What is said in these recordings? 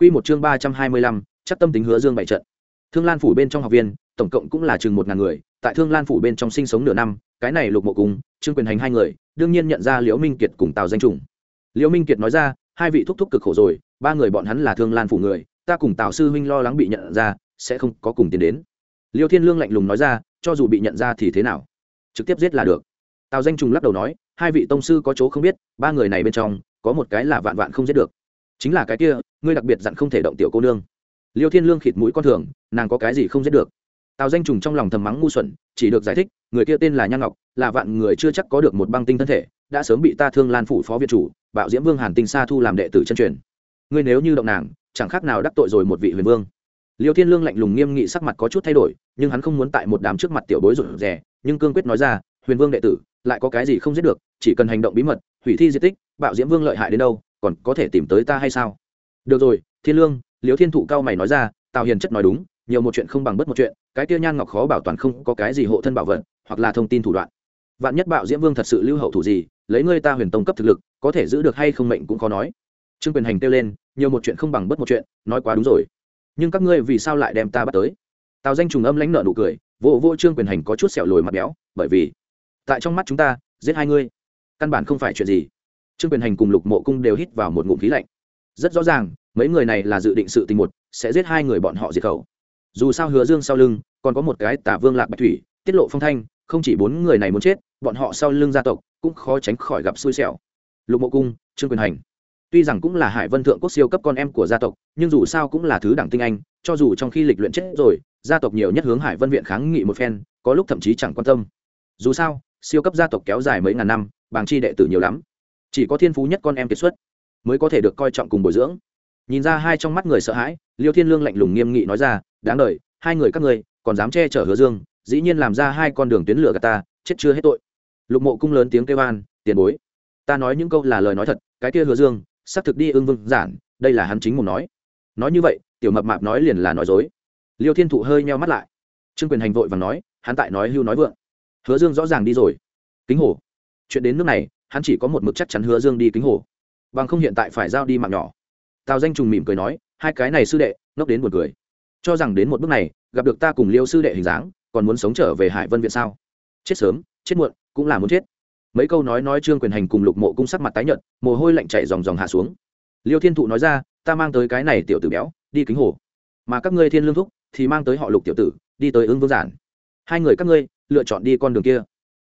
Quy một chương ba trăm hai mươi lăm, chắc tâm tính hứa dương bảy trận. Thương Lan phủ bên trong học viên, tổng cộng cũng là chừng một ngàn người, tại Thương Lan phủ bên trong sinh sống nửa năm, cái này Lục Mộ Cung, Trương Quyền Hành hai người, đương nhiên nhận ra Liễu Minh Kiệt cùng Tào Danh Trùng. Liễu Minh Kiệt nói ra, hai vị thúc thúc cực khổ rồi, ba người bọn hắn là Thương Lan phủ người, ta cùng Tào sư huynh lo lắng bị nhận ra, sẽ không có cùng tiến đến. Liêu Thiên Lương lạnh lùng nói ra, cho dù bị nhận ra thì thế nào, trực tiếp giết là được. Tào Danh Trùng lắc đầu nói, hai vị tông sư có chỗ không biết, ba người này bên trong, có một cái là vạn vạn không giết được chính là cái kia ngươi đặc biệt dặn không thể động tiểu cô nương. Liêu thiên lương khịt mũi con thường, nàng có cái gì không giết được. Tào danh trùng trong lòng thầm mắng ngu xuẩn, chỉ được giải thích, người kia tên là nhan ngọc, là vạn người chưa chắc có được một băng tinh thân thể, đã sớm bị ta thương lan phủ phó viện chủ, bạo diễm vương hàn tinh sa thu làm đệ tử chân truyền. Ngươi nếu như động nàng, chẳng khác nào đắc tội rồi một vị huyền vương. Liêu thiên lương lạnh lùng nghiêm nghị sắc mặt có chút thay đổi, nhưng hắn không muốn tại một đám trước mặt tiểu bối rụt rè, nhưng cương quyết nói ra, huyền vương đệ tử, lại có cái gì không giết được, chỉ cần hành động bí mật, hủy thi di tích, bạo diễm vương lợi hại đến đâu, còn có thể tìm tới ta hay sao? Được rồi, thiên lương liếu thiên thụ cao mày nói ra, tào hiền chất nói đúng, nhiều một chuyện không bằng bất một chuyện, cái tiêu nhan ngọc khó bảo toàn không có cái gì hộ thân bảo vật, hoặc là thông tin thủ đoạn. Vạn nhất bạo diễm vương thật sự lưu hậu thủ gì, lấy ngươi ta huyền tông cấp thực lực, có thể giữ được hay không mệnh cũng khó nói. Trương quyền hành kêu lên, nhiều một chuyện không bằng bất một chuyện, nói quá đúng rồi. Nhưng các ngươi vì sao lại đem ta bắt tới? Tào danh trùng âm lãnh nợ nụ cười, vô vô trương quyền hành có chút sẹo lồi mặt béo, bởi vì tại trong mắt chúng ta, giết hai ngươi, căn bản không phải chuyện gì. Trương quyền hành cùng lục mộ cung đều hít vào một ngụm khí lạnh rất rõ ràng, mấy người này là dự định sự tình một, sẽ giết hai người bọn họ diệt khẩu. Dù sao hứa dương sau lưng, còn có một cái tả vương lạc bạch thủy, tiết lộ phong thanh, không chỉ bốn người này muốn chết, bọn họ sau lưng gia tộc cũng khó tránh khỏi gặp xui xẻo. Lục mộ cung, trương quyền hành. Tuy rằng cũng là hải vân thượng quốc siêu cấp con em của gia tộc, nhưng dù sao cũng là thứ đẳng tinh anh, cho dù trong khi lịch luyện chết rồi, gia tộc nhiều nhất hướng hải vân viện kháng nghị một phen, có lúc thậm chí chẳng quan tâm. Dù sao, siêu cấp gia tộc kéo dài mấy ngàn năm, bàng chi đệ tử nhiều lắm. Chỉ có thiên phú nhất con em kiệt xuất mới có thể được coi trọng cùng bồi dưỡng. Nhìn ra hai trong mắt người sợ hãi liêu thiên lương lạnh lùng nghiêm nghị nói ra đáng đ hai người các ngươi còn dám che chở hứa dương dĩ nhiên làm ra hai con đường tuyến lửa gà ta chết chưa hết tội. Lục mộ cung lớn tiếng kêu an tiền bối ta nói những câu là lời nói thật cái kia hứa dương xác thực đi ưng vương giản đây là hắn chính muốn nói. Nói như vậy tiểu mập mạp nói liền là nói dối. Liêu thiên thụ hơi meo mắt lại. Trương quyền hành vội và nói hắn tại nói hưu nói vượng. Hứa dương rõ ràng đi rồi. Kính hồ, chuyện đến nước này hắn chỉ có một mực chắc chắn hứa dương đi kính hồ bằng không hiện tại phải giao đi mạng nhỏ. Tào danh trùng mỉm cười nói, hai cái này sư đệ, ngốc đến buồn cười. Cho rằng đến một bước này, gặp được ta cùng liêu sư đệ hình dáng, còn muốn sống trở về hải vân viện sao? Chết sớm, chết muộn, cũng là muốn chết. Mấy câu nói nói trương quyền hành cùng lục mộ cung sắc mặt tái nhợt, mồ hôi lạnh chạy dòng dòng hạ xuống. Liêu thiên thụ nói ra, ta mang tới cái này tiểu tử béo, đi kính hồ. Mà các ngươi thiên lương thúc, thì mang tới họ lục tiểu tử, đi tới ứng vương giản. Hai người các ngươi, lựa chọn đi con đường kia.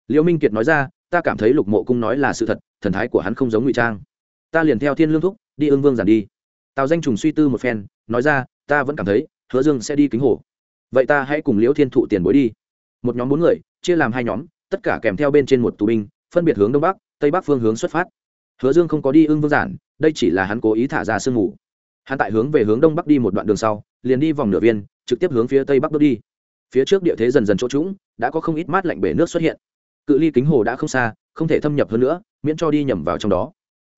Liêu minh kiệt nói ra, ta cảm thấy lục mộ cung nói là sự thật, thần thái của hắn không giống ngụy trang ta liền theo thiên lương thúc, đi ương vương giản đi. Tào danh trùng suy tư một phen, nói ra, ta vẫn cảm thấy, hứa dương sẽ đi kính hồ. Vậy ta hãy cùng liễu thiên thụ tiền bối đi. Một nhóm bốn người, chia làm hai nhóm, tất cả kèm theo bên trên một tù binh, phân biệt hướng đông bắc, tây bắc phương hướng xuất phát. Hứa dương không có đi ương vương giản đây chỉ là hắn cố ý thả ra sương mù. Hắn tại hướng về hướng đông bắc đi một đoạn đường sau, liền đi vòng nửa viên, trực tiếp hướng phía tây bắc bước đi. Phía trước địa thế dần dần chỗ trũng, đã có không ít mát lạnh bể nước xuất hiện. Cự ly kính hồ đã không xa, không thể thâm nhập hơn nữa, miễn cho đi nhầm vào trong đó.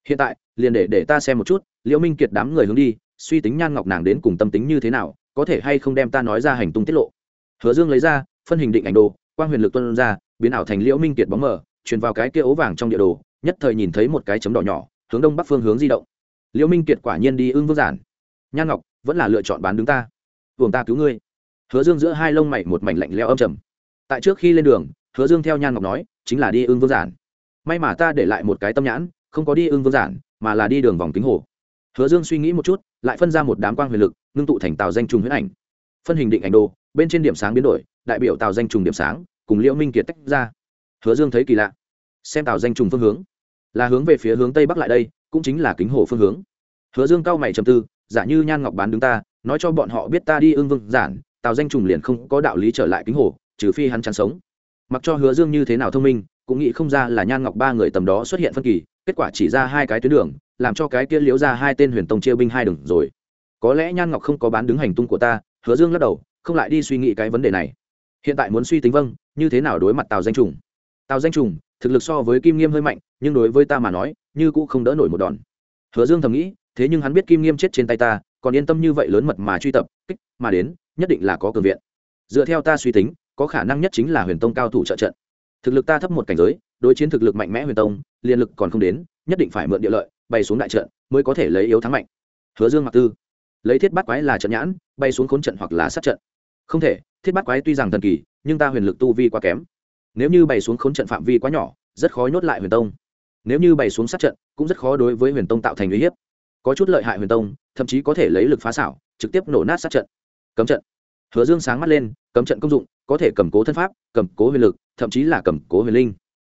Hiện tại liền để để ta xem một chút, liễu minh kiệt đám người hướng đi, suy tính nhan ngọc nàng đến cùng tâm tính như thế nào, có thể hay không đem ta nói ra hành tung tiết lộ. Hứa dương lấy ra, phân hình định ảnh đồ, quang huyền lực tuân ra, biến ảo thành liễu minh kiệt bóng mờ, truyền vào cái kia ố vàng trong địa đồ, nhất thời nhìn thấy một cái chấm đỏ nhỏ, hướng đông bắc phương hướng di động. Liễu minh kiệt quả nhiên đi ưng vương giản. Nhan ngọc, vẫn là lựa chọn bán đứng ta. Buồng ta cứu ngươi. Hứa dương giữa hai lông mày một mảnh lạnh leo âm trầm. Tại trước khi lên đường, hứa dương theo nhan ngọc nói, chính là đi ưng vương giản. May mà ta để lại một cái tâm nhãn, không có đi ưng vương giản mà là đi đường vòng kính hồ. Hứa dương suy nghĩ một chút, lại phân ra một đám quang huyền lực, ngưng tụ thành tàu danh trùng huyết ảnh. Phân hình định ảnh đồ, bên trên điểm sáng biến đổi, đại biểu tàu danh trùng điểm sáng, cùng liễu minh kiệt tách ra. Hứa dương thấy kỳ lạ. Xem tàu danh trùng phương hướng. Là hướng về phía hướng tây bắc lại đây, cũng chính là kính hồ phương hướng. Hứa dương cao mày trầm tư, giả như nhan ngọc bán đứng ta, nói cho bọn họ biết ta đi ưng vương giản tàu danh trùng liền không có đạo lý trở lại kính hồ, trừ phi hắn chán sống. Mặc cho hứa dương như thế nào thông minh, cũng nghĩ không ra là nhan ngọc ba người tầm đó xuất hiện phân kỳ kết quả chỉ ra hai cái tuyến đường, làm cho cái kia liếu ra hai tên huyền tông chia binh hai đường rồi. Có lẽ nhan ngọc không có bán đứng hành tung của ta, hứa dương lắc đầu, không lại đi suy nghĩ cái vấn đề này. Hiện tại muốn suy tính vâng như thế nào đối mặt tào danh trùng? Tào danh trùng, thực lực so với kim nghiêm hơi mạnh, nhưng đối với ta mà nói, như cũng không đỡ nổi một đòn. Hứa dương thầm nghĩ, thế nhưng hắn biết kim nghiêm chết trên tay ta, còn yên tâm như vậy lớn mật mà truy tập, kích mà đến, nhất định là có cường viện. Dựa theo ta suy tính, có khả năng nhất chính là huyền tông cao thủ trợ trận. Thực lực ta thấp một cảnh giới đối chiến thực lực mạnh mẽ huyền tông, liên lực còn không đến, nhất định phải mượn địa lợi, bay xuống đại trận mới có thể lấy yếu thắng mạnh. Hứa dương mặc tư. Lấy thiết bắt quái là trận nhãn, bay xuống khốn trận hoặc là sát trận. Không thể, thiết bắt quái tuy rằng thần kỳ, nhưng ta huyền lực tu vi quá kém. Nếu như bày xuống khốn trận phạm vi quá nhỏ, rất khó nhốt lại huyền tông. Nếu như bày xuống sát trận, cũng rất khó đối với huyền tông tạo thành uy hiếp. Có chút lợi hại huyền tông, thậm chí có thể lấy lực phá xảo, trực tiếp nổ nát sát trận. Cấm trận. Hứa dương sáng mắt lên, cấm trận công dụng, có thể cầm cố thân pháp, cầm cố huyền lực, thậm chí là cầm cố huyền linh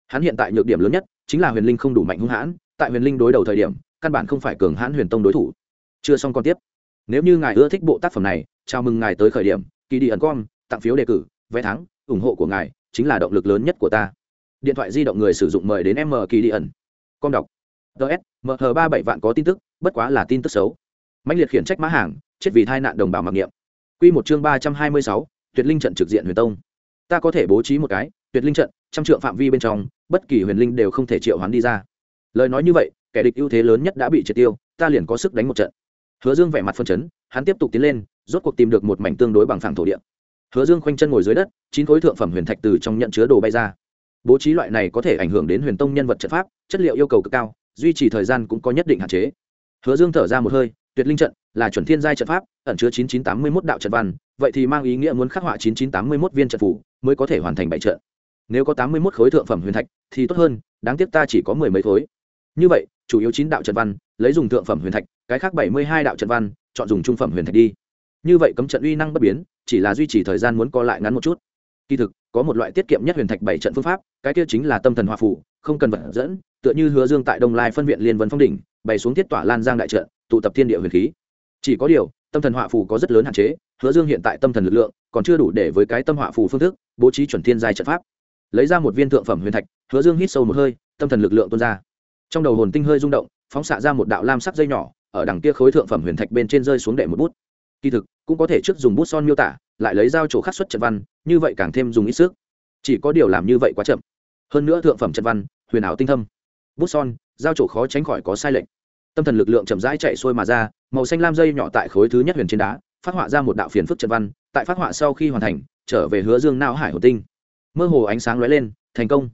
hắn hiện tại nhược điểm lớn nhất chính là huyền linh không đủ mạnh hung hãn, tại huyền linh đối đầu thời điểm, căn bản không phải cường hãn huyền tông đối thủ. Chưa xong còn tiếp. Nếu như ngài ưa thích bộ tác phẩm này, chào mừng ngài tới khởi điểm kỳ đi ẩn com, tặng phiếu đề cử, vé thắng, ủng hộ của ngài chính là động lực lớn nhất của ta. Điện thoại di động người sử dụng mời đến m kỳ đi ẩn com đọc. Ts mh ba bảy vạn có tin tức, bất quá là tin tức xấu. Mạnh liệt khiển trách mã hàng, chết vì tai nạn đồng bào mặc niệm. Q một chương ba trăm hai mươi sáu, tuyệt linh trận trực diện huyền tông. Ta có thể bố trí một cái, tuyệt linh trận, trăm trượng phạm vi bên trong bất kỳ huyền linh đều không thể triệu hoán đi ra. Lời nói như vậy, kẻ địch ưu thế lớn nhất đã bị triệt tiêu, ta liền có sức đánh một trận. Hứa dương vẻ mặt phân chấn, hắn tiếp tục tiến lên, rốt cuộc tìm được một mảnh tương đối bằng phẳng thổ địa. Hứa dương khoanh chân ngồi dưới đất, chín khối thượng phẩm huyền thạch từ trong nhận chứa đồ bay ra. Bố trí loại này có thể ảnh hưởng đến huyền tông nhân vật trận pháp, chất liệu yêu cầu cực cao, duy trì thời gian cũng có nhất định hạn chế. Hứa dương thở ra một hơi, tuyệt linh trận là chuẩn thiên giai trận pháp, ẩn chứa chín chín tám mươi một đạo trận văn, vậy thì mang ý nghĩa muốn khắc họa chín chín tám mươi một viên trận phủ mới có thể hoàn thành bảy trận nếu có tám mươi một khối thượng phẩm huyền thạch, thì tốt hơn, đáng tiếc ta chỉ có mười mấy khối. Như vậy, chủ yếu chín đạo trận văn, lấy dùng thượng phẩm huyền thạch, cái khác bảy mươi hai đạo trận văn, chọn dùng trung phẩm huyền thạch đi. Như vậy cấm trận uy năng bất biến, chỉ là duy trì thời gian muốn co lại ngắn một chút. Kỳ thực, có một loại tiết kiệm nhất huyền thạch bảy trận phương pháp, cái kia chính là tâm thần hòa phủ không cần vật dẫn, tựa như hứa dương tại đông lai phân viện liên vân phong đỉnh, bày xuống thiết tỏa lan giang đại trận, tụ tập thiên địa huyền khí. Chỉ có điều, tâm thần họa phù có rất lớn hạn chế, hứa dương hiện tại tâm thần lực lượng còn chưa đủ để với cái tâm họa phù phương thức bố trí chuẩn thiên giai trận pháp lấy ra một viên thượng phẩm huyền thạch, hứa dương hít sâu một hơi, tâm thần lực lượng tuôn ra. Trong đầu hồn tinh hơi rung động, phóng xạ ra một đạo lam sắc dây nhỏ, ở đằng kia khối thượng phẩm huyền thạch bên trên rơi xuống đệ một bút. Kỳ thực, cũng có thể trước dùng bút son miêu tả, lại lấy dao chỗ khắc xuất trận văn, như vậy càng thêm dùng ít sức. Chỉ có điều làm như vậy quá chậm. Hơn nữa thượng phẩm trận văn, huyền ảo tinh thâm. Bút son, dao chỗ khó tránh khỏi có sai lệch. Tâm thần lực lượng chậm rãi chạy xuôi mà ra, màu xanh lam dây nhỏ tại khối thứ nhất huyền trên đá, phát họa ra một đạo phiền phức trận văn, tại phát họa sau khi hoàn thành, trở về hứa dương não hải hồn tinh mơ hồ ánh sáng lóe lên, thành công.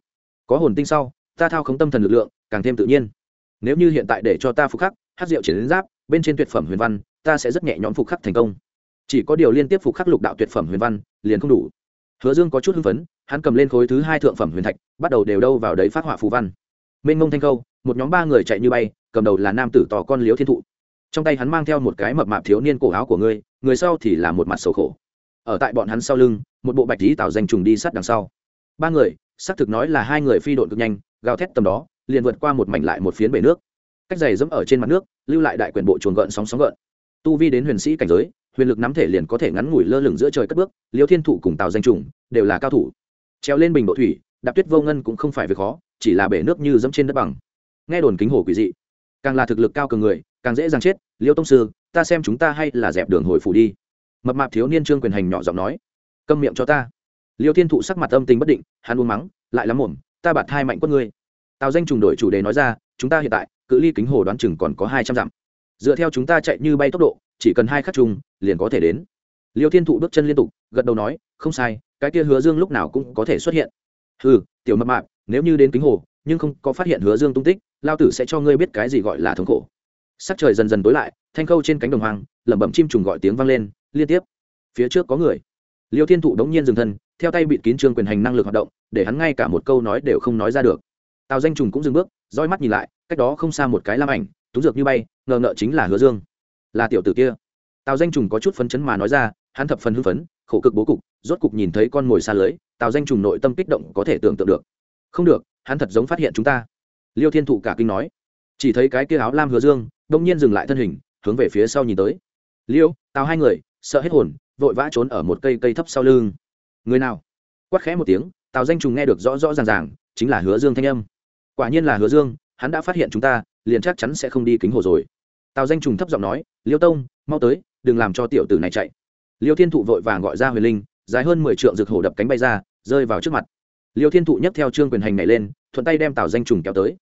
Có hồn tinh sau, ta thao khống tâm thần lực lượng, càng thêm tự nhiên. Nếu như hiện tại để cho ta phục khắc, hát rượu triển đến giáp, bên trên tuyệt phẩm huyền văn, ta sẽ rất nhẹ nhõm phục khắc thành công. Chỉ có điều liên tiếp phục khắc lục đạo tuyệt phẩm huyền văn, liền không đủ. Hứa dương có chút hưng phấn, hắn cầm lên khối thứ hai thượng phẩm huyền thạch, bắt đầu đều đâu vào đấy phát họa phù văn. Mênh mông thanh câu, một nhóm ba người chạy như bay, cầm đầu là nam tử tò con liếu thiên thụ. Trong tay hắn mang theo một cái mập mạp thiếu niên cổ áo của ngươi, người sau thì là một mặt sầu khổ. Ở tại bọn hắn sau lưng một bộ bạch lý tạo danh trùng đi sát đằng sau. Ba người, xác thực nói là hai người phi đội cực nhanh, gào thét tầm đó, liền vượt qua một mảnh lại một phiến bể nước. Cách giày dẫm ở trên mặt nước, lưu lại đại quyền bộ chuồn gợn sóng sóng gợn. Tu vi đến huyền sĩ cảnh giới, huyền lực nắm thể liền có thể ngắn ngủi lơ lửng giữa trời cất bước, liêu thiên thụ cùng tào danh trùng đều là cao thủ. Treo lên bình bộ thủy, đạp tuyết vô ngân cũng không phải việc khó, chỉ là bể nước như dẫm trên đất bằng. Nghe đồn kính hồ quỷ dị. Càng là thực lực cao cường người, càng dễ dàng chết. Liêu tông sư, ta xem chúng ta hay là dẹp đường hồi phủ đi. Mập mạp thiếu niên trương quyền hành nhỏ giọng nói câm miệng cho ta. Liêu thiên thụ sắc mặt âm tình bất định, hắn uống mắng, lại lắm mồm, ta bạt hai mạnh quân ngươi. Tào danh trùng đổi chủ đề nói ra, chúng ta hiện tại, cự ly kính hồ đoán chừng còn có hai trăm dặm. Dựa theo chúng ta chạy như bay tốc độ, chỉ cần hai khắc trùng liền có thể đến. Liêu thiên thụ bước chân liên tục, gật đầu nói, không sai, cái kia hứa dương lúc nào cũng có thể xuất hiện. Ừ tiểu mập mạp, nếu như đến kính hồ, nhưng không có phát hiện hứa dương tung tích, lao tử sẽ cho ngươi biết cái gì gọi là thống khổ. Sắc trời dần dần tối lại, thanh khâu trên cánh đồng hoang, lẩm bẩm chim trùng gọi tiếng vang lên, liên tiếp. Phía trước có người liêu thiên thụ đống nhiên dừng thân, theo tay bịt kín trương quyền hành năng lực hoạt động, để hắn ngay cả một câu nói đều không nói ra được. Tào danh trùng cũng dừng bước, roi mắt nhìn lại, cách đó không xa một cái lam ảnh, túng dược như bay, ngờ ngợ chính là hứa dương. Là tiểu tử kia. Tào danh trùng có chút phấn chấn mà nói ra, hắn thập phần hưng phấn, khổ cực bố cục, rốt cục nhìn thấy con mồi xa lưới, tào danh trùng nội tâm kích động có thể tưởng tượng được. Không được, hắn thật giống phát hiện chúng ta. Liêu thiên thụ cả kinh nói. Chỉ thấy cái kia áo lam hứa dương đông nhiên dừng lại thân hình, hướng về phía sau nhìn tới. Liêu, tào hai người, sợ hết hồn vội vã trốn ở một cây cây thấp sau lưng. Người nào? Quát khẽ một tiếng, tào danh trùng nghe được rõ rõ ràng ràng, chính là hứa dương thanh âm. Quả nhiên là hứa dương, hắn đã phát hiện chúng ta, liền chắc chắn sẽ không đi kính hồ rồi. Tào danh trùng thấp giọng nói, liêu tông, mau tới, đừng làm cho tiểu tử này chạy. Liêu thiên thụ vội vàng gọi ra huyền linh, dài hơn mười trượng rực hổ đập cánh bay ra, rơi vào trước mặt. Liêu thiên thụ nhấc theo trương quyền hành này lên, thuận tay đem tào danh trùng kéo tới.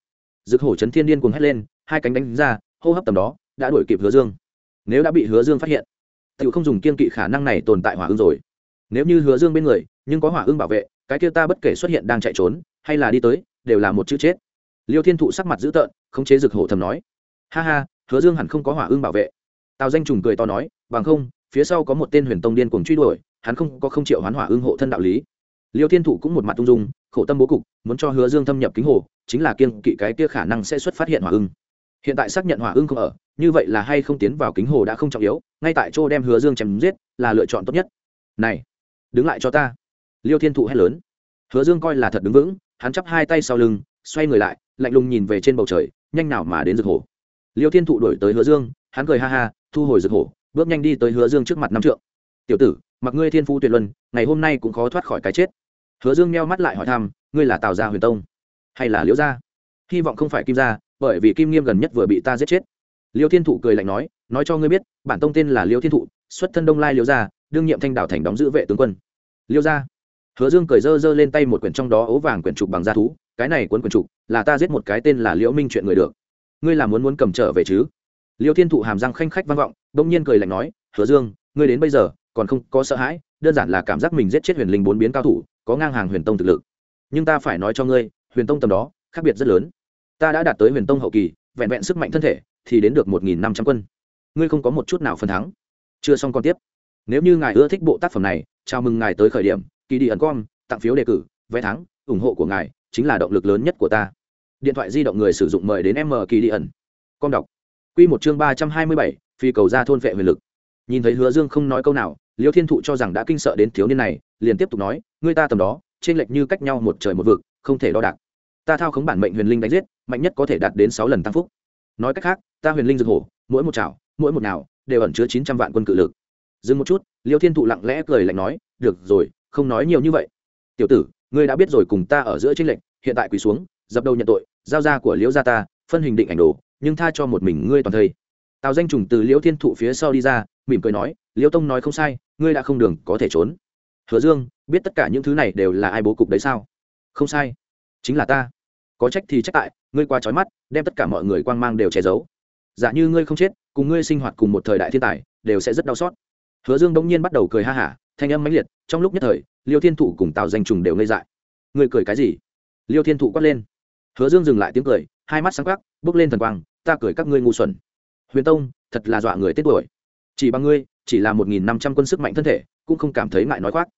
Rực hổ chấn thiên điên cuồng hét lên, hai cánh đánh ra, hô hấp tầm đó, đã đuổi kịp hứa dương. Nếu đã bị hứa dương phát hiện tự không dùng kiên kỵ khả năng này tồn tại hỏa ương rồi. Nếu như hứa dương bên người, nhưng có hỏa ương bảo vệ, cái kia ta bất kể xuất hiện đang chạy trốn, hay là đi tới, đều là một chữ chết. Liêu thiên thụ sắc mặt dữ tợn, khống chế rực hổ thầm nói. Ha ha, hứa dương hẳn không có hỏa ương bảo vệ. Tào danh trùng cười to nói, bằng không, phía sau có một tên huyền tông điên cuồng truy đuổi, hắn không có không triệu hoán hỏa ương hộ thân đạo lý. Liêu thiên thụ cũng một mặt tung dung, khổ tâm bố cục, muốn cho hứa dương thâm nhập kính hồ, chính là kiên kỵ cái kia khả năng sẽ xuất phát hiện hỏa ưng hiện tại xác nhận hỏa ưng không ở, như vậy là hay không tiến vào kính hồ đã không trọng yếu, ngay tại chỗ đem hứa dương chém giết là lựa chọn tốt nhất. Này, đứng lại cho ta. Liêu thiên thụ hét lớn. Hứa dương coi là thật đứng vững, hắn chắp hai tay sau lưng, xoay người lại, lạnh lùng nhìn về trên bầu trời, nhanh nào mà đến rực hồ liêu thiên thụ đổi tới hứa dương, hắn cười ha ha, thu hồi rực hồ bước nhanh đi tới hứa dương trước mặt năm trượng. Tiểu tử, mặc ngươi thiên phú tuyệt luân, ngày hôm nay cũng khó thoát khỏi cái chết. Hứa dương meo mắt lại hỏi thăm, ngươi là tào gia huyền tông hay là liễu gia? Hy vọng không phải kim gia bởi vì kim nghiêm gần nhất vừa bị ta giết chết. Liêu thiên thụ cười lạnh nói nói cho ngươi biết, bản tông tên là liêu thiên thụ, xuất thân đông lai liêu gia, đương nhiệm thanh đảo thành đóng giữ vệ tướng quân. Liêu gia. Hứa dương cười dơ dơ lên tay một quyển trong đó ố vàng quyển trục bằng da thú, cái này cuốn quyển trục, là ta giết một cái tên là liễu minh chuyện người được. Ngươi là muốn muốn cầm trở về chứ? Liêu thiên thụ hàm răng khanh khách vang vọng, bỗng nhiên cười lạnh nói, hứa dương, ngươi đến bây giờ, còn không có sợ hãi, đơn giản là cảm giác mình giết chết huyền linh bốn biến cao thủ, có ngang hàng huyền tông thực lực. Nhưng ta phải nói cho ngươi, huyền tông tầm đó, khác biệt rất lớn ta đã đạt tới huyền tông hậu kỳ, vẹn vẹn sức mạnh thân thể thì đến được một nghìn năm trăm quân. Ngươi không có một chút nào phần thắng. Chưa xong còn tiếp. Nếu như ngài ưa thích bộ tác phẩm này, chào mừng ngài tới khởi điểm kỳ đi ẩn com, tặng phiếu đề cử, vé thắng, ủng hộ của ngài chính là động lực lớn nhất của ta. Điện thoại di động người sử dụng mời đến m kỳ đi ẩn. Com đọc. Q một chương ba trăm hai mươi bảy, phi cầu ra thôn vệ huyền lực. Nhìn thấy hứa dương không nói câu nào, liêu thiên thụ cho rằng đã kinh sợ đến thiếu niên này, liền tiếp tục nói người ta tầm đó trên lệch như cách nhau một trời một vực, không thể đo đạc. Ta thao khống bản mệnh huyền linh đánh giết mạnh nhất có thể đạt đến sáu lần tăng phúc. Nói cách khác, ta huyền linh dược hổ, mỗi một chảo, mỗi một nào, đều ẩn chứa chín trăm vạn quân cự lực. Dừng một chút, liêu thiên thụ lặng lẽ cười lạnh nói, được rồi, không nói nhiều như vậy. Tiểu tử, ngươi đã biết rồi cùng ta ở giữa tranh lệnh hiện tại quỳ xuống, dập đầu nhận tội, giao ra của liễu gia ta, phân hình định ảnh đồ, nhưng tha cho một mình ngươi toàn thây. Tào danh trùng từ liễu thiên thụ phía sau đi ra, mỉm cười nói liễu tông nói không sai, ngươi đã không đường có thể trốn. Hứa dương, biết tất cả những thứ này đều là ai bố cục đấy sao? Không sai, chính là ta có trách thì trách tại, ngươi qua trói mắt, đem tất cả mọi người quang mang đều che giấu. Giả như ngươi không chết, cùng ngươi sinh hoạt cùng một thời đại thiên tài, đều sẽ rất đau xót. Hứa dương bỗng nhiên bắt đầu cười ha hả, thanh âm mãnh liệt, trong lúc nhất thời, liêu thiên thụ cùng tào danh trùng đều ngây dại. Ngươi cười cái gì? Liêu thiên thụ quát lên. Hứa dương dừng lại tiếng cười, hai mắt sáng quắc, bước lên thần quang, ta cười các ngươi ngu xuẩn. Huyền tông, thật là dọa người tết tuổi. Chỉ bằng ngươi, chỉ là một nghìn năm trăm quân sức mạnh thân thể, cũng không cảm thấy ngại nói khoác.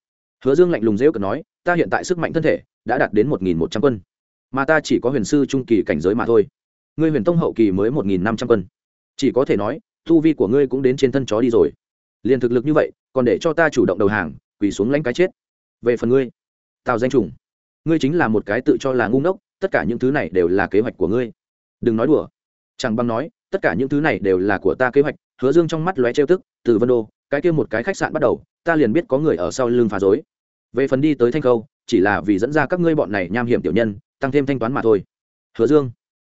Hứa dương lạnh lùng dễ cờ nói, ta hiện tại sức mạnh thân thể đã đạt đến một nghìn một trăm quân mà ta chỉ có huyền sư trung kỳ cảnh giới mà thôi. Ngươi huyền tông hậu kỳ mới một nghìn năm trăm quân. Chỉ có thể nói thu vi của ngươi cũng đến trên thân chó đi rồi. Liền thực lực như vậy, còn để cho ta chủ động đầu hàng, quỳ xuống lãnh cái chết. Về phần ngươi, tào danh trùng, ngươi chính là một cái tự cho là ngu ngốc, tất cả những thứ này đều là kế hoạch của ngươi. Đừng nói đùa. Chẳng bằng nói, tất cả những thứ này đều là của ta kế hoạch, hứa dương trong mắt lóe trêu tức, từ vân đô, cái kia một cái khách sạn bắt đầu, ta liền biết có người ở sau lưng phá dối về phần đi tới thanh khâu, chỉ là vì dẫn ra các ngươi bọn này nham hiểm tiểu nhân, tăng thêm thanh toán mà thôi. Hứa dương,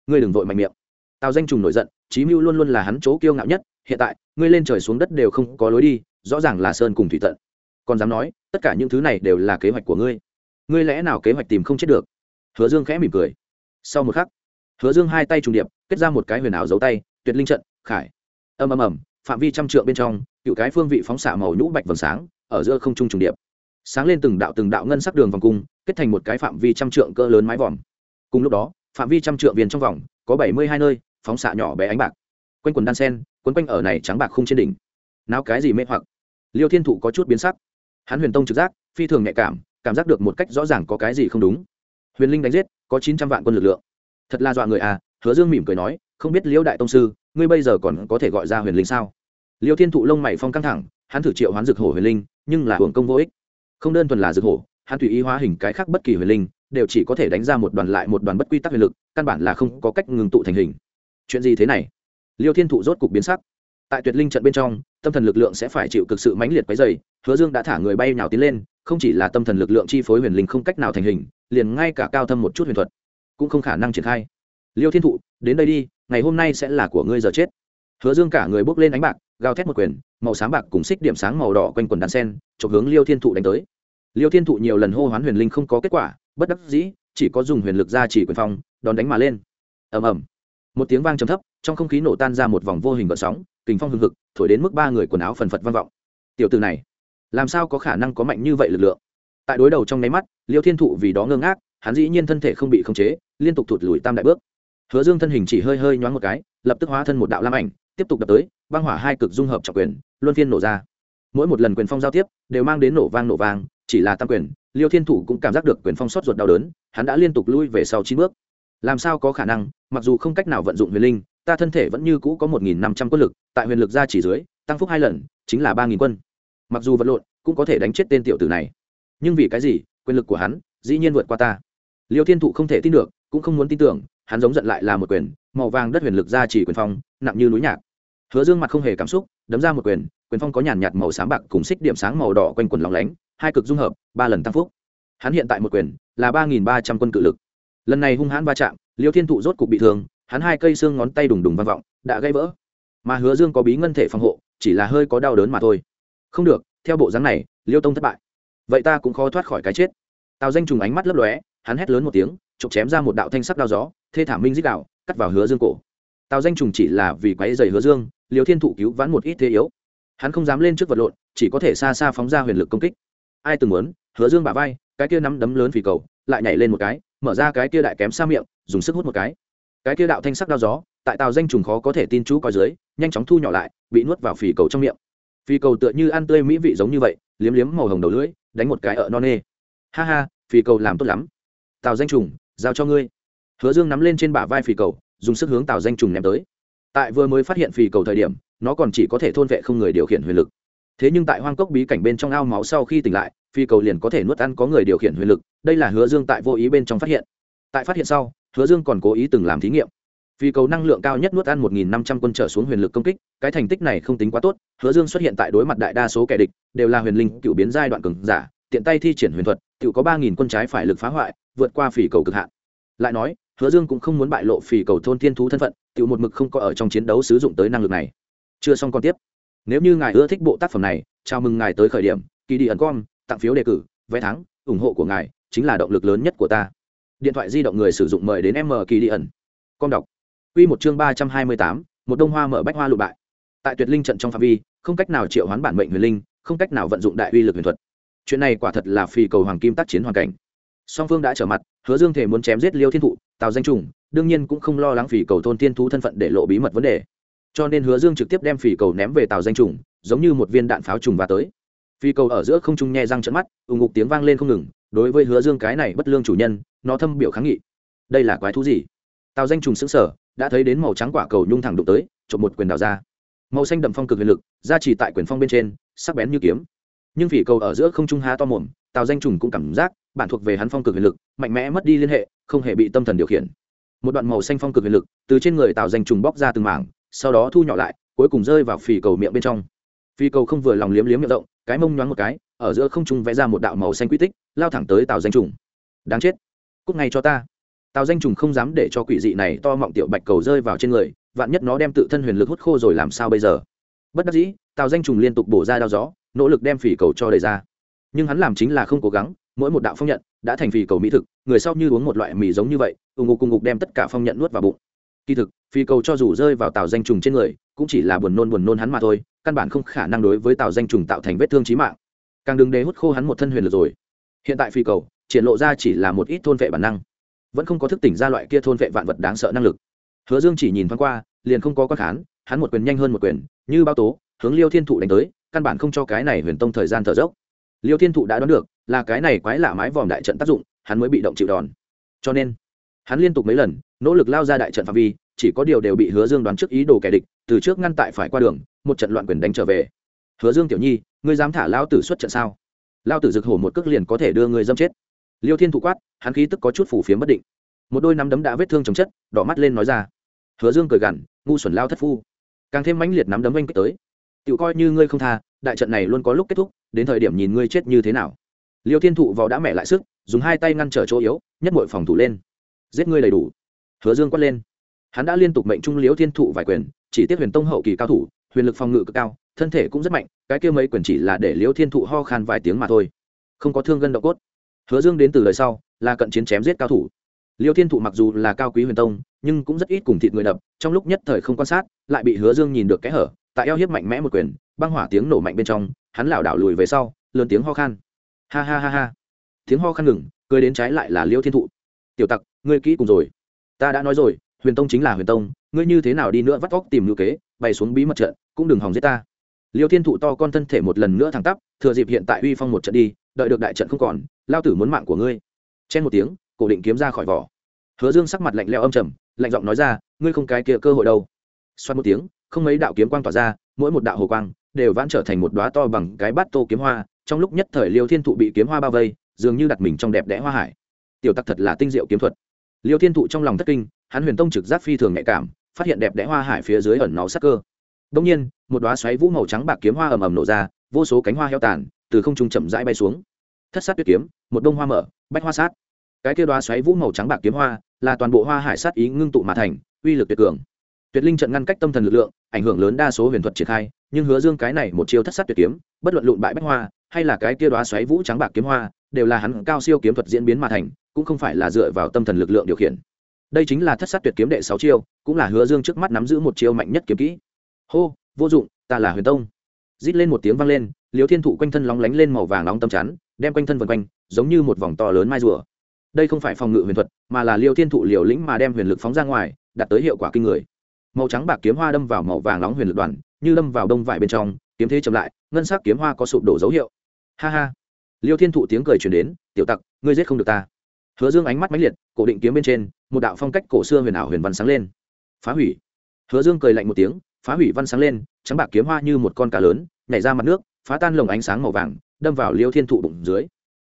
ngươi đừng vội mạnh miệng. Tào danh trùng nổi giận, chí mưu luôn luôn là hắn chỗ kiêu ngạo nhất, hiện tại, ngươi lên trời xuống đất đều không có lối đi, rõ ràng là sơn cùng thủy tận. Còn dám nói, tất cả những thứ này đều là kế hoạch của ngươi. Ngươi lẽ nào kế hoạch tìm không chết được? Hứa dương khẽ mỉm cười. Sau một khắc, hứa dương hai tay trùng điệp, kết ra một cái huyền ảo dấu tay, tuyệt linh trận, khải. Ầm ầm ầm, phạm vi trăm trượng bên trong, cựu cái phương vị phóng xạ màu nhũ bạch vầng sáng, ở giữa không trung trùng điệp sáng lên từng đạo từng đạo ngân sắc đường vòng cung, kết thành một cái phạm vi trăm trượng cỡ lớn mái vòm. Cùng lúc đó, phạm vi trăm trượng viên trong vòng, có bảy mươi hai nơi, phóng xạ nhỏ bé ánh bạc. Quanh quần đan sen, quấn quanh ở này trắng bạc khung trên đỉnh. Nào cái gì mê hoặc? Liêu thiên thụ có chút biến sắc. Hắn huyền tông trực giác, phi thường nhạy cảm cảm giác được một cách rõ ràng có cái gì không đúng. Huyền linh đánh giết, có chín trăm vạn quân lực lượng. Thật là dọa người à hứa dương mỉm cười nói, không biết liễu đại tông sư, ngươi bây giờ còn có thể gọi ra huyền linh sao? Liêu thiên thụ lông mày phong căng thẳng, hắn thử triệu hoán dược hổ huyền linh, nhưng là hưởng công vô ích không đơn thuần là dược hổ, hắn tùy ý hóa hình cái khác bất kỳ huyền linh, đều chỉ có thể đánh ra một đoàn lại một đoàn bất quy tắc huyền lực, căn bản là không có cách ngừng tụ thành hình. Chuyện gì thế này? Liêu thiên thụ rốt cục biến sắc. Tại tuyệt linh trận bên trong, tâm thần lực lượng sẽ phải chịu cực sự mãnh liệt quấy dày hứa dương đã thả người bay nhào tiến lên, không chỉ là tâm thần lực lượng chi phối huyền linh không cách nào thành hình, liền ngay cả cao thâm một chút huyền thuật cũng không khả năng triển khai. Liêu thiên thụ, đến đây đi, ngày hôm nay sẽ là của ngươi giờ chết hứa dương cả người bốc lên ánh bạc, gào thét một quyền, màu sáng bạc cùng xích điểm sáng màu đỏ quanh quần đàn sen, chụp hướng liêu thiên thụ đánh tới. Liêu thiên thụ nhiều lần hô hoán huyền linh không có kết quả, bất đắc dĩ, chỉ có dùng huyền lực ra chỉ quyền phong, đón đánh mà lên. Ầm ầm. Một tiếng vang trầm thấp, trong không khí nổ tan ra một vòng vô hình gợn sóng, kình phong hưng hực, thổi đến mức ba người quần áo phần phật vang vọng. Tiểu từ này, làm sao có khả năng có mạnh như vậy lực lượng? Tại đối đầu trong nháy mắt, liêu thiên thụ vì đó ngơ ngác, hắn dĩ nhiên thân thể không bị khống chế, liên tục thụt lùi tam đại bước. Hứa dương thân hình chỉ hơi hơi nhoáng một cái, lập tức hóa thân một đạo lam ảnh tiếp tục đập tới, băng hỏa hai cực dung hợp trọng quyền, luân phiên nổ ra. Mỗi một lần quyền phong giao tiếp, đều mang đến nổ vang nổ vang, chỉ là tam quyền, liêu thiên thủ cũng cảm giác được quyền phong sót ruột đau đớn, hắn đã liên tục lui về sau chín bước. Làm sao có khả năng, mặc dù không cách nào vận dụng huyền linh, ta thân thể vẫn như cũ có một nghìn năm trăm quân lực, tại huyền lực ra chỉ dưới, tăng phúc hai lần, chính là ba nghìn quân. Mặc dù vật lộn, cũng có thể đánh chết tên tiểu tử này. Nhưng vì cái gì, quyền lực của hắn, dĩ nhiên vượt qua ta. Liêu thiên thụ không thể tin được, cũng không muốn tin tưởng, hắn giống giận lại là một quyền, màu vàng đất huyền lực ra chỉ quyền phong, nặng như núi nhạc hứa dương mặt không hề cảm xúc, đấm ra một quyền quyền phong có nhàn nhạt màu sáng bạc cùng xích điểm sáng màu đỏ quanh quần lóng lánh, hai cực dung hợp, ba lần tăng phúc. Hắn hiện tại một quyền là ba nghìn ba trăm quân cự lực. Lần này hung hãn va chạm, liêu thiên thụ rốt cục bị thương, hắn hai cây xương ngón tay đùng đùng vang vọng, đã gãy vỡ. Mà hứa dương có bí ngân thể phòng hộ, chỉ là hơi có đau đớn mà thôi. Không được, theo bộ dáng này, liêu tông thất bại. Vậy ta cũng khó thoát khỏi cái chết. Tào danh trùng ánh mắt lấp lóe, hắn hét lớn một tiếng chộp chém ra một đạo thanh sắc đao gió, thê thảm minh dích đạo cắt vào hứa dương cổ. Tào danh trùng chỉ là vì quáy dày hứa dương liều thiên thụ cứu vãn một ít thế yếu. Hắn không dám lên trước vật lộn, chỉ có thể xa xa phóng ra huyền lực công kích. Ai từng muốn, hứa dương bả vai, cái kia nắm đấm lớn phì cầu, lại nhảy lên một cái, mở ra cái kia đại kém xa miệng, dùng sức hút một cái. Cái kia đạo thanh sắc đao gió, tại tàu danh trùng khó có thể tin chú coi dưới, nhanh chóng thu nhỏ lại, bị nuốt vào phì cầu trong miệng. Phì cầu tựa như ăn tươi mỹ vị giống như vậy, liếm liếm màu hồng đầu lưỡi, đánh một cái ở non nê. Ha ha, phì cầu làm tốt lắm. Tàu danh trùng, giao cho ngươi. Hứa dương nắm lên trên bả vai phì cầu, dùng sức hướng tàu danh trùng ném tới tại vừa mới phát hiện phì cầu thời điểm, nó còn chỉ có thể thôn vệ không người điều khiển huyền lực. Thế nhưng tại hoang cốc bí cảnh bên trong ao máu sau khi tỉnh lại phi cầu liền có thể nuốt ăn có người điều khiển huyền lực, đây là hứa dương tại vô ý bên trong phát hiện. Tại phát hiện sau, hứa dương còn cố ý từng làm thí nghiệm. Phi cầu năng lượng cao nhất nuốt ăn một nghìn năm trăm quân trở xuống huyền lực công kích, cái thành tích này không tính quá tốt, hứa dương xuất hiện tại đối mặt đại đa số kẻ địch, đều là huyền linh cựu biến giai đoạn cường giả, tiện tay thi triển huyền thuật cựu có ba nghìn quân trái phải lực phá hoại, vượt qua phỉ cầu cực hạn. Lại nói hứa dương cũng không muốn bại lộ phỉ cầu thôn thiên thú thân phận cựu một mực không có ở trong chiến đấu sử dụng tới năng lực này. Chưa xong còn tiếp. Nếu như ngài ưa thích bộ tác phẩm này, chào mừng ngài tới khởi điểm, kỳ đi ẩn com tặng phiếu đề cử, vé thắng, ủng hộ của ngài chính là động lực lớn nhất của ta. Điện thoại di động người sử dụng mời đến m kỳ đi ẩn. Com đọc. Quy một chương ba trăm hai mươi tám, một đông hoa mở bách hoa lụ bại. Tại tuyệt linh trận trong phạm vi, không cách nào triệu hoán bản mệnh huyền linh, không cách nào vận dụng đại uy lực huyền thuật. Chuyện này quả thật là phi cầu hoàng kim tác chiến hoàn cảnh. Song phương đã trở mặt, hứa dương thể muốn chém giết liêu thiên thụ tào danh trùng, đương nhiên cũng không lo lắng phỉ cầu thôn tiên thú thân phận để lộ bí mật vấn đề. Cho nên hứa dương trực tiếp đem phỉ cầu ném về tàu danh trùng, giống như một viên đạn pháo trùng và tới. Phi cầu ở giữa không trung nhe răng trận mắt ù ngục tiếng vang lên không ngừng, đối với hứa dương cái này bất lương chủ nhân, nó thâm biểu kháng nghị. Đây là quái thú gì? Tàu danh trùng xứng sở đã thấy đến màu trắng quả cầu nhung thẳng đụng tới trộm một quyền đào ra. Màu xanh đậm phong cực huyền lực ra chỉ tại quyền phong bên trên, sắc bén như kiếm. Nhưng phỉ cầu ở giữa không trung há to mồm tàu danh trùng cũng cảm giác, bản thuộc về hắn phong cực huyền lực, mạnh mẽ mất đi liên hệ không hề bị tâm thần điều khiển. Một đoạn màu xanh phong cực huyền lực từ trên người tạo danh trùng bóc ra từng mảng, sau đó thu nhỏ lại, cuối cùng rơi vào phì cầu miệng bên trong. Phi cầu không vừa lòng liếm liếm miệng rộng, cái mông nhoáng một cái, ở giữa không trung vẽ ra một đạo màu xanh quy tích, lao thẳng tới tàu danh trùng. Đáng chết. Cúc ngay cho ta. Tàu danh trùng không dám để cho quỷ dị này to mọng tiểu bạch cầu rơi vào trên người, vạn nhất nó đem tự thân huyền lực hút khô rồi làm sao bây giờ? Bất đắc dĩ tàu danh trùng liên tục bổ ra đao gió, nỗ lực đem phì cầu cho đầy ra. Nhưng hắn làm chính là không cố gắng mỗi một đạo phong nhận đã thành phi cầu mỹ thực, người sau như uống một loại mì giống như vậy, ù ngục cùng ngục đem tất cả phong nhận nuốt vào bụng. Kỳ thực phi cầu cho dù rơi vào tàu danh trùng trên người, cũng chỉ là buồn nôn buồn nôn hắn mà thôi, căn bản không khả năng đối với tàu danh trùng tạo thành vết thương trí mạng. Càng đừng đế hút khô hắn một thân huyền lực rồi. Hiện tại phi cầu, triển lộ ra chỉ là một ít thôn vệ bản năng. Vẫn không có thức tỉnh ra loại kia thôn vệ vạn vật đáng sợ năng lực. Hứa dương chỉ nhìn thoáng qua, liền không có quan khán, hắn một quyền nhanh hơn một quyền, như bao tố, hướng liêu thiên thụ đánh tới, căn bản không cho cái này huyền tông thời gian thở dốc. Liêu thiên thụ đã đoán được là cái này quái lạ mái vòm đại trận tác dụng, hắn mới bị động chịu đòn. Cho nên, hắn liên tục mấy lần, nỗ lực lao ra đại trận phạm vi, chỉ có điều đều bị hứa dương đoán trước ý đồ kẻ địch, từ trước ngăn tại phải qua đường, một trận loạn quyền đánh trở về. Hứa dương tiểu nhi, ngươi dám thả lao tử xuất trận sao? Lao tử rực hổ một cước liền có thể đưa người dâm chết. Liêu thiên thụ quát, hắn khí tức có chút phủ phiếm bất định. Một đôi nắm đấm đã vết thương chồng chất, đỏ mắt lên nói ra. Hứa dương cười gằn, ngu xuẩn lao thất phu. Càng thêm mãnh liệt nắm đấm oanh kích tới. Tự coi như ngươi không tha, đại trận này luôn có lúc kết thúc, đến thời điểm nhìn ngươi chết như thế nào liêu thiên thụ vào đã mẹ lại sức, dùng hai tay ngăn trở chỗ yếu, nhất mọi phòng thủ lên. Giết ngươi đầy đủ. Hứa dương quát lên. Hắn đã liên tục mệnh trung Liêu thiên thụ vài quyền, chỉ tiếc huyền tông hậu kỳ cao thủ, huyền lực phòng ngự cực cao, thân thể cũng rất mạnh, cái kia mấy quyền chỉ là để Liêu thiên thụ ho khan vài tiếng mà thôi. Không có thương gân độ cốt. Hứa dương đến từ lời sau, là cận chiến chém giết cao thủ. Liêu thiên thụ mặc dù là cao quý huyền tông, nhưng cũng rất ít cùng thịt người đập, trong lúc nhất thời không quan sát, lại bị hứa dương nhìn được kẽ hở, tại eo hiếp mạnh mẽ một quyền, băng hỏa tiếng nổ mạnh bên trong, hắn lảo đảo lùi về sau, lớn tiếng ho khan ha ha ha ha. Tiếng ho khăn ngừng, cười đến trái lại là liêu thiên thụ. Tiểu tặc, ngươi kỹ cùng rồi. Ta đã nói rồi, huyền tông chính là huyền tông, ngươi như thế nào đi nữa vắt vóc tìm ngữ kế, bày xuống bí mật trận, cũng đừng hòng giết ta. Liêu thiên thụ to con thân thể một lần nữa thẳng tắp, thừa dịp hiện tại uy phong một trận đi, đợi được đại trận không còn, lao tử muốn mạng của ngươi. Chen một tiếng, cổ định kiếm ra khỏi vỏ. Hứa dương sắc mặt lạnh leo âm trầm, lạnh giọng nói ra, ngươi không cái kia cơ hội đâu. Xoát một tiếng, không mấy đạo kiếm quang tỏa ra, mỗi một đạo hồ quang đều vãn trở thành một đóa to bằng cái bát tô kiếm hoa, trong lúc nhất thời liêu thiên thụ bị kiếm hoa bao vây, dường như đặt mình trong đẹp đẽ hoa hải. Tiểu tặc thật là tinh diệu kiếm thuật. Liêu thiên thụ trong lòng thất kinh, hắn huyền tông trực giác phi thường nhạy cảm, phát hiện đẹp đẽ hoa hải phía dưới ẩn náu sắc cơ. Đông nhiên, một đóa xoáy vũ màu trắng bạc kiếm hoa ầm ầm nổ ra, vô số cánh hoa heo tàn, từ không trung chậm rãi bay xuống. Thất sát tuyệt kiếm, một đông hoa mở, bách hoa sát. Cái kia đóa xoáy vũ màu trắng bạc kiếm hoa, là toàn bộ hoa hải sát ý ngưng tụ mà thành, uy lực tuyệt cường tuyệt linh trận ngăn cách tâm thần lực lượng, ảnh hưởng lớn đa số huyền thuật triển khai, nhưng hứa dương cái này một chiêu thất sát tuyệt kiếm, bất luận lụn bại bách hoa, hay là cái kia đoá xoáy vũ trắng bạc kiếm hoa, đều là hắn cao siêu kiếm thuật diễn biến mà thành, cũng không phải là dựa vào tâm thần lực lượng điều khiển. Đây chính là thất sát tuyệt kiếm đệ sáu chiêu, cũng là hứa dương trước mắt nắm giữ một chiêu mạnh nhất kiếm kỹ. Hô, vô dụng, ta là huyền tông. Rít lên một tiếng vang lên liều thiên thụ quanh thân lóng lánh lên màu vàng nóng tâm chắn, đem quanh thân vần quanh, giống như một vòng to lớn mai rùa. Đây không phải phòng ngự huyền thuật, mà là liều thiên thụ liều lĩnh mà đem huyền lực phóng ra ngoài, đạt tới hiệu quả kinh người màu trắng bạc kiếm hoa đâm vào màu vàng nóng huyền lực đoàn, như đâm vào đông vải bên trong, kiếm thế chậm lại, ngân sắc kiếm hoa có sụp đổ dấu hiệu. Ha ha. Liêu thiên thụ tiếng cười truyền đến, tiểu tặc, ngươi giết không được ta. Hứa dương ánh mắt mãnh liệt, cổ định kiếm bên trên, một đạo phong cách cổ xưa huyền ảo huyền văn sáng lên. Phá hủy. Hứa dương cười lạnh một tiếng, phá hủy văn sáng lên, trắng bạc kiếm hoa như một con cá lớn, nhảy ra mặt nước, phá tan lồng ánh sáng màu vàng, đâm vào liêu thiên thụ bụng dưới.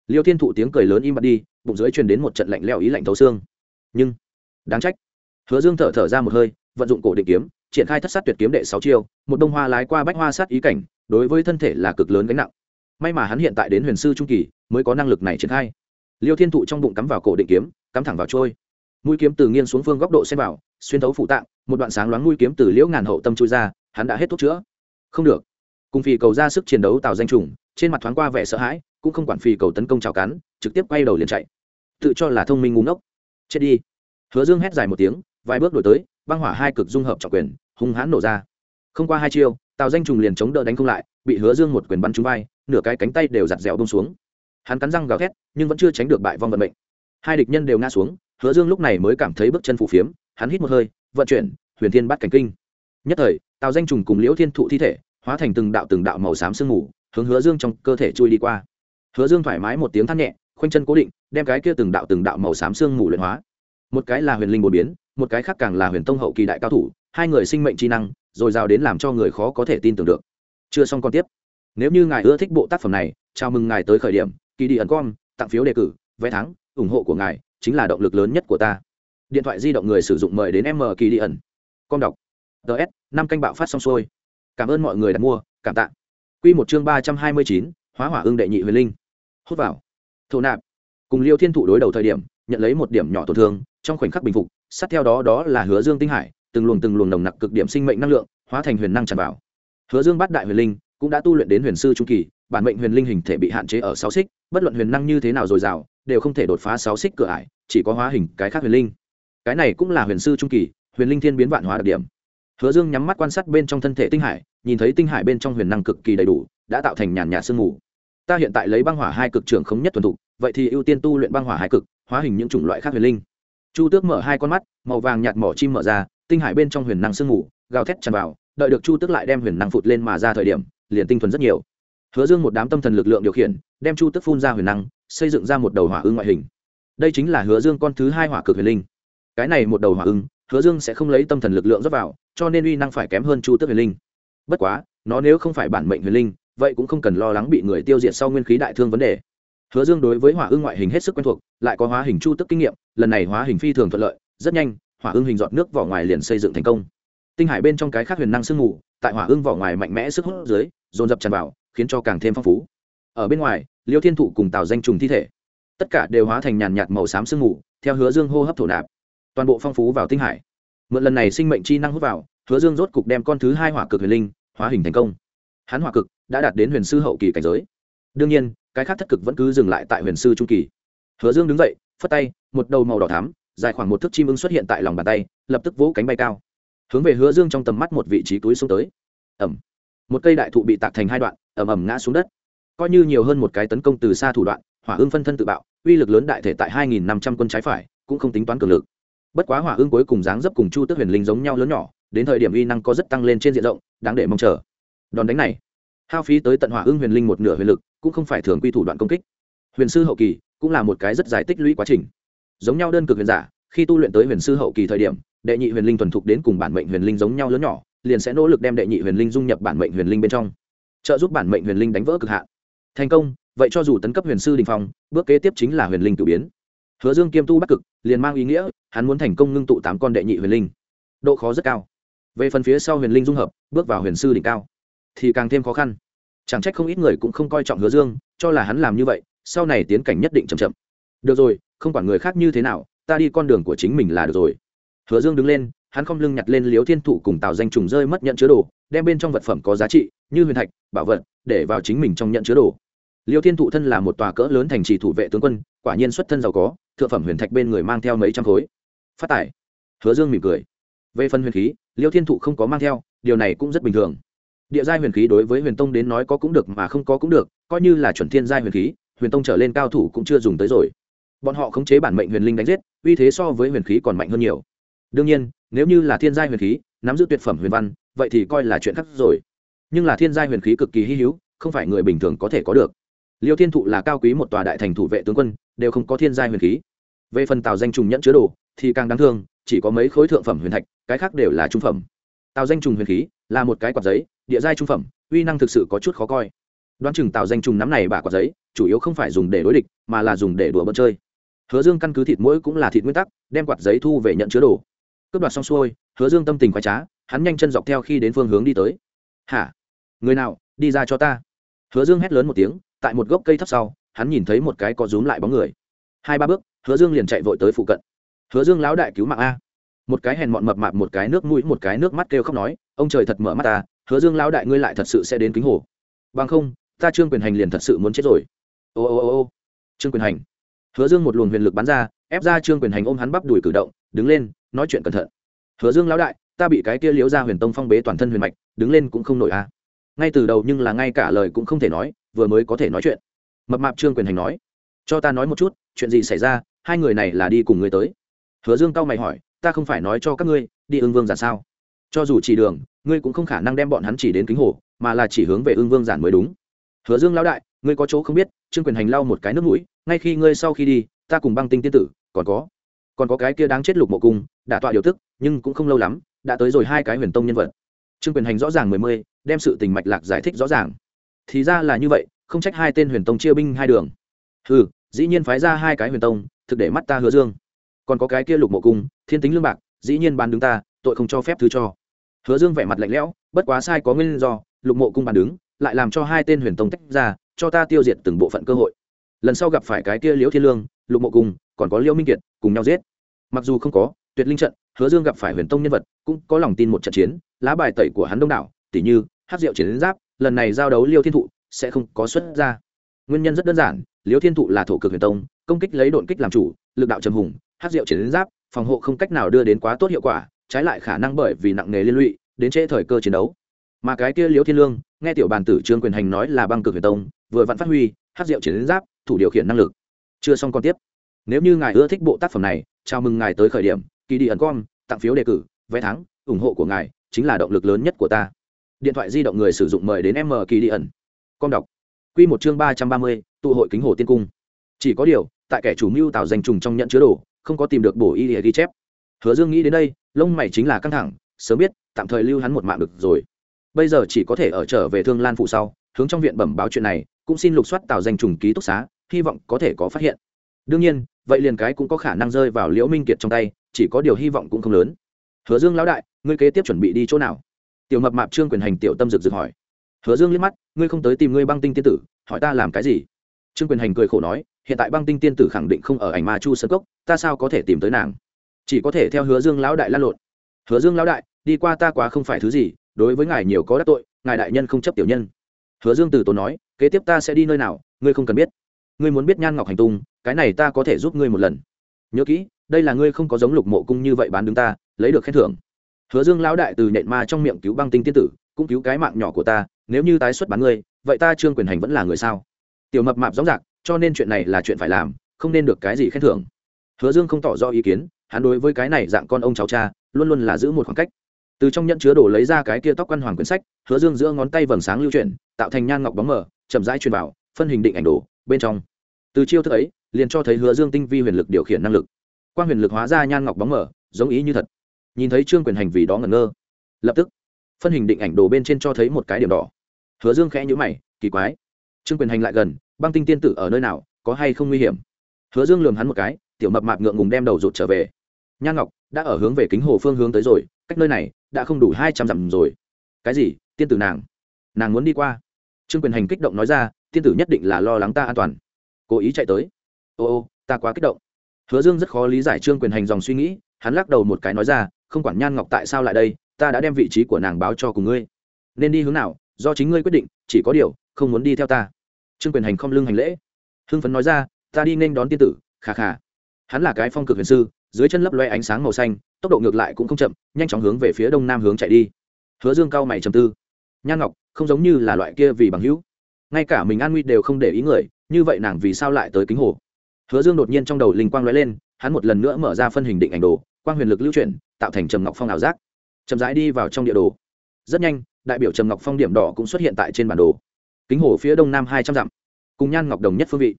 Liêu thiên thụ tiếng cười lớn im bặt đi, bụng dưới truyền đến một trận lạnh leo ý lạnh thấu xương. Nhưng, đáng trách. Hứa dương thở thở ra một hơi vận dụng cổ định kiếm, triển khai thất sát tuyệt kiếm đệ sáu chiêu, một đông hoa lái qua bách hoa sát ý cảnh, đối với thân thể là cực lớn gánh nặng. May mà hắn hiện tại đến huyền sư trung kỳ, mới có năng lực này triển khai. Liêu thiên thụ trong bụng cắm vào cổ định kiếm, cắm thẳng vào trôi. Mũi kiếm từ nghiêng xuống phương góc độ xem vào, xuyên thấu phụ tạng, một đoạn sáng loáng mũi kiếm từ liễu ngàn hậu tâm chui ra, hắn đã hết thuốc chữa. Không được. Cùng phì cầu ra sức chiến đấu tạo danh trùng, trên mặt thoáng qua vẻ sợ hãi, cũng không quản phì cầu tấn công trào cắn, trực tiếp quay đầu liền chạy. Tự cho là thông minh ngu ngốc. Chết đi. Hứa dương hét dài một tiếng, vài bước đổi tới băng hỏa hai cực dung hợp trọng quyền, hung hãn nổ ra. Không qua hai chiêu, tào danh trùng liền chống đỡ đánh không lại, bị hứa dương một quyền bắn trúng vai, nửa cái cánh tay đều giặt dẻo bông xuống. Hắn cắn răng gào thét, nhưng vẫn chưa tránh được bại vong vận mệnh. Hai địch nhân đều ngã xuống, hứa dương lúc này mới cảm thấy bước chân phủ phiếm, hắn hít một hơi, vận chuyển, huyền thiên bắt cảnh kinh. Nhất thời, tào danh trùng cùng liễu thiên thụ thi thể, hóa thành từng đạo từng đạo màu xám sương mù, hướng hứa dương trong cơ thể chui đi qua. Hứa dương thoải mái một tiếng thắt nhẹ, khoanh chân cố định, đem cái kia từng đạo từng đạo màu xám sương mù luyện hóa. Một cái là huyền linh bột biến một cái khác càng là huyền tông hậu kỳ đại cao thủ, hai người sinh mệnh trí năng, rồi rào đến làm cho người khó có thể tin tưởng được. Chưa xong còn tiếp. Nếu như ngài ưa thích bộ tác phẩm này, chào mừng ngài tới khởi điểm kỳ đi ẩn com tặng phiếu đề cử, vé thắng, ủng hộ của ngài chính là động lực lớn nhất của ta. Điện thoại di động người sử dụng mời đến m kỳ đi ẩn. Com đọc. Ts năm canh bạo phát xong xuôi. Cảm ơn mọi người đã mua, cảm tạ. Q một chương ba trăm hai mươi chín, hóa hỏa ương đệ nhị huyền linh. Hút vào. Thổ nạp. Cùng liêu thiên thụ đối đầu thời điểm, nhận lấy một điểm nhỏ tổn thương, trong khoảnh khắc bình phục sát theo đó đó là hứa dương tinh hải, từng luồng từng luồng nồng nặc cực điểm sinh mệnh năng lượng, hóa thành huyền năng tràn vào. Hứa dương bắt đại huyền linh, cũng đã tu luyện đến huyền sư trung kỳ, bản mệnh huyền linh hình thể bị hạn chế ở sáu xích, bất luận huyền năng như thế nào dồi dào, đều không thể đột phá sáu xích cửa ải, chỉ có hóa hình cái khác huyền linh. Cái này cũng là huyền sư trung kỳ, huyền linh thiên biến vạn hóa đặc điểm. Hứa dương nhắm mắt quan sát bên trong thân thể tinh hải, nhìn thấy tinh hải bên trong huyền năng cực kỳ đầy đủ, đã tạo thành nhàn nhạt sương mù. Ta hiện tại lấy băng hỏa hai cực trưởng khống nhất thuần thục, vậy thì ưu tiên tu luyện băng hỏa hai cực, hóa hình những chủng loại khác huyền linh chu tước mở hai con mắt, màu vàng nhạt mỏ chim mở ra, tinh hải bên trong huyền năng sương mù, gào thét tràn vào, đợi được chu tước lại đem huyền năng phụt lên mà ra thời điểm, liền tinh thuần rất nhiều. Hứa dương một đám tâm thần lực lượng điều khiển, đem chu tước phun ra huyền năng, xây dựng ra một đầu hỏa ưng ngoại hình. Đây chính là hứa dương con thứ hai hỏa cực huyền linh. Cái này một đầu hỏa ưng, hứa dương sẽ không lấy tâm thần lực lượng dốc vào, cho nên uy năng phải kém hơn chu tước huyền linh. Bất quá, nó nếu không phải bản mệnh huyền linh, vậy cũng không cần lo lắng bị người tiêu diệt sau nguyên khí đại thương vấn đề hứa dương đối với hỏa ưng ngoại hình hết sức quen thuộc, lại có hóa hình chu tức kinh nghiệm, lần này hóa hình phi thường thuận lợi, rất nhanh, hỏa ưng hình giọt nước vỏ ngoài liền xây dựng thành công. Tinh hải bên trong cái khác huyền năng sương mù, tại hỏa ưng vỏ ngoài mạnh mẽ sức hút dưới, dồn dập tràn vào, khiến cho càng thêm phong phú. Ở bên ngoài, liêu thiên thụ cùng tạo danh trùng thi thể, tất cả đều hóa thành nhàn nhạt màu xám sương mù, theo hứa dương hô hấp thổ nạp. Toàn bộ phong phú vào tinh hải. Mượn lần này sinh mệnh chi năng hút vào, hứa dương rốt cục đem con thứ hai hỏa cực huyền linh hóa hình thành công. Hắn hỏa cực đã đạt đến huyền sư hậu kỳ cảnh giới. Đương nhiên cái khác thất cực vẫn cứ dừng lại tại huyền sư trung kỳ. Hứa dương đứng dậy, phất tay, một đầu màu đỏ thắm, dài khoảng một thước chim ưng xuất hiện tại lòng bàn tay, lập tức vỗ cánh bay cao. Hướng về hứa dương trong tầm mắt một vị trí túi xuống tới. Ẩm một cây đại thụ bị tạc thành hai đoạn ẩm ẩm ngã xuống đất. Coi như nhiều hơn một cái tấn công từ xa thủ đoạn, hỏa ương phân thân tự bạo, uy lực lớn đại thể tại hai nghìn năm trăm quân trái phải, cũng không tính toán cường lực. Bất quá hỏa ương cuối cùng dáng dấp cùng chu tước huyền linh giống nhau lớn nhỏ, đến thời điểm uy năng có rất tăng lên trên diện rộng, đáng để mong chờ. Đòn đánh này. Hao phí tới tận hỏa ưng huyền linh một nửa huyền lực cũng không phải thường quy thủ đoạn công kích. Huyền sư hậu kỳ cũng là một cái rất giải tích lũy quá trình. Giống nhau đơn cực huyền giả, khi tu luyện tới huyền sư hậu kỳ thời điểm, đệ nhị huyền linh thuần thục đến cùng bản mệnh huyền linh giống nhau lớn nhỏ, liền sẽ nỗ lực đem đệ nhị huyền linh dung nhập bản mệnh huyền linh bên trong. Trợ giúp bản mệnh huyền linh đánh vỡ cực hạn. Thành công, vậy cho dù tấn cấp huyền sư đình phong, bước kế tiếp chính là huyền linh cử biến. Hứa dương kiêm tu bắc cực, liền mang ý nghĩa, hắn muốn thành công ngưng tụ tám con đệ nhị huyền linh. Độ khó rất cao. Về phần phía sau huyền linh dung hợp, bước vào huyền sư đỉnh cao, thì càng thêm khó khăn chẳng trách không ít người cũng không coi trọng hứa dương, cho là hắn làm như vậy, sau này tiến cảnh nhất định chậm chậm. Được rồi, không quản người khác như thế nào, ta đi con đường của chính mình là được rồi. Hứa dương đứng lên, hắn không lưng nhặt lên liếu thiên thụ cùng tạo danh trùng rơi mất nhận chứa đồ, đem bên trong vật phẩm có giá trị, như huyền thạch, bảo vật, để vào chính mình trong nhận chứa đồ. Liêu thiên thụ thân là một tòa cỡ lớn thành trì thủ vệ tướng quân, quả nhiên xuất thân giàu có, thượng phẩm huyền thạch bên người mang theo mấy trăm khối. Phát tải hứa dương mỉm cười. Về phần huyền khí liêu thiên thụ không có mang theo, điều này cũng rất bình thường địa giai huyền khí đối với huyền tông đến nói có cũng được mà không có cũng được, coi như là chuẩn thiên giai huyền khí, huyền tông trở lên cao thủ cũng chưa dùng tới rồi. Bọn họ khống chế bản mệnh huyền linh đánh giết, uy thế so với huyền khí còn mạnh hơn nhiều. Đương nhiên, nếu như là thiên giai huyền khí, nắm giữ tuyệt phẩm huyền văn, vậy thì coi là chuyện khác rồi. Nhưng là thiên giai huyền khí cực kỳ hy hữu, không phải người bình thường có thể có được. Liêu thiên thụ là cao quý một tòa đại thành thủ vệ tướng quân, đều không có thiên giai huyền khí. Về phần tào danh trùng nhẫn chứa đồ, thì càng đáng thương, chỉ có mấy khối thượng phẩm huyền thạch, cái khác đều là trung phẩm. Tào danh trùng huyền khí là một cái quạt giấy địa giai trung phẩm, uy năng thực sự có chút khó coi. Đoán chừng tạo danh trùng nắm này bả quả giấy, chủ yếu không phải dùng để đối địch, mà là dùng để đùa bận chơi. Hứa dương căn cứ thịt mũi cũng là thịt nguyên tắc, đem quạt giấy thu về nhận chứa đồ. Cướp đoạt xong xuôi, hứa dương tâm tình khoái trá, hắn nhanh chân dọc theo khi đến phương hướng đi tới. Hả? Người nào? Đi ra cho ta. Hứa dương hét lớn một tiếng, tại một gốc cây thấp sau, hắn nhìn thấy một cái có rúm lại bóng người. Hai ba bước, hứa dương liền chạy vội tới phụ cận. Hứa dương lão đại cứu mạng a một cái hèn mọn mập mạp, một cái nước mũi, một cái nước mắt kêu khóc nói, ông trời thật mở mắt ta, hứa dương lão đại ngươi lại thật sự sẽ đến kính hồ. Bằng không, ta trương quyền hành liền thật sự muốn chết rồi. Ô ô ô ô. Trương quyền hành. Hứa dương một luồng huyền lực bắn ra, ép ra trương quyền hành ôm hắn bắp đùi cử động, đứng lên, nói chuyện cẩn thận. Hứa dương lão đại, ta bị cái kia liếu ra huyền tông phong bế toàn thân huyền mạch, đứng lên cũng không nổi a ngay từ đầu nhưng là ngay cả lời cũng không thể nói, vừa mới có thể nói chuyện. Mập mạp trương quyền hành nói, cho ta nói một chút, chuyện gì xảy ra, hai người này là đi cùng người tới. Hứa dương cao mày hỏi ta không phải nói cho các ngươi, đi ưng vương giản sao? Cho dù chỉ đường, ngươi cũng không khả năng đem bọn hắn chỉ đến kính hồ, mà là chỉ hướng về ưng vương giản mới đúng. Hứa dương lão đại, ngươi có chỗ không biết, trương quyền hành lau một cái nước mũi, ngay khi ngươi sau khi đi, ta cùng băng tinh tiên tử, còn có còn có cái kia đáng chết lục mộ cung, đã tọa điều tức, nhưng cũng không lâu lắm, đã tới rồi hai cái huyền tông nhân vật. Trương quyền hành rõ ràng mười mươi, đem sự tình mạch lạc giải thích rõ ràng. Thì ra là như vậy, không trách hai tên huyền tông chia binh hai đường. Ừ dĩ nhiên phái ra hai cái huyền tông, thực để mắt ta hứa dương. Còn có cái kia lục mộ cung thiên tính lương bạc, dĩ nhiên bán đứng ta, tội không cho phép thứ cho. Hứa dương vẻ mặt lạnh lẽo, bất quá sai có nguyên do, lục mộ cung bán đứng, lại làm cho hai tên huyền tông tách ra, cho ta tiêu diệt từng bộ phận cơ hội. Lần sau gặp phải cái kia liễu thiên lương, lục mộ cung, còn có liễu minh kiệt, cùng nhau giết. Mặc dù không có, tuyệt linh trận, hứa dương gặp phải huyền tông nhân vật, cũng có lòng tin một trận chiến, lá bài tẩy của hắn đông đảo, tỉ như hát rượu chiến giáp, lần này giao đấu liêu thiên thụ, sẽ không có xuất ra. Nguyên nhân rất đơn giản, liêu thiên thụ là thổ cực huyền tông, công kích lấy độn kích làm chủ, lực đạo trầm hùng hát rượu chiến giáp phòng hộ không cách nào đưa đến quá tốt hiệu quả, trái lại khả năng bởi vì nặng nghề liên lụy, đến trễ thời cơ chiến đấu. Mà cái kia Liễu thiên lương, nghe tiểu bàn tử trương quyền hành nói là băng cực huyền tông, vừa vặn phát huy, hát rượu chiến giáp, thủ điều khiển năng lực. Chưa xong còn tiếp. Nếu như ngài ưa thích bộ tác phẩm này, chào mừng ngài tới khởi điểm kỳ đi ẩn com tặng phiếu đề cử, vé thắng, ủng hộ của ngài chính là động lực lớn nhất của ta. Điện thoại di động người sử dụng mời đến m kỳ đi ẩn. Com đọc. Q một chương ba trăm ba mươi, tụ hội kính hồ tiên cung. Chỉ có điều, tại kẻ chủ mưu tạo danh trùng trong nhận chứa đồ không có tìm được bổ y ghi chép. Hứa dương nghĩ đến đây, lông mày chính là căng thẳng, sớm biết, tạm thời lưu hắn một mạng được rồi. Bây giờ chỉ có thể ở trở về thương lan phụ sau, hướng trong viện bẩm báo chuyện này, cũng xin lục soát tạo danh trùng ký túc xá, hy vọng có thể có phát hiện. Đương nhiên, vậy liền cái cũng có khả năng rơi vào liễu minh kiệt trong tay, chỉ có điều hy vọng cũng không lớn. Hứa dương lão đại, ngươi kế tiếp chuẩn bị đi chỗ nào? Tiểu mập mạp trương quyền hành tiểu tâm rực rực hỏi. Hứa dương liếc mắt, ngươi không tới tìm ngươi băng tinh tiên tử, hỏi ta làm cái gì? Trương quyền hành cười khổ nói hiện tại băng tinh tiên tử khẳng định không ở ảnh ma chu sơ cốc, ta sao có thể tìm tới nàng? Chỉ có thể theo hứa dương lão đại lan lộn. Hứa dương lão đại, đi qua ta quá không phải thứ gì, đối với ngài nhiều có đắc tội, ngài đại nhân không chấp tiểu nhân. Hứa dương từ tốn nói, kế tiếp ta sẽ đi nơi nào, ngươi không cần biết. Ngươi muốn biết nhan ngọc hành tung, cái này ta có thể giúp ngươi một lần. Nhớ kỹ, đây là ngươi không có giống lục mộ cung như vậy bán đứng ta, lấy được khen thưởng. Hứa dương lão đại từ nhện ma trong miệng cứu băng tinh tiên tử, cũng cứu cái mạng nhỏ của ta, nếu như tái xuất bán ngươi, vậy ta trương quyền hành vẫn là người sao? Tiểu mập mạp rõ rạc cho nên chuyện này là chuyện phải làm, không nên được cái gì khen thưởng. Hứa dương không tỏ rõ ý kiến, hắn đối với cái này dạng con ông cháu cha, luôn luôn là giữ một khoảng cách. Từ trong nhận chứa đồ lấy ra cái kia tóc quan hoàng quyển sách, hứa dương giữa ngón tay vầng sáng lưu chuyển, tạo thành nhan ngọc bóng mờ, chậm rãi truyền vào, phân hình định ảnh đồ, bên trong. Từ chiêu thức ấy, liền cho thấy hứa dương tinh vi huyền lực điều khiển năng lực. Quan huyền lực hóa ra nhan ngọc bóng mờ, giống ý như thật. Nhìn thấy trương quyền hành vì đó ngẩn ngơ. Lập tức, phân hình định ảnh đồ bên trên cho thấy một cái điểm đỏ. Hứa dương khẽ nhữ mày, kỳ quái. Trương quyền hành lại gần băng tinh tiên tử ở nơi nào, có hay không nguy hiểm? Hứa dương lường hắn một cái, tiểu mập mạp ngượng ngùng đem đầu rụt trở về. Nhan ngọc, đã ở hướng về kính hồ phương hướng tới rồi, cách nơi này, đã không đủ hai trăm dặm rồi. Cái gì? Tiên tử nàng? Nàng muốn đi qua. Trương quyền hành kích động nói ra, tiên tử nhất định là lo lắng ta an toàn. Cố ý chạy tới. Ô ô, ta quá kích động. Hứa dương rất khó lý giải trương quyền hành dòng suy nghĩ, hắn lắc đầu một cái nói ra, không quản nhan ngọc tại sao lại đây, ta đã đem vị trí của nàng báo cho cùng ngươi. Nên đi hướng nào, do chính ngươi quyết định, chỉ có điều, không muốn đi theo ta trương quyền hành không lưng hành lễ. Hưng phấn nói ra, ta đi nên đón tiên tử khà khà hắn là cái phong cực huyền sư, dưới chân lấp loe ánh sáng màu xanh, tốc độ ngược lại cũng không chậm, nhanh chóng hướng về phía đông nam hướng chạy đi. Hứa dương cao mày trầm tư. Nhan ngọc, không giống như là loại kia vì bằng hữu. Ngay cả mình an nguy đều không để ý người, như vậy nàng vì sao lại tới kính hồ? Hứa dương đột nhiên trong đầu linh quang lóe lên, hắn một lần nữa mở ra phân hình định ảnh đồ, quang huyền lực lưu chuyển, tạo thành trầm ngọc phong ảo giác. Chậm rãi đi vào trong địa đồ. Rất nhanh, đại biểu trầm ngọc phong điểm đỏ cũng xuất hiện tại trên bản đồ kính hồ phía đông nam hai trăm dặm, cùng nhan ngọc đồng nhất phương vị.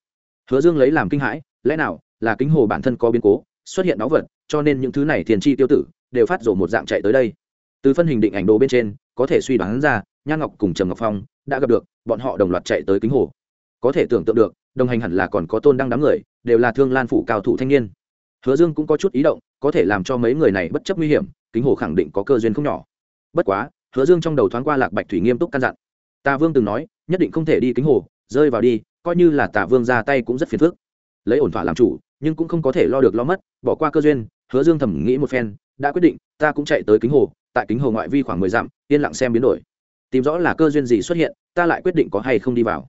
Hứa dương lấy làm kinh hãi, lẽ nào là kính hồ bản thân có biến cố, xuất hiện báu vật, cho nên những thứ này thiền chi tiêu tử đều phát rổ một dạng chạy tới đây. Từ phân hình định ảnh đồ bên trên, có thể suy đoán ra, nhan ngọc cùng trầm ngọc phong đã gặp được, bọn họ đồng loạt chạy tới kính hồ. Có thể tưởng tượng được, đồng hành hẳn là còn có tôn đăng đám người, đều là thương lan phủ cao thủ thanh niên. Hứa dương cũng có chút ý động, có thể làm cho mấy người này bất chấp nguy hiểm, kính hồ khẳng định có cơ duyên không nhỏ. Bất quá, hứa dương trong đầu thoáng qua lạc bạch thủy nghiêm túc căn dặn tà vương từng nói, nhất định không thể đi kính hồ, rơi vào đi, coi như là tà vương ra tay cũng rất phiền phức. Lấy ổn thỏa làm chủ, nhưng cũng không có thể lo được lo mất, bỏ qua cơ duyên, hứa dương thầm nghĩ một phen, đã quyết định, ta cũng chạy tới kính hồ, tại kính hồ ngoại vi khoảng mười dặm, yên lặng xem biến đổi. Tìm rõ là cơ duyên gì xuất hiện, ta lại quyết định có hay không đi vào.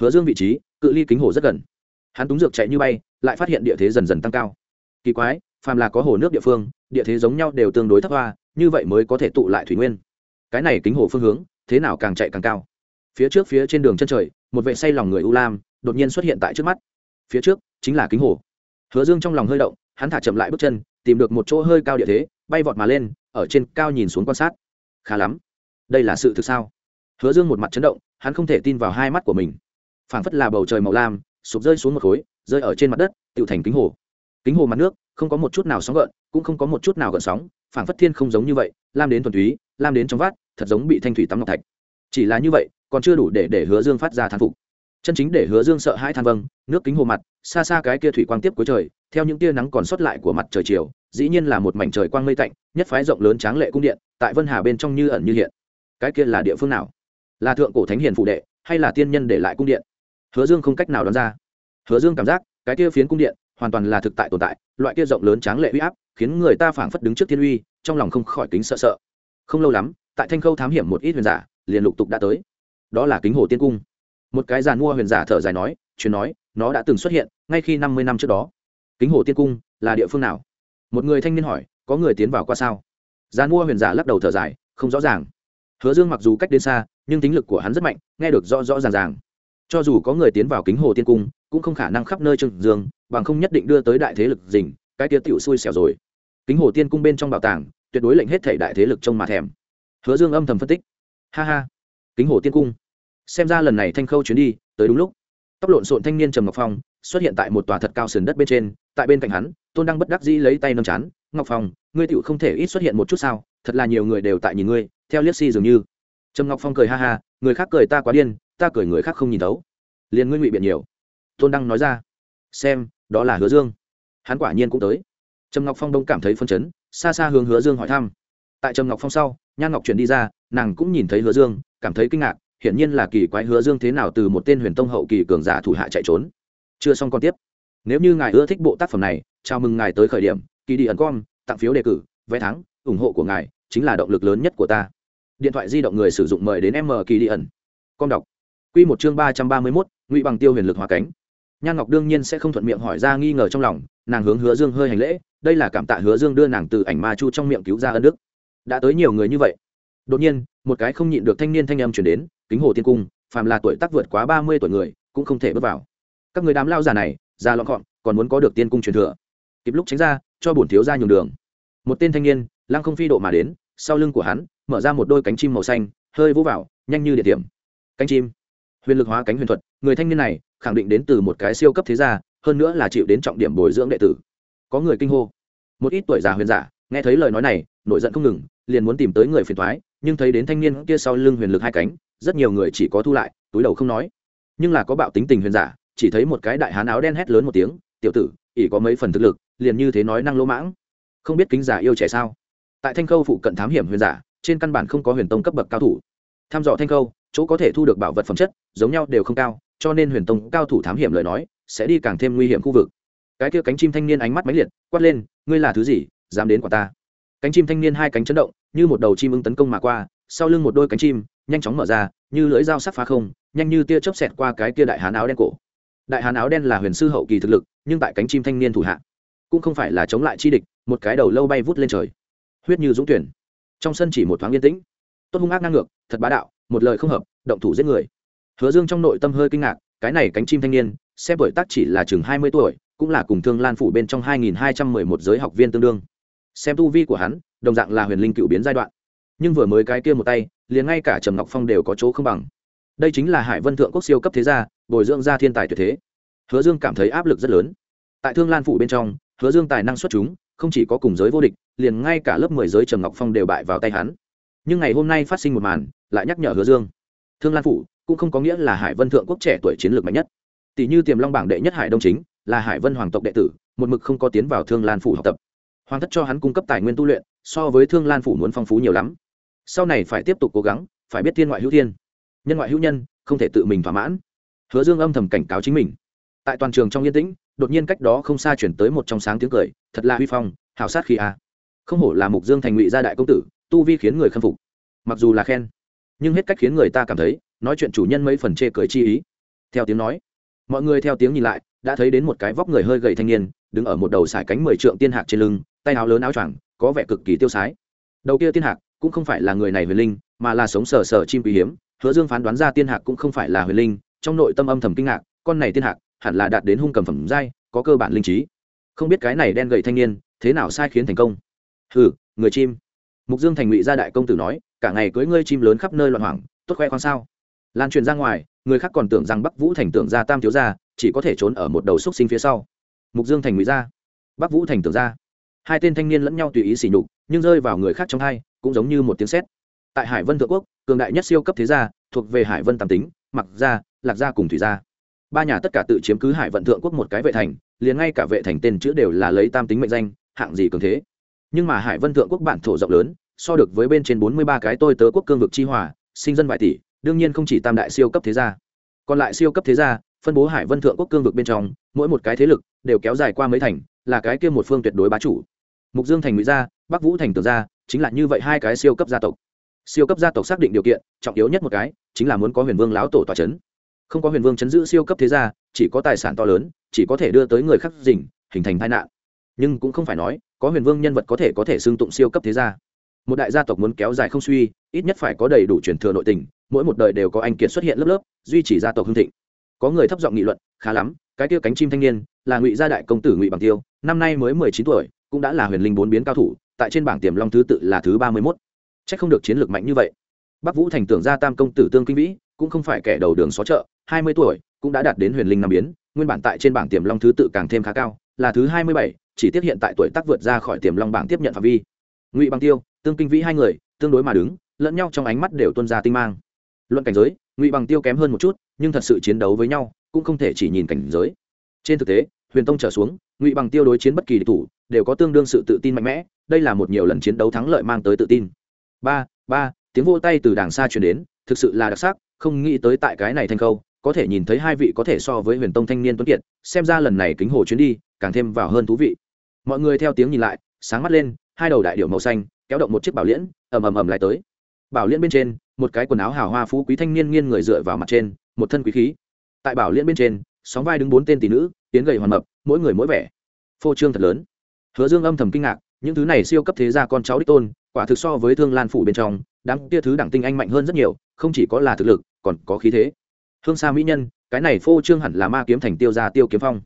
Hứa dương vị trí, cự ly kính hồ rất gần. Hắn túng dược chạy như bay, lại phát hiện địa thế dần dần tăng cao. Kỳ quái, phàm là có hồ nước địa phương, địa thế giống nhau đều tương đối thấp hoa, như vậy mới có thể tụ lại thủy nguyên. Cái này kính hồ phương hướng thế nào càng chạy càng cao. Phía trước phía trên đường chân trời, một vệ say lòng người u lam đột nhiên xuất hiện tại trước mắt. Phía trước chính là kính hồ. Hứa dương trong lòng hơi động, hắn thả chậm lại bước chân, tìm được một chỗ hơi cao địa thế, bay vọt mà lên, ở trên cao nhìn xuống quan sát. Khá lắm. Đây là sự thực sao? Hứa dương một mặt chấn động, hắn không thể tin vào hai mắt của mình. Phảng phất là bầu trời màu lam, sụp rơi xuống một khối, rơi ở trên mặt đất tự thành kính hồ. Kính hồ mặt nước, không có một chút nào sóng gợn, cũng không có một chút nào gợn sóng, phảng phất thiên không giống như vậy, lam đến thuần túy, lam đến trong vát thật giống bị thanh thủy tắm ngọc thạch. Chỉ là như vậy, còn chưa đủ để để hứa dương phát ra thán phục. Chân chính để hứa dương sợ hãi than vâng nước kính hồ mặt, xa xa cái kia thủy quang tiếp cuối trời, theo những tia nắng còn sót lại của mặt trời chiều, dĩ nhiên là một mảnh trời quang mây tạnh, nhất phái rộng lớn tráng lệ cung điện, tại vân hà bên trong như ẩn như hiện. Cái kia là địa phương nào? Là thượng cổ thánh hiền phụ đệ, hay là tiên nhân để lại cung điện? Hứa dương không cách nào đoán ra. Hứa dương cảm giác, cái kia phiến cung điện hoàn toàn là thực tại tồn tại, loại kia rộng lớn tráng lệ uy áp, khiến người ta phảng phất đứng trước thiên uy, trong lòng không khỏi kính sợ sợ. Không lâu lắm tại thanh khâu thám hiểm một ít huyền giả, liền lục tục đã tới. Đó là kính hồ tiên cung. Một cái giàn mua huyền giả thở dài nói chuyến nói, nó đã từng xuất hiện, ngay khi năm mươi năm trước đó. Kính hồ tiên cung là địa phương nào? Một người thanh niên hỏi, có người tiến vào qua sao? Giàn mua huyền giả lắc đầu thở dài, không rõ ràng. Hứa dương mặc dù cách đến xa, nhưng tính lực của hắn rất mạnh, nghe được rõ rõ ràng ràng. Cho dù có người tiến vào kính hồ tiên cung, cũng không khả năng khắp nơi trừng dương, bằng không nhất định đưa tới đại thế lực dình cái tia tiểu xui xẻo rồi. Kính hồ tiên cung bên trong bảo tàng, tuyệt đối lệnh hết thể đại thế lực trông mà thèm hứa dương âm thầm phân tích. Ha ha. Kính hồ tiên cung. Xem ra lần này thanh khâu chuyến đi, tới đúng lúc. Tóc lộn xộn thanh niên trầm ngọc phong xuất hiện tại một tòa thật cao sườn đất bên trên, tại bên cạnh hắn, tôn đang bất đắc dĩ lấy tay nâng chán. Ngọc phong, ngươi tựu không thể ít xuất hiện một chút sao? Thật là nhiều người đều tại nhìn ngươi, theo liếc si dường như. Trầm ngọc phong cười ha ha, người khác cười ta quá điên, ta cười người khác không nhìn thấu. Liền ngươi ngụy biện nhiều. Tôn đăng nói ra. Xem, đó là hứa dương. Hắn quả nhiên cũng tới. Trầm ngọc phong đông cảm thấy phân chấn, xa xa hướng hứa dương hỏi thăm tại trầm ngọc phong sau, nhan ngọc chuyển đi ra, nàng cũng nhìn thấy hứa dương, cảm thấy kinh ngạc, hiển nhiên là kỳ quái hứa dương thế nào từ một tên huyền tông hậu kỳ cường giả thủ hạ chạy trốn. Chưa xong còn tiếp. Nếu như ngài ưa thích bộ tác phẩm này, chào mừng ngài tới khởi điểm kỳ đi ẩn com, tặng phiếu đề cử, vé thắng, ủng hộ của ngài chính là động lực lớn nhất của ta. Điện thoại di động người sử dụng mời đến m kỳ đi ẩn. Com đọc. Q một chương ba trăm ba mươi mốt, ngụy bằng tiêu huyền lực hòa cánh. Nhan ngọc đương nhiên sẽ không thuận miệng hỏi ra nghi ngờ trong lòng, nàng hướng hứa dương hơi hành lễ, đây là cảm tạ hứa dương đưa nàng từ ảnh ma chu trong miệng cứu ra ân đức đã tới nhiều người như vậy. Đột nhiên, một cái không nhịn được thanh niên thanh âm chuyển đến, kính hồ tiên cung, phàm là tuổi tác vượt quá ba mươi tuổi người, cũng không thể bước vào. Các người đám lao già này, già lọn gọn, còn muốn có được tiên cung truyền thừa. Kịp lúc tránh ra, cho bổn thiếu ra nhường đường. Một tên thanh niên, lăng không phi độ mà đến, sau lưng của hắn, mở ra một đôi cánh chim màu xanh, hơi vỗ vào, nhanh như địa điểm. Cánh chim, huyền lực hóa cánh huyền thuật, người thanh niên này, khẳng định đến từ một cái siêu cấp thế gia, hơn nữa là chịu đến trọng điểm bồi dưỡng đệ tử. Có người kinh hô. Một ít tuổi già huyền giả, nghe thấy lời nói này, nổi giận không ngừng liền muốn tìm tới người phiền thoái, nhưng thấy đến thanh niên kia sau lưng huyền lực hai cánh, rất nhiều người chỉ có thu lại, túi đầu không nói. Nhưng là có bạo tính tình huyền giả, chỉ thấy một cái đại hán áo đen hét lớn một tiếng, tiểu tử ỉ có mấy phần thực lực, liền như thế nói năng lỗ mãng. Không biết kính giả yêu trẻ sao? Tại thanh khâu phụ cận thám hiểm huyền giả, trên căn bản không có huyền tông cấp bậc cao thủ. Tham dò thanh khâu, chỗ có thể thu được bảo vật phẩm chất, giống nhau đều không cao, cho nên huyền tông cao thủ thám hiểm lời nói, sẽ đi càng thêm nguy hiểm khu vực. Cái kia cánh chim thanh niên ánh mắt máy liệt, quát lên, ngươi là thứ gì, dám đến quả ta? Cánh chim thanh niên hai cánh chấn động, như một đầu chim ưng tấn công mà qua, sau lưng một đôi cánh chim, nhanh chóng mở ra, như lưỡi dao sắc phá không, nhanh như tia chớp xẹt qua cái tia đại hán áo đen cổ. Đại hán áo đen là huyền sư hậu kỳ thực lực, nhưng tại cánh chim thanh niên thủ hạ, cũng không phải là chống lại chi địch, một cái đầu lâu bay vút lên trời. Huyết như dũng tuyển. Trong sân chỉ một thoáng yên tĩnh. Tốt hung ác ngang ngược, thật bá đạo, một lời không hợp, động thủ giết người. Hứa dương trong nội tâm hơi kinh ngạc, cái này cánh chim thanh niên, xem tuổi tác chỉ là chừng hai mươi tuổi, cũng là cùng thương lan phủ bên trong hai nghìn hai trăm mười một giới học viên tương đương xem tu vi của hắn, đồng dạng là huyền linh cựu biến giai đoạn. Nhưng vừa mới cái kia một tay, liền ngay cả trầm ngọc phong đều có chỗ không bằng. Đây chính là hải vân thượng quốc siêu cấp thế gia, bồi dưỡng ra thiên tài tuyệt thế. Hứa dương cảm thấy áp lực rất lớn. Tại thương lan phủ bên trong, hứa dương tài năng xuất chúng, không chỉ có cùng giới vô địch, liền ngay cả lớp mười giới trầm ngọc phong đều bại vào tay hắn. Nhưng ngày hôm nay phát sinh một màn, lại nhắc nhở hứa dương. Thương lan phủ cũng không có nghĩa là hải vân thượng quốc trẻ tuổi chiến lược mạnh nhất. Tỷ như tiềm long bảng đệ nhất hải đông chính, là hải vân hoàng tộc đệ tử, một mực không có tiến vào thương lan phủ học tập hoàng thất cho hắn cung cấp tài nguyên tu luyện, so với thương lan phủ muốn phong phú nhiều lắm. Sau này phải tiếp tục cố gắng, phải biết thiên ngoại hữu thiên. Nhân ngoại hữu nhân, không thể tự mình thỏa mãn. Hứa dương âm thầm cảnh cáo chính mình. Tại toàn trường trong yên tĩnh, đột nhiên cách đó không xa chuyển tới một trong sáng tiếng cười, thật là huy phong, hào sát khi a. Không hổ là mục dương thành ngụy gia đại công tử, tu vi khiến người khâm phục. Mặc dù là khen, nhưng hết cách khiến người ta cảm thấy, nói chuyện chủ nhân mấy phần chê cười chi ý. Theo tiếng nói, mọi người theo tiếng nhìn lại, đã thấy đến một cái vóc người hơi gầy thanh niên, đứng ở một đầu sải cánh mười trượng tiên hạc trên lưng tay áo lớn áo choàng, có vẻ cực kỳ tiêu sái. Đầu kia tiên hạc cũng không phải là người này huyền linh, mà là sống sờ sờ chim quý hiếm, hứa dương phán đoán ra tiên hạc cũng không phải là huyền linh, trong nội tâm âm thầm kinh ngạc, con này tiên hạc hẳn là đạt đến hung cầm phẩm giai, có cơ bản linh trí. Không biết cái này đen gậy thanh niên, thế nào sai khiến thành công? Hừ, người chim. Mục dương thành ngụy gia đại công tử nói, cả ngày cưới ngươi chim lớn khắp nơi loạn hoảng, tốt khoe khoang sao? Lan truyền ra ngoài, người khác còn tưởng rằng bắc vũ thành tưởng gia tam thiếu gia, chỉ có thể trốn ở một đầu xúc sinh phía sau. Mục dương thành ngụy gia. Bắc vũ thành tưởng gia hai tên thanh niên lẫn nhau tùy ý xỉ nhục, nhưng rơi vào người khác trong hai, cũng giống như một tiếng sét. Tại hải vân thượng quốc, cường đại nhất siêu cấp thế gia, thuộc về hải vân tam tính, mặc gia, lạc gia cùng thủy gia. Ba nhà tất cả tự chiếm cứ hải vận thượng quốc một cái vệ thành, liền ngay cả vệ thành tên chữ đều là lấy tam tính mệnh danh, hạng gì cường thế. Nhưng mà hải vân thượng quốc bản thổ rộng lớn, so được với bên trên bốn mươi ba cái tôi tớ quốc cương vực chi hòa, sinh dân vài tỷ, đương nhiên không chỉ tam đại siêu cấp thế gia. Còn lại siêu cấp thế gia, phân bố hải vân thượng quốc cương vực bên trong, mỗi một cái thế lực đều kéo dài qua mấy thành là cái kia một phương tuyệt đối bá chủ. Mục dương thành ngụy gia, bắc vũ thành tường gia, chính là như vậy hai cái siêu cấp gia tộc. Siêu cấp gia tộc xác định điều kiện, trọng yếu nhất một cái, chính là muốn có huyền vương lão tổ tòa c h ấ n không có huyền vương chấn giữ siêu cấp thế gia, chỉ có tài sản to lớn, chỉ có thể đưa tới người khác dình hình thành tai nạn. Nhưng cũng không phải nói, có huyền vương nhân vật có thể có thể xưng tụng siêu cấp thế gia. Một đại gia tộc muốn kéo dài không suy, ít nhất phải có đầy đủ truyền thừa nội tình, mỗi một đời đều có anh kiệt xuất hiện lớp lớp, duy trì gia tộc hưng thịnh. Có người thấp giọng nghị luận, khá lắm, cái kia cánh chim thanh niên, là ngụy gia đại công tử ngụy bằng tiêu năm nay mới mười chín tuổi, cũng đã là huyền linh bốn biến cao thủ, tại trên bảng tiềm long thứ tự là thứ ba mươi mốt. C h ắ c không được chiến lược mạnh như vậy. Bắc vũ thành tưởng Ra tam công tử tương kinh vĩ, cũng không phải kẻ đầu đường xó chợ, hai mươi tuổi, cũng đã đạt đến huyền linh năm biến, nguyên bản tại trên bảng tiềm long thứ tự càng thêm khá cao, là thứ hai mươi bảy, chỉ tiếp hiện tại tuổi tác vượt ra khỏi tiềm long bảng tiếp nhận phạm vi. Ngụy bằng tiêu, tương kinh vĩ hai người, tương đối mà đứng, lẫn nhau trong ánh mắt đều tuân ra tinh mang. Luận cảnh giới, ngụy bằng tiêu kém hơn một chút, nhưng thật sự chiến đấu với nhau, cũng không thể chỉ nhìn cảnh giới. Trên thực tế huyền tông trở xuống, ngụy bằng tiêu đối chiến bất kỳ địch thủ, đều có tương đương sự tự tin mạnh mẽ, đây là một nhiều lần chiến đấu thắng lợi mang tới tự tin. Ba ba, tiếng vô tay từ đàng xa truyền đến, thực sự là đặc sắc, không nghĩ tới tại cái này thành khâu, có thể nhìn thấy hai vị có thể so với huyền tông thanh niên tuấn kiệt, xem ra lần này kính hồ chuyến đi, càng thêm vào hơn thú vị. Mọi người theo tiếng nhìn lại, sáng mắt lên, hai đầu đại điệu màu xanh, kéo động một chiếc bảo liễn, ầm ầm ầm lại tới. Bảo liễn bên trên, một cái quần áo hào hoa phú quý thanh niên nghiêng người dựa vào mặt trên, một thân quý khí. Tại bảo liễn bên trên, sóng vai đứng bốn tên tỷ nữ tiến gầy hoàn mập, mỗi người mỗi vẻ. Phô trương thật lớn. Hứa dương âm thầm kinh ngạc, những thứ này siêu cấp thế gia con cháu đích tôn, quả thực so với thương lan phủ bên trong, đám tia thứ đẳng tinh anh mạnh hơn rất nhiều, không chỉ có là thực lực, còn có khí thế. Hương xa mỹ nhân, cái này phô trương hẳn là ma kiếm thành tiêu gia tiêu kiếm phong.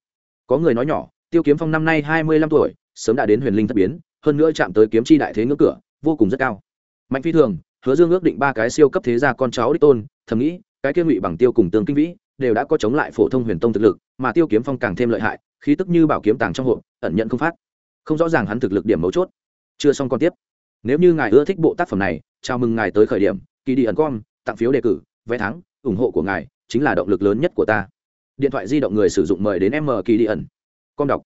Có người nói nhỏ, tiêu kiếm phong năm nay hai mươi lăm tuổi, sớm đã đến huyền linh thất biến, hơn nữa chạm tới kiếm chi đại thế ngưỡng cửa, vô cùng rất cao. Mạnh phi thường, hứa dương ước định ba cái siêu cấp thế gia con cháu đích tôn, thầm nghĩ, cái kia ngụy bằng tiêu cùng tương kinh vĩ đều đã có chống lại phổ thông huyền tông thực lực, mà tiêu kiếm phong càng thêm lợi hại, khí tức như bảo kiếm tàng trong hộ ẩn nhận không phát. Không rõ ràng hắn thực lực điểm mấu chốt. Chưa xong còn tiếp. Nếu như ngài ưa thích bộ tác phẩm này, chào mừng ngài tới khởi điểm kỳ đi ẩn com, tặng phiếu đề cử, vé thắng, ủng hộ của ngài chính là động lực lớn nhất của ta. Điện thoại di động người sử dụng mời đến m kỳ đi ẩn com đọc.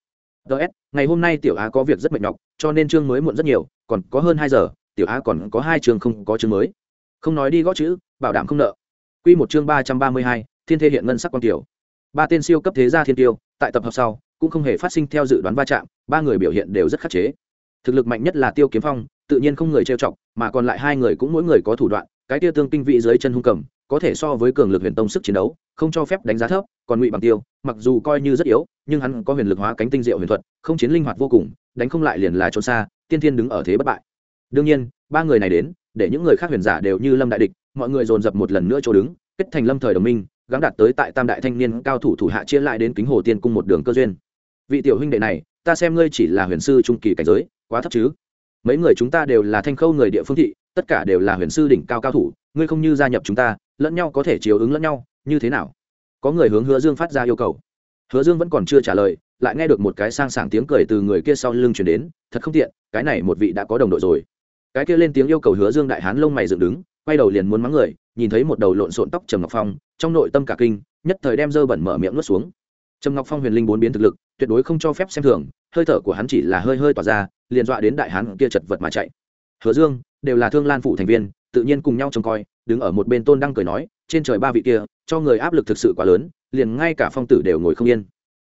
Ts ngày hôm nay tiểu á có việc rất mệt nhọc, cho nên chương mới muộn rất nhiều, còn có hơn hai giờ, tiểu á còn có hai chương không có chương mới. Không nói đi gõ chữ, bảo đảm không nợ. Q một chương ba trăm ba mươi hai thiên thê hiện ngân sắc quan tiểu ba tên siêu cấp thế gia thiên tiêu tại tập hợp sau, cũng không hề phát sinh theo dự đoán va chạm, ba người biểu hiện đều rất khắc chế. Thực lực mạnh nhất là tiêu kiếm phong, tự nhiên không người trêu chọc, mà còn lại hai người cũng mỗi người có thủ đoạn, cái tia tương kinh vị dưới chân hung cầm, có thể so với cường lực huyền tông sức chiến đấu, không cho phép đánh giá thấp, còn ngụy bằng tiêu, mặc dù coi như rất yếu, nhưng hắn có huyền lực hóa cánh tinh diệu huyền thuật, không chiến linh hoạt vô cùng, đánh không lại liền là trốn xa, tiên thiên đứng ở thế bất bại. Đương nhiên, ba người này đến, để những người khác huyền giả đều như lâm đại địch, mọi người dồn dập một lần nữa chỗ đứng, kết thành lâm thời đồng minh gắng đạt tới tại tam đại thanh niên cao thủ thủ hạ chia lại đến kính hồ tiên cung một đường cơ duyên. Vị tiểu huynh đệ này, ta xem ngươi chỉ là huyền sư trung kỳ cảnh giới, quá thấp chứ. Mấy người chúng ta đều là thanh khâu người địa phương thị, tất cả đều là huyền sư đỉnh cao cao thủ, ngươi không như gia nhập chúng ta, lẫn nhau có thể chiếu ứng lẫn nhau, như thế nào? Có người hướng hứa dương phát ra yêu cầu. Hứa dương vẫn còn chưa trả lời, lại nghe được một cái sang sảng tiếng cười từ người kia sau lưng chuyển đến, thật không tiện, cái này một vị đã có đồng đội rồi. Cái kia lên tiếng yêu cầu hứa dương đại hán lông mày dựng đứng quay đầu liền muốn mắng người, nhìn thấy một đầu lộn xộn tóc trầm ngọc phong, trong nội tâm cả kinh, nhất thời đem dơ bẩn mở miệng nuốt xuống. Trầm ngọc phong huyền linh bốn biến thực lực, tuyệt đối không cho phép xem thường, hơi thở của hắn chỉ là hơi hơi tỏa ra, liền dọa đến đại hán kia chật vật mà chạy. Hứa dương, đều là thương lan phụ thành viên, tự nhiên cùng nhau trông coi, đứng ở một bên tôn đang cười nói, trên trời ba vị kia, cho người áp lực thực sự quá lớn, liền ngay cả phong tử đều ngồi không yên.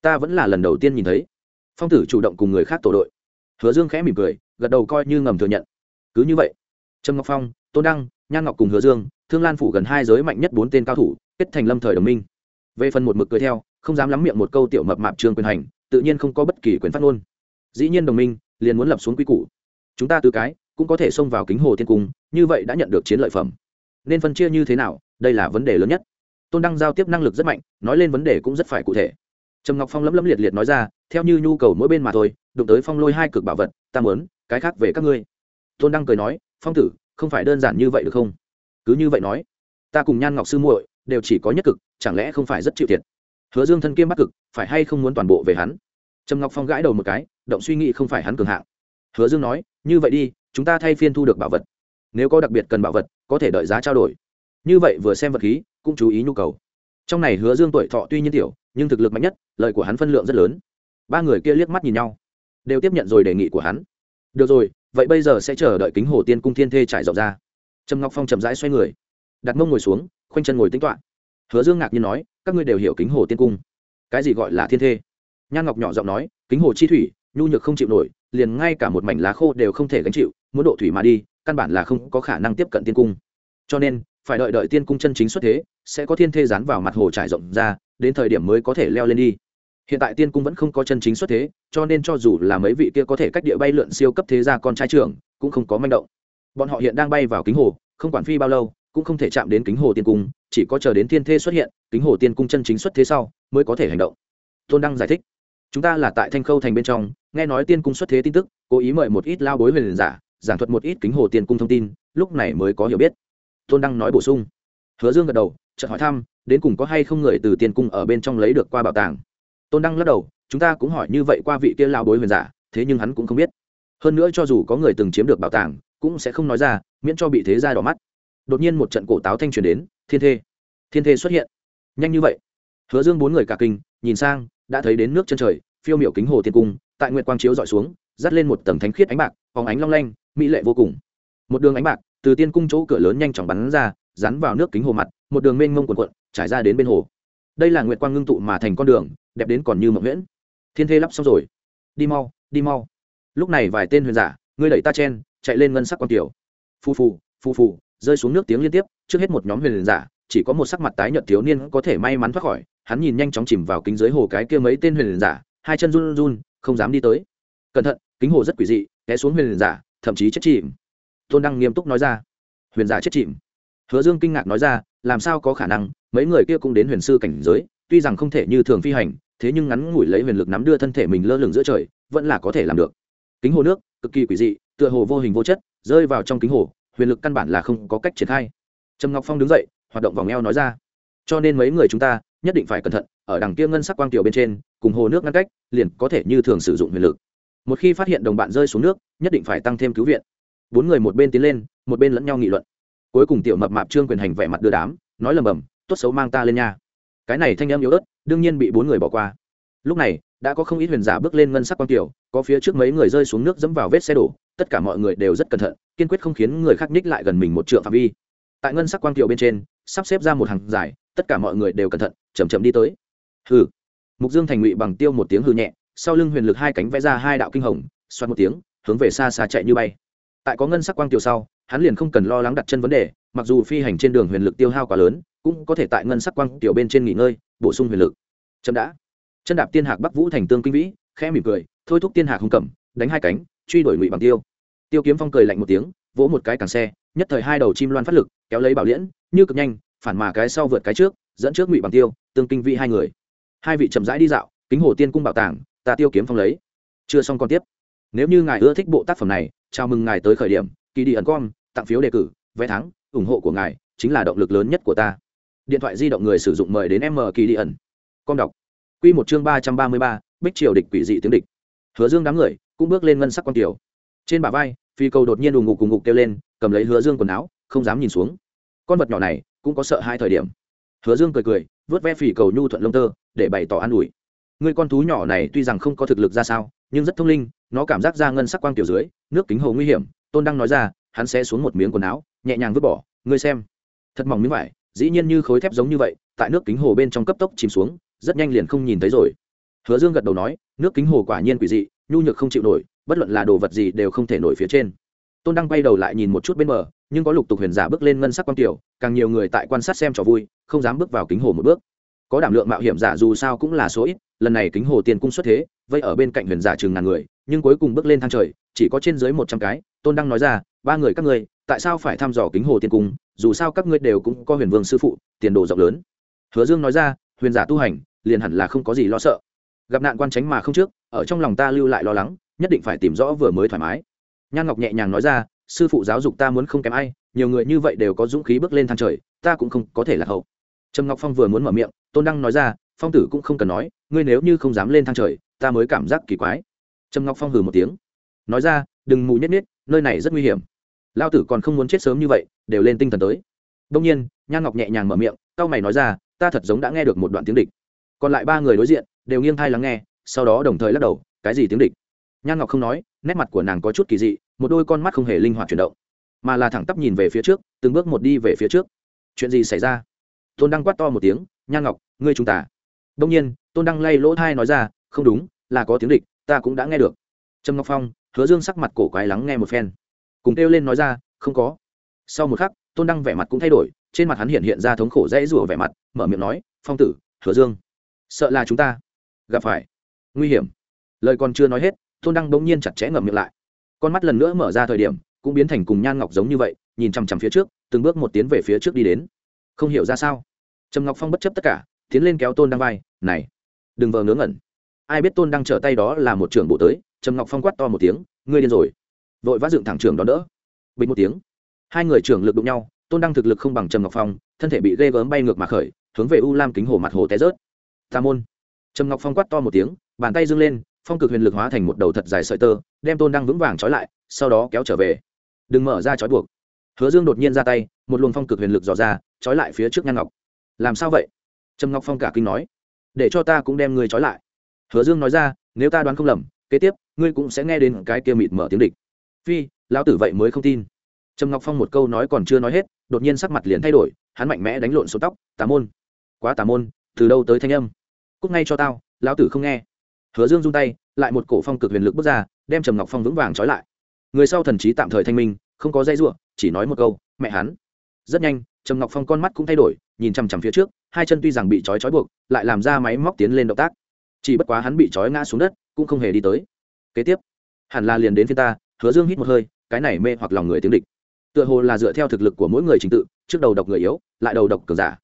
Ta vẫn là lần đầu tiên nhìn thấy. Phong tử chủ động cùng người khác tổ đội. Hứa dương khẽ mỉm cười, gật đầu coi như ngầm thừa nhận. Cứ như vậy trâm ngọc phong, tôn đăng nhan ngọc cùng hứa dương, thương lan phủ gần hai giới mạnh nhất bốn tên cao thủ, kết thành lâm thời đồng minh. Về phần một mực cười theo, không dám lắm miệng một câu tiểu mập mạp trương quyền hành, tự nhiên không có bất kỳ quyền phát ngôn. Dĩ nhiên đồng minh liền muốn lập xuống quy củ. Chúng ta từ cái cũng có thể xông vào kính hồ thiên cung, như vậy đã nhận được chiến lợi phẩm. Nên phân chia như thế nào, đây là vấn đề lớn nhất. Tôn đăng giao tiếp năng lực rất mạnh, nói lên vấn đề cũng rất phải cụ thể. Trầm ngọc phong lấm lấm liệt liệt nói ra, theo như nhu cầu mỗi bên mà thôi, đụng tới phong lôi hai cực bảo vật, ta muốn, cái khác về các ngươi. Tôn đăng cười nói, phong tử không phải đơn giản như vậy được không? Cứ như vậy nói, ta cùng nhan ngọc sư muội đều chỉ có nhất cực, chẳng lẽ không phải rất chịu thiệt? Hứa dương thân kiêm bắc cực, phải hay không muốn toàn bộ về hắn? Trầm ngọc phong gãi đầu một cái, động suy nghĩ không phải hắn cường hạng. Hứa dương nói, như vậy đi, chúng ta thay phiên thu được bảo vật. Nếu có đặc biệt cần bảo vật, có thể đợi giá trao đổi. Như vậy vừa xem vật khí, cũng chú ý nhu cầu. Trong này hứa dương tuổi thọ tuy nhiên tiểu, nhưng thực lực mạnh nhất lợi của hắn phân lượng rất lớn. Ba người kia liếc mắt nhìn nhau, đều tiếp nhận rồi đề nghị của hắn. Được rồi vậy bây giờ sẽ chờ đợi kính hồ tiên cung thiên thê trải rộng ra. Trầm ngọc phong chậm rãi xoay người. Đặt mông ngồi xuống, khoanh chân ngồi tính toạ hứa dương ngạc nhiên nói, các ngươi đều hiểu kính hồ tiên cung. Cái gì gọi là thiên thê? Nhan ngọc nhỏ giọng nói, kính hồ chi thủy, nhu nhược không chịu nổi, liền ngay cả một mảnh lá khô đều không thể gánh chịu, muốn độ thủy mà đi, căn bản là không có khả năng tiếp cận tiên cung. Cho nên, phải đợi đợi tiên cung chân chính xuất thế, sẽ có thiên thê dán vào mặt hồ trải rộng ra, đến thời điểm mới có thể leo lên đi hiện tại tiên cung vẫn không có chân chính xuất thế, cho nên cho dù là mấy vị kia có thể cách địa bay lượn siêu cấp thế gia con trai trưởng, cũng không có manh động. Bọn họ hiện đang bay vào kính hồ, không quản phi bao lâu, cũng không thể chạm đến kính hồ tiên cung, chỉ có chờ đến thiên thê xuất hiện, kính hồ tiên cung chân chính xuất thế sau, mới có thể hành động. Tôn đăng giải thích, chúng ta là tại thanh khâu thành bên trong, nghe nói tiên cung xuất thế tin tức, cố ý mời một ít lao bối huyền giả, giảng thuật một ít kính hồ tiên cung thông tin, lúc này mới có hiểu biết. Tôn đăng nói bổ sung. Hứa dương gật đầu, chợt hỏi thăm, đến cùng có hay không người từ tiên cung ở bên trong lấy được qua bảo tàng? Tôn đăng lắc đầu, chúng ta cũng hỏi như vậy qua vị kia lao bối huyền giả, thế nhưng hắn cũng không biết. Hơn nữa cho dù có người từng chiếm được bảo tàng, cũng sẽ không nói ra, miễn cho bị thế ra đỏ mắt. Đột nhiên một trận cổ táo thanh truyền đến, thiên thê thiên thê xuất hiện. Nhanh như vậy. Hứa dương bốn người cả kinh, nhìn sang, đã thấy đến nước chân trời, phiêu miểu kính hồ tiên cung, tại nguyệt quang chiếu dọi xuống, dắt lên một tầng thánh khiết ánh bạc, phóng ánh long lanh, mỹ lệ vô cùng. Một đường ánh bạc, từ tiên cung chỗ cửa lớn nhanh chóng bắn ra, rắn vào nước kính hồ mặt, một đường mênh mông quần quận trải ra đến bên hồ đây là nguyệt quang ngưng tụ mà thành con đường, đẹp đến còn như mộng nguyễn thiên thê lắp xong rồi. Đi mau đi mau. Lúc này vài tên huyền giả, ngươi đẩy ta chen, chạy lên ngân sắc quan tiểu. Phù phù phù phù, rơi xuống nước tiếng liên tiếp, trước hết một nhóm huyền giả, chỉ có một sắc mặt tái nhợt thiếu niên có thể may mắn thoát khỏi, hắn nhìn nhanh chóng chìm vào kính dưới hồ cái kia mấy tên huyền giả, hai chân run run, không dám đi tới. Cẩn thận, kính hồ rất quỷ dị, té xuống huyền giả, thậm chí chết chìm. Tôn đăng nghiêm túc nói ra. Huyền giả chết chìm. Hứa dương kinh ngạc nói ra, làm sao có khả năng mấy người kia cũng đến huyền sư cảnh giới, tuy rằng không thể như thường phi hành, thế nhưng ngắn ngủi lấy huyền lực nắm đưa thân thể mình lơ lửng giữa trời, vẫn là có thể làm được. Kính hồ nước, cực kỳ quỷ dị, tựa hồ vô hình vô chất, rơi vào trong kính hồ, huyền lực căn bản là không có cách triển khai. Trầm ngọc phong đứng dậy, hoạt động vòng eo nói ra, cho nên mấy người chúng ta nhất định phải cẩn thận, ở đằng kia ngân sắc quang tiểu bên trên, cùng hồ nước ngăn cách, liền có thể như thường sử dụng huyền lực. Một khi phát hiện đồng bạn rơi xuống nước, nhất định phải tăng thêm cứu viện. Bốn người một bên tiến lên, một bên lẫn nhau nghị luận. Cuối cùng tiểu mập mạp trương quyền hành vẻ mặt đưa đám, nói lầm bầm tốt xấu mang ta lên nha. Cái này thanh em yếu ớt, đương nhiên bị bốn người bỏ qua. Lúc này, đã có không ít huyền giả bước lên ngân sắc quang tiểu, có phía trước mấy người rơi xuống nước dẫm vào vết xe đổ, tất cả mọi người đều rất cẩn thận, kiên quyết không khiến người khác ních lại gần mình một trượng phạm vi. Tại ngân sắc quang tiểu bên trên, sắp xếp ra một hàng dài, tất cả mọi người đều cẩn thận chầm chậm đi tới. Hừ. Mục dương thành ngụy bằng tiêu một tiếng hư nhẹ, sau lưng huyền lực hai cánh vẽ ra hai đạo kinh hồng xoát một tiếng, hướng về xa xa chạy như bay. Tại có ngân sắc quang tiểu sau, hắn liền không cần lo lắng đặt chân vấn đề, mặc dù phi hành trên đường huyền lực tiêu hao quá lớn cũng có thể tại ngân sắc quang tiểu bên trên nghỉ ngơi, bổ sung huyền lực. Chậm đã. Chân đạp tiên hạc bắc vũ thành tương kinh vĩ, khẽ mỉm cười, thôi thúc tiên hạc hung cẩm, đánh hai cánh, truy đuổi ngụy bằng tiêu. Tiêu kiếm phong cười lạnh một tiếng, vỗ một cái càng xe, nhất thời hai đầu chim loan phát lực, kéo lấy bảo liễn, như cực nhanh, phản mà cái sau vượt cái trước, dẫn trước ngụy bằng tiêu, tương kinh vĩ hai người. Hai vị chậm rãi đi dạo, kính hồ tiên cung bảo tàng, ta tiêu kiếm phong lấy. Chưa xong còn tiếp. Nếu như ngài ưa thích bộ tác phẩm này, chào mừng ngài tới khởi điểm, kỳ đi ẩn com tặng phiếu đề cử, vé thắng, ủng hộ của ngài, chính là động lực lớn nhất của ta điện thoại di động người sử dụng mời đến m kỳ đi ẩn Con đọc. Q một chương ba trăm ba mươi ba, bích triều địch quỷ dị tiếng địch. Hứa dương đám người cũng bước lên ngân sắc con tiểu trên bả vai, phi cầu đột nhiên đùng ngục cùng ngục kêu lên, cầm lấy hứa dương quần áo, không dám nhìn xuống. Con vật nhỏ này cũng có sợ hai thời điểm. Hứa dương cười cười, vớt ve phỉ cầu nhu thuận lông tơ, để bày tỏ an ủi. Người con thú nhỏ này tuy rằng không có thực lực ra sao, nhưng rất thông linh, nó cảm giác ra ngân sắc quang tiểu dưới, nước kính hồ nguy hiểm, tôn đăng nói ra, hắn sẽ xuống một miếng quần áo, nhẹ nhàng vứt bỏ, ngươi xem. Thật mỏng miếng vải dĩ nhiên như khối thép giống như vậy, tại nước kính hồ bên trong cấp tốc chìm xuống, rất nhanh liền không nhìn thấy rồi. Hứa dương gật đầu nói, nước kính hồ quả nhiên quỷ dị, nhu nhược không chịu nổi, bất luận là đồ vật gì đều không thể nổi phía trên. Tôn đăng quay đầu lại nhìn một chút bên bờ, nhưng có lục tục huyền giả bước lên ngân sắc quang tiểu, càng nhiều người tại quan sát xem trò vui, không dám bước vào kính hồ một bước. Có đảm lượng mạo hiểm giả dù sao cũng là số ít, lần này kính hồ tiền cung xuất thế, vây ở bên cạnh huyền giả chừng ngàn người, nhưng cuối cùng bước lên thang trời, chỉ có trên dưới một trăm cái. Tôn đăng nói ra, ba người các ngươi tại sao phải thăm dò kính hồ tiên cung, dù sao các ngươi đều cũng có huyền vương sư phụ, tiền đồ rộng lớn. Hứa dương nói ra, huyền giả tu hành, liền hẳn là không có gì lo sợ. Gặp nạn quan tránh mà không trước, ở trong lòng ta lưu lại lo lắng, nhất định phải tìm rõ vừa mới thoải mái. Nhan ngọc nhẹ nhàng nói ra, sư phụ giáo dục ta muốn không kém ai, nhiều người như vậy đều có dũng khí bước lên thang trời, ta cũng không có thể là hậu. Trầm ngọc phong vừa muốn mở miệng, tôn đăng nói ra, phong tử cũng không cần nói, ngươi nếu như không dám lên thang trời, ta mới cảm giác kỳ quái. Trầm ngọc phong hừ một tiếng, nói ra, đừng mù nhất nhất nơi này rất nguy hiểm lao tử còn không muốn chết sớm như vậy, đều lên tinh thần tới. Đông nhiên, nhan ngọc nhẹ nhàng mở miệng tao mày nói ra, ta thật giống đã nghe được một đoạn tiếng địch. Còn lại ba người đối diện, đều nghiêng thai lắng nghe, sau đó đồng thời lắc đầu, cái gì tiếng địch? Nhan ngọc không nói, nét mặt của nàng có chút kỳ dị, một đôi con mắt không hề linh hoạt chuyển động, mà là thẳng tắp nhìn về phía trước, từng bước một đi về phía trước. Chuyện gì xảy ra? Tôn đăng quát to một tiếng, nhan ngọc, ngươi chúng ta. Đông nhiên, tôn đăng lay lỗ thai nói ra, không đúng, là có tiếng địch, ta cũng đã nghe được. Trâm ngọc phong, hứa dương sắc mặt cổ quái lắng nghe một phen cùng kêu lên nói ra, không có. Sau một khắc, tôn đăng vẻ mặt cũng thay đổi, trên mặt hắn hiện hiện ra thống khổ dãy rủa vẻ mặt, mở miệng nói, phong tử, hứa dương, sợ là chúng ta gặp phải nguy hiểm. Lời còn chưa nói hết, tôn đăng bỗng nhiên chặt chẽ ngậm miệng lại. Con mắt lần nữa mở ra thời điểm, cũng biến thành cùng nhan ngọc giống như vậy, nhìn chằm chằm phía trước, từng bước một tiến về phía trước đi đến. Không hiểu ra sao? Trầm ngọc phong bất chấp tất cả, tiến lên kéo tôn đăng vai, này, đừng vờ ngớ ngẩn. Ai biết tôn đăng trở tay đó là một trưởng bộ tới? Trầm ngọc phong quát to một tiếng, ngươi điên rồi vội vã dựng thẳng trường đón đỡ. Bình một tiếng, hai người trưởng lực đụng nhau, tôn đăng thực lực không bằng trầm ngọc phong, thân thể bị ghê gớm bay ngược mà khởi, hướng về u lam kính hồ mặt hồ té rớt. Tà môn. Trầm ngọc phong quát to một tiếng, bàn tay dâng lên, phong cực huyền lực hóa thành một đầu thật dài sợi tơ, đem tôn đăng vững vàng trói lại, sau đó kéo trở về. Đừng mở ra trói buộc. Hứa dương đột nhiên ra tay, một luồng phong cực huyền lực dò ra, trói lại phía trước nhan ngọc. Làm sao vậy? Trầm ngọc phong cả kinh nói. Để cho ta cũng đem ngươi trói lại. Hứa dương nói ra, nếu ta đoán không lầm, kế tiếp, ngươi cũng sẽ nghe đến cái kia mịt mở tiếng địch phi, lão tử vậy mới không tin. Trầm ngọc phong một câu nói còn chưa nói hết, đột nhiên sắc mặt liền thay đổi, hắn mạnh mẽ đánh lộn số tóc, tà môn, quá tà môn, từ đâu tới thanh âm? Cúc ngay cho tao, lão tử không nghe. Hứa dương run tay, lại một cổ phong cực huyền lực bước ra, đem trầm ngọc phong vững vàng trói lại. Người sau thần trí tạm thời thanh minh, không có dây ruộng chỉ nói một câu, mẹ hắn. Rất nhanh, trầm ngọc phong con mắt cũng thay đổi, nhìn chằm chằm phía trước, hai chân tuy rằng bị trói trói buộc, lại làm ra máy móc tiến lên động tác. Chỉ bất quá hắn bị trói ngã xuống đất, cũng không hề đi tới. Kế tiếp, hẳn là liền đến phía ta hứa dương hít một hơi, cái này mê hoặc lòng người tiếng địch. Tựa hồ là dựa theo thực lực của mỗi người trình tự, trước đầu độc người yếu, lại đầu độc cường giả.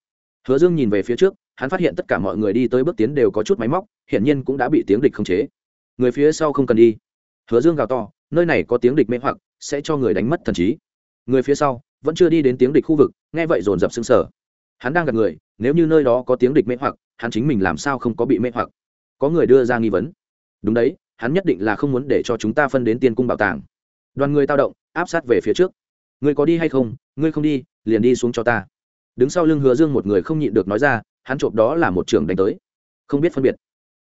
Hứa dương nhìn về phía trước, hắn phát hiện tất cả mọi người đi tới bước tiến đều có chút máy móc, hiển nhiên cũng đã bị tiếng địch khống chế. Người phía sau không cần đi. Hứa dương gào to, nơi này có tiếng địch mê hoặc, sẽ cho người đánh mất thần trí. Người phía sau, vẫn chưa đi đến tiếng địch khu vực, nghe vậy dồn dập sững sở hắn đang gặp người, nếu như nơi đó có tiếng địch mê hoặc, hắn chính mình làm sao không có bị mê hoặc? Có người đưa ra nghi vấn. Đúng đấy hắn nhất định là không muốn để cho chúng ta phân đến tiên cung bảo tàng. Đoàn người tao động, áp sát về phía trước. Ngươi có đi hay không? Ngươi không đi, liền đi xuống cho ta. Đứng sau lưng hứa dương một người không nhịn được nói ra, hắn trộm đó là một trường đánh tới. Không biết phân biệt.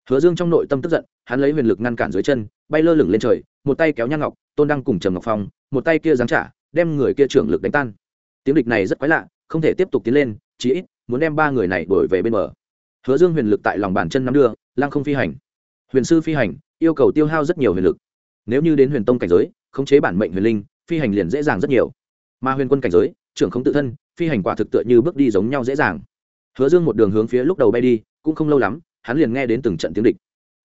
Hứa dương trong nội tâm tức giận, hắn lấy huyền lực ngăn cản dưới chân, bay lơ lửng lên trời, một tay kéo nhan ngọc, tôn đăng cùng trầm ngọc phong, một tay kia giáng trả, đem người kia trưởng lực đánh tan. Tiếng địch này rất quái lạ, không thể tiếp tục tiến lên, chí ít, muốn đem ba người này đổi về bên bờ. Hứa dương huyền lực tại lòng bàn chân nắm đưa, lăng không phi hành huyền sư phi hành, yêu cầu tiêu hao rất nhiều huyền lực. Nếu như đến huyền tông cảnh giới, khống chế bản mệnh huyền linh, phi hành liền dễ dàng rất nhiều. Mà huyền quân cảnh giới, trưởng không tự thân, phi hành quả thực tựa như bước đi giống nhau dễ dàng. Hứa dương một đường hướng phía lúc đầu bay đi, cũng không lâu lắm, hắn liền nghe đến từng trận tiếng địch.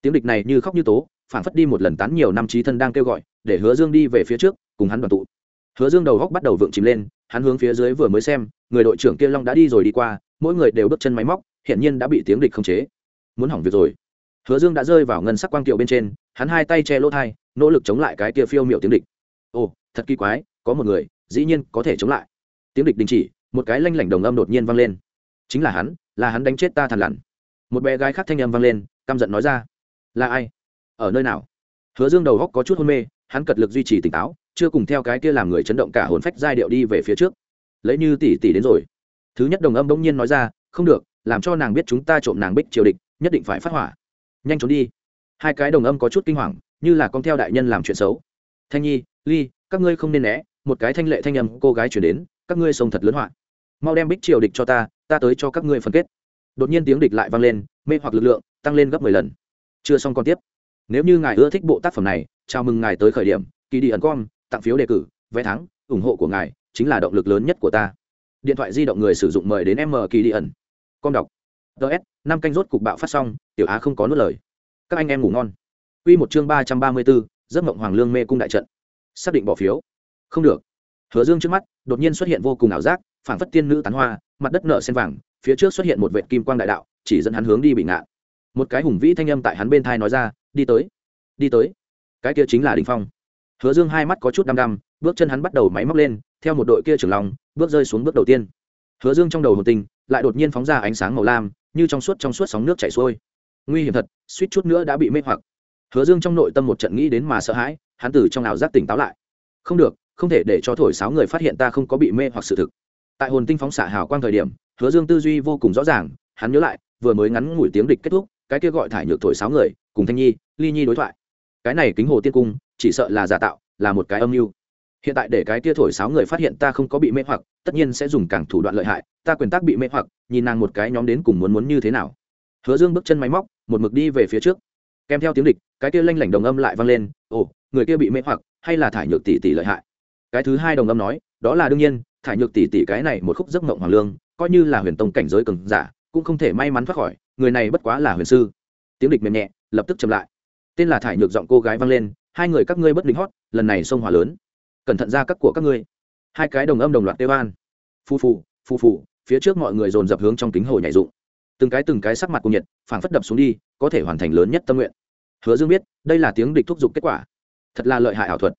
Tiếng địch này như khóc như tố phản phất đi một lần tán nhiều năm trí thân đang kêu gọi, để hứa dương đi về phía trước, cùng hắn đoàn tụ. Hứa dương đầu góc bắt đầu vượng chìm lên, hắn hướng phía dưới vừa mới xem, người đội trưởng kia long đã đi rồi đi qua, mỗi người đều bước chân máy móc hiện nhiên đã bị tiếng địch không chế. Muốn hỏng việc rồi hứa dương đã rơi vào ngân sắc quang kiệu bên trên, hắn hai tay che lỗ thai, nỗ lực chống lại cái kia phiêu miểu tiếng địch. Ồ, thật kỳ quái, có một người, dĩ nhiên có thể chống lại. Tiếng địch đình chỉ, một cái lanh lảnh đồng âm đột nhiên vang lên. Chính là hắn là hắn đánh chết ta thằn lằn. Một bé gái khác thanh âm vang lên, căm giận nói ra. Là ai? Ở nơi nào? Hứa dương đầu góc có chút hôn mê, hắn cật lực duy trì tỉnh táo, chưa cùng theo cái kia làm người chấn động cả hồn phách giai điệu đi về phía trước. Lấy như tỷ tỷ đến rồi. Thứ nhất đồng âm bỗng nhiên nói ra, không được, làm cho nàng biết chúng ta trộm nàng bích triều địch, nhất định phải phát hỏa nhanh trốn đi. Hai cái đồng âm có chút kinh hoàng, như là con theo đại nhân làm chuyện xấu. Thanh nhi, ly, các ngươi không nên né, một cái thanh lệ thanh âm cô gái chuyển đến, các ngươi sông thật lớn họa. Mau đem bích triều địch cho ta ta tới cho các ngươi phân kết. Đột nhiên tiếng địch lại vang lên, mê hoặc lực lượng tăng lên gấp mười lần. Chưa xong còn tiếp. Nếu như ngài ưa thích bộ tác phẩm này, chào mừng ngài tới khởi điểm, kỳ đi ẩn com, tặng phiếu đề cử, vé thắng, ủng hộ của ngài chính là động lực lớn nhất của ta. Điện thoại di động người sử dụng mời đến m kỳ đi ẩn. Com đọc ts năm canh rốt cục bạo phát xong, tiểu á không có nuốt lời. Các anh em ngủ ngon. Quy một chương ba trăm ba mươi bốn, giấc mộng hoàng lương mê cung đại trận. Xác định bỏ phiếu. Không được. Hứa dương trước mắt, đột nhiên xuất hiện vô cùng ảo giác phản phất tiên nữ tán hoa, mặt đất nợ sen vàng, phía trước xuất hiện một vệ kim quang đại đạo, chỉ dẫn hắn hướng đi bị ngạn một cái hùng vĩ thanh âm tại hắn bên thai nói ra, đi tới đi tới. Cái kia chính là đình phong. Hứa dương hai mắt có chút đăm đăm, bước chân hắn bắt đầu máy móc lên, theo một đội kia trưởng lòng bước rơi xuống bước đầu tiên. Hứa dương trong đầu hồn tinh lại đột nhiên phóng ra ánh sáng màu lam như trong suốt trong suốt sóng nước chảy xuôi. Nguy hiểm thật, suýt chút nữa đã bị mê hoặc. Hứa dương trong nội tâm một trận nghĩ đến mà sợ hãi, hắn từ trong ảo giác tỉnh táo lại. Không được, không thể để cho thổi sáo người phát hiện ta không có bị mê hoặc sự thực. Tại hồn tinh phóng xạ hào quang thời điểm, hứa dương tư duy vô cùng rõ ràng, hắn nhớ lại, vừa mới ngắn ngủi tiếng địch kết thúc, cái kia gọi thải nhược thổi sáo người, cùng thanh nhi, ly nhi đối thoại. Cái này kính hồ tiên cung, chỉ sợ là giả tạo, là một cái âm mưu. Hiện tại để cái kia thổi sáo người phát hiện ta không có bị mê hoặc, tất nhiên sẽ dùng càng thủ đoạn lợi hại ta quyền tác bị mê hoặc, nhìn nàng một cái nhóm đến cùng muốn muốn như thế nào. Hứa dương bước chân máy móc, một mực đi về phía trước. Kèm theo tiếng địch, cái kia lanh lảnh đồng âm lại vang lên, ồ, người kia bị mê hoặc, hay là thải nhược tỷ tỷ lợi hại? Cái thứ hai đồng âm nói, đó là đương nhiên, thải nhược tỷ tỷ cái này một khúc giấc mộng hoàng lương, coi như là huyền tông cảnh giới cường giả, cũng không thể may mắn thoát khỏi, người này bất quá là huyền sư. Tiếng địch mềm nhẹ, lập tức chậm lại. Tên là thải nhược giọng cô gái vang lên, hai người các ngươi bất định hót, lần này sông hỏa lớn. Cẩn thận ra các của các ngươi. Hai cái đồng âm đồng loạt tê an phu phù phu phù phía trước mọi người dồn dập hướng trong kính hồ nhảy dụng. Từng cái từng cái sắc mặt cùng nhiệt, phảng phất đập xuống đi, có thể hoàn thành lớn nhất tâm nguyện. Hứa dương biết, đây là tiếng địch thúc giục kết quả. Thật là lợi hại ảo thuật.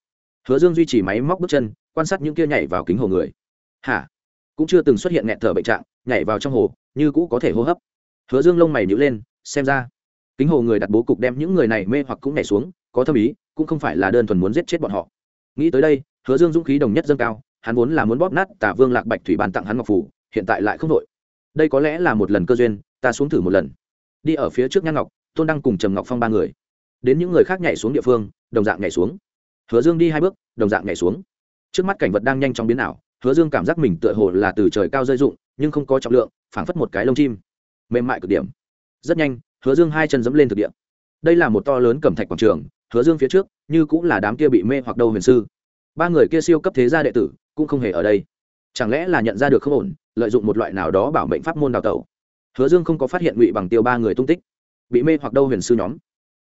Hứa dương duy trì máy móc bước chân, quan sát những kia nhảy vào kính hồ người. Hả? Cũng chưa từng xuất hiện nghẹn thở bệnh trạng, nhảy vào trong hồ, như cũ có thể hô hấp. Hứa dương lông mày nhữ lên, xem ra, kính hồ người đặt bố cục đem những người này mê hoặc cũng nhảy xuống, có thâm ý, cũng không phải là đơn thuần muốn giết chết bọn họ. Nghĩ tới đây, hứa dương dũng khí đồng nhất dâng cao, hắn vốn là muốn bóp nát tả vương lạc bạch thủy bàn tặng hắn ngọc phủ hiện tại lại không đội. Đây có lẽ là một lần cơ duyên, ta xuống thử một lần. Đi ở phía trước nhan ngọc, tôn đăng cùng trầm ngọc phong ba người. Đến những người khác nhảy xuống địa phương, đồng dạng nhảy xuống. Hứa dương đi hai bước, đồng dạng nhảy xuống. Trước mắt cảnh vật đang nhanh chóng biến ảo, hứa dương cảm giác mình tựa hồ là từ trời cao rơi rụng, nhưng không có trọng lượng, phảng phất một cái lông chim. Mềm mại cực điểm. Rất nhanh, hứa dương hai chân dẫm lên thực địa. Đây là một to lớn cẩm thạch quảng trường, hứa dương phía trước, như cũng là đám kia bị mê hoặc đâu huyền sư. Ba người kia siêu cấp thế gia đệ tử, cũng không hề ở đây. Chẳng lẽ là nhận ra được không ổn lợi dụng một loại nào đó bảo mệnh pháp môn đào tẩu. Hứa dương không có phát hiện ngụy bằng tiêu ba người tung tích, bị mê hoặc đâu huyền sư nhóm.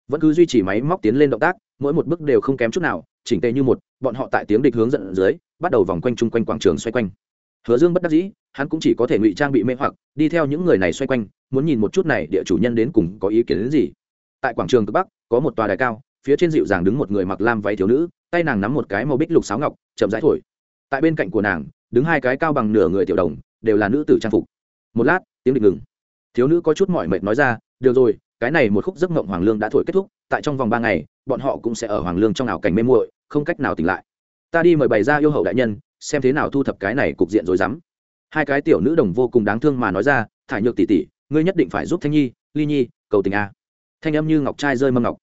Vẫn cứ duy trì máy móc tiến lên động tác, mỗi một bước đều không kém chút nào, chỉnh tề như một, bọn họ tại tiếng địch hướng dẫn dưới, bắt đầu vòng quanh chung quanh quảng trường xoay quanh. Hứa dương bất đắc dĩ, hắn cũng chỉ có thể ngụy trang bị mê hoặc, đi theo những người này xoay quanh, muốn nhìn một chút này địa chủ nhân đến cùng có ý kiến đến gì. Tại quảng trường cực bắc, có một tòa đài cao, phía trên dịu dàng đứng một người mặc lam váy thiếu nữ, tay nàng nắm một cái màu bích lục sáo ngọc, chậm rãi thổi. Tại bên cạnh của nàng đứng hai cái cao bằng nửa người tiểu đồng, đều là nữ tử trang phục. Một lát, tiếng định ngừng. Thiếu nữ có chút mỏi mệt nói ra, được rồi, cái này một khúc giấc mộng hoàng lương đã thổi kết thúc, tại trong vòng ba ngày, bọn họ cũng sẽ ở hoàng lương trong ảo cảnh mê muội, không cách nào tỉnh lại. Ta đi mời bày ra yêu hậu đại nhân, xem thế nào thu thập cái này cục diện rồi dám hai cái tiểu nữ đồng vô cùng đáng thương mà nói ra, thải nhược tỷ tỷ, ngươi nhất định phải giúp thanh nhi, ly nhi, cầu tình a. Thanh âm như ngọc trai rơi mâm ngọc.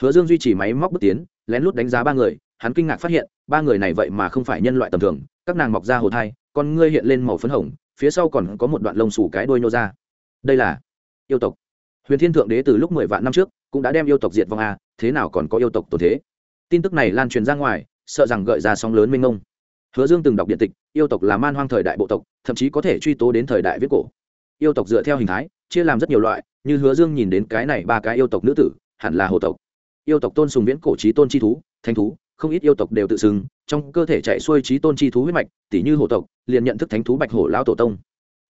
Hứa dương duy trì máy móc bước tiến, lén lút đánh giá ba người, hắn kinh ngạc phát hiện, ba người này vậy mà không phải nhân loại tầm thường các nàng mọc ra hồ thai, con ngươi hiện lên màu phấn hồng, phía sau còn có một đoạn lông xù cái đôi nô ra. Đây là yêu tộc. Huyền thiên thượng đế từ lúc mười vạn năm trước cũng đã đem yêu tộc diệt vong a, thế nào còn có yêu tộc tổ thế? Tin tức này lan truyền ra ngoài, sợ rằng gợi ra sóng lớn minh ông hứa dương từng đọc điện tịch, yêu tộc là man hoang thời đại bộ tộc, thậm chí có thể truy tố đến thời đại viết cổ. Yêu tộc dựa theo hình thái, chia làm rất nhiều loại, như hứa dương nhìn đến cái này ba cái yêu tộc nữ tử, hẳn là hồ tộc. Yêu tộc tôn sùng viễn cổ trí tôn chi thú thanh thú không ít yêu tộc đều tự xưng, trong cơ thể chạy xuôi trí tôn chi thú huyết mạch tỷ như hổ tộc, liền nhận thức thánh thú bạch hổ lão tổ tông.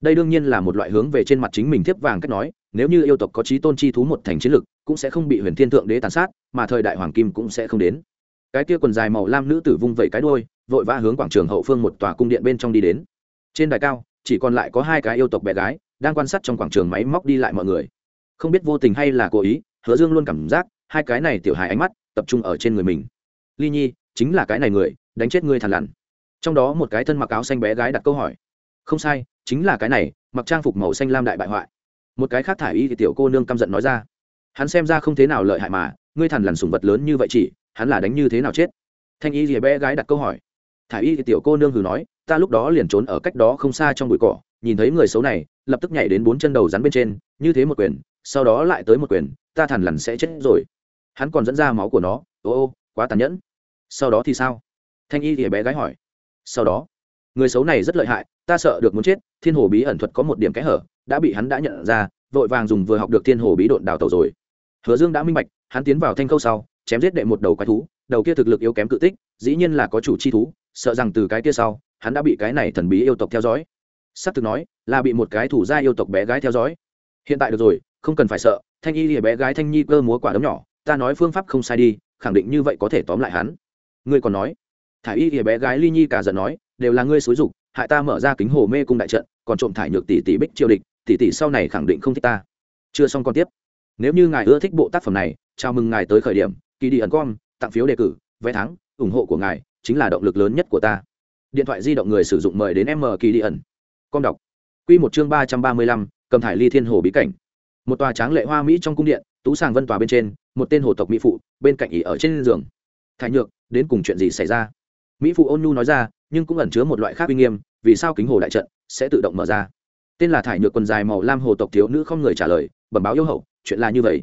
Đây đương nhiên là một loại hướng về trên mặt chính mình thiếp vàng cách nói, nếu như yêu tộc có trí tôn chi thú một thành chiến lực, cũng sẽ không bị huyền thiên thượng đế tàn sát, mà thời đại hoàng kim cũng sẽ không đến. Cái kia quần dài màu lam nữ tử vung vẩy cái đôi vội vã hướng quảng trường hậu phương một tòa cung điện bên trong đi đến. Trên đài cao, chỉ còn lại có hai cái yêu tộc bé gái, đang quan sát trong quảng trường máy móc đi lại mọi người. Không biết vô tình hay là cố ý, hứa dương luôn cảm giác, hai cái này tiểu hài ánh mắt tập trung ở trên người mình ly nhi, chính là cái này người, đánh chết ngươi thằn lằn. Trong đó một cái thân mặc áo xanh bé gái đặt câu hỏi. Không sai, chính là cái này, mặc trang phục màu xanh lam đại bại hoại. Một cái khác thả y thì tiểu cô nương căm giận nói ra. Hắn xem ra không thế nào lợi hại mà, ngươi thằn lằn sùng vật lớn như vậy chỉ, hắn là đánh như thế nào chết? Thanh y thì bé gái đặt câu hỏi. Thả y thì tiểu cô nương hừ nói, ta lúc đó liền trốn ở cách đó không xa trong bụi cỏ, nhìn thấy người xấu này, lập tức nhảy đến bốn chân đầu rắn bên trên, như thế một quyền, sau đó lại tới một quyền, ta thằn lằn sẽ chết rồi. Hắn còn dẫn ra máu của nó, ô ô quá tàn nhẫn. Sau đó thì sao? Thanh y thì bé gái hỏi. Sau đó, người xấu này rất lợi hại, ta sợ được muốn chết, thiên hồ bí ẩn thuật có một điểm kẽ hở, đã bị hắn đã nhận ra, vội vàng dùng vừa học được thiên hồ bí độn đào tàu rồi. Hứa dương đã minh bạch, hắn tiến vào thanh khâu sau, chém giết đệ một đầu quái thú, đầu kia thực lực yếu kém cự tích, dĩ nhiên là có chủ chi thú, sợ rằng từ cái kia sau, hắn đã bị cái này thần bí yêu tộc theo dõi. S ắ c thực nói, là bị một cái thủ gia yêu tộc bé gái theo dõi. Hiện tại được rồi, không cần phải sợ, thanh y thì bé gái thanh nhi cơ múa quả đấm nhỏ, ta nói phương pháp không sai đi khẳng định như vậy có thể tóm lại hắn. Ngươi còn nói. Thả y thì bé gái ly nhi cả giận nói, đều là ngươi xúi dục, hại ta mở ra kính hồ mê cung đại trận, còn trộm thải nhược tỷ tỷ bích triều địch, tỷ tỷ sau này khẳng định không thích ta. Chưa xong còn tiếp. Nếu như ngài ưa thích bộ tác phẩm này, chào mừng ngài tới khởi điểm, kỳ đi ẩn com, tặng phiếu đề cử, vé thắng, ủng hộ của ngài chính là động lực lớn nhất của ta. Điện thoại di động người sử dụng mời đến m kỳ đi ẩn. Com đọc. Q một chương ba trăm ba mươi lăm, cầm thải ly thiên hồ bí cảnh. Một tòa tráng lệ hoa mỹ trong cung điện tú sàng vân tòa bên trên, một tên hồ tộc mỹ phụ, bên cạnh ỉ ở trên giường. Thải nhược, đến cùng chuyện gì xảy ra? Mỹ phụ ôn nhu nói ra, nhưng cũng ẩn chứa một loại khác uy nghiêm, vì sao kính hồ đại trận sẽ tự động mở ra? Tên là thải nhược quần dài màu lam hồ tộc thiếu nữ không người trả lời, bẩm báo yêu hậu, chuyện là như vậy.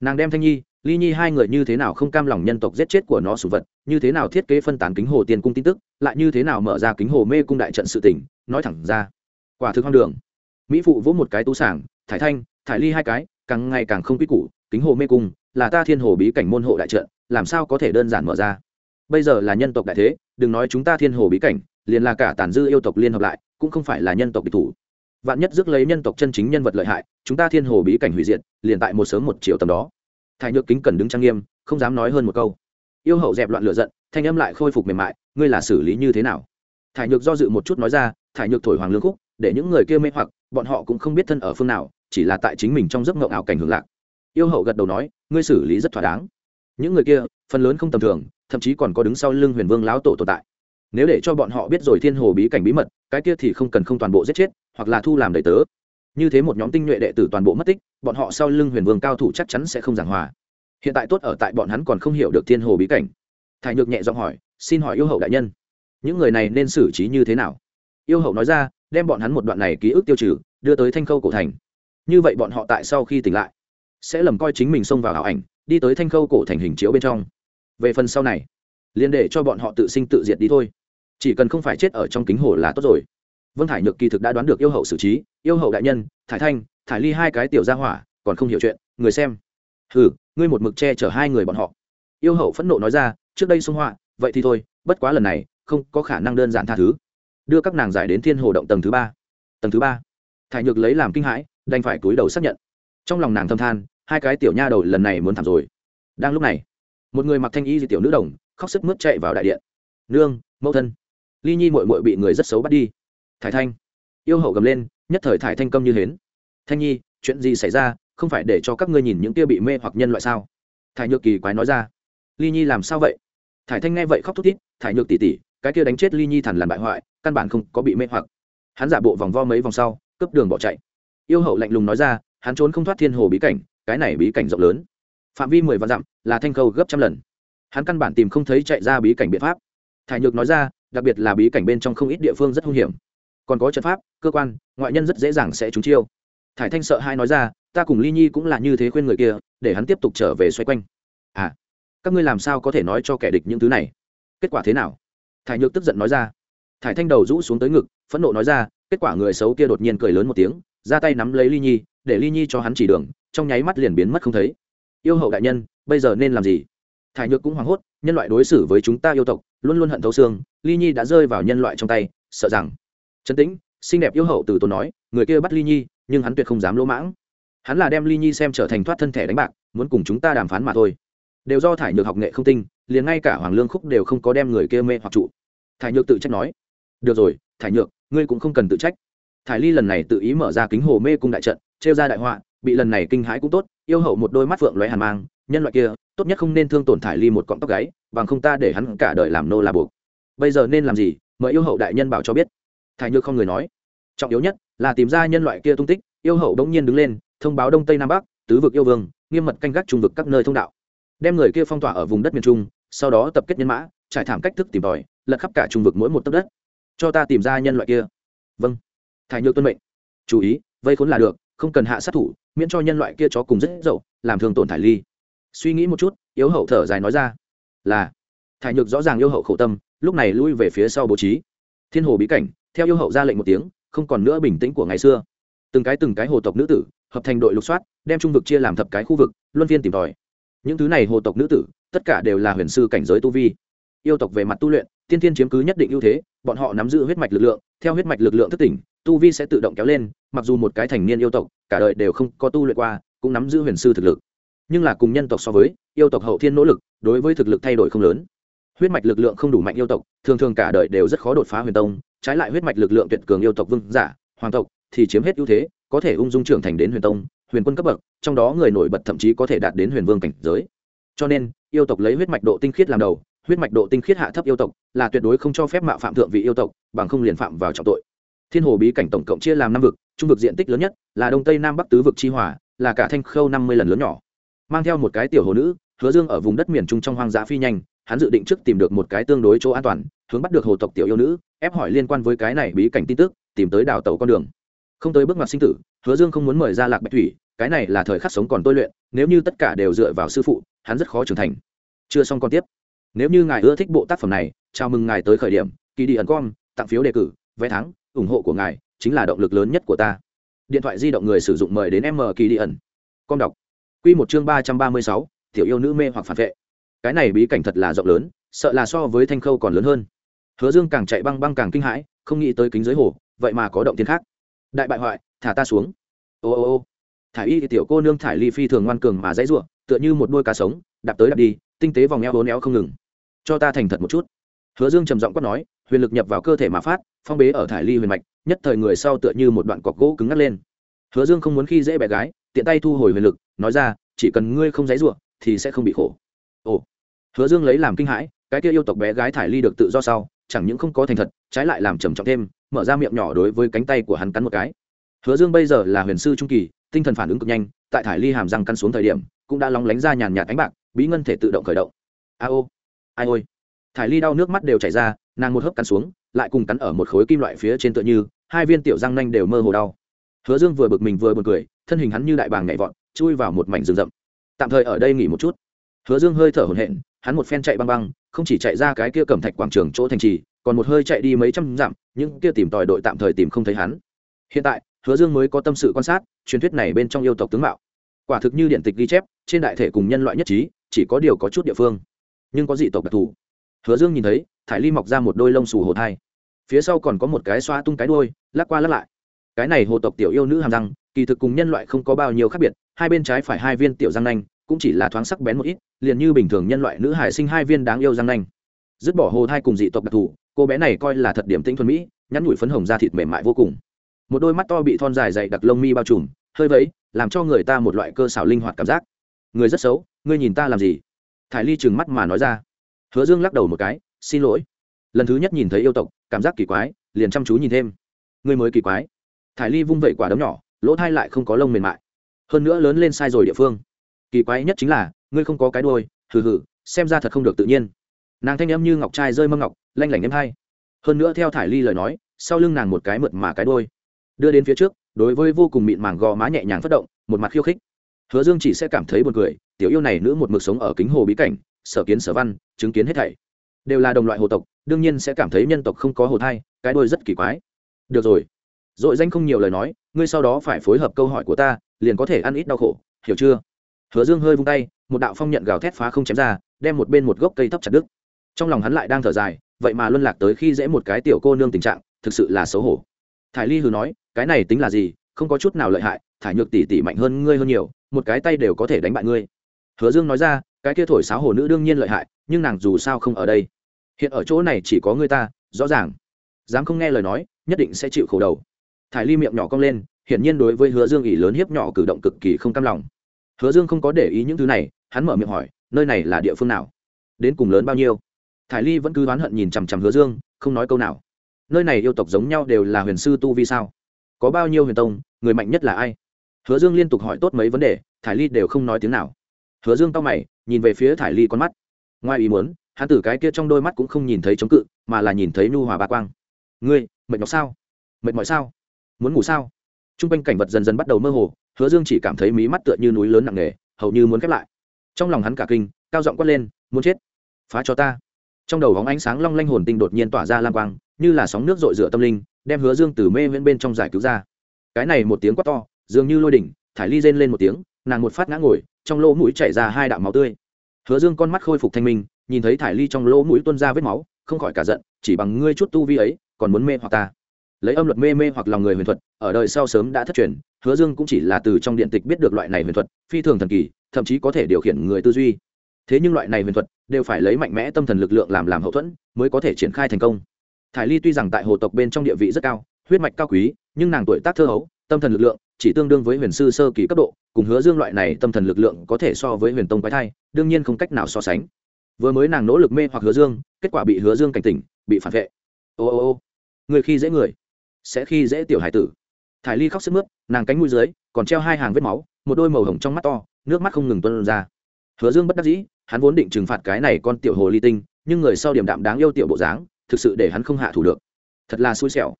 Nàng đem thanh nhi, ly nhi hai người như thế nào không cam lòng nhân tộc giết chết của nó sủ vật, như thế nào thiết kế phân tán kính hồ tiền cung tin tức, lại như thế nào mở ra kính hồ mê cung đại trận sự tỉnh nói thẳng ra. Quả thực hoang đường. Mỹ phụ vỗ một cái tú sảng, thải thanh, thải ly hai cái, càng ngày càng không quy củ kính hồ mê cung, là ta thiên hồ bí cảnh môn hộ đại trận, làm sao có thể đơn giản mở ra? Bây giờ là nhân tộc đại thế, đừng nói chúng ta thiên hồ bí cảnh, liền là cả tàn dư yêu tộc liên hợp lại, cũng không phải là nhân tộc địch thủ. Vạn nhất rước lấy nhân tộc chân chính nhân vật lợi hại, chúng ta thiên hồ bí cảnh hủy diệt, liền tại một sớm một chiều tầm đó. Thái nhược kính cần đứng trang nghiêm, không dám nói hơn một câu. Yêu hậu dẹp loạn lửa giận, thanh âm lại khôi phục mềm mại, ngươi là xử lý như thế nào? Thải nhược do dự một chút nói ra, thải nhược thổi hoàng lương khúc, để những người kia mê hoặc, bọn họ cũng không biết thân ở phương nào, chỉ là tại chính mình trong giấc ngộng ảo cảnh hưởng lạc yêu hậu gật đầu nói, ngươi xử lý rất thỏa đáng. Những người kia, phần lớn không tầm thường, thậm chí còn có đứng sau lưng huyền vương lão tổ tồn tại. Nếu để cho bọn họ biết rồi thiên hồ bí cảnh bí mật, cái kia thì không cần không toàn bộ giết chết, hoặc là thu làm đầy tớ. Như thế một nhóm tinh nhuệ đệ tử toàn bộ mất tích, bọn họ sau lưng huyền vương cao thủ chắc chắn sẽ không giảng hòa. Hiện tại tốt ở tại bọn hắn còn không hiểu được thiên hồ bí cảnh. Thải nhược nhẹ giọng hỏi, xin hỏi yêu hậu đại nhân, những người này nên xử trí như thế nào? Yêu hậu nói ra, đem bọn hắn một đoạn này ký ức tiêu trừ, đưa tới thanh khâu cổ thành. Như vậy bọn họ tại sau khi tỉnh lại sẽ lầm coi chính mình xông vào ảo ảnh, đi tới thanh khâu cổ thành hình chiếu bên trong. Về phần sau này, liền để cho bọn họ tự sinh tự diệt đi thôi. Chỉ cần không phải chết ở trong kính hồ là tốt rồi. Vân thải nhược kỳ thực đã đoán được yêu hậu xử trí, yêu hậu đại nhân, thải thanh, thải ly hai cái tiểu gia hỏa, còn không hiểu chuyện, người xem. Hừ, ngươi một mực che chở hai người bọn họ. Yêu hậu phẫn nộ nói ra, trước đây xung họa, vậy thì thôi, bất quá lần này, không có khả năng đơn giản tha thứ. Đưa các nàng giải đến thiên hồ động tầng thứ ba. Tầng thứ ba. Thải nhược lấy làm kinh hãi, đành phải cúi đầu xác nhận. Trong lòng nàng thâm than hai cái tiểu nha đầu lần này muốn thảm rồi. Đang lúc này, một người mặc thanh y di tiểu nữ đồng khóc sức mướt chạy vào đại điện. Nương, mẫu thân. Ly nhi mội mội bị người rất xấu bắt đi. Thải thanh, yêu hậu gầm lên, nhất thời thải thanh câm như hến. Thanh nhi, chuyện gì xảy ra? Không phải để cho các ngươi nhìn những kia bị mê hoặc nhân loại sao? Thải nhược kỳ quái nói ra. Ly nhi làm sao vậy? Thải thanh nghe vậy khóc thút thít. Thải nhược tỉ tỉ cái kia đánh chết ly nhi thẳn làn bại hoại, căn bản không có bị mê hoặc. Hắn giả bộ vòng vo mấy vòng sau, cướp đường bỏ chạy. Yêu hậu lạnh lùng nói ra, hắn trốn không thoát thiên hồ bí cảnh cái này bí cảnh rộng lớn. Phạm vi mười vạn dặm, là thanh khâu gấp trăm lần. Hắn căn bản tìm không thấy chạy ra bí cảnh biện pháp. Thải nhược nói ra, đặc biệt là bí cảnh bên trong không ít địa phương rất hung hiểm. Còn có trận pháp, cơ quan, ngoại nhân rất dễ dàng sẽ trúng chiêu. Thải thanh sợ hai nói ra, ta cùng ly nhi cũng là như thế khuyên người kia, để hắn tiếp tục trở về xoay quanh. À các ngươi làm sao có thể nói cho kẻ địch những thứ này? Kết quả thế nào? Thải nhược tức giận nói ra. Thải thanh đầu rũ xuống tới ngực, phẫn nộ nói ra, kết quả người xấu kia đột nhiên cười lớn một tiếng ra tay nắm lấy ly nhi, để ly nhi cho hắn chỉ đường, trong nháy mắt liền biến mất không thấy. Yêu hậu đại nhân, bây giờ nên làm gì? Thải nhược cũng hoảng hốt, nhân loại đối xử với chúng ta yêu tộc, luôn luôn hận thấu xương, ly nhi đã rơi vào nhân loại trong tay, sợ rằng. Trấn tĩnh, xinh đẹp yêu hậu từ tốn nói, người kia bắt ly nhi, nhưng hắn tuyệt không dám lỗ mãng. Hắn là đem ly nhi xem trở thành thoát thân thể đánh bạc, muốn cùng chúng ta đàm phán mà thôi. Đều do thải nhược học nghệ không tinh, liền ngay cả hoàng lương khúc đều không có đem người kia mê hoặc trụ. Thải nhược tự trách nói, được rồi, thải nhược, ngươi cũng không cần tự trách thải ly lần này tự ý mở ra kính hồ mê cung đại trận, trêu ra đại họa, bị lần này kinh hãi cũng tốt, yêu hậu một đôi mắt phượng lóe hàn mang, nhân loại kia, tốt nhất không nên thương tổn thải ly một cọng tóc gáy, bằng không ta để hắn cả đời làm nô là buộc. Bây giờ nên làm gì, mời yêu hậu đại nhân bảo cho biết. Thải nhược không người nói. Trọng yếu nhất là tìm ra nhân loại kia tung tích, yêu hậu đống nhiên đứng lên, thông báo đông tây nam bắc, tứ vực yêu vương, nghiêm mật canh gác trung vực các nơi thông đạo. Đem người kia phong tỏa ở vùng đất miền trung, sau đó tập kết nhân mã, trải thảm cách thức tìm tòi, lật khắp cả trung vực mỗi một tấc đất. Cho ta tìm ra nhân loại kia. Vâng thải nhược tuân mệnh. Chú ý, vây khốn là được, không cần hạ sát thủ, miễn cho nhân loại kia chó cùng rất dậu, làm thương tổn thải ly. Suy nghĩ một chút, yếu hậu thở dài nói ra, là. Thải nhược rõ ràng yêu hậu khổ tâm, lúc này lui về phía sau bố trí. Thiên hồ bí cảnh, theo yêu hậu ra lệnh một tiếng, không còn nữa bình tĩnh của ngày xưa. Từng cái từng cái hồ tộc nữ tử, hợp thành đội lục soát, đem trung vực chia làm thập cái khu vực, luân phiên tìm tòi. Những thứ này hồ tộc nữ tử, tất cả đều là huyền sư cảnh giới tu vi. Yêu tộc về mặt tu luyện, tiên tiên chiếm cứ nhất định ưu thế, bọn họ nắm giữ huyết mạch lực lượng, theo huyết mạch lực lượng thất tỉnh tu vi sẽ tự động kéo lên, mặc dù một cái thành niên yêu tộc, cả đời đều không có tu luyện qua, cũng nắm giữ huyền sư thực lực. Nhưng là cùng nhân tộc so với, yêu tộc hậu thiên nỗ lực, đối với thực lực thay đổi không lớn. Huyết mạch lực lượng không đủ mạnh yêu tộc, thường thường cả đời đều rất khó đột phá huyền tông, trái lại huyết mạch lực lượng tuyệt cường yêu tộc vương giả, hoàng tộc thì chiếm hết ưu thế, có thể ung dung trưởng thành đến huyền tông, huyền quân cấp bậc, trong đó người nổi bật thậm chí có thể đạt đến huyền vương cảnh giới. Cho nên, yêu tộc lấy huyết mạch độ tinh khiết làm đầu, huyết mạch độ tinh khiết hạ thấp yêu tộc là tuyệt đối không cho phép mạo phạm thượng vị yêu tộc, bằng không liền phạm vào trọng tội thiên hồ bí cảnh tổng cộng chia làm năm vực, trung vực diện tích lớn nhất là đông tây nam bắc tứ vực chi hòa, là cả thanh khâu năm mươi lần lớn nhỏ. Mang theo một cái tiểu hồ nữ, hứa dương ở vùng đất miền trung trong hoang dã phi nhanh, hắn dự định trước tìm được một cái tương đối chỗ an toàn, hướng bắt được hồ tộc tiểu yêu nữ, ép hỏi liên quan với cái này bí cảnh tin tức, tìm tới đào tàu con đường. Không tới bước ngoặt sinh tử, hứa dương không muốn mời ra lạc bạch thủy, cái này là thời khắc sống còn tôi luyện, nếu như tất cả đều dựa vào sư phụ, hắn rất khó trưởng thành. Chưa xong còn tiếp. Nếu như ngài ưa thích bộ tác phẩm này, chào mừng ngài tới khởi điểm, kỳ đi ẩn com, tặng phiếu đề cử, vé thắng ủng hộ của ngài chính là động lực lớn nhất của ta. Điện thoại di động người sử dụng mời đến m kỳ đi ẩn. Con đọc. Q một chương ba trăm ba mươi sáu, tiểu yêu nữ mê hoặc phản vệ. Cái này bí cảnh thật là rộng lớn, sợ là so với thanh khâu còn lớn hơn. Hứa dương càng chạy băng băng càng kinh hãi, không nghĩ tới kính dưới hồ, vậy mà có động tiên khác. Đại bại hoại, thả ta xuống. Ô ô ô. Thả y thì tiểu cô nương thải ly phi thường ngoan cường mà dãy ruộng, tựa như một đôi cá sống, đạp tới đạp đi, tinh tế vòng eo bốn éo không ngừng. Cho ta thành thật một chút. Hứa dương trầm giọng quát nói huyền lực nhập vào cơ thể mà phát, phong bế ở thải ly huyền mạch, nhất thời người sau tựa như một đoạn cọc gỗ cứng ngắt lên. Hứa dương không muốn khi dễ bé gái, tiện tay thu hồi huyền lực, nói ra, chỉ cần ngươi không dãy ruộng thì sẽ không bị khổ. Ồ. Hứa dương lấy làm kinh hãi, cái kia yêu tộc bé gái thải ly được tự do sau, chẳng những không có thành thật, trái lại làm trầm trọng thêm, mở ra miệng nhỏ đối với cánh tay của hắn cắn một cái. Hứa dương bây giờ là huyền sư trung kỳ, tinh thần phản ứng cực nhanh, tại thải ly hàm răng căn xuống thời điểm, cũng đã lóng lánh ra nhàn nhạt ánh bạc, bí ngân thể tự động khởi động. A ô, ai ôi. Thải ly đau nước mắt đều chảy ra nàng một hớp cắn xuống, lại cùng cắn ở một khối kim loại phía trên tựa như, hai viên tiểu răng nanh đều mơ hồ đau. Hứa dương vừa bực mình vừa buồn cười, thân hình hắn như đại bàng nhảy vọt, chui vào một mảnh rừng rậm. Tạm thời ở đây nghỉ một chút. Hứa dương hơi thở hổn hển, hắn một phen chạy băng băng, không chỉ chạy ra cái kia cẩm thạch quảng trường chỗ thành trì, còn một hơi chạy đi mấy trăm dặm, những kia tìm tòi đội tạm thời tìm không thấy hắn. Hiện tại, hứa dương mới có tâm sự quan sát, truyền thuyết này bên trong yêu tộc tướng mạo. Quả thực như điện tịch ghi chép, trên đại thể cùng nhân loại nhất trí, chỉ có điều có chút địa phương, nhưng có dị tộc đặc thù hứa dương nhìn thấy, thải ly mọc ra một đôi lông xù hồ thai. Phía sau còn có một cái xoa tung cái đôi lắc qua lắc lại. Cái này hồ tộc tiểu yêu nữ hàm răng, kỳ thực cùng nhân loại không có bao nhiêu khác biệt, hai bên trái phải hai viên tiểu răng nanh, cũng chỉ là thoáng sắc bén một ít, liền như bình thường nhân loại nữ hải sinh hai viên đáng yêu răng nanh. Dứt bỏ hồ thai cùng dị tộc đặc thù, cô bé này coi là thật điểm tĩnh thuần mỹ, nhắn nhủi phấn hồng da thịt mềm mại vô cùng. Một đôi mắt to bị thon dài dày đặc lông mi bao trùm, hơi vẫy, làm cho người ta một loại cơ xảo linh hoạt cảm giác. Người rất xấu, ngươi nhìn ta làm gì? Thải ly trừng mắt mà nói ra hứa dương lắc đầu một cái, xin lỗi. Lần thứ nhất nhìn thấy yêu tộc, cảm giác kỳ quái, liền chăm chú nhìn thêm. Ngươi mới kỳ quái. Thải ly vung vẩy quả đấm nhỏ, lỗ thai lại không có lông mềm mại. Hơn nữa lớn lên sai rồi địa phương. Kỳ quái nhất chính là, ngươi không có cái đôi hừ hừ, xem ra thật không được tự nhiên. Nàng thanh âm như ngọc trai rơi mâm ngọc, lanh lảnh em hay. Hơn nữa theo thải ly lời nói, sau lưng nàng một cái mượt mà cái đôi đưa đến phía trước, đối với vô cùng mịn màng gò má nhẹ nhàng phát động, một mặt khiêu khích. Hứa dương chỉ sẽ cảm thấy buồn cười, tiểu yêu này nữ một mực sống ở kính hồ bí cảnh sở kiến sở văn, chứng kiến hết thảy. Đều là đồng loại hồ tộc, đương nhiên sẽ cảm thấy nhân tộc không có hồ thai, cái đôi rất kỳ quái. Được rồi. Dội danh không nhiều lời nói, ngươi sau đó phải phối hợp câu hỏi của ta, liền có thể ăn ít đau khổ, hiểu chưa? Hứa dương hơi vung tay, một đạo phong nhận gào thét phá không chém ra, đem một bên một gốc cây thấp chặt đứt. Trong lòng hắn lại đang thở dài, vậy mà luân lạc tới khi dễ một cái tiểu cô nương tình trạng, thực sự là xấu hổ. Thải ly hừ nói, cái này tính là gì? Không có chút nào lợi hại, thải nhược tỷ tỷ mạnh hơn ngươi hơn nhiều, một cái tay đều có thể đánh bại ngươi. Hứa dương nói ra cái kia thổi sáo hồ nữ đương nhiên lợi hại, nhưng nàng dù sao không ở đây. Hiện ở chỗ này chỉ có ngươi ta, rõ ràng. Dám không nghe lời nói, nhất định sẽ chịu khổ đầu. Thải ly miệng nhỏ cong lên, hiển nhiên đối với hứa dương ỉ lớn hiếp nhỏ cử động cực kỳ không cam lòng. Hứa dương không có để ý những thứ này, hắn mở miệng hỏi, nơi này là địa phương nào? Đến cùng lớn bao nhiêu? Thải ly vẫn cứ oán hận nhìn chằm chằm hứa dương, không nói câu nào. Nơi này yêu tộc giống nhau đều là huyền sư tu vi sao? Có bao nhiêu huyền tông, người mạnh nhất là ai? Hứa dương liên tục hỏi tốt mấy vấn đề, thải ly đều không nói tiếng nào hứa dương tao mày, nhìn về phía thải ly con mắt. Ngoài ý muốn, hắn tử cái kia trong đôi mắt cũng không nhìn thấy chống cự, mà là nhìn thấy nhu hòa ba quang. Ngươi, mệt nhọc sao? Mệt mỏi sao? Muốn ngủ sao? T r u n g quanh cảnh vật dần dần bắt đầu mơ hồ, hứa dương chỉ cảm thấy mí mắt tựa như núi lớn nặng nề, hầu như muốn khép lại. Trong lòng hắn cả kinh, cao giọng quát lên, muốn chết? Phá cho ta. Trong đầu hóng ánh sáng long lanh hồn tinh đột nhiên tỏa ra lam quang, như là sóng nước dội rửa tâm linh, đem hứa dương từ mê viễn bên trong giải cứu ra. Cái này một tiếng quát to, dường như lôi đỉnh, thải ly rên lên một tiếng, nàng một phát ngã ngồi trong lỗ mũi chảy ra hai đạo máu tươi. Hứa dương con mắt khôi phục thanh minh, nhìn thấy thải ly trong lỗ mũi tuôn ra vết máu, không khỏi cả giận, chỉ bằng ngươi chút tu vi ấy, còn muốn mê hoặc ta. Lấy âm luật mê mê hoặc lòng người huyền thuật, ở đời sau sớm đã thất truyền, hứa dương cũng chỉ là từ trong điện tịch biết được loại này huyền thuật, phi thường thần kỳ, thậm chí có thể điều khiển người tư duy. Thế nhưng loại này huyền thuật đều phải lấy mạnh mẽ tâm thần lực lượng làm làm hậu thuẫn, mới có thể triển khai thành công. Thải ly tuy rằng tại hồ tộc bên trong địa vị rất cao, huyết mạch cao quý, nhưng nàng tuổi tác thơ hấu, tâm thần lực lượng chỉ tương đương với huyền sư sơ kỳ cấp độ, cùng hứa dương loại này tâm thần lực lượng có thể so với huyền tông quái thai, đương nhiên không cách nào so sánh. Vừa mới nàng nỗ lực mê hoặc hứa dương, kết quả bị hứa dương cảnh tỉnh, bị phản vệ. Ô ô ô, người khi dễ người, sẽ khi dễ tiểu hải tử. Thải ly khóc sức mướt, nàng cánh mũi dưới, còn treo hai hàng vết máu, một đôi màu hồng trong mắt to, nước mắt không ngừng tuân ra. Hứa dương bất đắc dĩ, hắn vốn định trừng phạt cái này con tiểu hồ ly tinh, nhưng người sau điểm đạm đáng yêu tiểu bộ dáng, thực sự để hắn không hạ thủ được. Thật là xui xẻo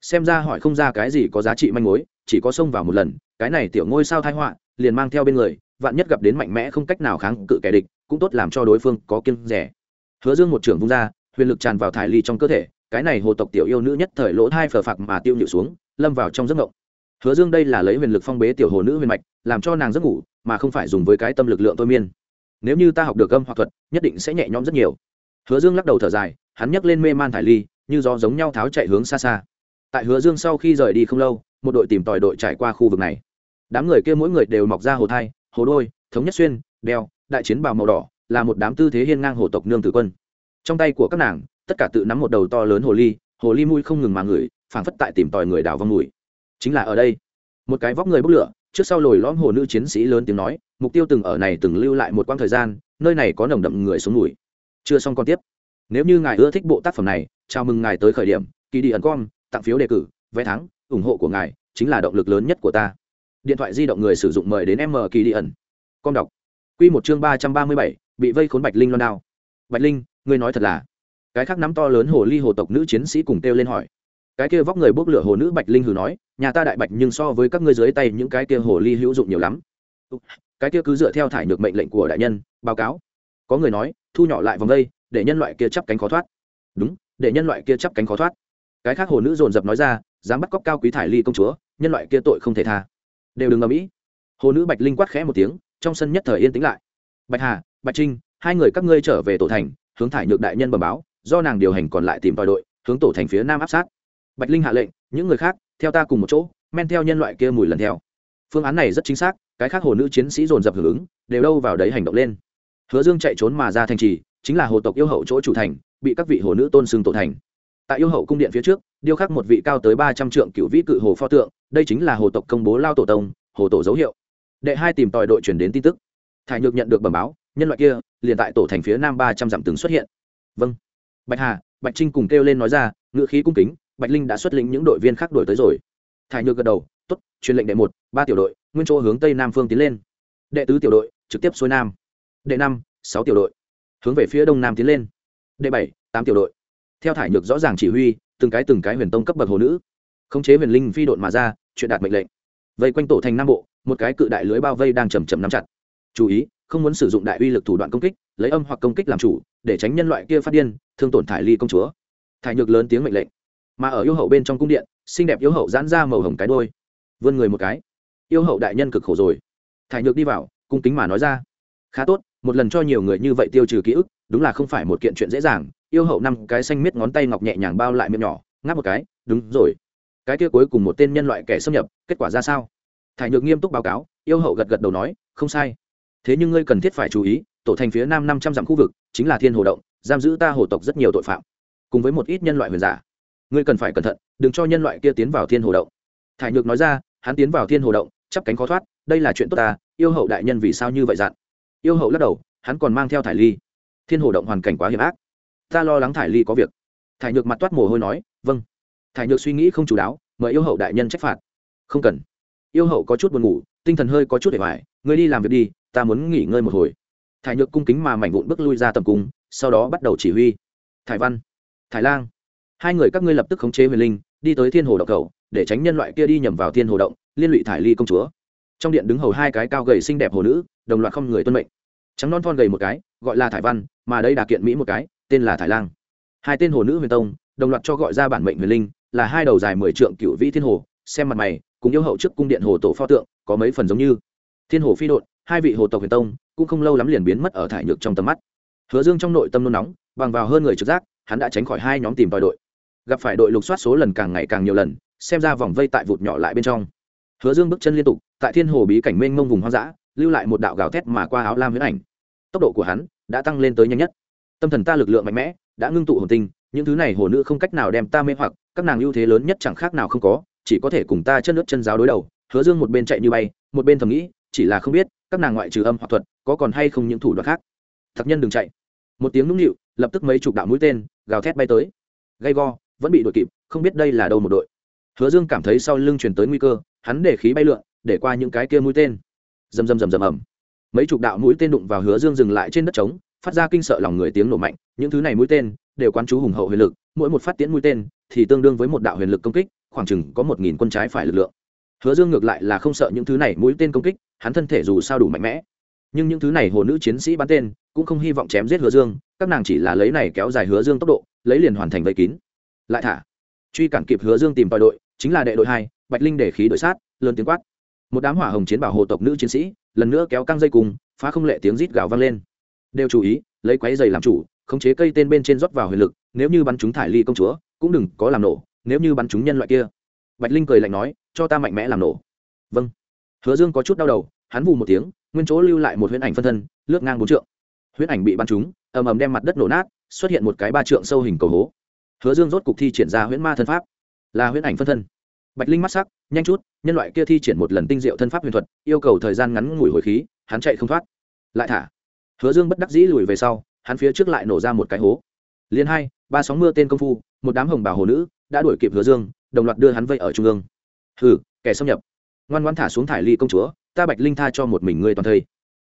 xem ra hỏi không ra cái gì có giá trị manh mối, chỉ có xông vào một lần, cái này tiểu ngôi sao thai họa, liền mang theo bên người, vạn nhất gặp đến mạnh mẽ không cách nào kháng cự kẻ địch, cũng tốt làm cho đối phương có kiên rẻ. Hứa dương một trưởng vung ra, huyền lực tràn vào thải ly trong cơ thể, cái này hồ tộc tiểu yêu nữ nhất thời lỗ thai phờ phạc mà tiêu nhịu xuống, lâm vào trong giấc ngộng. Hứa dương đây là lấy huyền lực phong bế tiểu hồ nữ huyền mạch, làm cho nàng giấc ngủ, mà không phải dùng với cái tâm lực lượng thôi miên. Nếu như ta học được âm hoặc thuật, nhất định sẽ nhẹ nhõm rất nhiều. Hứa dương lắc đầu thở dài, hắn nhấc lên mê man thải ly, như gió giống nhau tháo chạy hướng xa xa tại hứa dương sau khi rời đi không lâu, một đội tìm tòi đội trải qua khu vực này. Đám người kia mỗi người đều mọc ra hồ thai, hồ đôi, thống nhất xuyên, đeo, đại chiến bào màu đỏ, là một đám tư thế hiên ngang hồ tộc nương tử quân. Trong tay của các nàng, tất cả tự nắm một đầu to lớn hồ ly hồ ly mùi không ngừng mà ngửi, phảng phất tại tìm tòi người đào vong mùi chính là ở đây, một cái vóc người bốc lửa, trước sau lồi lõm hồ nữ chiến sĩ lớn tiếng nói, mục tiêu từng ở này từng lưu lại một quãng thời gian, nơi này có nồng đậm người xuống mùi chưa xong còn tiếp. Nếu như ngài ưa thích bộ tác phẩm này, chào mừng ngài tới khởi điểm, kỳ đi ẩn com tặng phiếu đề cử, vé thắng, ủng hộ của ngài chính là động lực lớn nhất của ta. Điện thoại di động người sử dụng mời đến m kỳ đi ẩn. Con đọc. Q một chương ba trăm ba mươi bảy, bị vây khốn bạch linh loan đao. Bạch linh, ngươi nói thật là? Cái khác nắm to lớn hồ ly hồ tộc nữ chiến sĩ cùng kêu lên hỏi. Cái kia vóc người bốc lửa hồ nữ bạch linh hừ nói, nhà ta đại bạch nhưng so với các ngươi dưới tay những cái kia hồ ly hữu dụng nhiều lắm. Cái kia cứ dựa theo thải nhược mệnh lệnh của đại nhân, báo cáo. Có người nói, thu nhỏ lại vòng đây, để nhân loại kia chắp cánh khó thoát. Đúng, để nhân loại kia chắp cánh khó thoát cái khác hồ nữ dồn dập nói ra, dám bắt cóc cao quý thải ly công chúa, nhân loại kia tội không thể tha. Đều đừng ngầm ĩ hồ nữ bạch linh quát khẽ một tiếng, trong sân nhất thời yên tĩnh lại. Bạch hà, bạch trinh, hai người các ngươi trở về tổ thành, hướng thải nhược đại nhân bẩm báo, do nàng điều hành còn lại tìm tòi đội, hướng tổ thành phía nam áp sát. Bạch linh hạ lệnh, những người khác, theo ta cùng một chỗ, men theo nhân loại kia mùi lần theo. Phương án này rất chính xác, cái khác hồ nữ chiến sĩ dồn dập hưởng ứng, đều đâu vào đấy hành động lên. Hứa dương chạy trốn mà ra thành trì, chính là hồ tộc yêu hậu chỗ chủ thành, bị các vị hồ nữ tôn xưng tổ thành tại yêu hậu cung điện phía trước, điêu khắc một vị cao tới ba trăm trượng cựu vĩ cự hồ pho tượng, đây chính là hồ tộc công bố lao tổ tông, hồ tổ dấu hiệu. Đệ hai tìm tòi đội chuyển đến tin tức. Thải nhược nhận được bẩm báo, nhân loại kia, liền tại tổ thành phía nam ba trăm dặm từng xuất hiện. Vâng. Bạch hà, bạch trinh cùng kêu lên nói ra ngự khí cung kính, bạch linh đã xuất lĩnh những đội viên khác đổi tới rồi. Thải nhược gật đầu t ố t truyền lệnh đệ một, ba tiểu đội, nguyên chỗ hướng tây nam phương tiến lên. Đệ tứ tiểu đội, trực tiếp xuôi nam. Đệ năm, sáu tiểu đội, hướng về phía đông nam tiến lên. Đệ bảy, tám tiểu đội theo thải nhược rõ ràng chỉ huy, từng cái từng cái huyền tông cấp bậc hồ nữ. Khống chế huyền linh phi độn mà ra chuyện đạt mệnh lệnh. Vây quanh tổ thành nam bộ, một cái cự đại lưới bao vây đang chầm chậm nắm chặt. Chú ý, không muốn sử dụng đại uy lực thủ đoạn công kích, lấy âm hoặc công kích làm chủ, để tránh nhân loại kia phát điên, thương tổn thải ly công chúa. Thải nhược lớn tiếng mệnh lệnh. Mà ở yêu hậu bên trong cung điện, xinh đẹp yêu hậu giãn ra màu hồng cái đôi vươn người một cái. Yêu hậu đại nhân cực khổ rồi. Thải nhược đi vào, cung kính mà nói ra. Khá tốt, một lần cho nhiều người như vậy tiêu trừ ký ức, đúng là không phải một kiện chuyện dễ dàng yêu hậu năm cái xanh miết ngón tay ngọc nhẹ nhàng bao lại miệng nhỏ, ngáp một cái, đúng rồi. Cái kia cuối cùng một tên nhân loại kẻ xâm nhập, kết quả ra sao? Thải nhược nghiêm túc báo cáo, yêu hậu gật gật đầu nói, không sai. Thế nhưng ngươi cần thiết phải chú ý, tổ thành phía nam năm trăm dặm khu vực, chính là thiên hồ động, giam giữ ta hồ tộc rất nhiều tội phạm. Cùng với một ít nhân loại huyền giả, ngươi cần phải cẩn thận, đừng cho nhân loại kia tiến vào thiên hồ động. Thải nhược nói ra, hắn tiến vào thiên hồ động, chắp cánh khó thoát, đây là chuyện tốt ta, yêu hậu đại nhân vì sao như vậy dặn? Yêu hậu lắc đầu, hắn còn mang theo thải ly. Thiên hồ động hoàn cảnh quá hiểm ác ta lo lắng thải ly có việc. Thải nhược mặt toát mồ hôi nói vâng. Thải nhược suy nghĩ không chú đáo, mời yêu hậu đại nhân trách phạt. Không cần. Yêu hậu có chút buồn ngủ, tinh thần hơi có chút để hoài ngươi đi làm việc đi, ta muốn nghỉ ngơi một hồi. Thải nhược cung kính mà mảnh vụn bước lui ra tầm cung, sau đó bắt đầu chỉ huy. Thải văn, thải lang, hai người các ngươi lập tức khống chế huyền linh, đi tới thiên hồ động cầu, để tránh nhân loại kia đi nhầm vào thiên hồ động, liên lụy thải ly công chúa. Trong điện đứng hầu hai cái cao gầy xinh đẹp hồ nữ, đồng loạt không người tuân mệnh. Trắng non thon gầy một cái, gọi là thải văn, mà đây đà kiện mỹ một cái tên là thải lang. Hai tên hồ nữ huyền tông, đồng loạt cho gọi ra bản mệnh huyền linh, là hai đầu dài mười trượng cựu vĩ thiên hồ, xem mặt mày, cùng yêu hậu trước cung điện hồ tổ pho tượng, có mấy phần giống như. Thiên hồ phi đột hai vị hồ tộc huyền tông, cũng không lâu lắm liền biến mất ở thải nhược trong tầm mắt. Hứa dương trong nội tâm nôn nóng, bằng vào hơn người trực giác, hắn đã tránh khỏi hai nhóm tìm tòi đội. Gặp phải đội lục soát số lần càng ngày càng nhiều lần, xem ra vòng vây tại vụt nhỏ lại bên trong. Hứa dương bước chân liên tục, tại thiên hồ bí cảnh mênh mông vùng hoang dã, lưu lại một đạo gào thét mà qua áo lam huyễn ảnh. Tốc độ của hắn đã tăng lên tới nhanh nhất tâm thần ta lực lượng mạnh mẽ, đã ngưng tụ hồn tinh, những thứ này hồ nữ không cách nào đem ta mê hoặc, các nàng ưu thế lớn nhất chẳng khác nào không có, chỉ có thể cùng ta chân nước chân giáo đối đầu, hứa dương một bên chạy như bay, một bên thầm nghĩ, chỉ là không biết, các nàng ngoại trừ âm hoặc thuật, có còn hay không những thủ đoạn khác. Thật nhân đừng chạy. Một tiếng nũng nịu, lập tức mấy chục đạo mũi tên, gào thét bay tới. Gay go, vẫn bị đội kịp, không biết đây là đâu một đội. Hứa dương cảm thấy sau lưng chuyển tới nguy cơ, hắn để khí bay lượn, để qua những cái kia mũi tên. Rầm rầm rầm rầm ầm. Mấy chục đạo mũi tên đụng vào hứa dương dừng lại trên đất trống phát ra kinh sợ lòng người tiếng nổ mạnh, những thứ này mũi tên đều quán chú hùng hậu huyền lực, mỗi một phát tiễn mũi tên thì tương đương với một đạo huyền lực công kích, khoảng chừng có một nghìn quân trái phải lực lượng. Hứa dương ngược lại là không sợ những thứ này mũi tên công kích, hắn thân thể dù sao đủ mạnh mẽ. Nhưng những thứ này hồ nữ chiến sĩ bắn tên cũng không hy vọng chém giết hứa dương, các nàng chỉ là lấy này kéo dài hứa dương tốc độ, lấy liền hoàn thành vây kín. Lại thả. Truy cản kịp hứa dương tìm tòi đội, chính là đệ đội hai, bạch linh để khí đội sát, lớn tiếng quát. Một đám hỏa hồng chiến bảo hồ tộc nữ chiến sĩ, lần nữa kéo căng dây cùng, phá không lệ tiếng rít gào vang lên đều chú ý, lấy quái dày làm chủ, khống chế cây tên bên trên rót vào huyền lực, nếu như bắn chúng thải ly công chúa, cũng đừng có làm nổ, nếu như bắn chúng nhân loại kia. Bạch linh cười lạnh nói, cho ta mạnh mẽ làm nổ. Vâng. Hứa dương có chút đau đầu, hắn vù một tiếng, nguyên chỗ lưu lại một huyễn ảnh phân thân, lướt ngang bốn trượng. Huyễn ảnh bị bắn trúng, ầm ầm đem mặt đất nổ nát, xuất hiện một cái ba trượng sâu hình cầu hố. Hứa dương rốt cục thi triển ra huyễn ma thân pháp. Là huyễn ảnh phân thân. Bạch linh mắt sắc, nhanh chút, nhân loại kia thi triển một lần tinh diệu thân pháp huyền thuật, yêu cầu thời gian ngắn ngủi hồi khí, hắn chạy không thoát. Lại thả hứa dương bất đắc dĩ lùi về sau, hắn phía trước lại nổ ra một cái hố. Liền hai, ba sóng mưa tên công phu, một đám hồng bào hồ nữ đã đuổi kịp hứa dương, đồng loạt đưa hắn vây ở trung ương. Hừ, kẻ xâm nhập. Ngoan ngoan thả xuống thải ly công chúa, ta bạch linh tha cho một mình ngươi toàn thây.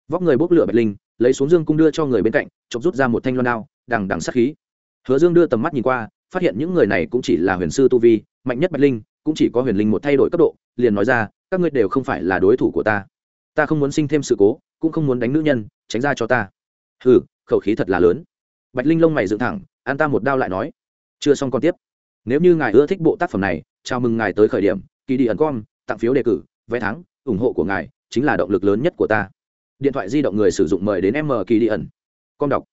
Vóc người bốc lửa bạch linh, lấy xuống dương cung đưa cho người bên cạnh chọc rút ra một thanh loan đao, đằng đằng sát khí. Hứa dương đưa tầm mắt nhìn qua, phát hiện những người này cũng chỉ là huyền sư tu vi, mạnh nhất bạch linh, cũng chỉ có huyền linh một thay đổi cấp độ, liền nói ra, các ngươi đều không phải là đối thủ của ta. Ta không muốn sinh thêm sự cố cũng không muốn đánh nữ nhân, tránh ra cho ta. Hừ, khẩu khí thật là lớn. Bạch linh lông mày dựng thẳng, an ta một đao lại nói. Chưa xong còn tiếp. Nếu như ngài ưa thích bộ tác phẩm này, chào mừng ngài tới khởi điểm, kỳ đi ẩn com, tặng phiếu đề cử, vé thắng, ủng hộ của ngài chính là động lực lớn nhất của ta. Điện thoại di động người sử dụng mời đến m kỳ đi ẩn. Com đọc.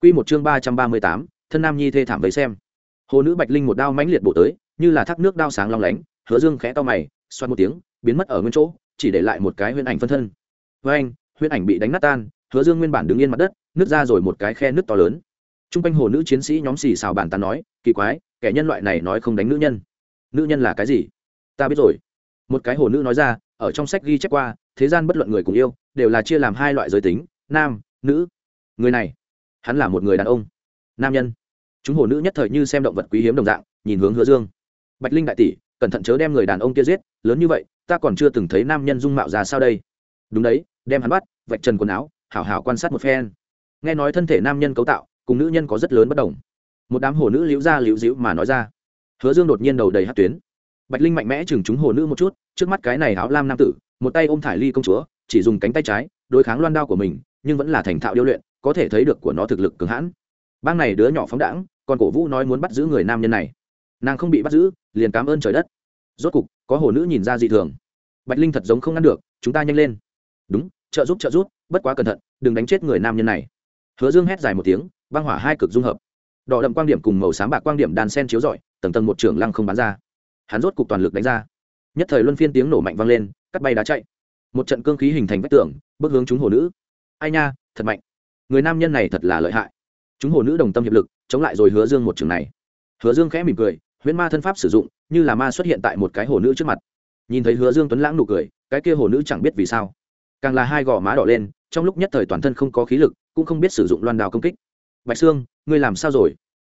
Q một chương ba trăm ba mươi tám, thân nam nhi thê thảm với xem. Hồ nữ bạch linh một đao mãnh liệt bổ tới, như là thác nước đao sáng long lánh, hứa dương khẽ to mày xoan một tiếng, biến mất ở nguyên chỗ, chỉ để lại một cái huyễn ảnh phân thân. Với anh huyễn ảnh bị đánh nát tan, hứa dương nguyên bản đứng yên mặt đất, nứt ra rồi một cái khe nứt to lớn. T r u n g quanh hồ nữ chiến sĩ nhóm xì xào bàn tán nói, kỳ quái, kẻ nhân loại này nói không đánh nữ nhân. Nữ nhân là cái gì? Ta biết rồi. Một cái hồ nữ nói ra, ở trong sách ghi chép qua, thế gian bất luận người cùng yêu, đều là chia làm hai loại giới tính, nam, nữ. Người này, hắn là một người đàn ông, nam nhân. Chúng hồ nữ nhất thời như xem động vật quý hiếm đồng dạng, nhìn hướng hứa dương. Bạch linh đại tỷ, cẩn thận chớ đem người đàn ông kia giết, lớn như vậy, ta còn chưa từng thấy nam nhân dung mạo ra sao đây? Đúng đấy đem hắn bắt, vạch trần quần áo, hảo hảo quan sát một phen. Nghe nói thân thể nam nhân cấu tạo, cùng nữ nhân có rất lớn bất đồng. Một đám hồ nữ liễu ra liễu dĩu mà nói ra. Hứa dương đột nhiên đầu đầy hát tuyến. Bạch linh mạnh mẽ chừng chúng hồ nữ một chút, trước mắt cái này áo lam nam tử, một tay ôm thải ly công chúa, chỉ dùng cánh tay trái, đối kháng loan đao của mình, nhưng vẫn là thành thạo điêu luyện, có thể thấy được của nó thực lực cường hãn. Bang này đứa nhỏ phóng đãng, còn cổ vũ nói muốn bắt giữ người nam nhân này. Nàng không bị bắt giữ, liền cảm ơn trời đất. Rốt cục, có hồ nữ nhìn ra dị thường. Bạch linh thật giống không ngăn được, chúng ta nhanh lên. Đúng trợ giúp trợ giúp, bất quá cẩn thận, đừng đánh chết người nam nhân này. Hứa dương hét dài một tiếng, băng hỏa hai cực dung hợp. Đỏ đậm quang điểm cùng màu sáng bạc quang điểm đàn sen chiếu rọi, tầng tầng một trưởng lăng không bắn ra. Hắn rốt cục toàn lực đánh ra. Nhất thời luân phiên tiếng nổ mạnh vang lên, cắt bay đá chạy. Một trận cương khí hình thành vách tường, bước hướng chúng hồ nữ. Ai nha, thật mạnh. Người nam nhân này thật là lợi hại. Chúng hồ nữ đồng tâm hiệp lực, chống lại rồi hứa dương một trường này. Hứa dương khẽ mỉm cười, huyễn ma thân pháp sử dụng, như là ma xuất hiện tại một cái hồ nữ trước mặt. Nhìn thấy hứa dương tuấn lãng nụ cười, cái kia hồ nữ chẳng biết vì sao càng là hai gò má đỏ lên, trong lúc nhất thời toàn thân không có khí lực, cũng không biết sử dụng loan đào công kích. Bạch sương, ngươi làm sao rồi?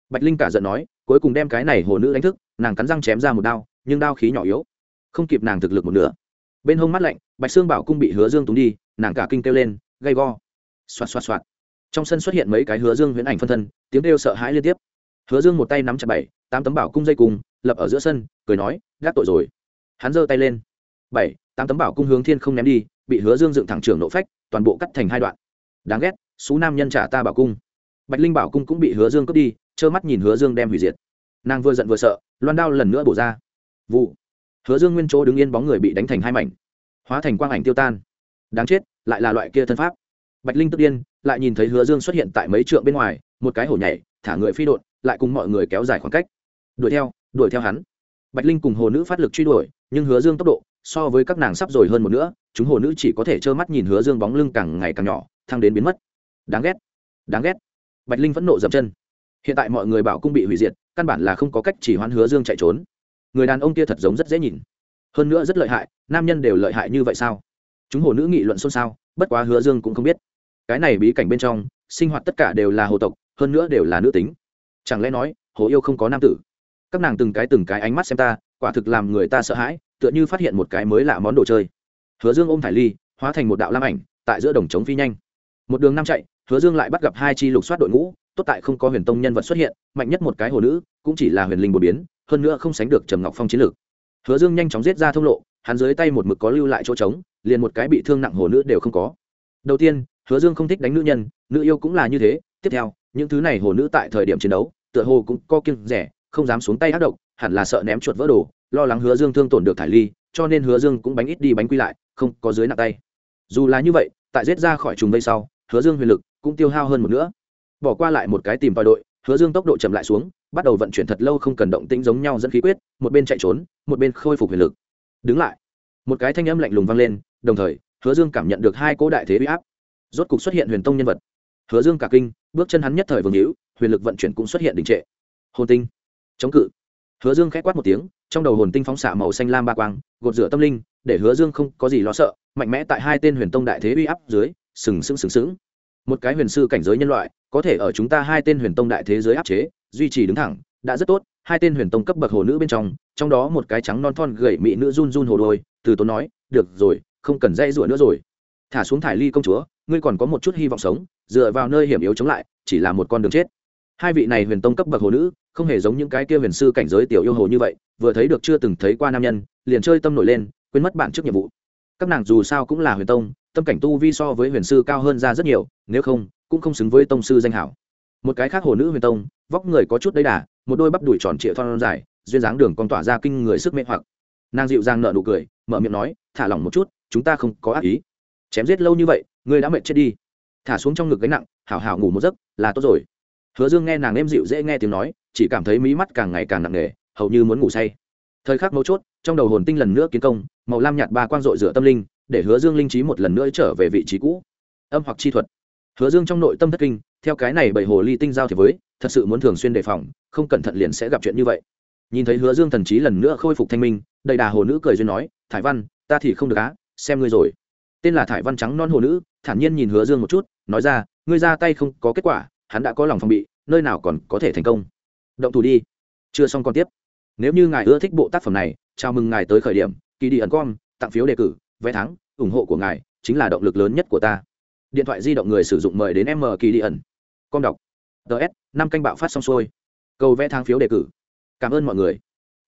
Bạch linh cả giận nói, cuối cùng đem cái này hồ nữ đánh thức, nàng cắn răng chém ra một đao, nhưng đao khí nhỏ yếu. Không kịp nàng thực lực một nửa. Bên hông mắt lạnh, bạch sương bảo cung bị hứa dương túng đi, nàng cả kinh kêu lên, gay go. Xoạt xoạt xoạt. Trong sân xuất hiện mấy cái hứa dương huyễn ảnh phân thân, tiếng kêu sợ hãi liên tiếp. Hứa dương một tay nắm chặt bảy, tám tấm bảo cung dây cùng lập ở giữa sân, cười nói, gác tội rồi. Hắn giơ tay lên. Bảy, tám tấm bảo cung hướng thiên không ném đi bị hứa dương dựng thẳng trưởng nộ phách, toàn bộ cắt thành hai đoạn. Đáng ghét số nam nhân trả ta bảo cung. Bạch linh bảo cung cũng bị hứa dương cướp đi, trơ mắt nhìn hứa dương đem hủy diệt. Nàng vừa giận vừa sợ, loan đao lần nữa bổ ra. Vụ. Hứa dương nguyên chỗ đứng yên bóng người bị đánh thành hai mảnh, hóa thành quang ảnh tiêu tan. Đáng chết, lại là loại kia thân pháp. Bạch linh tức điên, lại nhìn thấy hứa dương xuất hiện tại mấy trượng bên ngoài, một cái hổ nhảy, thả người phi đột lại cùng mọi người kéo dài khoảng cách. Đuổi theo đuổi theo hắn. Bạch linh cùng hồ nữ phát lực truy đuổi, nhưng hứa dương tốc độ so với các nàng sắp rồi hơn một nữa, chúng hồ nữ chỉ có thể trơ mắt nhìn hứa dương bóng lưng càng ngày càng nhỏ, thăng đến biến mất. Đáng ghét. Đáng ghét. Bạch linh vẫn nộ dập chân. Hiện tại mọi người bảo cung bị hủy diệt, căn bản là không có cách chỉ hoãn hứa dương chạy trốn. Người đàn ông kia thật giống rất dễ nhìn. Hơn nữa rất lợi hại, nam nhân đều lợi hại như vậy sao? Chúng hồ nữ nghị luận xôn xao, bất quá hứa dương cũng không biết. Cái này bí cảnh bên trong, sinh hoạt tất cả đều là hồ tộc, hơn nữa đều là nữ tính. Chẳng lẽ nói, hồ yêu không có nam tử? Các nàng từng cái từng cái ánh mắt xem ta, quả thực làm người ta sợ hãi tựa như phát hiện một cái mới lạ món đồ chơi. Hứa dương ôm thải ly, hóa thành một đạo lam ảnh, tại giữa đồng trống phi nhanh. Một đường năm chạy, hứa dương lại bắt gặp hai chi lục soát đội ngũ, tốt tại không có huyền tông nhân vật xuất hiện, mạnh nhất một cái hồ nữ, cũng chỉ là huyền linh bột biến, hơn nữa không sánh được trầm ngọc phong chiến lược. Hứa dương nhanh chóng giết ra thông lộ, hắn dưới tay một mực có lưu lại chỗ trống, liền một cái bị thương nặng hồ nữ đều không có. Đầu tiên, hứa dương không thích đánh nữ nhân, nữ yêu cũng là như thế. Tiếp theo, những thứ này hồ nữ tại thời điểm chiến đấu, tựa hồ cũng co kiêng rẻ, không dám xuống tay ác độc, hẳn là sợ ném chuột vỡ đồ lo lắng hứa dương thương tổn được thải ly, cho nên hứa dương cũng bánh ít đi bánh quy lại, không có dưới nặng tay. Dù là như vậy, tại giết ra khỏi trùng vây sau, hứa dương huyền lực cũng tiêu hao hơn một nữa bỏ qua lại một cái tìm tòi đội, hứa dương tốc độ chậm lại xuống, bắt đầu vận chuyển thật lâu không cần động tĩnh giống nhau dẫn khí quyết, một bên chạy trốn, một bên khôi phục huyền lực. Đứng lại. Một cái thanh âm lạnh lùng vang lên, đồng thời, hứa dương cảm nhận được hai cỗ đại thế bị áp. Rốt cục xuất hiện huyền tông nhân vật. Hứa dương cả kinh, bước chân hắn nhất thời vương hữu, huyền lực vận chuyển cũng xuất hiện đình trệ. Hồn tinh. Chống cự. Hứa dương k h á quát một tiếng trong đầu hồn tinh phóng xạ màu xanh lam ba quang, gột rửa tâm linh, để hứa dương không có gì lo sợ, mạnh mẽ tại hai tên huyền tông đại thế uy áp dưới, sừng sững sừng sững. Một cái huyền sư cảnh giới nhân loại, có thể ở chúng ta hai tên huyền tông đại thế giới áp chế, duy trì đứng thẳng, đã rất tốt, hai tên huyền tông cấp bậc hồ nữ bên trong trong đó một cái trắng non thon gậy mị nữ run run hồ đôi, từ tốn nói, được rồi, không cần dây rủa nữa rồi. Thả xuống thải ly công chúa, ngươi còn có một chút hy vọng sống, dựa vào nơi hiểm yếu chống lại, chỉ là một con đường chết hai vị này huyền tông cấp bậc hồ nữ, không hề giống những cái kia huyền sư cảnh giới tiểu yêu hồ như vậy, vừa thấy được chưa từng thấy qua nam nhân, liền chơi tâm nổi lên, quên mất bản trước nhiệm vụ. Các nàng dù sao cũng là huyền tông, tâm cảnh tu vi so với huyền sư cao hơn ra rất nhiều, nếu không, cũng không xứng với tông sư danh hảo. Một cái khác hồ nữ huyền tông, vóc người có chút đấy đà, một đôi bắp đùi tròn trịa thon dài, duyên dáng đường còn tỏa ra kinh người sức mê hoặc. Nàng dịu dàng nợ nụ cười, mở miệng nói, thả lỏng một chút, chúng ta không có ác ý. Chém giết lâu như vậy, ngươi đã mệt chết đi. Thả xuống trong ngực gánh nặng, hảo hảo ngủ một giấc, là tốt rồi hứa dương nghe nàng êm dịu dễ nghe tiếng nói, chỉ cảm thấy mí mắt càng ngày càng nặng nề, hầu như muốn ngủ say. Thời khắc mấu chốt, trong đầu hồn tinh lần nữa kiến công, màu lam nhạt ba quang dội rửa tâm linh, để hứa dương linh trí một lần nữa trở về vị trí cũ. Âm hoặc chi thuật. Hứa dương trong nội tâm thất kinh, theo cái này bảy hồ ly tinh giao thì với, thật sự muốn thường xuyên đề phòng, không cẩn thận liền sẽ gặp chuyện như vậy. Nhìn thấy hứa dương thần trí lần nữa khôi phục thanh minh, đầy đà hồ nữ cười duyên nói, thải văn, ta thì không được á, xem ngươi rồi. Tên là thải văn trắng non hồ nữ, thản nhiên nhìn hứa dương một chút, nói ra, ngươi ra tay không có kết quả hắn đã có lòng phòng bị, nơi nào còn có thể thành công. Động thủ đi. Chưa xong còn tiếp. Nếu như ngài ưa thích bộ tác phẩm này, chào mừng ngài tới khởi điểm kỳ đi ẩn com, tặng phiếu đề cử, vé thắng, ủng hộ của ngài chính là động lực lớn nhất của ta. Điện thoại di động người sử dụng mời đến m kỳ đi ẩn. Com đọc. Ts năm canh bạo phát xong xuôi. Cầu vẽ thang phiếu đề cử. Cảm ơn mọi người.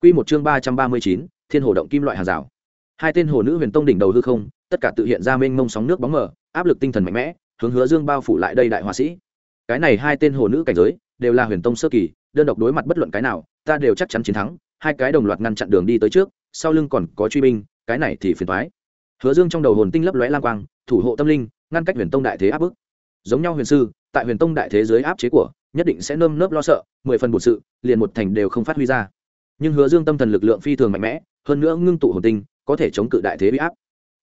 Q một chương ba trăm ba mươi chín, thiên hồ động kim loại hàng rào. Hai tên hồ nữ huyền tông đỉnh đầu hư không, tất cả tự hiện ra mênh mông sóng nước bóng mờ, áp lực tinh thần mạnh mẽ, hướng hứa dương bao phủ lại đây đại họa sĩ cái này hai tên hồ nữ cảnh giới, đều là huyền tông sơ kỳ, đơn độc đối mặt bất luận cái nào, ta đều chắc chắn chiến thắng, hai cái đồng loạt ngăn chặn đường đi tới trước, sau lưng còn có truy binh, cái này thì phiền thoái hứa dương trong đầu hồn tinh lấp lóe lang quang, thủ hộ tâm linh, ngăn cách huyền tông đại thế áp bức. Giống nhau huyền sư, tại huyền tông đại thế giới áp chế của, nhất định sẽ nơm nớp lo sợ, mười phần bột sự, liền một thành đều không phát huy ra. Nhưng hứa dương tâm thần lực lượng phi thường mạnh mẽ, hơn nữa ngưng tụ hồn tinh, có thể chống cự đại thế bị áp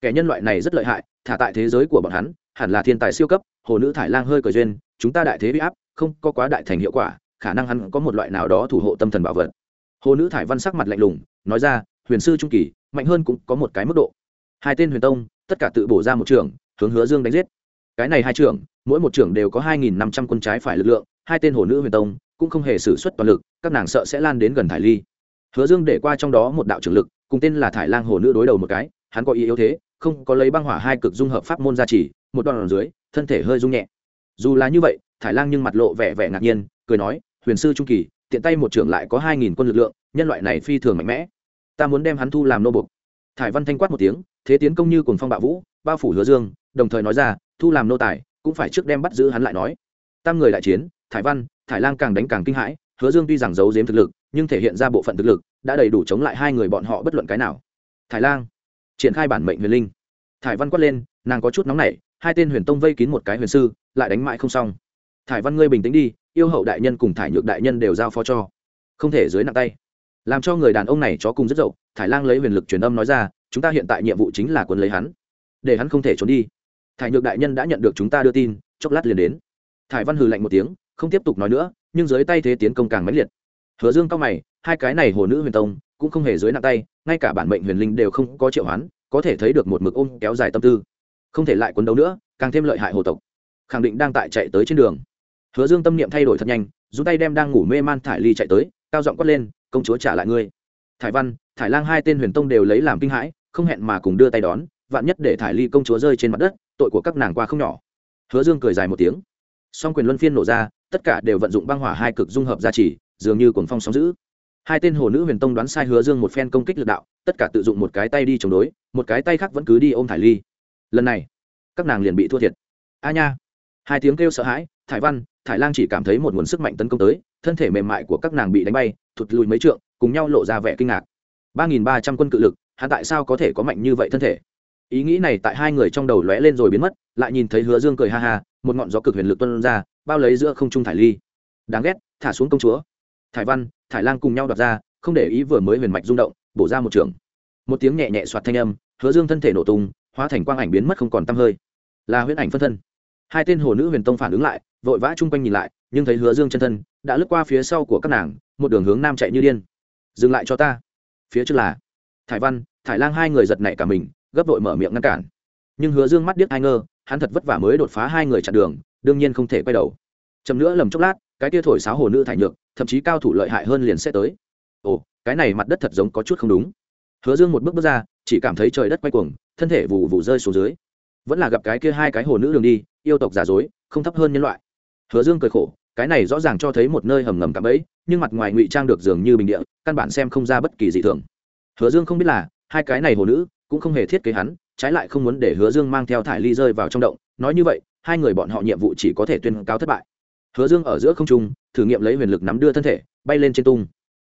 kẻ nhân loại này rất lợi hại, thả tại thế giới của bọn hắn, hẳn là thiên tài siêu cấp, hồ nữ thải lang hơi cờ duyên, chúng ta đại thế bị áp, không có quá đại thành hiệu quả, khả năng hắn có một loại nào đó thủ hộ tâm thần bảo vật. Hồ nữ thải văn sắc mặt lạnh lùng, nói ra, huyền sư trung kỳ, mạnh hơn cũng có một cái mức độ. Hai tên huyền tông, tất cả tự bổ ra một trường, hướng hứa dương đánh giết. Cái này hai trường, mỗi một trường đều có hai nghìn năm trăm quân trái phải lực lượng, hai tên hồ nữ huyền tông cũng không hề xử suất toàn lực, các nàng sợ sẽ lan đến gần thải ly. Hứa dương để qua trong đó một đạo trưởng lực, cùng tên là thải lang hồ nữ đối đầu một cái, hắn có ý yếu thế không có lấy băng hỏa hai cực dung hợp pháp môn gia trì một đoạn ở dưới, thân thể hơi rung nhẹ. Dù là như vậy, thải lang nhưng mặt lộ vẻ vẻ ngạc nhiên, cười nói, huyền sư trung kỳ, tiện tay một trưởng lại có hai nghìn quân lực lượng, nhân loại này phi thường mạnh mẽ. Ta muốn đem hắn thu làm nô bục thải văn thanh quát một tiếng, thế tiến công như cùng phong bạo vũ, bao phủ hứa dương, đồng thời nói ra, thu làm nô tài, cũng phải trước đem bắt giữ hắn lại nói. Tam người đại chiến, thải văn, thải lang càng đánh càng kinh hãi, hứa dương tuy rằng giấu giếm thực lực, nhưng thể hiện ra bộ phận thực lực, đã đầy đủ chống lại hai người bọn họ bất luận cái nào. Thải lang triển khai bản mệnh huyền linh. Thải văn quát lên, nàng có chút nóng nảy, hai tên huyền tông vây kín một cái huyền sư, lại đánh mãi không xong. Thải văn ngươi bình tĩnh đi, yêu hậu đại nhân cùng thải nhược đại nhân đều giao phó cho. Không thể dưới nặng tay. Làm cho người đàn ông này chó cùng rất dậu, thải lang lấy huyền lực truyền âm nói ra, chúng ta hiện tại nhiệm vụ chính là quân lấy hắn. Để hắn không thể trốn đi. Thải nhược đại nhân đã nhận được chúng ta đưa tin, chốc lát liền đến. Thải văn hừ lạnh một tiếng, không tiếp tục nói nữa, nhưng dưới tay thế tiến công càng mãnh liệt. Hứa dương cao mày, hai cái này hồ nữ huyền tông cũng không hề dưới nặng tay, ngay cả bản mệnh huyền linh đều không có triệu hoán, có thể thấy được một mực ôm kéo dài tâm tư. Không thể lại quấn đấu nữa, càng thêm lợi hại hồ tộc. Khẳng định đang tại chạy tới trên đường. Hứa dương tâm niệm thay đổi thật nhanh dùng tay đem đang ngủ mê man thải ly chạy tới, cao giọng quát lên, công chúa trả lại ngươi. Thải văn, thải lang hai tên huyền tông đều lấy làm kinh hãi, không hẹn mà cùng đưa tay đón, vạn nhất để thải ly công chúa rơi trên mặt đất, tội của các nàng qua không nhỏ. Hứa dương cười dài một tiếng. Song quyền luân phiên nổ ra, tất cả đều vận dụng băng hỏa hai cực dung hợp gia trì, dường như cuồng phong sóng giữ hai tên hồ nữ huyền tông đoán sai hứa dương một phen công kích lực đạo, tất cả tự dụng một cái tay đi chống đối, một cái tay khác vẫn cứ đi ôm thải ly. Lần này, các nàng liền bị thua thiệt. A nha. Hai tiếng kêu sợ hãi, thải văn, thải lang chỉ cảm thấy một nguồn sức mạnh tấn công tới, thân thể mềm mại của các nàng bị đánh bay, thụt lùi mấy trượng, cùng nhau lộ ra vẻ kinh ngạc. Ba nghìn ba trăm quân cự lực, hắn tại sao có thể có mạnh như vậy thân thể? Ý nghĩ này tại hai người trong đầu lóe lên rồi biến mất, lại nhìn thấy hứa dương cười ha ha, một ngọn gió cực huyền lực tuân ra, bao lấy giữa không trung thải ly. Đáng ghét, thả xuống công chúa thải văn, thải lang cùng nhau đoạt ra, không để ý vừa mới huyền mạch rung động, bổ ra một trường. Một tiếng nhẹ nhẹ soạt thanh âm, hứa dương thân thể nổ tung, hóa thành quang ảnh biến mất không còn tăm hơi. Là huyễn ảnh phân thân. Hai tên hồ nữ huyền tông phản ứng lại, vội vã chung quanh nhìn lại, nhưng thấy hứa dương chân thân đã lướt qua phía sau của các nàng, một đường hướng nam chạy như điên. Dừng lại cho ta. Phía trước là thải văn, thải lang hai người giật nảy cả mình, gấp vội mở miệng ngăn cản. Nhưng hứa dương mắt điếc ai ngơ hắn thật vất vả mới đột phá hai người chặn đường, đương nhiên không thể quay đầu. Chậm nữa lầm chốc lát, cái tia thổi sáo hồ nữ thải nhược thậm chí cao thủ lợi hại hơn liền sẽ tới. Ồ, cái này mặt đất thật giống có chút không đúng. Hứa dương một bước bước ra, chỉ cảm thấy trời đất quay cuồng, thân thể vụ vụ rơi xuống dưới. Vẫn là gặp cái kia hai cái hồ nữ đường đi, yêu tộc giả dối, không thấp hơn nhân loại. Hứa dương cười khổ, cái này rõ ràng cho thấy một nơi hầm ngầm cạm bẫy, nhưng mặt ngoài ngụy trang được dường như bình địa, căn bản xem không ra bất kỳ gì thường. Hứa dương không biết là, hai cái này hồ nữ, cũng không hề thiết kế hắn, trái lại không muốn để hứa dương mang theo thải ly rơi vào trong động, nói như vậy, hai người bọn họ nhiệm vụ chỉ có thể tuyên cáo thất bại hứa dương ở giữa không trung, thử nghiệm lấy huyền lực nắm đưa thân thể, bay lên trên tung.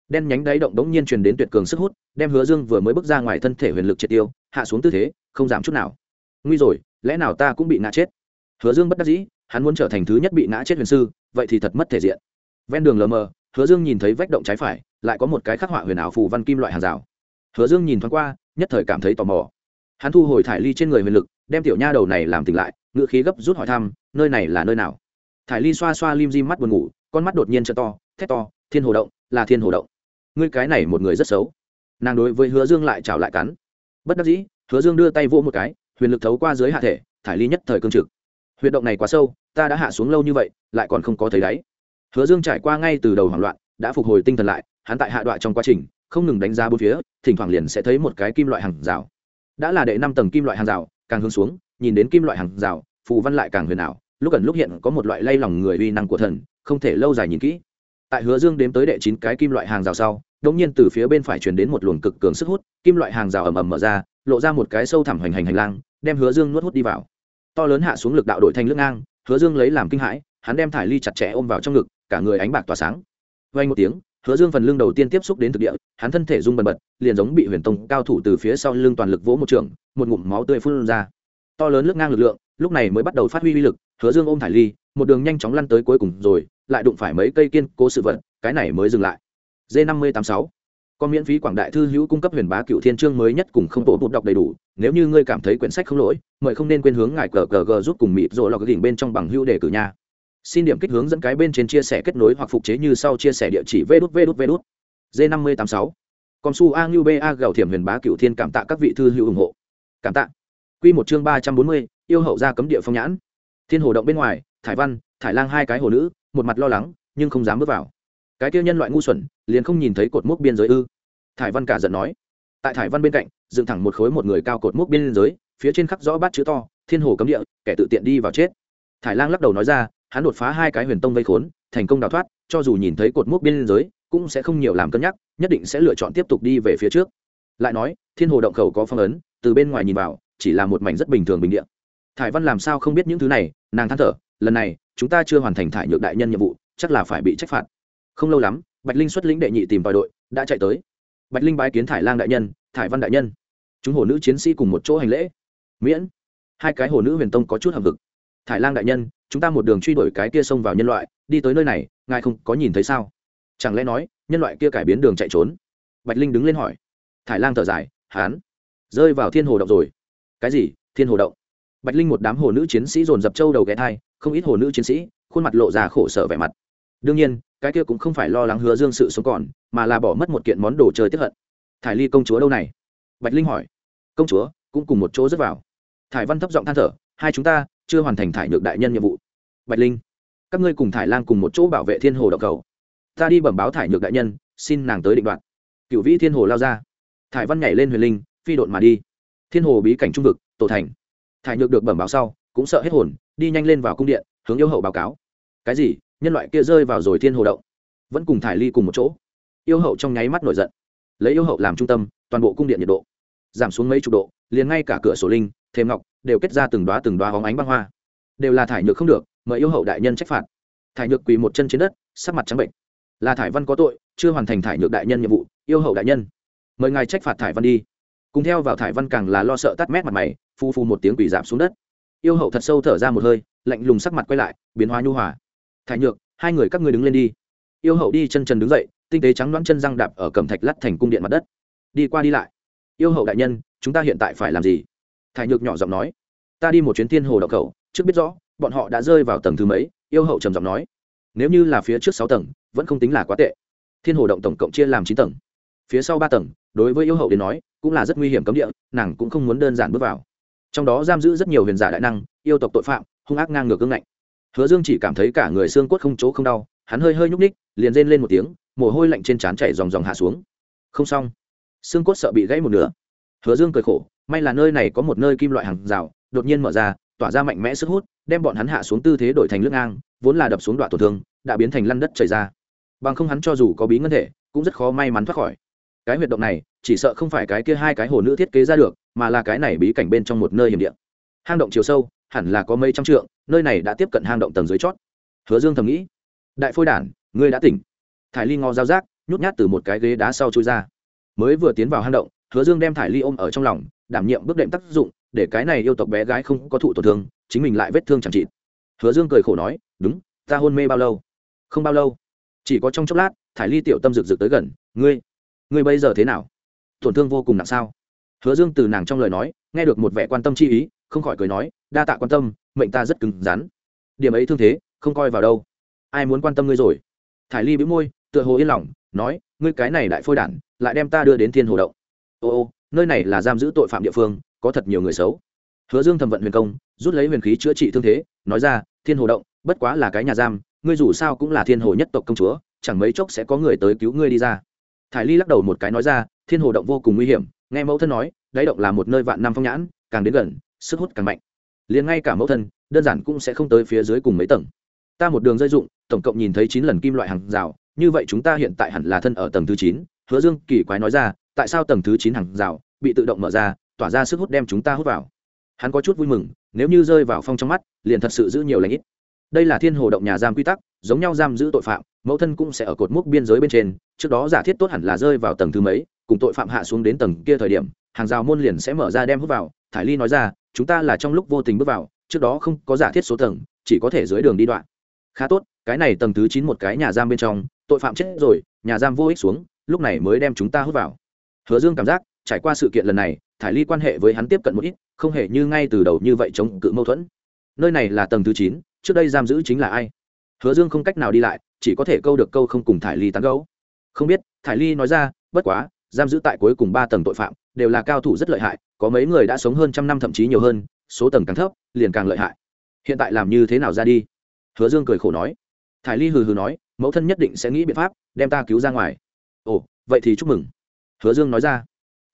Đen nhánh đáy động đống nhiên truyền đến tuyệt cường sức hút, đem hứa dương vừa mới bước ra ngoài thân thể huyền lực triệt tiêu, hạ xuống tư thế, không giảm chút nào. Nguy rồi, lẽ nào ta cũng bị ngã chết? Hứa dương bất đắc dĩ, hắn muốn trở thành thứ nhất bị ngã chết huyền sư, vậy thì thật mất thể diện. Ven đường lờ mờ, hứa dương nhìn thấy vách động trái phải, lại có một cái khắc họa huyền ảo phù văn kim loại hàng rào. Hứa dương nhìn thoáng qua, nhất thời cảm thấy tò mò. Hắn thu hồi thải ly trên người huyền lực, đem tiểu nha đầu này làm tỉnh lại, ngựa khí gấp rút hỏi thăm, nơi này là nơi nào? Thải ly xoa xoa lim di mắt buồn ngủ, con mắt đột nhiên t to, thét to, thiên hồ động, là thiên hồ động. Ngươi cái này một người rất xấu. Nàng đối với hứa dương lại chào lại cắn. Bất đắc dĩ, hứa dương đưa tay vỗ một cái, huyền lực thấu qua dưới hạ thể, thải ly nhất thời cương trực. Huyệt động này quá sâu, ta đã hạ xuống lâu như vậy, lại còn không có thấy đáy. Hứa dương trải qua ngay từ đầu hoảng loạn, đã phục hồi tinh thần lại, hắn tại hạ đoạn trong quá trình, không ngừng đánh giá bốn phía, thỉnh thoảng liền sẽ thấy một cái kim loại hàng rào. Đã là đệ năm tầng kim loại hàng rào, càng hướng xuống, nhìn đến kim loại hàng rào, phù văn lại càng huyền ảo lúc ẩn lúc hiện có một loại lay lòng người uy năng của thần, không thể lâu dài nhìn kỹ. Tại hứa dương đếm tới đệ chín cái kim loại hàng rào sau, đột nhiên từ phía bên phải truyền đến một luồng cực cường sức hút, kim loại hàng rào ầm ầm mở ra, lộ ra một cái sâu thẳm hoành hành hành lang, đem hứa dương nuốt hút đi vào. To lớn hạ xuống lực đạo đội thành lưng ngang, hứa dương lấy làm kinh hãi, hắn đem thải ly chặt chẽ ôm vào trong ngực, cả người ánh bạc tỏa sáng. Vay một tiếng, hứa dương phần lưng đầu tiên tiếp xúc đến thực địa, hắn thân thể rung bần bật, liền giống bị huyền tông cao thủ từ phía sau lưng toàn lực vỗ một trường, một ngụm máu tươi phun ra. To lớn lướt ngang lực lượng, lúc này mới bắt đầu phát huy uy lực hứa dương ôm thải ly, một đường nhanh chóng lăn tới cuối cùng rồi, lại đụng phải mấy cây kiên cố sự vật, cái này mới dừng lại. D năm mươi tám sáu. Con miễn phí quảng đại thư hữu cung cấp huyền bá cựu thiên chương mới nhất cùng không tổ bụt đọc đầy đủ, nếu như ngươi cảm thấy quyển sách không lỗi, mời không nên quên hướng ngài cờ cờ g giúp cùng mịt rồi lọc đỉnh bên trong bằng hữu đề cử nha. Xin điểm kích hướng dẫn cái bên trên chia sẻ kết nối hoặc phục chế như sau chia sẻ địa chỉ vê đút vê đút vê đút. D năm mươi tám sáu. Con su a ngưu ba gạo thiểm huyền bá cựu thiên cảm tạ các vị thư hữu ủng hộ. Cảm tạ. Q một chương ba trăm bốn mươi, yêu hậu gia cấm địa phong nhãn thiên hồ động bên ngoài, thải văn, thải lang hai cái hồ nữ, một mặt lo lắng, nhưng không dám bước vào. Cái tiêu nhân loại ngu xuẩn, liền không nhìn thấy cột mốc biên giới ư? Thải văn cả giận nói. Tại thải văn bên cạnh, dựng thẳng một khối một người cao cột mốc biên giới, phía trên khắc rõ bát chữ to, thiên hồ cấm địa, kẻ tự tiện đi vào chết. Thải lang lắc đầu nói ra, hắn đột phá hai cái huyền tông vây khốn, thành công đào thoát, cho dù nhìn thấy cột mốc biên giới, cũng sẽ không nhiều làm cân nhắc, nhất định sẽ lựa chọn tiếp tục đi về phía trước. Lại nói, thiên hồ động khẩu có phong ấn, từ bên ngoài nhìn vào, chỉ là một mảnh rất bình thường bình địa thải văn làm sao không biết những thứ này, nàng than thở, lần này, chúng ta chưa hoàn thành thải nhược đại nhân nhiệm vụ, chắc là phải bị trách phạt. Không lâu lắm, bạch linh xuất lĩnh đệ nhị tìm tòi đội, đã chạy tới. Bạch linh bái kiến thải lang đại nhân, thải văn đại nhân. Chúng hồ nữ chiến sĩ cùng một chỗ hành lễ. Miễn. Hai cái hồ nữ huyền tông có chút hầm vực thải lang đại nhân, chúng ta một đường truy đuổi cái kia xông vào nhân loại, đi tới nơi này, ngài không có nhìn thấy sao? Chẳng lẽ nói, nhân loại kia cải biến đường chạy trốn? Bạch linh đứng lên hỏi. Thải lang thở dài, hán, rơi vào thiên hồ động rồi. Cái gì? Thiên hồ động? Bạch linh một đám hồ nữ chiến sĩ dồn dập châu đầu ghé thai, không ít hồ nữ chiến sĩ, khuôn mặt lộ ra khổ sở vẻ mặt. Đương nhiên, cái kia cũng không phải lo lắng hứa dương sự sống còn, mà là bỏ mất một kiện món đồ chơi tiếp hận. Thải ly công chúa đâu này? Bạch linh hỏi. Công chúa, cũng cùng một chỗ rớt vào. Thải văn thấp giọng than thở, hai chúng ta chưa hoàn thành thải nhược đại nhân nhiệm vụ. Bạch linh, các ngươi cùng thải lang cùng một chỗ bảo vệ thiên hồ đậu cầu. Ta đi bẩm báo thải nhược đại nhân, xin nàng tới định đoạn cựu vĩ thiên hồ lao ra. Thải văn nhảy lên huyền linh, phi độn mà đi. Thiên hồ bí cảnh trung vực, tổ thành thải nhược được bẩm báo sau, cũng sợ hết hồn, đi nhanh lên vào cung điện, hướng yêu hậu báo cáo. Cái gì? Nhân loại kia rơi vào rồi thiên hồ động. Vẫn cùng thải ly cùng một chỗ. Yêu hậu trong nháy mắt nổi giận. Lấy yêu hậu làm trung tâm, toàn bộ cung điện nhiệt độ giảm xuống mấy chục độ, liền ngay cả cửa sổ linh, thềm ngọc đều kết ra từng đoá từng đoá hóng ánh băng hoa. Đều là thải nhược không được, mời yêu hậu đại nhân trách phạt. Thải nhược quỳ một chân trên đất, sắc mặt trắng bệnh. Là thải văn có tội, chưa hoàn thành thải nhược đại nhân nhiệm vụ, yêu hậu đại nhân. Mời ngài trách phạt thải văn đi cùng theo vào thải văn càng là lo sợ tắt mét mặt mày, phu phu một tiếng quỷ giảm xuống đất. Yêu hậu thật sâu thở ra một hơi, lạnh lùng sắc mặt quay lại, biến hóa nhu hòa. Thải nhược, hai người các ngươi đứng lên đi. Yêu hậu đi chân trần đứng dậy, tinh tế trắng đoán chân răng đạp ở cẩm thạch lắt thành cung điện mặt đất. Đi qua đi lại. Yêu hậu đại nhân, chúng ta hiện tại phải làm gì? Thải nhược nhỏ giọng nói. Ta đi một chuyến thiên hồ đậu khẩu, trước biết rõ, bọn họ đã rơi vào tầng thứ mấy, yêu hậu trầm giọng nói. Nếu như là phía trước sáu tầng, vẫn không tính là quá tệ. Thiên hồ động tổng cộng chia làm chín tầng. Phía sau ba tầng đối với yêu hậu đến nói, cũng là rất nguy hiểm cấm địa, nàng cũng không muốn đơn giản bước vào. Trong đó giam giữ rất nhiều huyền giả đại năng, yêu tộc tội phạm, hung ác ngang ngược cưng ngạnh. Hứa dương chỉ cảm thấy cả người xương cốt không chỗ không đau, hắn hơi hơi nhúc ních liền rên lên một tiếng, mồ hôi lạnh trên trán chảy dòng dòng hạ xuống. Không xong. Xương cốt sợ bị gãy một nửa. Hứa dương cười khổ, may là nơi này có một nơi kim loại hàng rào, đột nhiên mở ra, tỏa ra mạnh mẽ sức hút, đem bọn hắn hạ xuống tư thế đổi thành lưng ngang, vốn là đập xuống đoạn tổn thương, đã biến thành lăn đất chảy ra. Bằng không hắn cho dù có bí ngân thể, cũng rất khó may mắn thoát khỏi cái huyệt động này, chỉ sợ không phải cái kia hai cái hồ nữ thiết kế ra được, mà là cái này bí cảnh bên trong một nơi hiểm địa. Hang động chiều sâu, hẳn là có mấy trăm trượng, nơi này đã tiếp cận hang động tầng dưới chót. Hứa dương thầm nghĩ, đại phôi đản, ngươi đã tỉnh. Thải ly ngò dao rác nhút nhát từ một cái ghế đá sau chui ra. Mới vừa tiến vào hang động, hứa dương đem thải ly ôm ở trong lòng, đảm nhiệm bước đệm tác dụng, để cái này yêu tộc bé gái không có thụ tổn thương, chính mình lại vết thương chẳng trị hứa dương cười khổ nói, đúng, ta hôn mê bao lâu? Không bao lâu. Chỉ có trong chốc lát, thải ly tiểu tâm rực rực tới gần, ngươi ngươi bây giờ thế nào? Tổn thương vô cùng nặng sao? Hứa dương từ nàng trong lời nói, nghe được một vẻ quan tâm chi ý, không khỏi cười nói, đa tạ quan tâm, mệnh ta rất cứng rắn. Điểm ấy thương thế, không coi vào đâu. Ai muốn quan tâm ngươi rồi? Thải ly bĩu môi, tựa hồ yên lòng, nói, ngươi cái này đại phôi đản, lại đem ta đưa đến thiên hồ động. Ô ô, nơi này là giam giữ tội phạm địa phương, có thật nhiều người xấu. Hứa dương thầm vận huyền công, rút lấy huyền khí chữa trị thương thế, nói ra, thiên hồ động, bất quá là cái nhà giam, ngươi dù sao cũng là thiên hồ nhất tộc công chúa, chẳng mấy chốc sẽ có người tới cứu ngươi đi ra thải ly lắc đầu một cái nói ra, thiên hồ động vô cùng nguy hiểm. Nghe mẫu thân nói, đáy động là một nơi vạn năm phong nhãn, càng đến gần, sức hút càng mạnh. Liền ngay cả mẫu thân, đơn giản cũng sẽ không tới phía dưới cùng mấy tầng. Ta một đường dây dụng, tổng cộng nhìn thấy chín lần kim loại hàng rào, như vậy chúng ta hiện tại hẳn là thân ở tầng thứ chín. Hứa dương kỳ quái nói ra, tại sao tầng thứ chín hàng rào bị tự động mở ra, tỏa ra sức hút đem chúng ta hút vào? Hắn có chút vui mừng, nếu như rơi vào phong trong mắt, liền thật sự giữ nhiều lãnh ít đây là thiên hồ động nhà giam quy tắc, giống nhau giam giữ tội phạm, mẫu thân cũng sẽ ở cột mốc biên giới bên trên, trước đó giả thiết tốt hẳn là rơi vào tầng thứ mấy, cùng tội phạm hạ xuống đến tầng kia thời điểm, hàng rào môn liền sẽ mở ra đem hút vào. Thải ly nói ra, chúng ta là trong lúc vô tình bước vào, trước đó không có giả thiết số tầng, chỉ có thể dưới đường đi đoạn. Khá tốt, cái này tầng thứ chín một cái nhà giam bên trong, tội phạm chết rồi, nhà giam vô ích xuống, lúc này mới đem chúng ta hút vào. Hứa dương cảm giác, trải qua sự kiện lần này, thải ly quan hệ với hắn tiếp cận một ít, không hề như ngay từ đầu như vậy chống cự mâu thuẫn. Nơi này là tầng thứ chín trước đây giam giữ chính là ai? Hứa dương không cách nào đi lại, chỉ có thể câu được câu không cùng thải ly tán gấu không biết, thải ly nói ra, bất quá, giam giữ tại cuối cùng ba tầng tội phạm, đều là cao thủ rất lợi hại, có mấy người đã sống hơn trăm năm thậm chí nhiều hơn, số tầng càng thấp, liền càng lợi hại. Hiện tại làm như thế nào ra đi? Hứa dương cười khổ nói. Thải ly hừ hừ nói, mẫu thân nhất định sẽ nghĩ biện pháp, đem ta cứu ra ngoài. Ồ, vậy thì chúc mừng. Hứa dương nói ra.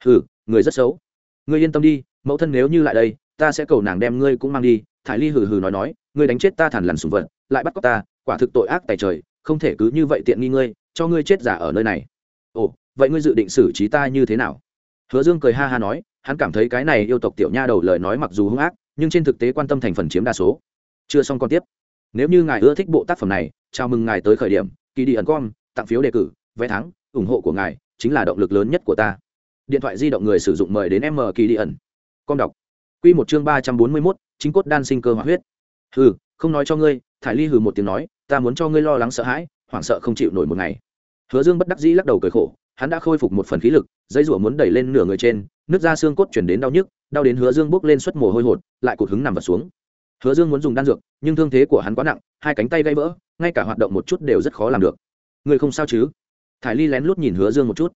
Hừ, người rất xấu. Ngươi yên tâm đi, mẫu thân nếu như lại đây, ta sẽ cầu nàng đem ngươi cũng mang đi thải ly hừ hừ nói nói, ngươi đánh chết ta thản lằn sùng vật, lại bắt cóc ta, quả thực tội ác tài trời, không thể cứ như vậy tiện nghi ngươi, cho ngươi chết giả ở nơi này. Ồ, vậy ngươi dự định xử trí ta như thế nào? Hứa dương cười ha ha nói, hắn cảm thấy cái này yêu tộc tiểu nha đầu lời nói mặc dù hung ác, nhưng trên thực tế quan tâm thành phần chiếm đa số. Chưa xong còn tiếp. Nếu như ngài ưa thích bộ tác phẩm này, chào mừng ngài tới khởi điểm kỳ đi ẩn com, tặng phiếu đề cử, vé thắng, ủng hộ của ngài chính là động lực lớn nhất của ta. Điện thoại di động người sử dụng mời đến m kỳ đi ẩn. Com đọc. Q một chương ba trăm bốn mươi mốt chính cốt đan sinh cơ hoạt huyết. Hừ, không nói cho ngươi, thải ly hừ một tiếng nói, ta muốn cho ngươi lo lắng sợ hãi, hoảng sợ không chịu nổi một ngày. Hứa dương bất đắc dĩ lắc đầu cười khổ, hắn đã khôi phục một phần khí lực, dây rủa muốn đẩy lên nửa người trên, nước da xương cốt chuyển đến đau nhức, đau đến hứa dương bốc lên suất mồ hôi hột, lại cụt hứng nằm vật xuống. Hứa dương muốn dùng đan dược, nhưng thương thế của hắn quá nặng, hai cánh tay gãy vỡ, ngay cả hoạt động một chút đều rất khó làm được. Ngươi không sao chứ? Thải ly lén lút nhìn hứa dương một chút.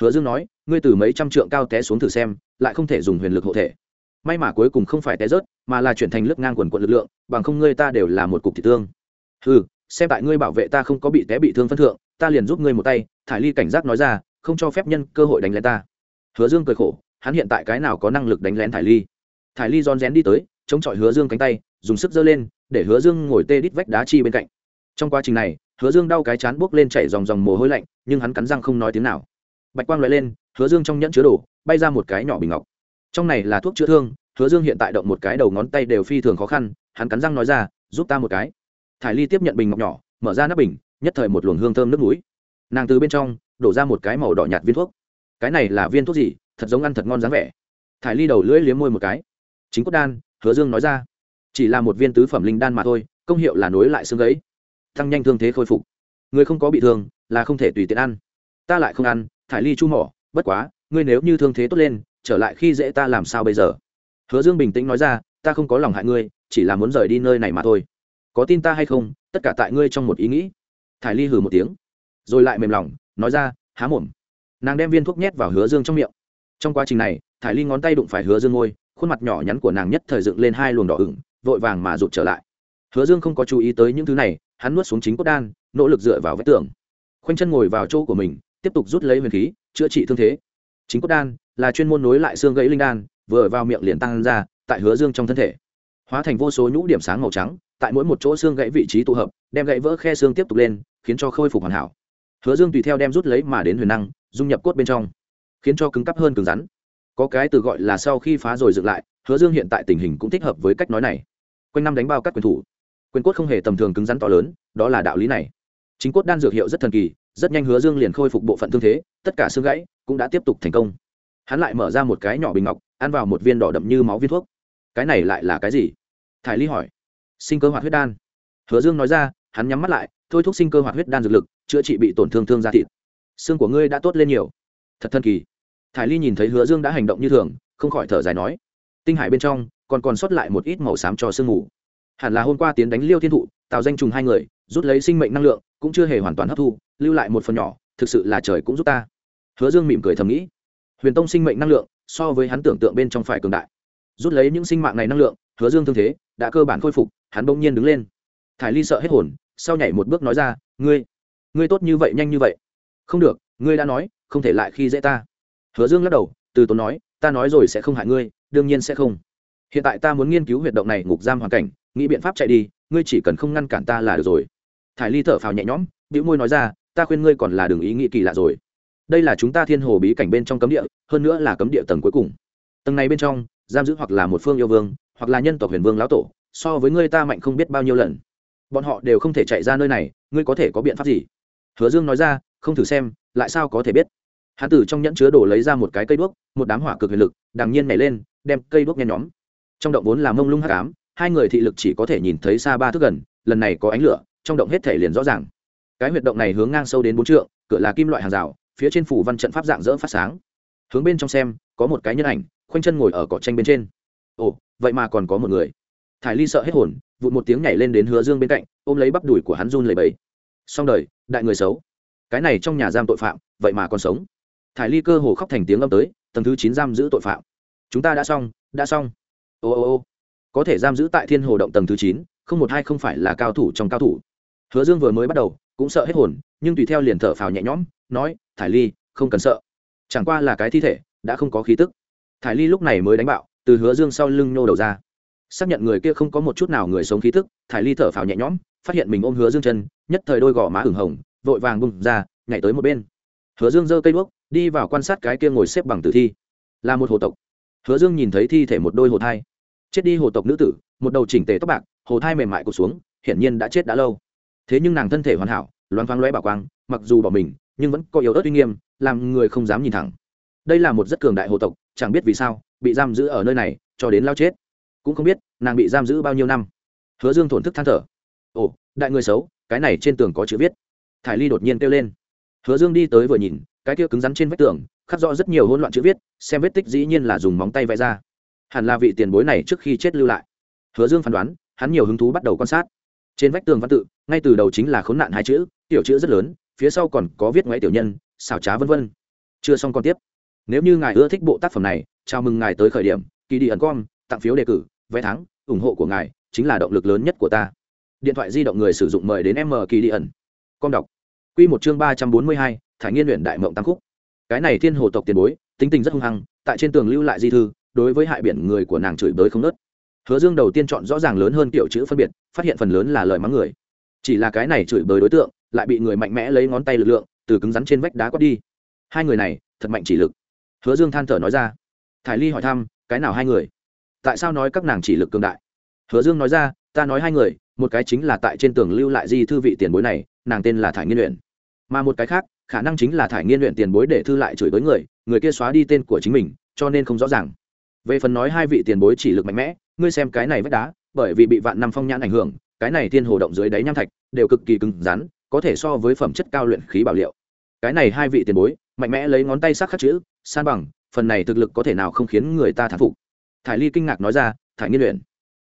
Hứa dương nói, ngươi từ mấy trăm trượng cao té xuống thử xem, lại không thể dùng huyền lực hộ thể may mà cuối cùng không phải té rớt, mà là chuyển thành lớp ngang quần quận lực lượng, bằng không ngươi ta đều là một cục thị tương ừ xem tại ngươi bảo vệ ta không có bị té bị thương phân thượng, ta liền giúp ngươi một tay, thải ly cảnh giác nói ra, không cho phép nhân cơ hội đánh lén ta. Hứa dương cười khổ, hắn hiện tại cái nào có năng lực đánh lén thải ly? Thải ly rón rén đi tới, chống chọi hứa dương cánh tay, dùng sức giơ lên, để hứa dương ngồi tê đít vách đá chi bên cạnh. Trong quá trình này, hứa dương đau cái chán buốc lên chảy dòng dòng mồ hôi lạnh, nhưng hắn cắn răng không nói tiếng nào. Bạch quang loại lên, hứa dương trong nhẫn chứa đồ, bay ra một cái nhỏ bình ngọc trong này là thuốc chữa thương, hứa dương hiện tại động một cái đầu ngón tay đều phi thường khó khăn, hắn cắn răng nói ra, giúp ta một cái. Thải ly tiếp nhận bình ngọc nhỏ, mở ra nắp bình, nhất thời một luồng hương thơm nước núi nàng từ bên trong, đổ ra một cái màu đỏ nhạt viên thuốc. Cái này là viên thuốc gì? Thật giống ăn thật ngon dáng vẻ. Thải ly đầu lưỡi liếm môi một cái. Chính cốt đan, hứa dương nói ra. Chỉ là một viên tứ phẩm linh đan mà thôi, công hiệu là nối lại xương gãy tăng nhanh thương thế khôi phục. Người không có bị thương, là không thể tùy tiện ăn. Ta lại không ăn. Thải ly chu mỏ, bất quá, ngươi nếu như thương thế tốt lên trở lại khi dễ ta làm sao bây giờ? Hứa dương bình tĩnh nói ra, ta không có lòng hại ngươi, chỉ là muốn rời đi nơi này mà thôi. Có tin ta hay không, tất cả tại ngươi trong một ý nghĩ. Thải ly hừ một tiếng, rồi lại mềm lòng, nói ra, há mồm. Nàng đem viên thuốc nhét vào hứa dương trong miệng. Trong quá trình này, thải ly ngón tay đụng phải hứa dương ngôi khuôn mặt nhỏ nhắn của nàng nhất thời dựng lên hai luồng đỏ ửng, vội vàng mà rụt trở lại. Hứa dương không có chú ý tới những thứ này, hắn nuốt xuống chính cốt đan, nỗ lực dựa vào vách tường. Khoanh chân ngồi vào chỗ của mình, tiếp tục rút lấy huyền khí, chữa trị thương thế chính cốt đan là chuyên môn nối lại xương gãy linh đan, vừa vào miệng liền tăng ra, tại hứa dương trong thân thể. Hóa thành vô số nhũ điểm sáng màu trắng, tại mỗi một chỗ xương gãy vị trí tụ hợp, đem gãy vỡ khe xương tiếp tục lên, khiến cho khôi phục hoàn hảo. Hứa dương tùy theo đem rút lấy mà đến huyền năng, dung nhập cốt bên trong, khiến cho cứng cắp hơn cứng rắn. Có cái từ gọi là sau khi phá rồi dựng lại, hứa dương hiện tại tình hình cũng thích hợp với cách nói này. Quanh năm đánh bao các quyền thủ, quyền cốt không hề tầm thường cứng rắn to lớn, đó là đạo lý này. Chính cốt đan dược hiệu rất thần kỳ rất nhanh hứa dương liền khôi phục bộ phận thương thế, tất cả xương gãy cũng đã tiếp tục thành công. Hắn lại mở ra một cái nhỏ bình ngọc, ăn vào một viên đỏ đậm như máu viên thuốc. Cái này lại là cái gì? Thải ly hỏi. Sinh cơ hoạt huyết đan. Hứa dương nói ra, hắn nhắm mắt lại, thôi thúc sinh cơ hoạt huyết đan dược lực, chữa trị bị tổn thương thương da thịt. Xương của ngươi đã tốt lên nhiều. Thật thần kỳ. Thải ly nhìn thấy hứa dương đã hành động như thường, không khỏi thở dài nói. Tinh hải bên trong, còn còn sót lại một ít màu xám cho sương mù. Hẳn là hôm qua tiến đánh liêu thiên thụ, tạo danh trùng hai người, rút lấy sinh mệnh năng lượng cũng chưa hề hoàn toàn hấp thu, lưu lại một phần nhỏ, thực sự là trời cũng giúp ta. Hứa dương mỉm cười thầm nghĩ. Huyền tông sinh mệnh năng lượng so với hắn tưởng tượng bên trong phải cường đại. Rút lấy những sinh mạng này năng lượng, hứa dương thương thế đã cơ bản khôi phục, hắn bỗng nhiên đứng lên. Thải ly sợ hết hồn, sau nhảy một bước nói ra, ngươi ngươi tốt như vậy, nhanh như vậy. Không được, ngươi đã nói, không thể lại khi dễ ta. Hứa dương lắc đầu, từ tốn nói, ta nói rồi sẽ không hại ngươi, đương nhiên sẽ không. Hiện tại ta muốn nghiên cứu huyệt động này ngục giam hoàn cảnh, nghĩ biện pháp chạy đi, ngươi chỉ cần không ngăn cản ta là được rồi thải ly thở phào nhẹ nhõm, bĩu môi nói ra, ta khuyên ngươi còn là đường ý nghĩ kỳ lạ rồi. Đây là chúng ta thiên hồ bí cảnh bên trong cấm địa, hơn nữa là cấm địa tầng cuối cùng. Tầng này bên trong, giam giữ hoặc là một phương yêu vương, hoặc là nhân tộc huyền vương lão tổ, so với ngươi ta mạnh không biết bao nhiêu lần. Bọn họ đều không thể chạy ra nơi này, ngươi có thể có biện pháp gì? Hứa dương nói ra, không thử xem, lại sao có thể biết? Hán tử trong nhẫn chứa đổ lấy ra một cái cây đuốc, một đám hỏa cực huyền lực, đằng nhiên nhảy lên, đem cây đuốc nhen nhóm. Trong động vốn là mông lung hắc cám hai người thị lực chỉ có thể nhìn thấy xa ba thước gần, lần này có ánh lửa trong động hết thể liền rõ ràng. Cái huyệt động này hướng ngang sâu đến bốn trượng, cửa là kim loại hàng rào, phía trên phủ văn trận pháp dạng dỡ phát sáng. Hướng bên trong xem, có một cái nhân ảnh, khoanh chân ngồi ở cỏ tranh bên trên. Ồ, vậy mà còn có một người. Thải ly sợ hết hồn, vụt một tiếng nhảy lên đến hứa dương bên cạnh, ôm lấy bắp đùi của hắn run lầy bẫy xong đời, đại người xấu. Cái này trong nhà giam tội phạm, vậy mà còn sống. Thải ly cơ hồ khóc thành tiếng âm tới, tầng thứ chín giam giữ tội phạm. Chúng ta đã xong đã xong. Ô ô ô. Có thể giam giữ tại thiên hồ động tầng thứ chín, không một hai không phải là cao thủ trong cao thủ hứa dương vừa mới bắt đầu, cũng sợ hết hồn, nhưng tùy theo liền thở phào nhẹ nhõm, nói, thải ly, không cần sợ. Chẳng qua là cái thi thể, đã không có khí tức. Thải ly lúc này mới đánh bạo, từ hứa dương sau lưng nhô đầu ra. Xác nhận người kia không có một chút nào người sống khí tức, thải ly thở phào nhẹ nhõm, phát hiện mình ôm hứa dương chân, nhất thời đôi gò má ửng hồng, vội vàng bung ra, nhảy tới một bên. Hứa dương giơ cây đuốc, đi vào quan sát cái kia ngồi xếp bằng tử thi. Là một hồ tộc. Hứa dương nhìn thấy thi thể một đôi hồ thai. Chết đi hồ tộc nữ tử, một đầu chỉnh tề tóc bạc, hồ thai mềm mại cụt xuống, hiển nhiên đã chết đã lâu thế nhưng nàng thân thể hoàn hảo, loáng thoáng lóe bảo quang, mặc dù bỏ mình, nhưng vẫn có yếu ớt uy nghiêm, làm người không dám nhìn thẳng. Đây là một rất cường đại hồ tộc, chẳng biết vì sao, bị giam giữ ở nơi này, cho đến lao chết. Cũng không biết, nàng bị giam giữ bao nhiêu năm. Hứa dương thổn thức than thở. Ồ, đại người xấu, cái này trên tường có chữ viết. Thải ly đột nhiên kêu lên. Hứa dương đi tới vừa nhìn, cái kia cứng rắn trên vách tường, khắc rõ rất nhiều hỗn loạn chữ viết, xem vết tích dĩ nhiên là dùng móng tay vẽ ra. Hẳn là vị tiền bối này trước khi chết lưu lại. Hứa dương phán đoán, hắn nhiều hứng thú bắt đầu quan sát trên vách tường văn tự, ngay từ đầu chính là khốn nạn hai chữ, tiểu chữ rất lớn, phía sau còn có viết ngoại tiểu nhân, xảo trá vân vân. Chưa xong còn tiếp. Nếu như ngài ưa thích bộ tác phẩm này, chào mừng ngài tới khởi điểm kỳ đi ẩn com, tặng phiếu đề cử, vé thắng, ủng hộ của ngài chính là động lực lớn nhất của ta. Điện thoại di động người sử dụng mời đến m kỳ đi ẩn. Com đọc. Q một chương ba trăm bốn mươi hai, thải nghiên luyện đại mộng tam khúc. Cái này thiên hồ tộc tiền bối, tính tình rất hung hăng, tại trên tường lưu lại di thư, đối với hại biển người của nàng chửi bới không nớt hứa dương đầu tiên chọn rõ ràng lớn hơn kiểu chữ phân biệt, phát hiện phần lớn là lời mắng người. Chỉ là cái này chửi bới đối tượng, lại bị người mạnh mẽ lấy ngón tay lực lượng, từ cứng rắn trên vách đá quát đi. Hai người này, thật mạnh chỉ lực. Hứa dương than thở nói ra. Thải ly hỏi thăm, cái nào hai người? Tại sao nói các nàng chỉ lực cường đại? Hứa dương nói ra, ta nói hai người, một cái chính là tại trên tường lưu lại di thư vị tiền bối này, nàng tên là thải nghiên luyện mà một cái khác, khả năng chính là thải nghiên luyện tiền bối để thư lại chửi bới người người kia xóa đi tên của chính mình, cho nên không rõ ràng. Về phần nói hai vị tiền bối chỉ lực mạnh mẽ ngươi xem cái này vách đá, bởi vì bị vạn năm phong nhãn ảnh hưởng, cái này thiên hồ động dưới đáy nham thạch đều cực kỳ cứng rắn, có thể so với phẩm chất cao luyện khí bảo liệu. Cái này hai vị tiền bối, mạnh mẽ lấy ngón tay sắc khắc chữ, san bằng, phần này thực lực có thể nào không khiến người ta thán phục. Thải ly kinh ngạc nói ra, thải nghiên luyện,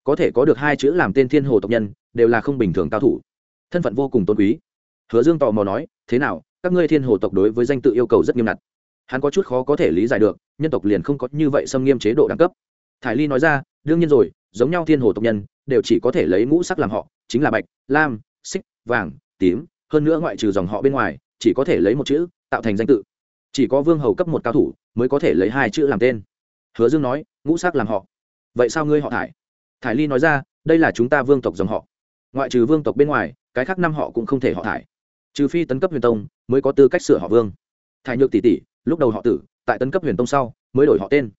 có thể có được hai chữ làm tên thiên hồ tộc nhân, đều là không bình thường cao thủ. Thân phận vô cùng tôn quý. Hứa dương tò mò nói, thế nào, các ngươi thiên hồ tộc đối với danh tự yêu cầu rất nghiêm ngặt. Hắn có chút khó có thể lý giải được, nhân tộc liền không có như vậy xâm nghiêm chế độ đẳng cấp. Thải ly nói ra đương nhiên rồi, giống nhau thiên hồ tộc nhân, đều chỉ có thể lấy ngũ sắc làm họ, chính là bạch, lam, xích, vàng, tím, hơn nữa ngoại trừ dòng họ bên ngoài, chỉ có thể lấy một chữ, tạo thành danh tự. Chỉ có vương hầu cấp một cao thủ mới có thể lấy hai chữ làm tên. Hứa dương nói, ngũ sắc làm họ. Vậy sao ngươi họ thải? Thải ly nói ra, đây là chúng ta vương tộc dòng họ. Ngoại trừ vương tộc bên ngoài, cái khác năm họ cũng không thể họ thải. Trừ phi tấn cấp huyền tông mới có tư cách sửa họ vương. Thải nhược tỷ tỷ, lúc đầu họ tử, tại tấn cấp huyền tông sau, mới đổi họ tên.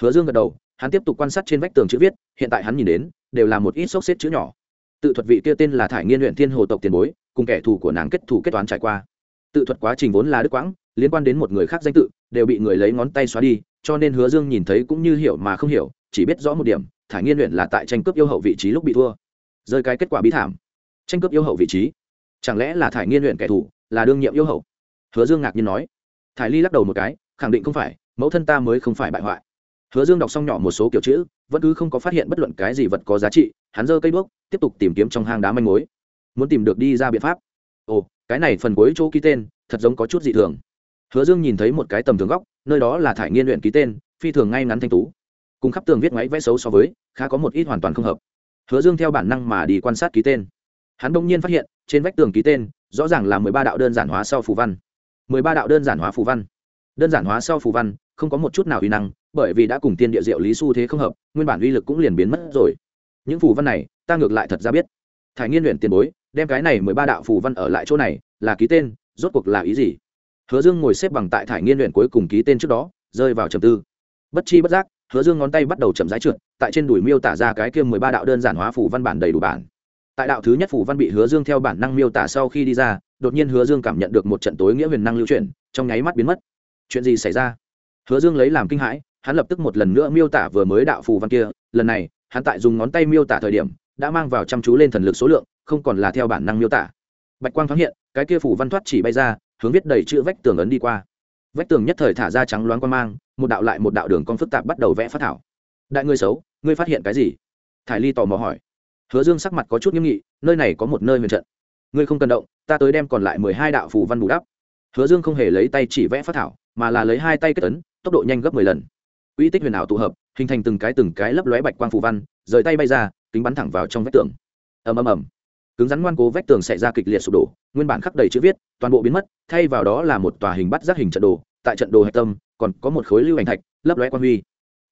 Hứa dương gật đầu hắn tiếp tục quan sát trên vách tường chữ viết, hiện tại hắn nhìn đến, đều là một ít xốc xếp chữ nhỏ. Tự thuật vị kia tên là thải nghiên luyện thiên hồ tộc tiền bối, cùng kẻ thù của nàng kết thù kết toán trải qua. Tự thuật quá trình vốn là đức quãng, liên quan đến một người khác danh tự, đều bị người lấy ngón tay xóa đi, cho nên hứa dương nhìn thấy cũng như hiểu mà không hiểu, chỉ biết rõ một điểm, thải nghiên luyện là tại tranh cướp yêu hậu vị trí lúc bị thua. Rơi cái kết quả bí thảm. Tranh cướp yêu hậu vị trí? Chẳng lẽ là thải nghiên luyện kẻ thù, là đương nhiệm yêu hậu? Hứa dương ngạc nhiên nói. Thải ly lắc đầu một cái, khẳng định không phải, mẫu thân ta mới không phải bại hoại hứa dương đọc xong nhỏ một số kiểu chữ, vẫn cứ không có phát hiện bất luận cái gì vật có giá trị, hắn giơ cây đuốc, tiếp tục tìm kiếm trong hang đá manh mối. Muốn tìm được đi ra biện pháp. Ồ, cái này phần cuối chỗ ký tên, thật giống có chút dị thường. Hứa dương nhìn thấy một cái tầm thường góc, nơi đó là thải nghiên luyện ký tên, phi thường ngay ngắn thanh tú. Cùng khắp tường viết ngoáy vẽ xấu so với, khá có một ít hoàn toàn không hợp. Hứa dương theo bản năng mà đi quan sát ký tên. Hắn bỗng nhiên phát hiện, trên vách tường ký tên, rõ ràng là mười ba đạo đơn giản hóa sau phù văn. Mười ba đạo đơn giản hóa phù văn. Đơn giản hóa sau phù văn, không có một chút nào uy năng bởi vì đã cùng tiên địa diệu lý xu thế không hợp, nguyên bản uy lực cũng liền biến mất rồi. Những phù văn này, ta ngược lại thật ra biết. Thải nghiên luyện tiền bối, đem cái này mười ba đạo phù văn ở lại chỗ này, là ký tên, rốt cuộc là ý gì? Hứa dương ngồi xếp bằng tại thải nghiên luyện cuối cùng ký tên trước đó, rơi vào trầm tư. Bất chi bất giác, hứa dương ngón tay bắt đầu chậm rãi trượt, tại trên đùi miêu tả ra cái kia mười ba đạo đơn giản hóa phù văn bản đầy đủ bản. Tại đạo thứ nhất phù văn bị hứa dương theo bản năng miêu tả sau khi đi ra, đột nhiên hứa dương cảm nhận được một trận tối nghĩa huyền năng lưu chuyển, trong nháy mắt biến mất. Chuyện gì xảy ra? Hứa dương lấy làm kinh hãi hắn lập tức một lần nữa miêu tả vừa mới đạo phù văn kia, lần này, hắn tại dùng ngón tay miêu tả thời điểm, đã mang vào chăm chú lên thần lực số lượng, không còn là theo bản năng miêu tả. Bạch quang phát hiện, cái kia phù văn thoát chỉ bay ra, hướng viết đầy chữ vách tường ấn đi qua. Vách tường nhất thời thả ra trắng loáng quan mang, một đạo lại một đạo đường con phức tạp bắt đầu vẽ phát thảo. Đại ngươi xấu, ngươi phát hiện cái gì? Thải ly tò mò hỏi. Hứa dương sắc mặt có chút nghiêm nghị, nơi này có một nơi huyền trận. Ngươi không cần động, ta tới đem còn lại mười hai đạo phù văn bù đắp. Hứa dương không hề lấy tay chỉ vẽ phát thảo, mà là lấy hai tay kết tấn tốc độ nhanh gấp mười lần uy tích huyền ảo tụ hợp, hình thành từng cái từng cái lấp lóe bạch quang phù văn, rời tay bay ra, kính bắn thẳng vào trong vách tường. Ầm ầm ầm. Cứng rắn ngoan cố vách tường xảy ra kịch liệt sụp đổ, nguyên bản khắc đầy chữ viết, toàn bộ biến mất, thay vào đó là một tòa hình bắt giác hình trận đồ, tại trận đồ hạch tâm, còn có một khối lưu ảnh thạch, lấp lóe quan huy.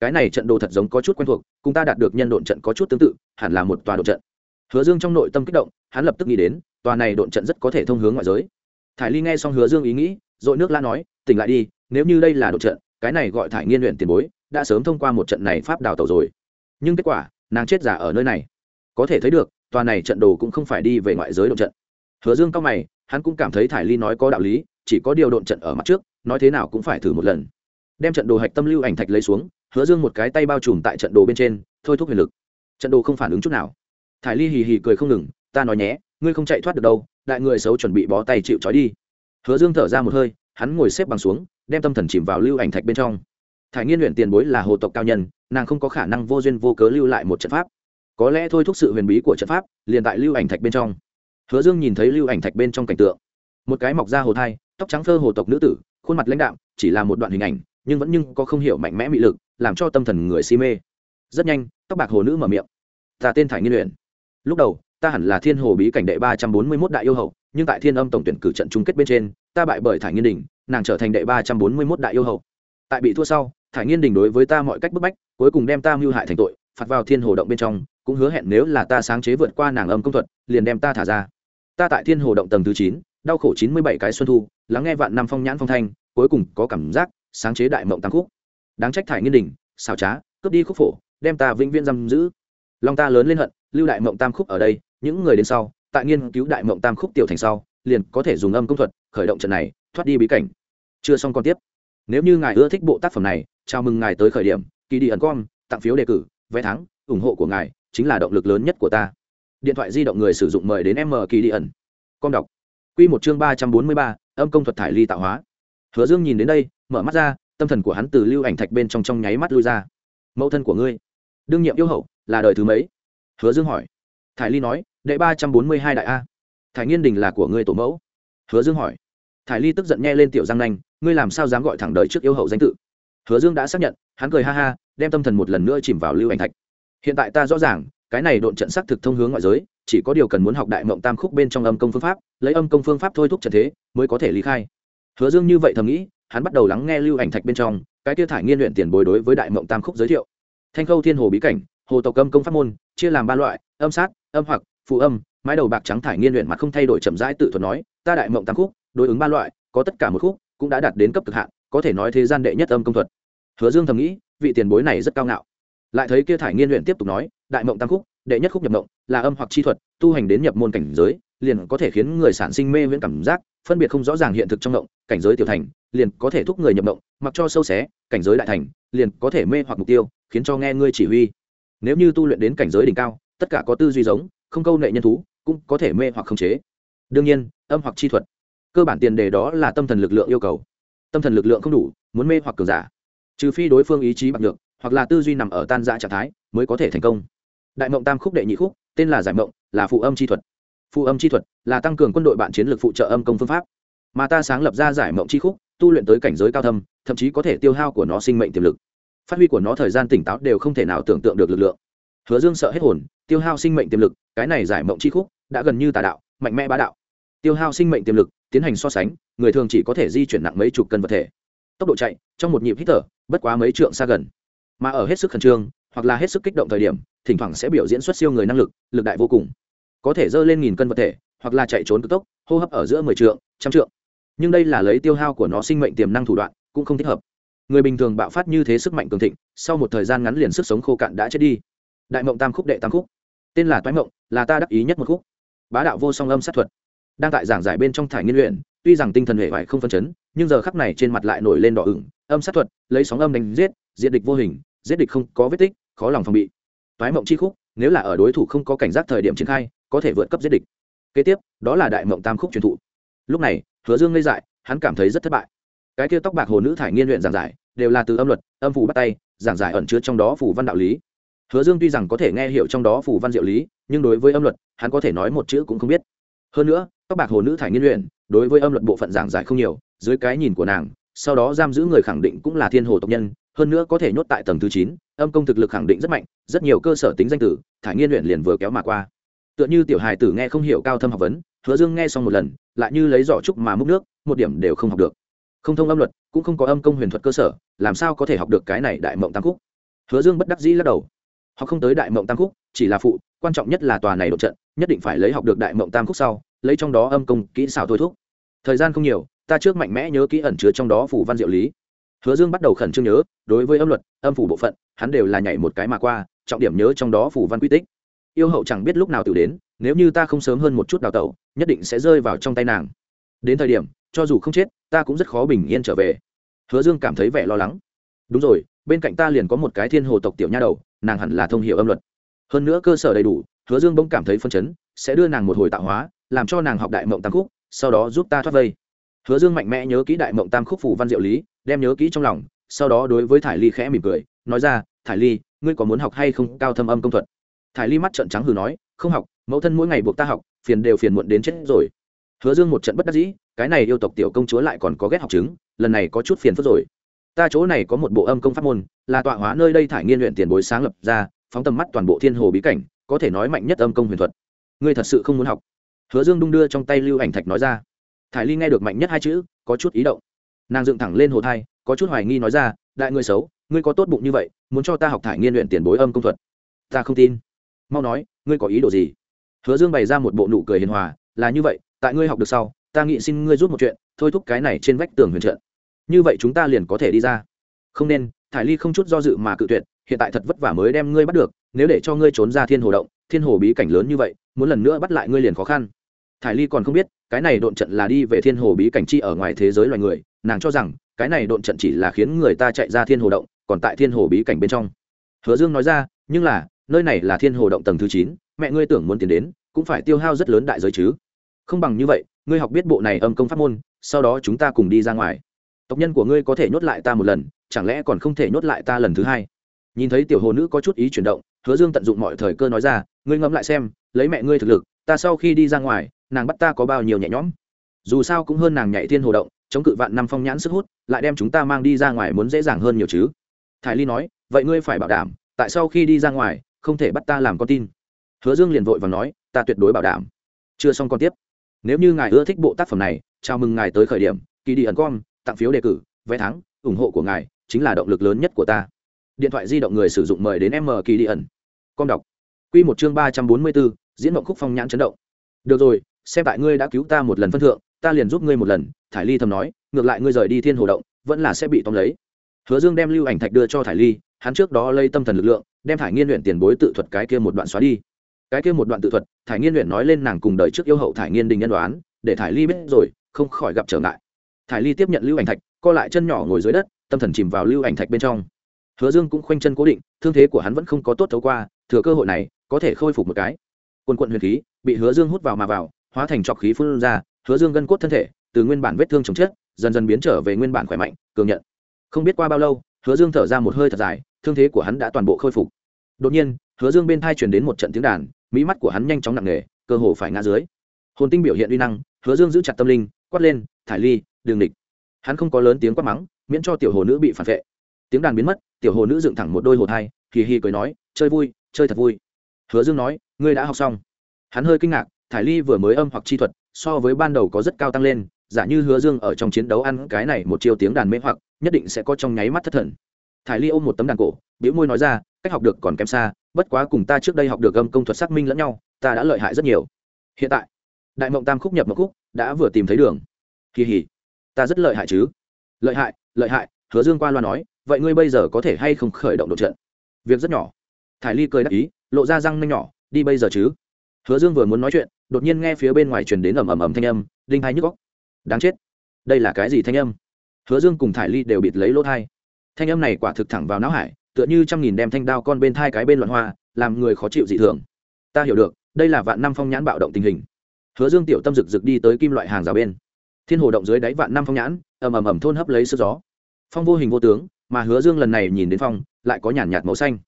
Cái này trận đồ thật giống có chút quen thuộc, cùng ta đạt được nhân độn trận có chút tương tự, hẳn là một tòa độn trận. Hứa dương trong nội tâm kích động, hắn lập tức nghĩ đến, tòa này độn trận rất có thể thông hướng ngoại giới. Thải ly nghe xong hứa dương ý nghĩ dội nước la nói, tỉnh lại đi, nếu như đây là độn trận cái này gọi thải nghiên luyện tiền bối, đã sớm thông qua một trận này pháp đào tàu rồi. Nhưng kết quả, nàng chết giả ở nơi này. Có thể thấy được, tòa này trận đồ cũng không phải đi về ngoại giới độn trận. Hứa dương cao mày, hắn cũng cảm thấy thải ly nói có đạo lý, chỉ có điều độn trận ở mặt trước, nói thế nào cũng phải thử một lần. Đem trận đồ hạch tâm lưu ảnh thạch lấy xuống, hứa dương một cái tay bao trùm tại trận đồ bên trên, thôi thúc huyền lực. Trận đồ không phản ứng chút nào. Thải ly hì hì cười không ngừng, ta nói nhé, ngươi không chạy thoát được đâu, đại người xấu chuẩn bị bó tay chịu trói đi. Hứa dương thở ra một hơi, hắn ngồi xếp bằng xuống đem tâm thần chìm vào lưu ảnh thạch bên trong. Thải nghiên luyện tiền bối là hồ tộc cao nhân, nàng không có khả năng vô duyên vô cớ lưu lại một trận pháp. Có lẽ thôi thúc sự huyền bí của trận pháp, liền tại lưu ảnh thạch bên trong. Hứa dương nhìn thấy lưu ảnh thạch bên trong cảnh tượng. Một cái mọc da hồ thai, tóc trắng phơ hồ tộc nữ tử, khuôn mặt lãnh đạm, chỉ là một đoạn hình ảnh, nhưng vẫn nhưng có không hiểu mạnh mẽ mị lực, làm cho tâm thần người si mê. Rất nhanh, tóc bạc hồ nữ mở miệng. Ta tên thải nghiên luyện. Lúc đầu, ta hẳn là thiên hồ bí cảnh đệ ba trăm bốn mươi mốt đại yêu hậu, nhưng tại thiên âm tổng tuyển cử trận chung kết bên trên, ta bại bởi thải nghiên đình nàng trở thành đệ ba trăm bốn mươi mốt đại yêu hậu. Tại bị thua sau, thải nghiên đình đối với ta mọi cách bức bách, cuối cùng đem ta mưu hại thành tội, phạt vào thiên hồ động bên trong, cũng hứa hẹn nếu là ta sáng chế vượt qua nàng âm công thuật, liền đem ta thả ra. Ta tại thiên hồ động tầng thứ chín, đau khổ chín mươi bảy cái xuân thu, lắng nghe vạn năm phong nhãn phong thanh, cuối cùng có cảm giác sáng chế đại mộng tam khúc đáng trách thải nghiên đình xào trá, cướp đi khúc phổ, đem ta vĩnh viễn giam giữ. Long ta lớn lên hận, lưu đại mộng tam khúc ở đây, những người đến sau, tại nghiên cứu đại mộng tam khúc tiểu thành sau, liền có thể dùng âm công thuật khởi động trận này thoát đi bí cảnh. Chưa xong còn tiếp. Nếu như ngài ưa thích bộ tác phẩm này, chào mừng ngài tới khởi điểm kỳ đi ẩn com, tặng phiếu đề cử, vé thắng, ủng hộ của ngài chính là động lực lớn nhất của ta. Điện thoại di động người sử dụng mời đến m kỳ đi ẩn. Com đọc. Q một chương ba trăm bốn mươi ba, âm công thuật thải ly tạo hóa. Hứa dương nhìn đến đây, mở mắt ra, tâm thần của hắn từ lưu ảnh thạch bên trong trong nháy mắt lui ra. Mẫu thân của ngươi, đương nhiệm yêu hậu, là đời thứ mấy? Hứa dương hỏi. Thải ly nói, đệ ba trăm bốn mươi hai đại a. Thải nghiên đình là của ngươi tổ mẫu. Hứa dương hỏi thải ly tức giận nghe lên tiểu giang nanh, ngươi làm sao dám gọi thẳng đời trước yêu hậu danh tự? Hứa dương đã xác nhận, hắn cười ha ha, đem tâm thần một lần nữa chìm vào lưu ảnh thạch. Hiện tại ta rõ ràng, cái này độn trận xác thực thông hướng ngoại giới, chỉ có điều cần muốn học đại mộng tam khúc bên trong âm công phương pháp, lấy âm công phương pháp thôi thúc trận thế, mới có thể lý khai. Hứa dương như vậy thầm nghĩ, hắn bắt đầu lắng nghe lưu ảnh thạch bên trong, cái tiêu thải nghiên luyện tiền bồi đối với đại mộng tam khúc giới thiệu. Thanh khâu thiên hồ bí cảnh, hồ tộc âm công pháp môn, chia làm ba loại, âm sát, âm hoặc, phụ âm, mái đầu bạc trắng thải nghiên luyện mặt không thay đổi chậm rãi tự thuật nói, ta đại mộng tam khúc đối ứng ba loại, có tất cả một khúc, cũng đã đạt đến cấp cực hạn, có thể nói thế gian đệ nhất âm công thuật. Hứa dương thầm nghĩ, vị tiền bối này rất cao ngạo. Lại thấy kia thải nghiên luyện tiếp tục nói, đại mộng tam khúc, đệ nhất khúc nhập mộng, là âm hoặc chi thuật, tu hành đến nhập môn cảnh giới, liền có thể khiến người sản sinh mê viễn cảm giác, phân biệt không rõ ràng hiện thực trong mộng, cảnh giới tiểu thành, liền có thể thúc người nhập mộng, mặc cho sâu xé, cảnh giới đại thành, liền có thể mê hoặc mục tiêu, khiến cho nghe ngươi chỉ huy. Nếu như tu luyện đến cảnh giới đỉnh cao, tất cả có tư duy giống, không câu nệ nhân thú, cũng có thể mê hoặc khống chế. Đương nhiên, âm hoặc chi thuật cơ bản tiền đề đó là tâm thần lực lượng yêu cầu. Tâm thần lực lượng không đủ, muốn mê hoặc cường giả. Trừ phi đối phương ý chí bạc được hoặc là tư duy nằm ở tan dã trạng thái, mới có thể thành công. Đại mộng tam khúc đệ nhị khúc, tên là giải mộng, là phụ âm chi thuật. Phụ âm chi thuật là tăng cường quân đội bạn chiến lược phụ trợ âm công phương pháp. Mà ta sáng lập ra giải mộng chi khúc, tu luyện tới cảnh giới cao thâm, thậm chí có thể tiêu hao của nó sinh mệnh tiềm lực. Phát huy của nó thời gian tỉnh táo đều không thể nào tưởng tượng được lực lượng. Hứa dương sợ hết hồn, tiêu hao sinh mệnh tiềm lực, cái này giải mộng chi khúc đã gần như tà đạo, mạnh mẽ bá đạo tiêu hao sinh mệnh tiềm lực, tiến hành so sánh, người thường chỉ có thể di chuyển nặng mấy chục cân vật thể. Tốc độ chạy, trong một nhịp hít thở, bất quá mấy trượng xa gần. Mà ở hết sức khẩn trương, hoặc là hết sức kích động thời điểm, thỉnh thoảng sẽ biểu diễn xuất siêu người năng lực lực đại vô cùng. Có thể dơ lên nghìn cân vật thể, hoặc là chạy trốn cực tốc, hô hấp ở giữa mười trượng, trăm trượng. Nhưng đây là lấy tiêu hao của nó sinh mệnh tiềm năng thủ đoạn, cũng không thích hợp. Người bình thường bạo phát như thế sức mạnh cường thịnh, sau một thời gian ngắn liền sức sống khô cạn đã chết đi. Đại mộng tam khúc đệ tam khúc. Tên là toái mộng, là ta đắc ý nhất một khúc. Bá đạo vô song âm sát thuật đang tại giảng giải bên trong thải nghiên luyện, tuy rằng tinh thần hệ vải không phân chấn, nhưng giờ khắc này trên mặt lại nổi lên đỏ ửng, âm sát thuật, lấy sóng âm đánh giết diện địch vô hình, giết địch không có vết tích, khó lòng phòng bị. Toái mộng chi khúc, nếu là ở đối thủ không có cảnh giác thời điểm triển khai, có thể vượt cấp giết địch. Kế tiếp, đó là đại mộng tam khúc truyền thụ. Lúc này, hứa dương ngây dại, hắn cảm thấy rất thất bại. Cái kia tóc bạc hồ nữ thải nghiên luyện giảng giải, đều là từ âm luật, âm phủ bắt tay, giảng giải ẩn chứa trong đó phủ văn đạo lý. Hứa dương tuy rằng có thể nghe hiểu trong đó phủ văn diệu lý, nhưng đối với âm luật, hắn có thể nói một chữ cũng không biết. Hơn nữa tóc bạc hồ nữ thải nghiên luyện, đối với âm luật bộ phận giảng giải không nhiều, dưới cái nhìn của nàng, sau đó giam giữ người khẳng định cũng là thiên hồ tộc nhân, hơn nữa có thể nhốt tại tầng thứ chín, âm công thực lực khẳng định rất mạnh, rất nhiều cơ sở tính danh tử thải nghiên luyện liền vừa kéo mà qua. Tựa như tiểu hài tử nghe không hiểu cao thâm học vấn, hứa dương nghe xong một lần, lại như lấy giỏ trúc mà múc nước, một điểm đều không học được. Không thông âm luật, cũng không có âm công huyền thuật cơ sở, làm sao có thể học được cái này đại mộng tam khúc? Hứa dương bất đắc dĩ lắc đầu. Họ không tới đại mộng tam khúc, chỉ là phụ, quan trọng nhất là tòa này độ trận, nhất định phải lấy học được đại mộng tam khúc sau lấy trong đó âm công kỹ xảo thôi thúc. Thời gian không nhiều, ta trước mạnh mẽ nhớ kỹ ẩn chứa trong đó phủ văn diệu lý. Hứa dương bắt đầu khẩn trương nhớ, đối với âm luật, âm phủ bộ phận, hắn đều là nhảy một cái mà qua, trọng điểm nhớ trong đó phủ văn quy tích. Yêu hậu chẳng biết lúc nào tự đến, nếu như ta không sớm hơn một chút đào tẩu, nhất định sẽ rơi vào trong tay nàng. Đến thời điểm, cho dù không chết, ta cũng rất khó bình yên trở về. Hứa dương cảm thấy vẻ lo lắng. Đúng rồi, bên cạnh ta liền có một cái thiên hồ tộc tiểu nha đầu, nàng hẳn là thông hiệu âm luật. Hơn nữa cơ sở đầy đủ, hứa dương bỗng cảm thấy phân chấn, sẽ đưa nàng một hồi tạo hóa làm cho nàng học đại mộng tam khúc, sau đó giúp ta thoát vây. Hứa dương mạnh mẽ nhớ kỹ đại mộng tam khúc phủ văn diệu lý, đem nhớ kỹ trong lòng, sau đó đối với thải ly khẽ mỉm cười, nói ra, thải ly, ngươi có muốn học hay không cao thâm âm công thuật? Thải ly mắt trợn trắng hừ nói, không học, mẫu thân mỗi ngày buộc ta học, phiền đều phiền muộn đến chết rồi. Hứa dương một trận bất đắc dĩ, cái này yêu tộc tiểu công chúa lại còn có ghét học chứng, lần này có chút phiền phức rồi. Ta chỗ này có một bộ âm công pháp môn, là tọa hóa nơi đây thải nghiên luyện tiền bối sáng lập ra, phóng tầm mắt toàn bộ thiên hồ bí cảnh, có thể nói mạnh nhất âm công huyền thuật. Ngươi thật sự không muốn học hứa dương đung đưa trong tay lưu ảnh thạch nói ra. Thải ly nghe được mạnh nhất hai chữ, có chút ý động. Nàng dựng thẳng lên hồ thai, có chút hoài nghi nói ra, đại ngươi xấu, ngươi có tốt bụng như vậy, muốn cho ta học thải nghiên luyện tiền bối âm công thuật? Ta không tin. Mau nói, ngươi có ý đồ gì? Hứa dương bày ra một bộ nụ cười hiền hòa, là như vậy, tại ngươi học được sau, ta nghĩ xin ngươi rút một chuyện, thôi thúc cái này trên vách tường huyền trận. Như vậy chúng ta liền có thể đi ra. Không nên. Thải ly không chút do dự mà cự tuyệt, hiện tại thật vất vả mới đem ngươi bắt được, nếu để cho ngươi trốn ra thiên hồ động, thiên hồ bí cảnh lớn như vậy, muốn lần nữa bắt lại ngươi liền khó khăn thải ly còn không biết, cái này độn trận là đi về thiên hồ bí cảnh chi ở ngoài thế giới loài người, nàng cho rằng, cái này độn trận chỉ là khiến người ta chạy ra thiên hồ động, còn tại thiên hồ bí cảnh bên trong. Hứa dương nói ra, nhưng là, nơi này là thiên hồ động tầng thứ chín, mẹ ngươi tưởng muốn tiến đến, cũng phải tiêu hao rất lớn đại giới chứ. Không bằng như vậy, ngươi học biết bộ này âm công pháp môn, sau đó chúng ta cùng đi ra ngoài. Tộc nhân của ngươi có thể nhốt lại ta một lần, chẳng lẽ còn không thể nhốt lại ta lần thứ hai? Nhìn thấy tiểu hồ nữ có chút ý chuyển động, hứa dương tận dụng mọi thời cơ nói ra, ngươi ngẫm lại xem, lấy mẹ ngươi thực lực, ta sau khi đi ra ngoài nàng bắt ta có bao nhiêu nhẹ nhõm. Dù sao cũng hơn nàng nhảy thiên hồ động, chống cự vạn năm phong nhãn sức hút, lại đem chúng ta mang đi ra ngoài muốn dễ dàng hơn nhiều chứ. Thái ly nói, vậy ngươi phải bảo đảm, tại sau khi đi ra ngoài, không thể bắt ta làm con tin. Hứa dương liền vội và nói, ta tuyệt đối bảo đảm. Chưa xong con tiếp. Nếu như ngài ưa thích bộ tác phẩm này, chào mừng ngài tới khởi điểm, kỳ đi ẩn com tặng phiếu đề cử, vé thắng, ủng hộ của ngài chính là động lực lớn nhất của ta. Điện thoại di động người sử dụng mời đến m kỳ đi ẩn. Com đọc. Q một chương ba trăm bốn mươi bốn, diễn mộng khúc phong nhãn chấn động. Được rồi xem tại ngươi đã cứu ta một lần phân thượng, ta liền giúp ngươi một lần, thải ly thầm nói, ngược lại ngươi rời đi thiên hồ động, vẫn là sẽ bị tóm lấy. Hứa dương đem lưu ảnh thạch đưa cho thải ly, hắn trước đó lây tâm thần lực lượng, đem thải nghiên luyện tiền bối tự thuật cái kia một đoạn xóa đi. Cái kia một đoạn tự thuật, thải nghiên luyện nói lên nàng cùng đời trước yêu hậu thải nghiên đình nhân đoán, để thải ly biết rồi, không khỏi gặp trở ngại. Thải ly tiếp nhận lưu ảnh thạch, co lại chân nhỏ ngồi dưới đất, tâm thần chìm vào lưu ảnh thạch bên trong. Hứa dương cũng khoanh chân cố định, thương thế của hắn vẫn không có tốt thấu qua, thừa cơ hội này, có thể khôi phục một cái. Quân quận huyền khí, bị hứa dương hút vào mà vào hóa thành trọc khí phun ra, hứa dương gân cốt thân thể, từ nguyên bản vết thương chồng chết, dần dần biến trở về nguyên bản khỏe mạnh, cường nhận. Không biết qua bao lâu, hứa dương thở ra một hơi thật dài, thương thế của hắn đã toàn bộ khôi phục. Đột nhiên, hứa dương bên thai chuyển đến một trận tiếng đàn, mỹ mắt của hắn nhanh chóng nặng nề, cơ hồ phải ngã dưới. Hồn tinh biểu hiện uy năng, hứa dương giữ chặt tâm linh, quát lên, thải ly đường địch. Hắn không có lớn tiếng quát mắng, miễn cho tiểu hồ nữ bị phản vệ. Tiếng đàn biến mất, tiểu hồ nữ dựng thẳng một đôi hồ thai kỳ hi cười nói, chơi vui, chơi thật vui. Hứa dương nói, ngươi đã học xong. Hắn hơi kinh ngạc thải ly vừa mới âm hoặc chi thuật, so với ban đầu có rất cao tăng lên, giả như hứa dương ở trong chiến đấu ăn cái này một chiêu tiếng đàn mê hoặc, nhất định sẽ có trong nháy mắt thất thần. Thải ly ôm một tấm đàn cổ biểu môi nói ra, cách học được còn kém xa, bất quá cùng ta trước đây học được âm công thuật xác minh lẫn nhau, ta đã lợi hại rất nhiều. Hiện tại, đại mộng tam khúc nhập mộng khúc đã vừa tìm thấy đường. Kỳ hỉ, ta rất lợi hại chứ? Lợi hại lợi hại, hứa dương qua loa nói, vậy ngươi bây giờ có thể hay không khởi động đột trận? Việc rất nhỏ. Thải ly cười đắc ý, lộ ra răng nhanh nhỏ, đi bây giờ chứ? Hứa dương vừa muốn nói chuyện, đột nhiên nghe phía bên ngoài truyền đến ầm ầm ầm thanh âm, đinh hai nhức góc đáng chết. Đây là cái gì thanh âm? Hứa dương cùng thải ly đều bịt lấy lỗ thai. Thanh âm này quả thực thẳng vào não hải, tựa như trăm nghìn đem thanh đao con bên thai cái bên loạn hoa, làm người khó chịu dị thường. Ta hiểu được, đây là vạn năm phong nhãn bạo động tình hình. Hứa dương tiểu tâm rực rực đi tới kim loại hàng rào bên. Thiên hồ động dưới đáy vạn năm phong nhãn, ầm ầm ầm thôn hấp lấy sức gió. Phong vô hình vô tướng, mà hứa dương lần này nhìn đến phong, lại có nhàn nhạt màu xanh.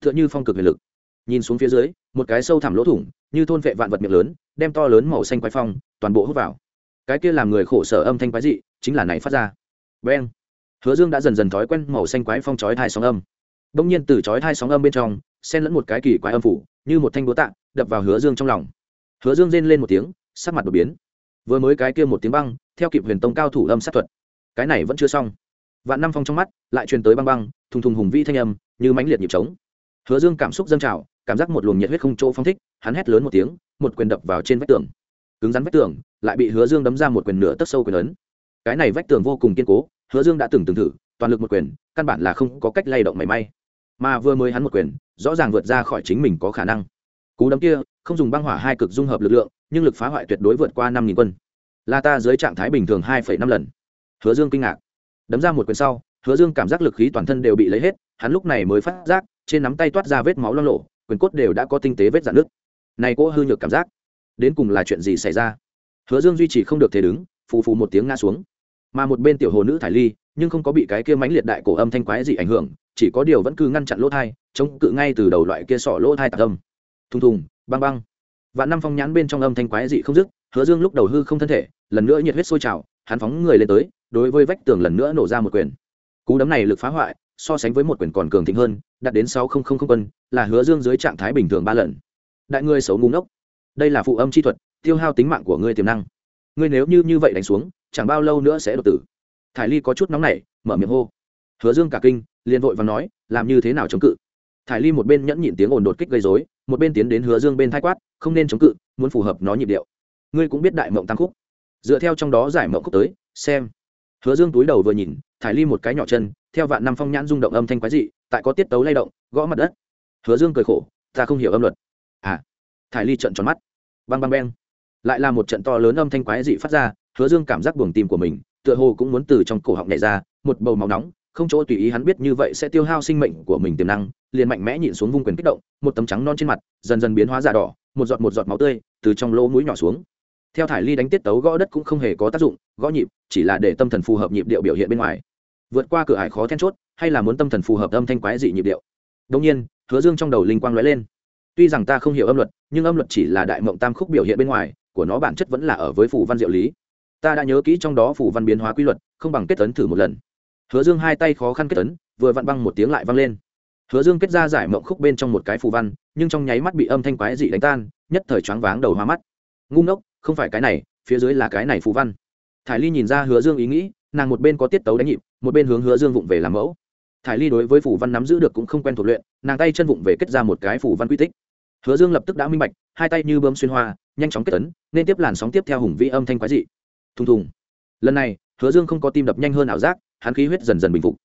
T h ư ợ n h ư phong cực huyền lực. Nhìn xuống phía dưới, một cái sâu thẳm lỗ thủng như thôn vệ vạn vật miệng lớn, đem to lớn màu xanh quái phong, toàn bộ hút vào. Cái kia làm người khổ sở âm thanh quái dị, chính là này phát ra. Beng. Hứa dương đã dần dần thói quen màu xanh quái phong chói thai sóng âm. Đ ỗ n g nhiên từ chói thai sóng âm bên trong, xen lẫn một cái kỳ quái âm phủ, như một thanh búa tạ, đập vào hứa dương trong lòng. Hứa dương rên lên một tiếng, sắc mặt đột biến. Vừa mới cái kia một tiếng băng, theo kịp huyền tông cao thủ âm sát thuật. Cái này vẫn chưa xong. Vạn năm phong trong mắt, lại truyền tới băng băng, thùng thùng hùng vi thanh âm, như mãnh liệt nhịp trống. Hứa dương cảm xúc dâng trào cảm giác một luồng nhiệt huyết không chỗ phong thích, hắn hét lớn một tiếng, một quyền đập vào trên vách tường. Cứng rắn vách tường, lại bị hứa dương đấm ra một quyền nửa tấc sâu quyền ấn. Cái này vách tường vô cùng kiên cố, hứa dương đã từng từng thử, toàn lực một quyền, căn bản là không có cách lay động mảy may. Mà vừa mới hắn một quyền, rõ ràng vượt ra khỏi chính mình có khả năng. Cú đấm kia, không dùng băng hỏa hai cực dung hợp lực lượng, nhưng lực phá hoại tuyệt đối vượt qua năm nghìn quân. Là ta dưới trạng thái bình thường hai năm lần. Hứa dương kinh ngạc. Đấm ra một quyền sau, hứa dương cảm giác lực khí toàn thân đều bị lấy hết, hắn lúc này mới phát giác, trên nắm tay toát ra vết máu lo lộ quyền cốt đều đã có tinh tế vết dạn nước này cô hư nhược cảm giác, đến cùng là chuyện gì xảy ra? Hứa dương duy trì không được thể đứng, phù phù một tiếng ngã xuống. Mà một bên tiểu hồ nữ thải ly, nhưng không có bị cái kia mãnh liệt đại cổ âm thanh quái gì ảnh hưởng, chỉ có điều vẫn cứ ngăn chặn lỗ thai, chống cự ngay từ đầu loại kia sọ lỗ thai tạc âm. Thùng thùng, băng băng. Và năm phong nhãn bên trong âm thanh quái dị không dứt, hứa dương lúc đầu hư không thân thể, lần nữa nhiệt huyết sôi trào, hắn phóng người lên tới, đối với vách tường lần nữa nổ ra một quyền. Cú đấm này lực phá hoại so sánh với một quyền còn cường thịnh hơn, đạt đến sáu quân, là hứa dương dưới trạng thái bình thường ba lần. Đại ngươi xấu ngu ngốc. Đây là phụ âm chi thuật, tiêu hao tính mạng của ngươi tiềm năng. Ngươi nếu như như vậy đánh xuống, chẳng bao lâu nữa sẽ đột tử. Thải ly có chút nóng nảy, mở miệng hô. Hứa dương cả kinh, liền vội và nói, làm như thế nào chống cự? Thải ly một bên nhẫn nhịn tiếng ồn đột kích gây dối một bên tiến đến hứa dương bên thai quát, không nên chống cự, muốn phù hợp nó nhịp điệu. Ngươi cũng biết đại mộng tăng khúc. Dựa theo trong đó giải mộng khúc tới, xem. Hứa dương túi đầu vừa nhìn, thải ly một cái nhỏ chân theo vạn năm phong nhãn rung động âm thanh quái dị, tại có tiết tấu lay động, gõ mặt đất. Hứa dương cười khổ, ta không hiểu âm luật. À thải ly trận tròn mắt. Băng băng beng lại là một trận to lớn âm thanh quái dị phát ra, hứa dương cảm giác buồng tim của mình, tựa hồ cũng muốn từ trong cổ họng nhảy ra, một bầu máu nóng, không chỗ tùy ý hắn biết như vậy sẽ tiêu hao sinh mệnh của mình tiềm năng, liền mạnh mẽ nhịn xuống vung quyền kích động, một tấm trắng non trên mặt, dần dần biến hóa giả đỏ, một giọt một giọt máu tươi từ trong lỗ mũi nhỏ xuống. Theo thải ly đánh tiết tấu gõ đất cũng không hề có tác dụng, gõ nhịp, chỉ là để tâm thần phù hợp nhịp điệu biểu hiện bên ngoài vượt qua cửa ải khó then chốt, hay là muốn tâm thần phù hợp âm thanh quái dị nhịp điệu. Đông nhiên, hứa dương trong đầu linh quang lóe lên. Tuy rằng ta không hiểu âm luật, nhưng âm luật chỉ là đại mộng tam khúc biểu hiện bên ngoài, của nó bản chất vẫn là ở với phủ văn diệu lý. Ta đã nhớ kỹ trong đó phủ văn biến hóa quy luật, không bằng kết tấn thử một lần. Hứa dương hai tay khó khăn kết tấn vừa vặn băng một tiếng lại văng lên. Hứa dương kết ra giải mộng khúc bên trong một cái phù văn, nhưng trong nháy mắt bị âm thanh quái dị đánh tan, nhất thời choáng váng đầu hoa mắt. Ngu ngốc, không phải cái này, phía dưới là cái này phù văn. Thải ly nhìn ra hứa dương ý nghĩ, nàng một bên có tiết tấu đánh nhịp một bên hướng hứa dương vụng về làm mẫu. Thải ly đối với phủ văn nắm giữ được cũng không quen thuộc luyện, nàng tay chân vụng về kết ra một cái phủ văn quy tích. Hứa dương lập tức đã minh bạch, hai tay như bơm xuyên hoa, nhanh chóng kết tấn nên tiếp làn sóng tiếp theo hùng vĩ âm thanh quái dị. Thùng thùng. Lần này, hứa dương không có tim đập nhanh hơn ảo giác, hắn khí huyết dần dần bình phục.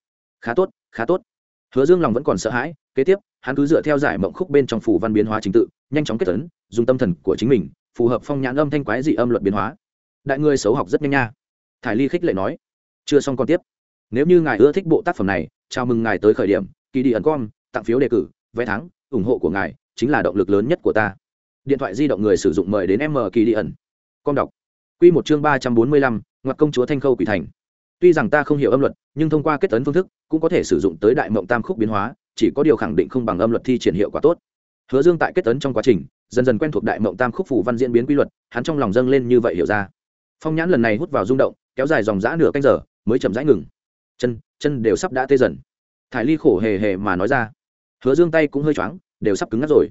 Khá tốt khá tốt. Hứa dương lòng vẫn còn sợ hãi, kế tiếp, hắn cứ dựa theo giải mộng khúc bên trong phủ văn biến hóa trình tự, nhanh chóng kết tấn dùng tâm thần của chính mình, phù hợp phong nhãn âm thanh quái dị âm luật biến hóa. Đại ngươi xấu học rất nhanh nha. Thải ly khích lệ nói. Chưa xong còn tiếp nếu như ngài ưa thích bộ tác phẩm này, chào mừng ngài tới khởi điểm kỳ đi ẩn com tặng phiếu đề cử, vé thắng, ủng hộ của ngài chính là động lực lớn nhất của ta. Điện thoại di động người sử dụng mời đến m kỳ đi ẩn com đọc. Q một chương ba trăm bốn mươi lăm, ngoặc công chúa thanh khâu quỷ thành. Tuy rằng ta không hiểu âm luật, nhưng thông qua kết tấn phương thức, cũng có thể sử dụng tới đại mộng tam khúc biến hóa, chỉ có điều khẳng định không bằng âm luật thi triển hiệu quả tốt. Hứa dương tại kết tấn trong quá trình, dần dần quen thuộc đại mộng tam khúc phủ văn diễn biến quy luật, hắn trong lòng dâng lên như vậy hiểu ra. Phong nhãn lần này hút vào rung động, kéo dài dòng dã nửa canh giờ, mới chậm rãi ngừng chân chân đều sắp đã tê dần. Thải ly khổ hề hề mà nói ra. Hứa dương tay cũng hơi choáng, đều sắp cứng ngắt rồi.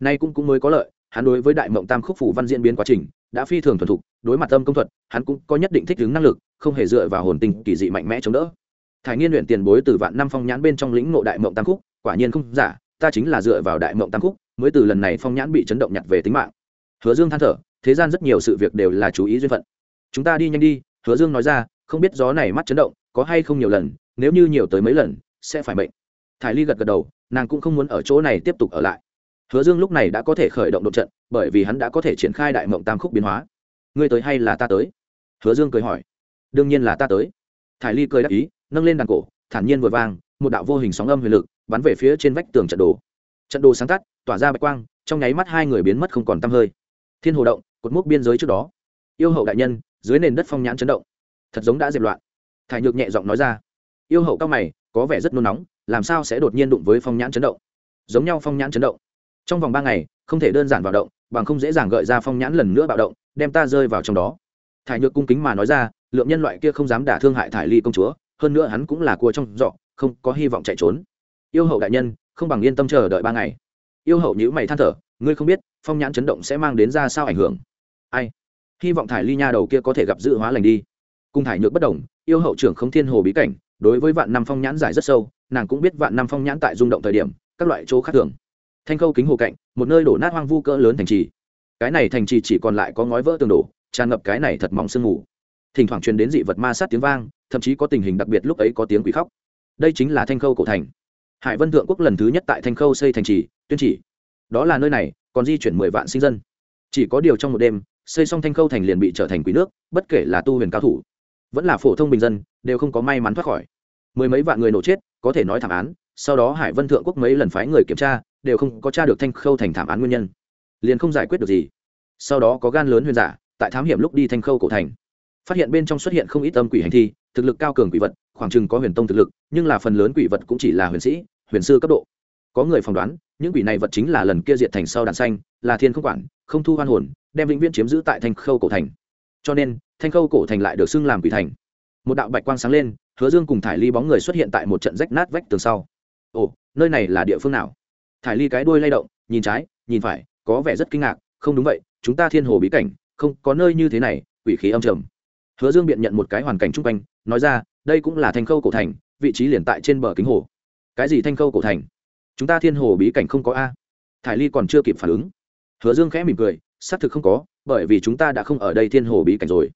Nay cũng cũng mới có lợi, hắn đối với đại mộng tam khúc phủ văn diễn biến quá trình, đã phi thường thuần thục, đối mặt tâm công thuật, hắn cũng có nhất định thích ứng năng lực, không hề dựa vào hồn tình kỳ dị mạnh mẽ chống đỡ. Thải nghiên luyện tiền bối từ vạn năm phong nhãn bên trong lĩnh ngộ đại mộng tam khúc, quả nhiên không giả, ta chính là dựa vào đại mộng tam khúc, mới từ lần này phong nhãn bị chấn động nhặt về tính mạng. Hứa dương than thở, thế gian rất nhiều sự việc đều là chú ý duyên phận. Chúng ta đi nhanh đi, hứa dương nói ra, không biết gió này mắt chấn động có hay không nhiều lần, nếu như nhiều tới mấy lần, sẽ phải bệnh thải ly gật gật đầu, nàng cũng không muốn ở chỗ này tiếp tục ở lại. Hứa dương lúc này đã có thể khởi động đột trận, bởi vì hắn đã có thể triển khai đại mộng tam khúc biến hóa. Ngươi tới hay là ta tới? Hứa dương cười hỏi. Đương nhiên là ta tới. Thải ly cười đáp ý, nâng lên đàn cổ, thản nhiên vội vang, một đạo vô hình sóng âm huyền lực bắn về phía trên vách tường trận đồ. Trận đồ sáng tắt, tỏa ra bạch quang, trong nháy mắt hai người biến mất không còn t hơi. Thiên hồ động, cột mốc biên giới trước đó. Yêu hậu đại nhân, dưới nền đất phong nhãn chấn động. Thật giống đã dẹp loạn thải nhược nhẹ giọng nói ra. Yêu hậu cao mày, có vẻ rất nôn nóng, làm sao sẽ đột nhiên đụng với phong nhãn chấn động? Giống nhau phong nhãn chấn động. Trong vòng ba ngày, không thể đơn giản vào động, bằng không dễ dàng gợi ra phong nhãn lần nữa bạo động, đem ta rơi vào trong đó. Thải nhược cung kính mà nói ra, lượng nhân loại kia không dám đả thương hại thải ly công chúa, hơn nữa hắn cũng là cua trong dọ không có hy vọng chạy trốn. Yêu hậu đại nhân, không bằng yên tâm chờ đợi ba ngày. Yêu hậu nhữ mày than thở, ngươi không biết, phong nhãn chấn động sẽ mang đến ra sao ảnh hưởng. Ai? Hy vọng thải ly nha đầu kia có thể gặp dự hóa lành đi. Cùng thải nhược bất đồng yêu hậu trưởng không thiên hồ bí cảnh, đối với vạn năm phong nhãn giải rất sâu, nàng cũng biết vạn năm phong nhãn tại rung động thời điểm, các loại chỗ khác thường. Thanh khâu kính hồ cạnh, một nơi đổ nát hoang vu cỡ lớn thành trì. Cái này thành trì chỉ còn lại có ngói vỡ tường đổ, tràn ngập cái này thật mỏng sương mù. Thỉnh thoảng truyền đến dị vật ma sát tiếng vang, thậm chí có tình hình đặc biệt lúc ấy có tiếng quỷ khóc. Đây chính là thanh khâu cổ thành. Hải vân thượng quốc lần thứ nhất tại thanh khâu xây thành trì, tuyên chỉ. Đó là nơi này, còn di chuyển mười vạn sinh dân. Chỉ có điều trong một đêm, xây xong thanh khâu thành liền bị trở thành quý nước, bất kể là tu huyền cao thủ vẫn là phổ thông bình dân, đều không có may mắn thoát khỏi. Mười mấy vạn người nổ chết, có thể nói thảm án, sau đó hải vân thượng quốc mấy lần phái người kiểm tra, đều không có t r a được thanh khâu thành thảm án nguyên nhân. Liền không giải quyết được gì. Sau đó có gan lớn huyền giả, tại thám hiểm lúc đi thanh khâu cổ thành. Phát hiện bên trong xuất hiện không ít âm quỷ hành thi, thực lực cao cường quỷ vật, khoảng chừng có huyền tông thực lực, nhưng là phần lớn quỷ vật cũng chỉ là huyền sĩ, huyền sư cấp độ. Có người phỏng đoán, những quỷ này vật chính là lần kia diệt thành sau đàn xanh, là thiên không quản, không thu hoan hồn, đem vĩnh viễn chiếm giữ tại thanh khâu cổ thành. Cho nên thanh khâu cổ thành lại được xưng làm quỷ thành. Một đạo bạch quang sáng lên, hứa dương cùng thải ly bóng người xuất hiện tại một trận rách nát vách tường sau. Ồ, nơi này là địa phương nào? Thải ly cái đuôi lay động, nhìn trái, nhìn phải, có vẻ rất kinh ngạc, không đúng vậy, chúng ta thiên hồ bí cảnh, không, có nơi như thế này, quỷ khí âm trầm. Hứa dương biện nhận một cái hoàn cảnh chung quanh, nói ra, đây cũng là thanh khâu cổ thành, vị trí liền tại trên bờ kính hồ. Cái gì thanh khâu cổ thành? Chúng ta thiên hồ bí cảnh không có a. Thải ly còn chưa kịp phản ứng. Hứa dương khẽ mỉm cười, xác thực không có, bởi vì chúng ta đã không ở đây thiên hồ bí cảnh rồi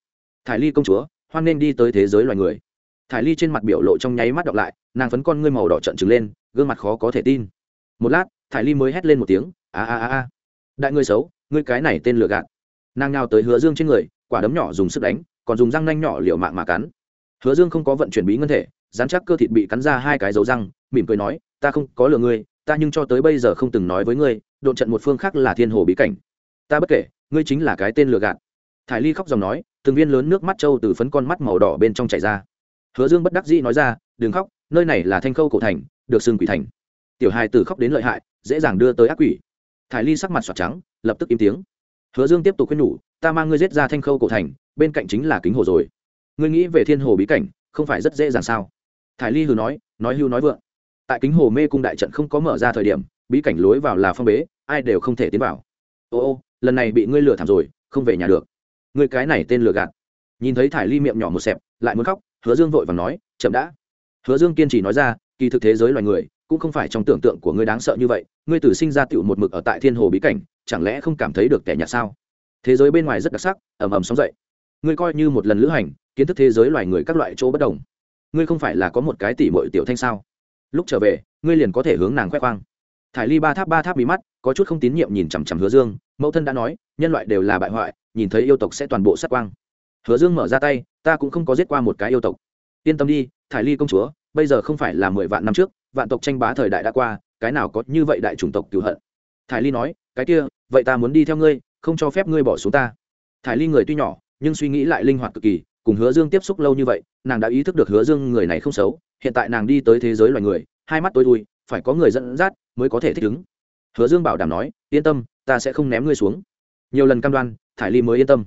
thải ly công chúa, hoan nên đi tới thế giới loài người. Thải ly trên mặt biểu lộ trong nháy mắt đọc lại, nàng phấn con ngươi màu đỏ trận trừng lên, gương mặt khó có thể tin. Một lát, thải ly mới hét lên một tiếng, a a a a. Đại ngươi xấu, ngươi cái này tên lừa gạt. Nàng nhào tới hứa dương trên người, quả đấm nhỏ dùng sức đánh, còn dùng răng nanh nhỏ liều mạng mà cắn. Hứa dương không có vận chuyển bí ngân thể, dán chắc cơ thịt bị cắn ra hai cái dấu răng, mỉm cười nói, ta không có lừa ngươi, ta nhưng cho tới bây giờ không từng nói với ngươi, độn trận một phương khác là thiên hồ bí cảnh. Ta bất kể, ngươi chính là cái tên lừa gạt thải ly khóc dòng nói, từng viên lớn nước mắt trâu từ phấn con mắt màu đỏ bên trong chảy ra. Hứa dương bất đắc dĩ nói ra, đừng khóc, nơi này là thanh khâu cổ thành, được xưng quỷ thành. Tiểu hài tử khóc đến lợi hại, dễ dàng đưa tới ác quỷ. Thải ly sắc mặt xoạt trắng, lập tức im tiếng. Hứa dương tiếp tục khuyên nhủ, ta mang ngươi giết ra thanh khâu cổ thành, bên cạnh chính là kính hồ rồi. Ngươi nghĩ về thiên hồ bí cảnh, không phải rất dễ dàng sao? Thải ly hừ nói nói hưu nói vượng. Tại kính hồ mê cung đại trận không có mở ra thời điểm, bí cảnh lối vào là phong bế, ai đều không thể tiến vào. Ô ô, lần này bị ngươi lừa thảm rồi, không về nhà được người cái này tên lừa gạt. Nhìn thấy thải ly miệng nhỏ một xẹp, lại muốn khóc, hứa dương vội và nói, chậm đã. Hứa dương kiên trì nói ra, kỳ thực thế giới loài người, cũng không phải trong tưởng tượng của ngươi đáng sợ như vậy, ngươi tử sinh ra tựu một mực ở tại thiên hồ bí cảnh, chẳng lẽ không cảm thấy được tẻ nhạt sao? Thế giới bên ngoài rất đặc sắc ẩm ẩm sóng dậy. Ngươi coi như một lần lữ hành, kiến thức thế giới loài người các loại chỗ bất đồng. Ngươi không phải là có một cái tỉ mội tiểu thanh sao? Lúc trở về, ngươi liền có thể hướng nàng khoe khoang thải ly ba tháp ba tháp bí mắt, có chút không tín nhiệm nhìn chằm chằm hứa dương. Mẫu thân đã nói, nhân loại đều là bại hoại, nhìn thấy yêu tộc sẽ toàn bộ sát quang. Hứa dương mở ra tay, ta cũng không có giết qua một cái yêu tộc. Yên tâm đi, thải ly công chúa, bây giờ không phải là mười vạn năm trước, vạn tộc tranh bá thời đại đã qua, cái nào có như vậy đại chủng tộc cựu hận? Thải ly nói, cái kia, vậy ta muốn đi theo ngươi, không cho phép ngươi bỏ xuống ta. Thải ly người tuy nhỏ, nhưng suy nghĩ lại linh hoạt cực kỳ, cùng hứa dương tiếp xúc lâu như vậy, nàng đã ý thức được hứa dương người này không xấu, hiện tại nàng đi tới thế giới loài người, hai mắt tối đuôi phải có người dẫn dắt mới có thể thích ứng. Hứa dương bảo đảm nói, yên tâm, ta sẽ không ném ngươi xuống. Nhiều lần cam đoan, thải ly mới yên tâm.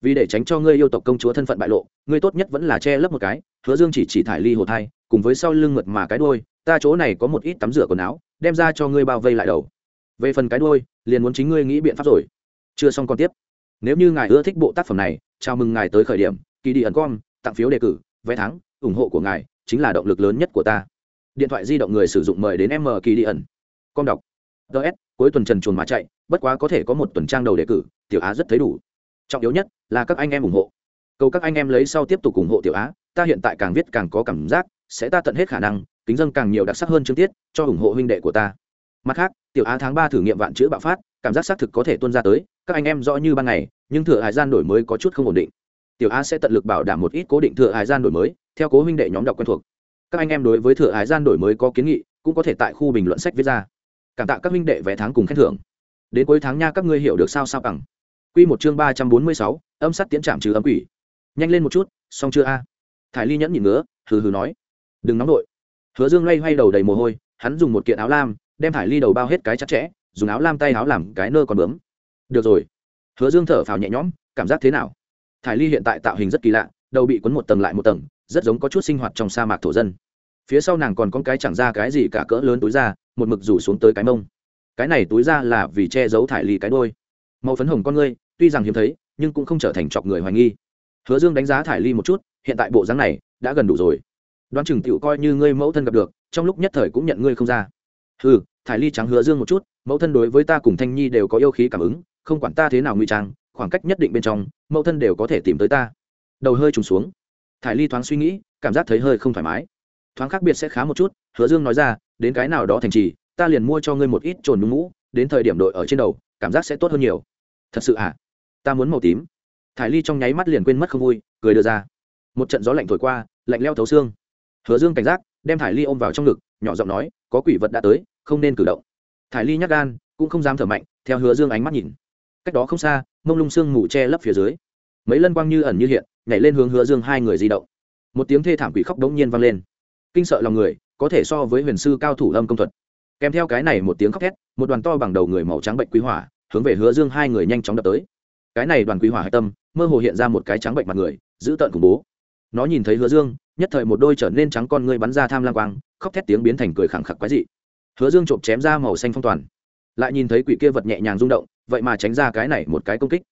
Vì để tránh cho ngươi yêu tộc công chúa thân phận bại lộ, ngươi tốt nhất vẫn là che lấp một cái. Hứa dương chỉ chỉ thải ly hồ thai, cùng với sau lưng mượt mà cái đôi ta chỗ này có một ít tắm rửa quần áo, đem ra cho ngươi bao vây lại đầu. Về phần cái đôi liền muốn chính ngươi nghĩ biện pháp rồi. Chưa xong còn tiếp. Nếu như ngài ưa thích bộ tác phẩm này, chào mừng ngài tới khởi điểm kỳ đi ẩn com, tặng phiếu đề cử, vé thắng, ủng hộ của ngài chính là động lực lớn nhất của ta. Điện thoại di động người sử dụng mời đến m kỳ đi ẩn. Con đọc. Ts cuối tuần trần chuồn mà chạy, bất quá có thể có một tuần trang đầu đề cử, tiểu á rất thấy đủ. Trọng yếu nhất là các anh em ủng hộ. Cầu các anh em lấy sau tiếp tục ủng hộ tiểu á, ta hiện tại càng viết càng có cảm giác, sẽ ta tận hết khả năng, kính dân càng nhiều đặc sắc hơn chương tiết, cho ủng hộ huynh đệ của ta. Mặt khác, tiểu á tháng ba thử nghiệm vạn chữ bạo phát, cảm giác xác thực có thể tuân ra tới, các anh em rõ như ban ngày, nhưng thừa hải gian đổi mới có chút không ổn định. Tiểu á sẽ tận lực bảo đảm một ít cố định thừa hải gian đổi mới, theo cố huynh đệ nhóm đọc quen thuộc. Các anh em đối với thừa hải gian đổi mới có kiến nghị, cũng có thể tại khu bình luận sách viết ra cảm tạ các huynh đệ vé tháng cùng khen thưởng. Đến cuối tháng nha, các ngươi hiểu được sao sao bằng. Quy một chương ba trăm bốn mươi sáu, âm sắt tiễn trạm trừ âm quỷ. Nhanh lên một chút, xong chưa a? Thải ly nhẫn nhịn ngứa, hừ hừ nói. Đừng nóng nổi hứa dương loay hoay đầu đầy mồ hôi, hắn dùng một kiện áo lam, đem thải ly đầu bao hết cái chặt chẽ, dùng áo lam tay áo làm cái nơ còn bướm. Được rồi. Hứa dương thở phào nhẹ nhõm, cảm giác thế nào? Thải ly hiện tại tạo hình rất kỳ lạ, đầu bị quấn một tầng lại một tầng, rất giống có chút sinh hoạt trong sa mạc thổ dân. Phía sau nàng còn có cái chẳng ra cái gì cả cỡ lớn túi ra một mực rủ xuống tới cái mông. Cái này túi ra là vì che giấu thải ly cái đôi màu phấn hồng con ngươi, tuy rằng hiếm thấy, nhưng cũng không trở thành chọc người hoài nghi. Hứa dương đánh giá thải ly một chút, hiện tại bộ dáng này đã gần đủ rồi. Đoán chừng tiểu coi như ngươi mẫu thân gặp được, trong lúc nhất thời cũng nhận ngươi không ra. Ừ thải ly trắng hứa dương một chút, mẫu thân đối với ta cùng thanh nhi đều có yêu khí cảm ứng, không quản ta thế nào nguy trang, khoảng cách nhất định bên trong, mẫu thân đều có thể tìm tới ta. Đầu hơi trùng xuống. Thải ly thoáng suy nghĩ, cảm giác thấy hơi không thoải mái thoáng khác biệt sẽ khá một chút, hứa dương nói ra, đến cái nào đó thành trì, ta liền mua cho ngươi một ít trồn nhung mũ, đến thời điểm đội ở trên đầu, cảm giác sẽ tốt hơn nhiều. Thật sự à ta muốn màu tím. Thải ly trong nháy mắt liền quên mất không vui, cười đưa ra. Một trận gió lạnh thổi qua, lạnh leo thấu xương. Hứa dương cảnh giác, đem thải ly ôm vào trong ngực, nhỏ giọng nói, có quỷ vật đã tới, không nên cử động. Thải ly nhắc gan, cũng không dám thở mạnh, theo hứa dương ánh mắt nhìn. Cách đó không xa, mông lung sương mù che lấp phía dưới. Mấy lân quang như ẩn như hiện, nhảy lên hướng hứa dương hai người di động. Một tiếng thê thảm quỷ khóc đống nhiên vang lên kinh sợ lòng người, có thể so với huyền sư cao thủ âm công thuật. Kèm theo cái này một tiếng khóc thét, một đoàn to bằng đầu người màu trắng bệnh quý hỏa, hướng về hứa dương hai người nhanh chóng đập tới. Cái này đoàn quý hỏa hạch tâm, mơ hồ hiện ra một cái trắng bệnh mặt người giữ tợn khủng bố. Nó nhìn thấy hứa dương, nhất thời một đôi trở nên trắng con ngươi bắn ra tham lang quang, khóc thét tiếng biến thành cười khẳng khặc quái dị. Hứa dương trộm chém ra màu xanh phong toàn, lại nhìn thấy quỷ kia vật nhẹ nhàng rung động, vậy mà tránh ra cái này một cái công kích.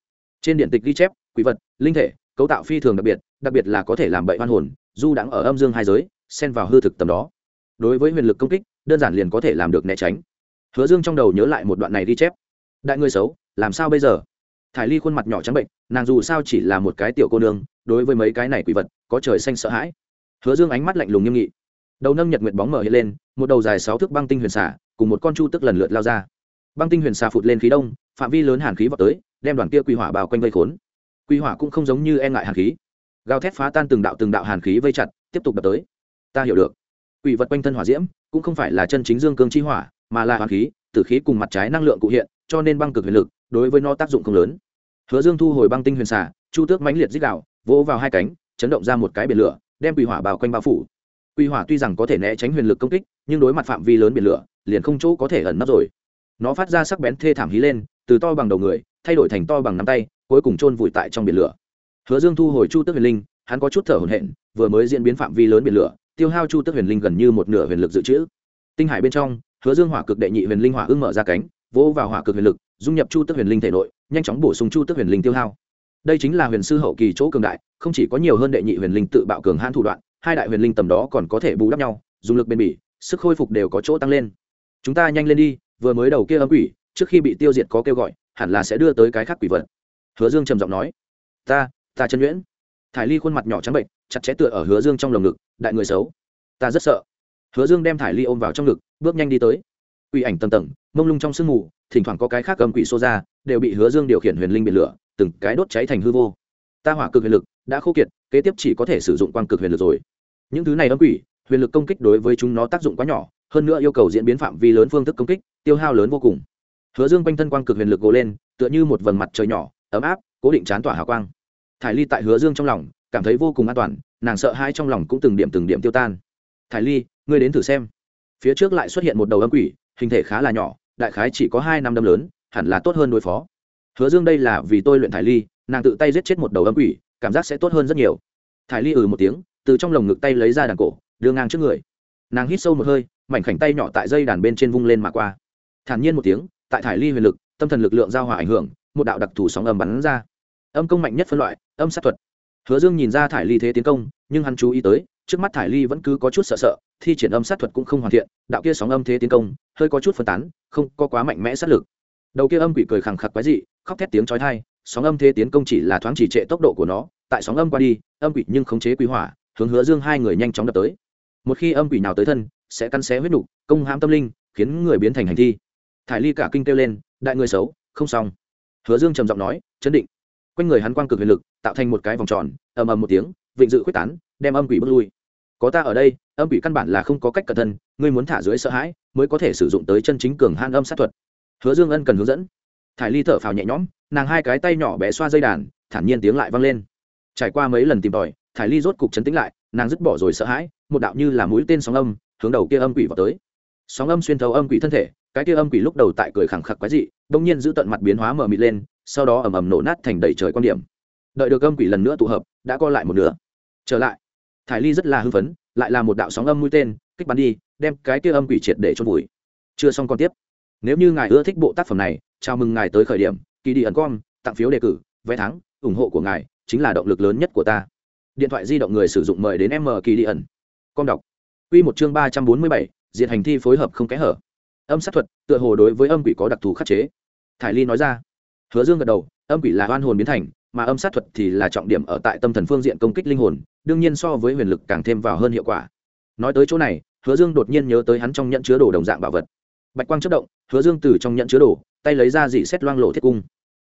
Trên điện tịch ghi chép, quỷ vật, linh thể, cấu tạo phi thường đặc biệt đặc biệt là có thể làm bậy hoan hồn du đãng ở âm dương hai giới xen vào hư thực tầm đó. Đối với huyền lực công kích, đơn giản liền có thể làm được né tránh. Hứa dương trong đầu nhớ lại một đoạn này ghi chép. Đại người xấu, làm sao bây giờ? Thải ly khuôn mặt nhỏ trắng bệnh, nàng dù sao chỉ là một cái tiểu cô nương, đối với mấy cái này quỷ vật, có trời xanh sợ hãi. Hứa dương ánh mắt lạnh lùng nghiêm nghị. Đầu nâng nhật nguyệt bóng mở hiện lên, một đầu dài sáu thước băng tinh huyền xả cùng một con chu tức lần lượt lao ra. Băng tinh huyền xà phụt lên khí đông, phạm vi lớn hàn khí vào tới, đem đoàn kia quỷ hỏa bao quanh vây khốn. Quỷ hỏa cũng không giống như e ngại hàn khí. Gào thét phá tan từng đạo từng đạo hàn khí vây chặt, tiếp tục đập tới ta hiểu được. Quỷ vật quanh thân hỏa diễm cũng không phải là chân chính dương cương chi hỏa, mà là hoàn khí, tử khí cùng mặt trái năng lượng cụ hiện, cho nên băng cực huyền lực đối với nó tác dụng không lớn. Hứa dương thu hồi băng tinh huyền xả chu tước mãnh liệt dích đạo vỗ vào hai cánh, chấn động ra một cái biển lửa, đem quỷ hỏa bao quanh bao phủ. Quỷ hỏa tuy rằng có thể né tránh huyền lực công kích, nhưng đối mặt phạm vi lớn biển lửa, liền không chỗ có thể ẩn nấp rồi. Nó phát ra sắc bén thê thảm hí lên, từ to bằng đầu người, thay đổi thành to bằng nắm tay, cuối cùng chôn vùi tại trong biển lửa. Hứa dương thu hồi chu tước huyền linh, hắn có chút thở hổn hển, vừa mới diễn biến phạm vi lớn biển lửa tiêu hao chu tước huyền linh gần như một nửa huyền lực dự trữ. Tinh hải bên trong, hứa dương hỏa cực đệ nhị huyền linh hỏa ưng mở ra cánh, vỗ vào hỏa cực huyền lực, dung nhập chu tước huyền linh thể nội, nhanh chóng bổ sung chu tước huyền linh tiêu hao. Đây chính là huyền sư hậu kỳ chỗ cường đại, không chỉ có nhiều hơn đệ nhị huyền linh tự bạo cường hãn thủ đoạn, hai đại huyền linh tầm đó còn có thể bù đắp nhau, dùng lực bền bỉ, sức khôi phục đều có chỗ tăng lên. Chúng ta nhanh lên đi, vừa mới đầu kia âm quỷ, trước khi bị tiêu diệt có kêu gọi, hẳn là sẽ đưa tới cái khác quỷ vật. Hứa dương trầm giọng nói, ta ta chân nhuyễn. Thải ly khuôn mặt nhỏ trắng bệnh chặt chẽ tựa ở hứa dương trong lồng ngực, đại người xấu. Ta rất sợ. Hứa dương đem thải ly ôm vào trong ngực, bước nhanh đi tới. Quỷ ảnh tầng tầng, mông lung trong sương mù, thỉnh thoảng có cái khác cầm quỷ xô ra, đều bị hứa dương điều khiển huyền linh biển lửa, từng cái đốt cháy thành hư vô. Ta hỏa cực huyền lực, đã khô kiệt, kế tiếp chỉ có thể sử dụng quang cực huyền lực rồi. Những thứ này âm quỷ, huyền lực công kích đối với chúng nó tác dụng quá nhỏ, hơn nữa yêu cầu diễn biến phạm vi lớn phương thức công kích, tiêu hao lớn vô cùng. Hứa dương quanh thân quang cực huyền lực gồ lên, tựa như một vầng mặt trời nhỏ, ấm áp, cố định chán tỏa hào quang. Thải ly tại hứa dương trong lòng cảm thấy vô cùng an toàn, nàng sợ hai trong lòng cũng từng điểm từng điểm tiêu tan. Thải ly, ngươi đến thử xem. Phía trước lại xuất hiện một đầu âm quỷ, hình thể khá là nhỏ, đại khái chỉ có hai năm đâm lớn, hẳn là tốt hơn đối phó. Hứa dương đây là vì tôi luyện thải ly, nàng tự tay giết chết một đầu âm quỷ, cảm giác sẽ tốt hơn rất nhiều. Thải ly ừ một tiếng, từ trong lồng ngực tay lấy ra đàn cổ, đưa ngang trước người. Nàng hít sâu một hơi, mảnh khảnh tay nhỏ tại dây đàn bên trên vung lên mà qua. Thản nhiên một tiếng, tại thải ly huyền lực, tâm thần lực lượng giao hòa ảnh hưởng, một đạo đặc thù sóng âm bắn ra. Âm công mạnh nhất phân loại, âm sát thuật hứa dương nhìn ra thải ly thế tiến công, nhưng hắn chú ý tới, trước mắt thải ly vẫn cứ có chút sợ sợ, thi triển âm sát thuật cũng không hoàn thiện, đạo kia sóng âm thế tiến công, hơi có chút phân tán, không có quá mạnh mẽ sát lực. Đầu kia âm quỷ cười khẳng khặc quái dị, khóc thét tiếng chói tai, sóng âm thế tiến công chỉ là thoáng chỉ trệ tốc độ của nó, tại sóng âm qua đi, âm quỷ nhưng khống chế quý hỏa, hướng hứa dương hai người nhanh chóng đập tới. Một khi âm quỷ nào tới thân, sẽ căn xé huyết nục, công hãm tâm linh, khiến người biến thành hành thi. Thải ly cả kinh kêu lên, đại người xấu, không xong. Hứa dương trầm giọng nói, chấn định quanh người hắn quang cực huyền lực, tạo thành một cái vòng tròn, ầm ầm một tiếng, vịnh dự quyết tán, đem âm quỷ bước lui. Có ta ở đây, âm quỷ căn bản là không có cách cẩn thân, ngươi muốn thả dưới sợ hãi, mới có thể sử dụng tới chân chính cường han âm sát thuật. Hứa dương ân cần hướng dẫn. Thải ly thở phào nhẹ nhõm, nàng hai cái tay nhỏ bé xoa dây đàn, thản nhiên tiếng lại vang lên. Trải qua mấy lần tìm tòi, thải ly rốt cục chấn tĩnh lại, nàng dứt bỏ rồi sợ hãi, một đạo như là mũi tên sóng âm, hướng đầu kia âm quỷ vào tới. Sóng âm xuyên thấu âm quỷ thân thể, cái kia âm quỷ lúc đầu tại cười khẳng khặc quái dị, đông nhiên giữ tận mặt biến hóa mờ mịt lên sau đó ầm ầm nổ nát thành đầy trời quan điểm. Đợi được âm quỷ lần nữa tụ hợp, đã co lại một nửa. Trở lại, thải ly rất là hưng phấn, lại là một đạo sóng âm mũi tên, kích bắn đi, đem cái kia âm quỷ triệt để chôn vùi. Chưa xong còn tiếp. Nếu như ngài ưa thích bộ tác phẩm này, chào mừng ngài tới khởi điểm kỳ đi ẩn com, tặng phiếu đề cử, vé thắng, ủng hộ của ngài chính là động lực lớn nhất của ta. Điện thoại di động người sử dụng mời đến m kỳ đi ẩn. Com đọc. Quy một chương ba trăm bốn mươi bảy diện hành thi phối hợp không kẽ hở. Âm sát thuật, tựa hồ đối với âm quỷ có đặc thù khắc chế. Thải ly nói ra hứa dương gật đầu, âm quỷ là oan hồn biến thành, mà âm sát thuật thì là trọng điểm ở tại tâm thần phương diện công kích linh hồn, đương nhiên so với huyền lực càng thêm vào hơn hiệu quả. Nói tới chỗ này, hứa dương đột nhiên nhớ tới hắn trong nhận chứa đồ đồng dạng bảo vật. Bạch quang chất động, hứa dương từ trong nhận chứa đồ, tay lấy ra dị xét loang lộ thiết cung.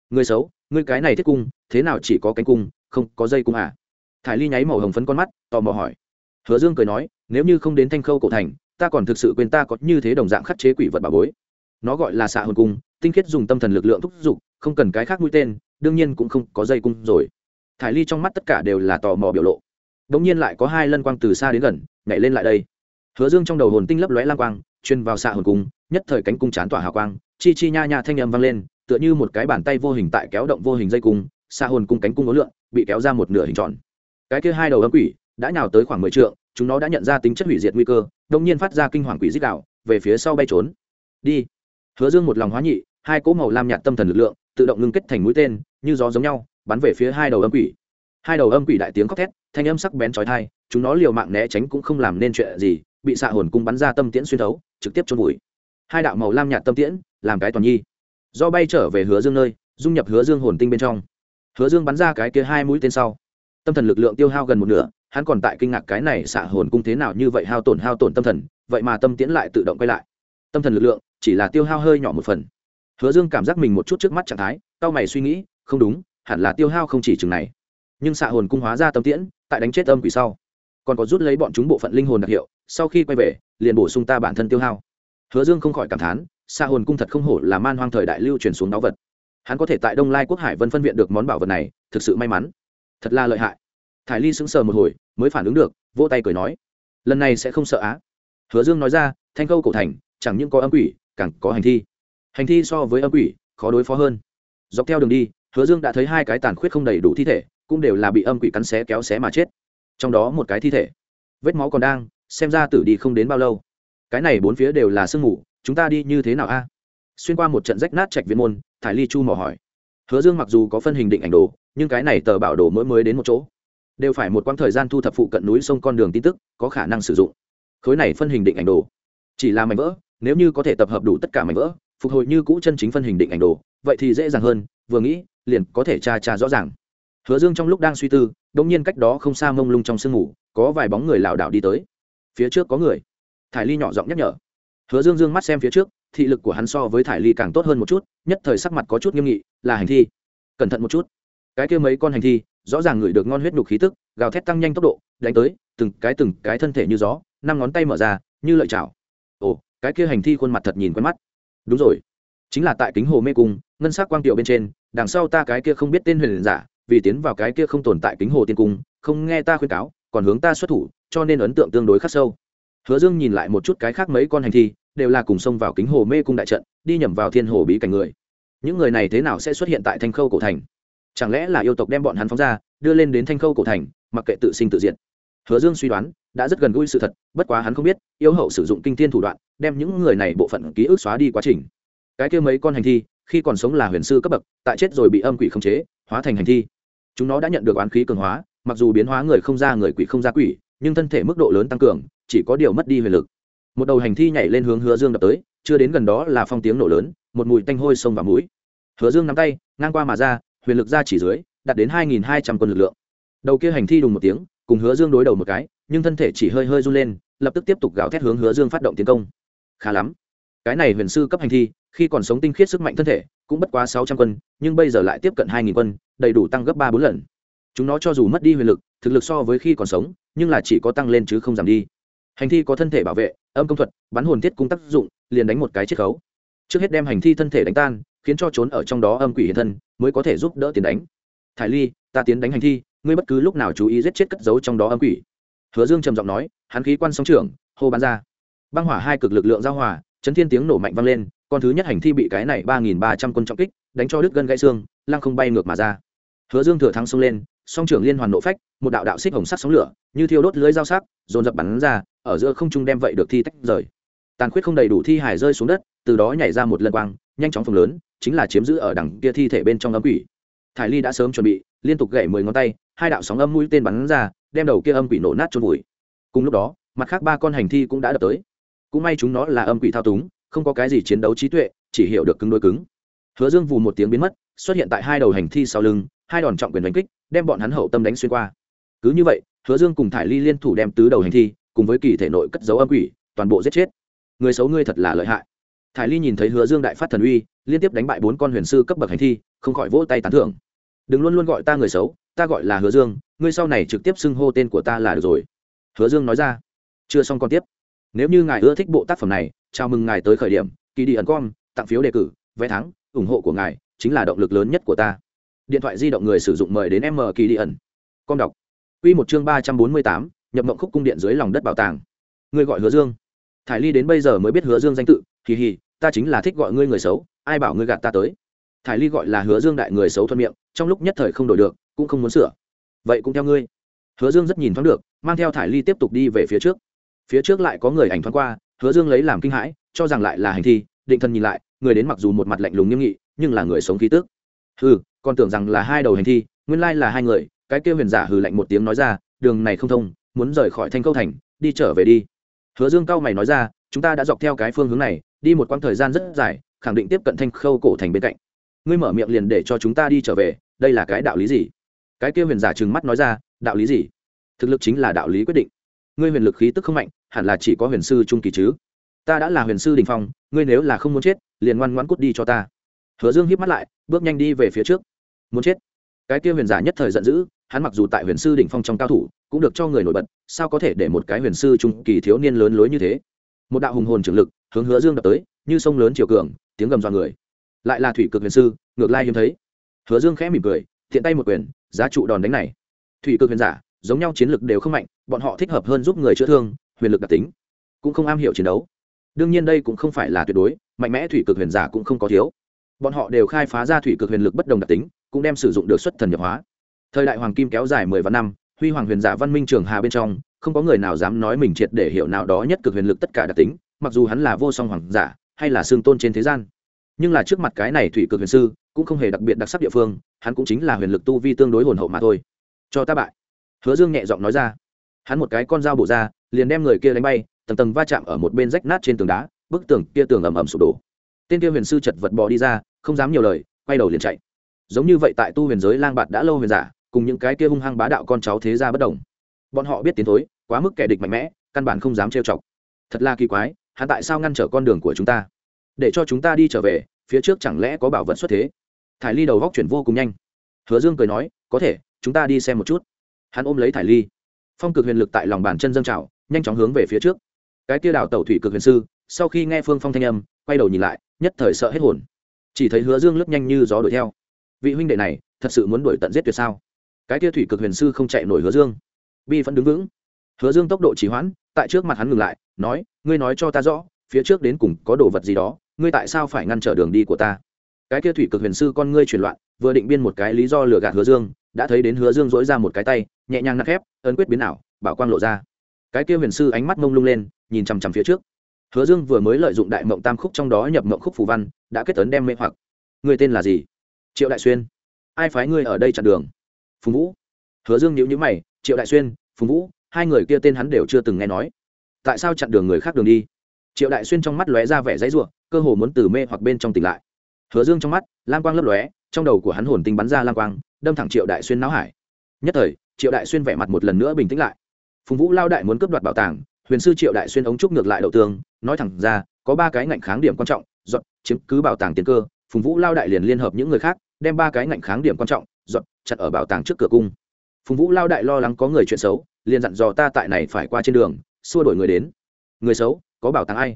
Người xấu, ngươi cái này thiết cung, thế nào chỉ có cánh cung, không có dây cung à? Thải ly nháy màu hồng phấn con mắt, tò mò hỏi. Hứa dương cười nói, nếu như không đến thanh khâu cổ thành, ta còn thực sự quên ta có như thế đồng dạng khắc chế quỷ vật bà bối. Nó gọi là xạ hồn cung, tinh khiết dùng tâm thần lực lượng thúc giục không cần cái khác mũi tên đương nhiên cũng không có dây cung rồi. Thải ly trong mắt tất cả đều là tò mò biểu lộ. Đ ỗ n g nhiên lại có hai lân quang từ xa đến gần nhảy lên lại đây. Hứa dương trong đầu hồn tinh lấp lóe lang quang truyền vào xạ hồn cung nhất thời cánh cung chán tỏa hào quang chi chi nha nha thanh â m vang lên tựa như một cái bàn tay vô hình tại kéo động vô hình dây cung xạ hồn cung cánh cung ối lượn, bị kéo ra một nửa hình tròn. Cái kia hai đầu âm quỷ đã nhào tới khoảng mười t chúng nó đã nhận ra tính chất hủy diệt nguy cơ đông nhiên phát ra kinh hoàng quỷ dích đạo về phía sau bay trốn. Đi. Hứa dương một lòng hóa nhị hai cỗ màu lam nhạt tâm thần lực lượng tự động ngưng kết thành mũi tên, như gió giống nhau, bắn về phía hai đầu âm quỷ. Hai đầu âm quỷ đại tiếng khóc thét, thanh âm sắc bén trói thai chúng nó liều mạng né tránh cũng không làm nên chuyện gì, bị xạ hồn cung bắn ra tâm tiễn xuyên thấu, trực tiếp trôn vùi. Hai đạo màu lam nhạt tâm tiễn, làm cái toàn nhi. Do bay trở về hứa dương nơi, dung nhập hứa dương hồn tinh bên trong. Hứa dương bắn ra cái kia hai mũi tên sau. Tâm thần lực lượng tiêu hao gần một nửa, hắn còn tại kinh ngạc cái này xạ hồn cung thế nào như vậy hao tổn hao tổn tâm thần, vậy mà tâm tiễn lại tự động quay lại. Tâm thần lực lượng chỉ là tiêu hao hơi nhỏ một phần hứa dương cảm giác mình một chút trước mắt trạng thái tao mày suy nghĩ, không đúng, hẳn là tiêu hao không chỉ chừng này. Nhưng xạ hồn cung hóa ra tâm tiễn, tại đánh chết âm quỷ sau, còn có rút lấy bọn chúng bộ phận linh hồn đặc hiệu, sau khi quay về, liền bổ sung ta bản thân tiêu hao. Hứa dương không khỏi cảm thán, xạ hồn cung thật không hổ là man hoang thời đại lưu truyền xuống đáo vật. Hắn có thể tại đông lai quốc hải vân phân viện được món bảo vật này, thực sự may mắn. Thật là lợi hại. Thải ly sững sờ một hồi, mới phản ứng được, vỗ tay cười nói, lần này sẽ không sợ á. Hứa dương nói ra, thanh câu cổ thành, chẳng những có âm quỷ, càng có hành thi hành thi so với âm quỷ, khó đối phó hơn. Dọc theo đường đi, hứa dương đã thấy hai cái tàn khuyết không đầy đủ thi thể, cũng đều là bị âm quỷ cắn xé kéo xé mà chết. Trong đó một cái thi thể, vết máu còn đang, xem ra tử đi không đến bao lâu. Cái này bốn phía đều là sương mù, chúng ta đi như thế nào a? Xuyên qua một trận rách nát trạch viên môn, thải ly chu mò hỏi. Hứa dương mặc dù có phân hình định ảnh đồ, nhưng cái này tờ bảo đồ mỗi mới đến một chỗ. Đều phải một quãng thời gian thu thập phụ cận núi sông con đường tin tức, có khả năng sử dụng. Khối này phân hình định ảnh đồ, chỉ là mảnh vỡ, nếu như có thể tập hợp đủ tất cả mảnh vỡ phục hồi như cũ chân chính phân hình định ảnh đồ, vậy thì dễ dàng hơn, vừa nghĩ, liền có thể tra tra rõ ràng. Hứa dương trong lúc đang suy tư, đột nhiên cách đó không xa mông lung trong sương ngủ có vài bóng người lảo đảo đi tới. Phía trước có người. Thải ly nhỏ giọng nhắc nhở. Hứa dương dương mắt xem phía trước, thị lực của hắn so với thải ly càng tốt hơn một chút, nhất thời sắc mặt có chút nghiêm nghị, là hành thi. Cẩn thận một chút. Cái kia mấy con hành thi, rõ ràng ngửi được ngon huyết nhục khí tức, gào thét tăng nhanh tốc độ, đánh tới, từng cái từng cái thân thể như gió, năm ngón tay mở ra, như lợi chảo. Ồ, cái kia hành thi khuôn mặt thật nhìn quen mắt đúng rồi. Chính là tại kính hồ mê cung, ngân sắc quang tiểu bên trên, đằng sau ta cái kia không biết tên huyền giả, vì tiến vào cái kia không tồn tại kính hồ tiên cung, không nghe ta khuyên cáo, còn hướng ta xuất thủ, cho nên ấn tượng tương đối khắc sâu. Hứa dương nhìn lại một chút cái khác mấy con hành thi, đều là cùng xông vào kính hồ mê cung đại trận, đi nhầm vào thiên hồ bí cảnh người. Những người này thế nào sẽ xuất hiện tại thanh khâu cổ thành? Chẳng lẽ là yêu tộc đem bọn hắn phóng ra, đưa lên đến thanh khâu cổ thành, mặc kệ tự sinh tự diệt? Hứa dương suy đoán, đã rất gần gũi sự thật, bất quá hắn không biết, yêu hậu sử dụng kinh thiên thủ đoạn, đem những người này bộ phận ký ức xóa đi quá trình. Cái kia mấy con hành thi, khi còn sống là huyền sư cấp bậc, tại chết rồi bị âm quỷ khống chế, hóa thành hành thi. Chúng nó đã nhận được oán khí cường hóa, mặc dù biến hóa người không ra người quỷ không ra quỷ, nhưng thân thể mức độ lớn tăng cường, chỉ có điều mất đi huyền lực. Một đầu hành thi nhảy lên hướng hứa dương đập tới, chưa đến gần đó là phong tiếng nổ lớn, một mùi tanh hôi sông vào mũi. Hứa dương nắm tay, ngang qua mà ra, huyền lực ra chỉ dưới, đạt đến hai nghìn hai trăm quân lực lượng. Đầu kia hành thi đùng một tiếng cùng hứa dương đối đầu một cái, nhưng thân thể chỉ hơi hơi run lên, lập tức tiếp tục gào thét hướng hứa dương phát động tiến công. Khá lắm. Cái này huyền sư cấp hành thi, khi còn sống tinh khiết sức mạnh thân thể, cũng bất quá sáu trăm quân, nhưng bây giờ lại tiếp cận hai nghìn quân, đầy đủ tăng gấp ba bốn lần. Chúng nó cho dù mất đi huyền lực, thực lực so với khi còn sống, nhưng là chỉ có tăng lên chứ không giảm đi. Hành thi có thân thể bảo vệ, âm công thuật, bắn hồn thiết cung tác dụng, liền đánh một cái chiết khấu. Trước hết đem hành thi thân thể đánh tan, khiến cho trốn ở trong đó âm quỷ hiện thân, mới có thể giúp đỡ tiền đánh. Thải ly, ta tiến đánh hành thi ngươi bất cứ lúc nào chú ý giết chết cất giấu trong đó âm quỷ. Hứa dương trầm giọng nói, hắn khí quan sóng trưởng, hô bắn ra. Băng hỏa hai cực lực lượng giao hòa, chấn thiên tiếng nổ mạnh vang lên, con thứ nhất hành thi bị cái này ba nghìn ba trăm quân trọng kích, đánh cho đứt gân gãy xương, lăng không bay ngược mà ra. Hứa dương thừa thắng xông lên, song trưởng liên hoàn nộ phách, một đạo đạo xích hồng sắc sóng lửa, như thiêu đốt lưới dao sắc, dồn dập bắn ra, ở giữa không trung đem vậy được thi tách rời. Tàn khuyết không đầy đủ thi hải rơi xuống đất, từ đó nhảy ra một lân quang, nhanh chóng phồng lớn, chính là chiếm giữ ở đằng kia thi thể bên trong âm quỷ thải ly đã sớm chuẩn bị, liên tục gậy mười ngón tay, hai đạo sóng âm mũi tên bắn ra, đem đầu kia âm quỷ nổ nát trôn vùi. Cùng lúc đó, mặt khác ba con hành thi cũng đã đập tới. Cũng may chúng nó là âm quỷ thao túng, không có cái gì chiến đấu trí tuệ, chỉ hiểu được cứng đôi cứng. Hứa dương vù một tiếng biến mất, xuất hiện tại hai đầu hành thi sau lưng, hai đòn trọng quyền đánh kích, đem bọn hắn hậu tâm đánh xuyên qua. Cứ như vậy, hứa dương cùng thải ly liên thủ đem tứ đầu hành thi, cùng với kỳ thể nội cất dấu âm quỷ, toàn bộ giết chết. Người xấu ngươi thật là lợi hại. Thải ly nhìn thấy hứa dương đại phát thần uy, liên tiếp đánh bại bốn con huyền sư cấp bậc hành thi không khỏi vỗ tay tán thưởng. Đừng luôn luôn gọi ta người xấu, ta gọi là hứa dương, ngươi sau này trực tiếp xưng hô tên của ta là được rồi. Hứa dương nói ra. Chưa xong còn tiếp. Nếu như ngài ưa thích bộ tác phẩm này, chào mừng ngài tới khởi điểm, kỳ đi ẩn com tặng phiếu đề cử, vé thắng, ủng hộ của ngài chính là động lực lớn nhất của ta. Điện thoại di động người sử dụng mời đến m kỳ đi ẩn. Com đọc. Quy một chương ba trăm bốn mươi tám, nhập mộng khúc cung điện dưới lòng đất bảo tàng. Ngươi gọi hứa dương. Thải ly đến bây giờ mới biết hứa dương danh tự. Kỳ hì, ta chính là thích gọi ngươi người xấu, ai bảo ngươi gạt ta tới? Thải ly gọi là hứa dương đại người xấu thuận miệng, trong lúc nhất thời không đổi được, cũng không muốn sửa. Vậy cũng theo ngươi. Hứa dương rất nhìn thoáng được, mang theo thải ly tiếp tục đi về phía trước. Phía trước lại có người ảnh thoáng qua, hứa dương lấy làm kinh hãi, cho rằng lại là hành thi, định thân nhìn lại, người đến mặc dù một mặt lạnh lùng nghiêm nghị, nhưng là người sống khí tước hừ, còn tưởng rằng là hai đầu hành thi, nguyên lai là hai người, cái kêu huyền giả hừ lạnh một tiếng nói ra, đường này không thông, muốn rời khỏi thanh câu thành, đi trở về đi. Hứa dương cao mày nói ra, chúng ta đã dọc theo cái phương hướng này, đi một quãng thời gian rất dài, khẳng định tiếp cận thanh khâu cổ thành bên cạnh ngươi mở miệng liền để cho chúng ta đi trở về, đây là cái đạo lý gì? Cái kia huyền giả trừng mắt nói ra, đạo lý gì? Thực lực chính là đạo lý quyết định. Ngươi huyền lực khí tức không mạnh, hẳn là chỉ có huyền sư trung kỳ chứ. Ta đã là huyền sư đình phong, ngươi nếu là không muốn chết, liền ngoan ngoãn cút đi cho ta. Hứa dương híp mắt lại, bước nhanh đi về phía trước. Muốn chết? Cái kia huyền giả nhất thời giận dữ, hắn mặc dù tại huyền sư đỉnh phong trong cao thủ, cũng được cho người nổi bật, sao có thể để một cái huyền sư trung kỳ thiếu niên lớn lối như thế? Một đạo hùng hồn trưởng lực hướng hứa dương đập tới, như sông lớn chiều cường, tiếng gầm do người lại là thủy cực huyền sư, ngược lai hiếm thấy. Hứa dương khẽ mỉm cười, thiện tay một quyền, giá trụ đòn đánh này. Thủy cực huyền giả, giống nhau chiến lực đều không mạnh, bọn họ thích hợp hơn giúp người chữa thương, huyền lực đặc tính, cũng không am hiểu chiến đấu. Đương nhiên đây cũng không phải là tuyệt đối, mạnh mẽ thủy cực huyền giả cũng không có thiếu. Bọn họ đều khai phá ra thủy cực huyền lực bất đồng đặc tính, cũng đem sử dụng được xuất thần nhập hóa. Thời đại hoàng kim kéo dài mười vạn năm, huy hoàng huyền giả văn minh trường hà bên trong, không có người nào dám nói mình triệt để hiểu nào đó nhất cực huyền lực tất cả đặc tính, mặc dù hắn là vô song hoàng giả, hay là xương tôn trên thế gian nhưng là trước mặt cái này thủy cực huyền sư, cũng không hề đặc biệt đặc sắc địa phương, hắn cũng chính là huyền lực tu vi tương đối hồn hậu mà thôi. Cho ta bại. Hứa dương nhẹ giọng nói ra. Hắn một cái con dao bổ ra, liền đem người kia đánh bay, tầng tầng va chạm ở một bên rách nát trên tường đá, bức tường kia tường ầm ầm sụp đổ. Tên kia huyền sư chật vật bò đi ra, không dám nhiều lời, quay đầu liền chạy. Giống như vậy tại tu huyền giới lang bạt đã lâu huyền giả, cùng những cái kia hung hăng bá đạo con cháu thế gia bất đồng. Bọn họ biết tiến thối, quá mức kẻ địch mạnh mẽ, căn bản không dám trêu chọc. Thật là kỳ quái, hắn tại sao ngăn trở con đường của chúng ta? Để cho chúng ta đi trở về, phía trước chẳng lẽ có bảo vật xuất thế? Thải ly đầu góc chuyển vô cùng nhanh. Hứa dương cười nói, có thể, chúng ta đi xem một chút. Hắn ôm lấy thải ly. Phong cực huyền lực tại lòng bàn chân dâng trào, nhanh chóng hướng về phía trước. Cái tia đảo tàu thủy cực huyền sư, sau khi nghe phương phong thanh âm, quay đầu nhìn lại, nhất thời sợ hết hồn. Chỉ thấy hứa dương lướt nhanh như gió đuổi theo. Vị huynh đệ này, thật sự muốn đuổi tận giết tuyệt sao? Cái tia thủy cực huyền sư không chạy nổi hứa dương. Bi vẫn đứng vững. Hứa dương tốc độ chỉ hoãn, tại trước mặt hắn ngừng lại, nói, ngươi nói cho ta rõ, phía trước đến cùng có đồ vật gì đó ngươi tại sao phải ngăn trở đường đi của ta? Cái kia thủy cực huyền sư con ngươi chuyển loạn, vừa định biên một cái lý do lừa gạt hứa dương, đã thấy đến hứa dương dỗi ra một cái tay, nhẹ nhàng nắp khép, ấn quyết biến ảo, bảo quang lộ ra. Cái kia huyền sư ánh mắt mông lung lên, nhìn chằm chằm phía trước. Hứa dương vừa mới lợi dụng đại mộng tam khúc trong đó nhập mộng khúc phù văn, đã kết tấn đem mê hoặc. Người tên là gì? Triệu đại xuyên. Ai phái ngươi ở đây chặn đường? Phùng vũ. Hứa dương nhữ nhữ mày, triệu đại xuyên, phùng vũ, hai người kia tên hắn đều chưa từng nghe nói. Tại sao chặn đường người khác đường đi? Triệu đại xuyên trong mắt lóe ra vẻ dãy ruộng cơ hồ muốn từ mê hoặc bên trong tỉnh lại. Hứa dương trong mắt, lam quang lấp lóe, trong đầu của hắn hồn tinh bắn ra lam quang, đâm thẳng triệu đại xuyên não hải. Nhất thời, triệu đại xuyên vẻ mặt một lần nữa bình tĩnh lại. Phùng vũ lao đại muốn cướp đoạt bảo tàng, huyền sư triệu đại xuyên ống trúc ngược lại đậu tương, nói thẳng ra, có ba cái ngạnh kháng điểm quan trọng dọn chiếm cứ bảo tàng tiền cơ, phùng vũ lao đại liền liên hợp những người khác, đem ba cái ngạnh kháng điểm quan trọng dọn chặt ở bảo tàng trước cửa cung. Phùng vũ lao đại lo lắng có người chuyện xấu, liền dặn dò ta tại này phải qua trên đường, xua đổi người đến. Người xấu? Có bảo tàng ai?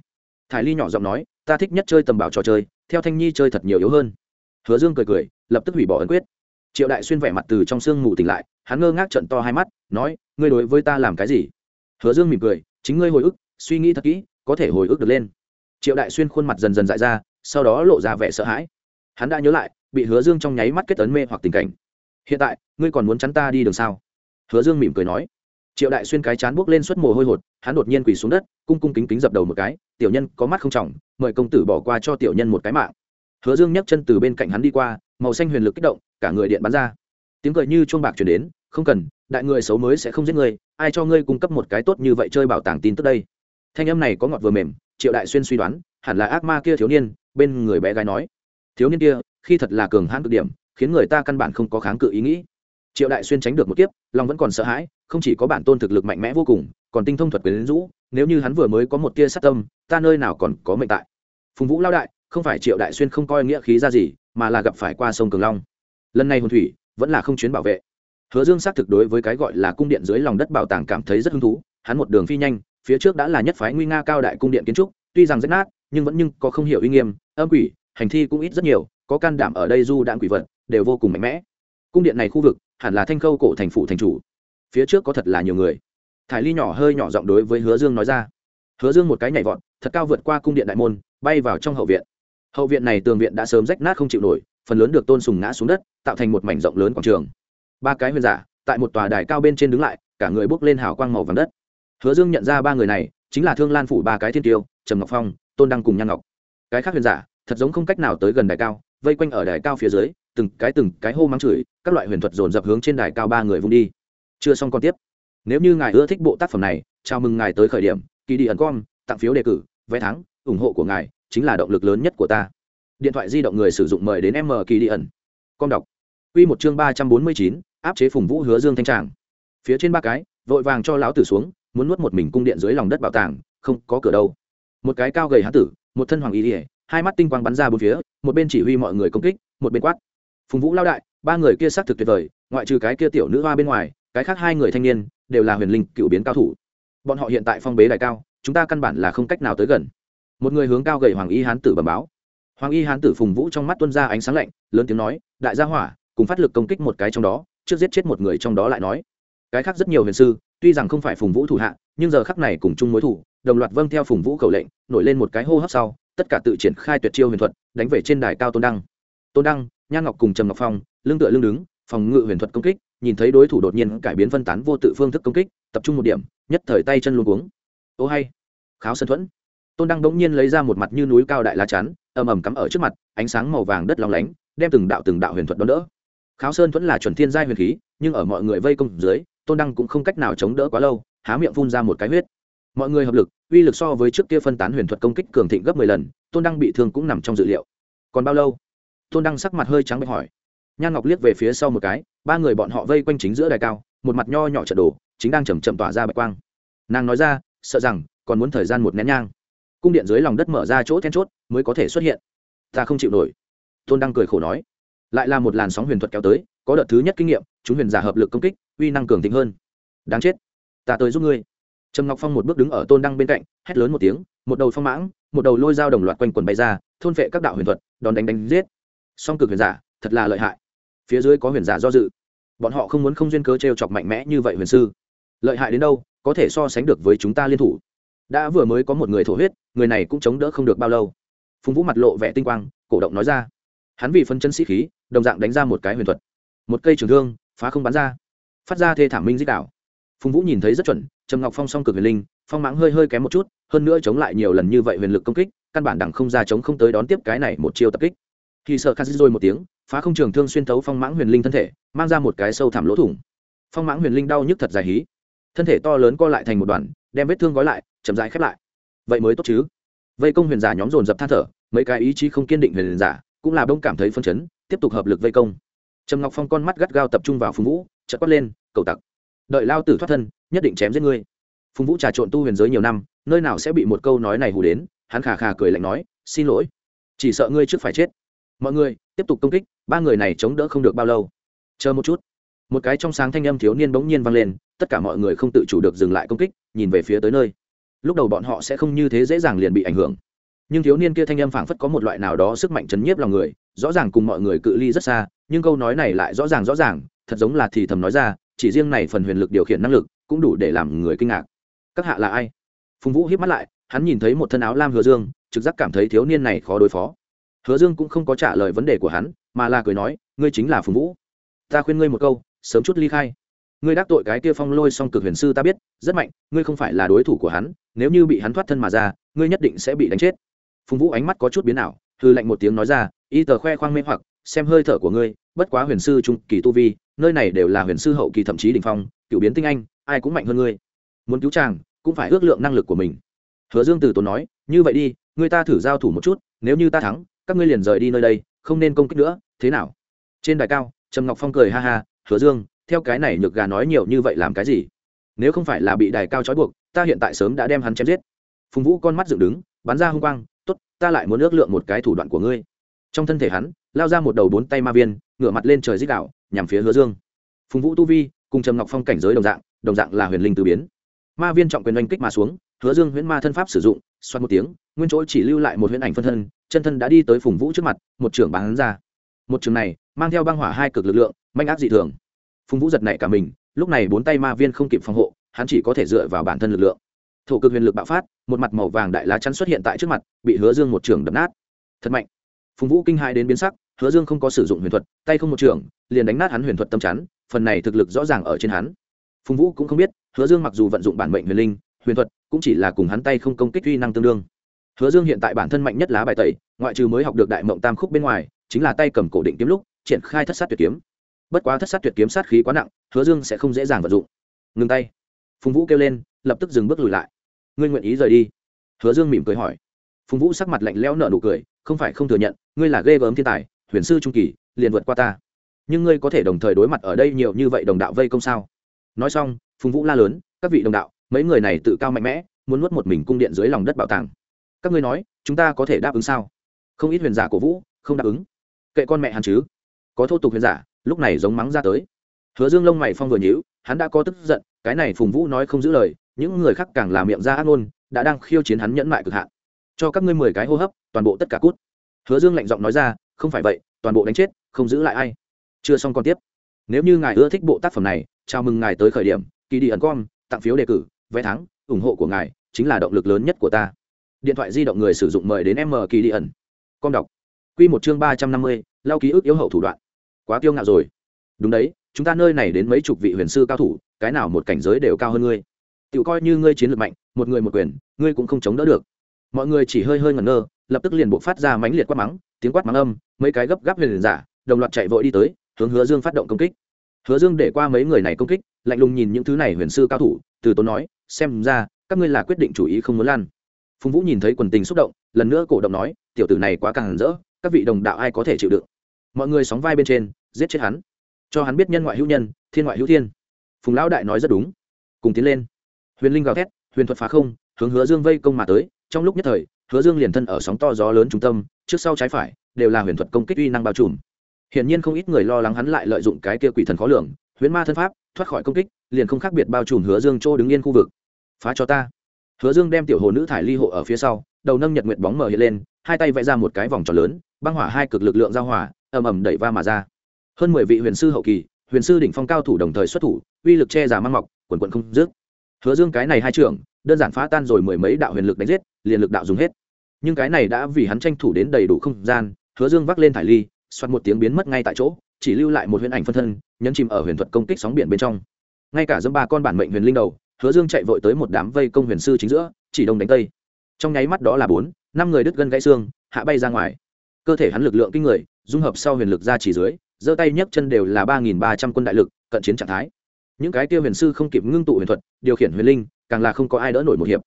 Thải ly nhỏ giọng nói, ta thích nhất chơi tầm bảo trò chơi, theo thanh nhi chơi thật nhiều yếu hơn. Hứa dương cười cười, lập tức hủy bỏ ấn quyết. Triệu đại xuyên vẻ mặt từ trong sương mù tỉnh lại, hắn ngơ ngác trận to hai mắt, nói, ngươi đối với ta làm cái gì? Hứa dương mỉm cười, chính ngươi hồi ức, suy nghĩ thật kỹ, có thể hồi ức được lên. Triệu đại xuyên khuôn mặt dần dần dại ra, sau đó lộ ra vẻ sợ hãi. Hắn đã nhớ lại, bị hứa dương trong nháy mắt kết ấn mê hoặc tình cảnh. Hiện tại, ngươi còn muốn chắn ta đi đường sao? Hứa dương mỉm cười nói triệu đại xuyên cái chán buốc lên suất mồ hôi hột hắn đột nhiên quỳ xuống đất cung cung kính kính dập đầu một cái tiểu nhân có mắt không trọng mời công tử bỏ qua cho tiểu nhân một cái mạng. Hứa dương nhấc chân từ bên cạnh hắn đi qua màu xanh huyền lực kích động cả người điện bắn ra. Tiếng cười như chuông bạc chuyển đến không cần đại người xấu mới sẽ không giết người, ai cho ngươi cung cấp một cái tốt như vậy chơi bảo tàng tin tức đây? Thanh âm này có ngọt vừa mềm triệu đại xuyên suy đoán hẳn là ác ma kia thiếu niên bên người bé gái nói. Thiếu niên kia khi thật là cường hãn cực điểm khiến người ta căn bản không có kháng cự ý nghĩ. Triệu đại xuyên tránh được một kiếp long vẫn còn sợ hãi không chỉ có bản tôn thực lực mạnh mẽ vô cùng, còn tinh thông thuật quyền rũ, nếu như hắn vừa mới có một tia sát tâm, ta nơi nào còn có mệnh tại? Phùng vũ lao đại, không phải triệu đại xuyên không coi nghĩa khí ra gì, mà là gặp phải qua sông cường long. Lần này hồn thủy vẫn là không chuyến bảo vệ. Hứa dương xác thực đối với cái gọi là cung điện dưới lòng đất bảo tàng cảm thấy rất hứng thú, hắn một đường phi nhanh, phía trước đã là nhất phái nguy nga cao đại cung điện kiến trúc, tuy rằng rách nát, nhưng vẫn nhưng có không hiểu uy nghiêm, âm quỷ, hành thi cũng ít rất nhiều, có can đảm ở đây du đạn quỷ vật, đều vô cùng mạnh mẽ. Cung điện này khu vực hẳn là thanh khâu cổ thành phủ thành chủ phía trước có thật là nhiều người. Thải ly nhỏ hơi nhỏ giọng đối với hứa dương nói ra. Hứa dương một cái nhảy vọt, thật cao vượt qua cung điện đại môn, bay vào trong hậu viện. Hậu viện này tường viện đã sớm rách nát không chịu nổi, phần lớn được tôn sùng ngã xuống đất, tạo thành một mảnh rộng lớn quảng trường. Ba cái huyền giả, tại một tòa đài cao bên trên đứng lại, cả người bước lên hào quang màu vàng đất. Hứa dương nhận ra ba người này, chính là thương lan phủ ba cái thiên tiêu, trầm ngọc phong, tôn đăng cùng nhan ngọc. Cái khác huyền giả, thật giống không cách nào tới gần đài cao, vây quanh ở đài cao phía dưới, từng cái từng cái hô mắng chửi, các loại huyền thuật dồn dập hướng trên đài cao ba người vung đi chưa xong còn tiếp. Nếu như ngài ưa thích bộ tác phẩm này, chào mừng ngài tới khởi điểm, kỳ đi ẩn com, tặng phiếu đề cử, vé thắng, ủng hộ của ngài chính là động lực lớn nhất của ta. Điện thoại di động người sử dụng mời đến m kỳ đi ẩn. Com đọc. Quy một chương ba trăm bốn mươi chín, áp chế phùng vũ hứa dương thanh tràng. Phía trên ba cái, vội vàng cho lão tử xuống, muốn nuốt một mình cung điện dưới lòng đất bảo tàng, không có cửa đâu. Một cái cao gầy hán tử, một thân hoàng y ỉa hai mắt tinh quang bắn ra bốn phía, một bên chỉ huy mọi người công kích, một bên quát. Phùng vũ lao đại, ba người kia xác thực tuyệt vời, ngoại trừ cái kia tiểu nữ hoa bên ngoài cái khác hai người thanh niên đều là huyền linh cựu biến cao thủ. Bọn họ hiện tại phong bế đại cao, chúng ta căn bản là không cách nào tới gần. Một người hướng cao gầy hoàng y hán tử bẩm báo. Hoàng y hán tử phùng vũ trong mắt tuân ra ánh sáng lạnh, lớn tiếng nói, đại gia hỏa, cùng phát lực công kích một cái trong đó, trước giết chết một người trong đó lại nói. Cái khác rất nhiều huyền sư, tuy rằng không phải phùng vũ thủ hạ, nhưng giờ khắc này cùng chung mối thủ, đồng loạt vâng theo phùng vũ khẩu lệnh, nổi lên một cái hô hấp sau, tất cả tự triển khai tuyệt chiêu huyền thuật, đánh về trên đài cao tôn đăng. Tôn đăng, nhan ngọc cùng trầm ngọc phong, lưng tựa lưng đứng, phòng ngự huyền thuật công kích nhìn thấy đối thủ đột nhiên cải biến phân tán vô tự phương thức công kích, tập trung một điểm, nhất thời tay chân luôn cuống. Ô hay. Kháo sân thuẫn. Tôn đăng bỗng nhiên lấy ra một mặt như núi cao đại lá chắn, ầm ầm cắm ở trước mặt, ánh sáng màu vàng đất lòng lánh, đem từng đạo từng đạo huyền thuật đón đỡ. Kháo sơn thuẫn là chuẩn thiên giai huyền khí, nhưng ở mọi người vây công dưới, tôn đăng cũng không cách nào chống đỡ quá lâu, há miệng phun ra một cái huyết. Mọi người hợp lực, uy lực so với trước kia phân tán huyền thuật công kích cường thịnh gấp mười lần, tôn đăng bị thương cũng nằm trong dự liệu. Còn bao lâu? Tôn đăng sắc mặt hơi trắng bệch hỏi nhan ngọc liếc về phía sau một cái, ba người bọn họ vây quanh chính giữa đài cao, một mặt nho nhỏ trận đồ, chính đang chầm chậm tỏa ra bạch quang. Nàng nói ra, sợ rằng, còn muốn thời gian một nén nhang. Cung điện dưới lòng đất mở ra chỗ then chốt, mới có thể xuất hiện. Ta không chịu nổi. Tôn đăng cười khổ nói. Lại là một làn sóng huyền thuật kéo tới, có đợt thứ nhất kinh nghiệm, chúng huyền giả hợp lực công kích, uy năng cường thịnh hơn. Đáng chết. Ta tới giúp ngươi. Trầm ngọc phong một bước đứng ở tôn đăng bên cạnh, hét lớn một tiếng, một đầu phong mãng, một đầu lôi dao đồng loạt quanh quần bay ra, thôn vệ các đạo huyền thuật đòn đánh đánh giết. Song cực huyền giả, thật là lợi hại phía dưới có huyền giả do dự. Bọn họ không muốn không duyên cớ t r e o chọc mạnh mẽ như vậy huyền sư. Lợi hại đến đâu, có thể so sánh được với chúng ta liên thủ. Đã vừa mới có một người thổ huyết, người này cũng chống đỡ không được bao lâu. Phùng vũ mặt lộ vẻ tinh quang, cổ động nói ra. Hắn vì phân chân sĩ khí, đồng dạng đánh ra một cái huyền thuật. Một cây trường thương, phá không bắn ra. Phát ra thê thảm minh dích đảo phùng vũ nhìn thấy rất chuẩn, trầm ngọc phong song cực huyền linh, phong mãng hơi hơi kém một chút, hơn nữa chống lại nhiều lần như vậy huyền lực công kích, căn bản đẳng không ra chống không tới đón tiếp cái này một chiêu tập kích khi sợ khát rồi một tiếng, phá không trường thương xuyên thấu phong mãng huyền linh thân thể, mang ra một cái sâu thẳm lỗ thủng. Phong mãng huyền linh đau nhức thật dài hí. Thân thể to lớn co lại thành một đoàn đem vết thương gói lại, chậm rãi khép lại. Vậy mới tốt chứ? Vây công huyền giả nhóm dồn dập than thở, mấy cái ý chí không kiên định huyền giả, cũng là đông cảm thấy phân chấn, tiếp tục hợp lực vây công. Trầm ngọc phong con mắt gắt gao tập trung vào phùng vũ, chợt quát lên, cầu tặc, đợi lao tử thoát thân, nhất định chém giết ngươi. Phùng vũ trà trộn tu huyền giới nhiều năm, nơi nào sẽ bị một câu nói này hù đến, hắn khà khà cười lạnh nói, xin lỗi, chỉ sợ ngươi trước phải chết mọi người, tiếp tục công kích, ba người này chống đỡ không được bao lâu. Chờ một chút. Một cái trong sáng thanh âm thiếu niên bỗng nhiên vang lên, tất cả mọi người không tự chủ được dừng lại công kích, nhìn về phía tới nơi. Lúc đầu bọn họ sẽ không như thế dễ dàng liền bị ảnh hưởng. Nhưng thiếu niên kia thanh âm phảng phất có một loại nào đó sức mạnh chấn nhiếp lòng người, rõ ràng cùng mọi người cự ly rất xa, nhưng câu nói này lại rõ ràng rõ ràng, thật giống là thì thầm nói ra, chỉ riêng này phần huyền lực điều khiển năng lực, cũng đủ để làm người kinh ngạc. Các hạ là ai? Phùng vũ hiếp mắt lại, hắn nhìn thấy một thân áo lam hứa dương, trực giác cảm thấy thiếu niên này khó đối phó hứa dương cũng không có trả lời vấn đề của hắn, mà là cười nói, ngươi chính là phùng vũ. Ta khuyên ngươi một câu, sớm chút ly khai. Ngươi đắc tội cái kia phong lôi song cực huyền sư ta biết, rất mạnh, ngươi không phải là đối thủ của hắn, nếu như bị hắn thoát thân mà ra, ngươi nhất định sẽ bị đánh chết. Phùng vũ ánh mắt có chút biến ảo hư lạnh một tiếng nói ra, y tờ khoe khoang mê hoặc, xem hơi thở của ngươi, bất quá huyền sư trung kỳ tu vi, nơi này đều là huyền sư hậu kỳ thậm chí đỉnh phong, cựu biến tinh anh, ai cũng mạnh hơn ngươi. Muốn cứu chàng, cũng phải ước lượng năng lực của mình. Hứa dương từ tốn nói, như vậy đi, ngươi ta thử giao thủ một chút, nếu như ta thắng các ngươi liền rời đi nơi đây, không nên công kích nữa, thế nào? Trên đài cao, trầm ngọc phong cười ha ha, hứa dương, theo cái này nhược gà nói nhiều như vậy làm cái gì? Nếu không phải là bị đài cao trói buộc, ta hiện tại sớm đã đem hắn chém giết. Phùng vũ con mắt dựng đứng, bắn ra h u n g quang t ố t ta lại muốn ước lượng một cái thủ đoạn của ngươi. Trong thân thể hắn, lao ra một đầu bốn tay ma viên, ngửa mặt lên trời dích đạo nhằm phía hứa dương. Phùng vũ tu vi, cùng trầm ngọc phong cảnh giới đồng dạng đồng dạng là huyền linh từ biến. Ma viên trọng quyền oanh kích mà xuống hứa dương huyễn ma thân pháp sử dụng, xoát một tiếng, nguyên chỗ chỉ lưu lại một huyễn ảnh phân thân, chân thân đã đi tới phùng vũ trước mặt, một trưởng bán ra. Một trường này, mang theo băng hỏa hai cực lực lượng, manh áp dị thường. Phùng vũ giật nảy cả mình, lúc này bốn tay ma viên không kịp phòng hộ, hắn chỉ có thể dựa vào bản thân lực lượng. Thổ cực huyền lực bạo phát, một mặt màu vàng đại lá chắn xuất hiện tại trước mặt, bị hứa dương một trường đập nát. Thật mạnh. Phùng vũ kinh hãi đến biến sắc, hứa dương không có sử dụng huyền thuật, tay không một trường liền đánh nát hắn huyền thuật tâm chắn, phần này thực lực rõ ràng ở trên hắn. Phùng vũ cũng không biết, hứa dương mặc dù vận dụng bản mệnh huyền linh, huyền thuật cũng chỉ là cùng hắn tay không công kích uy năng tương đương. Hứa dương hiện tại bản thân mạnh nhất lá bài tẩy, ngoại trừ mới học được đại mộng tam khúc bên ngoài, chính là tay cầm cổ định kiếm lúc, triển khai thất sát tuyệt kiếm. Bất quá thất sát tuyệt kiếm sát khí quá nặng, hứa dương sẽ không dễ dàng vận dụng. Ngừng tay. Phùng vũ kêu lên, lập tức dừng bước lùi lại. Ngươi nguyện ý rời đi? Hứa dương mỉm cười hỏi. Phùng vũ sắc mặt lạnh lẽo nở nụ cười, không phải không thừa nhận, ngươi là ghê gớm thiên tài, huyền sư trung kỳ, liền vượt qua ta. Nhưng ngươi có thể đồng thời đối mặt ở đây nhiều như vậy đồng đạo vây công sao? Nói xong, phùng vũ la lớn, các vị đồng đạo mấy người này tự cao mạnh mẽ, muốn nuốt một mình cung điện dưới lòng đất bảo tàng. Các ngươi nói, chúng ta có thể đáp ứng sao? Không ít huyền giả cổ vũ, không đáp ứng. Kệ con mẹ hắn chứ? Có thô tục huyền giả, lúc này giống mắng ra tới. Hứa dương lông mày phong vừa nhíu, hắn đã có tức giận, cái này phùng vũ nói không giữ lời, những người khác càng làm miệng ra ác ngôn, đã đang khiêu chiến hắn nhẫn mại cực hạn. Cho các ngươi mười cái hô hấp, toàn bộ tất cả cút. Hứa dương lạnh giọng nói ra, không phải vậy, toàn bộ đánh chết, không giữ lại ai. Chưa xong còn tiếp. Nếu như ngài ưa thích bộ tác phẩm này, chào mừng ngài tới khởi điểm, kỳ đi ẩn com tặng phiếu đề cử vé thắng, ủng hộ của ngài chính là động lực lớn nhất của ta. Điện thoại di động người sử dụng mời đến m kỳ đi ẩn. Con đọc. Q một chương ba trăm năm mươi lao ký ức yếu hậu thủ đoạn. Quá kiêu ngạo rồi. Đúng đấy, chúng ta nơi này đến mấy chục vị huyền sư cao thủ, cái nào một cảnh giới đều cao hơn ngươi. Tự coi như ngươi chiến lược mạnh, một người một quyền, ngươi cũng không chống đỡ được. Mọi người chỉ hơi hơi ngẩn ngơ, lập tức liền buộc phát ra mãnh liệt quát mắng, tiếng quát mắng âm, mấy cái gấp gáp liền giả, đồng loạt chạy vội đi tới, hướng hứa dương phát động công kích. Hứa dương để qua mấy người này công kích lạnh lùng nhìn những thứ này huyền sư cao thủ, từ tốn nói, xem ra, các ngươi là quyết định chủ ý không muốn lan. Phùng vũ nhìn thấy quần tình xúc động, lần nữa cổ động nói, tiểu tử này quá càng rỡ, các vị đồng đạo ai có thể chịu đựng? Mọi người sóng vai bên trên, giết chết hắn. Cho hắn biết nhân ngoại hữu nhân, thiên ngoại hữu thiên. Phùng lão đại nói rất đúng. Cùng tiến lên. Huyền linh gào thét, huyền thuật phá không, hướng hứa dương vây công mà tới, trong lúc nhất thời, hứa dương liền thân ở sóng to gió lớn trung tâm, trước sau trái phải, đều là huyền thuật công kích uy năng bao trùm. Hiển nhiên không ít người lo lắng hắn lại lợi dụng cái kia quỷ thần khó lường huyền ma thân pháp, thoát khỏi công kích, liền không khác biệt bao trùm hứa dương chỗ đứng yên khu vực. Phá cho ta. Hứa dương đem tiểu hồ nữ thải ly hộ ở phía sau, đầu nâng nhật nguyện bóng mở hiện lên, hai tay vẽ ra một cái vòng tròn lớn, băng hỏa hai cực lực lượng giao hỏa ầm ầm đẩy va mà ra. Hơn mười vị huyền sư hậu kỳ, huyền sư đỉnh phong cao thủ đồng thời xuất thủ, uy lực che giả mang mọc, quần quận không dứt. Hứa dương cái này hai trưởng, đơn giản phá tan rồi mười mấy đạo huyền lực đánh giết, liền lực đạo dùng hết. Nhưng cái này đã vì hắn tranh thủ đến đầy đủ không gian, hứa dương vác lên thải ly xoắt một tiếng biến mất ngay tại chỗ chỉ lưu lại một huyền ảnh phân thân, nhấn chìm ở huyền thuật công kích sóng biển bên trong. Ngay cả dâm ba con bản mệnh huyền linh đầu, hứa dương chạy vội tới một đám vây công huyền sư chính giữa, chỉ đông đánh tây. Trong nháy mắt đó là bốn, năm người đứt gân gãy xương, hạ bay ra ngoài. Cơ thể hắn lực lượng kinh người, dung hợp sau huyền lực ra chỉ dưới, giơ tay nhấc chân đều là ba nghìn ba trăm quân đại lực, cận chiến trạng thái. Những cái kia huyền sư không kịp ngưng tụ huyền thuật, điều khiển huyền linh, càng là không có ai đỡ nổi một hiệp.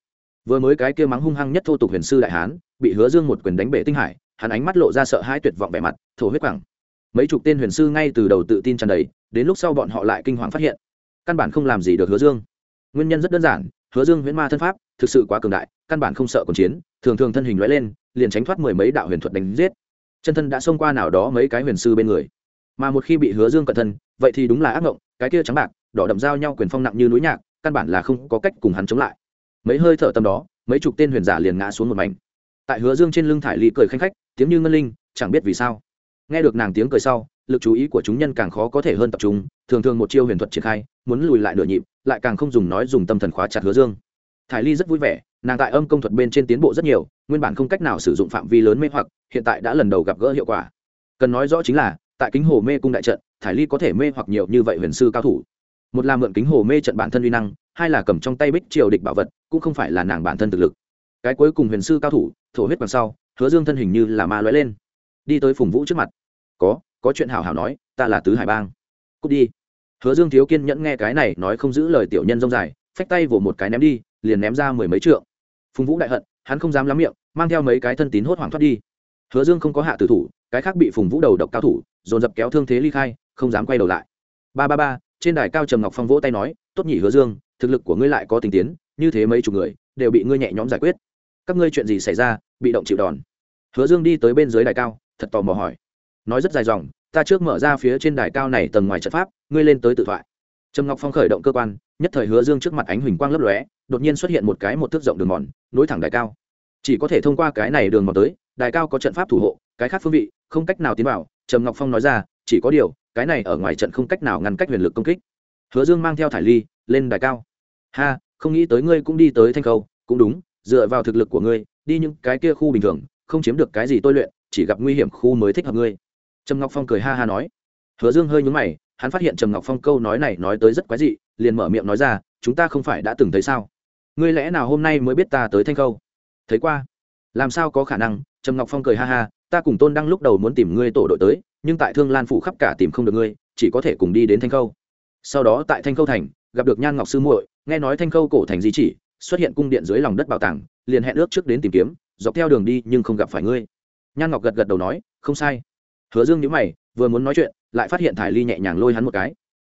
Vừa mới cái kia mắng hung hăng nhất thô tục huyền sư đại hán, bị hứa dương một quyền đánh bể tinh hải, hắn ánh mắt lộ ra sợ hãi tuyệt vọng vẻ mặt, thổ huyết quẳng mấy chục tên huyền sư ngay từ đầu tự tin tràn đầy, đến lúc sau bọn họ lại kinh hoàng phát hiện. Căn bản không làm gì được hứa dương. Nguyên nhân rất đơn giản, hứa dương huyễn ma thân pháp, thực sự quá cường đại, căn bản không sợ còn chiến, thường thường thân hình lóe lên, liền tránh thoát mười mấy đạo huyền thuật đánh giết. Chân thân đã xông qua nào đó mấy cái huyền sư bên người. Mà một khi bị hứa dương cẩn thân, vậy thì đúng là ác mộng cái kia trắng bạc, đỏ đậm giao nhau quyền phong nặng như núi nhạc, căn bản là không có cách cùng hắn chống lại. Mấy hơi thở tâm đó, mấy chục tên huyền giả liền ngã xuống một mảnh. Tại hứa dương trên lưng thải ly cười khanh khách, tiếng như ngân linh, chẳng biết vì sao nghe được nàng tiếng cười sau, lực chú ý của chúng nhân càng khó có thể hơn tập trung, thường thường một chiêu huyền thuật triển khai, muốn lùi lại nửa nhịp, lại càng không dùng nói dùng tâm thần khóa chặt hứa dương. Thải ly rất vui vẻ, nàng tại âm công thuật bên trên tiến bộ rất nhiều, nguyên bản không cách nào sử dụng phạm vi lớn mê hoặc, hiện tại đã lần đầu gặp gỡ hiệu quả. Cần nói rõ chính là, tại kính hồ mê cung đại trận, thải ly có thể mê hoặc nhiều như vậy huyền sư cao thủ. Một là mượn kính hồ mê trận bản thân uy năng, hai là cầm trong tay bích triều địch bảo vật, cũng không phải là nàng bản thân thực lực. Cái cuối cùng huyền sư cao thủ, thổ huyết bằng sau, hứa dương thân hình như là ma lóe lên. Đi tới phùng vũ trước mặt có có chuyện hảo hảo nói, ta là tứ hải bang. Cút đi. Hứa dương thiếu kiên nhẫn nghe cái này nói không giữ lời tiểu nhân rông dài, phách tay vỗ một cái ném đi, liền ném ra mười mấy trượng. Phùng vũ đại hận, hắn không dám lắm miệng, mang theo mấy cái thân tín hốt hoảng thoát đi. Hứa dương không có hạ tử thủ, cái khác bị phùng vũ đầu độc cao thủ, dồn dập kéo thương thế ly khai, không dám quay đầu lại. Ba ba ba, trên đài cao trầm ngọc phong vỗ tay nói, tốt nhỉ hứa dương, thực lực của ngươi lại có tình tiến, như thế mấy chục người, đều bị ngươi nhẹ nhõm giải quyết. Các ngươi chuyện gì xảy ra, bị động chịu đòn. Hứa dương đi tới bên dưới đài cao, thật tò mò hỏi nói rất dài dòng, ta trước mở ra phía trên đài cao này tầng ngoài trận pháp, ngươi lên tới tự thoại. Trầm ngọc phong khởi động cơ quan, nhất thời hứa dương trước mặt ánh huỳnh quang lấp lóe, đột nhiên xuất hiện một cái một thước rộng đường mòn, nối thẳng đài cao. Chỉ có thể thông qua cái này đường mòn tới, đài cao có trận pháp thủ hộ, cái khác phương vị, không cách nào tiến vào, trầm ngọc phong nói ra, chỉ có điều, cái này ở ngoài trận không cách nào ngăn cách huyền lực công kích. Hứa dương mang theo thải ly, lên đài cao. Ha, không nghĩ tới ngươi cũng đi tới thanh khâu, cũng đúng, dựa vào thực lực của ngươi, đi những cái kia khu bình thường, không chiếm được cái gì tôi luyện, chỉ gặp nguy hiểm khu mới thích hợp ngươi trầm ngọc phong cười ha ha nói. Hứa dương hơi nhúng mày, hắn phát hiện trầm ngọc phong câu nói này nói tới rất quái dị, liền mở miệng nói ra, chúng ta không phải đã từng thấy sao? Ngươi lẽ nào hôm nay mới biết ta tới thanh khâu? Thấy qua. Làm sao có khả năng? Trầm ngọc phong cười ha ha, ta cùng tôn đăng lúc đầu muốn tìm ngươi tổ đội tới, nhưng tại thương lan phủ khắp cả tìm không được ngươi, chỉ có thể cùng đi đến thanh khâu. Sau đó tại thanh khâu thành, gặp được nhan ngọc sư muội, nghe nói thanh khâu cổ thành di chỉ, xuất hiện cung điện dưới lòng đất bảo tàng, liền hẹn ước trước đến tìm kiếm, dọc theo đường đi nhưng không gặp phải ngươi. Nhan ngọc gật gật đầu nói, không sai hứa dương nhíu mày, vừa muốn nói chuyện, lại phát hiện thải ly nhẹ nhàng lôi hắn một cái.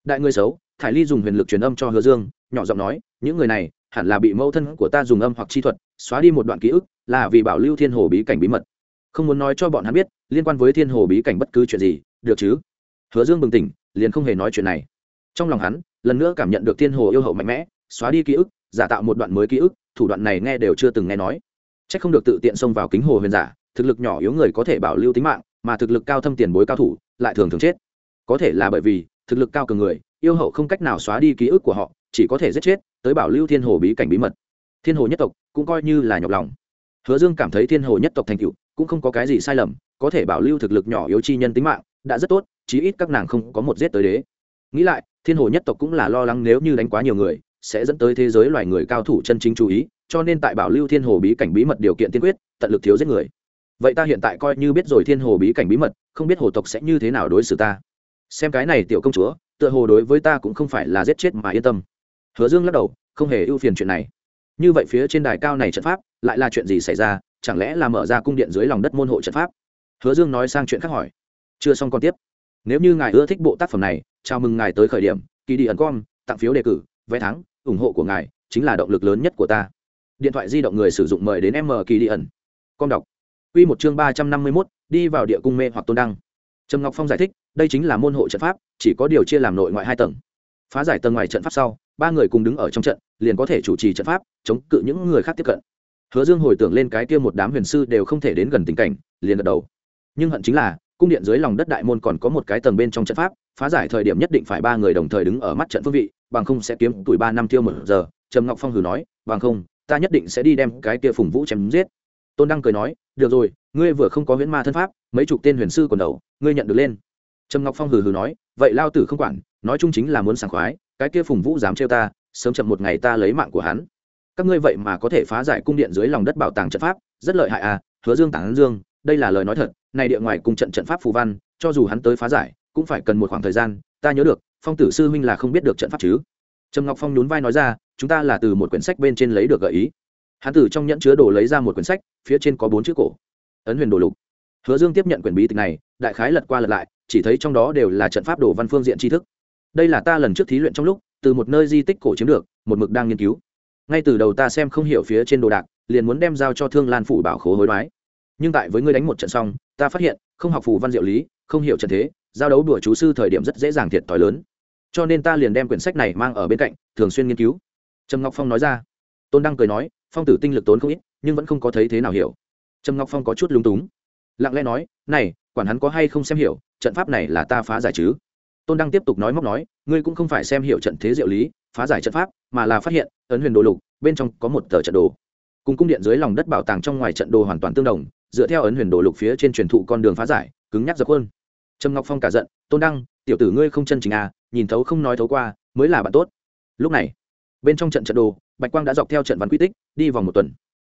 Đại ngươi xấu, thải ly dùng huyền lực truyền âm cho hứa dương, nhỏ giọng nói, những người này hẳn là bị mẫu thân của ta dùng âm hoặc chi thuật, xóa đi một đoạn ký ức, là vì bảo lưu thiên hồ bí cảnh bí mật. Không muốn nói cho bọn hắn biết, liên quan với thiên hồ bí cảnh bất cứ chuyện gì, được chứ? Hứa dương bừng tỉnh, liền không hề nói chuyện này. Trong lòng hắn, lần nữa cảm nhận được thiên hồ yêu hậu mạnh mẽ, xóa đi ký ức, giả tạo một đoạn mới ký ức, thủ đoạn này nghe đều chưa từng nghe nói. C h ắ c không được tự tiện xông vào kính hồ huyền giả, thực lực nhỏ yếu người có thể bảo lưu tính mạng mà thực lực cao thâm tiền bối cao thủ lại thường thường chết. Có thể là bởi vì thực lực cao cường người, yêu hậu không cách nào xóa đi ký ức của họ, chỉ có thể giết chết, tới bảo lưu thiên hồ bí cảnh bí mật. Thiên hồ nhất tộc cũng coi như là nhọc lòng. Hứa dương cảm thấy thiên hồ nhất tộc thành cựu cũng không có cái gì sai lầm, có thể bảo lưu thực lực nhỏ yếu chi nhân tính mạng đã rất tốt, chí ít các nàng không có một giết tới đế. Nghĩ lại, thiên hồ nhất tộc cũng là lo lắng nếu như đánh quá nhiều người, sẽ dẫn tới thế giới loài người cao thủ chân chính chú ý, cho nên tại bảo lưu thiên hồ bí cảnh bí mật điều kiện tiên quyết, tận lực thiếu giết người vậy ta hiện tại coi như biết rồi thiên hồ bí cảnh bí mật, không biết hồ tộc sẽ như thế nào đối xử ta. Xem cái này tiểu công chúa, tựa hồ đối với ta cũng không phải là giết chết mà yên tâm. Hứa dương lắc đầu, không hề ưu phiền chuyện này. Như vậy phía trên đài cao này trận pháp, lại là chuyện gì xảy ra, chẳng lẽ là mở ra cung điện dưới lòng đất môn hộ trận pháp? Hứa dương nói sang chuyện khác hỏi. Chưa xong còn tiếp. Nếu như ngài ưa thích bộ tác phẩm này, chào mừng ngài tới khởi điểm, kỳ đi ẩn com tặng phiếu đề cử, vé thắng, ủng hộ của ngài chính là động lực lớn nhất của ta. Điện thoại di động người sử dụng mời đến m kỳ đi ẩn. Com đọc quy một chương ba trăm năm mươi mốt, đi vào địa cung mê hoặc tôn đăng. Trầm ngọc phong giải thích, đây chính là môn hộ trận pháp, chỉ có điều chia làm nội ngoại hai tầng. Phá giải tầng ngoài trận pháp sau, ba người cùng đứng ở trong trận, liền có thể chủ trì trận pháp, chống cự những người khác tiếp cận. Hứa dương hồi tưởng lên cái kia một đám huyền sư đều không thể đến gần tình cảnh, liền gật đầu. Nhưng hận chính là, cung điện dưới lòng đất đại môn còn có một cái tầng bên trong trận pháp, phá giải thời điểm nhất định phải ba người đồng thời đứng ở mắt trận phương vị, bằng không sẽ kiếm tuổi ba năm tiêu một giờ, trầm ngọc phong hừ nói, bằng không, ta nhất định sẽ đi đem cái kia phùng vũ chém giết tôn đăng cười nói, được rồi, ngươi vừa không có huyễn ma thân pháp, mấy chục tên huyền sư còn đầu, ngươi nhận được lên. Trầm ngọc phong hừ hừ nói, vậy lao tử không quản, nói chung chính là muốn sảng khoái, cái kia phùng vũ dám trêu ta, sớm chậm một ngày ta lấy mạng của hắn. Các ngươi vậy mà có thể phá giải cung điện dưới lòng đất bảo tàng trận pháp, rất lợi hại à hứa dương tảng dương, đây là lời nói thật, này địa ngoài cung trận trận pháp phù văn, cho dù hắn tới phá giải, cũng phải cần một khoảng thời gian, ta nhớ được, phong tử sư huynh là không biết được trận pháp chứ. Trầm ngọc phong nhún vai nói ra, chúng ta là từ một quyển sách bên trên lấy được gợi ý hắn từ trong nhẫn chứa đồ lấy ra một quyển sách, phía trên có bốn chữ cổ. Ấn huyền đồ lục. Hứa dương tiếp nhận quyển bí tịch này, đại khái lật qua lật lại, chỉ thấy trong đó đều là trận pháp đồ văn phương diện tri thức. Đây là ta lần trước thí luyện trong lúc, từ một nơi di tích cổ chiếm được, một mực đang nghiên cứu. Ngay từ đầu ta xem không hiểu phía trên đồ đạc, liền muốn đem giao cho thương lan phủ bảo khố hối đoái. Nhưng tại với ngươi đánh một trận xong, ta phát hiện, không học phù văn diệu lý, không hiểu trận thế, giao đấu đùa chú sư thời điểm rất dễ dàng thiệt thòi lớn. Cho nên ta liền đem quyển sách này mang ở bên cạnh, thường xuyên nghiên cứu. Trầm ngọc phong nói ra. Tôn đăng cười nói phong tử tinh lực tốn không ít, nhưng vẫn không có thấy thế nào hiểu. Trầm ngọc phong có chút lúng túng. Lặng lẽ nói, này, quản hắn có hay không xem hiểu, trận pháp này là ta phá giải chứ? Tôn đăng tiếp tục nói móc nói, ngươi cũng không phải xem hiểu trận thế diệu lý, phá giải trận pháp, mà là phát hiện, ấn huyền đồ lục, bên trong có một tờ trận đồ. Cùng cung điện dưới lòng đất bảo tàng trong ngoài trận đồ hoàn toàn tương đồng, dựa theo ấn huyền đồ lục phía trên truyền thụ con đường phá giải, cứng nhắc dập hơn trầm ngọc phong cả giận, tôn đăng, tiểu tử ngươi không chân chính à nhìn thấu không nói thấu qua, mới là bạn tốt. Lúc này, bên trong trận trận đồ bạch quang đã dọc theo trận văn quy tích, đi vòng một tuần.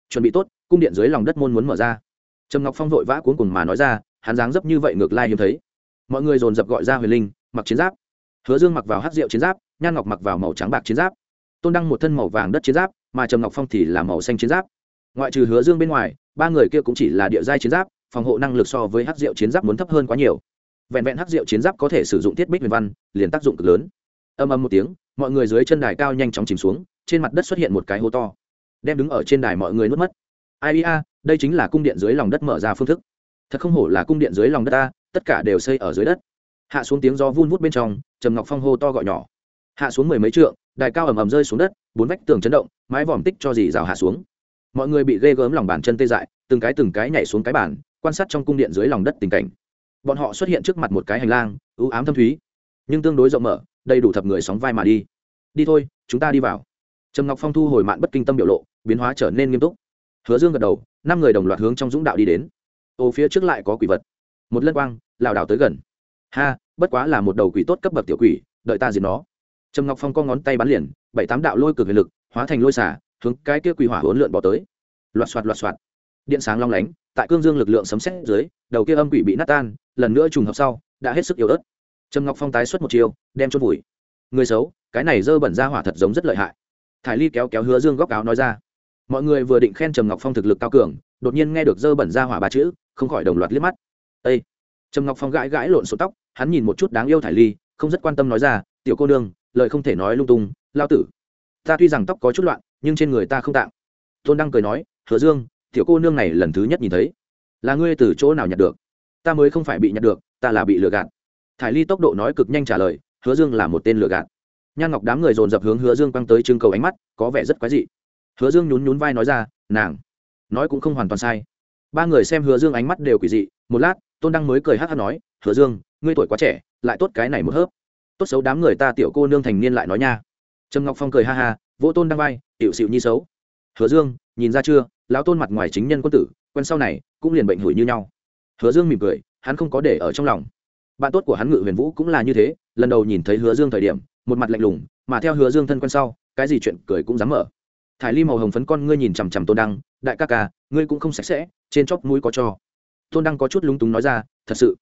Chuẩn bị tốt, cung điện dưới lòng đất môn muốn mở ra. Trầm ngọc phong vội vã cuốn cùng mà nói ra, hắn dáng dấp như vậy ngược lai hiếm thấy. Mọi người dồn dập gọi ra huyền linh, mặc chiến giáp. Hứa dương mặc vào hát rượu chiến giáp, nhan ngọc mặc vào màu trắng bạc chiến giáp. Tôn đăng một thân màu vàng đất chiến giáp, mà trầm ngọc phong thì là màu xanh chiến giáp. Ngoại trừ hứa dương bên ngoài, ba người kia cũng chỉ là địa giai chiến giáp, phòng hộ năng lực so với hát rượu chiến giáp muốn thấp hơn quá nhiều. Vẹn vẹn hát rượu chiến giáp có thể sử dụng thiết bích huyền văn, liền tác dụng cực lớn. Âm âm một tiếng, mọi người dưới chân đài cao nhanh chóng chìm xuống trên mặt đất xuất hiện một cái hố to, đem đứng ở trên đài mọi người nuốt mất. Ai ia đây chính là cung điện dưới lòng đất mở ra phương thức. Thật không hổ là cung điện dưới lòng đất ta, tất cả đều xây ở dưới đất. Hạ xuống tiếng gió vun vút bên trong, trầm ngọc phong hô to gọi nhỏ. Hạ xuống mười mấy trượng, đài cao ầm ầm rơi xuống đất, bốn vách tường chấn động, mái vòm tích cho dì rào hạ xuống. Mọi người bị ghê gớm lòng bàn chân tê dại, từng cái từng cái nhảy xuống cái bàn, quan sát trong cung điện dưới lòng đất tình cảnh. Bọn họ xuất hiện trước mặt một cái hành lang ưu ám thâm thúy, nhưng tương đối rộng mở, đầy đủ thập người sóng vai mà đi. Đi thôi, chúng ta đi vào trầm ngọc phong thu hồi mạn bất kinh tâm biểu lộ, biến hóa trở nên nghiêm túc. Hứa dương gật đầu, năm người đồng loạt hướng trong dũng đạo đi đến. Ô, phía trước lại có quỷ vật. Một lân quang, lảo đảo tới gần. Ha, bất quá là một đầu quỷ tốt cấp bậc tiểu quỷ, đợi ta diệt nó. Trầm ngọc phong co ngón tay bắn liền, bảy tám đạo lôi cực huyền lực, hóa thành lôi xả, hướng cái kia quỷ hỏa hỗn lượn bỏ tới. Loạt xoạt loạt xoạt điện sáng long lánh, tại cương dương lực lượng sấm xét dưới, đầu kia âm quỷ bị nát tan, lần nữa trùng hợp sau, đã hết sức yếu ớt. Trầm ngọc phong tái xuất một chiều đem chôn vùi. Người xấu, cái này dơ bẩn ra hỏa thật giống rất lợi hại thải ly kéo kéo hứa dương góc áo nói ra. Mọi người vừa định khen trầm ngọc phong thực lực cao cường, đột nhiên nghe được dơ bẩn ra hỏa ba chữ, không khỏi đồng loạt liếc mắt. Â trầm ngọc phong gãi gãi lộn số tóc, hắn nhìn một chút đáng yêu thải ly, không rất quan tâm nói ra, tiểu cô nương, lời không thể nói lung tung, lao tử. Ta tuy rằng tóc có chút loạn, nhưng trên người ta không tạm. tôn đăng cười nói, hứa dương, tiểu cô nương này lần thứ nhất nhìn thấy. Là ngươi từ chỗ nào nhặt được? Ta mới không phải bị nhặt được, ta là bị lừa gạt. Thải ly tốc độ nói cực nhanh trả lời, hứa dương là một tên lừa gạt nhan ngọc đám người dồn dập hướng hứa dương quăng tới trưng cầu ánh mắt, có vẻ rất quái dị. Hứa dương nhún nhún vai nói ra, nàng, nói cũng không hoàn toàn sai. Ba người xem hứa dương ánh mắt đều quỷ dị, một lát, tôn đăng mới cười hát hát nói, hứa dương, ngươi tuổi quá trẻ, lại tốt cái này một hớp. Tốt xấu đám người ta tiểu cô nương thành niên lại nói nha. Trầm ngọc phong cười ha ha, vỗ tôn đăng vai, tiểu xịu nhi xấu. Hứa dương, nhìn ra chưa? Lão tôn mặt ngoài chính nhân quân tử, quen sau này, cũng liền bệnh hủi như nhau. Hứa dương mỉm cười, hắn không có để ở trong lòng. Bạn tốt của hắn ngự huyền vũ cũng là như thế, lần đầu nhìn thấy hứa dương thời điểm một mặt lạnh lùng, mà theo hứa dương thân quen sau, cái gì chuyện cười cũng dám mở. Thải ly màu hồng phấn con ngươi nhìn chằm chằm tôn đăng, đại ca ca, ngươi cũng không sạch sẽ, trên chóp mũi có cho. Tôn đăng có chút lúng túng nói ra, thật sự,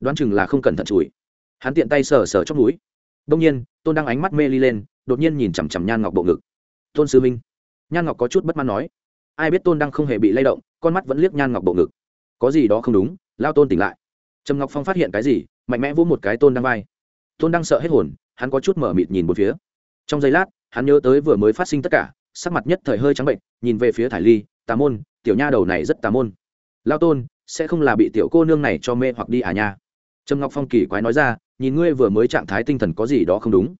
đoán chừng là không cẩn thận chùi. Hắn tiện tay sờ sờ chóp mũi. Đông nhiên, tôn đăng ánh mắt mê ly lên, đột nhiên nhìn chằm chằm nhan ngọc bộ ngực. Tôn sư minh nhan ngọc có chút bất mãn nói. Ai biết tôn đăng không hề bị lay động, con mắt vẫn liếc nhan ngọc bộ ngực. Có gì đó không đúng, lao tôn tỉnh lại. Trầm ngọc phong phát hiện cái gì, mạnh mẽ vỗ một cái tôn đăng vai. Tôn đăng sợ hết hồn hắn có chút mở mịt nhìn một phía. Trong giây lát, hắn nhớ tới vừa mới phát sinh tất cả, sắc mặt nhất thời hơi trắng bệnh, nhìn về phía thải ly, tà môn, tiểu nha đầu này rất tà môn. Lao tôn, sẽ không là bị tiểu cô nương này cho mê hoặc đi à nha? Trâm ngọc phong kỳ quái nói ra, nhìn ngươi vừa mới trạng thái tinh thần có gì đó không đúng.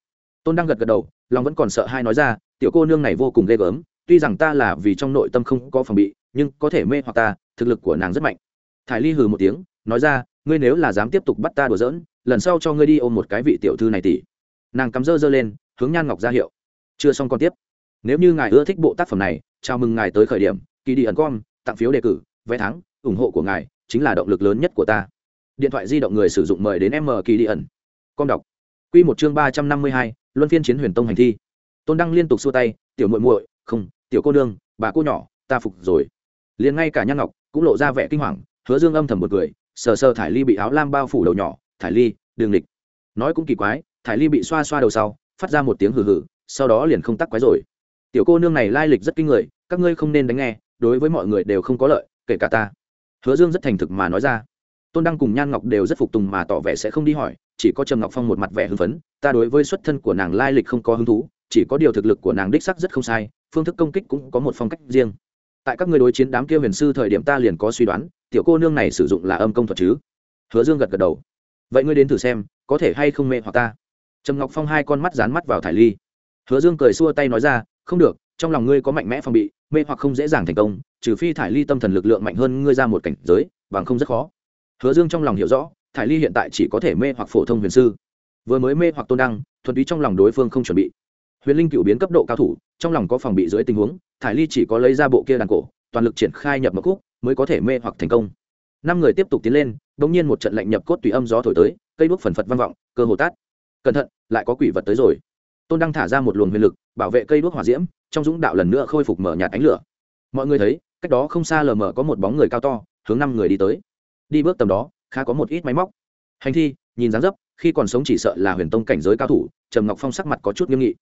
Tôn đang gật gật đầu, lòng vẫn còn sợ hai nói ra, tiểu cô nương này vô cùng ghê gớm, tuy rằng ta là vì trong nội tâm không có phòng bị, nhưng có thể mê hoặc ta, thực lực của nàng rất mạnh. Thải ly hừ một tiếng, nói ra, ngươi nếu là dám tiếp tục bắt ta đùa giỡn, lần sau cho ngươi đi ôm một cái vị tiểu thư này tỷ nàng cắm dơ dơ lên hướng nhan ngọc ra hiệu. Chưa xong còn tiếp. Nếu như ngài ưa thích bộ tác phẩm này chào mừng ngài tới khởi điểm kỳ đi ẩn com tặng phiếu đề cử vé thắng ủng hộ của ngài chính là động lực lớn nhất của ta. Điện thoại di động người sử dụng mời đến m kỳ đi ẩn. Con đọc. Q một chương ba trăm năm mươi hai luân phiên chiến huyền tông hành thi. Tôn đăng liên tục xua tay tiểu muội muội không tiểu cô nương bà cô nhỏ ta phục rồi. Liền ngay cả nhan ngọc cũng lộ ra vẻ kinh hoàng hứa dương âm thầm một người, sờ sờ thải ly bị áo lam bao phủ đầu nhỏ thải ly đường địch. Nói cũng kỳ quái thải ly bị xoa xoa đầu sau, phát ra một tiếng hừ hừ, sau đó liền không tắc quái rồi. Tiểu cô nương này lai lịch rất kinh người, các ngươi không nên đánh nghe, đối với mọi người đều không có lợi, kể cả ta. Hứa dương rất thành thực mà nói ra. Tôn đăng cùng nhan ngọc đều rất phục tùng mà tỏ vẻ sẽ không đi hỏi, chỉ có trầm ngọc phong một mặt vẻ hưng phấn, ta đối với xuất thân của nàng lai lịch không có hứng thú, chỉ có điều thực lực của nàng đích sắc rất không sai, phương thức công kích cũng có một phong cách riêng. Tại các người đối chiến đám kia huyền sư thời điểm ta liền có suy đoán, tiểu cô nương này sử dụng là âm công thuật chứ? Hứa dương gật gật đầu. Vậy ngươi đến thử xem, có thể hay không mê hoặc ta? Trầm ngọc phong hai con mắt dán mắt vào thải ly. Hứa dương cười xua tay nói ra, không được, trong lòng ngươi có mạnh mẽ phòng bị, mê hoặc không dễ dàng thành công, trừ phi thải ly tâm thần lực lượng mạnh hơn ngươi ra một cảnh giới, bằng không rất khó. Hứa dương trong lòng hiểu rõ, thải ly hiện tại chỉ có thể mê hoặc phổ thông huyền sư. Vừa mới mê hoặc tôn đăng, thuần túy trong lòng đối phương không chuẩn bị. Huyền linh cựu biến cấp độ cao thủ, trong lòng có phòng bị dưới tình huống, thải ly chỉ có lấy ra bộ kia đàn cổ, toàn lực triển khai nhập mật khúc, mới có thể mê hoặc thành công. Năm người tiếp tục tiến lên đ ỗ n g nhiên một trận lạnh nhập cốt tùy âm gió thổi tới, cây đuốc phần phật vang vọng, cơ hồ tát cẩn thận, lại có quỷ vật tới rồi. Tôn đăng thả ra một luồng huyền lực, bảo vệ cây đuốc hỏa diễm, trong dũng đạo lần nữa khôi phục mở nhạt ánh lửa. Mọi người thấy, cách đó không xa lờ mờ có một bóng người cao to, hướng năm người đi tới. Đi bước tầm đó, khá có một ít máy móc. Hành thi, nhìn dáng dấp, khi còn sống chỉ sợ là huyền tông cảnh giới cao thủ, trầm ngọc phong sắc mặt có chút nghiêm nghị.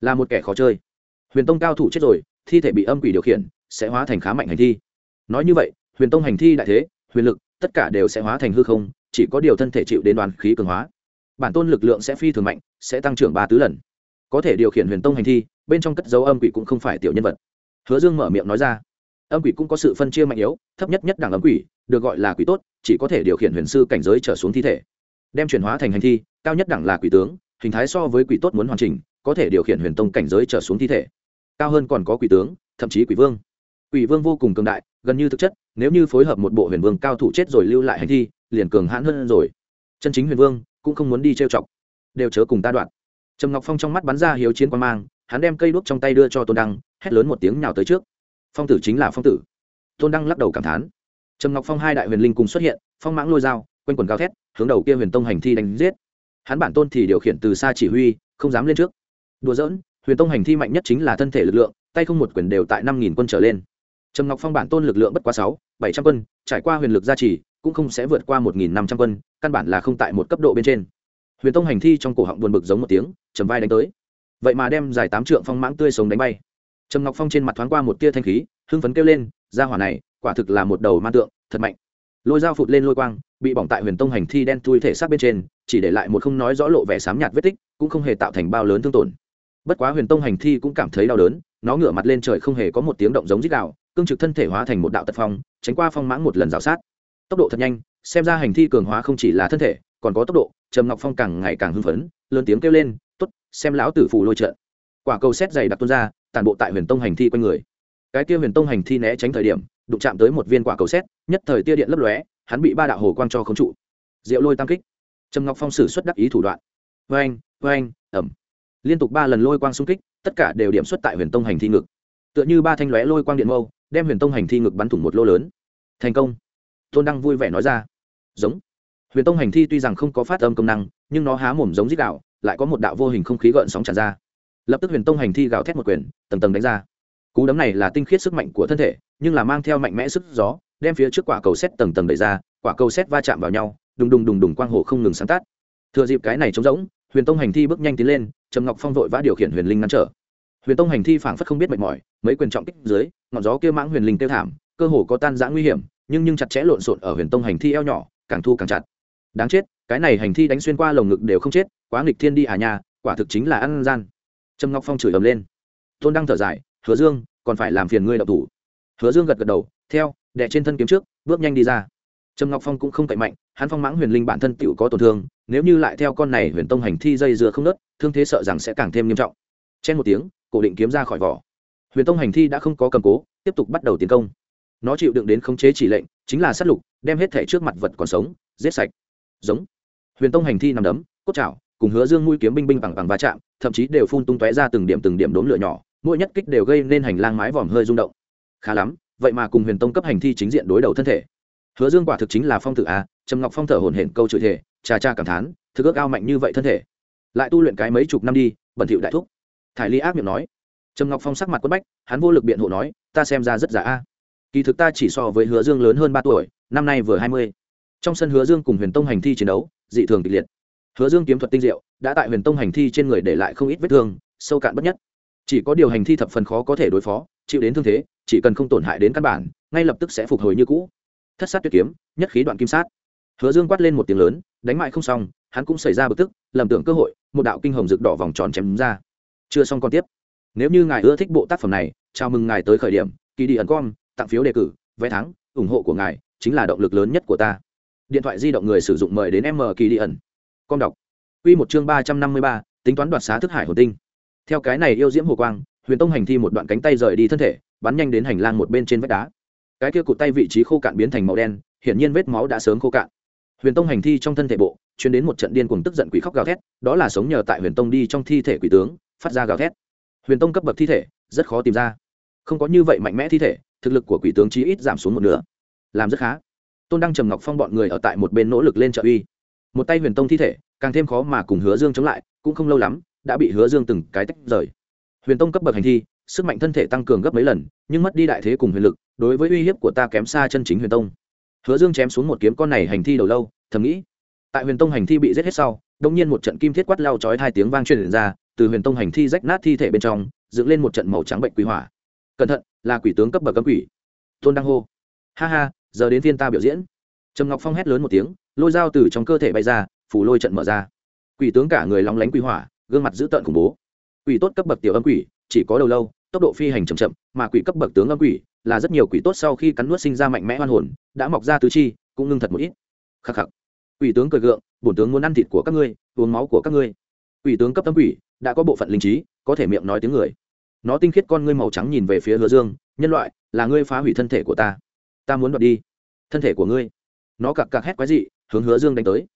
Là một kẻ khó chơi. Huyền tông cao thủ chết rồi, thi thể bị âm quỷ điều khiển, sẽ hóa thành khá mạnh hành thi. Nói như vậy, huyền tông hành thi đại thế, huyền lực, tất cả đều sẽ hóa thành hư không, chỉ có điều thân thể chịu đến đoàn khí cường hóa bản tôn lực lượng sẽ phi thường mạnh, sẽ tăng trưởng ba tứ lần. Có thể điều khiển huyền tông hành thi, bên trong cất dấu âm quỷ cũng không phải tiểu nhân vật. Hứa dương mở miệng nói ra. Âm quỷ cũng có sự phân chia mạnh yếu, thấp nhất nhất đẳng âm quỷ, được gọi là quỷ tốt, chỉ có thể điều khiển huyền sư cảnh giới trở xuống thi thể. Đem chuyển hóa thành hành thi, cao nhất đẳng là quỷ tướng, hình thái so với quỷ tốt muốn hoàn chỉnh, có thể điều khiển huyền tông cảnh giới trở xuống thi thể. Cao hơn còn có quỷ tướng, thậm chí quỷ vương. Quỷ vương vô cùng cường đại, gần như thực chất, nếu như phối hợp một bộ huyền vương cao thủ chết rồi lưu lại hành thi, liền cường hãn hơn rồi. Chân chính huyền vương cũng không muốn đi trêu chọc. Đều chớ cùng ta đoạn. Trầm ngọc phong trong mắt bắn ra hiếu chiến quan mang, hắn đem cây đuốc trong tay đưa cho tôn đăng, hét lớn một tiếng nhào tới trước. Phong tử chính là phong tử. Tôn đăng lắc đầu cảm thán. Trầm ngọc phong hai đại huyền linh cùng xuất hiện, phong mãng lôi dao, quanh quần cao thét, hướng đầu kia huyền tông hành thi đánh giết. Hắn bản tôn thì điều khiển từ xa chỉ huy, không dám lên trước. Đùa giỡn, huyền tông hành thi mạnh nhất chính là thân thể lực lượng, tay không một quyền đều tại năm nghìn quân trở lên. Trầm ngọc phong bản tôn lực lượng bất quá sáu, bảy trăm quân, trải qua huyền lực gia trì cũng không sẽ vượt qua một nghìn năm trăm quân, căn bản là không tại một cấp độ bên trên. Huyền tông hành thi trong cổ họng buồn bực giống một tiếng, trầm vai đánh tới. Vậy mà đem dài tám trượng phong mãng tươi sống đánh bay. Trầm ngọc phong trên mặt thoáng qua một tia thanh khí, hưng phấn kêu lên ra hỏa này, quả thực là một đầu ma tượng, thật mạnh. Lôi dao phụt lên lôi quang, bị bỏng tại huyền tông hành thi đen tuy thể xác bên trên, chỉ để lại một không nói rõ lộ vẻ sám nhạt vết tích, cũng không hề tạo thành bao lớn thương tổn. Bất quá huyền tông hành thi cũng cảm thấy đau đớn, nó ngửa mặt lên trời không hề có một tiếng động giống rít đạo cương trực thân thể hóa thành một đạo tật phong, tránh qua phong mãng một lần rào sát tốc độ thật nhanh, xem ra hành thi cường hóa không chỉ là thân thể, còn có tốc độ, trầm ngọc phong càng ngày càng hưng phấn, lớn tiếng kêu lên t ố t xem lão tử phủ lôi trợ quả cầu xét dày đặc tuôn ra tàn bộ tại huyền tông hành thi quanh người. Cái kia huyền tông hành thi né tránh thời điểm, đụng chạm tới một viên quả cầu xét, nhất thời tia điện lấp lóe, hắn bị ba đạo hồ quang cho khống trụ. Diệu lôi tam kích. Trầm ngọc phong sử xuất đắc ý thủ đoạn. Vê anh vê anh ẩm liên tục ba lần lôi quang xung kích, tất cả đều điểm xuất tại huyền tông hành thi ngực. Tựa như ba thanh lóe lôi quang điện mâu, đem huyền tông hành thi ngực bắn thủng một lô lớn. Thành công tôn đăng vui vẻ nói ra. Giống. Huyền tông hành thi tuy rằng không có phát âm công năng, nhưng nó há mồm giống dít đạo lại có một đạo vô hình không khí gợn sóng tràn ra. Lập tức huyền tông hành thi gào thét một quyền, tầng tầng đánh ra. Cú đấm này là tinh khiết sức mạnh của thân thể, nhưng là mang theo mạnh mẽ sức gió, đem phía trước quả cầu xét tầng tầng đẩy ra, quả cầu xét va chạm vào nhau, đùng đùng đùng đùng quang hồ không ngừng sáng tác. thừa dịp cái này trống rỗng, huyền tông hành thi bước nhanh tiến lên, trầm ngọc phong vội vã điều khiển huyền linh ngăn trở. Huyền tông hành thi phảng phất không biết mệt mỏi, mấy quyền trọng kích dưới, ngọn gió kia mãng huyền linh tiêu thảm, cơ hồ có tan giã nguy hiểm nhưng nhưng chặt chẽ lộn xộn ở huyền tông hành thi eo nhỏ, càng thu càng chặt. Đáng chết, cái này hành thi đánh xuyên qua lồng ngực đều không chết, quá nghịch thiên đi à nhà quả thực chính là ăn gian. Trâm ngọc phong chửi ầm lên. Tôn đăng thở dài, hứa dương, còn phải làm phiền ngươi đậu thủ. Hứa dương gật gật đầu, theo đè trên thân kiếm trước, bước nhanh đi ra. Trâm ngọc phong cũng không cậy mạnh, hắn phong mãng huyền linh bản thân tựu có tổn thương, nếu như lại theo con này huyền tông hành thi dây dưa không nớt, thương thế sợ rằng sẽ càng thêm nghiêm trọng. Chen một tiếng, cổ định kiếm ra khỏi vỏ. Huyền tông hành thi đã không có cầm cố, tiếp tục bắt đầu tiến công nó chịu đựng đến khống chế chỉ lệnh, chính là sát lục, đem hết thể trước mặt vật còn sống, giết sạch. Giống. Huyền tông hành thi nằm đấm, cốt chảo, cùng hứa dương mũi kiếm binh binh bằng bằng va chạm, thậm chí đều phun tung tóe ra từng điểm từng điểm đốm lửa nhỏ, mỗi nhất kích đều gây nên hành lang mái vòm hơi rung động. Khá lắm, vậy mà cùng huyền tông cấp hành thi chính diện đối đầu thân thể. Hứa dương quả thực chính là phong tử a, trầm ngọc phong thở hổn hển câu chửi thể cha cha cảm thán, thực ước ao mạnh như vậy thân thể. Lại tu luyện cái mấy chục năm đi, bẩn thỉu đại thúc. Thải ly ác miệng nói. Trầm ngọc phong sắc mặt quất bách, hắn vô lực biện hộ nói, ta xem ra rất giả a kỳ thực ta chỉ so với hứa dương lớn hơn ba tuổi, năm nay vừa hai mươi. Trong sân hứa dương cùng huyền tông hành thi chiến đấu, dị thường kịch liệt. Hứa dương kiếm thuật tinh diệu, đã tại huyền tông hành thi trên người để lại không ít vết thương, sâu cạn bất nhất. Chỉ có điều hành thi thập phần khó có thể đối phó, chịu đến thương thế, chỉ cần không tổn hại đến căn bản, ngay lập tức sẽ phục hồi như cũ. Thất sát tuyệt kiếm, nhất khí đoạn kim sát. Hứa dương quát lên một tiếng lớn, đánh mại không xong, hắn cũng xảy ra bực tức, lầm tưởng cơ hội, một đạo kinh hồng rực đỏ vòng tròn chém ra. Chưa xong còn tiếp. Nếu như ngài ưa thích bộ tác phẩm này, chào mừng ngài tới khởi điểm, kỳ đi ẩn com tặng phiếu đề cử, vé thắng, ủng hộ của ngài chính là động lực lớn nhất của ta. Điện thoại di động người sử dụng mời đến m kỳ đi ẩn. Con đọc. Quy một chương ba trăm năm mươi ba, tính toán đoạt xá thức hải hồ tinh. Theo cái này yêu diễm hồ quang, huyền tông hành thi một đoạn cánh tay rời đi thân thể, bắn nhanh đến hành lang một bên trên vách đá. Cái kia cụt tay vị trí khô cạn biến thành màu đen, hiển nhiên vết máu đã sớm khô cạn. Huyền tông hành thi trong thân thể bộ chuyển đến một trận điên cuồng tức giận quỷ khóc gào thét, đó là sống nhờ tại huyền tông đi trong thi thể quỷ tướng, phát ra gào thét. Huyền tông cấp bậc thi thể, rất khó tìm ra. Không có như vậy mạnh mẽ thi thể thực lực của quỷ tướng chí ít giảm xuống một nửa. Làm rất khá. Tôn đăng, trầm ngọc phong bọn người ở tại một bên nỗ lực lên trợ uy. Một tay huyền tông thi thể, càng thêm khó mà cùng hứa dương chống lại, cũng không lâu lắm, đã bị hứa dương từng cái tách rời. Huyền tông cấp bậc hành thi, sức mạnh thân thể tăng cường gấp mấy lần, nhưng mất đi đại thế cùng huyền lực, đối với uy hiếp của ta kém xa chân chính huyền tông. Hứa dương chém xuống một kiếm con này hành thi đầu lâu, thầm nghĩ. Tại huyền tông hành thi bị giết hết sau đông nhiên một trận kim thiết quát lao chói hai tiếng vang truyền ra, từ huyền tông hành thi rách nát thi thể bên trong, dựng lên một trận màu trắng bệnh quỷ hỏa cẩn thận, là quỷ tướng cấp bậc cấm quỷ. Tôn đăng hô. Ha ha, giờ đến phiên ta biểu diễn. Trầm ngọc phong hét lớn một tiếng, lôi dao từ trong cơ thể bay ra, phủ lôi trận mở ra. Quỷ tướng cả người lóng lánh quỷ hỏa, gương mặt dữ tợn khủng bố. Quỷ tốt cấp bậc tiểu âm quỷ, chỉ có đầu lâu, tốc độ phi hành chậm chậm, mà quỷ cấp bậc tướng âm quỷ, là rất nhiều quỷ tốt sau khi cắn nuốt sinh ra mạnh mẽ hoan hồn, đã mọc ra tứ chi, cũng ngưng thật một ít. Khắc khắc. Quỷ tướng cười gượng, bổn tướng muốn ăn thịt của các ngươi, uống máu của các ngươi. Quỷ tướng cấp tâm quỷ, đã có bộ phận linh trí, có thể miệng nói tiếng người nó tinh khiết con ngươi màu trắng nhìn về phía hứa dương, nhân loại, là ngươi phá hủy thân thể của ta. Ta muốn đoạt đi thân thể của ngươi. Nó cặc cặc hét quái dị, hướng hứa dương đánh tới.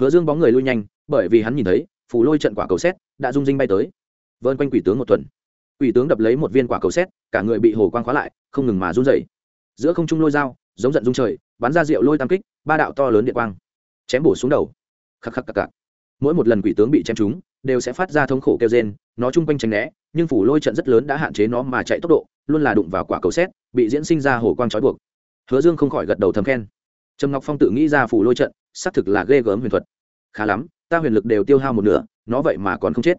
Hứa dương bóng người lui nhanh, bởi vì hắn nhìn thấy phủ lôi trận quả cầu xét đã rung rinh bay tới. Vơn quanh quỷ tướng một tuần. Quỷ tướng đập lấy một viên quả cầu xét cả người bị hồ quang khóa lại, không ngừng mà run dày giữa không trung lôi dao, giống giận rung trời, bắn ra rượu lôi tam kích, ba đạo to lớn điện quang, chém bổ xuống đầu. Khắc khắc cặc cặc mỗi một lần quỷ tướng bị chém trúng, đều sẽ phát ra thống khổ kêu rên, nó chung quanh tránh né nhưng phủ lôi trận rất lớn đã hạn chế nó mà chạy tốc độ, luôn là đụng vào quả cầu xét bị diễn sinh ra hồ quang trói buộc. Hứa dương không khỏi gật đầu thầm khen. Trầm ngọc phong tự nghĩ ra phủ lôi trận, xác thực là ghê gớm huyền thuật. Khá lắm, ta huyền lực đều tiêu hao một nửa, nó vậy mà còn không chết.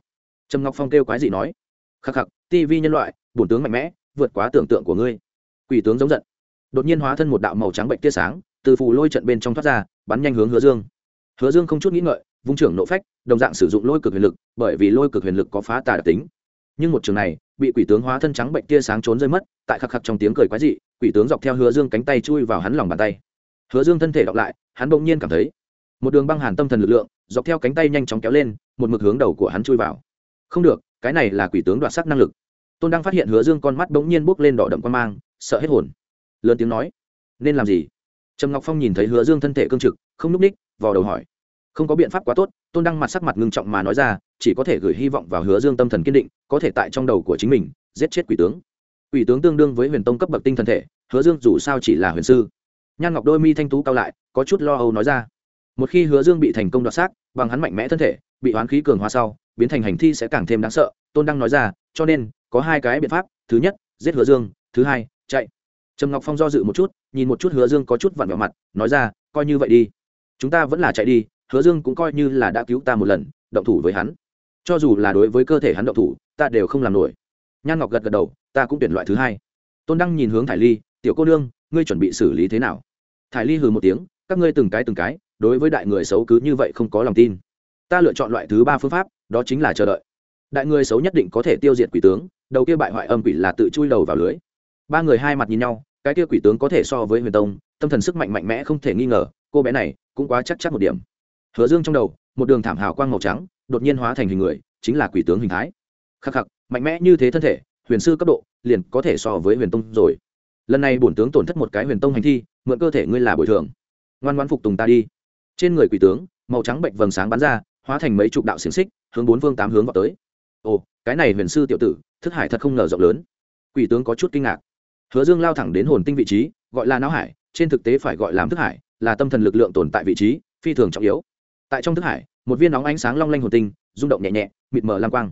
Trầm ngọc phong kêu quái gì nói. Khắc khắc tivi nhân loại, bổn tướng mạnh mẽ, vượt quá tưởng tượng của ngươi. Quỷ tướng giống giận. Đột nhiên hóa thân một đạo màu trắng bệnh tia sáng, từ phù lôi trận bên trong thoát ra, bắn nhanh hướng hứa dương. Hứa dương không chút nghĩ ngợi, vung trưởng nộ phách, đồng dạng sử dụng lôi cực huyền lực, bởi vì lôi cực huyền lực có phá tà đặc tính nhưng một trường này, bị quỷ tướng hóa thân trắng bệnh tia sáng trốn rơi mất, tại khắc khắc trong tiếng cười quái dị, quỷ tướng dọc theo hứa dương cánh tay chui vào hắn lòng bàn tay. Hứa dương thân thể đọc lại, hắn bỗng nhiên cảm thấy, một đường băng hàn tâm thần lực lượng, dọc theo cánh tay nhanh chóng kéo lên, một mực hướng đầu của hắn chui vào. Không được, cái này là quỷ tướng đoạt sắc năng lực. Tôn đang phát hiện hứa dương con mắt bỗng nhiên bốc lên đỏ đậm quan mang, sợ hết hồn. Lớn tiếng nói, nên làm gì? Trầm ngọc phong nhìn thấy hứa dương thân thể cương trực, không núp ních vào đầu hỏi, không có biện pháp quá tốt. Tôn đăng mặt sắc mặt ngưng trọng mà nói ra chỉ có thể gửi hy vọng vào hứa dương tâm thần kiên định, có thể tại trong đầu của chính mình, giết chết quỷ tướng. Quỷ tướng tương đương với huyền tông cấp bậc tinh thần thể, hứa dương dù sao chỉ là huyền sư. Nhan ngọc đôi mi thanh tú cao lại, có chút lo âu nói ra. Một khi hứa dương bị thành công đoạt xác, bằng hắn mạnh mẽ thân thể, bị hoán khí cường hóa sau, biến thành hành thi sẽ càng thêm đáng sợ, tôn đăng nói ra, cho nên, có hai cái biện pháp, thứ nhất, giết hứa dương, thứ hai, chạy. Trầm ngọc phong do dự một chút, nhìn một chút hứa dương có chút vặn vẹo mặt, nói ra, coi như vậy đi. Chúng ta vẫn là chạy đi, hứa dương cũng coi như là đã cứu ta một lần, động thủ với hắn cho dù là đối với cơ thể hắn động thủ, ta đều không làm nổi. Nhan ngọc gật gật đầu, ta cũng tuyển loại thứ hai. Tôn đăng nhìn hướng thải ly, tiểu cô nương, ngươi chuẩn bị xử lý thế nào? Thải ly hừ một tiếng, các ngươi từng cái từng cái, đối với đại người xấu cứ như vậy không có lòng tin. Ta lựa chọn loại thứ ba phương pháp, đó chính là chờ đợi. Đại người xấu nhất định có thể tiêu diệt quỷ tướng, đầu kia bại hoại âm quỷ là tự chui đầu vào lưới. Ba người hai mặt nhìn nhau, cái kia quỷ tướng có thể so với huyền tông, tâm thần sức mạnh mạnh mẽ không thể nghi ngờ, cô bé này cũng quá chắc chắc một điểm. Hứa dương trong đầu một đường thảm hào quang màu trắng, đột nhiên hóa thành hình người, chính là quỷ tướng hình thái. Khắc khắc, mạnh mẽ như thế thân thể, huyền sư cấp độ, liền có thể so với huyền tông rồi. Lần này bổn tướng tổn thất một cái huyền tông hành thi, mượn cơ thể ngươi là bồi thường. Ngoan ngoan phục tùng ta đi. Trên người quỷ tướng, màu trắng bệnh vầng sáng bắn ra, hóa thành mấy chục đạo xiềng xích, hướng bốn phương tám hướng vào tới. Ồ, cái này huyền sư tiểu tử, thức hải thật không ngờ rộng lớn. Quỷ tướng có chút kinh ngạc. Hứa dương lao thẳng đến hồn tinh vị trí, gọi là não hải, trên thực tế phải gọi làm thức hải, là tâm thần lực lượng tồn tại vị trí, phi thường trọng yếu tại trong thức hải, một viên nóng ánh sáng long lanh hồn tinh, rung động nhẹ nhẹ, mịt mờ lang quang.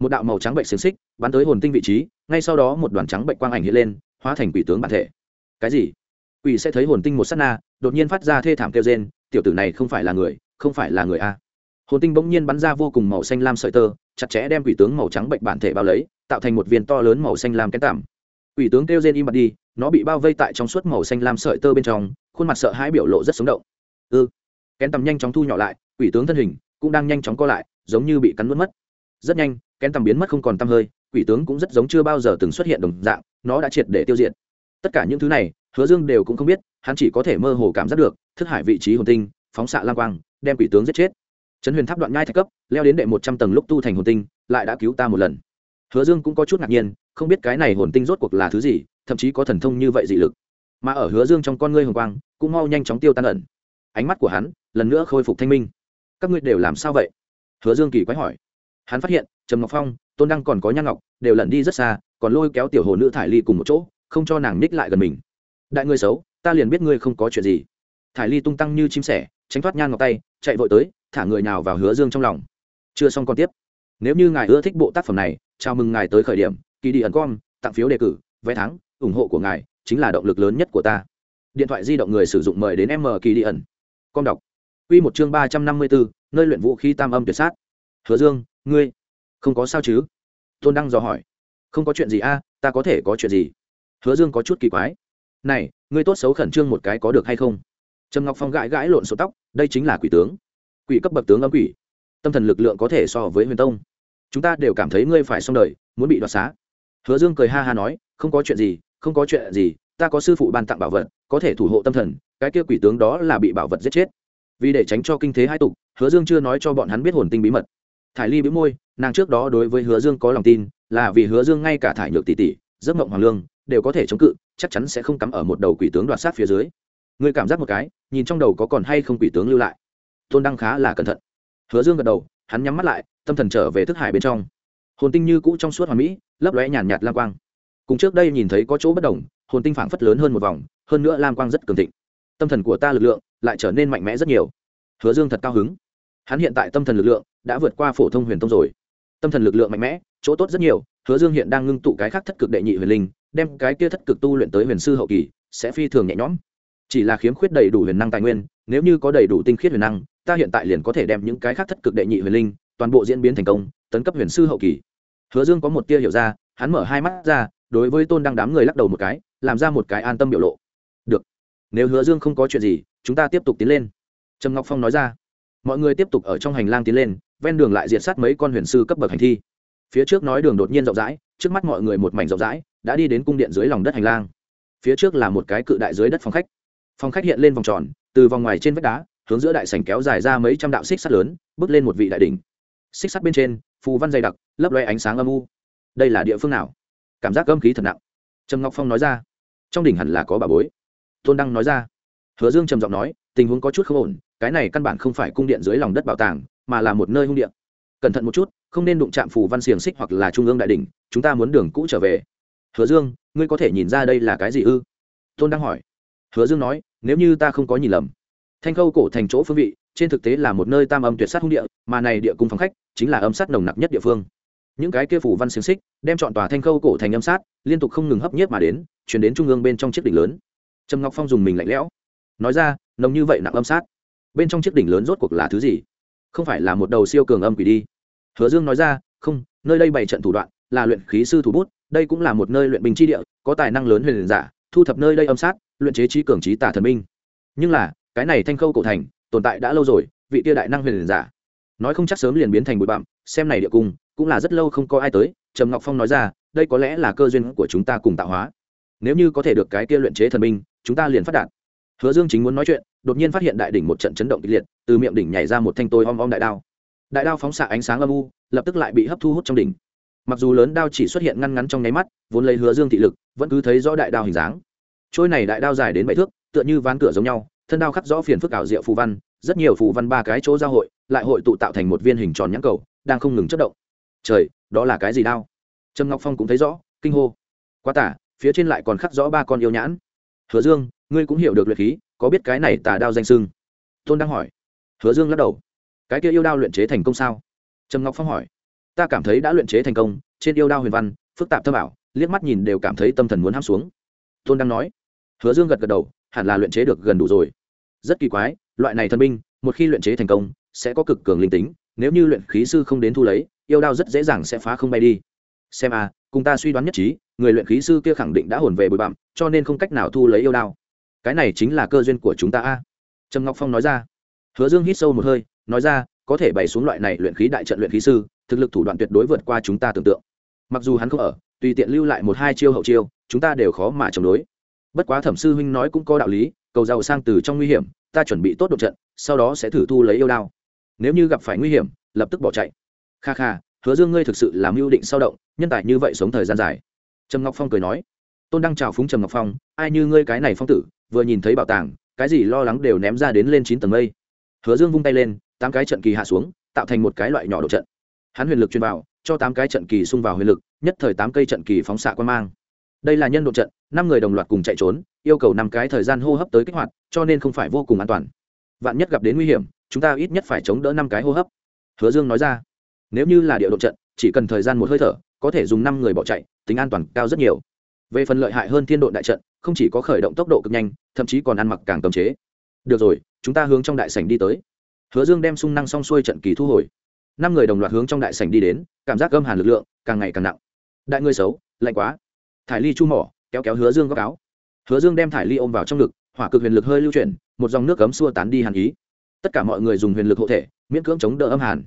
Một đạo màu trắng bệnh xiềng xích bắn tới hồn tinh vị trí, ngay sau đó một đoàn trắng bệnh quang ảnh hiện lên, hóa thành quỷ tướng bản thể. Cái gì? Quỷ sẽ thấy hồn tinh một s á t na, đột nhiên phát ra thê thảm kêu trên tiểu tử này không phải là người, không phải là người a. Hồn tinh bỗng nhiên bắn ra vô cùng màu xanh lam sợi tơ, chặt chẽ đem quỷ tướng màu trắng bệnh bản thể bao lấy, tạo thành một viên to lớn màu xanh lam kén tảm quỷ tướng kêu trên im bặt đi, nó bị bao vây tại trong suốt màu xanh lam sợi tơ bên trong, khuôn mặt sợ hãi biểu lộ rất sống động. Ư? ừ kén tầm nhanh chóng thu nhỏ lại, quỷ tướng thân hình cũng đang nhanh chóng co lại, giống như bị cắn mất mất. Rất nhanh, kén tầm biến mất không còn t hơi, quỷ tướng cũng rất giống chưa bao giờ từng xuất hiện đồng dạng, nó đã triệt để tiêu diệt. Tất cả những thứ này, hứa dương đều cũng không biết, hắn chỉ có thể mơ hồ cảm giác được, thức hải vị trí hồn tinh, phóng xạ lang quang, đem quỷ tướng giết chết. Trấn huyền tháp đoạn nhai thạch cấp, leo đến đệ một trăm tầng lúc tu thành hồn tinh, lại đã cứu ta một lần. Hứa dương cũng có chút ngạc nhiên, không biết cái này hồn tinh rốt cuộc là thứ gì, thậm chí có thần thông như vậy dị lực. Mà ở hứa dương trong con ngươi hồng quang, cũng mau nhanh chóng tiêu tan ẩn ánh mắt của hắn lần nữa khôi phục thanh minh. Các ngươi đều làm sao vậy? Hứa dương kỳ quái hỏi. Hắn phát hiện, trầm ngọc phong, tôn đăng còn có nhan ngọc, đều lẩn đi rất xa, còn lôi kéo tiểu hồ nữ thải ly cùng một chỗ, không cho nàng ních lại gần mình. Đại ngươi xấu, ta liền biết ngươi không có chuyện gì. Thải ly tung tăng như chim sẻ, tránh thoát nhan ngọc tay, chạy vội tới, thả người nào vào hứa dương trong lòng. Chưa xong còn tiếp. Nếu như ngài ưa thích bộ tác phẩm này, chào mừng ngài tới khởi điểm kỳ đi ẩn com, tặng phiếu đề cử, vé thắng, ủng hộ của ngài chính là động lực lớn nhất của ta. Điện thoại di động người sử dụng mời đến m kỳ đi ẩn con đọc. Quy một chương ba trăm năm mươi bốn, nơi luyện vũ khí tam âm tuyệt sát. Hứa dương, ngươi, không có sao chứ? Tôn đăng dò hỏi. Không có chuyện gì a, ta có thể có chuyện gì? Hứa dương có chút kỳ quái. Này, ngươi tốt xấu khẩn trương một cái có được hay không? Trầm ngọc phong gãi gãi lộn số tóc, đây chính là quỷ tướng. Quỷ cấp bậc tướng âm quỷ. Tâm thần lực lượng có thể so với huyền tông. Chúng ta đều cảm thấy ngươi phải xong đời, muốn bị đoạt xá. Hứa dương cười ha ha nói, không có chuyện gì, không có chuyện gì, ta có sư phụ ban tặng bảo vật, có thể thủ hộ tâm thần cái kia quỷ tướng đó là bị bảo vật giết chết. Vì để tránh cho kinh thế hai tục, hứa dương chưa nói cho bọn hắn biết hồn tinh bí mật. Thải ly bĩu môi, nàng trước đó đối với hứa dương có lòng tin, là vì hứa dương ngay cả thải nhược tỷ tỷ, giấc mộng hoàng lương, đều có thể chống cự, chắc chắn sẽ không cắm ở một đầu quỷ tướng đoạt sát phía dưới. Ngươi cảm giác một cái, nhìn trong đầu có còn hay không quỷ tướng lưu lại. Tôn đăng khá là cẩn thận. Hứa dương gật đầu, hắn nhắm mắt lại, tâm thần trở về thức hải bên trong. Hồn tinh như cũ trong suốt hoàn mỹ, lấp lóe nhàn nhạt lam quang. Cùng trước đây nhìn thấy có chỗ bất đồng, hồn tinh phảng phất lớn hơn một vòng, hơn nữa lam quang rất cường thịnh tâm thần của ta lực lượng lại trở nên mạnh mẽ rất nhiều. Hứa dương thật cao hứng. Hắn hiện tại tâm thần lực lượng đã vượt qua phổ thông huyền tông rồi. Tâm thần lực lượng mạnh mẽ, chỗ tốt rất nhiều, hứa dương hiện đang ngưng tụ cái khác thất cực đệ nhị huyền linh, đem cái kia thất cực tu luyện tới huyền sư hậu kỳ, sẽ phi thường nhẹ nhõm. Chỉ là khiếm khuyết đầy đủ huyền năng tài nguyên, nếu như có đầy đủ tinh khiết huyền năng, ta hiện tại liền có thể đem những cái khác thất cực đệ nhị huyền linh, toàn bộ diễn biến thành công, tấn cấp huyền sư hậu kỳ. Hứa dương có một tia hiểu ra, hắn mở hai mắt ra, đối với tôn đang đám người lắc đầu một cái, làm ra một cái an tâm biểu lộ nếu hứa dương không có chuyện gì, chúng ta tiếp tục tiến lên. Trầm ngọc phong nói ra. Mọi người tiếp tục ở trong hành lang tiến lên, ven đường lại diệt sát mấy con huyền sư cấp bậc hành thi. Phía trước nói đường đột nhiên rộng rãi, trước mắt mọi người một mảnh rộng rãi, đã đi đến cung điện dưới lòng đất hành lang. Phía trước là một cái cự đại dưới đất phòng khách. Phòng khách hiện lên vòng tròn, từ vòng ngoài trên vách đá, hướng giữa đại sảnh kéo dài ra mấy trăm đạo xích sắt lớn, bước lên một vị đại đỉnh. Xích sắt bên trên, phù văn dày đặc, lấp loe ánh sáng âm u. Đây là địa phương nào? Cảm giác âm khí thật nặng. Trầm ngọc phong nói ra. Trong đỉnh hẳn là có bà bối tôn đăng nói ra. Hứa dương trầm giọng nói, tình huống có chút không ổn, cái này căn bản không phải cung điện dưới lòng đất bảo tàng, mà là một nơi hung điện cẩn thận một chút, không nên đụng chạm phù văn xiềng xích hoặc là trung ương đại đỉnh, chúng ta muốn đường cũ trở về. Hứa dương, ngươi có thể nhìn ra đây là cái gì ư? Tôn đang hỏi. Hứa dương nói, nếu như ta không có nhìn lầm, thanh khâu cổ thành chỗ phương vị, trên thực tế là một nơi tam âm tuyệt sát hung địa, mà này địa cung phòng khách chính là âm sát nồng nặc nhất địa phương. Những cái kia phủ văn xiềng xích đem chọn tòa thanh khâu cổ thành âm sát, liên tục không ngừng hấp nhiếp mà đến, chuyển đến trung ương bên trong chiếc đỉnh lớn trầm ngọc phong dùng mình lạnh lẽo, nói ra, nồng như vậy nặng âm sát, bên trong chiếc đỉnh lớn rốt cuộc là thứ gì? Không phải là một đầu siêu cường âm quỷ đi. Hứa dương nói ra, không, nơi đây bày trận thủ đoạn, là luyện khí sư thủ bút, đây cũng là một nơi luyện binh chi địa, có tài năng lớn huyền giả, thu thập nơi đây âm sát, luyện chế trí cường trí tả thần binh. Nhưng là, cái này thanh khâu cổ thành, tồn tại đã lâu rồi, vị tia đại năng huyền giả. Nói không chắc sớm liền biến thành bụi bặm, xem này địa cung, cũng là rất lâu không có ai tới, trầm ngọc phong nói ra, đây có lẽ là cơ duyên của chúng ta cùng tạo hóa. Nếu như có thể được cái kia luyện chế thần binh chúng ta liền phát đạt. Hứa dương chính muốn nói chuyện, đột nhiên phát hiện đại đỉnh một trận chấn động kịch liệt, từ miệng đỉnh nhảy ra một thanh tôi om om đại đao. Đại đao phóng xạ ánh sáng âm u, lập tức lại bị hấp thu hút trong đỉnh. Mặc dù lớn đao chỉ xuất hiện ngăn ngắn trong nháy mắt, vốn lấy hứa dương thị lực, vẫn cứ thấy rõ đại đao hình dáng. Trôi này đại đao dài đến bảy thước, tựa như ván cửa giống nhau, thân đao khắc rõ phiền phức ảo diệu phù văn, rất nhiều phù văn ba cái chỗ giao hội, lại hội tụ tạo thành một viên hình tròn nhãn cầu, đang không ngừng chất động. Trời, đó là cái gì đao? Trâm ngọc phong cũng thấy rõ, kinh hô. Quá tả, phía trên lại còn khắc rõ ba con yêu nhãn hứa dương, ngươi cũng hiểu được luyện khí, có biết cái này tà đao danh sưng tôn đang hỏi. Hứa dương lắc đầu. Cái kia yêu đao luyện chế thành công sao? Trầm ngọc phong hỏi. Ta cảm thấy đã luyện chế thành công, trên yêu đao huyền văn, phức tạp thâm ảo, liếc mắt nhìn đều cảm thấy tâm thần muốn ham xuống. Tôn đang nói. Hứa dương gật gật đầu, hẳn là luyện chế được gần đủ rồi. Rất kỳ quái, loại này thần binh, một khi luyện chế thành công, sẽ có cực cường linh tính, nếu như luyện khí sư không đến thu lấy, yêu đao rất dễ dàng sẽ phá không bay đi. Xem a cùng ta suy đoán nhất trí, người luyện khí sư kia khẳng định đã hồn về bụi bặm, cho nên không cách nào thu lấy yêu đao. Cái này chính là cơ duyên của chúng ta a. Trầm ngọc phong nói ra. Hứa dương hít sâu một hơi, nói ra, có thể bày xuống loại này luyện khí đại trận luyện khí sư, thực lực thủ đoạn tuyệt đối vượt qua chúng ta tưởng tượng. Mặc dù hắn không ở, tùy tiện lưu lại một hai chiêu hậu chiêu, chúng ta đều khó mà chống đối. Bất quá thẩm sư huynh nói cũng có đạo lý, cầu giàu sang từ trong nguy hiểm, ta chuẩn bị tốt độ trận, sau đó sẽ thử thu lấy yêu đao. Nếu như gặp phải nguy hiểm, lập tức bỏ chạy. Kha kha, hứa dương ngươi thực sự làm mưu định sao động nhân tài như vậy sống thời gian dài. Trầm ngọc phong cười nói, tôn đăng chào phúng trầm ngọc phong, ai như ngươi cái này phong tử, vừa nhìn thấy bảo tàng, cái gì lo lắng đều ném ra đến lên chín tầng mây. Hứa dương vung tay lên, tám cái trận kỳ hạ xuống, tạo thành một cái loại nhỏ độ trận. Hắn huyền lực truyền vào, cho tám cái trận kỳ xung vào huyền lực, nhất thời tám cây trận kỳ phóng xạ quan mang. Đây là nhân độ trận, năm người đồng loạt cùng chạy trốn, yêu cầu năm cái thời gian hô hấp tới kích hoạt, cho nên không phải vô cùng an toàn. Vạn nhất gặp đến nguy hiểm, chúng ta ít nhất phải chống đỡ năm cái hô hấp. Hứa dương nói ra, nếu như là địa độ trận, chỉ cần thời gian một hơi thở có thể dùng năm người bỏ chạy, tính an toàn cao rất nhiều. Về phần lợi hại hơn thiên độn đại trận, không chỉ có khởi động tốc độ cực nhanh, thậm chí còn ăn mặc càng cấm chế. Được rồi, chúng ta hướng trong đại sảnh đi tới. Hứa dương đem sung năng xong xuôi trận kỳ thu hồi. Năm người đồng loạt hướng trong đại sảnh đi đến, cảm giác gâm hàn lực lượng càng ngày càng nặng. Đại người xấu, lạnh quá. Thải ly chu mỏ, kéo kéo hứa dương góc áo. Hứa dương đem thải ly ôm vào trong ngực, hỏa cực huyền lực hơi lưu chuyển, một dòng nước cấm xua tán đi hàn ý. Tất cả mọi người dùng huyền lực hộ thể, miễn cưỡng chống đỡ âm hàn.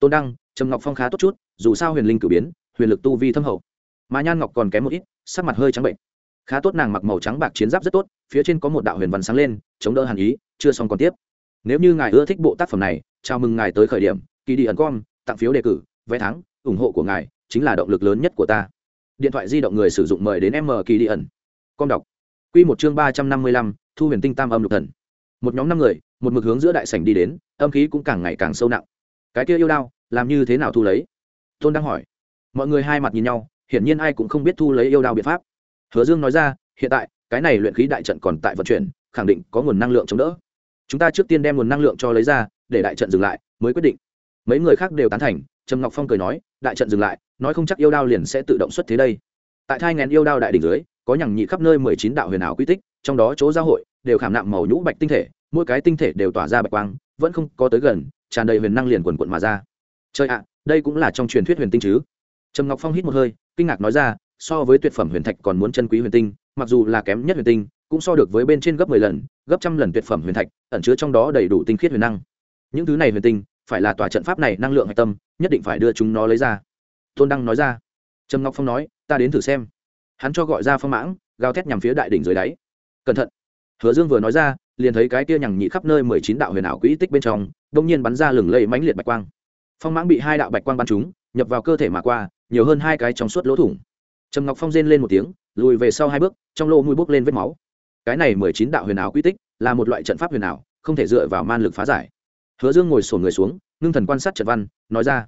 Tôn đăng, trầm ngọc phong khá tốt chút, dù sao huyền linh cử biến huyền lực tu vi thâm hậu. Mà nhan ngọc còn kém một ít, sắc mặt hơi trắng bệnh. Khá tốt nàng mặc màu trắng bạc chiến giáp rất tốt, phía trên có một đạo huyền văn sáng lên, chống đỡ hàn ý, chưa xong còn tiếp. Nếu như ngài ưa thích bộ tác phẩm này, chào mừng ngài tới khởi điểm, kỳ đi ẩn com tặng phiếu đề cử, vé thắng, ủng hộ của ngài chính là động lực lớn nhất của ta. Điện thoại di động người sử dụng mời đến m kỳ đi ẩn. Com đọc. Q một chương ba trăm năm mươi lăm, thu huyền tinh tam âm lục thần. Một nhóm năm người, một mực hướng giữa đại sảnh đi đến, âm khí cũng càng ngày càng sâu nặng. Cái kia yêu đao, làm như thế nào thu lấy? Tôn đang hỏi mọi người hai mặt nhìn nhau, hiển nhiên ai cũng không biết thu lấy yêu đao biện pháp. Hứa dương nói ra, hiện tại, cái này luyện khí đại trận còn tại vận chuyển, khẳng định có nguồn năng lượng chống đỡ. Chúng ta trước tiên đem nguồn năng lượng cho lấy ra, để đại trận dừng lại, mới quyết định. Mấy người khác đều tán thành, trầm ngọc phong cười nói, đại trận dừng lại, nói không chắc yêu đao liền sẽ tự động xuất thế đây. Tại thai ngàn yêu đao đại đỉnh dưới, có nhằng nhị khắp nơi mười chín đạo huyền ảo quy tích, trong đó chỗ giao hội, đều khảm nạm màu nhũ bạch tinh thể, mỗi cái tinh thể đều tỏa ra bạch quang, vẫn không có tới gần, tràn đầy huyền năng liền quần quận mà ra. Chơi ạ, đây cũng là trong truyền thuyết huyền tinh chứ trầm ngọc phong hít một hơi, kinh ngạc nói ra, so với tuyệt phẩm huyền thạch còn muốn chân quý huyền tinh, mặc dù là kém nhất huyền tinh, cũng so được với bên trên gấp mười lần, gấp trăm lần tuyệt phẩm huyền thạch, ẩn chứa trong đó đầy đủ tinh khiết huyền năng. Những thứ này huyền tinh, phải là tòa trận pháp này năng lượng hạch tâm, nhất định phải đưa chúng nó lấy ra. Tôn đăng nói ra. Trầm ngọc phong nói, ta đến thử xem. Hắn cho gọi ra phong mãng, gào thét nhằm phía đại đỉnh dưới đáy. Cẩn thận. Hứa dương vừa nói ra, liền thấy cái kia nhằng nhị khắp nơi mười chín đạo huyền ảo quỹ tích bên trong đông nhiên bắn ra lừng lây mãnh liệt bạch quang. Phong mãng bị hai đạo bạch quang bắn trúng, nhập vào cơ thể mà qua nhiều hơn hai cái trong suốt lỗ thủng. Trầm ngọc phong rên lên một tiếng, lùi về sau hai bước, trong lỗ mũi bốc lên vết máu. Cái này mười chín đạo huyền ảo quy tích, là một loại trận pháp huyền ảo, không thể dựa vào man lực phá giải. Hứa dương ngồi sổn người xuống, ngưng thần quan sát trận văn, nói ra,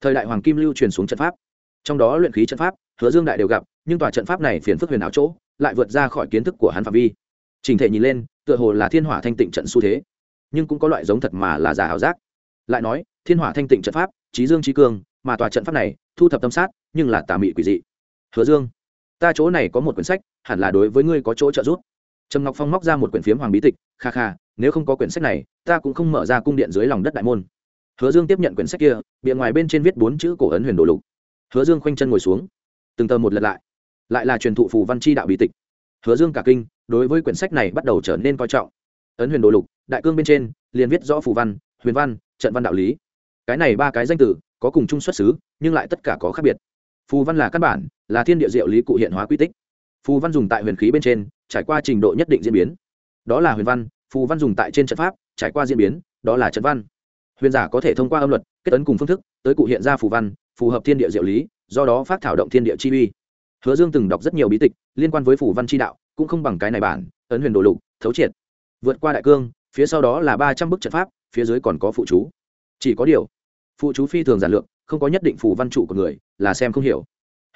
thời đại hoàng kim lưu truyền xuống trận pháp. Trong đó luyện khí trận pháp, hứa dương đại đều gặp, nhưng tòa trận pháp này phiền phức huyền ảo chỗ, lại vượt ra khỏi kiến thức của hắn phạm vi. Trình thể nhìn lên, tựa hồ là thiên hỏa thanh tịnh trận xu thế, nhưng cũng có loại giống thật mà là giả ảo giác. Lại nói, thiên hỏa thanh tịnh trận pháp, trí dương trí cương mà tòa trận pháp này thu thập tâm sát, nhưng là tà mị quỷ dị. Hứa dương, ta chỗ này có một quyển sách, hẳn là đối với ngươi có chỗ trợ giúp. Trầm ngọc phong móc ra một quyển phiếm hoàng bí tịch, kha kha, nếu không có quyển sách này, ta cũng không mở ra cung điện dưới lòng đất đại môn. Hứa dương tiếp nhận quyển sách kia, bìa ngoài bên trên viết bốn chữ cổ ấn huyền đồ lục. Hứa dương khoanh chân ngồi xuống, từng tờ một lật lại. Lại là truyền thụ phù văn chi đạo bí tịch. Hứa dương cả kinh, đối với quyển sách này bắt đầu trở nên coi trọng. Ấn huyền đồ lục, đại cương bên trên, liền viết rõ phù văn, huyền văn, trận văn đạo lý. Cái này ba cái danh từ có cùng chung xuất xứ, nhưng lại tất cả có khác biệt. Phù văn là căn bản, là thiên địa diệu lý cụ hiện hóa quy tích. Phù văn dùng tại huyền khí bên trên, trải qua trình độ nhất định diễn biến. Đó là huyền văn, phù văn dùng tại trên trận pháp, trải qua diễn biến, đó là trận văn. Huyền giả có thể thông qua âm luật, kết ấn cùng phương thức, tới cụ hiện ra phù văn, phù hợp thiên địa diệu lý, do đó phát thảo động thiên địa chi uy. Hứa dương từng đọc rất nhiều bí tịch, liên quan với phù văn chi đạo, cũng không bằng cái này bản, ấn huyền đồ lục, thấu triệt. Vượt qua đại cương, phía sau đó là ba trăm bức trận pháp, phía dưới còn có phụ chú. Chỉ có điều phụ chú phi thường giản lược, không có nhất định phù văn trụ của người, là xem không hiểu.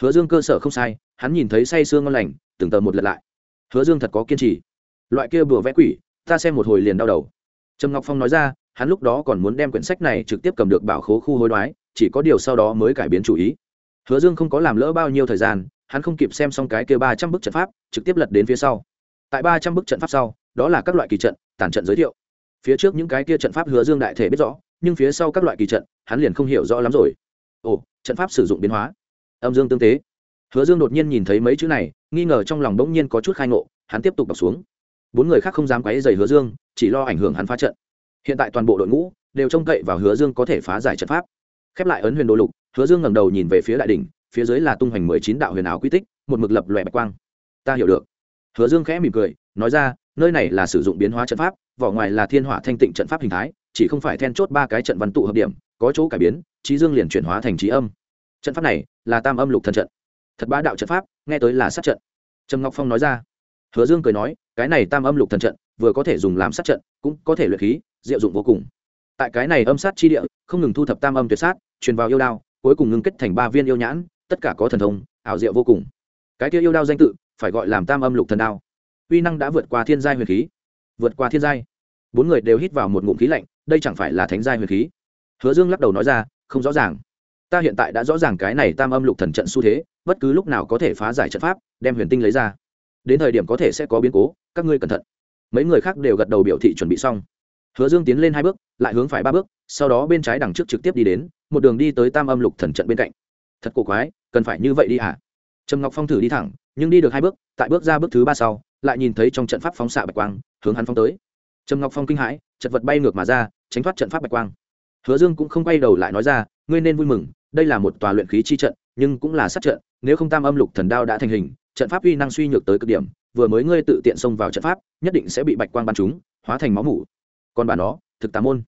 Hứa dương cơ sở không sai, hắn nhìn thấy say sương ngon lành, từng tờ một lật lại. Hứa dương thật có kiên trì. Loại kia bừa vẽ quỷ, ta xem một hồi liền đau đầu. Trầm ngọc phong nói ra, hắn lúc đó còn muốn đem quyển sách này trực tiếp cầm được bảo khố khu hối đoái, chỉ có điều sau đó mới cải biến chủ ý. Hứa dương không có làm lỡ bao nhiêu thời gian, hắn không kịp xem xong cái kia ba trăm bức trận pháp, trực tiếp lật đến phía sau. Tại ba trăm bức trận pháp sau, đó là các loại kỳ trận, tàn trận giới thiệu. Phía trước những cái kia trận pháp hứa dương đại thể biết rõ nhưng phía sau các loại kỳ trận, hắn liền không hiểu rõ lắm rồi. Ồ, trận pháp sử dụng biến hóa. Âm dương tương tế. Hứa dương đột nhiên nhìn thấy mấy chữ này, nghi ngờ trong lòng bỗng nhiên có chút khai ngộ, hắn tiếp tục đọc xuống. Bốn người khác không dám quấy dày hứa dương, chỉ lo ảnh hưởng hắn phá trận. Hiện tại toàn bộ đội ngũ đều trông cậy vào hứa dương có thể phá giải trận pháp. Khép lại ấn huyền đồ lục, hứa dương ngẩng đầu nhìn về phía đại đỉnh, phía dưới là tung hoành mười chín đạo huyền ảo quy tích, một mực lập lòe bạch quang. Ta hiểu được. Hứa dương khẽ mỉm cười, nói ra, nơi này là sử dụng biến hóa trận pháp, vỏ ngoài là thiên hỏa thanh tịnh trận pháp hình thái chỉ không phải then chốt ba cái trận văn tụ hợp điểm, có chỗ cải biến, trí dương liền chuyển hóa thành trí âm. Trận pháp này là tam âm lục thần trận. Thật ba đạo trận pháp, nghe tới là sát trận. Trầm ngọc phong nói ra. Hứa dương cười nói, cái này tam âm lục thần trận, vừa có thể dùng làm sát trận, cũng có thể luyện khí, diệu dụng vô cùng. Tại cái này âm sát chi địa, không ngừng thu thập tam âm tuyệt sát, truyền vào yêu đao, cuối cùng ngưng kết thành ba viên yêu nhãn, tất cả có thần thông, ảo diệu vô cùng. Cái kia yêu đao danh tự, phải gọi làm tam âm lục thần đao. Uy năng đã vượt qua thiên giai huyền khí. Vượt qua thiên giai. Bốn người đều hít vào một ngụm khí lạnh đây chẳng phải là thánh giai huyền khí? Hứa dương lắc đầu nói ra, không rõ ràng. Ta hiện tại đã rõ ràng cái này tam âm lục thần trận xu thế, bất cứ lúc nào có thể phá giải trận pháp, đem huyền tinh lấy ra. Đến thời điểm có thể sẽ có biến cố, các ngươi cẩn thận. Mấy người khác đều gật đầu biểu thị chuẩn bị xong. Hứa dương tiến lên hai bước, lại hướng phải ba bước, sau đó bên trái đằng trước trực tiếp đi đến, một đường đi tới tam âm lục thần trận bên cạnh. Thật cổ quái, cần phải như vậy đi hả? Trầm ngọc phong thử đi thẳng, nhưng đi được hai bước, tại bước ra bước thứ ba sau, lại nhìn thấy trong trận pháp phóng xạ bạch quang, hướng hắn phóng tới. Trầm ngọc phong kinh hãi, chật vật bay ngược mà ra tránh thoát trận pháp bạch quang. Hứa dương cũng không quay đầu lại nói ra, ngươi nên vui mừng, đây là một tòa luyện khí chi trận, nhưng cũng là sát trận, nếu không tam âm lục thần đao đã thành hình, trận pháp uy năng suy nhược tới cực điểm, vừa mới ngươi tự tiện xông vào trận pháp, nhất định sẽ bị bạch quang bắn trúng, hóa thành máu mủ. Còn bà nó thực tà môn.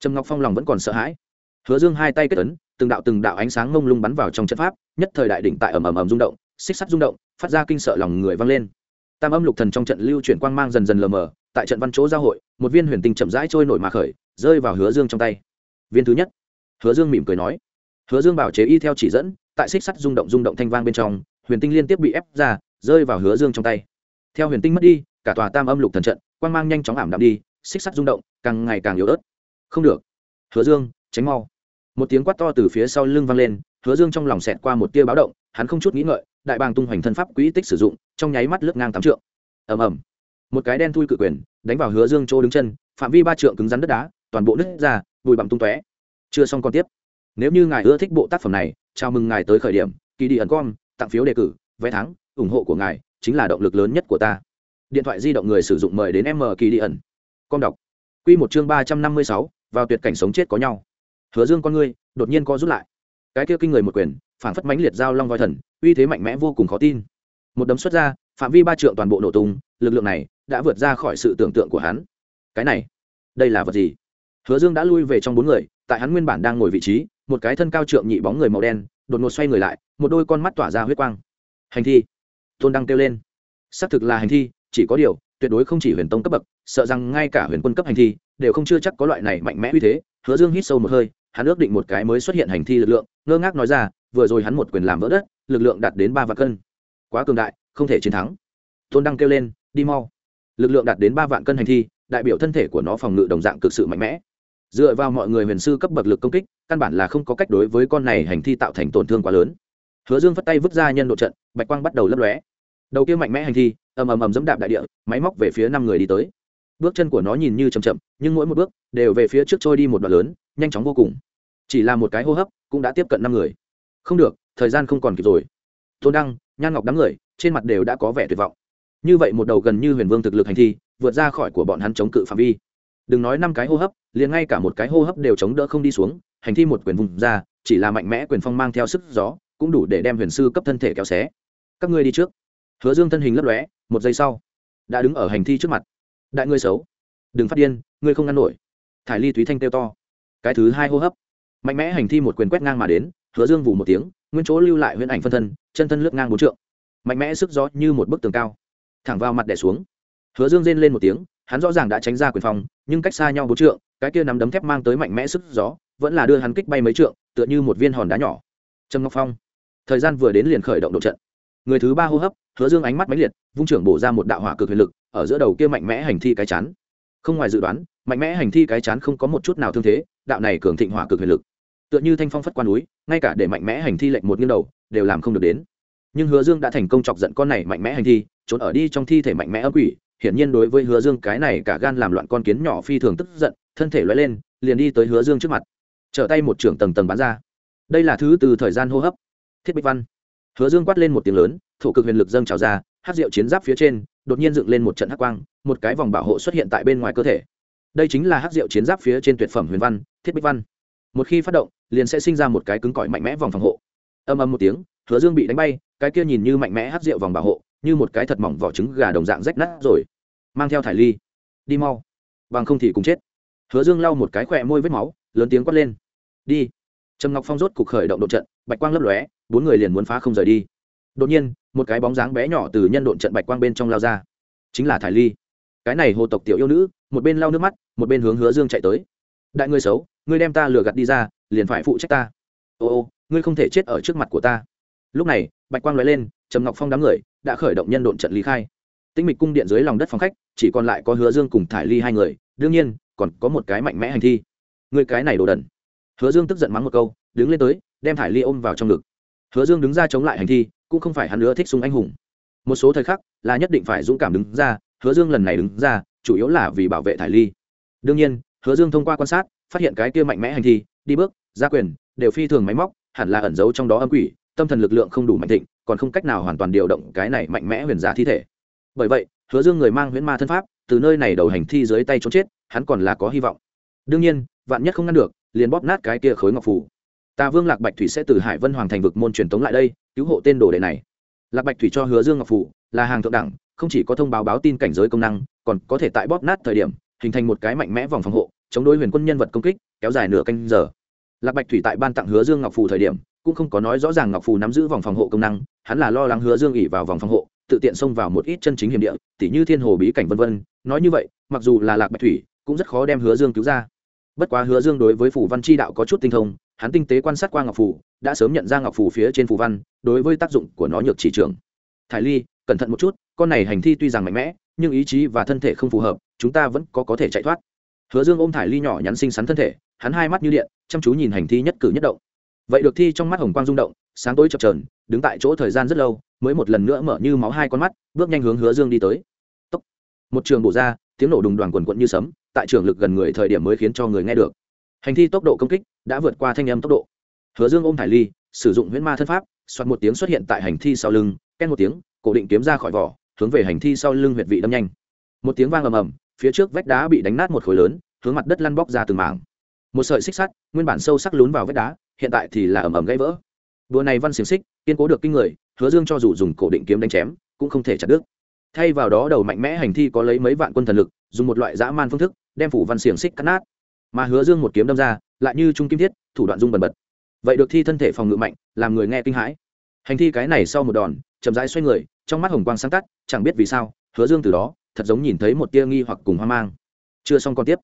Trầm ngọc phong lòng vẫn còn sợ hãi. Hứa dương hai tay kết ấn, từng đạo từng đạo ánh sáng ngông lung bắn vào trong trận pháp, nhất thời đại đỉnh tại ầm ầm ầm rung động, xích sắt rung động, phát ra kinh sợ lòng người vang lên. Tam âm lục thần trong trận lưu chuyển quang mang dần dần lờ mờ, tại trận văn chỗ giao hội, một viên huyền tinh chậm rãi trôi nổi mà khởi rơi vào hứa dương trong tay. Viên thứ nhất. Hứa dương mỉm cười nói. Hứa dương bảo chế y theo chỉ dẫn, tại xích sắt rung động rung động thanh vang bên trong, huyền tinh liên tiếp bị ép ra, rơi vào hứa dương trong tay. Theo huyền tinh mất đi, cả tòa tam âm lục thần trận, quang mang nhanh chóng ảm đạm đi, xích sắt rung động, càng ngày càng yếu ớt. Không được. Hứa dương, tránh mau. Một tiếng quát to từ phía sau lưng vang lên, hứa dương trong lòng xẹt qua một tia báo động, hắn không chút nghĩ ngợi, đại bàng tung hoành thân pháp quỹ tích sử dụng, trong nháy mắt lướt ngang tám trượng. Ầm ầm. Một cái đen thui cự quyền, đánh vào hứa dương chỗ đứng chân, phạm vi ba trượng cứng rắn đất đá toàn bộ nứt ra, bụi bặm tung tóe. Chưa xong còn tiếp. Nếu như ngài ưa thích bộ tác phẩm này, chào mừng ngài tới khởi điểm kỳ đi ẩn com tặng phiếu đề cử, vé thắng, ủng hộ của ngài chính là động lực lớn nhất của ta. Điện thoại di động người sử dụng mời đến m kỳ đi ẩn. Com đọc. Q một chương ba trăm năm mươi sáu, vào tuyệt cảnh sống chết có nhau. Hứa dương con ngươi đột nhiên co rút lại. Cái kia kinh người một quyền, phản phất mãnh liệt giao long voi thần, uy thế mạnh mẽ vô cùng khó tin. Một đấm xuất ra, phạm vi ba trượng toàn bộ nổ tung, lực lượng này đã vượt ra khỏi sự tưởng tượng của hắn. Cái này, đây là vật gì? Hứa dương đã lui về trong bốn người, tại hắn nguyên bản đang ngồi vị trí, một cái thân cao trượng nhị bóng người màu đen, đột ngột xoay người lại, một đôi con mắt tỏa ra huyết quang. Hành thi. Tôn đăng kêu lên. Xác thực là hành thi, chỉ có điều, tuyệt đối không chỉ huyền tông cấp bậc, sợ rằng ngay cả huyền quân cấp hành thi, đều không chưa chắc có loại này mạnh mẽ uy thế. Hứa dương hít sâu một hơi, hắn ước định một cái mới xuất hiện hành thi lực lượng, ngơ ngác nói ra, vừa rồi hắn một quyền làm vỡ đất, lực lượng đạt đến ba vạn cân. Quá cường đại, không thể chiến thắng. Tôn đăng kêu lên, đi mau. Lực lượng đạt đến ba vạn cân hành thi, đại biểu thân thể của nó phòng ngự đồng dạng cực sự mạnh mẽ dựa vào mọi người huyền sư cấp bậc lực công kích, căn bản là không có cách đối với con này hành thi tạo thành tổn thương quá lớn. Hứa dương phất tay vứt ra nhân độ trận, bạch quang bắt đầu lấp lóe. Đầu kia mạnh mẽ hành thi, ầm ầm ầm dẫm đạp đại địa, máy móc về phía năm người đi tới. Bước chân của nó nhìn như chậm chậm, nhưng mỗi một bước đều về phía trước trôi đi một đoạn lớn, nhanh chóng vô cùng. Chỉ là một cái hô hấp, cũng đã tiếp cận năm người. Không được, thời gian không còn kịp rồi. Tôn đăng, nhan ngọc đám người, trên mặt đều đã có vẻ tuyệt vọng. Như vậy một đầu gần như huyền vương thực lực hành thi, vượt ra khỏi của bọn hắn chống cự phạm vi đừng nói năm cái hô hấp, liền ngay cả một cái hô hấp đều chống đỡ không đi xuống, hành thi một quyền vùng ra, chỉ là mạnh mẽ quyền phong mang theo sức gió, cũng đủ để đem huyền sư cấp thân thể kéo xé. Các ngươi đi trước. Hứa dương thân hình lấp lóe, một giây sau, đã đứng ở hành thi trước mặt. Đại ngươi xấu. Đừng phát điên, ngươi không ngăn nổi. Thải ly thúy thanh kêu to. Cái thứ hai hô hấp. Mạnh mẽ hành thi một quyền quét ngang mà đến, hứa dương vù một tiếng, nguyên chỗ lưu lại huyễn ảnh phân thân, chân thân lướt ngang bốn trượng. Mạnh mẽ sức gió như một bức tường cao, thẳng vào mặt đẻ xuống. Hứa dương rên lên một tiếng hắn rõ ràng đã tránh ra quyền phòng nhưng cách xa nhau bốn trượng, cái kia nắm đấm thép mang tới mạnh mẽ sức gió, vẫn là đưa hắn kích bay mấy trượng, tựa như một viên hòn đá nhỏ. Trầm ngọc phong, thời gian vừa đến liền khởi động độ trận. Người thứ ba hô hấp, hứa dương ánh mắt mãnh liệt, vung trưởng bổ ra một đạo hỏa cực huyền lực, ở giữa đầu kia mạnh mẽ hành thi cái chán. Không ngoài dự đoán, mạnh mẽ hành thi cái chán không có một chút nào thương thế, đạo này cường thịnh hỏa cực huyền lực. Tựa như thanh phong phất quan núi, ngay cả để mạnh mẽ hành thi lệnh một nghiêng đầu, đều làm không được đến. Nhưng hứa dương đã thành công chọc giận con này mạnh mẽ hành thi, trốn ở đi trong thi thể mạnh mẽ âm quỷ hiển nhiên đối với hứa dương cái này cả gan làm loạn con kiến nhỏ phi thường tức giận, thân thể lóe lên, liền đi tới hứa dương trước mặt. Trở tay một trưởng tầng tầng bắn ra. Đây là thứ từ thời gian hô hấp. Thiết bích văn. Hứa dương quát lên một tiếng lớn thủ cực huyền lực dâng trào ra, hắc diệu chiến giáp phía trên, đột nhiên dựng lên một trận hắc quang, một cái vòng bảo hộ xuất hiện tại bên ngoài cơ thể. Đây chính là hắc diệu chiến giáp phía trên tuyệt phẩm huyền văn, thiết bích văn. Một khi phát động, liền sẽ sinh ra một cái cứng cỏi mạnh mẽ vòng phòng hộ. Âm âm một tiếng, hứa dương bị đánh bay, cái kia nhìn như mạnh mẽ hắc diệu vòng bảo hộ, như một cái thật mỏng vỏ trứng gà đồng dạng rách nát rồi mang theo thải ly, đi mau, bằng không thì cùng chết. Hứa dương lau một cái khỏe môi vết máu, lớn tiếng quát lên. Đi. Trầm ngọc phong rốt cục khởi động độ trận, bạch quang lấp lóe, bốn người liền muốn phá không rời đi. Đột nhiên, một cái bóng dáng bé nhỏ từ nhân độn trận bạch quang bên trong lao ra. Chính là thải ly. Cái này hồ tộc tiểu yêu nữ, một bên lau nước mắt, một bên hướng hứa dương chạy tới. Đại người xấu, ngươi đem ta lừa gạt đi ra, liền phải phụ trách ta. Ô ô, ngươi không thể chết ở trước mặt của ta. Lúc này, bạch quang nói lên, trầm ngọc phong đám người đã khởi động nhân độn trận lý khai tĩnh mịch cung điện dưới lòng đất phòng khách, chỉ còn lại có hứa dương cùng thải ly hai người, đương nhiên, còn có một cái mạnh mẽ hành thi. Người cái này đồ đần. Hứa dương tức giận mắng một câu, đứng lên tới, đem thải ly ôm vào trong ngực. Hứa dương đứng ra chống lại hành thi, cũng không phải hắn nữa thích súng anh hùng. Một số thời khắc, là nhất định phải dũng cảm đứng ra, hứa dương lần này đứng ra, chủ yếu là vì bảo vệ thải ly. Đương nhiên, hứa dương thông qua quan sát, phát hiện cái kia mạnh mẽ hành thi, đi bước gia quyền, đều phi thường máy móc, hẳn là ẩn giấu trong đó âm quỷ, tâm thần lực lượng không đủ mạnh thịnh, còn không cách nào hoàn toàn điều động cái này mạnh mẽ huyền giá thi thể bởi vậy, hứa dương người mang huyễn ma thân pháp, từ nơi này đầu hành thi dưới tay trốn chết, hắn còn là có hy vọng. Đương nhiên, vạn nhất không ngăn được, liền bóp nát cái kia khối ngọc phủ ta vương lạc bạch thủy sẽ từ hải vân hoàng thành vực môn truyền tống lại đây, cứu hộ tên đồ đệ này. Lạc bạch thủy cho hứa dương ngọc phủ là hàng thượng đẳng, không chỉ có thông báo báo tin cảnh giới công năng, còn có thể tại bóp nát thời điểm, hình thành một cái mạnh mẽ vòng phòng hộ, chống đối huyền quân nhân vật công kích, kéo dài nửa canh giờ. Lạc bạch thủy tại ban tặng hứa dương ngọc phù thời điểm, cũng không có nói rõ ràng ngọc phù nắm giữ vòng phòng hộ công năng, hắn là lo lắng hứa dương ỉ vào vòng phòng hộ tự tiện xông vào một ít chân chính hiểm địa, tỉ như thiên hồ bí cảnh vân vân, nói như vậy, mặc dù là lạc bạch thủy, cũng rất khó đem hứa dương cứu ra. Bất quá hứa dương đối với phủ văn chi đạo có chút tinh thông, hắn tinh tế quan sát qua ngọc phủ, đã sớm nhận ra ngọc phủ phía trên phủ văn, đối với tác dụng của nó nhược chỉ trường. Thải ly, cẩn thận một chút, con này hành thi tuy rằng mạnh mẽ, nhưng ý chí và thân thể không phù hợp, chúng ta vẫn có có thể chạy thoát. Hứa dương ôm thải ly nhỏ nhắn xinh xắn thân thể, hắn hai mắt như điện, chăm chú nhìn hành thi nhất cử nhất động. Vậy được thi trong mắt hồng quang rung động sáng tối chập trờn đứng tại chỗ thời gian rất lâu, mới một lần nữa mở như máu hai con mắt, bước nhanh hướng hứa dương đi tới. Tốc. một trường bổ ra, tiếng nổ đùng đoàn quần quận như sấm, tại trường lực gần người thời điểm mới khiến cho người nghe được. Hành thi tốc độ công kích đã vượt qua thanh âm tốc độ. Hứa dương ôm thải ly, sử dụng huyễn ma thân pháp, soạt một tiếng xuất hiện tại hành thi sau lưng ken một tiếng, cổ định kiếm ra khỏi vỏ, hướng về hành thi sau lưng huyệt vị đâm nhanh. Một tiếng vang ầm ầm, phía trước vách đá bị đánh nát một khối lớn, hướng mặt đất lăn bóc ra từng mảng. Một sợi xích sắt, nguyên bản sâu sắc lún vào vách đá, hiện tại thì là ầm ầm gãy vỡ đùa này văn xiềng xích, kiên cố được kinh người, hứa dương cho dù dùng cổ định kiếm đánh chém, cũng không thể chặt đứt. Thay vào đó đầu mạnh mẽ hành thi có lấy mấy vạn quân thần lực, dùng một loại dã man phương thức, đem phủ văn xiềng xích cắt nát. Mà hứa dương một kiếm đâm ra, lại như trung kim thiết, thủ đoạn dung bần bật. Vậy được thi thân thể phòng ngự mạnh, làm người nghe kinh hãi. Hành thi cái này sau một đòn, chậm rãi xoay người, trong mắt hồng quang sáng tắt, chẳng biết vì sao, hứa dương từ đó, thật giống nhìn thấy một tia nghi hoặc cùng hoang mang. Chưa xong còn tiếp.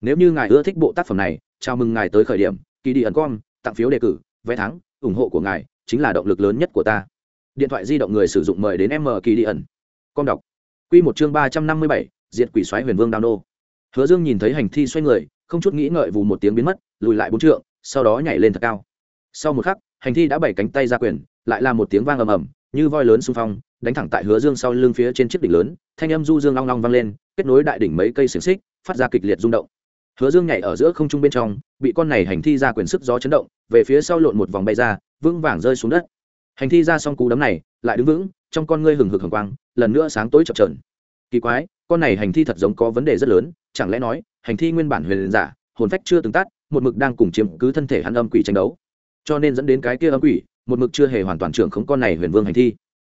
Nếu như ngài ưa thích bộ tác phẩm này, chào mừng ngài tới khởi điểm, kỳ đi ẩn com, tặng phiếu đề cử, vé thắng ủng hộ của ngài chính là động lực lớn nhất của ta. Điện thoại di động người sử dụng mời đến m kỳ đi ẩn. Com đọc. Q một chương ba trăm năm mươi bảy, diệt quỷ xoáy huyền vương đao nô. Hứa dương nhìn thấy hành thi xoay người, không chút nghĩ ngợi vù một tiếng biến mất, lùi lại bốn trượng, sau đó nhảy lên thật cao. Sau một khắc, hành thi đã bảy cánh tay ra quyền, lại là một tiếng vang ầm ầm, như voi lớn xung phong, đánh thẳng tại hứa dương sau lưng phía trên chiếc đỉnh lớn, thanh âm du dương long long vang lên, kết nối đại đỉnh mấy cây xiềng xích, phát ra kịch liệt rung động hứa dương nhảy ở giữa không trung bên trong, bị con này hành thi ra quyền sức gió chấn động, về phía sau lộn một vòng bay ra, vững vàng rơi xuống đất. Hành thi ra xong cú đấm này, lại đứng vững, trong con ngươi hừng hực hừng quang, lần nữa sáng tối chập trờn kỳ quái, con này hành thi thật giống có vấn đề rất lớn, chẳng lẽ nói, hành thi nguyên bản huyền giả, hồn phách chưa từng tắt một mực đang cùng chiếm cứ thân thể hắn âm quỷ tranh đấu. Cho nên dẫn đến cái kia âm quỷ, một mực chưa hề hoàn toàn trưởng khống con này huyền vương hành thi.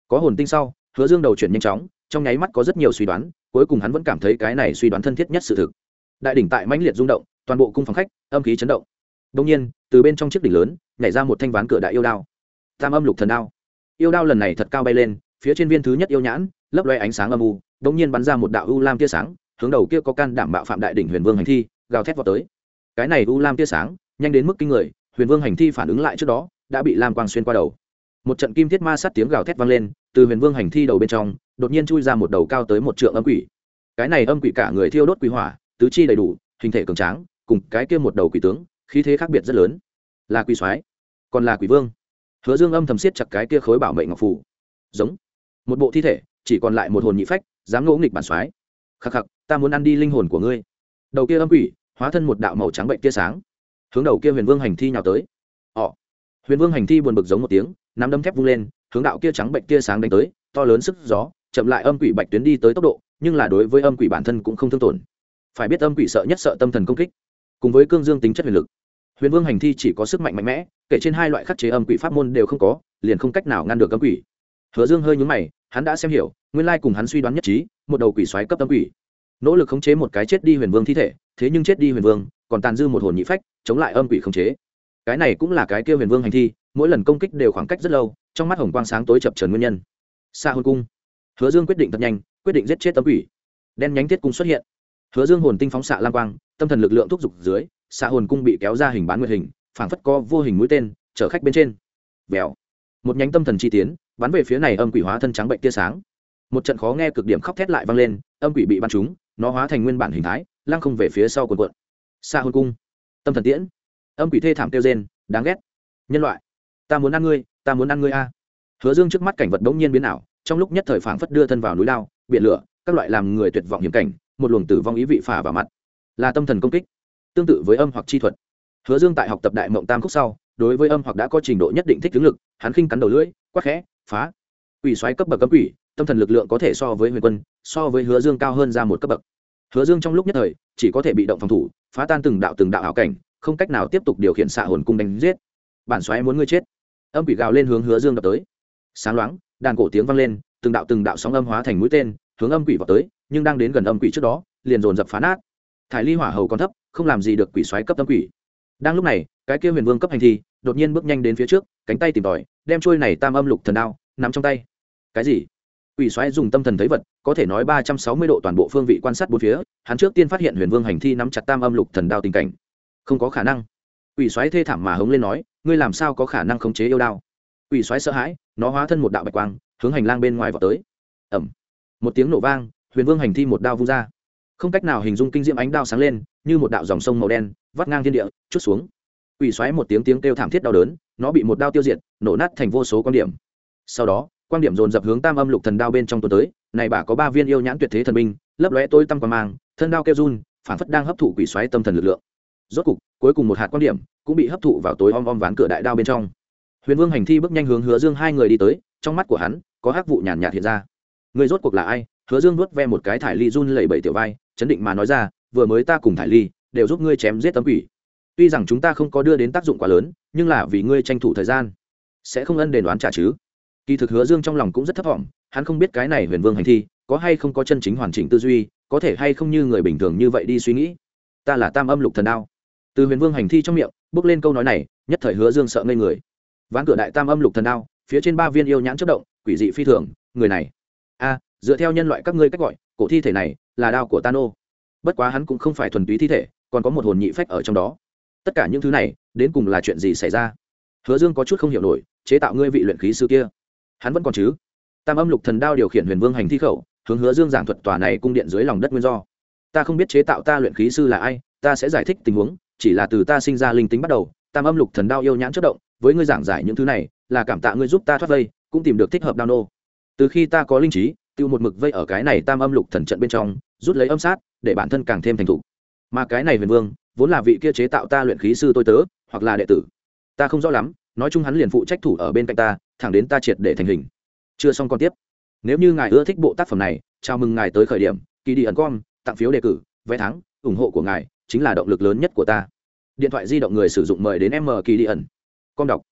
Có hồn tinh sau, hứa dương đầu chuyển nhanh chóng, trong nháy mắt có rất nhiều suy đoán, cuối cùng hắn vẫn cảm thấy cái này suy đoán thân thiết nhất sự thực đại đỉnh tại mãnh liệt rung động, toàn bộ cung phòng khách, âm khí chấn động. Đông nhiên, từ bên trong chiếc đỉnh lớn, nhảy ra một thanh ván cửa đại yêu đao. Tam âm lục thần đao. Yêu đao lần này thật cao bay lên, phía trên viên thứ nhất yêu nhãn, lấp loe ánh sáng âm u đông nhiên bắn ra một đạo u lam tia sáng, hướng đầu kia có can đảm bạo phạm đại đỉnh huyền vương hành thi, gào thét vào tới. Cái này u lam tia sáng, nhanh đến mức kinh người, huyền vương hành thi phản ứng lại trước đó, đã bị lam quang xuyên qua đầu. Một trận kim thiết ma sát tiếng gào thét vang lên, từ huyền vương hành thi đầu bên trong, đột nhiên chui ra một đầu cao tới một trượng âm quỷ. Cái này âm quỷ cả người thiêu đốt quỷ hỏa tứ chi đầy đủ, hình thể cường tráng, cùng cái kia một đầu quỷ tướng, khí thế khác biệt rất lớn. Là quỷ soái, còn là quỷ vương. Hứa dương âm thầm siết chặt cái kia khối bảo mệnh ngọc phủ giống. Một bộ thi thể, chỉ còn lại một hồn nhị phách, dám ngỗ nghịch bản soái. Khắc khắc, ta muốn ăn đi linh hồn của ngươi. Đầu kia âm quỷ, hóa thân một đạo màu trắng bệnh tia sáng. Hướng đầu kia huyền vương hành thi nhào tới. Ọ huyền vương hành thi buồn bực giống một tiếng, nắm đấm thép vung lên, hướng đạo kia trắng bệnh tia sáng đánh tới, to lớn sức gió, chậm lại âm quỷ bạch tuyến đi tới tốc độ, nhưng là đối với âm quỷ bản thân cũng không thương tổn phải biết âm quỷ sợ nhất sợ tâm thần công kích, cùng với cương dương tính chất huyền lực. Huyền vương hành thi chỉ có sức mạnh mạnh mẽ, kể trên hai loại khắc chế âm quỷ pháp môn đều không có, liền không cách nào ngăn được âm quỷ. Hứa dương hơi nhúng mày, hắn đã xem hiểu, nguyên lai cùng hắn suy đoán nhất trí, một đầu quỷ xoáy cấp âm quỷ. Nỗ lực khống chế một cái chết đi huyền vương thi thể, thế nhưng chết đi huyền vương, còn tàn dư một hồn nhị phách, chống lại âm quỷ khống chế. Cái này cũng là cái kia huyền vương hành thi, mỗi lần công kích đều khoảng cách rất lâu, trong mắt hồng quang sáng tối chập trần nguyên nhân. Xa hồn cung. Hứa dương quyết định thật nhanh, quyết định giết chết âm quỷ. Đen nhánh thiết cung xuất hiện hứa dương hồn tinh phóng xạ lang quang, tâm thần lực lượng thúc giục dưới, xạ hồn cung bị kéo ra hình bán nguyệt hình, phảng phất co vô hình mũi tên, chở khách bên trên. Vèo. Một nhánh tâm thần chi tiến, bắn về phía này âm quỷ hóa thân trắng bệnh tia sáng. Một trận khó nghe cực điểm khóc thét lại vang lên, âm quỷ bị bắn trúng, nó hóa thành nguyên bản hình thái, lăng không về phía sau quần quận xa hồn cung. Tâm thần tiễn. Âm quỷ thê thảm kêu rên, đáng ghét. Nhân loại, ta muốn ăn ngươi, ta muốn ăn ngươi a. Hứa dương trước mắt cảnh vật bỗng nhiên biến ảo, trong lúc nhất thời phảng phất đưa thân vào núi lao, biển lửa, các loại làm người tuyệt vọng hiểm cảnh một luồng tử vong ý vị phả vào mặt. Là tâm thần công kích, tương tự với âm hoặc chi thuật. Hứa dương tại học tập đại mộng tam khúc sau, đối với âm hoặc đã có trình độ nhất định thích tướng lực, hắn khinh cắn đầu lưỡi quắc khẽ, phá. Quỷ xoáy cấp bậc cấp quỷ, tâm thần lực lượng có thể so với huyền quân, so với hứa dương cao hơn ra một cấp bậc. Hứa dương trong lúc nhất thời, chỉ có thể bị động phòng thủ, phá tan từng đạo từng đạo ảo cảnh, không cách nào tiếp tục điều khiển xạ hồn cung đánh giết. Bản xoáy muốn ngươi chết. Âm quỷ gào lên hướng hứa dương đập tới. Sáng loáng, đàn cổ tiếng vang lên, từng đạo từng đạo sóng âm hóa thành mũi tên, hướng âm quỷ vào tới nhưng đang đến gần âm quỷ trước đó, liền dồn dập phá nát. Thải ly hỏa hầu còn thấp, không làm gì được quỷ xoáy cấp tâm quỷ. Đang lúc này, cái kia huyền vương cấp hành thi, đột nhiên bước nhanh đến phía trước, cánh tay tìm tòi, đem trôi này tam âm lục thần đao, nắm trong tay. Cái gì? Quỷ xoáy dùng tâm thần thấy vật, có thể nói ba trăm sáu mươi độ toàn bộ phương vị quan sát bốn phía, hắn trước tiên phát hiện huyền vương hành thi nắm chặt tam âm lục thần đao tình cảnh. Không có khả năng. Quỷ xoáy thê thảm mà hống lên nói, ngươi làm sao có khả năng khống chế yêu đao? Quỷ xoáy sợ hãi, nó hóa thân một đạo bạch quang, hướng hành lang bên ngoài vào tới. Ẩm một tiếng nổ vang huyền vương hành thi một đao vung ra. Không cách nào hình dung kinh diễm ánh đao sáng lên như một đạo dòng sông màu đen vắt ngang thiên địa chút xuống. Quỷ xoáy một tiếng tiếng kêu thảm thiết đau đớn nó bị một đao tiêu diệt nổ nát thành vô số quan điểm. Sau đó quan điểm dồn dập hướng tam âm lục thần đao bên trong tuần tới này bà có ba viên yêu nhãn tuyệt thế thần minh, lấp lóe tôi tăm quan mang thân đao kêu run phản phất đang hấp thụ quỷ xoáy tâm thần lực lượng. Rốt cục cuối cùng một hạt quan điểm cũng bị hấp thụ vào tối om om ván cửa đại đao bên trong. Huyền vương hành thi bước nhanh hướng hứa dương hai người đi tới trong mắt của hắn có hắc vụ nhàn nhạt hiện ra. Người rốt cuộc là ai? Hứa dương nuốt ve một cái thải ly run lẩy bẩy tiểu vai chấn định mà nói ra vừa mới ta cùng thải ly đều giúp ngươi chém giết tấm quỷ. Tuy rằng chúng ta không có đưa đến tác dụng quá lớn nhưng là vì ngươi tranh thủ thời gian sẽ không ân đền đoán trả chứ. Kỳ thực hứa dương trong lòng cũng rất thấp vọng, hắn không biết cái này huyền vương hành thi có hay không có chân chính hoàn chỉnh tư duy có thể hay không như người bình thường như vậy đi suy nghĩ. Ta là tam âm lục thần đao. Từ huyền vương hành thi trong miệng bước lên câu nói này nhất thời hứa dương sợ ngây người. Ván cửa đại tam âm lục thần đao phía trên ba viên yêu nhãn chất động quỷ dị phi thường người này. A dựa theo nhân loại các ngươi cách gọi, cổ thi thể này là đao của tano. Bất quá hắn cũng không phải thuần túy thi thể, còn có một hồn nhị phách ở trong đó. Tất cả những thứ này, đến cùng là chuyện gì xảy ra? Hứa dương có chút không hiểu nổi, chế tạo ngươi vị luyện khí sư kia. Hắn vẫn còn chứ? Tam âm lục thần đao điều khiển huyền vương hành thi khẩu, hướng hứa dương giảng thuật tòa này cung điện dưới lòng đất nguyên do. Ta không biết chế tạo ta luyện khí sư là ai, ta sẽ giải thích tình huống, chỉ là từ ta sinh ra linh tính bắt đầu, tam âm lục thần đao yêu nhãn chất động, với ngươi giảng giải những thứ này, là cảm tạ ngươi giúp ta thoát vây, cũng tìm được thích hợp đao nô. Từ khi ta có linh trí tiêu một mực vây ở cái này tam âm lục thần trận bên trong, rút lấy âm sát, để bản thân càng thêm thành thục. Mà cái này huyền vương, vốn là vị kia chế tạo ta luyện khí sư tôi tớ, hoặc là đệ tử. Ta không rõ lắm, nói chung hắn liền phụ trách thủ ở bên cạnh ta, thẳng đến ta triệt để thành hình. Chưa xong còn tiếp. Nếu như ngài ưa thích bộ tác phẩm này, chào mừng ngài tới khởi điểm kỳ đi ẩn com, tặng phiếu đề cử, vé thắng, ủng hộ của ngài chính là động lực lớn nhất của ta. Điện thoại di động người sử dụng mời đến m kỳ đi ẩn. Com đọc.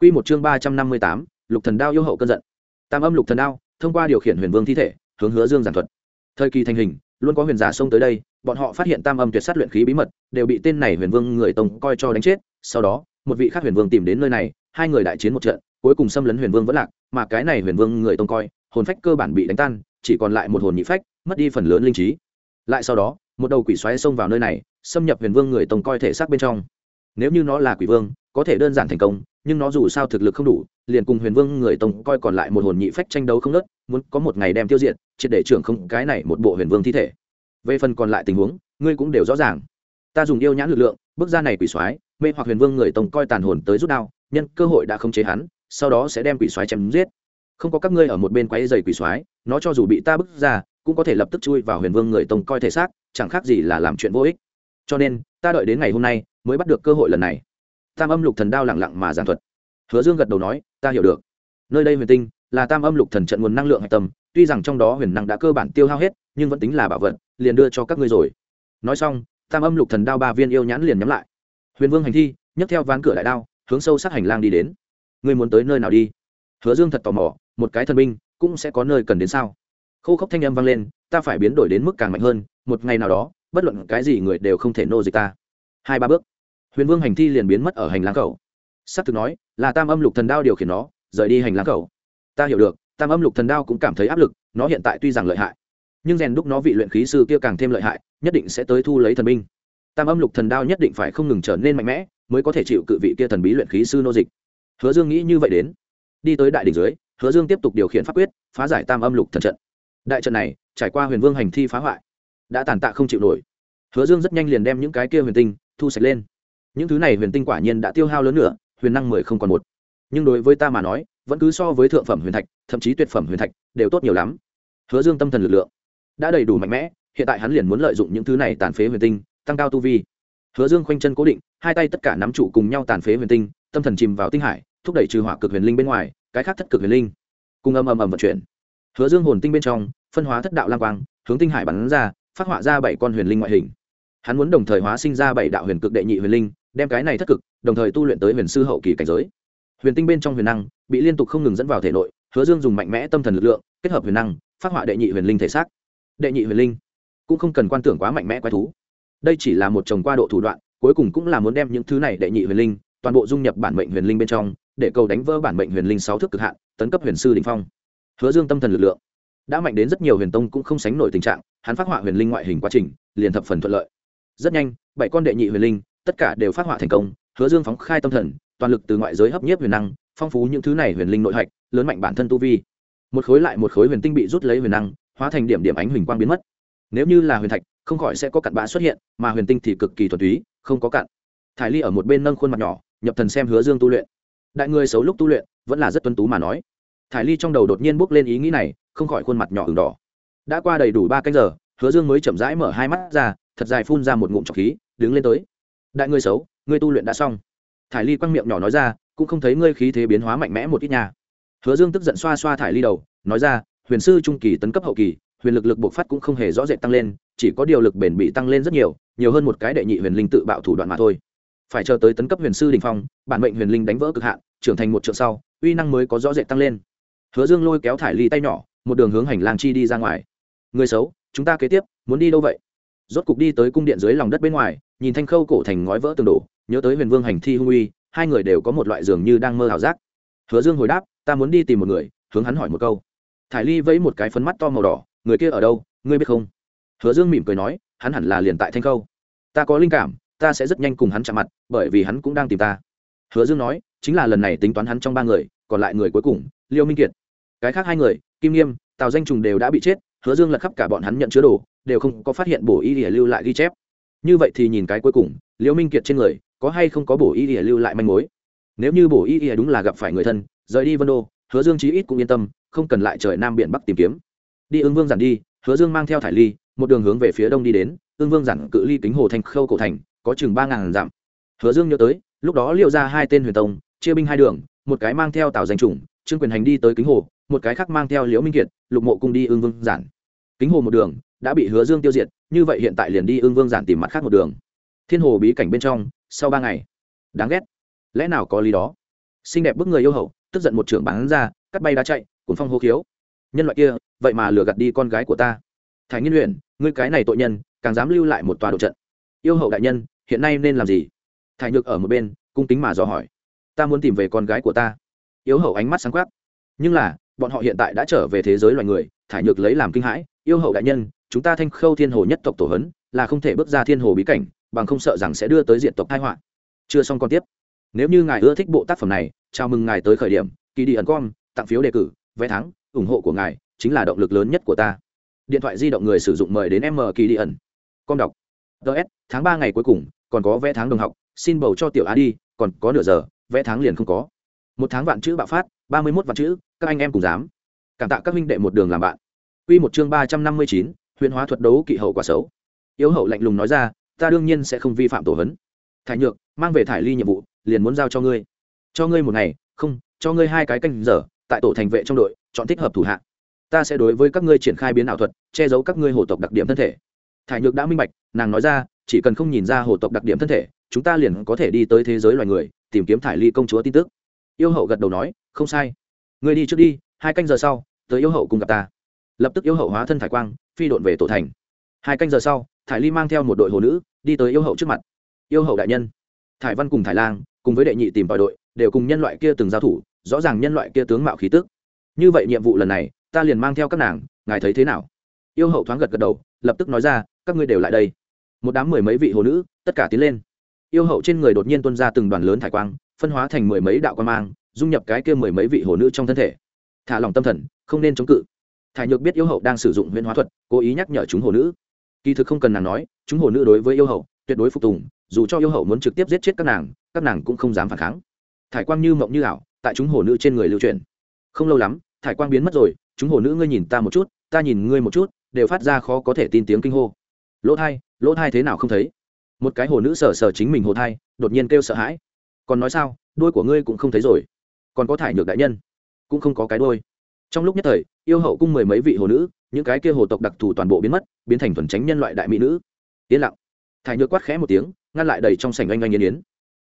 Q một chương ba trăm năm mươi tám, lục thần đao yêu hậu cơn giận. Tam âm lục thần đao thông qua điều khiển huyền vương thi thể, hướng hứa dương giản thuật. Thời kỳ thành hình, luôn có huyền giả xông tới đây, bọn họ phát hiện tam âm tuyệt sát luyện khí bí mật, đều bị tên này huyền vương người tông coi cho đánh chết. Sau đó, một vị khác huyền vương tìm đến nơi này, hai người đại chiến một trận, cuối cùng xâm lấn huyền vương vẫn lạc, mà cái này huyền vương người tông coi, hồn phách cơ bản bị đánh tan, chỉ còn lại một hồn nhị phách, mất đi phần lớn linh trí. Lại sau đó, một đầu quỷ xoáy xông vào nơi này, xâm nhập huyền vương người tông coi thể xác bên trong. Nếu như nó là quỷ vương, có thể đơn giản thành công, nhưng nó dù sao thực lực không đủ liền cùng huyền vương người tông coi còn lại một hồn nhị phách tranh đấu không nớt, muốn có một ngày đem tiêu diệt, triệt để trưởng không cái này một bộ huyền vương thi thể. Về phần còn lại tình huống, ngươi cũng đều rõ ràng. Ta dùng yêu nhãn lực lượng, bước ra này quỷ soái, mê hoặc huyền vương người tông coi tàn hồn tới rút đao, nhân cơ hội đã không chế hắn, sau đó sẽ đem quỷ soái chém giết. Không có các ngươi ở một bên quay dày quỷ soái, nó cho dù bị ta bước ra, cũng có thể lập tức chui vào huyền vương người tông coi thể xác, chẳng khác gì là làm chuyện vô ích. Cho nên, ta đợi đến ngày hôm nay mới bắt được cơ hội lần này. Tam âm lục thần đao lẳng lặng mà giảng thuật hứa dương gật đầu nói, ta hiểu được. Nơi đây huyền tinh là tam âm lục thần trận nguồn năng lượng hạch tâm, tuy rằng trong đó huyền năng đã cơ bản tiêu hao hết, nhưng vẫn tính là bảo vật, liền đưa cho các ngươi rồi. Nói xong, tam âm lục thần đao ba viên yêu nhãn liền nhắm lại. Huyền vương hành thi, nhấc theo ván cửa đại đao, hướng sâu sát hành lang đi đến. Ngươi muốn tới nơi nào đi? Hứa dương thật tò mò, một cái thần binh cũng sẽ có nơi cần đến sao? Khô khốc thanh âm vang lên, ta phải biến đổi đến mức càng mạnh hơn, một ngày nào đó, bất luận cái gì người đều không thể nô dịch ta. Hai ba bước, huyền vương hành thi liền biến mất ở hành lang cầu s c thực nói, là tam âm lục thần đao điều khiển nó, rời đi hành lang cầu. Ta hiểu được, tam âm lục thần đao cũng cảm thấy áp lực, nó hiện tại tuy rằng lợi hại, nhưng rèn đúc nó vị luyện khí sư kia càng thêm lợi hại, nhất định sẽ tới thu lấy thần binh. Tam âm lục thần đao nhất định phải không ngừng trở nên mạnh mẽ, mới có thể chịu cự vị kia thần bí luyện khí sư nô dịch. Hứa dương nghĩ như vậy đến. Đi tới đại đỉnh dưới, hứa dương tiếp tục điều khiển pháp quyết, phá giải tam âm lục thần trận. Đại trận này, trải qua huyền vương hành thi phá hoại, đã tàn tạ không chịu nổi. Hứa dương rất nhanh liền đem những cái kia huyền tinh thu sạch lên. Những thứ này huyền tinh quả nhiên đã tiêu hao lớn nữa huyền năng mười không còn một. Nhưng đối với ta mà nói, vẫn cứ so với thượng phẩm huyền thạch, thậm chí tuyệt phẩm huyền thạch, đều tốt nhiều lắm. Hứa dương tâm thần lực lượng đã đầy đủ mạnh mẽ, hiện tại hắn liền muốn lợi dụng những thứ này tàn phế huyền tinh, tăng cao tu vi. Hứa dương khoanh chân cố định, hai tay tất cả nắm trụ cùng nhau tàn phế huyền tinh, tâm thần chìm vào tinh hải, thúc đẩy trừ hỏa cực huyền linh bên ngoài, cái khác thất cực huyền linh cùng âm ầm ầm vận chuyển. Hứa dương hồn tinh bên trong, phân hóa thất đạo lang quang, hướng tinh hải bắn ra, phát họa ra bảy con huyền linh ngoại hình. Hắn muốn đồng thời hóa sinh ra bảy đạo huyền cực đệ nhị huyền linh đem cái này thất cực, đồng thời tu luyện tới huyền sư hậu kỳ cảnh giới. Huyền tinh bên trong huyền năng bị liên tục không ngừng dẫn vào thể nội, hứa dương dùng mạnh mẽ tâm thần lực lượng, kết hợp huyền năng, phát họa đệ nhị huyền linh thể xác. Đệ nhị huyền linh cũng không cần quan tưởng quá mạnh mẽ quái thú. Đây chỉ là một chồng qua độ thủ đoạn, cuối cùng cũng là muốn đem những thứ này đệ nhị huyền linh, toàn bộ dung nhập bản mệnh huyền linh bên trong, để cầu đánh vỡ bản mệnh huyền linh sáu thước cực hạn, tấn cấp huyền sư đình phong. Hứa dương tâm thần lực lượng đã mạnh đến rất nhiều huyền tông cũng không sánh nổi tình trạng, hắn phát họa huyền linh ngoại hình quá trình, liền thập phần thuận lợi. Rất nhanh, bảy con đệ nhị huyền linh tất cả đều phát họa thành công, hứa dương phóng khai tâm thần, toàn lực từ ngoại giới hấp nhiếp huyền năng, phong phú những thứ này huyền linh nội hạch, lớn mạnh bản thân tu vi. Một khối lại một khối huyền tinh bị rút lấy huyền năng, hóa thành điểm điểm ánh huỳnh quang biến mất. Nếu như là huyền thạch, không khỏi sẽ có cặn bã xuất hiện, mà huyền tinh thì cực kỳ thuần túy, không có cặn. Thải ly ở một bên nâng khuôn mặt nhỏ, nhập thần xem hứa dương tu luyện. Đại người xấu lúc tu luyện, vẫn là rất tuân tú mà nói. Thải ly trong đầu đột nhiên bốc lên ý nghĩ này, không khỏi khuôn mặt nhỏ ửng đỏ. Đã qua đầy đủ ba canh giờ, hứa dương mới chậm rãi mở hai mắt ra, thật dài phun ra một ngụm trọc khí, đứng lên tới đại ngươi xấu, ngươi tu luyện đã xong. Thải ly quăng miệng nhỏ nói ra, cũng không thấy ngươi khí thế biến hóa mạnh mẽ một ít nhà hứa dương tức giận xoa xoa thải ly đầu, nói ra, huyền sư trung kỳ tấn cấp hậu kỳ, huyền lực lực bộc phát cũng không hề rõ rệt tăng lên, chỉ có điều lực bền bị tăng lên rất nhiều nhiều hơn một cái đệ nhị huyền linh tự bạo thủ đoạn mà thôi. Phải chờ tới tấn cấp huyền sư đình phong, bản mệnh huyền linh đánh vỡ cực hạn, trưởng thành một trượng sau, uy năng mới có rõ rệt tăng lên. Hứa dương lôi kéo thải ly tay nhỏ, một đường hướng hành lang chi đi ra ngoài. Người xấu, chúng ta kế tiếp, muốn đi đâu vậy? Rốt cục đi tới cung điện dưới lòng đất bên ngoài, nhìn thanh khâu cổ thành ngói vỡ tường đổ, nhớ tới huyền vương hành thi hung uy, hai người đều có một loại giường như đang mơ ảo giác. Hứa dương hồi đáp, ta muốn đi tìm một người, hướng hắn hỏi một câu. Thải ly vẫy một cái phấn mắt to màu đỏ, người kia ở đâu, ngươi biết không? Hứa dương mỉm cười nói, hắn hẳn là liền tại thanh khâu. Ta có linh cảm, ta sẽ rất nhanh cùng hắn chạm mặt, bởi vì hắn cũng đang tìm ta. Hứa dương nói, chính là lần này tính toán hắn trong ba người, còn lại người cuối cùng, liêu minh kiệt. Cái khác hai người, kim nghiêm, tào danh trùng đều đã bị chết, hứa dương lật khắp cả bọn hắn nhận chứa đồ đều không có phát hiện bổ y lìa lưu lại ghi chép. Như vậy thì nhìn cái cuối cùng, liễu minh kiệt trên người, có hay không có bổ y lìa lưu lại manh mối? Nếu như bổ y lìa đúng là gặp phải người thân, rời đi vân đô, hứa dương chí ít cũng yên tâm, không cần lại trời nam biển bắc tìm kiếm. Đi ương vương giản đi, hứa dương mang theo thải ly, một đường hướng về phía đông đi đến ương vương giản cự ly kính hồ thành khâu cổ thành, có chừng ba ngàn dặm. Hứa dương nhớ tới, lúc đó liệu ra hai tên huyền tông, chia binh hai đường, một cái mang theo tào danh chủng, trương quyền hành đi tới kính hồ, một cái khác mang theo liễu minh kiệt, lục mộ cung đi ương vương giản. Kính hồ một đường đã bị hứa dương tiêu diệt, như vậy hiện tại liền đi ương vương giản tìm mặt khác một đường. Thiên hồ bí cảnh bên trong, sau ba ngày, đáng ghét. Lẽ nào có lý đó? Xinh đẹp bức người yêu hậu, tức giận một trưởng bắn ra, cắt bay đá chạy, cuốn phong hô khiếu. Nhân loại kia, vậy mà lừa gạt đi con gái của ta. Thái nghiên luyện ngươi cái này tội nhân, càng dám lưu lại một tòa độ trận. Yêu hậu đại nhân, hiện nay nên làm gì? Thái nhược ở một bên, cung kính mà dò hỏi. Ta muốn tìm về con gái của ta. Yêu hậu ánh mắt sáng quắc. Nhưng là, bọn họ hiện tại đã trở về thế giới loài người, thải nhược lấy làm kinh hãi. Yêu hậu đại nhân chúng ta thanh khâu thiên hồ nhất tộc tổ hấn, là không thể bước ra thiên hồ bí cảnh, bằng không sợ rằng sẽ đưa tới diện tộc thái họa. Chưa xong còn tiếp. Nếu như ngài ưa thích bộ tác phẩm này, chào mừng ngài tới khởi điểm kỳ đi ẩn com tặng phiếu đề cử, vé thắng, ủng hộ của ngài chính là động lực lớn nhất của ta. Điện thoại di động người sử dụng mời đến m kỳ đi ẩn. Com đọc. Ts tháng ba ngày cuối cùng, còn có vé tháng đồng học, xin bầu cho tiểu á đi, còn có nửa giờ, vé tháng liền không có. Một tháng vạn chữ bạo phát, ba mươi mốt vạn chữ, các anh em cùng dám. Cảm tạ các minh đệ một đường làm bạn. Quy một chương ba trăm năm mươi chín huyền hóa thuật đấu kỵ hậu quả xấu. Yếu hậu lạnh lùng nói ra, ta đương nhiên sẽ không vi phạm tổ hấn. Thải nhược, mang về thải ly nhiệm vụ, liền muốn giao cho ngươi. Cho ngươi một ngày, không, cho ngươi hai cái canh giờ, tại tổ thành vệ trong đội, chọn thích hợp thủ hạ. Ta sẽ đối với các ngươi triển khai biến ảo thuật, che giấu các ngươi hồ tộc đặc điểm thân thể. Thải nhược đã minh bạch, nàng nói ra, chỉ cần không nhìn ra hồ tộc đặc điểm thân thể, chúng ta liền có thể đi tới thế giới loài người, tìm kiếm thải ly công chúa tin tức. Yêu hậu gật đầu nói, không sai. Ngươi đi trước đi, hai canh giờ sau, tới yêu hậu cùng gặp ta. Lập tức yêu hậu hóa thân thải quang phi độn về tổ thành. Hai canh giờ sau, thải ly mang theo một đội hồ nữ đi tới yêu hậu trước mặt. Yêu hậu đại nhân, thải văn cùng thải lang cùng với đệ nhị tìm tòi đội đều cùng nhân loại kia từng giao thủ, rõ ràng nhân loại kia tướng mạo khí tức. Như vậy nhiệm vụ lần này, ta liền mang theo các nàng, ngài thấy thế nào? Yêu hậu thoáng gật gật đầu, lập tức nói ra, các ngươi đều lại đây. Một đám mười mấy vị hồ nữ, tất cả tiến lên. Yêu hậu trên người đột nhiên tuân ra từng đoàn lớn thải quang, phân hóa thành mười mấy đạo quan mang, dung nhập cái kia mười mấy vị hồ nữ trong thân thể. Thả lòng tâm thần, không nên chống cự thải nhược biết yêu hậu đang sử dụng huyễn hóa thuật, cố ý nhắc nhở chúng hồ nữ. Kỳ thực không cần nàng nói, chúng hồ nữ đối với yêu hậu tuyệt đối phục tùng, dù cho yêu hậu muốn trực tiếp giết chết các nàng các nàng cũng không dám phản kháng. Thải quang như mộng như ảo, tại chúng hồ nữ trên người lưu truyền. Không lâu lắm, thải quang biến mất rồi, chúng hồ nữ ngươi nhìn ta một chút, ta nhìn ngươi một chút, đều phát ra khó có thể tin tiếng kinh hô. Lỗ thai lỗ thai thế nào không thấy? Một cái hồ nữ sờ sờ chính mình hồ thai, đột nhiên kêu sợ hãi. Còn nói sao đôi của ngươi cũng không thấy rồi. Còn có thải nhược đại nhân, cũng không có cái đôi trong lúc nhất thời, yêu hậu cung mười mấy vị hồ nữ, những cái kia hồ tộc đặc thù toàn bộ biến mất, biến thành thuần tránh nhân loại đại mỹ nữ. Yên lặng. Thải nhược quát khẽ một tiếng, ngăn lại đầy trong sảnh oanh oanh yên yến.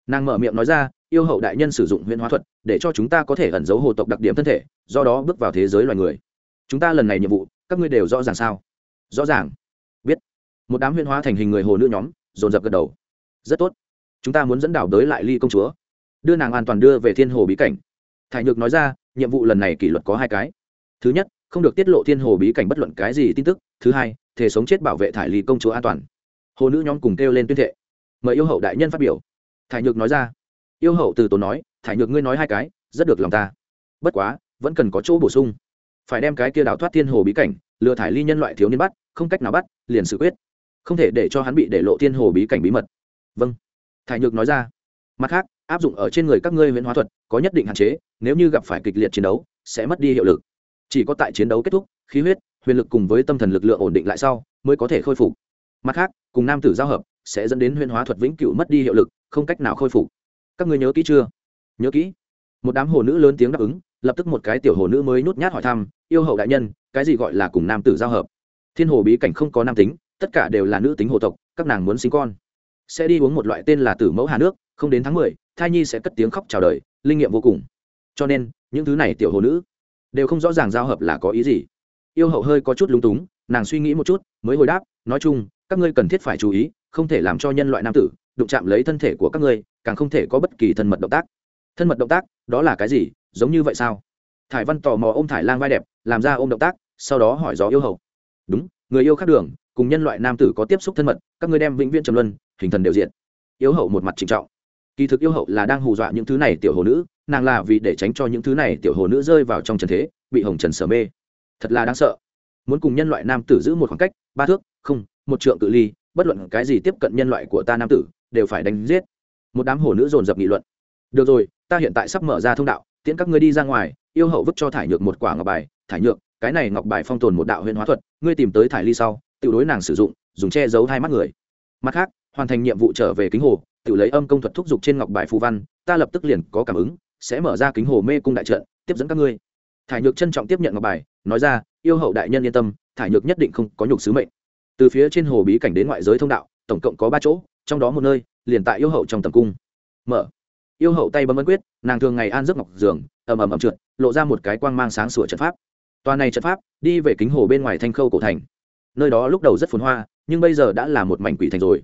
Nàng mở miệng nói ra, yêu hậu đại nhân sử dụng huyễn hóa thuật, để cho chúng ta có thể ẩn giấu hồ tộc đặc điểm thân thể, do đó bước vào thế giới loài người. Chúng ta lần này nhiệm vụ, các ngươi đều rõ ràng sao? Rõ ràng. Biết. Một đám huyễn hóa thành hình người hồ nữ nhóm, dồn dập gật đầu. Rất tốt. Chúng ta muốn dẫn đảo đới lại ly công chúa. Đưa nàng an toàn đưa về thiên hồ bí cảnh. Thải nhược nói ra nhiệm vụ lần này kỷ luật có hai cái. Thứ nhất, không được tiết lộ thiên hồ bí cảnh bất luận cái gì tin tức. Thứ hai, thể sống chết bảo vệ thải lì công chúa an toàn. Hồ nữ nhóm cùng kêu lên tuyên thệ. Mời yêu hậu đại nhân phát biểu. Thải nhược nói ra. Yêu hậu từ tốn nói, thải nhược ngươi nói hai cái, rất được lòng ta. Bất quá, vẫn cần có chỗ bổ sung. Phải đem cái kia đào thoát thiên hồ bí cảnh, lừa thải ly nhân loại thiếu niên bắt, không cách nào bắt, liền xử quyết. Không thể để cho hắn bị để lộ thiên hồ bí cảnh bí mật. Vâng. Thải nhược nói ra. Mặt khác áp dụng ở trên người các ngươi huyễn hóa thuật, có nhất định hạn chế, nếu như gặp phải kịch liệt chiến đấu, sẽ mất đi hiệu lực. Chỉ có tại chiến đấu kết thúc, khí huyết, huyền lực cùng với tâm thần lực lượng ổn định lại sau, mới có thể khôi phục. Mặt khác, cùng nam tử giao hợp, sẽ dẫn đến huyễn hóa thuật vĩnh cửu mất đi hiệu lực, không cách nào khôi phục. Các ngươi nhớ kỹ chưa? Nhớ kỹ. Một đám hồ nữ lớn tiếng đáp ứng, lập tức một cái tiểu hồ nữ mới nhút nhát hỏi thăm, yêu hậu đại nhân, cái gì gọi là cùng nam tử giao hợp? Thiên hồ bí cảnh không có nam tính, tất cả đều là nữ tính hồ tộc, các nàng muốn sinh con. Sẽ đi uống một loại tên là tử mẫu hà nước, không đến tháng mười thai nhi sẽ cất tiếng khóc chào đời, linh nghiệm vô cùng. Cho nên, những thứ này tiểu hồ nữ đều không rõ ràng giao hợp là có ý gì. Yêu hậu hơi có chút lúng túng, nàng suy nghĩ một chút, mới hồi đáp, nói chung, các ngươi cần thiết phải chú ý, không thể làm cho nhân loại nam tử đụng chạm lấy thân thể của các ngươi, càng không thể có bất kỳ thân mật động tác. Thân mật động tác, đó là cái gì? Giống như vậy sao? Thải văn tò mò ôm thải lang vai đẹp, làm ra ôm động tác, sau đó hỏi gió yêu hậu. Đúng, người yêu khác đường, cùng nhân loại nam tử có tiếp xúc thân mật, các ngươi đem vĩnh viễn trầm luân, hình thần đều diện yêu hậu một mặt trịnh trọng kỳ thực yêu hậu là đang hù dọa những thứ này tiểu hồ nữ, nàng là vì để tránh cho những thứ này tiểu hồ nữ rơi vào trong trần thế, bị hồng trần sở mê. Thật là đáng sợ. Muốn cùng nhân loại nam tử giữ một khoảng cách, ba thước, không, một trượng cự ly, bất luận cái gì tiếp cận nhân loại của ta nam tử, đều phải đánh giết. Một đám hồ nữ dồn dập nghị luận. Được rồi, ta hiện tại sắp mở ra thông đạo, tiễn các ngươi đi ra ngoài, yêu hậu vứt cho thải nhược một quả ngọc bài. Thải nhược, cái này ngọc bài phong tồn một đạo huyền hóa thuật, ngươi tìm tới thải ly sau, tự đối nàng sử dụng, dùng che giấu hai mắt người. Mặt khác, hoàn thành nhiệm vụ trở về kính hồ tự lấy âm công thuật thúc giục trên ngọc bài phù văn, ta lập tức liền có cảm ứng, sẽ mở ra kính hồ mê cung đại trận, tiếp dẫn các ngươi. Thải nhược trân trọng tiếp nhận ngọc bài, nói ra, yêu hậu đại nhân yên tâm, thải nhược nhất định không có nhục sứ mệnh. Từ phía trên hồ bí cảnh đến ngoại giới thông đạo, tổng cộng có ba chỗ, trong đó một nơi, liền tại yêu hậu trong tầm cung. Mở. Yêu hậu tay bấm ấn quyết, nàng thường ngày an giấc ngọc giường, ầm ầm ầm trượt, lộ ra một cái quang mang sáng sủa trận pháp. Toàn này trận pháp, đi về kính hồ bên ngoài thanh khâu cổ thành. Nơi đó lúc đầu rất phồn hoa, nhưng bây giờ đã là một mảnh quỷ thành rồi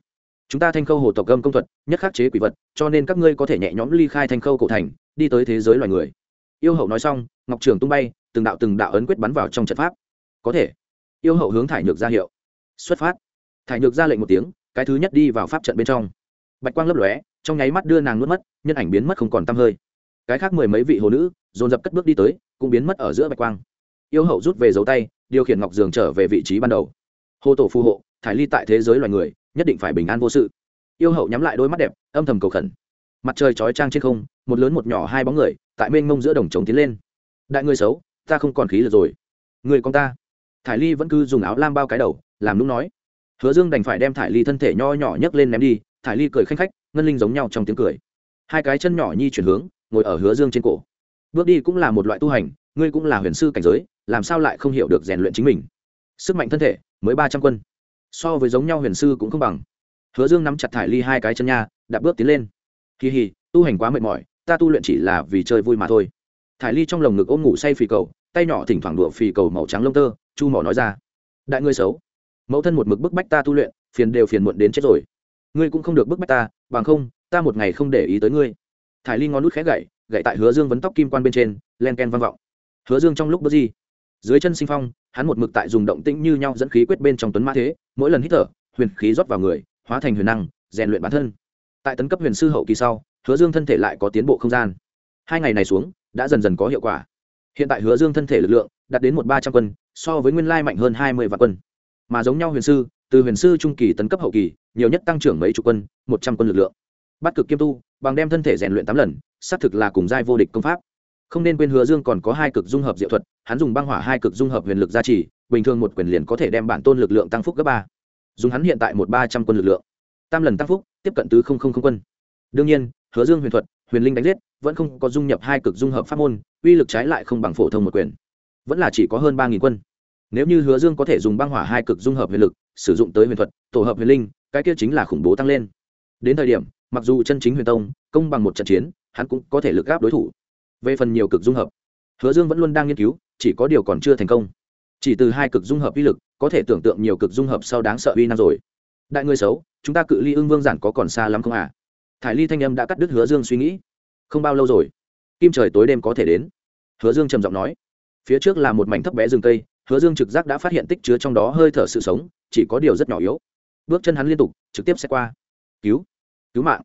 chúng ta thanh khâu hồ tộc gâm công thuật, nhất khắc chế quỷ vật, cho nên các ngươi có thể nhẹ nhõm ly khai thanh khâu cổ thành, đi tới thế giới loài người. Yêu hậu nói xong, ngọc trường tung bay, từng đạo từng đạo ấn quyết bắn vào trong trận pháp. Có thể. Yêu hậu hướng thải nhược ra hiệu. Xuất phát. Thải nhược ra lệnh một tiếng, cái thứ nhất đi vào pháp trận bên trong. Bạch quang lấp lóe, trong nháy mắt đưa nàng nuốt mất, nhân ảnh biến mất không còn t hơi. Cái khác mười mấy vị hồ nữ, dồn dập cất bước đi tới, cũng biến mất ở giữa bạch quang. Yêu hậu rút về dấu tay, điều khiển ngọc giường trở về vị trí ban đầu. Hồ tổ phù hộ thải ly tại thế giới loài người, nhất định phải bình an vô sự. Yêu hậu nhắm lại đôi mắt đẹp, âm thầm cầu khẩn. Mặt trời chói trang trên không, một lớn một nhỏ hai bóng người, tại mênh mông giữa đồng trống tiến lên. Đại người xấu, ta không còn khí lực rồi. Người con ta. Thải ly vẫn cứ dùng áo lam bao cái đầu, làm lúc nói. Hứa dương đành phải đem thải ly thân thể nho nhỏ nhấc lên ném đi, thải ly cười khanh khách, ngân linh giống nhau trong tiếng cười. Hai cái chân nhỏ nhi chuyển hướng, ngồi ở hứa dương trên cổ. Bước đi cũng là một loại tu hành, ngươi cũng là huyền sư cảnh giới, làm sao lại không hiểu được rèn luyện chính mình? Sức mạnh thân thể, mới ba trăm quân so với giống nhau huyền sư cũng không bằng. Hứa dương nắm chặt thải ly hai cái chân nha, đạp bước tiến lên. Kỳ hì, tu hành quá mệt mỏi, ta tu luyện chỉ là vì chơi vui mà thôi. Thải ly trong lồng ngực ôm ngủ say phì cầu, tay nhỏ thỉnh thoảng đụa phì cầu màu trắng lông tơ, chu mỏ nói ra. Đại ngươi xấu. Mẫu thân một mực bức bách ta tu luyện, phiền đều phiền muộn đến chết rồi. Ngươi cũng không được bức bách ta, bằng không, ta một ngày không để ý tới ngươi. Thải ly ngón nút khẽ gậy gậy tại hứa dương vấn tóc kim quan bên trên, len ken vang vọng. Hứa dương trong lúc bước gì dưới chân sinh phong, hắn một mực tại dùng động tĩnh như nhau dẫn khí quyết bên trong tuấn mã thế, mỗi lần hít thở, huyền khí rót vào người, hóa thành huyền năng, rèn luyện bản thân. Tại tấn cấp huyền sư hậu kỳ sau, hứa dương thân thể lại có tiến bộ không gian. Hai ngày này xuống, đã dần dần có hiệu quả. Hiện tại hứa dương thân thể lực lượng đạt đến một ba trăm quân, so với nguyên lai mạnh hơn hai mươi vạn quân. Mà giống nhau huyền sư, từ huyền sư trung kỳ tấn cấp hậu kỳ, nhiều nhất tăng trưởng mấy chục quân, một trăm quân lực lượng. Bắt cực kiêm tu, bằng đem thân thể rèn luyện tám lần, xác thực là cùng giai vô địch công pháp không nên quên hứa dương còn có hai cực dung hợp diệu thuật, hắn dùng băng hỏa hai cực dung hợp huyền lực gia trì, bình thường một quyền liền có thể đem bản tôn lực lượng tăng phúc gấp ba. Dùng hắn hiện tại một ba trăm quân lực lượng, tam lần tăng phúc, tiếp cận tứ không không không quân. Đương nhiên, hứa dương huyền thuật, huyền linh đánh giết, vẫn không có dung nhập hai cực dung hợp pháp môn, uy lực trái lại không bằng phổ thông một quyền. Vẫn là chỉ có hơn ba nghìn quân. Nếu như hứa dương có thể dùng băng hỏa hai cực dung hợp huyền lực, sử dụng tới huyền thuật, tổ hợp huyền linh, cái kia chính là khủng bố tăng lên. Đến thời điểm, mặc dù chân chính huyền tông, công bằng một trận chiến, hắn cũng có thể lực gáp đối thủ về phần nhiều cực dung hợp, hứa dương vẫn luôn đang nghiên cứu, chỉ có điều còn chưa thành công. Chỉ từ hai cực dung hợp uy lực, có thể tưởng tượng nhiều cực dung hợp sau đáng sợ uy năng rồi. Đại người xấu, chúng ta cự ly ưng vương giản có còn xa lắm không à? Thải ly thanh âm đã cắt đứt hứa dương suy nghĩ. Không bao lâu rồi, kim trời tối đêm có thể đến. Hứa dương trầm giọng nói. Phía trước là một mảnh thấp bé rừng cây, hứa dương trực giác đã phát hiện tích chứa trong đó hơi thở sự sống, chỉ có điều rất nhỏ yếu. Bước chân hắn liên tục, trực tiếp sẽ qua. Cứu. Cứu mạng.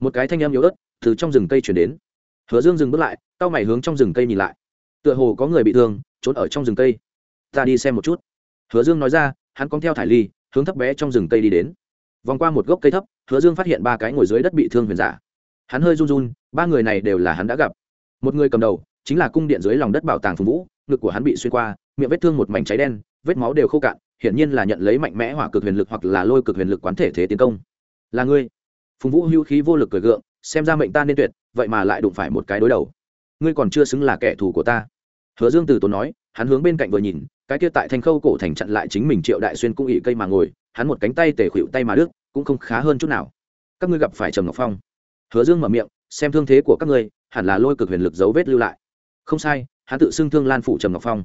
Một cái thanh âm yếu ớt từ trong rừng cây chuyển đến hứa dương dừng bước lại tao mày hướng trong rừng cây nhìn lại. Tựa hồ có người bị thương, trốn ở trong rừng cây. Ta đi xem một chút. Hứa dương nói ra, hắn cong theo thải ly, hướng thấp bé trong rừng cây đi đến. Vòng qua một gốc cây thấp, hứa dương phát hiện ba cái ngồi dưới đất bị thương huyền giả. Hắn hơi run run, ba người này đều là hắn đã gặp. Một người cầm đầu, chính là cung điện dưới lòng đất bảo tàng phùng vũ, ngực của hắn bị xuyên qua, miệng vết thương một mảnh cháy đen, vết máu đều khô cạn, hiển nhiên là nhận lấy mạnh mẽ hỏa cực huyền lực hoặc là lôi cực huyền lực quán thể thế tiến công. Là ngươi. Phùng vũ hưu khí vô lực cười gượng, xem ra mệnh ta nên tuyệt vậy mà lại đụng phải một cái đối đầu. Ngươi còn chưa xứng là kẻ thù của ta. Hứa dương từ tốn nói, hắn hướng bên cạnh vừa nhìn, cái kia tại thanh khâu cổ thành chặn lại chính mình triệu đại xuyên cũng ỉ cây mà ngồi, hắn một cánh tay tề khuỵu tay mà đứt, cũng không khá hơn chút nào. Các ngươi gặp phải trầm ngọc phong. Hứa dương mở miệng, xem thương thế của các ngươi, hẳn là lôi cực huyền lực dấu vết lưu lại. Không sai, hắn tự xưng thương lan phủ trầm ngọc phong.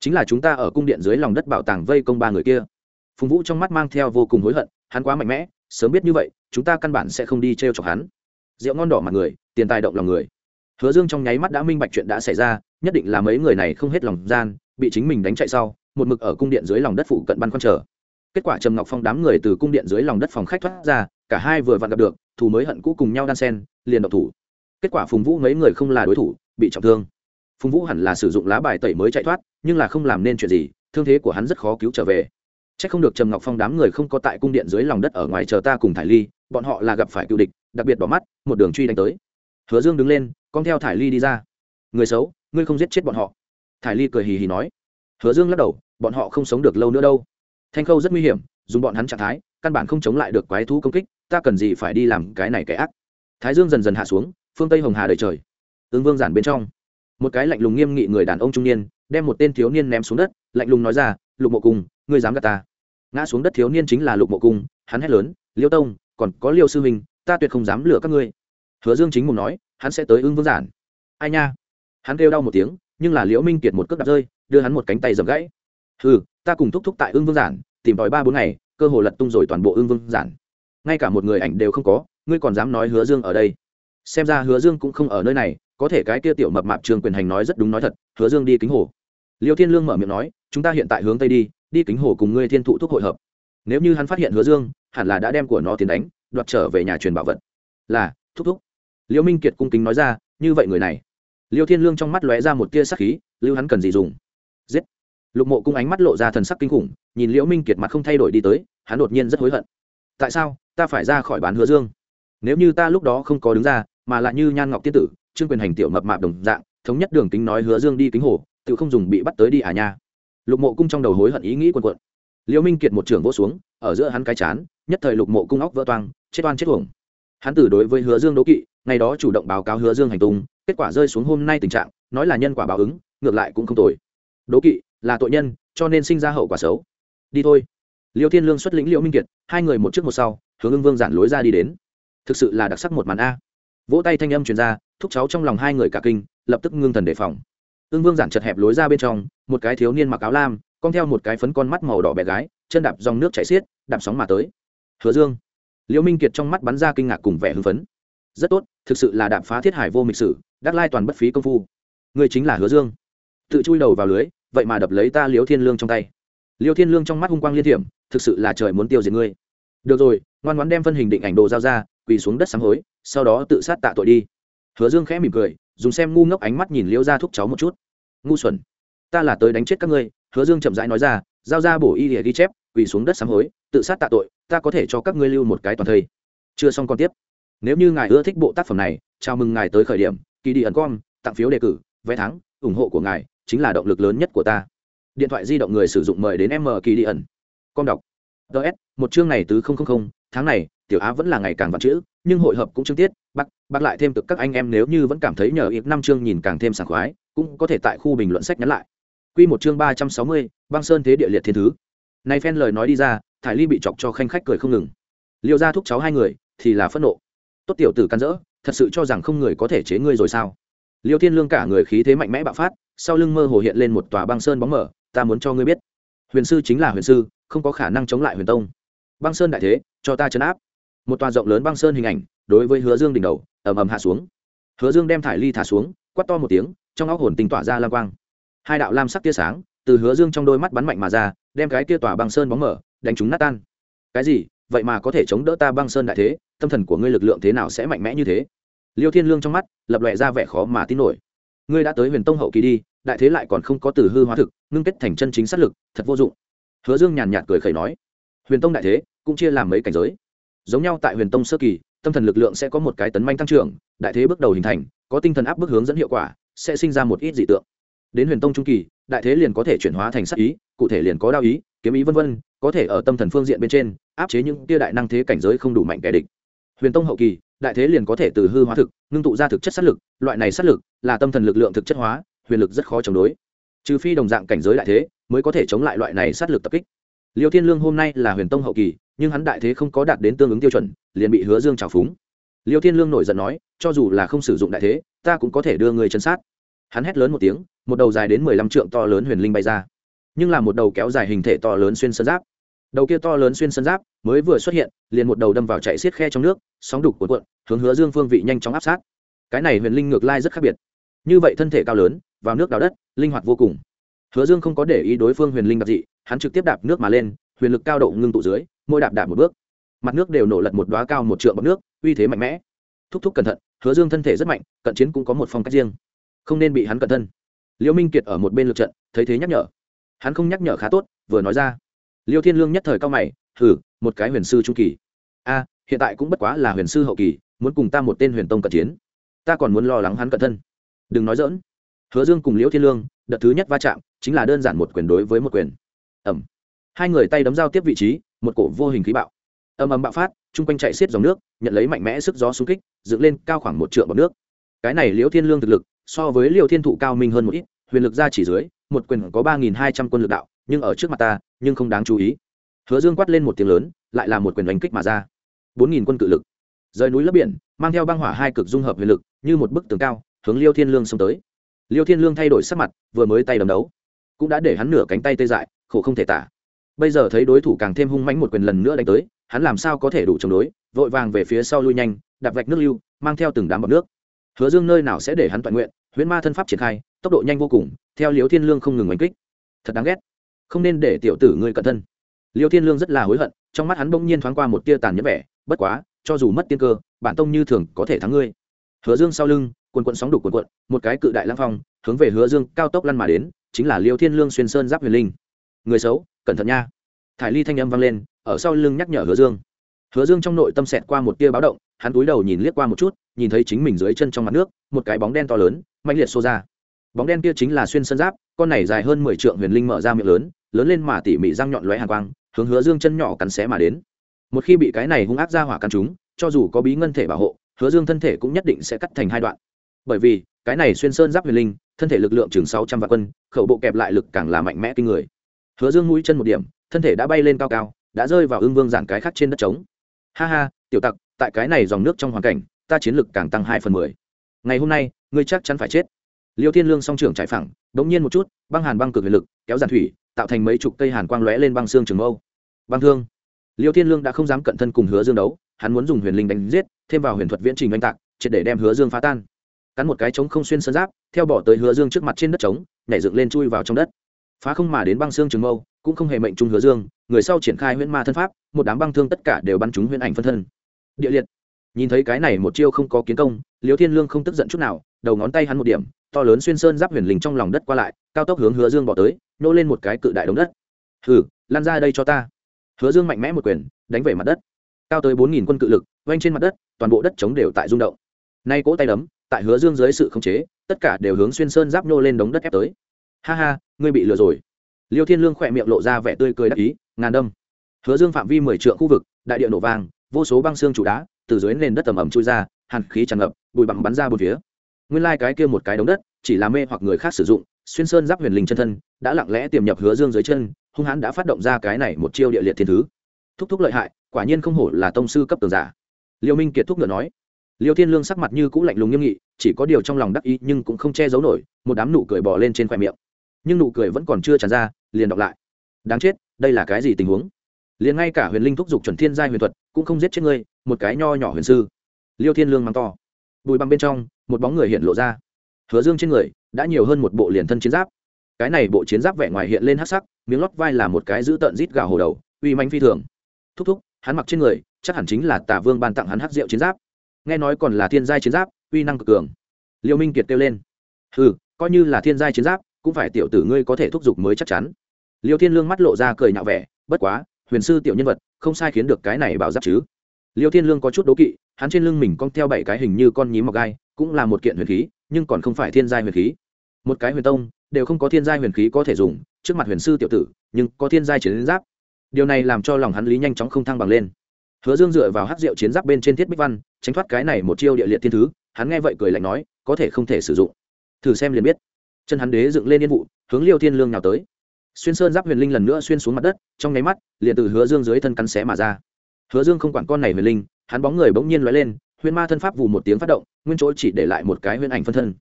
Chính là chúng ta ở cung điện dưới lòng đất bảo tàng vây công ba người kia. Phùng vũ trong mắt mang theo vô cùng hối hận, hắn quá mạnh mẽ, sớm biết như vậy, chúng ta căn bản sẽ không đi t r e o chọc hắn rượu ngon đỏ mặt người, tiền tài động lòng người. Hứa dương trong nháy mắt đã minh bạch chuyện đã xảy ra, nhất định là mấy người này không hết lòng gian, bị chính mình đánh chạy sau, một mực ở cung điện dưới lòng đất phụ cận băn khoăn chờ. Kết quả trầm ngọc phong đám người từ cung điện dưới lòng đất phòng khách thoát ra, cả hai vừa vặn gặp được, thù mới hận cũ cùng nhau đan sen, liền độc thủ. Kết quả phùng vũ mấy người không là đối thủ, bị trọng thương. Phùng vũ hẳn là sử dụng lá bài tẩy mới chạy thoát, nhưng là không làm nên chuyện gì, thương thế của hắn rất khó cứu trở về. C h ắ c không được trầm ngọc phong đám người không có tại cung điện dưới lòng đất ở ngoài chờ ta cùng thải ly, bọn họ là gặp phải cựu địch đặc biệt bỏ mắt, một đường truy đánh tới. Hứa dương đứng lên, con theo thải ly đi ra. Người xấu, ngươi không giết chết bọn họ. Thải ly cười hì hì nói. Hứa dương lắc đầu, bọn họ không sống được lâu nữa đâu. Thanh khâu rất nguy hiểm, dùng bọn hắn trạng thái, căn bản không chống lại được quái thú công kích, ta cần gì phải đi làm cái này cái ác? Thái dương dần dần hạ xuống, phương tây hồng hà đầy trời. Ứng vương giản bên trong. Một cái lạnh lùng nghiêm nghị người đàn ông trung niên, đem một tên thiếu niên ném xuống đất, lạnh lùng nói ra, lục mộ cung, ngươi dám gạt ta? Ngã xuống đất thiếu niên chính là lục mộ cung, hắn hét lớn, liêu tông, còn có liêu sư huynh ta tuyệt không dám lừa các ngươi. Hứa dương chính mùng nói, hắn sẽ tới ưng vương giản. Ai nha? Hắn kêu đau một tiếng, nhưng là liễu minh kiệt một cước đặt rơi, đưa hắn một cánh tay dầm gãy. Ừ ta cùng thúc thúc tại ưng vương giản, tìm tòi ba bốn ngày, cơ hồ lật tung rồi toàn bộ ưng vương giản. Ngay cả một người ảnh đều không có, ngươi còn dám nói hứa dương ở đây. Xem ra hứa dương cũng không ở nơi này, có thể cái kia tiểu mập mạp trường quyền hành nói rất đúng nói thật, hứa dương đi kính hồ. Liêu thiên lương mở miệng nói, chúng ta hiện tại hướng tây đi đi kính hồ cùng ngươi thiên thụ thúc hội hợp. Nếu như hắn phát hiện hứa dương, hẳn là đã đem của nó tiến đánh đoạt trở về nhà truyền bảo vật. Là, thúc thúc. Liễu minh kiệt cung kính nói ra, như vậy người này. Liêu thiên lương trong mắt lóe ra một tia sắc khí, lưu hắn cần gì dùng? Giết. Lục mộ cung ánh mắt lộ ra thần sắc kinh khủng, nhìn liễu minh kiệt mặt không thay đổi đi tới, hắn đột nhiên rất hối hận. Tại sao? Ta phải ra khỏi bán hứa dương. Nếu như ta lúc đó không có đứng ra, mà lại như nhan ngọc tiên tử, trương quyền hành tiểu mập mạp đồng dạng, thống nhất đường kính nói hứa dương đi kính hồ, tự không dùng bị bắt tới đi à nha. Lục mộ cung trong đầu hối hận ý nghĩ quần quận liễu minh kiệt một trưởng vỗ xuống, ở giữa hắn cái chán nhất thời lục mộ cung óc vỡ toang, chết oan chết uổng. Hắn tử đối với hứa dương đố kỵ, ngày đó chủ động báo cáo hứa dương hành tung, kết quả rơi xuống hôm nay tình trạng, nói là nhân quả báo ứng, ngược lại cũng không tồi. Đố kỵ, là tội nhân, cho nên sinh ra hậu quả xấu. Đi thôi. Liêu thiên lương xuất lĩnh liễu minh kiệt, hai người một trước một sau, hướng ưng vương giản lối ra đi đến. Thực sự là đặc sắc một màn a. Vỗ tay thanh âm truyền ra, thúc cháu trong lòng hai người cả kinh, lập tức ngưng thần đề phòng. Ưng vương giản chật hẹp lối ra bên trong, một cái thiếu niên mặc áo lam con theo một cái phấn con mắt màu đỏ bé gái, chân đạp dòng nước chảy xiết, đạp sóng mà tới hứa dương. Liễu minh kiệt trong mắt bắn ra kinh ngạc cùng vẻ hưng phấn. Rất tốt, thực sự là đạp phá thiết hải vô mịch sử, đắc lai toàn bất phí công phu. Người chính là hứa dương. Tự chui đầu vào lưới, vậy mà đập lấy ta liễu thiên lương trong tay. Liễu thiên lương trong mắt hung quang liên thiểm, thực sự là trời muốn tiêu diệt ngươi. Được rồi, ngoan ngoãn đem phân hình định ảnh đồ giao ra, quỳ xuống đất sám hối, sau đó tự sát tạ tội đi. Hứa dương khẽ mỉm cười, dùng xem ngu ngốc ánh mắt nhìn liễu ra thúc cháu một chút. Ngu xuẩn, ta là tới đánh chết các ngươi, hứa dương chậm rãi nói ra, giao ra bổ y địa ghi chép, quỳ xuống đất sám hối, tự sát tạ tội ta có thể cho các ngươi lưu một cái toàn thây. Chưa xong còn tiếp. Nếu như ngài ưa thích bộ tác phẩm này chào mừng ngài tới khởi điểm. Kỳ đi ẩn com tặng phiếu đề cử vé thắng ủng hộ của ngài chính là động lực lớn nhất của ta. Điện thoại di động người sử dụng mời đến m kỳ đi ẩn. Com đọc. Ts một chương này từ tháng này tiểu á vẫn là ngày càng vặt chữ nhưng hội hợp cũng chương tiết bác bác lại thêm cực các anh em nếu như vẫn cảm thấy nhờ ít năm chương nhìn càng thêm sảng khoái cũng có thể tại khu bình luận sách nhắn lại. Quy một chương ba trăm sáu mươi, băng sơn thế địa liệt thiên thứ. Này phen lời nói đi ra, Thải Ly bị chọc cho khanh khách cười không ngừng. Liêu gia thúc cháu hai người thì là phẫn nộ. Tốt tiểu tử can dỡ, thật sự cho rằng không người có thể chế ngươi rồi sao? Liêu Thiên Lương cả người khí thế mạnh mẽ bạo phát, sau lưng mơ hồ hiện lên một tòa băng sơn bóng mở, ta muốn cho ngươi biết, huyền sư chính là huyền sư, không có khả năng chống lại huyền tông. Băng sơn đại thế, cho ta chấn áp. Một tòa rộng lớn băng sơn hình ảnh, đối với Hứa Dương đỉnh đầu, ầm ầm hạ xuống. Hứa Dương đem Thải Ly thả xuống, quát to một tiếng, trong óc hồn tình tỏa ra lam quang hai đạo lam sắc tia sáng từ hứa dương trong đôi mắt bắn mạnh mà ra đem cái tia tỏa băng sơn bóng mở đánh chúng nát tan. Cái gì? Vậy mà có thể chống đỡ ta băng sơn đại thế, tâm thần của ngươi lực lượng thế nào sẽ mạnh mẽ như thế? Liêu thiên lương trong mắt lập lòe ra vẻ khó mà tin nổi. Ngươi đã tới huyền tông hậu kỳ đi, đại thế lại còn không có từ hư hóa thực, ngưng kết thành chân chính sát lực, thật vô dụng. Hứa dương nhàn nhạt cười khẩy nói, huyền tông đại thế cũng chia làm mấy cảnh giới. Giống nhau tại huyền tông sơ kỳ, tâm thần lực lượng sẽ có một cái tấn manh tăng trưởng, đại thế bước đầu hình thành, có tinh thần áp bức hướng dẫn hiệu quả, sẽ sinh ra một ít dị tượng. Đến huyền tông trung kỳ, đại thế liền có thể chuyển hóa thành sát ý, cụ thể liền có đao ý, kiếm ý vân vân có thể ở tâm thần phương diện bên trên, áp chế những tia đại năng thế cảnh giới không đủ mạnh kẻ địch. Huyền tông hậu kỳ, đại thế liền có thể từ hư hóa thực, ngưng tụ ra thực chất sát lực, loại này sát lực là tâm thần lực lượng thực chất hóa, huyền lực rất khó chống đối. Trừ phi đồng dạng cảnh giới đại thế mới có thể chống lại loại này sát lực tập kích. Liêu thiên lương hôm nay là huyền tông hậu kỳ, nhưng hắn đại thế không có đạt đến tương ứng tiêu chuẩn, liền bị hứa dương trào phúng. Liêu thiên lương nổi giận nói, cho dù là không sử dụng đại thế, ta cũng có thể đưa người chân sát. Hắn hét lớn một tiếng, một đầu dài đến mười lăm trượng to lớn huyền linh bay ra nhưng là một đầu kéo dài hình thể to lớn xuyên sơn giáp. Đầu kia to lớn xuyên sơn giáp mới vừa xuất hiện, liền một đầu đâm vào chạy xiết khe trong nước, sóng đục cuộn cuộn, hướng hứa dương phương vị nhanh chóng áp sát. Cái này huyền linh ngược lai rất khác biệt. Như vậy thân thể cao lớn, vào nước đào đất, linh hoạt vô cùng. Hứa dương không có để ý đối phương huyền linh đặc dị, hắn trực tiếp đạp nước mà lên, huyền lực cao độ ngưng tụ dưới môi đạp đạp một bước, mặt nước đều nổ lật một đoá cao một trượng bọc nước, uy thế mạnh mẽ. Thúc thúc cẩn thận, hứa dương thân thể rất mạnh, cận chiến cũng có một phong cách riêng. Không nên bị hắn cẩn thân. Liễu minh kiệt ở một bên lượt trận, thấy thế nhắc nhở hắn không nhắc nhở khá tốt, vừa nói ra. Liêu thiên lương nhất thời cao mày thử một cái huyền sư trung kỳ. A, hiện tại cũng bất quá là huyền sư hậu kỳ, muốn cùng ta một tên huyền tông cận chiến, ta còn muốn lo lắng hắn cận thân. Đừng nói dỡn hứa dương cùng liễu thiên lương, đợt thứ nhất va chạm, chính là đơn giản một quyền đối với một quyền. Ẩm hai người tay đấm giao tiếp vị trí, một cổ vô hình khí bạo. Âm ầm bạo phát, chung quanh chạy xiết dòng nước, nhận lấy mạnh mẽ sức gió xung kích, dựng lên cao khoảng một trượng bọc nước. Cái này liễu thiên lương thực lực, so với liều thiên thụ cao minh hơn một ít, huyền lực ra chỉ dưới một quyền có ba nghìn hai trăm quân lực đạo, nhưng ở trước mặt ta, nhưng không đáng chú ý. Hứa dương quát lên một tiếng lớn, lại là một quyền đánh kích mà ra. Bốn nghìn quân cự lực. Rời núi lấp biển, mang theo băng hỏa hai cực dung hợp huyền lực, như một bức tường cao, hướng liêu thiên lương xông tới. Liêu thiên lương thay đổi sắc mặt, vừa mới tay đấm đấu, cũng đã để hắn nửa cánh tay tê dại, khổ không thể tả. Bây giờ thấy đối thủ càng thêm hung mãnh một quyền lần nữa đánh tới, hắn làm sao có thể đủ chống đối, vội vàng về phía sau lui nhanh, đạp vạch nước lưu, mang theo từng đám bọc nước. Hứa dương nơi nào sẽ để hắn toàn nguyện, huyễn ma thân pháp triển khai, tốc độ nhanh vô cùng theo liêu thiên lương không ngừng oanh kích. Thật đáng ghét. Không nên để tiểu tử ngươi cẩn thân. Liêu thiên lương rất là hối hận, trong mắt hắn bỗng nhiên thoáng qua một tia tàn nhẫn vẻ, bất quá, cho dù mất tiên cơ, bản tông như thường có thể thắng ngươi. Hứa dương sau lưng, quần quận sóng đục quần quận, một cái cự đại lang phong, hướng về hứa dương cao tốc lăn mà đến, chính là liêu thiên lương xuyên sơn giáp huyền linh. Người xấu, cẩn thận nha. Thải ly thanh âm vang lên, ở sau lưng nhắc nhở hứa dương. Hứa dương trong nội tâm xẹt qua một tia báo động, hắn túi đầu nhìn liếc qua một chút, nhìn thấy chính mình dưới chân trong mặt nước, một cái bóng đen to lớn mạnh liệt xô ra bóng đen kia chính là xuyên sơn giáp, con này dài hơn mười trượng huyền linh mở ra miệng lớn lớn lên mà tỉ mỉ răng nhọn lóe hàng quang, hướng hứa dương chân nhỏ cắn xé mà đến. Một khi bị cái này hung ác ra hỏa cắn chúng cho dù có bí ngân thể bảo hộ, hứa dương thân thể cũng nhất định sẽ cắt thành hai đoạn. Bởi vì, cái này xuyên sơn giáp huyền linh, thân thể lực lượng chừng sáu trăm vạn quân, khẩu bộ kẹp lại lực càng là mạnh mẽ kinh người. Hứa dương mũi chân một điểm, thân thể đã bay lên cao cao, đã rơi vào ương vương giảng cái khắc trên đất trống. Ha ha, tiểu tặc, tại cái này dòng nước trong hoàn cảnh, ta chiến lực càng tăng hai phần mười. Ngày hôm nay, ngươi chắc chắn phải chết liêu thiên lương song trưởng trải phẳng đ nhiên một chút, băng hàn băng cực huyền lực, kéo giàn thủy, tạo thành mấy chục cây hàn quang lóe lên băng xương trường mâu. Băng thương. Liêu thiên lương đã không dám cận thân cùng hứa dương đấu, hắn muốn dùng huyền linh đánh giết, thêm vào huyền thuật viễn trình oanh tạc, triệt để đem hứa dương phá tan. Cắn một cái trống không xuyên sơn giáp, theo bỏ tới hứa dương trước mặt trên đất trống, nhảy dựng lên chui vào trong đất. Phá không mà đến băng xương trường mâu, cũng không hề mệnh trung hứa dương, người sau triển khai huyễn ma thân pháp, một đám băng thương tất cả đều bắn trúng huyễn ảnh phân thân. Địa liệt. Nhìn thấy cái này một chiêu không có kiến công, liêu thiên lương không tức giận chút nào, đầu ngón tay hắn một điểm to lớn xuyên sơn giáp huyền linh trong lòng đất qua lại, cao tốc hướng hứa dương bỏ tới, nô lên một cái cự đại đống đất. Hừ lan ra đây cho ta. Hứa dương mạnh mẽ một quyền, đánh về mặt đất. Cao tới bốn nghìn quân cự lực oanh trên mặt đất, toàn bộ đất chống đều tại rung động. Nay cỗ tay đấm, tại hứa dương dưới sự khống chế, tất cả đều hướng xuyên sơn giáp nô lên đống đất ép tới. Ha ha, ngươi bị lừa rồi. Liêu thiên lương khỏe miệng lộ ra vẻ tươi cười đắc ý, ngàn đâm. Hứa dương phạm vi mười trượng khu vực, đại địa nổ vàng vô số băng xương trụ đá từ dưới nền đất tầm ẩm trôi ra, hàn khí tràn ngập, bụi bặm bắn ra bốn phía nguyên lai、like、cái kia một cái đống đất, chỉ là mê hoặc người khác sử dụng, xuyên sơn giáp huyền linh chân thân, đã lặng lẽ tiềm nhập hứa dương dưới chân, hung hãn đã phát động ra cái này một chiêu địa liệt thiên thứ. Thúc thúc lợi hại, quả nhiên không hổ là tông sư cấp tường giả. Liêu minh kiệt thúc ngựa nói. Liêu thiên lương sắc mặt như cũng lạnh lùng nghiêm nghị, chỉ có điều trong lòng đắc ý nhưng cũng không che giấu nổi, một đám nụ cười bỏ lên trên khoe miệng. Nhưng nụ cười vẫn còn chưa tràn ra, liền đọc lại. Đáng chết, đây là cái gì tình huống? Liền ngay cả huyền linh thúc giục chuẩn thiên giai huyền thuật, cũng không giết chết ngươi, một cái nho nhỏ huyền sư. Liêu thiên lương mắng to. Bùi băng bên trong một bóng người hiện lộ ra. Hứa dương trên người đã nhiều hơn một bộ liền thân chiến giáp. Cái này bộ chiến giáp vẻ ngoài hiện lên hắc sắc, miếng lót vai là một cái giữ tợn rít gà hồ đầu, uy manh phi thường. Thúc thúc, hắn mặc trên người, chắc hẳn chính là tả vương ban tặng hắn hắc rượu chiến giáp. Nghe nói còn là thiên giai chiến giáp, uy năng cực cường. Liêu minh kiệt kêu lên. Ừ coi như là thiên giai chiến giáp, cũng phải tiểu tử ngươi có thể thúc giục mới chắc chắn. Liêu thiên lương mắt lộ ra cười nhạo vẻ, bất quá, huyền sư tiểu nhân vật, không sai khiến được cái này bảo giáp chứ. Liêu thiên lương có chút đố kỵ, hắn trên lưng mình cong theo bảy cái hình như con nhím mọc gai cũng là một kiện huyền khí, nhưng còn không phải thiên giai huyền khí. Một cái huyền tông, đều không có thiên giai huyền khí có thể dùng, trước mặt huyền sư tiểu tử, nhưng có thiên giai chiến giáp. Điều này làm cho lòng hắn lý nhanh chóng không thăng bằng lên. Hứa dương dựa vào hát rượu chiến giáp bên trên thiết bích văn, tránh thoát cái này một chiêu địa liệt thiên thứ, hắn nghe vậy cười lạnh nói, có thể không thể sử dụng. Thử xem liền biết. Chân hắn đế dựng lên yên vụ, hướng liêu thiên lương nào tới. Xuyên sơn giáp huyền linh lần nữa xuyên xuống mặt đất, trong nháy mắt, liền từ hứa dương dưới thân cắn xé mà ra. Hứa dương không quản con này huyền linh, hắn bóng người bỗng nhiên lóe lên huyền ma thân pháp vù một tiếng phát động, nguyên chỗ chỉ để lại một cái huyền ảnh phân thân.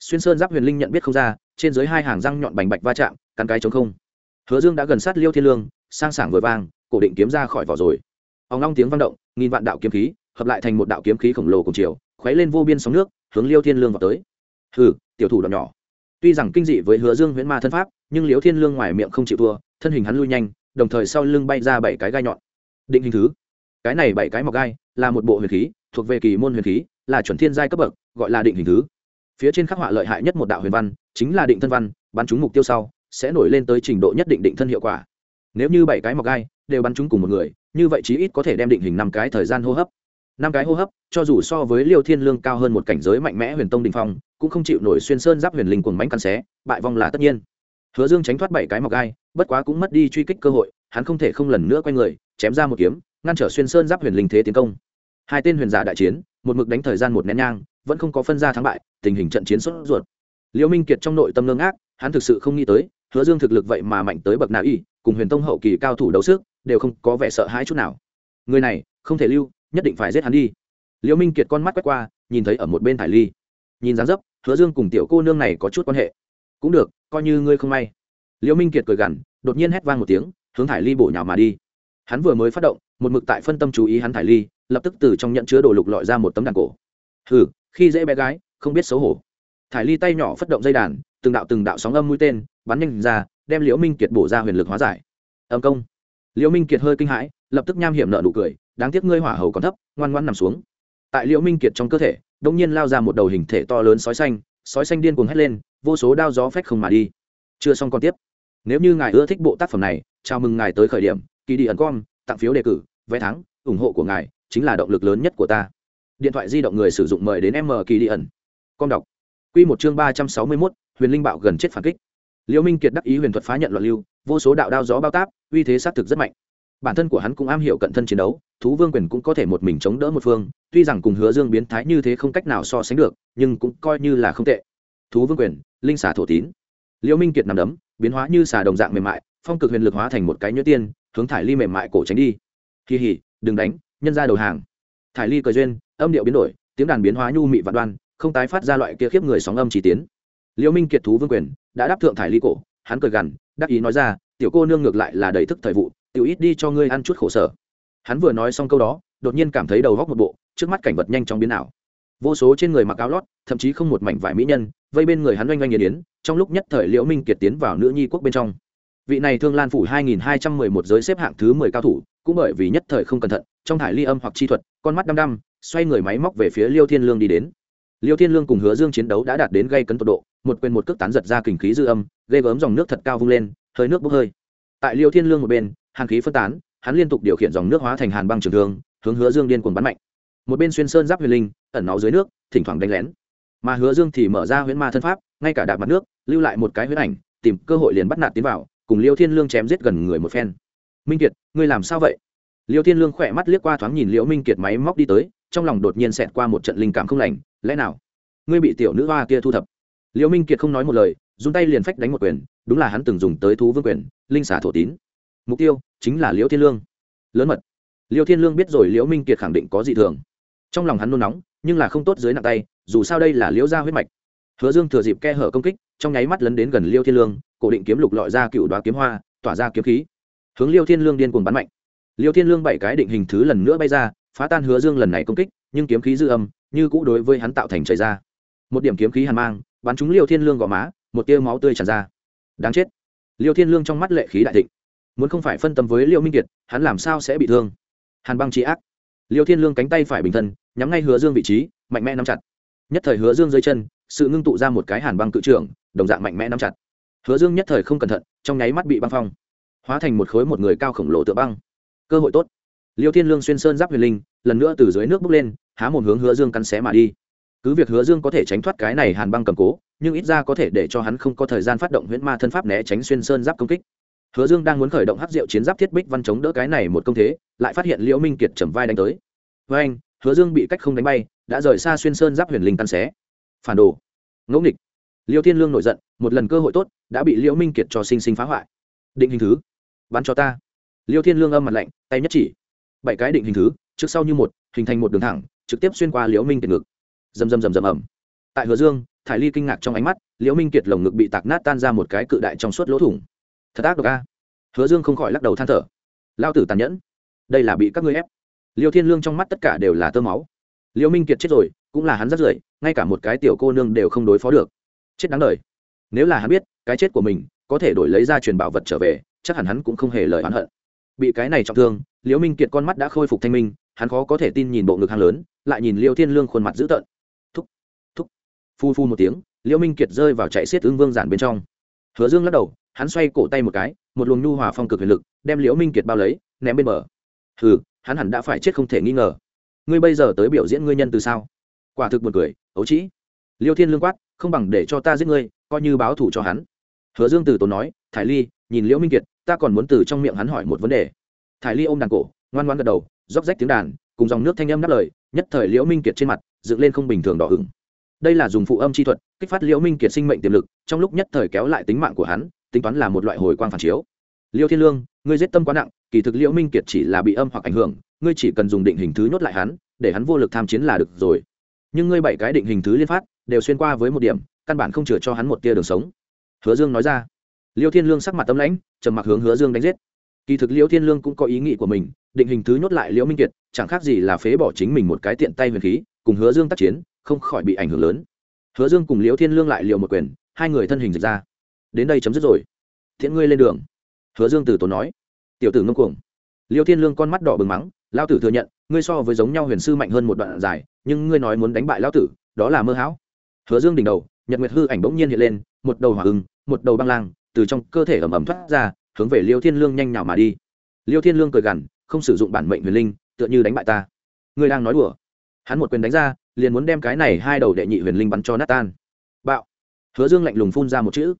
Xuyên sơn giáp huyền linh nhận biết không ra, trên dưới hai hàng răng nhọn bành bạch va chạm, cắn cái chống không. Hứa dương đã gần sát liêu thiên lương, sang sảng vội vang cổ định kiếm ra khỏi vỏ rồi. Ông long tiếng vang động, nghìn vạn đạo kiếm khí, hợp lại thành một đạo kiếm khí khổng lồ cùng chiều, khuấy lên vô biên sóng nước, hướng liêu thiên lương vào tới. Hừ, tiểu thủ đoạn nhỏ. Tuy rằng kinh dị với hứa dương huyễn ma thân pháp, nhưng liêu thiên lương ngoài miệng không chịu thua, thân hình hắn lui nhanh, đồng thời sau lưng bay ra bảy cái gai nhọn. Định hình thứ. Cái này bảy cái mọc gai là một bộ huyền khí thuộc về kỳ môn huyền khí, là chuẩn thiên giai cấp bậc, gọi là định hình thứ. Phía trên khắc họa lợi hại nhất một đạo huyền văn, chính là định thân văn, bắn trúng mục tiêu sau, sẽ nổi lên tới trình độ nhất định định thân hiệu quả. Nếu như bảy cái mọc gai đều bắn trúng cùng một người, như vậy chí ít có thể đem định hình năm cái thời gian hô hấp. Năm cái hô hấp, cho dù so với liêu thiên lương cao hơn một cảnh giới mạnh mẽ huyền tông đình phong, cũng không chịu nổi xuyên sơn giáp huyền linh cuồng bánh căn xé, bại vong là tất nhiên. Hứa dương tránh thoát bảy cái mọc gai, bất quá cũng mất đi truy kích cơ hội, hắn không thể không lần nữa quay người, chém ra một kiếm, ngăn trở xuyên sơn giáp huyền linh thế tiến công hai tên huyền giả đại chiến, một mực đánh thời gian một nén nhang, vẫn không có phân ra thắng bại, tình hình trận chiến sốt ruột. Liễu minh kiệt trong nội tâm ngưng ác hắn thực sự không nghĩ tới, hứa dương thực lực vậy mà mạnh tới bậc nào y, cùng huyền tông hậu kỳ cao thủ đấu sức, đều không có vẻ sợ hãi chút nào. Người này, không thể lưu, nhất định phải giết hắn đi. Liễu minh kiệt con mắt quét qua, nhìn thấy ở một bên thải ly. Nhìn dáng dấp, hứa dương cùng tiểu cô nương này có chút quan hệ. Cũng được, coi như ngươi không may. Liễu minh kiệt cười gằn, đột nhiên hét vang một tiếng, hướng thải ly bổ nhào mà đi. Hắn vừa mới phát động, một mực tại phân tâm chú ý hắn thải ly lập tức từ trong nhận chứa đồ lục lọi ra một tấm đàn cổ. Hừ, khi dễ bé gái, không biết xấu hổ. Thải ly tay nhỏ phất động dây đàn, từng đạo từng đạo sóng âm mũi tên, bắn nhanh ra, đem liễu minh kiệt bổ ra huyền lực hóa giải. Âm công. Liễu minh kiệt hơi kinh hãi, lập tức nham hiểm nợ nụ cười, đáng tiếc ngươi hỏa hầu còn thấp, ngoan ngoan nằm xuống. Tại liễu minh kiệt trong cơ thể đông nhiên lao ra một đầu hình thể to lớn sói xanh sói xanh điên cuồng hét lên, vô số đao gió phách không mà đi. Chưa xong còn tiếp. Nếu như ngài ưa thích bộ tác phẩm này, chào mừng ngài tới khởi điểm, kỳ đi ẩn com, tặng phiếu đề cử, vé thắng, ủng hộ của ngài chính là động lực lớn nhất của ta. Điện thoại di động người sử dụng mời đến m kỳ đi ẩn. Con đọc. Q một chương ba trăm sáu mươi mốt, huyền linh bạo gần chết phản kích. Liễu minh kiệt đắc ý huyền thuật phá nhận loạn lưu, vô số đạo đao gió bao táp, uy thế xác thực rất mạnh. Bản thân của hắn cũng am hiểu cận thân chiến đấu, thú vương quyền cũng có thể một mình chống đỡ một phương, tuy rằng cùng hứa dương biến thái như thế không cách nào so sánh được, nhưng cũng coi như là không tệ. Thú vương quyền, linh xả thổ tín. Liễu minh kiệt nằm đấm, biến hóa như xà đồng dạng mềm mại, phong cực huyền lực hóa thành một cái nhuyễn tiên, hướng thải ly mềm mại cổ tránh đi. Kỳ hỉ, đừng đánh nhân ra đầu hàng. Thải ly cười duyên, âm điệu biến đổi, tiếng đàn biến hóa nhu mị vạn đoan, không tái phát ra loại kia khiếp người sóng âm chỉ tiến. Liễu minh kiệt thú vương quyền, đã đáp thượng thải ly cổ, hắn cười gằn, đắc ý nói ra, tiểu cô nương ngược lại là đầy thức thời vụ, tiểu ít đi cho ngươi ăn chút khổ sở. Hắn vừa nói xong câu đó, đột nhiên cảm thấy đầu góc một bộ, trước mắt cảnh vật nhanh chóng biến ảo. Vô số trên người mặc áo lót, thậm chí không một mảnh vải mỹ nhân, vây bên người hắn oanh oanh nghiền yến, trong lúc nhất thời liễu minh kiệt tiến vào nữ nhi quốc bên trong. Vị này thương lan phủ 2211 giới xếp hạng thứ 10 cao thủ cũng bởi vì nhất thời không cẩn thận, trong thải ly âm hoặc chi thuật, con mắt đăm đăm, xoay người máy móc về phía liêu thiên lương đi đến. Liêu thiên lương cùng hứa dương chiến đấu đã đạt đến gây cấn tột độ, một quyền một cước tán giật ra kình khí dư âm gây gớm dòng nước thật cao vung lên, hơi nước bốc hơi. Tại liêu thiên lương một bên hàn khí phân tán, hắn liên tục điều khiển dòng nước hóa thành hàn băng trường thương, hướng hứa dương điên cuồng bắn mạnh. Một bên xuyên sơn giáp huyền linh, ẩn náu dưới nước, thỉnh thoảng đánh lén. Mà hứa dương thì mở ra huyễn ma thân pháp, ngay cả đạp mặt nước, lưu lại một cái huyễn ảnh, tìm cơ hội liền bắt nạt tiến vào, cùng liêu thiên lương chém giết gần người một phen minh kiệt, ngươi làm sao vậy? Liêu thiên lương khỏe mắt liếc qua thoáng nhìn liễu minh kiệt máy móc đi tới, trong lòng đột nhiên xẹt qua một trận linh cảm không lành, lẽ nào ngươi bị tiểu nữ hoa kia thu thập? Liễu minh kiệt không nói một lời dùng tay liền phách đánh một quyền, đúng là hắn từng dùng tới thú vương quyền, linh xả thổ tín. Mục tiêu chính là liễu thiên lương. Lớn mật. Liễu thiên lương biết rồi liễu minh kiệt khẳng định có dị thường. Trong lòng hắn nôn nóng, nhưng là không tốt dưới nặng tay, dù sao đây là liễu gia huyết mạch. Hứa dương thừa dịp khe hở công kích, trong nháy mắt lấn đến gần liêu thiên lương, cổ định kiếm lục lọi ra cựu đoá kiếm hoa, tỏa ra kiếm khí hướng liêu thiên lương điên cuồng bắn mạnh. Liêu thiên lương bảy cái định hình thứ lần nữa bay ra, phá tan hứa dương lần này công kích, nhưng kiếm khí dư âm, như cũ đối với hắn tạo thành chảy ra. Một điểm kiếm khí hàn mang, bắn trúng liêu thiên lương gò má, một tia máu tươi tràn ra. Đáng chết. Liêu thiên lương trong mắt lệ khí đại thịnh. Muốn không phải phân tâm với liêu minh kiệt, hắn làm sao sẽ bị thương? Hàn băng trí ác. Liêu thiên lương cánh tay phải bình thân, nhắm ngay hứa dương vị trí, mạnh mẽ nắm chặt. Nhất thời hứa dương dưới chân, sự ngưng tụ ra một cái hàn băng cự trưởng, đồng dạng mạnh mẽ nắm chặt. Hứa dương nhất thời không cẩn thận, trong nháy mắt bị băng phong hóa thành một khối một người cao khổng lồ tựa băng. Cơ hội tốt. Liêu thiên lương xuyên sơn giáp huyền linh, lần nữa từ dưới nước bước lên, há một hướng hứa dương cắn xé mà đi. Cứ việc hứa dương có thể tránh thoát cái này hàn băng cầm cố, nhưng ít ra có thể để cho hắn không có thời gian phát động huyễn ma thân pháp né tránh xuyên sơn giáp công kích. Hứa dương đang muốn khởi động hát diệu chiến giáp thiết bích văn chống đỡ cái này một công thế, lại phát hiện liễu minh kiệt chầm vai đánh tới. Với anh, hứa dương bị cách không đánh bay, đã rời xa xuyên sơn giáp huyền linh căn xé. Phản đồ. Ngẫu nghịch. Liêu thiên lương nổi giận, một lần cơ hội tốt, đã bị liễu minh kiệt cho sinh sinh phá hoại. Định hình thứ bắn cho ta. Liêu thiên lương âm mặt lạnh, tay nhất chỉ. Bảy cái định hình thứ, trước sau như một, hình thành một đường thẳng, trực tiếp xuyên qua liễu minh kiệt ngực. Rầm rầm rầm rầm ẩm tại hứa dương, thải ly kinh ngạc trong ánh mắt, liễu minh kiệt lồng ngực bị tạc nát tan ra một cái cự đại trong suốt lỗ thủng. Thật ác độc a. Hứa dương không khỏi lắc đầu than thở. Lao tử tàn nhẫn. Đây là bị các ngươi ép. Liêu thiên lương trong mắt tất cả đều là tơ máu. Liễu minh kiệt chết rồi, cũng là hắn rất rưởi, ngay cả một cái tiểu cô nương đều không đối phó được. Chết đáng đời. Nếu là hắn biết, cái chết của mình có thể đổi lấy ra truyền bảo vật trở về chắc hẳn hắn cũng không hề lời oán hận. Bị cái này trọng thương, liễu minh kiệt con mắt đã khôi phục thanh minh, hắn khó có thể tin nhìn bộ ngực hàng lớn, lại nhìn liêu thiên lương khuôn mặt dữ tợn. Thúc thúc. Phu phu một tiếng, liễu minh kiệt rơi vào chạy xiết ứng vương giản bên trong. Hứa dương lắc đầu, hắn xoay cổ tay một cái, một luồng nhu hòa phong cực huyền lực, đem liễu minh kiệt bao lấy, ném bên bờ. Hừ, hắn hẳn đã phải chết không thể nghi ngờ. Ngươi bây giờ tới biểu diễn ngươi nhân từ sao? Quả thực buồn cười, ấu trĩ. Liêu thiên lương quát, không bằng để cho ta giết ngươi, coi như báo thù cho hắn. Hứa dương từ tốn nói, thải ly nhìn liễu minh kiệt, ta còn muốn từ trong miệng hắn hỏi một vấn đề. Thải ly ôm đàn cổ, ngoan ngoan gật đầu róc rách tiếng đàn, cùng dòng nước thanh âm đáp lời, nhất thời liễu minh kiệt trên mặt dựng lên không bình thường đỏ hửng đây là dùng phụ âm chi thuật, kích phát liễu minh kiệt sinh mệnh tiềm lực, trong lúc nhất thời kéo lại tính mạng của hắn, tính toán là một loại hồi quang phản chiếu. Liêu thiên lương, ngươi giết tâm quá nặng, kỳ thực liễu minh kiệt chỉ là bị âm hoặc ảnh hưởng, ngươi chỉ cần dùng định hình thứ nhốt lại hắn, để hắn vô lực tham chiến là được rồi. Nhưng ngươi bảy cái định hình thứ liên phát, đều xuyên qua với một điểm, căn bản không chừa cho hắn một tia đường sống. Hứa dương nói ra liêu thiên lương sắc mặt tâm lãnh, trầm mặc hướng hứa dương đánh giết. Kỳ thực liêu thiên lương cũng có ý nghĩ của mình, định hình thứ nhốt lại liễu minh kiệt, chẳng khác gì là phế bỏ chính mình một cái tiện tay huyền khí, cùng hứa dương tác chiến, không khỏi bị ảnh hưởng lớn. Hứa dương cùng liễu thiên lương lại liều một quyền, hai người thân hình dịch ra. Đến đây chấm dứt rồi. Thiện ngươi lên đường. Hứa dương từ tốn nói. Tiểu tử ngông cuồng. Liêu thiên lương con mắt đỏ bừng mắng lao tử thừa nhận, ngươi so với giống nhau huyền sư mạnh hơn một đoạn dài, nhưng ngươi nói muốn đánh bại lão tử, đó là mơ hão. Hứa dương đỉnh đầu, nhật nguyệt hư ảnh bỗng nhiên hiện lên, một đầu hỏa ưng, một đầu băng lang từ trong cơ thể ẩm ẩm thoát ra, hướng về liêu thiên lương nhanh nhào mà đi. Liêu thiên lương cười gằn, không sử dụng bản mệnh huyền linh, tựa như đánh bại ta. Ngươi đang nói đùa. Hắn một quyền đánh ra, liền muốn đem cái này hai đầu đệ nhị huyền linh bắn cho nát tan. Bạo. Hứa dương lạnh lùng phun ra một chữ.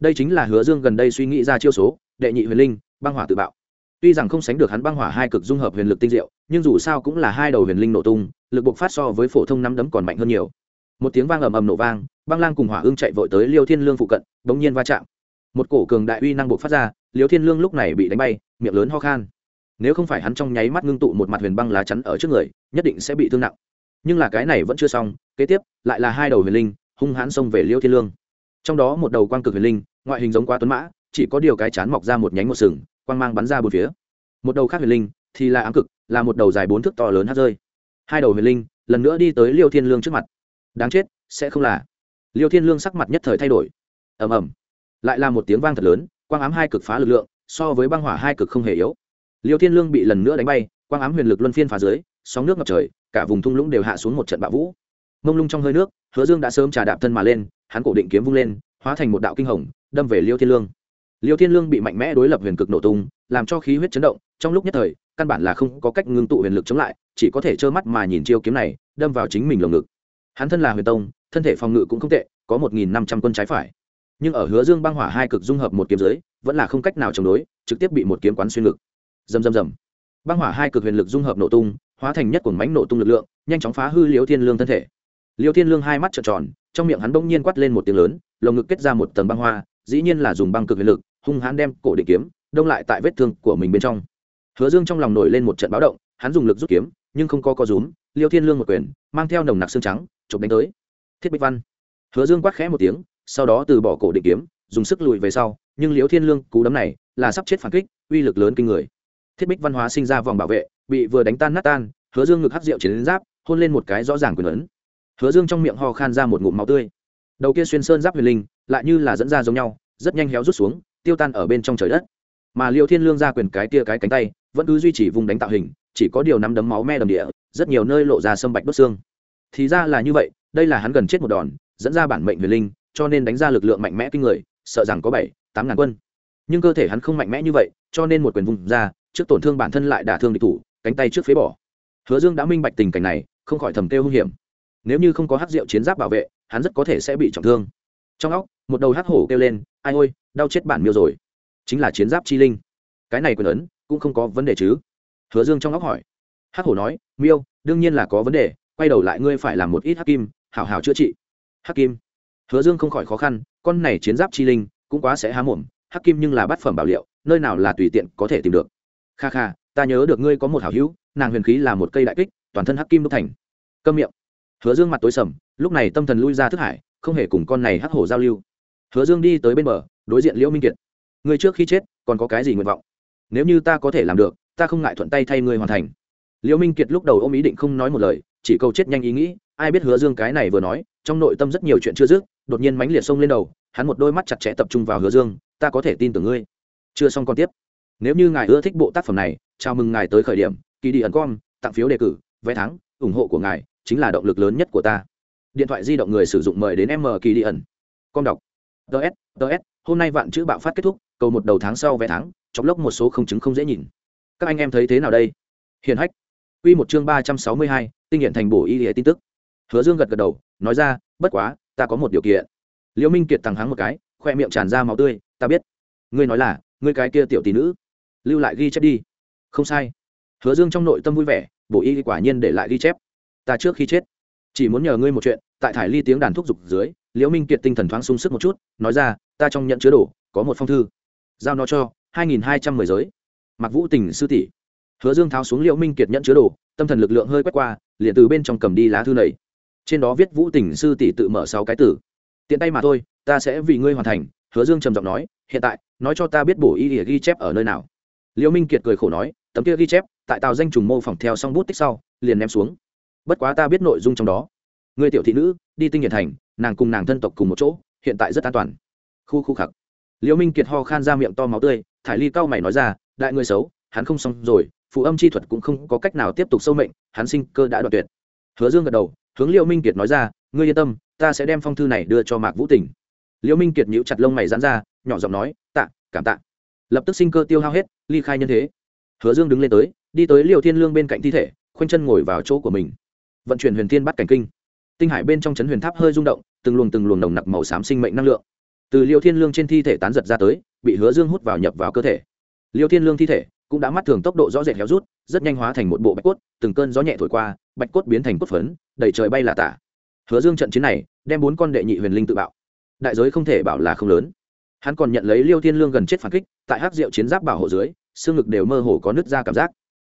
Đây chính là hứa dương gần đây suy nghĩ ra chiêu số, đệ nhị huyền linh, băng hỏa tự bạo. Tuy rằng không sánh được hắn băng hỏa hai cực dung hợp huyền lực tinh diệu, nhưng dù sao cũng là hai đầu huyền linh nổ tung, lực bộc phát so với phổ thông năm đấm còn mạnh hơn nhiều. Một tiếng vang ầm ầm nổ vang, băng lang cùng hỏa ương chạy vội tới liêu thiên lương phụ cận, bỗng nhiên va chạm một cổ cường đại uy năng bộc phát ra, liêu thiên lương lúc này bị đánh bay, miệng lớn ho khan. Nếu không phải hắn trong nháy mắt ngưng tụ một mặt huyền băng lá chắn ở trước người, nhất định sẽ bị thương nặng. Nhưng là cái này vẫn chưa xong, kế tiếp, lại là hai đầu huyền linh, hung hãn xông về liêu thiên lương. Trong đó một đầu quang cực huyền linh, ngoại hình giống quá tuấn mã, chỉ có điều cái chán mọc ra một nhánh một sừng, quang mang bắn ra bốn phía. Một đầu khác huyền linh, thì là ám cực, là một đầu dài bốn thước to lớn hát rơi. Hai đầu huyền linh, lần nữa đi tới liêu thiên lương trước mặt. Đáng chết, sẽ không là. Liêu thiên lương sắc mặt nhất thời thay đổi. Ầm ầm lại là một tiếng vang thật lớn, quang ám hai cực phá lực lượng, so với băng hỏa hai cực không hề yếu. Liêu thiên lương bị lần nữa đánh bay, quang ám huyền lực luân phiên phá dưới, sóng nước ngập trời, cả vùng thung lũng đều hạ xuống một trận bão vũ. Mông lung trong hơi nước, hứa dương đã sớm trà đạp thân mà lên, hắn cổ định kiếm vung lên, hóa thành một đạo kinh hồng, đâm về liêu thiên lương. Liêu thiên lương bị mạnh mẽ đối lập huyền cực nổ tung, làm cho khí huyết chấn động, trong lúc nhất thời, căn bản là không có cách ngưng tụ huyền lực chống lại, chỉ có thể trơ mắt mà nhìn chiêu kiếm này, đâm vào chính mình lồng ngực. Hắn thân là huyền tông, thân thể phòng ngự cũng không tệ, có một nghìn năm trăm quân trái phải nhưng ở hứa dương băng hỏa hai cực dung hợp một kiếm giới vẫn là không cách nào chống đối, trực tiếp bị một kiếm quán xuyên ngực. Dầm dầm dầm băng hỏa hai cực huyền lực dung hợp nổ tung, hóa thành nhất cuồng mánh nổ tung lực lượng, nhanh chóng phá hư liêu thiên lương thân thể. Liêu thiên lương hai mắt trợn tròn, trong miệng hắn bỗng nhiên quát lên một tiếng lớn, lồng ngực kết ra một tầng băng hoa, dĩ nhiên là dùng băng cực huyền lực, hung hãn đem cổ định kiếm, đông lại tại vết thương của mình bên trong. Hứa dương trong lòng nổi lên một trận báo động, hắn dùng lực rút kiếm, nhưng không có co rúm, liêu thiên lương một quyền, mang theo nồng nặc xương trắng, chụp đánh tới. Thiết bích văn. Hứa dương quát khẽ một tiếng sau đó từ bỏ cổ định kiếm, dùng sức lùi về sau, nhưng liễu thiên lương cú đấm này là sắp chết phản kích, uy lực lớn kinh người. Thiết bích văn hóa sinh ra vòng bảo vệ, bị vừa đánh tan nát tan, hứa dương ngực hắc rượu chiến giáp, hôn lên một cái rõ ràng quyền ấn. Hứa dương trong miệng ho khan ra một ngụm máu tươi. Đầu kia xuyên sơn giáp huyền linh, lại như là dẫn ra giống nhau, rất nhanh héo rút xuống, tiêu tan ở bên trong trời đất. Mà liễu thiên lương ra quyền cái tia cái cánh tay, vẫn cứ duy trì vùng đánh tạo hình, chỉ có điều nắm đấm máu me đầm địa, rất nhiều nơi lộ ra sâm bạch đốt xương. Thì ra là như vậy, đây là hắn gần chết một đòn, dẫn ra bản mệnh huyền linh cho nên đánh ra lực lượng mạnh mẽ kinh người, sợ rằng có bảy, tám ngàn quân. Nhưng cơ thể hắn không mạnh mẽ như vậy, cho nên một quyền vùng ra, trước tổn thương bản thân lại đả thương địch thủ, cánh tay trước phế bỏ. Hứa dương đã minh bạch tình cảnh này, không khỏi thầm kêu hung hiểm. Nếu như không có hát rượu chiến giáp bảo vệ, hắn rất có thể sẽ bị trọng thương. Trong óc, một đầu hát hổ kêu lên, ai ôi, đau chết bản miêu rồi. Chính là chiến giáp chi linh. Cái này quyền ấn, cũng không có vấn đề chứ? Hứa dương trong óc hỏi. Hát hổ nói, miêu, đương nhiên là có vấn đề, quay đầu lại ngươi phải làm một ít hắc kim, hảo hảo chữa trị. Hắc kim? Hứa dương không khỏi khó khăn, con này chiến giáp chi linh, cũng quá sẽ há mồm, hắc kim nhưng là bát phẩm bảo liệu, nơi nào là tùy tiện có thể tìm được. Kha kha, ta nhớ được ngươi có một hảo hữu, nàng huyền khí là một cây đại kích, toàn thân hắc kim đúc thành. Câm miệng. Hứa dương mặt tối sầm, lúc này tâm thần lui ra thức hải, không hề cùng con này hắc hổ giao lưu. Hứa dương đi tới bên bờ, đối diện liễu minh kiệt. Ngươi trước khi chết, còn có cái gì nguyện vọng? Nếu như ta có thể làm được, ta không ngại thuận tay thay ngươi hoàn thành. Liễu minh kiệt lúc đầu ôm ý định không nói một lời, chỉ câu chết nhanh ý nghĩ ai biết hứa dương cái này vừa nói, trong nội tâm rất nhiều chuyện chưa dứt, đột nhiên mánh liệt sông lên đầu, hắn một đôi mắt chặt chẽ tập trung vào hứa dương, ta có thể tin tưởng ngươi. Chưa xong còn tiếp. Nếu như ngài ưa thích bộ tác phẩm này, chào mừng ngài tới khởi điểm kỳ đi ẩn com, tặng phiếu đề cử, vé thắng, ủng hộ của ngài chính là động lực lớn nhất của ta. Điện thoại di động người sử dụng mời đến m kỳ đi ẩn. Com đọc. Ts ts hôm nay vạn chữ bạo phát kết thúc, cầu một đầu tháng sau vé thắng chọc lốc một số không chứng không dễ nhìn. Các anh em thấy thế nào đây? Hiền hách. Quy một chương ba trăm sáu mươi hai, tinh hiện thành bổ y lý tin tức hứa dương gật gật đầu, nói ra, bất quá, ta có một điều kiện. Liễu minh kiệt thằng hắng một cái, khoe miệng tràn ra máu tươi, ta biết. Ngươi nói là, ngươi cái kia tiểu tỷ nữ, lưu lại ghi chép đi. Không sai. Hứa dương trong nội tâm vui vẻ bổ y quả nhiên để lại ghi chép. Ta trước khi chết, chỉ muốn nhờ ngươi một chuyện. Tại thải ly tiếng đàn thúc giục dưới, liễu minh kiệt tinh thần thoáng sung sức một chút, nói ra, ta trong nhận chứa đồ, có một phong thư. Giao nó cho hai nghìn hai trăm mười giới. Mặc vũ tình sư tỷ. Hứa dương tháo xuống liễu minh kiệt nhận chứa đồ, tâm thần lực lượng hơi quét qua, liền từ bên trong cầm đi lá thư này trên đó viết vũ tình sư tỷ tự mở sáu cái tử. Tiện tay mà thôi, ta sẽ vì ngươi hoàn thành, hứa dương trầm giọng nói, hiện tại, nói cho ta biết bổ y để ghi chép ở nơi nào. Liễu minh kiệt cười khổ nói, tấm kia ghi chép, tại tàu danh trùng mô phỏng theo xong bút tích sau, liền ném xuống. Bất quá ta biết nội dung trong đó. Người tiểu thị nữ, đi tinh hiển thành, nàng cùng nàng thân tộc cùng một chỗ, hiện tại rất an toàn. Khu khu khặc. Liễu minh kiệt ho khan ra miệng to máu tươi, thải ly cao mày nói ra, đại người xấu, hắn không xong rồi, phụ âm chi thuật cũng không có cách nào tiếp tục sâu mệnh, hắn sinh cơ đã đoạn tuyệt. Hứa dương gật đầu hướng liễu minh kiệt nói ra, ngươi yên tâm, ta sẽ đem phong thư này đưa cho mạc vũ tỉnh liễu minh kiệt nhíu chặt lông mày giãn ra, nhỏ giọng nói, tạ, cảm tạ. Lập tức sinh cơ tiêu hao hết, ly khai nhân thế. Hứa dương đứng lên tới, đi tới liều thiên lương bên cạnh thi thể, khoanh chân ngồi vào chỗ của mình. Vận chuyển huyền thiên bắt cảnh kinh. Tinh hải bên trong chấn huyền tháp hơi rung động, từng luồng từng luồng nồng nặc màu xám sinh mệnh năng lượng. Từ liêu thiên lương trên thi thể tán giật ra tới, bị hứa dương hút vào nhập vào cơ thể. Liêu thiên lương thi thể cũng đã mắt thường tốc độ rõ rệt héo rút, rất nhanh hóa thành một bộ bạch cốt, từng cơn gió nhẹ thổi qua, bạch cốt biến thành cốt phấn đẩy trời bay là tả. Hứa dương trận chiến này, đem bốn con đệ nhị huyền linh tự bạo. Đại giới không thể bảo là không lớn. Hắn còn nhận lấy liêu thiên lương gần chết phản kích, tại hắc diệu chiến giáp bảo hộ dưới, xương ngực đều mơ hồ có nứt ra cảm giác.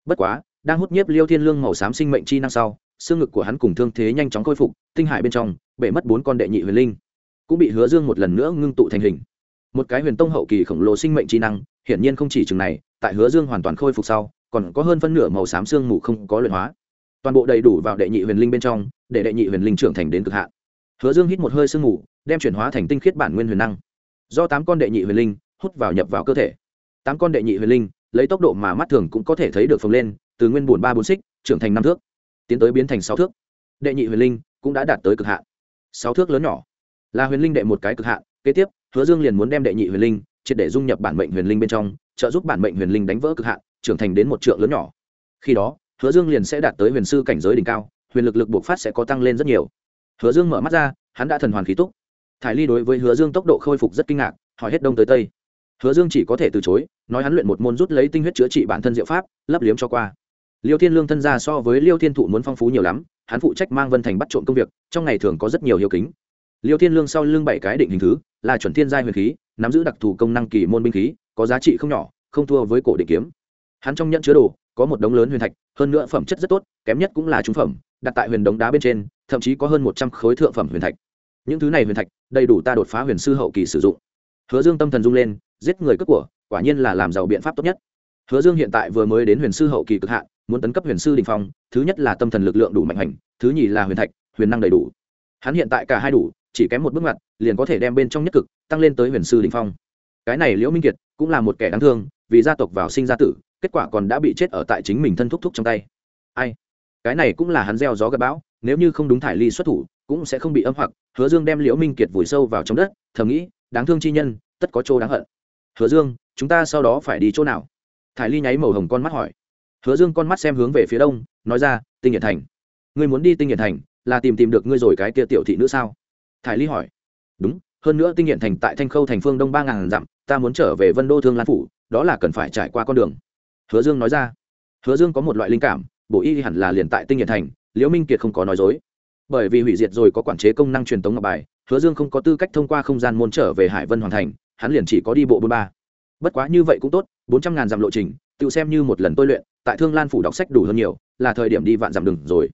Bất quá, đang hút nhiếp liêu thiên lương màu xám sinh mệnh chi năng sau, xương ngực của hắn cùng thương thế nhanh chóng khôi phục, tinh hải bên trong, bể mất bốn con đệ nhị huyền linh. Cũng bị hứa dương một lần nữa ngưng tụ thành hình một cái huyền tông hậu kỳ khổng lồ sinh mệnh trí năng, hiển nhiên không chỉ chừng này, tại hứa dương hoàn toàn khôi phục sau, còn có hơn phân nửa màu xám xương mù không có luyện hóa. Toàn bộ đầy đủ vào đệ nhị huyền linh bên trong, để đệ nhị huyền linh trưởng thành đến cực hạn. Hứa dương hít một hơi sương mù, đem chuyển hóa thành tinh khiết bản nguyên huyền năng. Do tám con đệ nhị huyền linh hút vào nhập vào cơ thể. Tám con đệ nhị huyền linh, lấy tốc độ mà mắt thường cũng có thể thấy được phồng lên, từ nguyên bùn ba bốn xích, trưởng thành năm thước, tiến tới biến thành sáu thước. Đệ nhị huyền linh cũng đã đạt tới cực hạn. Sáu thước lớn nhỏ, là huyền linh đệ một cái cực hạn, kế tiếp hứa dương liền muốn đem đệ nhị huyền linh triệt để dung nhập bản mệnh huyền linh bên trong, trợ giúp bản mệnh huyền linh đánh vỡ cực hạn, trưởng thành đến một trượng lớn nhỏ. Khi đó, hứa dương liền sẽ đạt tới huyền sư cảnh giới đỉnh cao, huyền lực lực bộc phát sẽ có tăng lên rất nhiều. Hứa dương mở mắt ra, hắn đã thần hoàn khí túc. Thải ly đối với hứa dương tốc độ khôi phục rất kinh ngạc, hỏi hết đông tới tây. Hứa dương chỉ có thể từ chối, nói hắn luyện một môn rút lấy tinh huyết chữa trị bản thân diệu pháp, lấp liếm cho qua. Liêu thiên lương thân gia so với liêu thiên thụ muốn phong phú nhiều lắm, hắn phụ trách mang vân thành bắt trộm công việc, trong ngày thường có rất nhiều hiếu kính. Liêu thiên lương sau lưng bảy cái định hình thứ là chuẩn thiên giai huyền khí, nắm giữ đặc thù công năng kỳ môn binh khí, có giá trị không nhỏ, không thua với cổ định kiếm. Hắn trong nhận chứa đồ, có một đống lớn huyền thạch, hơn nữa phẩm chất rất tốt, kém nhất cũng là trung phẩm, đặt tại huyền đống đá bên trên, thậm chí có hơn một trăm khối thượng phẩm huyền thạch. Những thứ này huyền thạch, đầy đủ ta đột phá huyền sư hậu kỳ sử dụng. Hứa dương tâm thần rung lên, giết người cướp của, quả nhiên là làm giàu biện pháp tốt nhất. Hứa dương hiện tại vừa mới đến huyền sư hậu kỳ cực hạn, muốn tấn cấp huyền sư đình phong, thứ nhất là tâm thần lực lượng đủ mạnh hành, thứ nhì là huyền thạch, huyền năng đầy đủ. Hắn hiện tại cả hai đủ chỉ kém một bước ngoặt, liền có thể đem bên trong nhất cực tăng lên tới huyền sư đình phong. Cái này liễu minh kiệt cũng là một kẻ đáng thương vì gia tộc vào sinh ra tử kết quả còn đã bị chết ở tại chính mình thân thúc thúc trong tay. Ai? Cái này cũng là hắn gieo gió gặp bão nếu như không đúng thải ly xuất thủ cũng sẽ không bị âm hoặc. Hứa dương đem liễu minh kiệt vùi sâu vào trong đất thầm nghĩ đáng thương chi nhân tất có chỗ đáng hận. Hứa dương chúng ta sau đó phải đi chỗ nào? Thải ly nháy màu hồng con mắt hỏi. Hứa dương con mắt xem hướng về phía đông nói ra tinh hiển thành. Ngươi muốn đi tinh hiển thành là tìm tìm được ngươi rồi cái kia tiểu thị nữ sao? Thải ly hỏi. Đúng, hơn nữa tinh hiện thành tại thanh khâu thành phương đông ba ngàn dặm, ta muốn trở về vân đô thương lan phủ, đó là cần phải trải qua con đường. Hứa dương nói ra. Hứa dương có một loại linh cảm, bộ y hẳn là liền tại tinh hiện thành, liễu minh kiệt không có nói dối. Bởi vì hủy diệt rồi có quản chế công năng truyền tống ngọc bài, hứa dương không có tư cách thông qua không gian môn trở về hải vân hoàn thành, hắn liền chỉ có đi bộ bốn ba. Bất quá như vậy cũng tốt, bốn trăm ngàn dặm lộ trình, tự xem như một lần tôi luyện, tại thương lan phủ đọc sách đủ hơn nhiều, là thời điểm đi vạn dặm đừng rồi.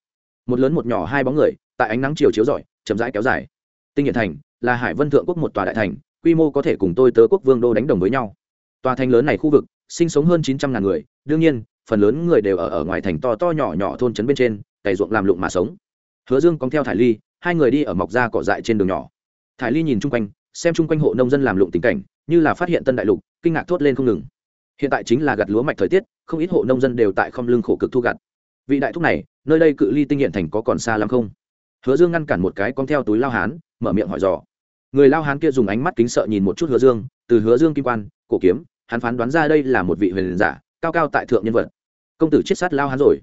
Một lớn một nhỏ hai bóng người, tại ánh nắng chiều chiếu rọi, chậm rãi kéo dài tinh hiện thành, là hải vân thượng quốc một tòa đại thành, quy mô có thể cùng tôi tớ quốc vương đô đánh đồng với nhau. Tòa thành lớn này khu vực, sinh sống hơn chín trăm ngàn người, đương nhiên, phần lớn người đều ở ở ngoài thành to to nhỏ nhỏ thôn trấn bên trên, cày ruộng làm lụng mà sống. Hứa dương cóng theo thải ly, hai người đi ở mọc ra cỏ dại trên đường nhỏ. Thải ly nhìn chung quanh, xem chung quanh hộ nông dân làm lụng tình cảnh, như là phát hiện tân đại lục, kinh ngạc thốt lên không ngừng. Hiện tại chính là gặt lúa mạch thời tiết, không ít hộ nông dân đều tại không lưng khổ cực thu gặt. Vị đại thúc này, nơi đây cự ly tinh hiện thành có còn xa lắm không? Hứa dương ngăn cản một cái con theo túi lao hán mở miệng hỏi dò. Người lao hán kia dùng ánh mắt kính sợ nhìn một chút hứa dương, từ hứa dương kim quan, cổ kiếm, hắn phán đoán ra đây là một vị huyền giả, cao cao tại thượng nhân vật. Công tử chết sát lao hán rồi.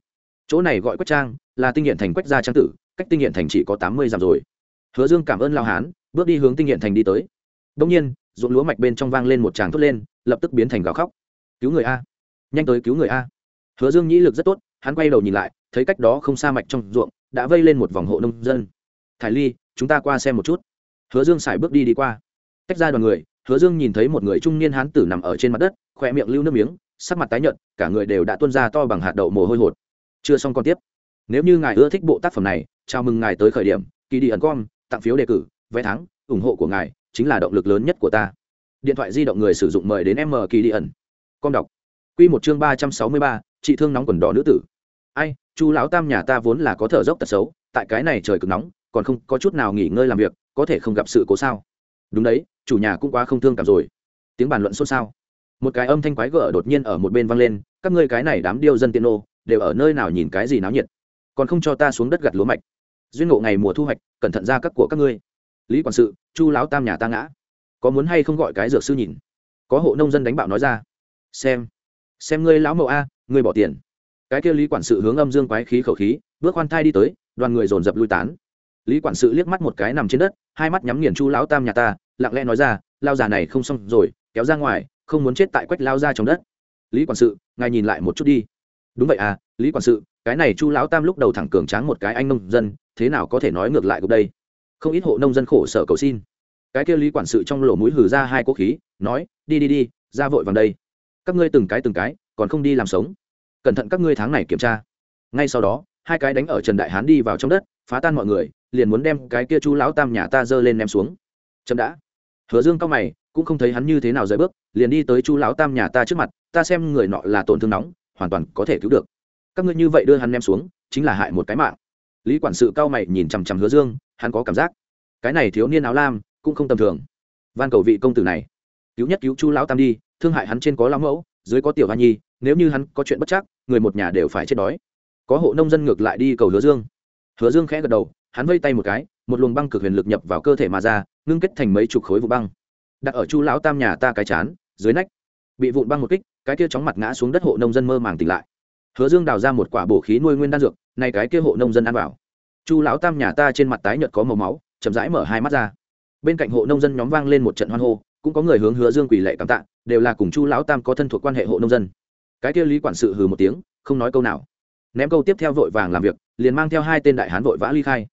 Chỗ này gọi quách trang, là tinh hiện thành quách gia trang tử, cách tinh hiện thành chỉ có tám mươi dặm rồi. Hứa dương cảm ơn lao hán, bước đi hướng tinh hiện thành đi tới. Đông nhiên, ruộng lúa mạch bên trong vang lên một tràng thốt lên, lập tức biến thành gào khóc. Cứu người a! Nhanh tới cứu người a! Hứa dương nhĩ lực rất tốt, hắn quay đầu nhìn lại, thấy cách đó không xa mạch trong ruộng, đã vây lên một vòng hộ nông dân. Thải ly chúng ta qua xem một chút. Hứa dương xài bước đi đi qua. Tách ra đoàn người, hứa dương nhìn thấy một người trung niên hán tử nằm ở trên mặt đất, khỏe miệng lưu nước miếng, sắc mặt tái nhợt, cả người đều đã tuôn ra to bằng hạt đậu mồ hôi hột. Chưa xong còn tiếp. Nếu như ngài ưa thích bộ tác phẩm này, chào mừng ngài tới khởi điểm kỳ đi ẩn com, tặng phiếu đề cử, vé thắng, ủng hộ của ngài chính là động lực lớn nhất của ta. Điện thoại di động người sử dụng mời đến m kỳ đi ẩn com đọc. Q một chương ba trăm sáu mươi ba, chị thương nóng quần đỏ nữ tử. Ai, chu lão tam nhà ta vốn là có thở dốc tật xấu, tại cái này trời cực nóng còn không có chút nào nghỉ ngơi làm việc có thể không gặp sự cố sao? Đúng đấy chủ nhà cũng quá không thương cảm rồi. Tiếng bàn luận xôn xao. Một cái âm thanh quái gở đột nhiên ở một bên vang lên các ngươi cái này đám điêu dân tiên ô, đều ở nơi nào nhìn cái gì náo nhiệt? Còn không cho ta xuống đất gặt lúa mạch. Duyên ngộ ngày mùa thu hoạch cẩn thận ra các của các ngươi. Lý quản sự chu láo tam nhà ta ngã. Có muốn hay không gọi cái dược sư nhìn? Có hộ nông dân đánh bạo nói ra. Xem. Xem ngươi lão mậu a ngươi bỏ tiền. Cái kia lý quản sự hướng âm dương quái khí khẩu khí bước khoan thai đi tới đoàn người dồn dập lui tán lý quản sự liếc mắt một cái nằm trên đất, hai mắt nhắm nghiền chu lão tam nhà ta, lặng lẽ nói ra lao già này không xong rồi, kéo ra ngoài, không muốn chết tại quách lao ra trong đất. Lý quản sự, ngài nhìn lại một chút đi. Đúng vậy à lý quản sự, cái này chu lão tam lúc đầu thẳng cường tráng một cái anh nông dân, thế nào có thể nói ngược lại gục đây? Không ít hộ nông dân khổ sở cầu xin. Cái kia lý quản sự trong lỗ mũi hử ra hai cố khí, nói, đi đi đi, ra vội vàng đây. Các ngươi từng cái từng cái, còn không đi làm sống. Cẩn thận các ngươi tháng này kiểm tra. Ngay sau đó, hai cái đánh ở trần đại hán đi vào trong đất, phá tan mọi người liền muốn đem cái kia chu lão tam nhà ta giơ lên ném xuống. Chậm đã. Hứa dương cao mày, cũng không thấy hắn như thế nào rời bước, liền đi tới chu lão tam nhà ta trước mặt, ta xem người nọ là tổn thương nóng, hoàn toàn có thể cứu được. Các ngươi như vậy đưa hắn ném xuống, chính là hại một cái mạng. Lý quản sự cao mày nhìn chằm chằm hứa dương, hắn có cảm giác, cái này thiếu niên áo lam cũng không tầm thường. Van cầu vị công tử này, cứu nhất cứu chu lão tam đi, thương hại hắn trên có lão mẫu, dưới có tiểu hoa nhi, nếu như hắn có chuyện bất chắc, người một nhà đều phải chết đói. Có hộ nông dân ngược lại đi cầu hứa dương. Hứa dương khẽ gật đầu hắn vây tay một cái, một luồng băng cực huyền lực nhập vào cơ thể mà ra, ngưng kết thành mấy chục khối vụ băng. Đặt ở chu lão tam nhà ta cái chán, dưới nách. Bị vụn băng một kích, cái kia chóng mặt ngã xuống đất hộ nông dân mơ màng tỉnh lại. Hứa dương đào ra một quả bổ khí nuôi nguyên đan dược nay cái kia hộ nông dân ăn vào. Chu lão tam nhà ta trên mặt tái nhợt có màu máu, chậm rãi mở hai mắt ra. Bên cạnh hộ nông dân nhóm vang lên một trận hoan hô, cũng có người hướng hứa dương quỳ lệ cảm tạ, đều là cùng chu lão tam có thân thuộc quan hệ hộ nông dân. Cái kia lý quản sự hừ một tiếng, không nói câu nào. Ném câu tiếp theo vội vàng làm việc, liền mang theo hai tên đại hán vội vã ly khai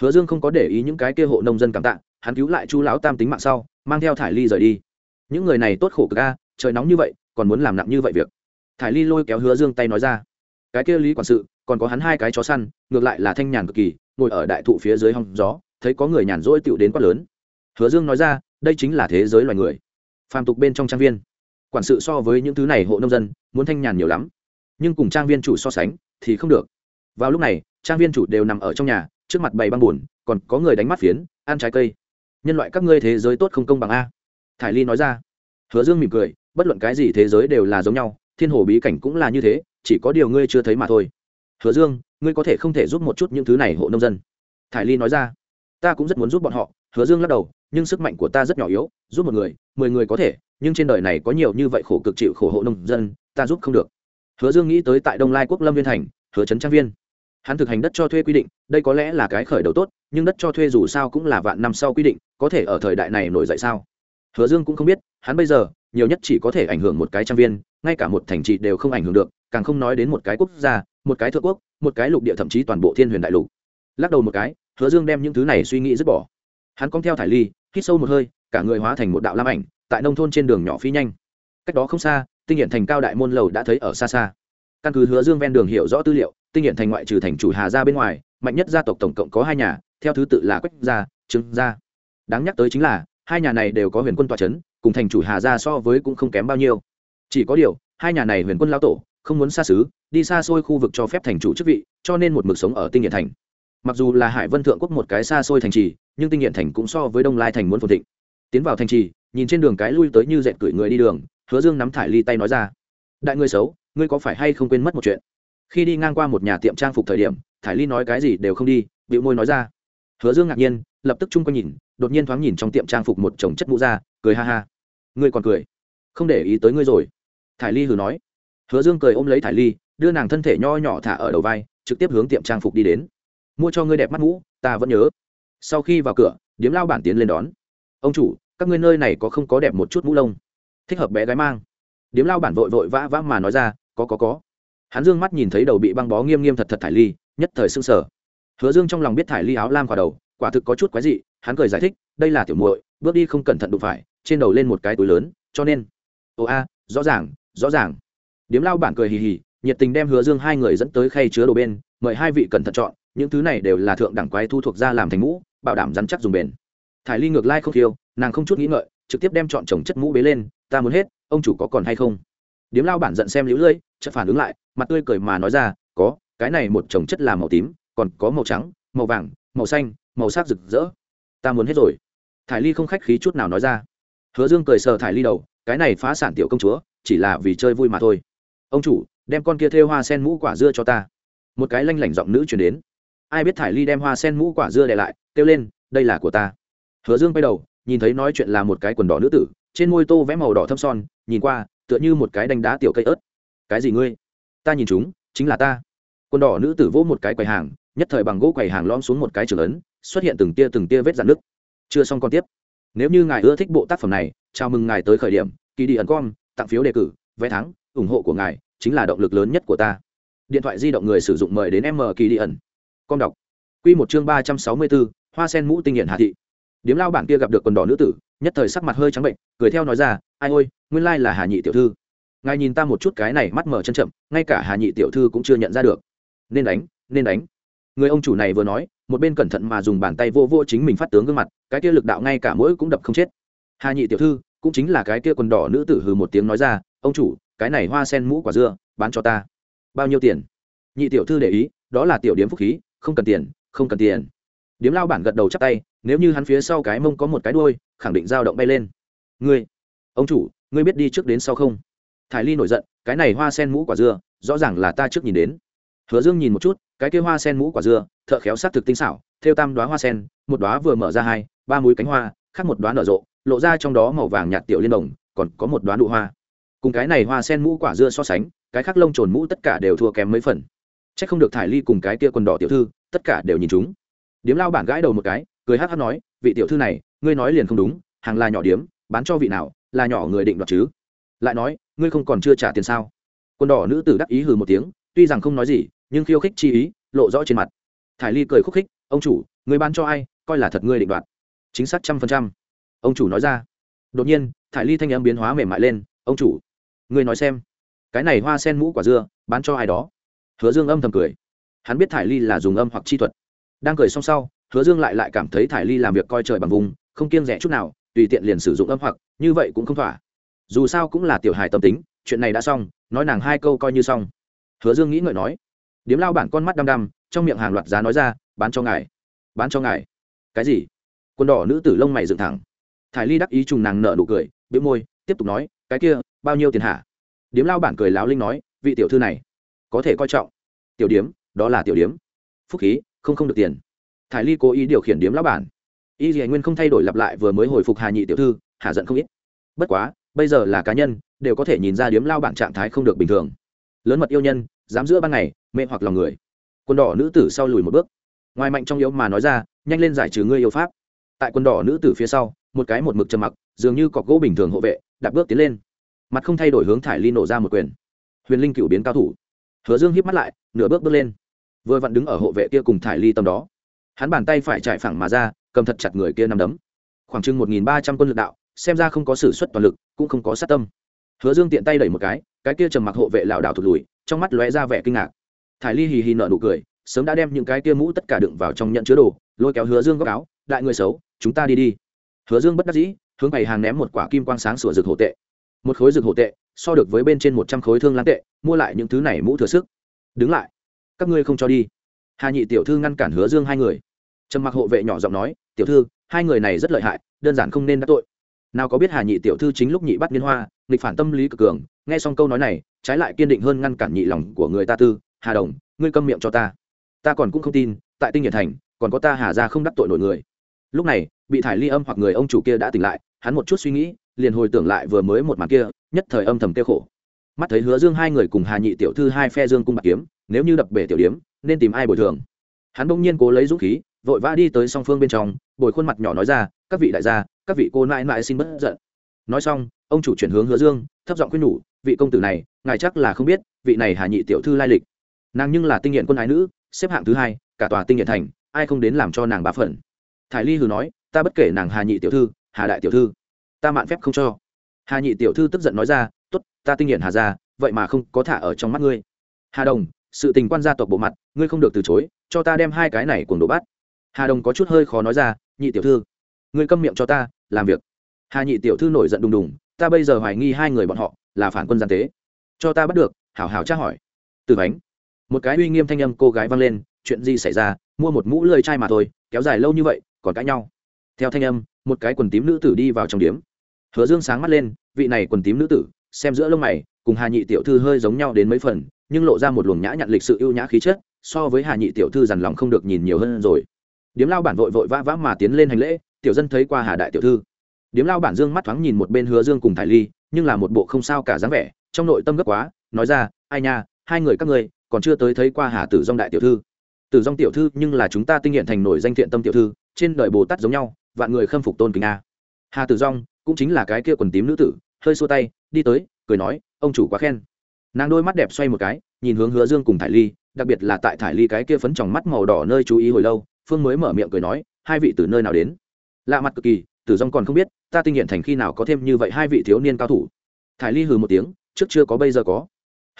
hứa dương không có để ý những cái kia hộ nông dân cảm tạ, hắn cứu lại chu lão tam tính mạng sau, mang theo thải ly rời đi. Những người này tốt khổ cực a, trời nóng như vậy, còn muốn làm nặng như vậy việc. Thải ly lôi kéo hứa dương tay nói ra. Cái kia lý quản sự, còn có hắn hai cái chó săn, ngược lại là thanh nhàn cực kỳ, ngồi ở đại thụ phía dưới hòng gió, thấy có người nhàn rỗi tựu đến quát lớn. Hứa dương nói ra, đây chính là thế giới loài người. Phàm tục bên trong trang viên. Quản sự so với những thứ này hộ nông dân, muốn thanh nhàn nhiều lắm. Nhưng cùng trang viên chủ so sánh, thì không được. Vào lúc này, trang viên chủ đều nằm ở trong nhà trước mặt bày băng buồn còn có người đánh mắt phiến, ăn trái cây. Nhân loại các ngươi thế giới tốt không công bằng a? Thải ly nói ra. Hứa dương mỉm cười, bất luận cái gì thế giới đều là giống nhau, thiên hồ bí cảnh cũng là như thế, chỉ có điều ngươi chưa thấy mà thôi. Hứa dương, ngươi có thể không thể giúp một chút những thứ này hộ nông dân? Thải ly nói ra. Ta cũng rất muốn giúp bọn họ, hứa dương lắc đầu, nhưng sức mạnh của ta rất nhỏ yếu, giúp một người, mười người có thể, nhưng trên đời này có nhiều như vậy khổ cực chịu khổ hộ nông dân, ta giúp không được. Hứa dương nghĩ tới tại đông lai quốc lâm viên thành, hứa trấn trang viên hắn thực hành đất cho thuê quy định, đây có lẽ là cái khởi đầu tốt, nhưng đất cho thuê dù sao cũng là vạn năm sau quy định, có thể ở thời đại này nổi dậy sao? Hứa dương cũng không biết, hắn bây giờ, nhiều nhất chỉ có thể ảnh hưởng một cái trang viên, ngay cả một thành trị đều không ảnh hưởng được, càng không nói đến một cái quốc gia, một cái thượng quốc, một cái lục địa thậm chí toàn bộ thiên huyền đại lục. Lắc đầu một cái, hứa dương đem những thứ này suy nghĩ dứt bỏ. Hắn cong theo thải ly, hít sâu một hơi, cả người hóa thành một đạo lam ảnh, tại nông thôn trên đường nhỏ phi nhanh. Cách đó không xa, tinh hiện thành cao đại môn lầu đã thấy ở xa xa. Căn cứ hứa dương ven đường hiểu rõ tư liệu tinh hiện thành ngoại trừ thành chủ hà gia bên ngoài, mạnh nhất gia tộc tổng cộng có hai nhà, theo thứ tự là quách gia, trương gia. Đáng nhắc tới chính là, hai nhà này đều có huyền quân tọa c h ấ n cùng thành chủ hà gia so với cũng không kém bao nhiêu. Chỉ có điều, hai nhà này huyền quân lao tổ, không muốn xa xứ, đi xa xôi khu vực cho phép thành chủ chức vị, cho nên một mực sống ở tinh hiện thành. Mặc dù là hải vân thượng quốc một cái xa xôi thành trì, nhưng tinh hiện thành cũng so với đông lai thành muốn phồn thịnh. Tiến vào thành trì, nhìn trên đường cái lui tới như dẹn cửi người đi đường, hứa dương nắm thải ly tay nói ra. Đại ngươi xấu, ngươi có phải hay không quên mất một chuyện? Khi đi ngang qua một nhà tiệm trang phục thời điểm, thải ly nói cái gì đều không đi bịu môi nói ra. Hứa dương ngạc nhiên, lập tức chung quanh nhìn, đột nhiên thoáng nhìn trong tiệm trang phục một chồng chất mũ ra cười ha ha. Ngươi còn cười? Không để ý tới ngươi rồi. Thải ly hừ nói. Hứa dương cười ôm lấy thải ly, đưa nàng thân thể nho nhỏ thả ở đầu vai, trực tiếp hướng tiệm trang phục đi đến. Mua cho ngươi đẹp mắt mũ, ta vẫn nhớ. Sau khi vào cửa, điếm lao bản tiến lên đón. Ông chủ, các ngươi nơi này có không có đẹp một chút mũ lông? Thích hợp bé gái mang. Điếm lao bản vội vội vã vã mà nói ra, có có có hắn dương mắt nhìn thấy đầu bị băng bó nghiêm nghiêm thật thật thải ly, nhất thời s ư n g sở hứa dương trong lòng biết thải ly áo lam quả đầu, quả thực có chút quái dị, hắn cười giải thích, đây là tiểu muội, bước đi không cẩn thận đụng phải, trên đầu lên một cái túi lớn, cho nên ồ a, rõ ràng rõ ràng. Điếm lao bản cười hì hì, nhiệt tình đem hứa dương hai người dẫn tới khay chứa đồ bên, mời hai vị cẩn thận chọn, những thứ này đều là thượng đẳng quái thu thuộc ra làm thành mũ, bảo đảm rắn chắc dùng bền. Thải ly ngược lai không thiêu nàng không chút nghĩ ngợi, trực tiếp đem chọn trồng chất mũ bế lên, ta muốn hết, ông chủ có còn hay không? Điếm lao bản giận xem lũ lưỡi chợt phản ứng lại, mặt tươi cười mà nói ra, có, cái này một chồng chất là màu tím, còn có màu trắng, màu vàng, màu xanh, màu sắc rực rỡ. Ta muốn hết rồi. Thải ly không khách khí chút nào nói ra. Hứa dương cười sờ thải ly đầu, cái này phá sản tiểu công chúa, chỉ là vì chơi vui mà thôi. Ông chủ, đem con kia thêu hoa sen mũ quả dưa cho ta. Một cái lanh lảnh giọng nữ chuyển đến. Ai biết thải ly đem hoa sen mũ quả dưa để lại, kêu lên, đây là của ta. Hứa dương quay đầu, nhìn thấy nói chuyện là một cái quần đỏ nữ tử, trên môi tô vẽ màu đỏ thâm son, nhìn qua, tựa như một cái đánh đá tiểu cây ớt cái gì ngươi? Ta nhìn chúng, chính là ta. Quần đỏ nữ tử vỗ một cái quầy hàng, nhất thời bằng gỗ quầy hàng lõm xuống một cái trường ấn, xuất hiện từng tia từng tia vết dạn nước chưa xong còn tiếp. Nếu như ngài ưa thích bộ tác phẩm này, chào mừng ngài tới khởi điểm kỳ đi ẩn com tặng phiếu đề cử, vé thắng, ủng hộ của ngài, chính là động lực lớn nhất của ta. Điện thoại di động người sử dụng mời đến m kỳ đi ẩn com đọc. Q một chương ba trăm sáu mươi bốn, hoa sen mũ tinh hiển hà thị. Điếm lao bản kia gặp được quần đỏ nữ tử, nhất thời sắc mặt hơi trắng bệnh, cười theo nói ra, ai ôi, nguyên lai là hà nhị tiểu thư ngài nhìn ta một chút cái này mắt mở chân chậm, ngay cả hà nhị tiểu thư cũng chưa nhận ra được. Nên đánh nên đánh. Người ông chủ này vừa nói, một bên cẩn thận mà dùng bàn tay vô vô chính mình phát tướng gương mặt, cái kia lực đạo ngay cả mỗi cũng đập không chết. Hà nhị tiểu thư, cũng chính là cái kia quần đỏ nữ tử hừ một tiếng nói ra, ông chủ, cái này hoa sen mũ quả dưa, bán cho ta. Bao nhiêu tiền? Nhị tiểu thư để ý, đó là tiểu điếm phúc khí, không cần tiền, không cần tiền. Điếm lao bản gật đầu chắp tay, nếu như hắn phía sau cái mông có một cái đuôi, khẳng định dao động bay lên. Ngươi, ông chủ, ngươi biết đi trước đến sau không? Thải ly nổi giận, cái này hoa sen mũ quả dưa, rõ ràng là ta trước nhìn đến. Hứa dương nhìn một chút, cái kia hoa sen mũ quả dưa, thợ khéo s á c thực tinh xảo theo tam đoá hoa sen, một đoá vừa mở ra hai, ba múi cánh hoa, khác một đoá nở rộ, lộ ra trong đó màu vàng nhạt tiểu liên đồng, còn có một đoá nụ hoa. Cùng cái này hoa sen mũ quả dưa so sánh, cái khác lông trồn mũ tất cả đều thua kém mấy phần. C h ắ c không được thải ly cùng cái kia quần đỏ tiểu thư, tất cả đều nhìn chúng. Điếm lao bản gãi đầu một cái, cười hát hát nói, vị tiểu thư này, ngươi nói liền không đúng, hàng là nhỏ điếm, bán cho vị nào, là nhỏ người định đoạt chứ lại nói, ngươi không còn chưa trả tiền sao? Quần đỏ nữ tử đắc ý hừ một tiếng, tuy rằng không nói gì, nhưng khiêu khích chi ý, lộ rõ trên mặt. Thải ly cười khúc khích, ông chủ, người bán cho ai, coi là thật ngươi định đoạt. Chính xác trăm phần trăm. Ông chủ nói ra. Đột nhiên, thải ly thanh âm biến hóa mềm mại lên, ông chủ, ngươi nói xem, cái này hoa sen mũ quả dưa, bán cho ai đó? Hứa dương âm thầm cười. Hắn biết thải ly là dùng âm hoặc chi thuật. Đang cười xong sau, hứa dương lại lại cảm thấy thải ly làm việc coi trời bằng vùng, không kiêng rẻ chút nào, tùy tiện liền sử dụng âm hoặc, như vậy cũng không thỏa dù sao cũng là tiểu hài tâm tính, chuyện này đã xong, nói nàng hai câu coi như xong. Hứa dương nghĩ ngợi nói, điếm lao bản con mắt đăm đăm, trong miệng hàng loạt giá nói ra, bán cho ngài, bán cho ngài. Cái gì? Quần đỏ nữ tử lông mày dựng thẳng. Thải ly đắc ý trùng nàng nợ nụ cười biếu môi, tiếp tục nói, cái kia, bao nhiêu tiền hả? Điếm lao bản cười láo linh nói, vị tiểu thư này, có thể coi trọng. Tiểu điếm, đó là tiểu điếm. Phúc khí, không không được tiền. Thải ly cố ý điều khiển điếm lao bản. Y dì nguyên không thay đổi lặp lại vừa mới hồi phục hà nhị tiểu thư hà giận không ít. Bất quá bây giờ là cá nhân, đều có thể nhìn ra điếm lao bản trạng thái không được bình thường. Lớn mật yêu nhân, dám giữa ban ngày, mê hoặc lòng người. Quân đỏ nữ tử sau lùi một bước. Ngoài mạnh trong yếu mà nói ra, nhanh lên giải trừ ngươi yêu pháp. Tại quân đỏ nữ tử phía sau, một cái một mực trầm mặc, dường như cọc gỗ bình thường hộ vệ, đạp bước tiến lên. Mặt không thay đổi hướng thải ly nổ ra một quyền. Huyền linh cựu biến cao thủ. Hứa dương hiếp mắt lại, nửa bước bước lên. Vừa vặn đứng ở hộ vệ kia cùng thải ly tầm đó. Hắn bàn tay phải trải phẳng mà ra, cầm thật chặt người kia nằm đấm. Khoảng chừng một nghìn ba trăm quân lực đạo xem ra không có s ử suất toàn lực, cũng không có sát tâm. Hứa dương tiện tay đẩy một cái cái kia trầm mặc hộ vệ lảo đảo thụt lùi, trong mắt lóe ra vẻ kinh ngạc. Thải ly hì hì nợ nụ cười, sớm đã đem những cái kia mũ tất cả đựng vào trong nhận chứa đồ, lôi kéo hứa dương góc áo, đại người xấu, chúng ta đi đi. Hứa dương bất đắc dĩ, hướng bày hàng ném một quả kim quang sáng sủa rực hổ tệ. Một khối rực hổ tệ, so được với bên trên một trăm khối thương lãng tệ, mua lại những thứ này mũ thừa sức. Đứng lại, các ngươi không cho đi. Hà nhị tiểu thư ngăn cản hứa dương hai người. Trầm mặc hộ vệ nhỏ giọng nói, tiểu thư, hai người này rất lợi hại, đơn giản không nên đắc tội nào có biết hà nhị tiểu thư chính lúc nhị bắt liên hoa, nghịch phản tâm lý cực cường, nghe xong câu nói này, trái lại kiên định hơn ngăn cản nhị lòng của người ta tư, hà đồng, ngươi câm miệng cho ta. Ta còn cũng không tin, tại tinh nhiệt thành, còn có ta hà ra không đắc tội nổi người. Lúc này, bị thải ly âm hoặc người ông chủ kia đã tỉnh lại, hắn một chút suy nghĩ, liền hồi tưởng lại vừa mới một màn kia, nhất thời âm thầm kêu khổ. Mắt thấy hứa dương hai người cùng hà nhị tiểu thư hai phe dương cung bạc kiếm, nếu như đập bể tiểu điếm, nên tìm ai bồi thường? Hắn bỗng nhiên cố lấy dũng khí vội vã đi tới song phương bên trong, bồi khuôn mặt nhỏ nói ra, các vị đại gia, các vị cô nãi nãi xin bất giận. Nói xong, ông chủ chuyển hướng hứa dương, thấp giọng khuyên nhủ, vị công tử này, ngài chắc là không biết, vị này hà nhị tiểu thư lai lịch. Nàng nhưng là tinh nghiện quân ái nữ, xếp hạng thứ hai, cả tòa tinh nghiện thành, ai không đến làm cho nàng bá phận. Thải ly hừ nói, ta bất kể nàng hà nhị tiểu thư, hà đại tiểu thư, ta mạn phép không cho. Hà nhị tiểu thư tức giận nói ra t ố t ta tinh nghiện hà ra vậy mà không có thả ở trong mắt ngươi. Hà đồng, sự tình quan gia tộc bộ mặt, ngươi không được từ chối, cho ta đem hai cái này cùng đổ bắt hà đồng có chút hơi khó nói ra nhị tiểu thư ngươi câm miệng cho ta làm việc hà nhị tiểu thư nổi giận đùng đùng ta bây giờ hoài nghi hai người bọn họ là phản quân gian tế cho ta bắt được hảo hảo tra hỏi từ bánh một cái uy nghiêm thanh âm cô gái vang lên chuyện gì xảy ra mua một mũ lơi chai mà thôi kéo dài lâu như vậy còn cãi nhau theo thanh âm một cái quần tím nữ tử đi vào trong điếm hứa dương sáng mắt lên vị này quần tím nữ tử xem giữa lông mày cùng hà nhị tiểu thư hơi giống nhau đến mấy phần nhưng lộ ra một luồng nhã nhặn lịch sự ưu nhã khí chất so với hà nhị tiểu thư dằn lòng không được nhìn nhiều hơn rồi điếm lao bản vội vội vã vã mà tiến lên hành lễ, tiểu dân thấy qua hà đại tiểu thư. Điếm lao bản dương mắt thoáng nhìn một bên hứa dương cùng thải ly, nhưng là một bộ không sao cả dáng vẻ, trong nội tâm gấp quá, nói ra, ai nha, hai người các ngươi, còn chưa tới thấy qua hà tử dong đại tiểu thư. Tử dong tiểu thư, nhưng là chúng ta tinh hiện thành nổi danh thiện tâm tiểu thư, trên đời bồ tát giống nhau, vạn người khâm phục tôn kính a. Hà tử dong cũng chính là cái kia quần tím nữ tử, hơi xua tay, đi tới, cười nói, ông chủ quá khen. Nàng đôi mắt đẹp xoay một cái, nhìn hướng hứa dương cùng thải ly, đặc biệt là tại thải ly cái kia phấn tròng mắt màu đỏ nơi chú ý hồi lâu phương mới mở miệng cười nói, hai vị từ nơi nào đến? Lạ mặt cực kỳ, tử dong còn không biết, ta tinh hiện thành khi nào có thêm như vậy hai vị thiếu niên cao thủ. Thải ly hừ một tiếng, trước chưa có bây giờ có.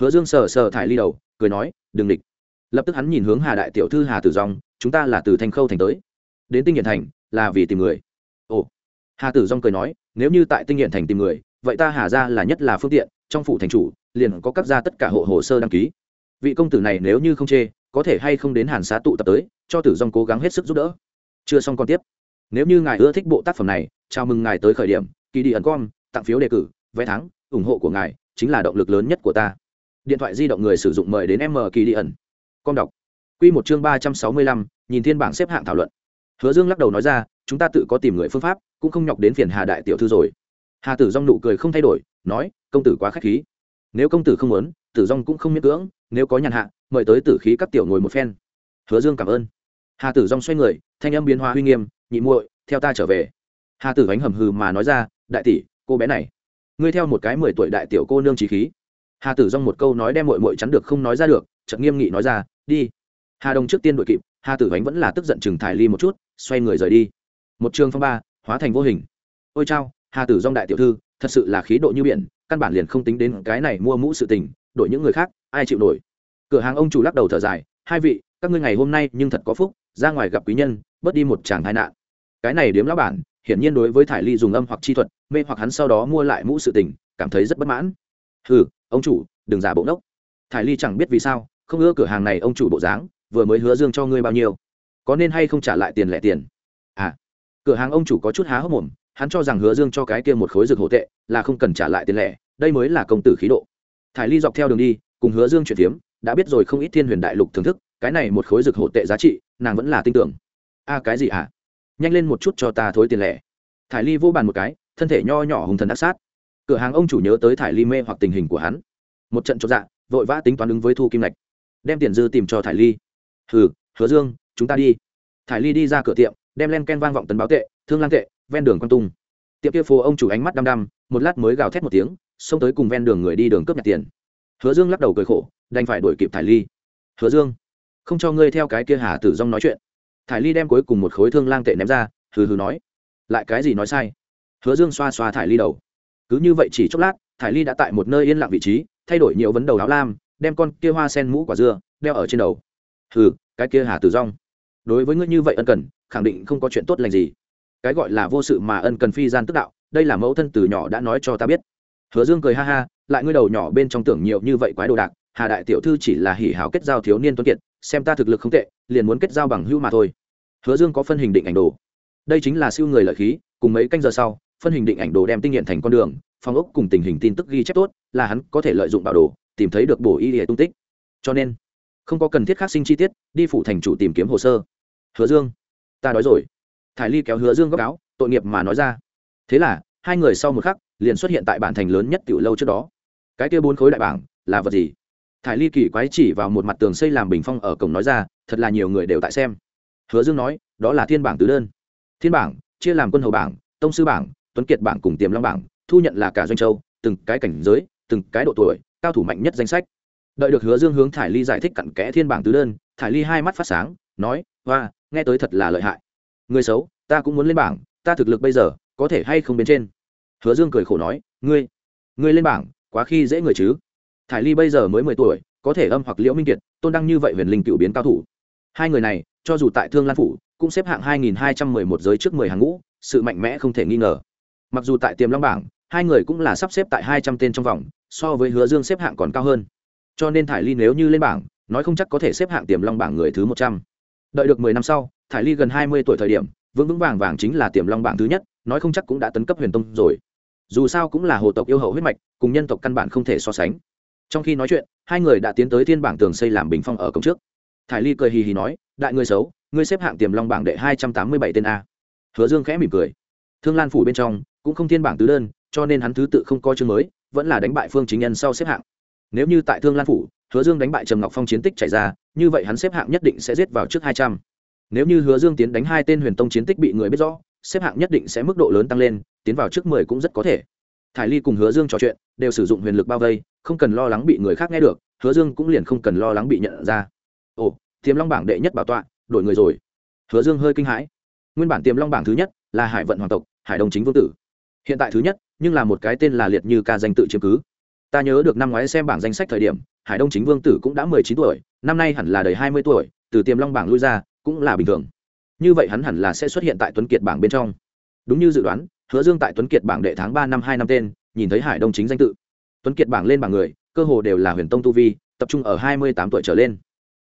Hứa dương sờ sờ thải ly đầu, cười nói, đừng địch. Lập tức hắn nhìn hướng hà đại tiểu thư hà tử dong chúng ta là từ thanh khâu thành tới. Đến tinh hiện thành, là vì tìm người. Ồ. Hà tử dong cười nói, nếu như tại tinh hiện thành tìm người, vậy ta hà ra là nhất là phương tiện, trong phủ thành chủ, liền có cấp ra tất cả hộ hồ sơ đăng ký. Vị công tử này nếu như không chê có thể hay không đến hàn xá tụ tập tới, cho tử dòng cố gắng hết sức giúp đỡ. Chưa xong còn tiếp. Nếu như ngài ưa thích bộ tác phẩm này, chào mừng ngài tới khởi điểm kỳ đi ẩn com, tặng phiếu đề cử, vé thắng, ủng hộ của ngài chính là động lực lớn nhất của ta. Điện thoại di động người sử dụng mời đến m kỳ đi ẩn. Com đọc. Q một chương ba trăm sáu mươi lăm, nhìn thiên bảng xếp hạng thảo luận. Hứa dương lắc đầu nói ra, chúng ta tự có tìm người phương pháp, cũng không nhọc đến phiền hà đại tiểu thư rồi. Hà tử dong nụ cười không thay đổi, nói, công tử quá k h á c h khí. Nếu công tử không muốn, tử dong cũng không miễn cưỡng, nếu có nhàn hạ mời tới tử khí các tiểu ngồi một phen. Hứa dương cảm ơn. Hà tử dong xoay người, thanh âm biến hóa huy nghiêm, nhị muội, theo ta trở về. Hà tử ánh hầm hừ mà nói ra, đại tỷ, cô bé này, ngươi theo một cái mười tuổi đại tiểu cô nương trí khí. Hà tử dong một câu nói đem mội mội chắn được không nói ra được, chợt nghiêm nghị nói ra, đi. Hà đông trước tiên đội kịp, hà tử ánh vẫn là tức giận chừng thải ly một chút, xoay người rời đi. Một trường phong ba, hóa thành vô hình. Ôi chao, hà tử dong đại tiểu thư, thật sự là khí độ như biển, căn bản liền không tính đến cái này mua mũ sự tình, đổi những người khác, ai chịu nổi? Cửa hàng ông chủ lắc đầu thở dài, hai vị, các ngươi ngày hôm nay nhưng thật có phúc, ra ngoài gặp quý nhân, bớt đi một tràng tai nạn. Cái này điếm lão bản, hiển nhiên đối với thải ly dùng âm hoặc chi thuật, mê hoặc hắn sau đó mua lại mũ sự tình, cảm thấy rất bất mãn. Hừ, ông chủ, đừng giả bộ nốc thải ly chẳng biết vì sao, không ưa cửa hàng này ông chủ bộ dáng, vừa mới hứa dương cho ngươi bao nhiêu. Có nên hay không trả lại tiền lẻ tiền? À cửa hàng ông chủ có chút há hốc mồm, hắn cho rằng hứa dương cho cái kia một khối rực hổ tệ là không cần trả lại tiền lẻ, đây mới là công tử khí độ. Thải ly dọc theo đường đi, cùng hứa dương chuyển phiếm đã biết rồi không ít thiên huyền đại lục thưởng thức, cái này một khối rực hổ tệ giá trị, nàng vẫn là tin tưởng. A, cái gì à nhanh lên một chút cho ta thối tiền lẻ. Thải ly vô bàn một cái, thân thể nho nhỏ hùng thần đắc sát. Cửa hàng ông chủ nhớ tới thải ly mê hoặc tình hình của hắn. Một trận chột dạ vội vã tính toán ứng với thu kim lạch đem tiền dư tìm cho thải ly. Hừ, hứa dương, chúng ta đi. Thải ly đi ra cửa tiệm, đem len ken vang vọng tấn báo tệ, thương lan tệ, ven đường con tung. Tiệm kia phố ông chủ ánh mắt đăm đăm, một lát mới gào thét một tiếng, xông tới cùng ven đường người đi đường cướp nhặt tiền hứa dương lắc đầu cười khổ, đành phải đuổi kịp thải ly. Hứa dương, không cho ngươi theo cái kia hà tử dong nói chuyện. Thải ly đem cuối cùng một khối thương lang tệ ném ra, hừ hừ nói, lại cái gì nói sai? Hứa dương xoa xoa thải ly đầu. Cứ như vậy chỉ chốc lát, thải ly đã tại một nơi yên lặng vị trí, thay đổi nhiều vấn đầu áo lam, đem con kia hoa sen mũ quả dưa đeo ở trên đầu. Hừ, cái kia hà tử rong đối với ngươi như vậy ân cần, khẳng định không có chuyện tốt lành gì. Cái gọi là vô sự mà ân cần phi gian tức đạo, đây là mẫu thân từ nhỏ đã nói cho ta biết. Hứa dương cười ha ha lại ngươi đầu nhỏ bên trong tưởng nhiều như vậy quái đồ đạc, hà đại tiểu thư chỉ là hỉ hào kết giao thiếu niên tuấn kiệt, xem ta thực lực không tệ, liền muốn kết giao bằng hữu mà thôi. Hứa dương có phân hình định ảnh đồ. Đây chính là siêu người lợi khí, cùng mấy canh giờ sau, phân hình định ảnh đồ đem tinh nghiện thành con đường phong ốc cùng tình hình tin tức ghi chép tốt, là hắn có thể lợi dụng bảo đồ, tìm thấy được bổ y hệ tung tích. Cho nên, không có cần thiết khắc sinh chi tiết, đi phủ thành chủ tìm kiếm hồ sơ. Hứa dương, ta nói rồi. Thải ly kéo hứa dương góc áo, tội nghiệp mà nói ra. Thế là, hai người sau một khắc, liền xuất hiện tại bản thành lớn nhất tiểu lâu trước đó cái kia bốn khối đại bảng là vật gì? Thải ly kỳ quái chỉ vào một mặt tường xây làm bình phong ở cổng nói ra, thật là nhiều người đều tại xem. Hứa dương nói, đó là thiên bảng tứ đơn. Thiên bảng, chia làm quân hầu bảng, tông sư bảng, tuấn kiệt bảng cùng tiềm long bảng, thu nhận là cả doanh châu, từng cái cảnh giới, từng cái độ tuổi, cao thủ mạnh nhất danh sách. Đợi được hứa dương hướng thải ly giải thích cặn kẽ thiên bảng tứ đơn, thải ly hai mắt phát sáng, nói và nghe tới thật là lợi hại. Người xấu, ta cũng muốn lên bảng, ta thực lực bây giờ có thể hay không bên trên? Hứa dương cười khổ nói, ngươi ngươi lên bảng quá khi dễ người chứ. Thải ly bây giờ mới mười tuổi, có thể âm hoặc liễu minh kiệt, tôn đăng như vậy huyền linh cựu biến cao thủ. Hai người này, cho dù tại thương lan phủ, cũng xếp hạng hai nghìn hai trăm mười một giới trước mười hàng ngũ, sự mạnh mẽ không thể nghi ngờ. Mặc dù tại tiềm long bảng, hai người cũng là sắp xếp tại hai trăm tên trong vòng, so với hứa dương xếp hạng còn cao hơn. Cho nên thải ly nếu như lên bảng, nói không chắc có thể xếp hạng tiềm long bảng người thứ một trăm. Đợi được mười năm sau, thải ly gần hai mươi tuổi thời điểm, vững vững vàng vàng chính là tiềm long bảng thứ nhất, nói không chắc cũng đã tấn cấp huyền tông rồi dù sao cũng là hồ tộc yêu hậu huyết mạch, cùng nhân tộc căn bản không thể so sánh. Trong khi nói chuyện, hai người đã tiến tới thiên bảng tường xây làm bình phong ở cổng trước. Thải ly cười hì hì nói, đại người xấu, ngươi xếp hạng tiềm long bảng đệ hai trăm tám mươi bảy tên a. Hứa dương khẽ mỉm cười. Thương lan phủ bên trong, cũng không thiên bảng tứ đơn, cho nên hắn thứ tự không coi chương mới, vẫn là đánh bại phương chính nhân sau xếp hạng. Nếu như tại thương lan phủ, hứa dương đánh bại trầm ngọc phong chiến tích chạy ra, như vậy hắn xếp hạng nhất định sẽ giết vào trước hai trăm. Nếu như hứa dương tiến đánh hai tên huyền tông chiến tích bị người biết rõ xếp hạng nhất định sẽ mức độ lớn tăng lên, tiến vào trước mười cũng rất có thể. Thải ly cùng hứa dương trò chuyện, đều sử dụng huyền lực bao vây, không cần lo lắng bị người khác nghe được, hứa dương cũng liền không cần lo lắng bị nhận ra. Ồ, tiềm long bảng đệ nhất bảo tọa, đổi người rồi. Hứa dương hơi kinh hãi. Nguyên bản tiềm long bảng thứ nhất là hải vận hoàng tộc, hải đông chính vương tử. Hiện tại thứ nhất, nhưng là một cái tên là liệt như ca danh tự chiếm cứ. Ta nhớ được năm ngoái xem bảng danh sách thời điểm, hải đông chính vương tử cũng đã mười chín tuổi, năm nay hẳn là đầy hai mươi tuổi, từ tiềm long bảng lui ra, cũng là bình thường như vậy hắn hẳn là sẽ xuất hiện tại tuấn kiệt bảng bên trong. Đúng như dự đoán, hứa dương tại tuấn kiệt bảng đệ tháng ba năm hai năm tên, nhìn thấy hải đông chính danh tự. Tuấn kiệt bảng lên bảng người, cơ hồ đều là huyền tông tu vi, tập trung ở hai mươi tám tuổi trở lên.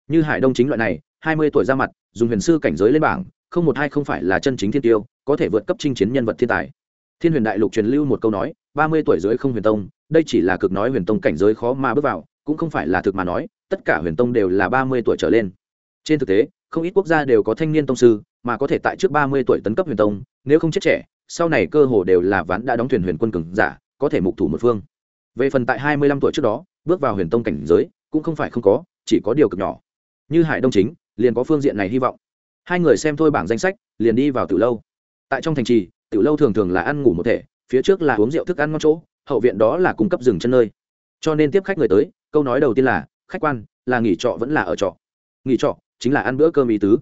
Như hải đông chính loại này, hai mươi tuổi ra mặt, dùng huyền sư cảnh giới lên bảng, không một hai không phải là chân chính thiên tiêu, có thể vượt cấp chinh chiến nhân vật thiên tài. Thiên huyền đại lục truyền lưu một câu nói, ba mươi tuổi dưới không huyền tông, đây chỉ là cực nói huyền tông cảnh giới khó mà bước vào, cũng không phải là thực mà nói, tất cả huyền tông đều là ba mươi tuổi trở lên. Trên thực tế không ít quốc gia đều có thanh niên tông sư, mà có thể tại trước ba mươi tuổi tấn cấp huyền tông, nếu không chết trẻ, sau này cơ hồ đều là ván đã đóng thuyền huyền quân cường giả, có thể mục thủ một phương. Về phần tại hai mươi lăm tuổi trước đó, bước vào huyền tông cảnh giới, cũng không phải không có, chỉ có điều cực nhỏ. Như hải đông chính, liền có phương diện này hy vọng. Hai người xem thôi bảng danh sách, liền đi vào từ lâu. Tại trong thành trì từ lâu thường thường là ăn ngủ một thể, phía trước là uống rượu thức ăn ngon chỗ, hậu viện đó là cung cấp rừng chân nơi. Cho nên tiếp khách người tới, câu nói đầu tiên là, khách quan, là nghỉ trọ vẫn là ở trọ? Nghỉ trọ chính là ăn bữa cơm ý tứ.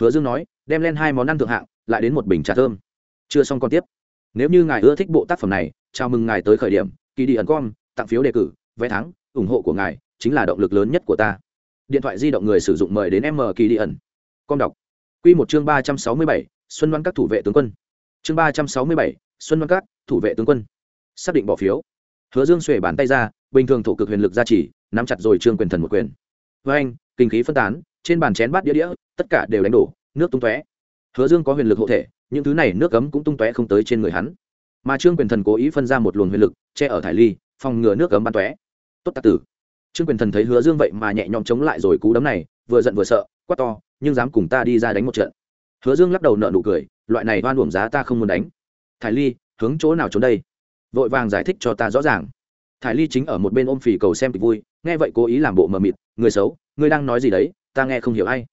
Hứa dương nói, đem lên hai món ăn thượng hạng, lại đến một bình trà thơm. Chưa xong còn tiếp. Nếu như ngài ưa thích bộ tác phẩm này, chào mừng ngài tới khởi điểm, kỳ đi ẩn com, tặng phiếu đề cử, vé thắng, ủng hộ của ngài chính là động lực lớn nhất của ta. Điện thoại di động người sử dụng mời đến m kỳ đi ẩn. Com đọc. Q một chương ba trăm sáu mươi bảy, xuân văn các thủ vệ tướng quân. Chương ba trăm sáu mươi bảy, xuân văn các thủ vệ tướng quân. Xác định bỏ phiếu. Hứa dương xuề bàn tay ra, bình thường thủ cực huyền lực gia trì, nắm chặt rồi trương quyền thần một quyền. Với anh kinh khí phân tán, trên bàn chén bát đĩa đĩa, tất cả đều đánh đổ, nước tung tóe. Hứa dương có huyền lực hộ thể, những thứ này nước cấm cũng tung tóe không tới trên người hắn. Mà trương quyền thần cố ý phân ra một luồng huyền lực, che ở thải ly, phòng ngừa nước cấm bắn tóe. Tốt tạ tử. Trương quyền thần thấy hứa dương vậy mà nhẹ nhõm chống lại rồi cú đấm này, vừa giận vừa sợ, quát to, nhưng dám cùng ta đi ra đánh một trận. Hứa dương lắc đầu nợ nụ cười, loại này oan uổng giá ta không muốn đánh. Thải ly, hướng chỗ nào trốn đây? Vội vàng giải thích cho ta rõ ràng. Thải ly chính ở một bên ôm phì cầu xem kịch vui, nghe vậy cố ý làm bộ mờ mịt, người xấu ngươi đang nói gì đấy, ta nghe không hiểu ai.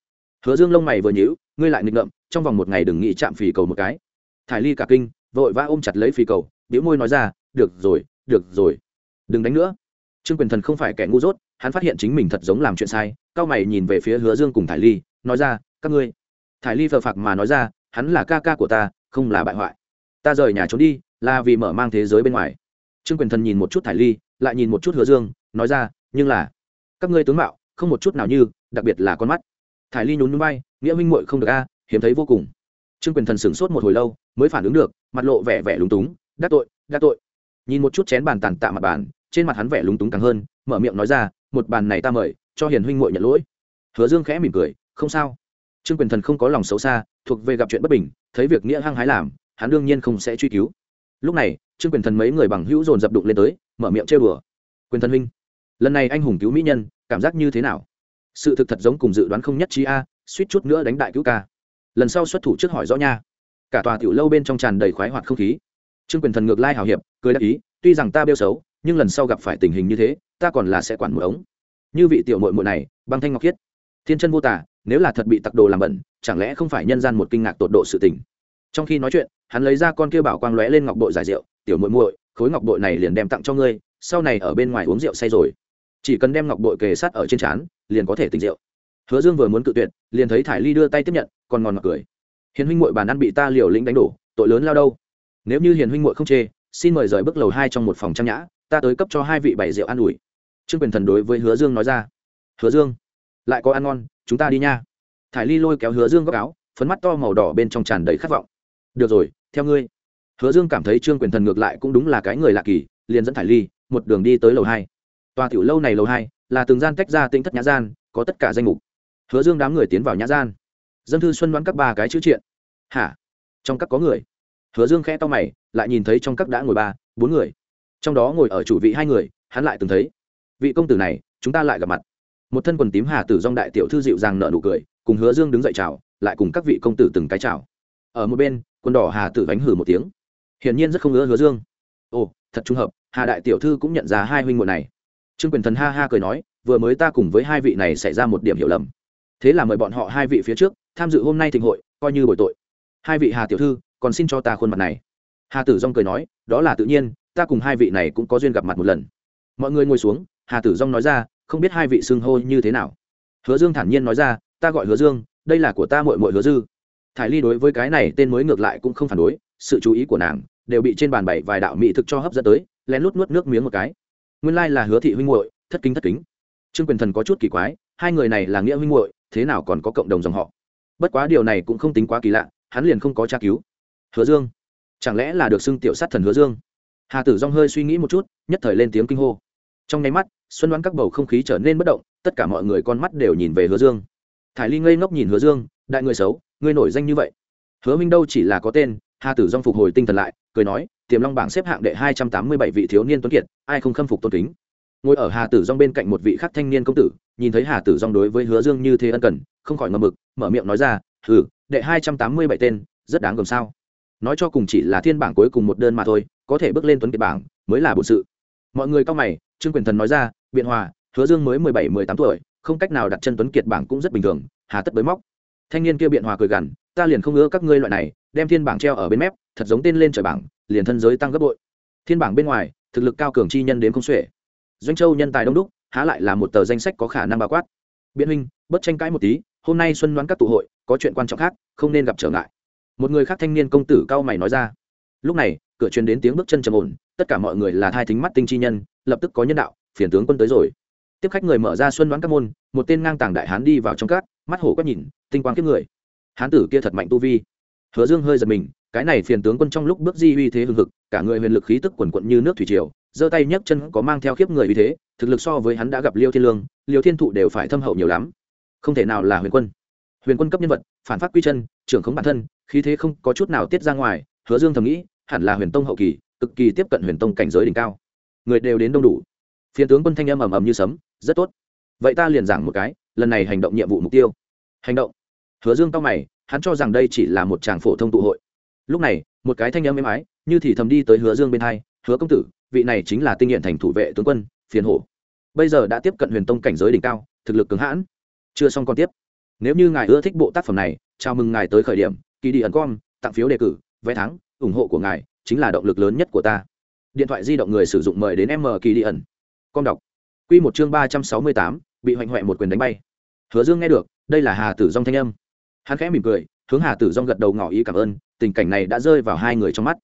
Hứa dương lông mày vừa nhíu, ngươi lại nghịch ngợm, trong vòng một ngày đừng nghĩ chạm phì cầu một cái. Thải ly cả kinh, vội vã ôm chặt lấy phì cầu biểu môi nói ra, được rồi được rồi. Đừng đánh nữa. Trương quyền thần không phải kẻ ngu dốt, hắn phát hiện chính mình thật giống làm chuyện sai, cao mày nhìn về phía hứa dương cùng thải ly, nói ra, các ngươi. Thải ly phờ phạc mà nói ra, hắn là ca ca của ta, không là bại hoại. Ta rời nhà trốn đi, là vì mở mang thế giới bên ngoài. Trương quyền thần nhìn một chút thải ly, lại nhìn một chút hứa dương, nói ra, nhưng là, các ngươi tướng mạo không một chút nào như, đặc biệt là con mắt. Thải ly nhún núi bay nghĩa minh muội không được a, hiếm thấy vô cùng. Trương quyền thần sửng sốt một hồi lâu, mới phản ứng được, mặt lộ vẻ vẻ lúng túng, đắc tội đắc tội. Nhìn một chút chén bàn tàn tạ mặt bàn, trên mặt hắn vẻ lúng túng càng hơn, mở miệng nói ra, một bàn này ta mời, cho hiền huynh muội nhận lỗi. Hứa dương khẽ mỉm cười, không sao. Trương quyền thần không có lòng xấu xa, thuộc về gặp chuyện bất bình, thấy việc nghĩa hăng hái làm, hắn đương nhiên không sẽ truy cứu. Lúc này, trương quyền thần mấy người bằng hữu dồn dập đụng lên tới, mở miệng trêu đùa. Quyền thần huynh lần này anh hùng cứu mỹ nhân, cảm giác như thế nào? Sự thực thật giống cùng dự đoán không nhất trí a, suýt chút nữa đánh đại cứu ca. Lần sau xuất thủ trước hỏi rõ nha. Cả tòa tiểu lâu bên trong tràn đầy khoái hoạt không khí. Trương quyền thần ngược lai hào hiệp, cười đáp ý, tuy rằng ta bêu xấu, nhưng lần sau gặp phải tình hình như thế, ta còn là sẽ quản một ống. Như vị tiểu mội mội này, băng thanh ngọc khiết thiên chân vô tả nếu là thật bị tặc đồ làm bẩn, chẳng lẽ không phải nhân gian một kinh ngạc tột độ sự tình? Trong khi nói chuyện, hắn lấy ra con kia bảo quang lóe lên ngọc bội giải rượu. Tiểu muội muội, khối ngọc bội này liền đem tặng cho ngươi, sau này ở bên ngoài uống rượu say rồi chỉ cần đem ngọc bội kề sát ở trên trán, liền có thể tỉnh rượu. Hứa dương vừa muốn cự tuyệt, liền thấy thải ly đưa tay tiếp nhận, còn ngòn mặc cười. Hiền huynh muội bàn ăn bị ta liều lĩnh đánh đổ, tội lớn lao đâu? Nếu như hiền huynh muội không chê, xin mời rời bước lầu hai trong một phòng trang nhã, ta tới cấp cho hai vị bảy rượu ăn ủi. Trương quyền thần đối với hứa dương nói ra. Hứa dương, lại có ăn ngon, chúng ta đi nha. Thải ly lôi kéo hứa dương góc áo, phấn mắt to màu đỏ bên trong tràn đầy khát vọng. Được rồi, theo ngươi. Hứa dương cảm thấy trương quyền thần ngược lại cũng đúng là cái người lạ kỳ, liền dẫn thải ly một đường đi tới lầu hai tòa tiểu lâu này lầu hai là từng gian tách ra tinh thất nhã gian, có tất cả danh mục. Hứa dương đám người tiến vào nhã gian. Dân thư xuân đoán các ba cái chữ triện. Hả? Trong các có người. Hứa dương khẽ to mày, lại nhìn thấy trong các đã ngồi ba, bốn người. Trong đó ngồi ở chủ vị hai người, hắn lại từng thấy. Vị công tử này, chúng ta lại gặp mặt. Một thân quần tím hà tử dong đại tiểu thư dịu dàng nợ nụ cười, cùng hứa dương đứng dậy chào, lại cùng các vị công tử từng cái chào. Ở một bên, quần đỏ hà tử vánh hử một tiếng. Hiển nhiên rất không ngứa hứa dương. Ồ, thật trùng hợp, hà đại tiểu thư cũng nhận ra hai huynh muội này trương quyền thần ha ha cười nói, vừa mới ta cùng với hai vị này xảy ra một điểm hiểu lầm. Thế là mời bọn họ hai vị phía trước, tham dự hôm nay thịnh hội, coi như bồi tội. Hai vị hà tiểu thư, còn xin cho ta khuôn mặt này. Hà tử dong cười nói, đó là tự nhiên, ta cùng hai vị này cũng có duyên gặp mặt một lần. Mọi người ngồi xuống, hà tử dong nói ra, không biết hai vị xưng hô như thế nào? Hứa dương thản nhiên nói ra, ta gọi hứa dương, đây là của ta mội mội hứa dư. Thải ly đối với cái này tên mới ngược lại cũng không phản đối, sự chú ý của nàng đều bị trên bàn bảy vài đạo mỹ thực cho hấp dẫn tới, lén lút nuốt nước miếng một cái nguyên lai là hứa thị huynh muội, thất kính thất kính. Trương quyền thần có chút kỳ quái, hai người này là nghĩa huynh muội, thế nào còn có cộng đồng dòng họ? Bất quá điều này cũng không tính quá kỳ lạ, hắn liền không có tra cứu. Hứa dương, chẳng lẽ là được xưng tiểu sát thần hứa dương? Hà tử dong hơi suy nghĩ một chút, nhất thời lên tiếng kinh hô. Trong nháy mắt, xuân đoán các bầu không khí trở nên bất động, tất cả mọi người con mắt đều nhìn về hứa dương. Thải ly ngây ngốc nhìn hứa dương, đại người xấu người nổi danh như vậy. Hứa minh đâu chỉ là có tên hà tử dong phục hồi tinh thần lại, cười nói, tiềm long bảng xếp hạng đệ hai trăm tám mươi bảy vị thiếu niên tuấn kiệt, ai không khâm phục tôn kính? Ngồi ở hà tử dong bên cạnh một vị khắc thanh niên công tử, nhìn thấy hà tử dong đối với hứa dương như thế ân cần, không khỏi ngầm mực, mở miệng nói ra, hừ, đệ hai trăm tám mươi bảy tên, rất đáng gồm sao? Nói cho cùng chỉ là thiên bảng cuối cùng một đơn mà thôi, có thể bước lên tuấn kiệt bảng, mới là bổn sự. Mọi người cao mày, trương quyền thần nói ra, biện hòa, hứa dương mới mười bảy, mười tám tuổi, không cách nào đặt chân tuấn kiệt bảng cũng rất bình thường, hà tất bới móc. Thanh niên kia biện hòa cười gằn, ta liền không ngỡ các ngươi loại này đem thiên bảng treo ở bên mép, thật giống tên lên trời bảng, liền thân giới tăng gấp bội. Thiên bảng bên ngoài, thực lực cao cường chi nhân đến không xuể. Doanh châu nhân tài đông đúc, há lại là một tờ danh sách có khả năng bao quát. Biện huynh bất tranh cãi một tí, hôm nay xuân đoán các tụ hội, có chuyện quan trọng khác, không nên gặp trở ngại. Một người khác thanh niên công tử cao mày nói ra. Lúc này, cửa truyền đến tiếng bước chân trầm ổn, tất cả mọi người là thai thính mắt tinh chi nhân, lập tức có nhân đạo, phiền tướng quân tới rồi. Tiếp khách người mở ra xuân đoán các môn, một tên ngang tàng đại hán đi vào trong cát mắt hổ quét nhìn, tinh quang kiếp người. Hán tử kia thật mạnh tu vi hứa dương hơi giật mình, cái này phiền tướng quân trong lúc bước di uy thế hưng hực, cả người huyền lực khí tức quần quận như nước thủy triều, giơ tay nhấc chân có mang theo khiếp người uy thế, thực lực so với hắn đã gặp liêu thiên lương, liêu thiên thụ đều phải thâm hậu nhiều lắm. Không thể nào là huyền quân. Huyền quân cấp nhân vật, phản phát quy chân, trưởng khống bản thân, khí thế không có chút nào tiết ra ngoài, hứa dương thầm nghĩ, hẳn là huyền tông hậu kỳ, cực kỳ tiếp cận huyền tông cảnh giới đỉnh cao. Người đều đến đông đủ. Phiền tướng quân thanh âm ầm ầm như sấm, rất tốt. Vậy ta liền giảng một cái, lần này hành động nhiệm vụ mục tiêu. Hành động. Hứa dương cao mày hắn cho rằng đây chỉ là một tràng phổ thông tụ hội. Lúc này, một cái thanh âm êm ái, như thì thầm đi tới hứa dương bên hai, hứa công tử, vị này chính là tinh nghiện thành thủ vệ tướng quân, phiền hổ. Bây giờ đã tiếp cận huyền tông cảnh giới đỉnh cao, thực lực cứng hãn. Chưa xong còn tiếp. Nếu như ngài ưa thích bộ tác phẩm này, chào mừng ngài tới khởi điểm kỳ đi ẩn com, tặng phiếu đề cử, vé thắng, ủng hộ của ngài chính là động lực lớn nhất của ta. Điện thoại di động người sử dụng mời đến m kỳ đi ẩn. Com đọc. Q một chương ba trăm sáu mươi tám, bị hoành hoẹ một quyền đánh bay. Hứa dương nghe được, đây là hà tử dong thanh âm hắn khẽ mỉm cười, hướng hà tử dong gật đầu ngỏ ý cảm ơn, tình cảnh này đã rơi vào hai người trong mắt.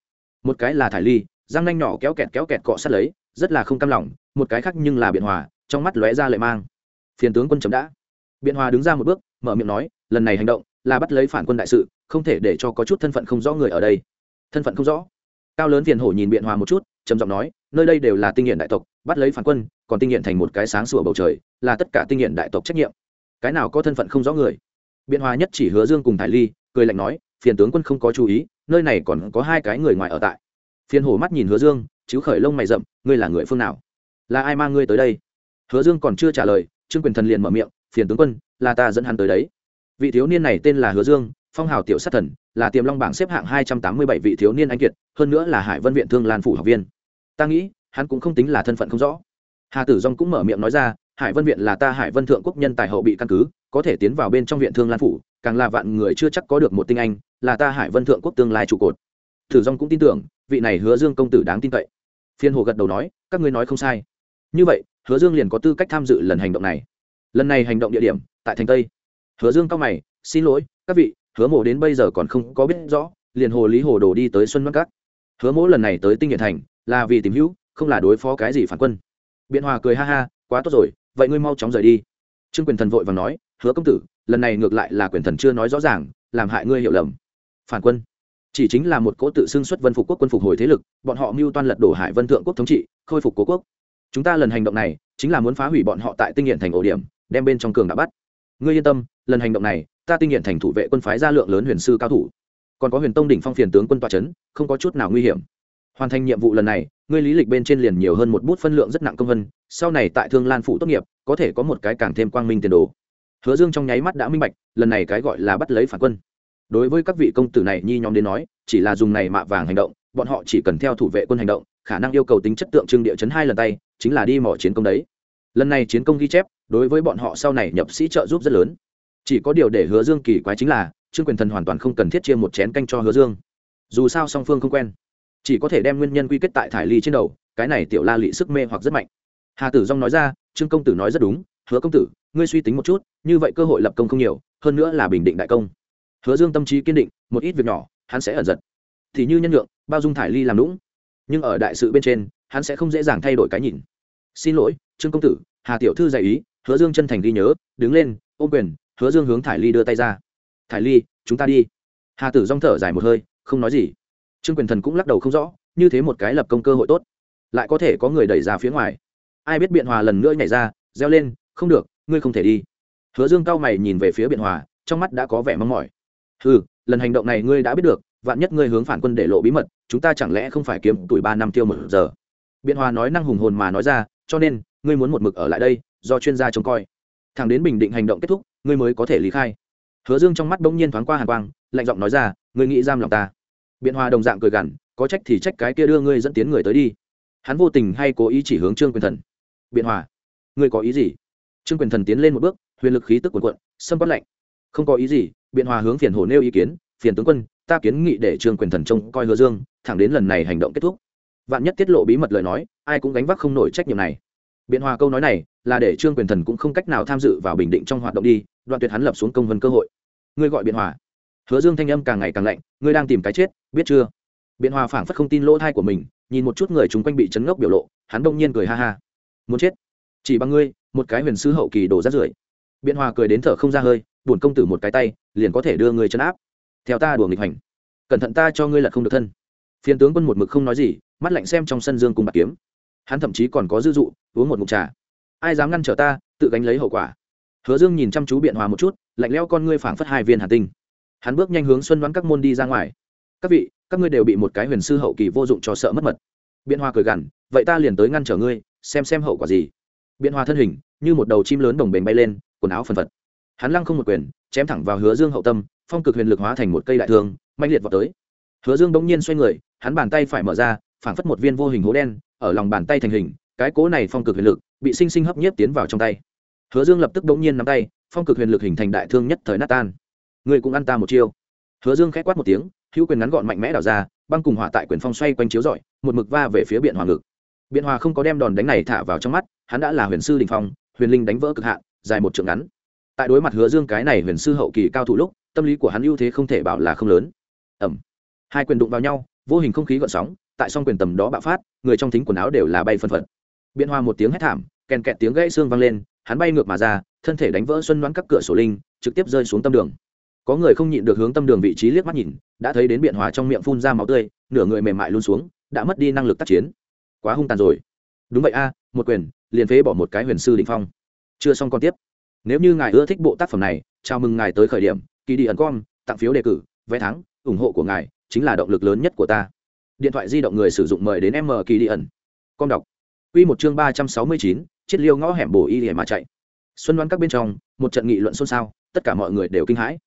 Một cái là thải ly, răng nanh nhỏ kéo kẹt kéo kẹt cọ sát lấy, rất là không cam lòng, một cái khác nhưng là biện hòa, trong mắt lóe ra lệ mang. Phiền tướng quân chấm đã. Biện hòa đứng ra một bước, mở miệng nói, lần này hành động là bắt lấy phản quân đại sự, không thể để cho có chút thân phận không rõ người ở đây. Thân phận không rõ. Cao lớn phiền hổ nhìn biện hòa một chút, trầm giọng nói, nơi đây đều là tinh nghiện đại tộc, bắt lấy phản quân, còn tinh nghiện thành một cái sáng sủa bầu trời, là tất cả tinh nghiện đại tộc trách nhiệm. Cái nào có thân phận không rõ người? Biện hòa nhất chỉ hứa dương cùng thải ly, cười lạnh nói, phiền tướng quân không có chú ý, nơi này còn có hai cái người ngoài ở tại. Phiền hổ mắt nhìn hứa dương chứ khởi lông mày rậm, ngươi là người phương nào? Là ai mang ngươi tới đây? Hứa dương còn chưa trả lời, trương quyền thần liền mở miệng, phiền tướng quân, là ta dẫn hắn tới đấy. Vị thiếu niên này tên là hứa dương, phong hào tiểu sát thần, là tiềm long bảng xếp hạng hai trăm tám mươi bảy vị thiếu niên anh kiệt, hơn nữa là hải vân viện thương lan phủ học viên. Ta nghĩ, hắn cũng không tính là thân phận không rõ. Hà tử dong cũng mở miệng nói ra hải vân viện là ta hải vân thượng quốc nhân tài hậu bị căn cứ, có thể tiến vào bên trong viện thương lan phủ, càng là vạn người chưa chắc có được một tinh anh, là ta hải vân thượng quốc tương lai trụ cột. Thử dong cũng tin tưởng, vị này hứa dương công tử đáng tin cậy. Phiên hồ gật đầu nói, các ngươi nói không sai. Như vậy, hứa dương liền có tư cách tham dự lần hành động này. Lần này hành động địa điểm, tại thành tây. Hứa dương cao mày, xin lỗi, các vị, hứa mộ đến bây giờ còn không có biết rõ, liền hồ lý hồ đồ đi tới xuân bắc cát hứa mỗ lần này tới tinh nghệ thành, là vì tìm hữu, không là đối phó cái gì phản quân. Biện hòa cười ha ha, quá tốt rồi vậy ngươi mau chóng rời đi. Trương quyền thần vội và nói, hứa công tử, lần này ngược lại là quyền thần chưa nói rõ ràng, làm hại ngươi hiểu lầm. Phản quân, chỉ chính là một cỗ tự xưng xuất vân phục quốc quân phục hồi thế lực, bọn họ mưu toan lật đổ hải vân thượng quốc thống trị, khôi phục cố quốc. Chúng ta lần hành động này, chính là muốn phá hủy bọn họ tại tinh hiện thành ổ điểm, đem bên trong cường đã bắt. Ngươi yên tâm, lần hành động này, ta tinh hiện thành thủ vệ quân phái ra lượng lớn huyền sư cao thủ. Còn có huyền tông đỉnh phong phiền tướng quân tọa trấn không có chút nào nguy hiểm. Hoàn thành nhiệm vụ lần này ngươi lý lịch bên trên liền nhiều hơn một bút phân lượng rất nặng công vân, sau này tại thương lan phụ tốt nghiệp, có thể có một cái càng thêm quang minh tiền đồ. Hứa dương trong nháy mắt đã minh bạch, lần này cái gọi là bắt lấy phản quân. Đối với các vị công tử này nhi nhóm đến nói, chỉ là dùng này mạ vàng hành động, bọn họ chỉ cần theo thủ vệ quân hành động, khả năng yêu cầu tính chất tượng trưng địa chấn hai lần tay, chính là đi mỏ chiến công đấy. Lần này chiến công ghi chép, đối với bọn họ sau này nhập sĩ trợ giúp rất lớn. Chỉ có điều để hứa dương kỳ quái chính là, trương quyền thần hoàn toàn không cần thiết chia một chén canh cho hứa dương. Dù sao song phương không quen chỉ có thể đem nguyên nhân quy kết tại thải ly trên đầu, cái này tiểu la lị sức mê hoặc rất mạnh. Hà tử dong nói ra, trương công tử nói rất đúng, hứa công tử, ngươi suy tính một chút, như vậy cơ hội lập công không nhiều, hơn nữa là bình định đại công. Hứa dương tâm trí kiên định, một ít việc nhỏ, hắn sẽ ẩn giật. Thì như nhân lượng bao dung thải ly làm lũng nhưng ở đại sự bên trên, hắn sẽ không dễ dàng thay đổi cái nhìn. Xin lỗi, trương công tử, hà tiểu thư dạy ý, hứa dương chân thành ghi nhớ, đứng lên, ôm quyền, hứa dương hướng thải ly đưa tay ra. Thải ly, chúng ta đi. Hà tử dong thở dài một hơi, không nói gì trương quyền thần cũng lắc đầu không rõ, như thế một cái lập công cơ hội tốt, lại có thể có người đẩy ra phía ngoài. Ai biết biện hòa lần nữa nhảy ra, reo lên, không được, ngươi không thể đi. Hứa dương cao mày nhìn về phía biện hòa, trong mắt đã có vẻ mong mỏi. Ừ lần hành động này ngươi đã biết được, vạn nhất ngươi hướng phản quân để lộ bí mật, chúng ta chẳng lẽ không phải kiếm tuổi ba năm tiêu một giờ? Biện hòa nói năng hùng hồn mà nói ra, cho nên, ngươi muốn một mực ở lại đây, do chuyên gia trông coi. Thẳng đến bình định hành động kết thúc, ngươi mới có thể lý khai. Hứa dương trong mắt bỗng nhiên thoáng qua hàn quang, lạnh giọng nói ra, ngươi nghĩ giam lòng ta? Biện hòa đồng dạng cười gằn, có trách thì trách cái kia đưa ngươi dẫn tiến người tới đi. Hắn vô tình hay cố ý chỉ hướng trương quyền thần. Biện hòa, ngươi có ý gì? Trương quyền thần tiến lên một bước, huyền lực khí tức quần quận xâm quát lạnh. Không có ý gì. Biện hòa hướng phiền hồ nêu ý kiến, phiền tướng quân, ta kiến nghị để trương quyền thần trông coi hứa dương, thẳng đến lần này hành động kết thúc. Vạn nhất tiết lộ bí mật lời nói, ai cũng gánh vác không nổi trách nhiệm này. Biện hòa câu nói này là để trương quyền thần cũng không cách nào tham dự vào bình định trong hoạt động đi, đoạn tuyệt hắn lập xuống công vân cơ hội. Ngươi gọi biện hòa hứa dương thanh âm càng ngày càng lạnh, ngươi đang tìm cái chết, biết chưa? Biện hòa phảng phất không tin lỗ thai của mình, nhìn một chút người chung quanh bị chấn ngốc biểu lộ, hắn đông nhiên cười ha ha. Muốn chết? Chỉ bằng ngươi, một cái huyền sư hậu kỳ đổ rát rưởi. Biện hòa cười đến thở không ra hơi, buồn công tử một cái tay, liền có thể đưa người chấn áp. Theo ta đùa nghịch hành, cẩn thận ta cho ngươi lật không được thân. Phiên tướng quân một mực không nói gì, mắt lạnh xem trong sân dương cùng bạc kiếm. Hắn thậm chí còn có dư dụ, uống một mục trà. Ai dám ngăn trở ta, tự gánh lấy hậu quả. Hứa dương nhìn chăm chú biện hòa một chút, lạnh leo con ngươi phảng phất hai viên hà tinh hắn bước nhanh hướng xuân đoán các môn đi ra ngoài. Các vị, các ngươi đều bị một cái huyền sư hậu kỳ vô dụng cho sợ mất mật. Biện Hoa cười gằn, vậy ta liền tới ngăn trở ngươi, xem xem hậu quả gì. Biện Hoa thân hình như một đầu chim lớn đồng bền bay lên, quần áo phần phật. Hắn lăng không một quyền, chém thẳng vào hứa dương hậu tâm, phong cực huyền lực hóa thành một cây đại thương mạnh liệt vào tới. Hứa dương bỗng nhiên xoay người, hắn bàn tay phải mở ra, phảng phất một viên vô hình hố đen, ở lòng bàn tay thành hình, cái cố này phong cực huyền lực bị sinh sinh hấp nhiếp tiến vào trong tay. Hứa dương lập tức bỗng nhiên nắm tay, phong cực huyền lực hình thành đại thương nhất thời nát tan người cũng ăn ta một chiêu. Hứa dương khẽ quát một tiếng, hữu quyền ngắn gọn mạnh mẽ đảo ra, băng cùng hỏa tại quyền phong xoay quanh chiếu rọi, một mực va về phía biện hòa ngực. Biện hòa không có đem đòn đánh này thả vào trong mắt, hắn đã là huyền sư đình phong, huyền linh đánh vỡ cực hạn, dài một trượng ngắn. Tại đối mặt hứa dương cái này huyền sư hậu kỳ cao thủ lúc, tâm lý của hắn ưu thế không thể bảo là không lớn. Ẩm hai quyền đụng vào nhau, vô hình không khí gợn sóng, tại song quyền tầm đó bạo phát, người trong thính quần áo đều là bay phân phật. Biện hòa một tiếng hét thảm, kèn kẹt tiếng gãy xương vang lên, hắn bay ngược mà ra, thân thể đánh vỡ xuân đoán các cửa sổ linh, trực tiếp rơi xuống tâm đường có người không nhịn được hướng tâm đường vị trí liếc mắt nhìn, đã thấy đến biện hòa trong miệng phun ra máu tươi, nửa người mềm mại luôn xuống, đã mất đi năng lực tác chiến. Quá hung tàn rồi. Đúng vậy a, một quyền, liền phế bỏ một cái huyền sư định phong. Chưa xong còn tiếp. Nếu như ngài ưa thích bộ tác phẩm này, chào mừng ngài tới khởi điểm kỳ đi ẩn com, tặng phiếu đề cử, vé thắng, ủng hộ của ngài chính là động lực lớn nhất của ta. Điện thoại di động người sử dụng mời đến m kỳ đi ẩn. Com đọc. Quy một chương ba trăm sáu mươi chín chiết liêu ngõ hẻm bổ y để mà chạy. Xuân đoán các bên trong, một trận nghị luận xôn xao, tất cả mọi người đều kinh hãi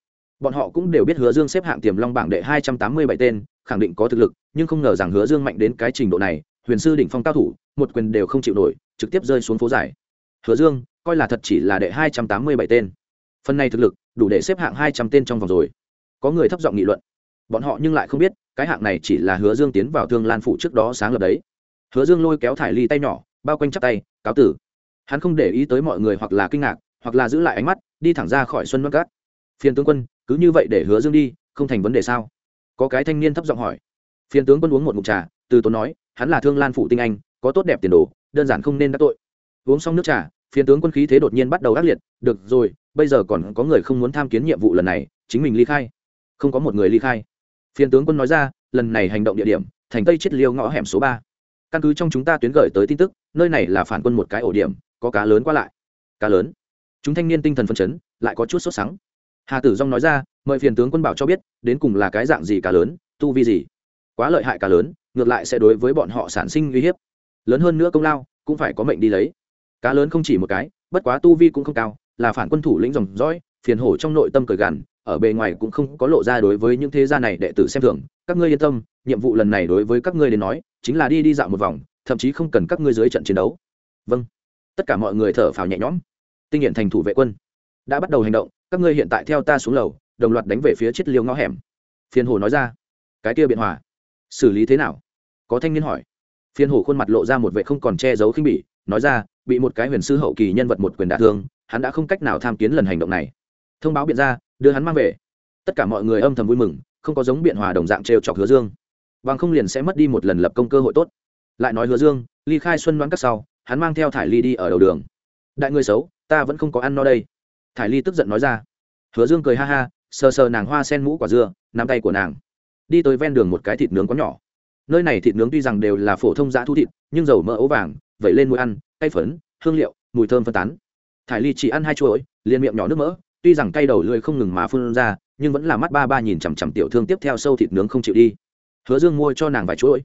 bọn họ cũng đều biết hứa dương xếp hạng tiềm long bảng đệ hai trăm tám mươi bảy tên, khẳng định có thực lực, nhưng không ngờ rằng hứa dương mạnh đến cái trình độ này, huyền sư đỉnh phong cao thủ, một quyền đều không chịu nổi, trực tiếp rơi xuống phố giải. Hứa dương, coi là thật chỉ là đệ hai trăm tám mươi bảy tên. Phần này thực lực, đủ để xếp hạng hai trăm tên trong vòng rồi. Có người thấp giọng nghị luận. Bọn họ nhưng lại không biết, cái hạng này chỉ là hứa dương tiến vào thương lan phủ trước đó sáng lập đấy. Hứa dương lôi kéo thải ly tay nhỏ, bao quanh chắp tay, cáo tử. Hắn không để ý tới mọi người hoặc là kinh ngạc, hoặc là giữ lại ánh mắt, đi thẳng ra khỏi xuân bắc cát. Phiền tướng quân cứ như vậy để hứa dương đi, không thành vấn đề sao? Có cái thanh niên thấp giọng hỏi. Phiền tướng quân uống một mục trà, từ tốn nói, hắn là thương lan phủ tinh anh, có tốt đẹp tiền đồ, đơn giản không nên đắc tội. Uống xong nước trà, phiền tướng quân khí thế đột nhiên bắt đầu ác liệt, được rồi, bây giờ còn có người không muốn tham kiến nhiệm vụ lần này, chính mình ly khai. Không có một người ly khai. Phiền tướng quân nói ra, lần này hành động địa điểm, thành tây chiết liêu ngõ hẻm số ba. Căn cứ trong chúng ta tuyến gửi tới tin tức, nơi này là phản quân một cái ổ điểm, có cá lớn qua lại. Cá lớn. Chúng thanh niên tinh thần phân chấn, lại có chút sốt sắng hà tử dong nói ra mời phiền tướng quân bảo cho biết đến cùng là cái dạng gì cá lớn tu vi gì quá lợi hại cá lớn ngược lại sẽ đối với bọn họ sản sinh uy hiếp lớn hơn nữa công lao cũng phải có mệnh đi lấy cá lớn không chỉ một cái bất quá tu vi cũng không cao là phản quân thủ lĩnh dòng dõi phiền hổ trong nội tâm cởi gằn ở bề ngoài cũng không có lộ ra đối với những thế gia này đệ tử xem thường các ngươi yên tâm nhiệm vụ lần này đối với các ngươi đến nói chính là đi đi dạo một vòng thậm chí không cần các ngươi dưới trận chiến đấu vâng tất cả mọi người thở phào nhẹ nhõm tinh hiện thành thủ vệ quân đã bắt đầu hành động các ngươi hiện tại theo ta xuống lầu, đồng loạt đánh về phía chiết liêu ngõ hẻm. Phiền hồ nói ra. Cái kia biện hòa, xử lý thế nào? Có thanh niên hỏi. Phiền hồ khuôn mặt lộ ra một vệ không còn che giấu khinh bỉ, nói ra, bị một cái huyền sư hậu kỳ nhân vật một quyền đả thương, hắn đã không cách nào tham kiến lần hành động này. Thông báo biện ra, đưa hắn mang về. Tất cả mọi người âm thầm vui mừng, không có giống biện hòa đồng dạng trêu chọc hứa dương. Bằng không liền sẽ mất đi một lần lập công cơ hội tốt. Lại nói hứa dương, ly khai xuân đoán các sau, hắn mang theo thải ly đi ở đầu đường. Đại người xấu, ta vẫn không có ăn no đây thải ly tức giận nói ra. Hứa dương cười ha ha, sờ sờ nàng hoa sen mũ quả dưa, nắm tay của nàng. Đi tới ven đường một cái thịt nướng có nhỏ. Nơi này thịt nướng tuy rằng đều là phổ thông giã thu thịt, nhưng dầu mỡ ấu vàng, vẩy lên mũi ăn, cay phấn, hương liệu, mùi thơm phân tán. Thải ly chỉ ăn hai chuỗi, liền miệng nhỏ nước mỡ, tuy rằng cay đầu lưỡi không ngừng mà phun ra, nhưng vẫn là mắt ba ba nhìn chằm chằm tiểu thương tiếp theo sâu thịt nướng không chịu đi. Hứa dương mua cho nàng vài chuỗi,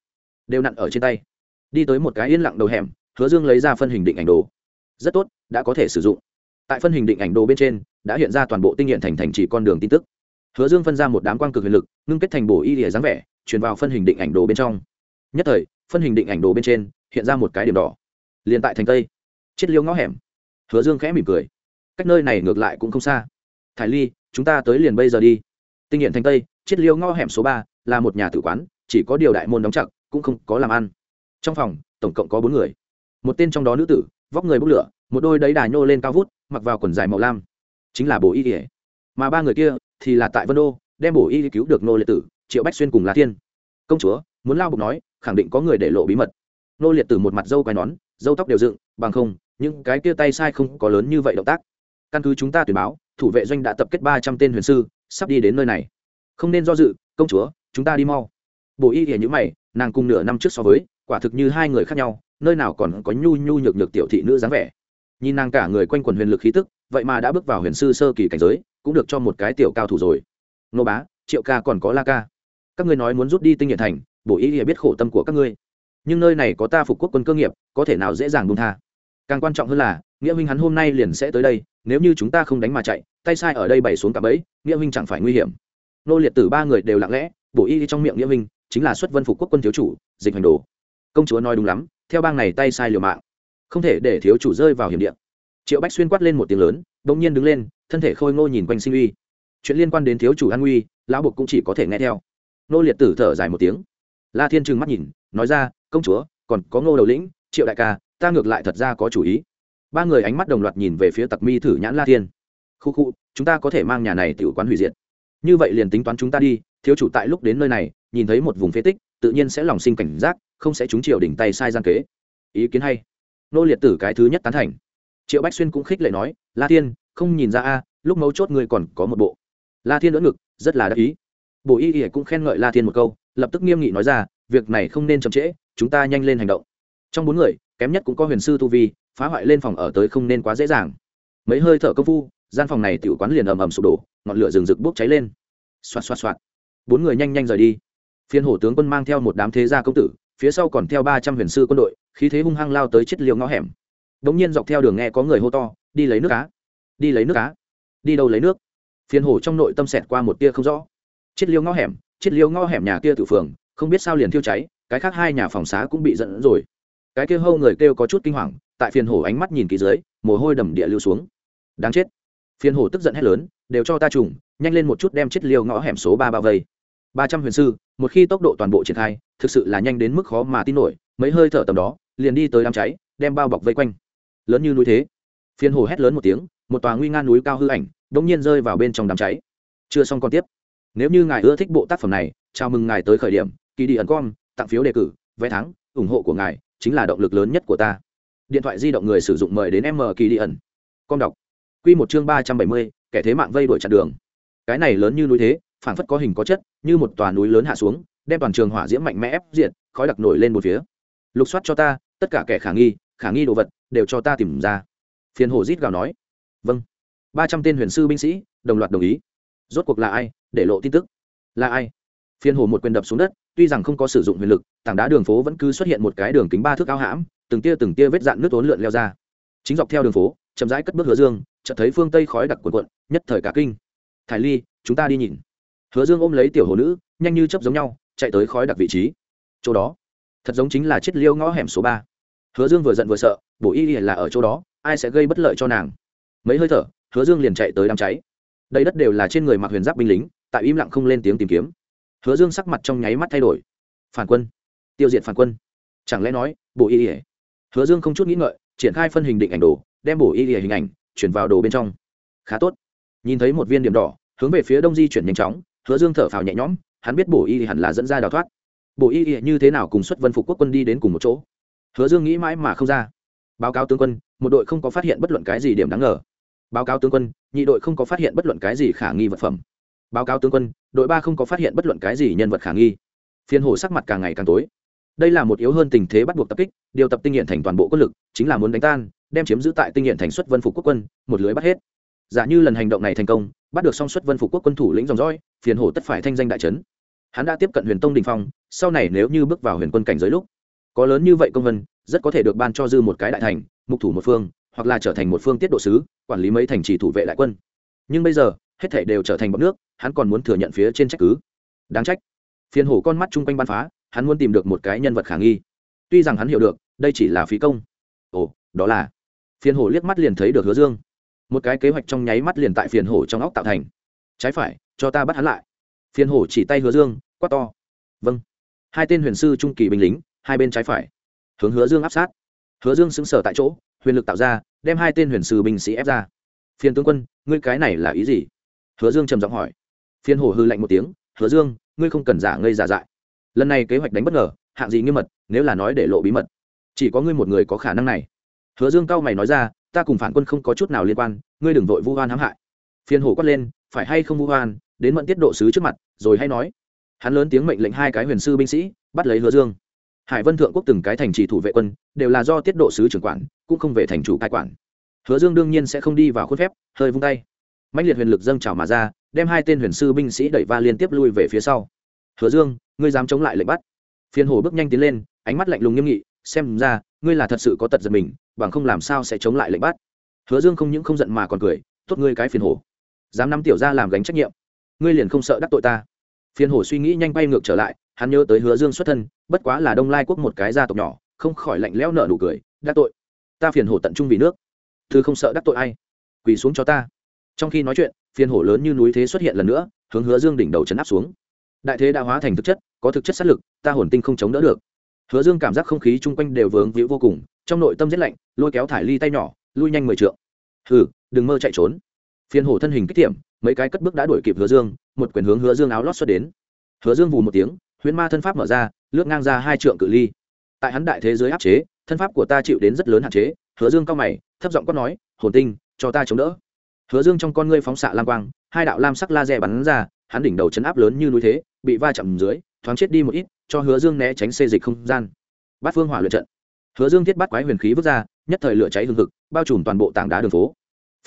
đều nặn ở trên tay. Đi tới một cái yên lặng đầu hẻm, hứa dương lấy ra phân hình định ảnh đồ. Rất tốt, đã có thể sử dụng tại phân hình định ảnh đồ bên trên, đã hiện ra toàn bộ tinh hiện thành thành chỉ con đường tin tức. Hứa dương phân ra một đám quang cực huyền lực, ngưng kết thành bổ y lìa dáng vẻ, truyền vào phân hình định ảnh đồ bên trong. Nhất thời, phân hình định ảnh đồ bên trên, hiện ra một cái điểm đỏ. Liền tại thành tây. Chết liêu ngõ hẻm. Hứa dương khẽ mỉm cười. Cách nơi này ngược lại cũng không xa. Thải ly, chúng ta tới liền bây giờ đi. Tinh hiện thành tây, chết liêu ngõ hẻm số ba, là một nhà tử quán, chỉ có điều đại môn đóng chặt, cũng không có làm ăn. Trong phòng, tổng cộng có bốn người. Một tên trong đó nữ tử, vóc người bốc lửa, một đôi đấy đà nhô lên cao vút mặc vào quần dài màu lam. Chính là bổ y ỉa mà ba người kia thì là tại vân đô, đem bổ y cứu được nô liệt tử, triệu bách xuyên cùng lá thiên. Công chúa, muốn lao bục nói, khẳng định có người để lộ bí mật. Nô liệt tử một mặt dâu quai nón, dâu tóc đều dựng, bằng không, những cái kia tay sai không có lớn như vậy động tác. Căn cứ chúng ta tuyển báo, thủ vệ doanh đã tập kết ba trăm tên huyền sư, sắp đi đến nơi này. Không nên do dự, công chúa, chúng ta đi mau. Bổ y ỉa nhữ mày, nàng cùng nửa năm trước so với, quả thực như hai người khác nhau, nơi nào còn có nhu nhu nhược nhược tiểu thị nữ dáng vẻ nhìn nàng cả người quanh quần huyền lực khí tức, vậy mà đã bước vào huyền sư sơ kỳ cảnh giới, cũng được cho một cái tiểu cao thủ rồi. Nô bá, triệu ca còn có la ca. Các ngươi nói muốn rút đi tinh nhiệt thành, bổ ý thì biết khổ tâm của các ngươi. Nhưng nơi này có ta phục quốc quân cơ nghiệp, có thể nào dễ dàng buông tha? Càng quan trọng hơn là, nghĩa huynh hắn hôm nay liền sẽ tới đây, nếu như chúng ta không đánh mà chạy, tay sai ở đây bày xuống cả bẫy, nghĩa huynh chẳng phải nguy hiểm. Nô liệt tử ba người đều lặng lẽ, bổ y trong miệng nghĩa huynh, chính là xuất vân phục quốc quân thiếu chủ, dịch hành đồ. Công chúa nói đúng lắm, theo bang này tay sai liều mạng không thể để thiếu chủ rơi vào hiểm địa. Triệu bách xuyên quát lên một tiếng lớn đ ỗ n g nhiên đứng lên, thân thể khôi ngô nhìn quanh sinh uy. Chuyện liên quan đến thiếu chủ an uy lão bục cũng chỉ có thể nghe theo. Nô liệt tử thở dài một tiếng. La thiên trừng mắt nhìn, nói ra, công chúa, còn có ngô đầu lĩnh, triệu đại ca, ta ngược lại thật ra có chủ ý. Ba người ánh mắt đồng loạt nhìn về phía tặc mi thử nhãn la thiên. Khu khu, chúng ta có thể mang nhà này tiểu quán hủy diệt. Như vậy liền tính toán chúng ta đi, thiếu chủ tại lúc đến nơi này, nhìn thấy một vùng phế tích, tự nhiên sẽ lòng sinh cảnh giác, không sẽ trúng triều đỉnh tay sai gian kế. Ý kiến hay nô liệt tử cái thứ nhất tán thành. Triệu bách xuyên cũng khích lệ nói, la thiên, không nhìn ra a, lúc mấu chốt ngươi còn có một bộ. La thiên đỡ ngực, rất là đắc ý. Bộ y y cũng khen ngợi la thiên một câu, lập tức nghiêm nghị nói ra, việc này không nên chậm trễ, chúng ta nhanh lên hành động. Trong bốn người, kém nhất cũng có huyền sư tu vi, phá hoại lên phòng ở tới không nên quá dễ dàng. Mấy hơi thở công phu, gian phòng này tiểu quán liền ầm ầm sụp đổ, ngọn lửa rừng rực bốc cháy lên. Xoạt xoạt xoạt. Bốn người nhanh nhanh rời đi. Phiên hổ tướng quân mang theo một đám thế gia công tử, phía sau còn theo ba trăm huyền sư quân đội khí thế hung hăng lao tới chết liều ngõ hẻm. Đ ỗ n g nhiên dọc theo đường nghe có người hô to, đi lấy nước cá! Đi lấy nước cá! Đi đâu lấy nước? Phiền hổ trong nội tâm xẹt qua một tia không rõ. Chết liêu ngõ hẻm, chết liêu ngõ hẻm nhà kia tự phường, không biết sao liền thiêu cháy, cái khác hai nhà phòng xá cũng bị dẫn rồi. Cái kia hâu người kêu có chút kinh hoàng, tại phiền hổ ánh mắt nhìn kỹ dưới, mồ hôi đầm địa lưu xuống. Đáng chết! Phiền hổ tức giận hét lớn, đều cho ta trùng, nhanh lên một chút đem chết liêu ngõ hẻm số ba bao vây. Ba trăm huyền sư, một khi tốc độ toàn bộ triển khai, thực sự là nhanh đến mức khó mà tin nổi, mấy hơi thở tầm đó liền đi tới đám cháy, đem bao bọc vây quanh. Lớn như núi thế, phiên hồ hét lớn một tiếng, một tòa nguy nga núi cao hư ảnh đ ỗ n g nhiên rơi vào bên trong đám cháy. Chưa xong còn tiếp. Nếu như ngài ưa thích bộ tác phẩm này, chào mừng ngài tới khởi điểm kỳ đi ẩn com tặng phiếu đề cử, vé thắng, ủng hộ của ngài chính là động lực lớn nhất của ta. Điện thoại di động người sử dụng mời đến m kỳ đi ẩn. Com đọc. Q một chương ba trăm bảy mươi, kẻ thế mạng vây đuổi chặn đường. Cái này lớn như núi thế phản phất có hình có chất, như một tòa núi lớn hạ xuống, đem toàn trường hỏa diễm mạnh mẽ ép diện khói đặc nổi lên một phía. Lục soát cho ta tất cả kẻ khả nghi khả nghi đồ vật đều cho ta tìm ra. Phiền hồ rít gào nói. Vâng. Ba trăm tên huyền sư binh sĩ, đồng loạt đồng ý. Rốt cuộc là ai, để lộ tin tức? Là ai? Phiền hồ một quyền đập xuống đất, tuy rằng không có sử dụng huyền lực, tảng đá đường phố vẫn cứ xuất hiện một cái đường kính ba thước ao hãm, từng tia từng tia vết dạn nước ốn lượn leo ra. Chính dọc theo đường phố, chậm rãi cất bước hứa dương, chợt thấy phương tây khói đặc cuộn cuộn, nhất thời cả kinh. Thải ly, chúng ta đi nhìn. Hứa dương ôm lấy tiểu hồ nữ, nhanh như chấp giống nhau, chạy tới khói đặc vị trí. Chỗ đó thật giống chính là chiếc liêu ngõ hẻm số ba. Hứa dương vừa giận vừa sợ, bổ y là ở chỗ đó, ai sẽ gây bất lợi cho nàng? Mấy hơi thở, hứa dương liền chạy tới đám cháy. Đây đất đều là trên người mặc huyền giáp binh lính, tại im lặng không lên tiếng tìm kiếm. Hứa dương sắc mặt trong nháy mắt thay đổi. Phản quân. Tiêu diệt phản quân. Chẳng lẽ nói bộ y ỉa hứa dương không chút nghĩ ngợi, triển khai phân hình định ảnh đồ, đem bổ y ỉa hình ảnh chuyển vào đồ bên trong. Khá tốt. Nhìn thấy một viên điểm đỏ, hướng về phía đông di chuyển nhanh chóng, hứa dương thở phào nhẹ nhõm, hắn biết bổ y hẳn là dẫn ra đào thoát. Bộ y như thế nào cùng xuất vân phục quốc quân đi đến cùng một chỗ? Hứa dương nghĩ mãi mà không ra. Báo cáo tướng quân, một đội không có phát hiện bất luận cái gì điểm đáng ngờ. Báo cáo tướng quân, nhị đội không có phát hiện bất luận cái gì khả nghi vật phẩm. Báo cáo tướng quân, đội ba không có phát hiện bất luận cái gì nhân vật khả nghi. Phiên hồ sắc mặt càng ngày càng tối. Đây là một yếu hơn tình thế bắt buộc tập kích, điều tập tinh hiện thành toàn bộ quân lực, chính là muốn đánh tan, đem chiếm giữ tại tinh hiện thành xuất vân phục quốc quân, một lưới bắt hết. Giả như lần hành động này thành công, bắt được song xuất vân phục quốc quân thủ lĩnh dòng dõi phiền hổ tất phải thanh danh đại trấn hắn đã tiếp cận huyền tông đình phong, sau này nếu như bước vào huyền quân cảnh giới lúc, có lớn như vậy công vân, rất có thể được ban cho dư một cái đại thành, mục thủ một phương, hoặc là trở thành một phương tiết độ sứ, quản lý mấy thành trì thủ vệ đại quân. Nhưng bây giờ, hết thể đều trở thành bọn nước, hắn còn muốn thừa nhận phía trên trách cứ. Đáng trách. Phiền hổ con mắt chung quanh bắn phá, hắn muốn tìm được một cái nhân vật khả nghi. Tuy rằng hắn hiểu được, đây chỉ là phí công. Ồ, đó là. Phiền hổ liếc mắt liền thấy được hứa dương. Một cái kế hoạch trong nháy mắt liền tại phiền hổ trong óc tạo thành. Trái phải, cho ta bắt hắn lại phiền hổ chỉ tay hứa dương, quát to. Vâng. Hai tên huyền sư trung kỳ binh lính, hai bên trái phải. Hướng hứa dương áp sát. Hứa dương xứng sở tại chỗ, huyền lực tạo ra, đem hai tên huyền sư binh sĩ ép ra. Phiền tướng quân, ngươi cái này là ý gì? Hứa dương trầm giọng hỏi. Phiền hổ hư lạnh một tiếng, hứa dương, ngươi không cần giả ngây giả dại. Lần này kế hoạch đánh bất ngờ, hạng gì nghiêm mật, nếu là nói để lộ bí mật. Chỉ có ngươi một người có khả năng này. Hứa dương cao mày nói ra, ta cùng phản quân không có chút nào liên quan, ngươi đừng vội vu hoan hãm hại. Phiền hổ quát lên, phải hay không vu hoan đến mận tiết độ sứ trước mặt, rồi hay nói. Hắn lớn tiếng mệnh lệnh hai cái huyền sư binh sĩ, bắt lấy hứa dương. Hải vân thượng quốc từng cái thành trì thủ vệ quân, đều là do tiết độ sứ trưởng quản, cũng không về thành chủ cai quản. Hứa dương đương nhiên sẽ không đi vào khuôn phép, hơi vung tay. Mạnh liệt huyền lực dâng trào mà ra, đem hai tên huyền sư binh sĩ đẩy va liên tiếp lui về phía sau. Hứa dương, ngươi dám chống lại lệnh bắt. Phiên hồ bước nhanh tiến lên, ánh mắt lạnh lùng nghiêm nghị, xem ra, ngươi là thật sự có tật giật mình, bằng không làm sao sẽ chống lại lệnh bắt. Hứa dương không những không giận mà còn cười, tốt ngươi cái phiền hồ. Dám nắm tiểu ra làm gánh trách nhiệm ngươi liền không sợ đắc tội ta. Phiền Hổ suy nghĩ nhanh bay ngược trở lại, hắn nhớ tới hứa dương xuất thân, bất quá là đông lai quốc một cái gia tộc nhỏ, không khỏi lạnh lẽo nợ nụ cười, đắc tội? Ta phiền Hổ tận trung vì nước. Thư không sợ đắc tội ai? Quỳ xuống cho ta. Trong khi nói chuyện phiền hổ lớn như núi thế xuất hiện lần nữa, hướng hứa dương đỉnh đầu chấn áp xuống. Đại thế đã hóa thành thực chất, có thực chất sát lực, ta hồn tinh không chống đỡ được. Hứa dương cảm giác không khí chung quanh đều vướng víu vô cùng, trong nội tâm rét lạnh, lôi kéo thải ly tay nhỏ, lui nhanh mười trượng. Hừ, đừng mơ chạy trốn. Phiền hổ thân hình kích tiệm mấy cái cất bước đã đuổi kịp hứa dương, một quyền hướng hứa dương áo lót xuất đến. Hứa dương vù một tiếng, huyễn ma thân pháp mở ra, lướt ngang ra hai trượng cự ly. Tại hắn đại thế giới áp chế, thân pháp của ta chịu đến rất lớn hạn chế, hứa dương cao mày, thấp giọng quát nói, hồn tinh, cho ta chống đỡ. Hứa dương trong con ngươi phóng xạ lam quang, hai đạo lam sắc laser bắn ra, hắn đỉnh đầu chấn áp lớn như núi thế, bị va chạm dưới, thoáng chết đi một ít, cho hứa dương né tránh xê dịch không gian. Bát phương hỏa luyện trận. Hứa dương thiết bắt quái huyền khí vứt ra, nhất thời lửa cháy hừng hực, bao trùm toàn bộ tảng đá đường phố.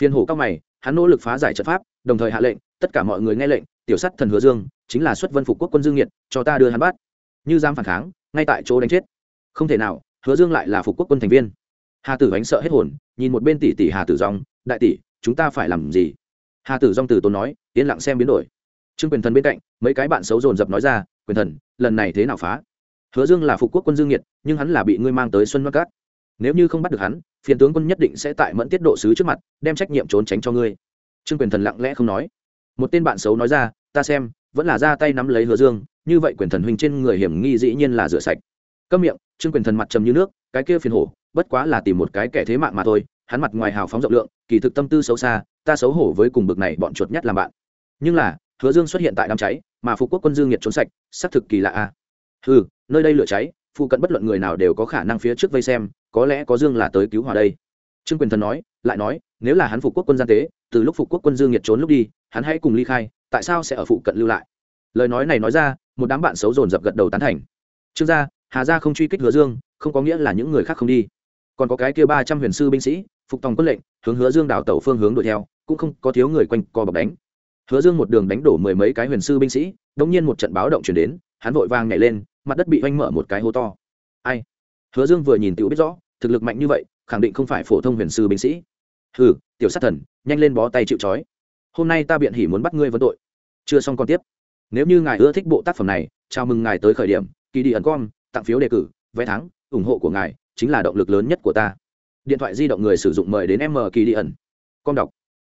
Phiên hổ cao mày hắn nỗ lực phá giải trận pháp, đồng thời hạ lệnh, tất cả mọi người nghe lệnh, tiểu sắt thần hứa dương, chính là xuất vân phục quốc quân dương nhiệt, cho ta đưa hắn bắt. Như giam phản kháng, ngay tại chỗ đánh chết. Không thể nào, hứa dương lại là phục quốc quân thành viên. Hà tử ánh sợ hết hồn, nhìn một bên tỷ tỷ hà tử dòng, đại tỷ, chúng ta phải làm gì? Hà tử Dòng từ tốn nói, yên lặng xem biến đổi. Trương quyền thần bên cạnh, mấy cái bạn xấu dồn dập nói ra, quyền thần, lần này thế nào phá? Hứa dương là phục quốc quân dương nhiệt, nhưng hắn là bị ngươi mang tới xuân mắc cát. Nếu như không bắt được hắn phiền tướng quân nhất định sẽ tại mẫn tiết độ sứ trước mặt, đem trách nhiệm trốn tránh cho ngươi. Trương quyền thần lặng lẽ không nói. Một tên bạn xấu nói ra, ta xem, vẫn là ra tay nắm lấy hứa dương, như vậy quyền thần huynh trên người hiểm nghi dĩ nhiên là rửa sạch. Câm miệng, trương quyền thần mặt trầm như nước, cái kia phiền hổ, bất quá là tìm một cái kẻ thế mạng mà thôi, hắn mặt ngoài hào phóng rộng lượng, kỳ thực tâm tư xấu xa, ta xấu hổ với cùng bực này bọn chuột nhắt làm bạn. Nhưng là, hứa dương xuất hiện tại đám cháy, mà phục quốc quân dương nhiệt trốn sạch, xác thực kỳ lạ a. À. ừ nơi đây lửa cháy, phụ cận bất luận người nào đều có khả năng phía trước vây xem có lẽ có dương là tới cứu hòa đây. Trương quyền thần nói, lại nói, nếu là hắn phục quốc quân gian tế, từ lúc phục quốc quân dương nhiệt trốn lúc đi, hắn hãy cùng ly khai, tại sao sẽ ở phụ cận lưu lại? Lời nói này nói ra, một đám bạn xấu dồn dập gật đầu tán thành. Trương gia, hà gia không truy kích hứa dương, không có nghĩa là những người khác không đi. Còn có cái kia ba trăm huyền sư binh sĩ, phục tòng quân lệnh, hướng hứa dương đảo tàu phương hướng đuổi theo, cũng không có thiếu người quanh co bọc đánh. Hứa dương một đường đánh đổ mười mấy cái huyền sư binh sĩ, đống nhiên một trận báo động chuyển đến, hắn vội vàng nhảy lên, mặt đất bị oanh mở một cái hố to. Ai? Hứa dương vừa nhìn Tiểu biết rõ thực lực mạnh như vậy khẳng định không phải phổ thông huyền sư binh sĩ. Ừ tiểu sát thần nhanh lên bó tay chịu trói. Hôm nay ta biện hỉ muốn bắt ngươi vấn tội. Chưa xong còn tiếp. Nếu như ngài ưa thích bộ tác phẩm này chào mừng ngài tới khởi điểm kỳ đi ẩn com tặng phiếu đề cử vé thắng ủng hộ của ngài chính là động lực lớn nhất của ta. Điện thoại di động người sử dụng mời đến m kỳ đi ẩn. Com đọc.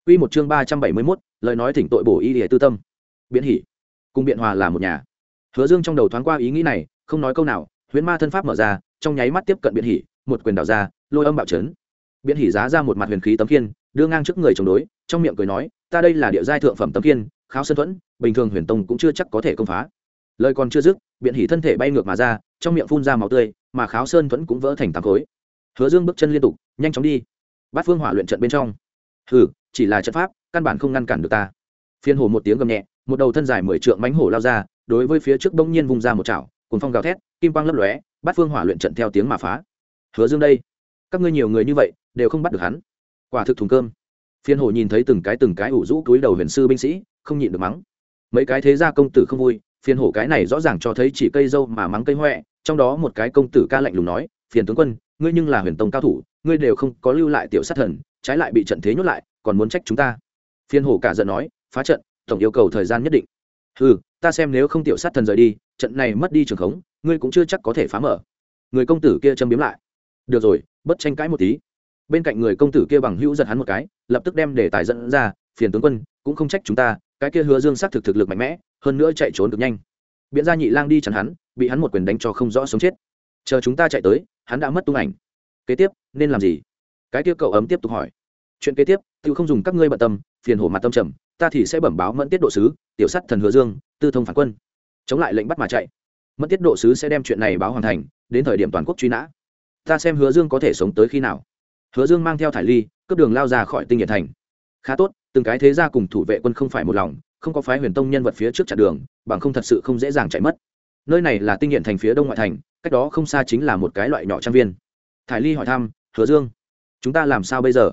Quy một chương ba trăm bảy mươi 371, lời nói thỉnh tội bổ y liễu tư tâm. Biện hỉ, cùng biện hòa là một nhà. Hứa Dương trong đầu thoáng qua ý nghĩ này, không nói câu nào, huyễn ma thân pháp mở ra, trong nháy mắt tiếp cận biện hỉ, một quyền đảo ra, lôi âm bạo chấn. Biện hỉ giá ra một mặt huyền khí tấm kiên, đưa ngang trước người chống đối, trong miệng cười nói, ta đây là địa giai thượng phẩm tấm kiên, kháo sơn thuẫn, bình thường huyền tông cũng chưa chắc có thể công phá. Lời còn chưa dứt, biện hỉ thân thể bay ngược mà ra, trong miệng phun ra máu tươi, mà kháo sơn thuẫn cũng vỡ thành tám khối. Hứa Dương bước chân liên tục, nhanh chóng đi. Bát Phương Hỏa luyện trận bên trong. Hừ, chỉ là trận pháp căn bản không ngăn cản được ta phiên hồ một tiếng gầm nhẹ một đầu thân dài mười trượng mánh hổ lao ra đối với phía trước bỗng nhiên vung ra một chảo cùng phong gào thét kim quang lấp lóe bắt phương hỏa luyện trận theo tiếng mà phá. Hứa dương đây, các ngươi nhiều người như vậy, đều không bắt được hắn. Quả thực thùng cơm. Phiên hồ nhìn thấy từng cái từng cái ủ rũ túi đầu huyền sư binh sĩ, không nhịn được mắng. Mấy cái thế gia công tử không vui, phiên hổ cái này rõ ràng cho thấy chỉ cây dâu mà mắng cây huệ trong đó một cái công tử ca lạnh lùng nói, phiền tướng quân, ngươi nhưng là huyền tông cao thủ, ngươi đều không có lưu lại tiểu sát thần, trái lại bị trận thế nhốt lại, còn muốn trách chúng ta. Phiên hổ cả giận nói, phá trận, tổng yêu cầu thời gian nhất định. Ừ ta xem nếu không tiểu sát thần rời đi, trận này mất đi trường khống ngươi cũng chưa chắc có thể phá mở. Người công tử kia châm biếm lại. Được rồi, bất tranh cãi một tí. Bên cạnh người công tử kia bằng hữu giật hắn một cái, lập tức đem đề tài dẫn ra, phiền tướng quân, cũng không trách chúng ta, cái kia hứa dương xác thực thực lực mạnh mẽ, hơn nữa chạy trốn cực nhanh. Biện gia nhị lang đi chặn hắn, bị hắn một quyền đánh cho không rõ sống chết. Chờ chúng ta chạy tới, hắn đã mất tung ảnh. Kế tiếp, nên làm gì? Cái kia cậu ấm tiếp tục hỏi. Chuyện kế tiếp tự không dùng các ngươi bận tâm, phiền hổ mặt tâm trầm, ta thì sẽ bẩm báo mẫn tiết độ sứ, tiểu sắt thần hứa dương, tư thông phản quân. Chống lại lệnh bắt mà chạy. Mất tiết độ sứ sẽ đem chuyện này báo hoàn thành, đến thời điểm toàn quốc truy nã. Ta xem hứa dương có thể sống tới khi nào. Hứa dương mang theo thải ly, cướp đường lao ra khỏi tinh nhiệt thành. Khá tốt, từng cái thế gia cùng thủ vệ quân không phải một lòng, không có phái huyền tông nhân vật phía trước chặn đường, bằng không thật sự không dễ dàng chạy mất. Nơi này là tinh nhiệt thành phía đông ngoại thành, cách đó không xa chính là một cái loại nhỏ trang viên. Thải ly hỏi thăm, hứa dương, chúng ta làm sao bây giờ?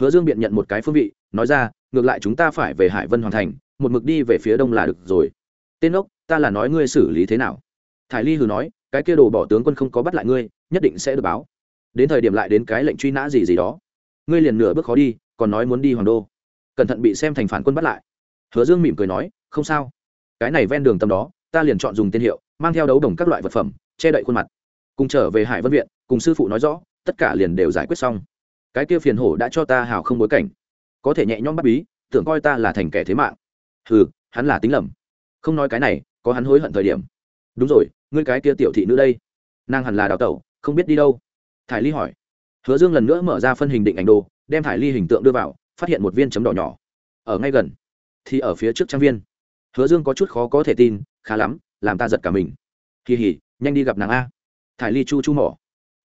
Hứa dương biện nhận một cái phương vị, nói ra, ngược lại chúng ta phải về hải vân hoàn thành, một mực đi về phía đông là được rồi. Tên ốc, ta là nói ngươi xử lý thế nào? Thải ly hừ nói, cái kia đồ bỏ tướng quân không có bắt lại ngươi, nhất định sẽ được báo. Đến thời điểm lại đến cái lệnh truy nã gì gì đó. Ngươi liền nửa bước khó đi, còn nói muốn đi hoàng đô. Cẩn thận bị xem thành phản quân bắt lại. Hứa dương mỉm cười nói, không sao. Cái này ven đường tầm đó, ta liền chọn dùng tên hiệu, mang theo đấu đồng các loại vật phẩm, che đậy khuôn mặt. Cùng trở về hải vân viện, cùng sư phụ nói rõ, tất cả liền đều giải quyết xong. Cái kia phiền hổ đã cho ta hào không bối cảnh. Có thể nhẹ nhõm bắt bí, tưởng coi ta là thành kẻ thế mạng. Hừ, hắn là tính lầm. Không nói cái này, có hắn hối hận thời điểm đúng rồi, ngươi cái kia tiểu thị nữ đây. Nàng hẳn là đào tẩu, không biết đi đâu. Thải ly hỏi. Hứa dương lần nữa mở ra phân hình định ảnh đồ, đem thải ly hình tượng đưa vào, phát hiện một viên chấm đỏ nhỏ. Ở ngay gần, thì ở phía trước trang viên. Hứa dương có chút khó có thể tin, khá lắm, làm ta giật cả mình. Kỳ hỉ, nhanh đi gặp nàng a. Thải ly chu chu mỏ.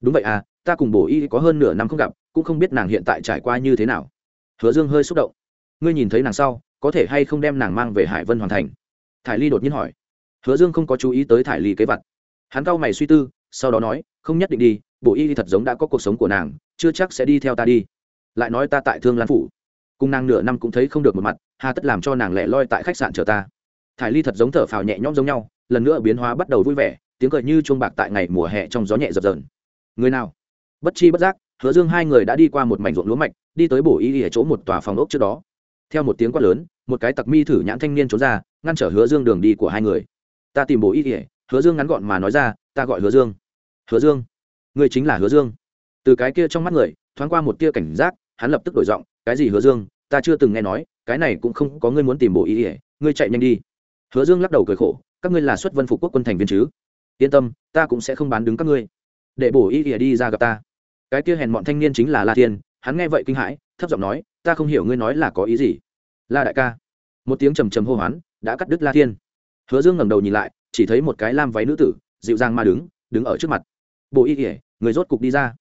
Đúng vậy à ta cùng bổ y có hơn nửa năm không gặp, cũng không biết nàng hiện tại trải qua như thế nào. Hứa dương hơi xúc động. Ngươi nhìn thấy nàng sau, có thể hay không đem nàng mang về hải vân hoàn thành? Thải ly đột nhiên hỏi hứa dương không có chú ý tới thải ly kế vật. Hắn cau mày suy tư, sau đó nói, không nhất định đi bộ y thật giống đã có cuộc sống của nàng, chưa chắc sẽ đi theo ta đi. Lại nói ta tại thương lan phủ. Cùng nàng nửa năm cũng thấy không được một mặt, hà tất làm cho nàng lẻ loi tại khách sạn chờ ta. Thải ly thật giống thở phào nhẹ nhõm giống nhau, lần nữa biến hóa bắt đầu vui vẻ, tiếng cười như chuông bạc tại ngày mùa hè trong gió nhẹ dập dờn. Người nào? Bất chi bất giác, hứa dương hai người đã đi qua một mảnh ruộng lúa mạch, đi tới bổ y ở chỗ một tòa phòng ốc trước đó. Theo một tiếng quát lớn, một cái tặc mi thử nhãn thanh niên trốn ra, ngăn trở hứa dương đường đi của hai người ta tìm bổ y ỉa hứa dương ngắn gọn mà nói ra, ta gọi hứa dương. Hứa dương người chính là hứa dương. Từ cái kia trong mắt người, thoáng qua một tia cảnh giác, hắn lập tức đổi giọng, cái gì hứa dương, ta chưa từng nghe nói, cái này cũng không có ngươi muốn tìm bổ ý ỉa ngươi chạy nhanh đi. Hứa dương lắc đầu cười khổ, các ngươi là xuất vân phục quốc quân thành viên chứ? Yên tâm, ta cũng sẽ không bán đứng các ngươi. Để bổ ý ỉa đi ra gặp ta. Cái kia hèn bọn thanh niên chính là la thiên, hắn nghe vậy kinh hãi, thấp giọng nói, ta không hiểu ngươi nói là có ý gì. La đại ca, một tiếng trầm trầm hô hoán, đã cắt đứt la thiên hứa dương ngẩng đầu nhìn lại, chỉ thấy một cái lam váy nữ tử, dịu dàng mà đứng đứng ở trước mặt. Bộ y kỉa người rốt cục đi ra.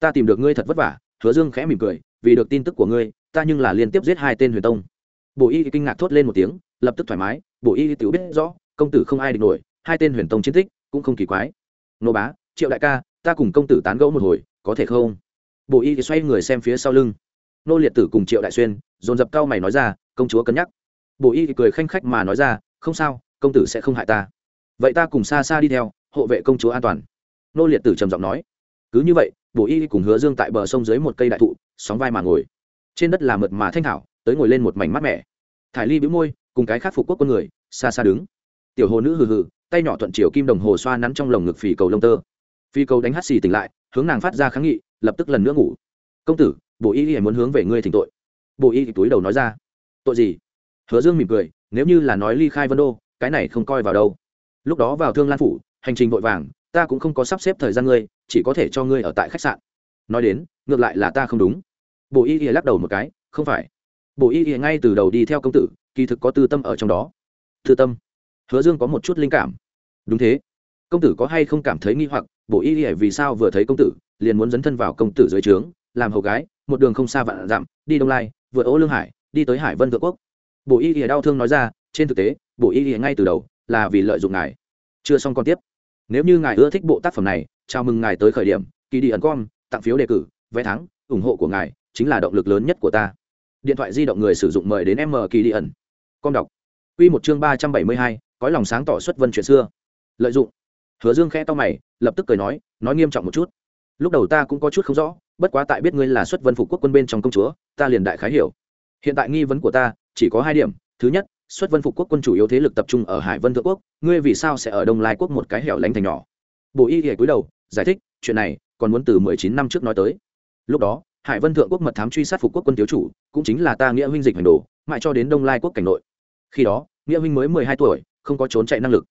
Ta tìm được ngươi thật vất vả. Hứa dương khẽ mỉm cười, vì được tin tức của ngươi, ta nhưng là liên tiếp giết hai tên huyền tông. Bộ y kinh ngạc thốt lên một tiếng, lập tức thoải mái, bộ y tiểu biết rõ, công tử không ai địch nổi, hai tên huyền tông chiến tích cũng không kỳ quái. Nô bá, triệu đại ca, ta cùng công tử tán gẫu một hồi, có thể không? Bộ y Y xoay người xem phía sau lưng. Nô liệt tử cùng triệu đại xuyên, dồn dập cao mày nói ra, công chúa cân nhắc. Bộ y Y cười khanh khách mà nói ra, không sao công tử sẽ không hại ta. Vậy ta cùng xa xa đi theo, hộ vệ công chúa an toàn. Nô liệt tử trầm giọng nói. Cứ như vậy bộ y cùng hứa dương tại bờ sông dưới một cây đại thụ, sóng vai mà ngồi. Trên đất là mượt mà thanh thảo, tới ngồi lên một mảnh mát mẻ. Thải ly bĩu môi, cùng cái khác phục quốc con người, xa xa đứng. Tiểu hồ nữ hừ hừ, tay nhỏ thuận chiều kim đồng hồ xoa nắn trong lồng ngực phì cầu lông tơ. Phi cầu đánh hắt xì tỉnh lại, hướng nàng phát ra kháng nghị, lập tức lần nữa ngủ. Công tử bộ y y muốn hướng về ngươi thỉnh tội. Bộ y túi đầu nói ra. Tội gì? Hứa dương mỉm cười, nếu như là nói ly khai vân đô cái này không coi vào đâu. Lúc đó vào thương lan phủ, hành trình vội vàng, ta cũng không có sắp xếp thời gian ngươi, chỉ có thể cho ngươi ở tại khách sạn. Nói đến, ngược lại là ta không đúng. Bộ y y lắc đầu một cái, không phải. Bộ y y ngay từ đầu đi theo công tử, kỳ thực có tư tâm ở trong đó. Tư tâm? Hứa dương có một chút linh cảm. Đúng thế. Công tử có hay không cảm thấy nghi hoặc bộ y y vì sao vừa thấy công tử, liền muốn dấn thân vào công tử dưới trướng, làm hầu gái, một đường không xa vạn dặm, đi đông lai, vừa ô lương hải, đi tới hải vân thượng quốc. Bộ y y đau thương nói ra trên thực tế, bộ y ngay từ đầu là vì lợi dụng ngài. Chưa xong còn tiếp. Nếu như ngài ưa thích bộ tác phẩm này, chào mừng ngài tới khởi điểm kỳ đi ẩn com tặng phiếu đề cử, vé thắng, ủng hộ của ngài chính là động lực lớn nhất của ta. Điện thoại di động người sử dụng mời đến m kỳ đi ẩn com đọc. Quy một chương ba trăm bảy mươi hai, cõi lòng sáng tỏ xuất vân chuyện xưa. Lợi dụng. Hứa dương khẽ to mày, lập tức cười nói nói nghiêm trọng một chút. Lúc đầu ta cũng có chút không rõ, bất quá tại biết ngươi là xuất vân phục quốc quân bên trong công chúa, ta liền đại khái hiểu. Hiện tại nghi vấn của ta chỉ có hai điểm, thứ nhất xuất vân phục quốc quân chủ yếu thế lực tập trung ở hải vân thượng quốc, ngươi vì sao sẽ ở đông lai quốc một cái hẻo lánh thành nhỏ? Bộ y ghẻ cúi đầu, giải thích, chuyện này còn muốn từ mười chín năm trước nói tới. Lúc đó, hải vân thượng quốc mật thám truy sát phục quốc quân thiếu chủ, cũng chính là ta nghĩa huynh dịch hành đồ, mãi cho đến đông lai quốc cảnh nội. Khi đó, nghĩa huynh mới mười hai tuổi, không có trốn chạy năng lực.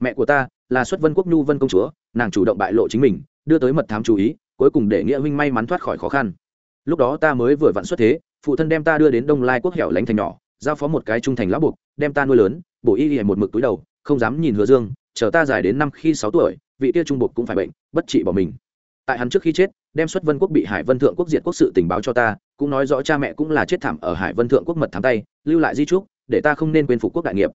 Mẹ của ta là xuất vân quốc nhu vân công chúa, nàng chủ động bại lộ chính mình, đưa tới mật thám chú ý, cuối cùng để nghĩa huynh may mắn thoát khỏi khó khăn. Lúc đó ta mới vừa vặn xuất thế, phụ thân đem ta đưa đến đông lai quốc hẻo lánh thành nhỏ giao phó một cái trung thành lão buộc, đem ta nuôi lớn, bổ y y một mực túi đầu, không dám nhìn hứa dương, chờ ta dài đến năm khi sáu tuổi, vị tia trung buộc cũng phải bệnh, bất trị bỏ mình. Tại hắn trước khi chết, đem xuất vân quốc bị hải vân thượng quốc diệt quốc sự tình báo cho ta, cũng nói rõ cha mẹ cũng là chết thảm ở hải vân thượng quốc mật thám tay, lưu lại di trúc, để ta không nên quên phục quốc đại nghiệp.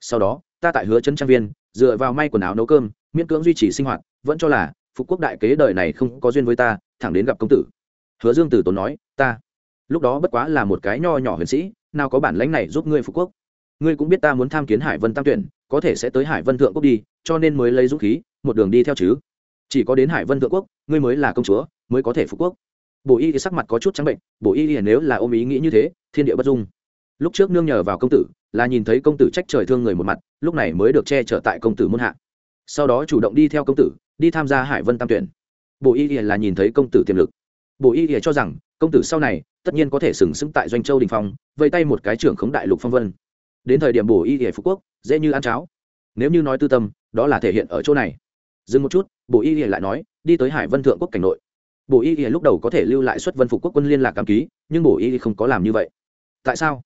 Sau đó, ta tại hứa trấn trang viên, dựa vào may quần áo nấu cơm, miễn cưỡng duy trì sinh hoạt, vẫn cho là, phục quốc đại kế đời này không có duyên với ta, thẳng đến gặp công tử. Hứa dương từ tốn nói, ta. Lúc đó bất quá là một cái nho nhỏ huyền sĩ nào có bản lãnh này giúp ngươi phục quốc. Ngươi cũng biết ta muốn tham kiến hải vân tam tuyển, có thể sẽ tới hải vân thượng quốc đi, cho nên mới lấy dũng khí, một đường đi theo chứ. Chỉ có đến hải vân thượng quốc, ngươi mới là công chúa, mới có thể phục quốc. Bộ y thì sắc mặt có chút trắng bệnh bộ y thì nếu là ôm ý nghĩ như thế, thiên địa bất dung. Lúc trước nương nhờ vào công tử, là nhìn thấy công tử trách trời thương người một mặt, lúc này mới được che chở tại công tử muôn hạ. Sau đó chủ động đi theo công tử, đi tham gia hải vân tam tuyển. Bộ y là nhìn thấy công tử tiềm lực. Bộ y cho rằng công tử sau này tất nhiên có thể sừng sững tại doanh châu đình phong, vây tay một cái trưởng khống đại lục phong vân. Đến thời điểm bổ y hệ phú quốc, dễ như ăn cháo. Nếu như nói tư tâm, đó là thể hiện ở chỗ này. Dừng một chút, bổ y hệ lại nói, đi tới hải vân thượng quốc cảnh nội. Bổ y hệ lúc đầu có thể lưu lại xuất vân phục quốc quân liên lạc cảm ký, nhưng bổ y không có làm như vậy. Tại sao?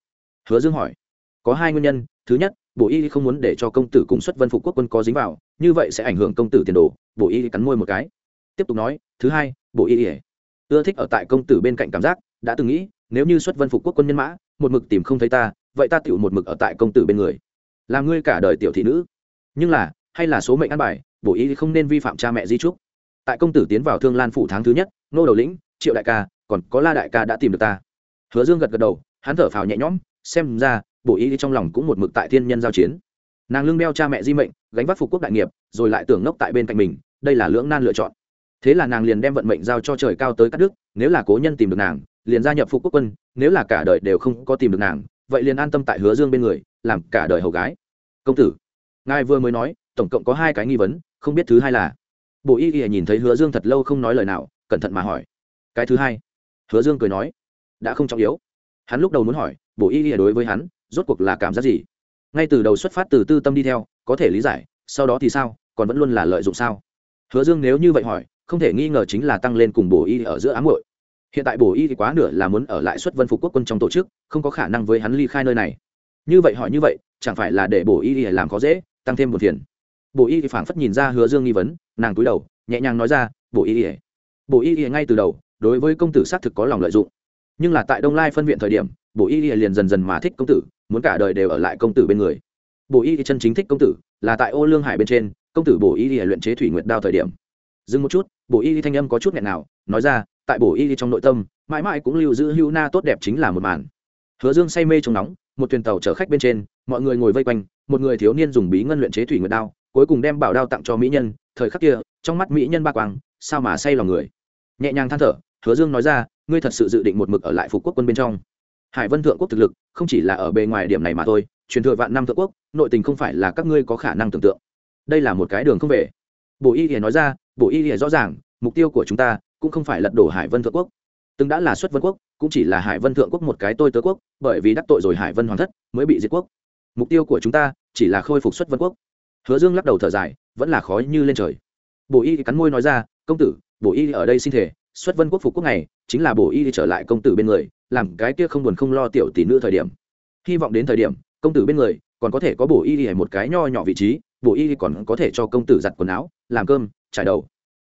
Hứa dương hỏi. Có hai nguyên nhân. Thứ nhất, bổ y không muốn để cho công tử cùng xuất vân phục quốc quân có dính vào, như vậy sẽ ảnh hưởng công tử tiền đồ. Bổ y cắn môi một cái. Tiếp tục nói. Thứ hai, bổ y ưa thích ở tại công tử bên cạnh cảm giác, đã từng nghĩ, nếu như xuất vân phục quốc quân nhân mã, một mực tìm không thấy ta, vậy ta tựu một mực ở tại công tử bên người. Làm ngươi cả đời tiểu thị nữ. Nhưng là, hay là số mệnh ăn bài, bổ ý không nên vi phạm cha mẹ di trúc. Tại công tử tiến vào thương lan phủ tháng thứ nhất nô đầu lĩnh, triệu đại ca, còn có la đại ca đã tìm được ta. Hứa dương gật gật đầu, hắn thở phào nhẹ nhõm, xem ra, bổ ý trong lòng cũng một mực tại thiên nhân giao chiến. Nàng lương đeo cha mẹ di mệnh, gánh vác phục quốc đại nghiệp, rồi lại tưởng ngốc tại bên cạnh mình, đây là lưỡng nan lựa chọn thế là nàng liền đem vận mệnh giao cho trời cao tới cắt đức nếu là cố nhân tìm được nàng, liền gia nhập phục quốc quân, nếu là cả đời đều không có tìm được nàng, vậy liền an tâm tại hứa dương bên người, làm cả đời hầu gái. Công tử, ngài vừa mới nói, tổng cộng có hai cái nghi vấn, không biết thứ hai là. Bộ y y nhìn thấy hứa dương thật lâu không nói lời nào, cẩn thận mà hỏi. Cái thứ hai, hứa dương cười nói, đã không trọng yếu. Hắn lúc đầu muốn hỏi, bộ y y đối với hắn, rốt cuộc là cảm giác gì? Ngay từ đầu xuất phát từ tư tâm đi theo, có thể lý giải, sau đó thì sao, còn vẫn luôn là lợi dụng sao? Hứa dương nếu như vậy hỏi không thể nghi ngờ chính là tăng lên cùng bổ y ở giữa ám hội hiện tại bổ y thì quá nửa là muốn ở lại xuất vân phục quốc quân trong tổ chức, không có khả năng với hắn ly khai nơi này. Như vậy hỏi như vậy, chẳng phải là để bổ y làm khó dễ, tăng thêm một phiền. Bổ y thì phảng phất nhìn ra hứa dương nghi vấn, nàng cúi đầu, nhẹ nhàng nói ra, bổ y bổ y ngay từ đầu, đối với công tử xác thực có lòng lợi dụng. Nhưng là tại đông lai phân viện thời điểm, bổ y liền dần dần mà thích công tử, muốn cả đời đều ở lại công tử bên người. Bổ y chân chính thích công tử, là tại ô lương hải bên trên, công tử bổ y luyện chế thủy nguyệt đao thời điểm. Dừng một chút bổ y thanh âm có chút nghẹn nào, nói ra, tại bổ y trong nội tâm, mãi mãi cũng lưu giữ hữu na tốt đẹp chính là một màn. Hứa dương say mê trong nóng, một thuyền tàu chở khách bên trên, mọi người ngồi vây quanh, một người thiếu niên dùng bí ngân luyện chế thủy nguyệt đao, cuối cùng đem bảo đao tặng cho mỹ nhân, thời khắc kia, trong mắt mỹ nhân ba quang, sao mà say lòng người. Nhẹ nhàng than thở, hứa dương nói ra, ngươi thật sự dự định một mực ở lại phục quốc quân bên trong. Hải vân thượng quốc thực lực, không chỉ là ở bề ngoài điểm này mà thôi, truyền thừa vạn năm thượng quốc, nội tình không phải là các ngươi có khả năng tưởng tượng. Đây là một cái đường không về. Bộ y hiển nói ra bộ y hiển rõ ràng, mục tiêu của chúng ta cũng không phải lật đổ hải vân thượng quốc. Từng đã là xuất vân quốc, cũng chỉ là hải vân thượng quốc một cái tôi tớ quốc, bởi vì đắc tội rồi hải vân hoàng thất mới bị diệt quốc. Mục tiêu của chúng ta chỉ là khôi phục xuất vân quốc. Hứa dương lắc đầu thở dài, vẫn là khó như lên trời. Bộ y cắn môi nói ra, công tử bộ y ở đây xin thể xuất vân quốc phục quốc này chính là bộ y trở lại công tử bên người, làm cái kia không buồn không lo tiểu tỷ nữ thời điểm. Hy vọng đến thời điểm, công tử bên người còn có thể có bộ y một cái nho nhỏ vị trí bộ y còn có thể cho công tử giặt quần áo, làm cơm, trải đầu.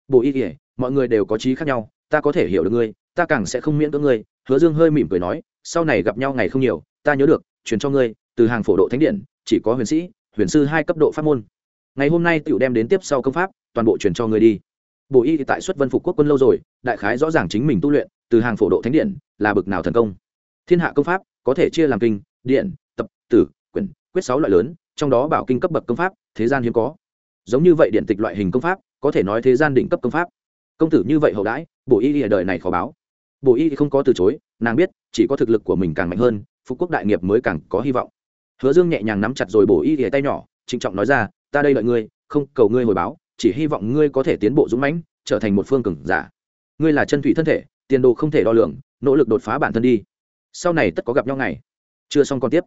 Bộ y mọi người đều có trí khác nhau, ta có thể hiểu được ngươi, ta càng sẽ không miễn cưỡng ngươi. Hứa dương hơi mỉm cười nói, sau này gặp nhau ngày không nhiều, ta nhớ được, truyền cho ngươi, từ hàng phổ độ thánh điện, chỉ có huyền sĩ, huyền sư hai cấp độ pháp môn. Ngày hôm nay tựu đem đến tiếp sau công pháp, toàn bộ truyền cho ngươi đi. Bộ y tại xuất vân phục quốc quân lâu rồi, đại khái rõ ràng chính mình tu luyện, từ hàng phổ độ thánh điện, là bực nào thần công. Thiên hạ công pháp, có thể chia làm kinh, điện, tập, tử quyển quyết sáu loại lớn trong đó bảo kinh cấp bậc công pháp, thế gian hiếm có. Giống như vậy điện tịch loại hình công pháp, có thể nói thế gian đỉnh cấp công pháp. Công tử như vậy hậu đãi bổ y ở đời này khó báo. Bổ y không có từ chối, nàng biết, chỉ có thực lực của mình càng mạnh hơn phú quốc đại nghiệp mới càng có hy vọng. Hứa dương nhẹ nhàng nắm chặt rồi bổ y ỉa tay nhỏ, trịnh trọng nói ra, ta đây đợi ngươi, không cầu ngươi hồi báo, chỉ hy vọng ngươi có thể tiến bộ dũng mãnh, trở thành một phương cường giả. Ngươi là chân thủy thân thể, tiền đồ không thể đo lường, nỗ lực đột phá bản thân đi. Sau này tất có gặp nhau ngày. Chưa xong còn tiếp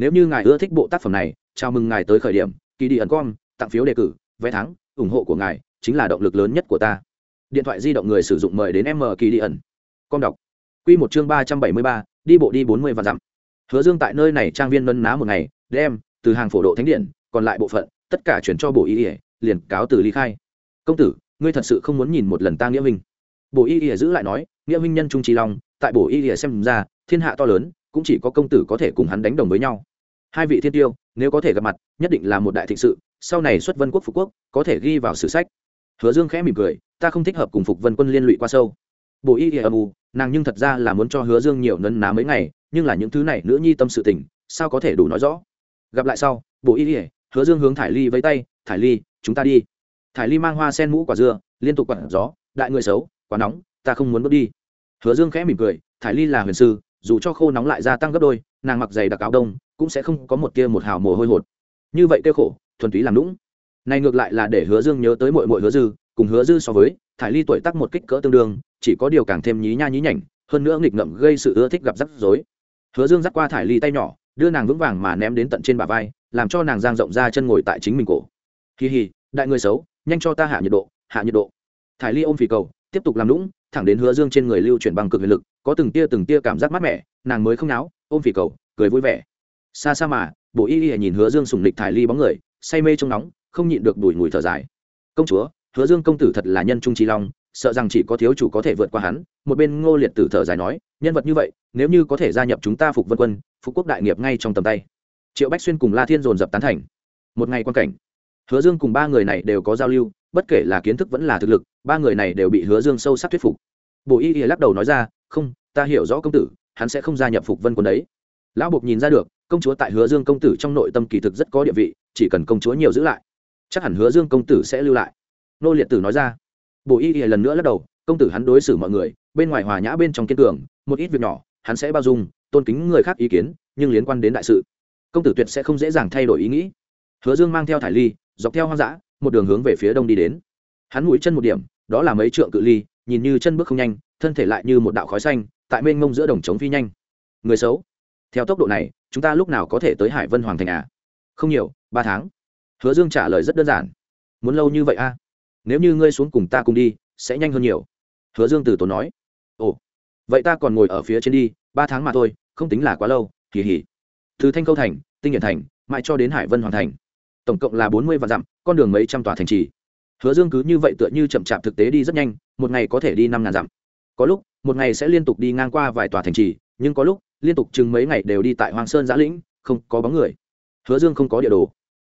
nếu như ngài ưa thích bộ tác phẩm này, chào mừng ngài tới khởi điểm kỳ đi ẩn com tặng phiếu đề cử, vé thắng, ủng hộ của ngài chính là động lực lớn nhất của ta. Điện thoại di động người sử dụng mời đến m kỳ đi ẩn com đọc. Q một chương ba trăm bảy mươi ba, đi bộ đi bốn mươi và dặm. Hứa dương tại nơi này trang viên nân ná một ngày, đem, từ hàng phổ độ thánh điện, còn lại bộ phận, tất cả chuyển cho bộ y ỉa liền cáo từ ly khai. Công tử, ngươi thật sự không muốn nhìn một lần ta nghĩa minh bộ y ỉa giữ lại nói, nghĩa minh nhân trung trí long, tại bộ y ỉa xem ra, thiên hạ to lớn, cũng chỉ có công tử có thể cùng hắn đánh đồng với nhau hai vị thiên tiêu, nếu có thể gặp mặt, nhất định là một đại thịnh sự, sau này xuất vân quốc phục quốc, có thể ghi vào sử sách. Hứa dương khẽ mỉm cười, ta không thích hợp cùng phục vân quân liên lụy qua sâu. Bộ y ỉa âm u, nàng nhưng thật ra là muốn cho hứa dương nhiều nấn ná mấy ngày, nhưng là những thứ này nữ nhi tâm sự tình, sao có thể đủ nói rõ? Gặp lại sau, bộ y ỉa hứa dương hướng thải ly với tay, thải ly, chúng ta đi. Thải ly mang hoa sen mũ quả dưa liên tục quặn gió, đại người xấu, quá nóng, ta không muốn bước đi. Hứa dương khẽ mỉm cười, thải ly là huyền sư, dù cho khô nóng lại gia tăng gấp đôi nàng mặc giày đặc áo đông, cũng sẽ không có một tia một hào mồ hôi hột. Như vậy kêu khổ, thuần túy làm lũng này ngược lại là để hứa dương nhớ tới mội mội hứa dư, cùng hứa dư so với, thải ly tuổi tác một kích cỡ tương đương, chỉ có điều càng thêm nhí nha nhí nhảnh, hơn nữa nghịch ngậm gây sự ưa thích gặp rắc rối. Hứa dương dắt qua thải ly tay nhỏ, đưa nàng vững vàng mà ném đến tận trên bả vai, làm cho nàng giang rộng ra chân ngồi tại chính mình cổ. Kỳ hì đại người xấu, nhanh cho ta hạ nhiệt độ, hạ nhiệt độ. Thải ly ôm phì cầu, tiếp tục làm lũng thẳng đến hứa dương trên người lưu chuyển bằng cực huyền lực, có từng tia từng tia cảm giác mát mẻ, nàng mới không náo ôm phì cầu, cười vui vẻ. Xa xa mà, bộ y y nhìn hứa dương sùng lịch thải ly bóng người, say mê trong nóng, không nhịn được đùi ngùi thở dài. Công chúa, hứa dương công tử thật là nhân trung trí long, sợ rằng chỉ có thiếu chủ có thể vượt qua hắn. Một bên ngô liệt tử thở dài nói, nhân vật như vậy, nếu như có thể gia nhập chúng ta phục vân quân, phục quốc đại nghiệp ngay trong tầm tay. Triệu bách xuyên cùng la thiên dồn dập tán thành. Một ngày quan cảnh, hứa dương cùng ba người này đều có giao lưu, bất kể là kiến thức vẫn là thực lực, ba người này đều bị hứa dương sâu sắc thuyết phục. Bộ y y lắc đầu nói ra, không, ta hiểu rõ công tử hắn sẽ không gia nhập phục vân quân đấy. Lão bộc nhìn ra được, công chúa tại hứa dương công tử trong nội tâm kỳ thực rất có địa vị, chỉ cần công chúa nhiều giữ lại, chắc hẳn hứa dương công tử sẽ lưu lại. Nô liệt tử nói ra. Bộ y y lần nữa lắc đầu, công tử hắn đối xử mọi người, bên ngoài hòa nhã bên trong kiên cường, một ít việc nhỏ, hắn sẽ bao dung, tôn kính người khác ý kiến, nhưng liên quan đến đại sự, công tử tuyệt sẽ không dễ dàng thay đổi ý nghĩ. Hứa dương mang theo thải ly, dọc theo hoang dã, một đường hướng về phía đông đi đến. Hắn mũi chân một điểm, đó là mấy trượng cự ly, nhìn như chân bước không nhanh, thân thể lại như một đạo khói xanh tại mênh mông giữa đồng trống phi nhanh. Người xấu. Theo tốc độ này, chúng ta lúc nào có thể tới hải vân hoàng thành à? Không nhiều, ba tháng. Hứa dương trả lời rất đơn giản. Muốn lâu như vậy a à? nếu như ngươi xuống cùng ta cùng đi, sẽ nhanh hơn nhiều. Hứa dương từ tốn nói. Ồ, vậy ta còn ngồi ở phía trên đi, ba tháng mà thôi, không tính là quá lâu kỳ hỉ từ thanh câu thành, tinh hiển thành, mãi cho đến hải vân hoàn thành. Tổng cộng là bốn mươi vạn dặm, con đường mấy trăm tòa thành trì. Hứa dương cứ như vậy tựa như chậm chạp thực tế đi rất nhanh, một ngày có thể đi năm ngàn dặm có lúc, một ngày sẽ liên tục đi ngang qua vài tòa thành trì, nhưng có lúc, liên tục chừng mấy ngày đều đi tại hoàng sơn giã lĩnh, không có bóng người. Hứa dương không có địa đồ,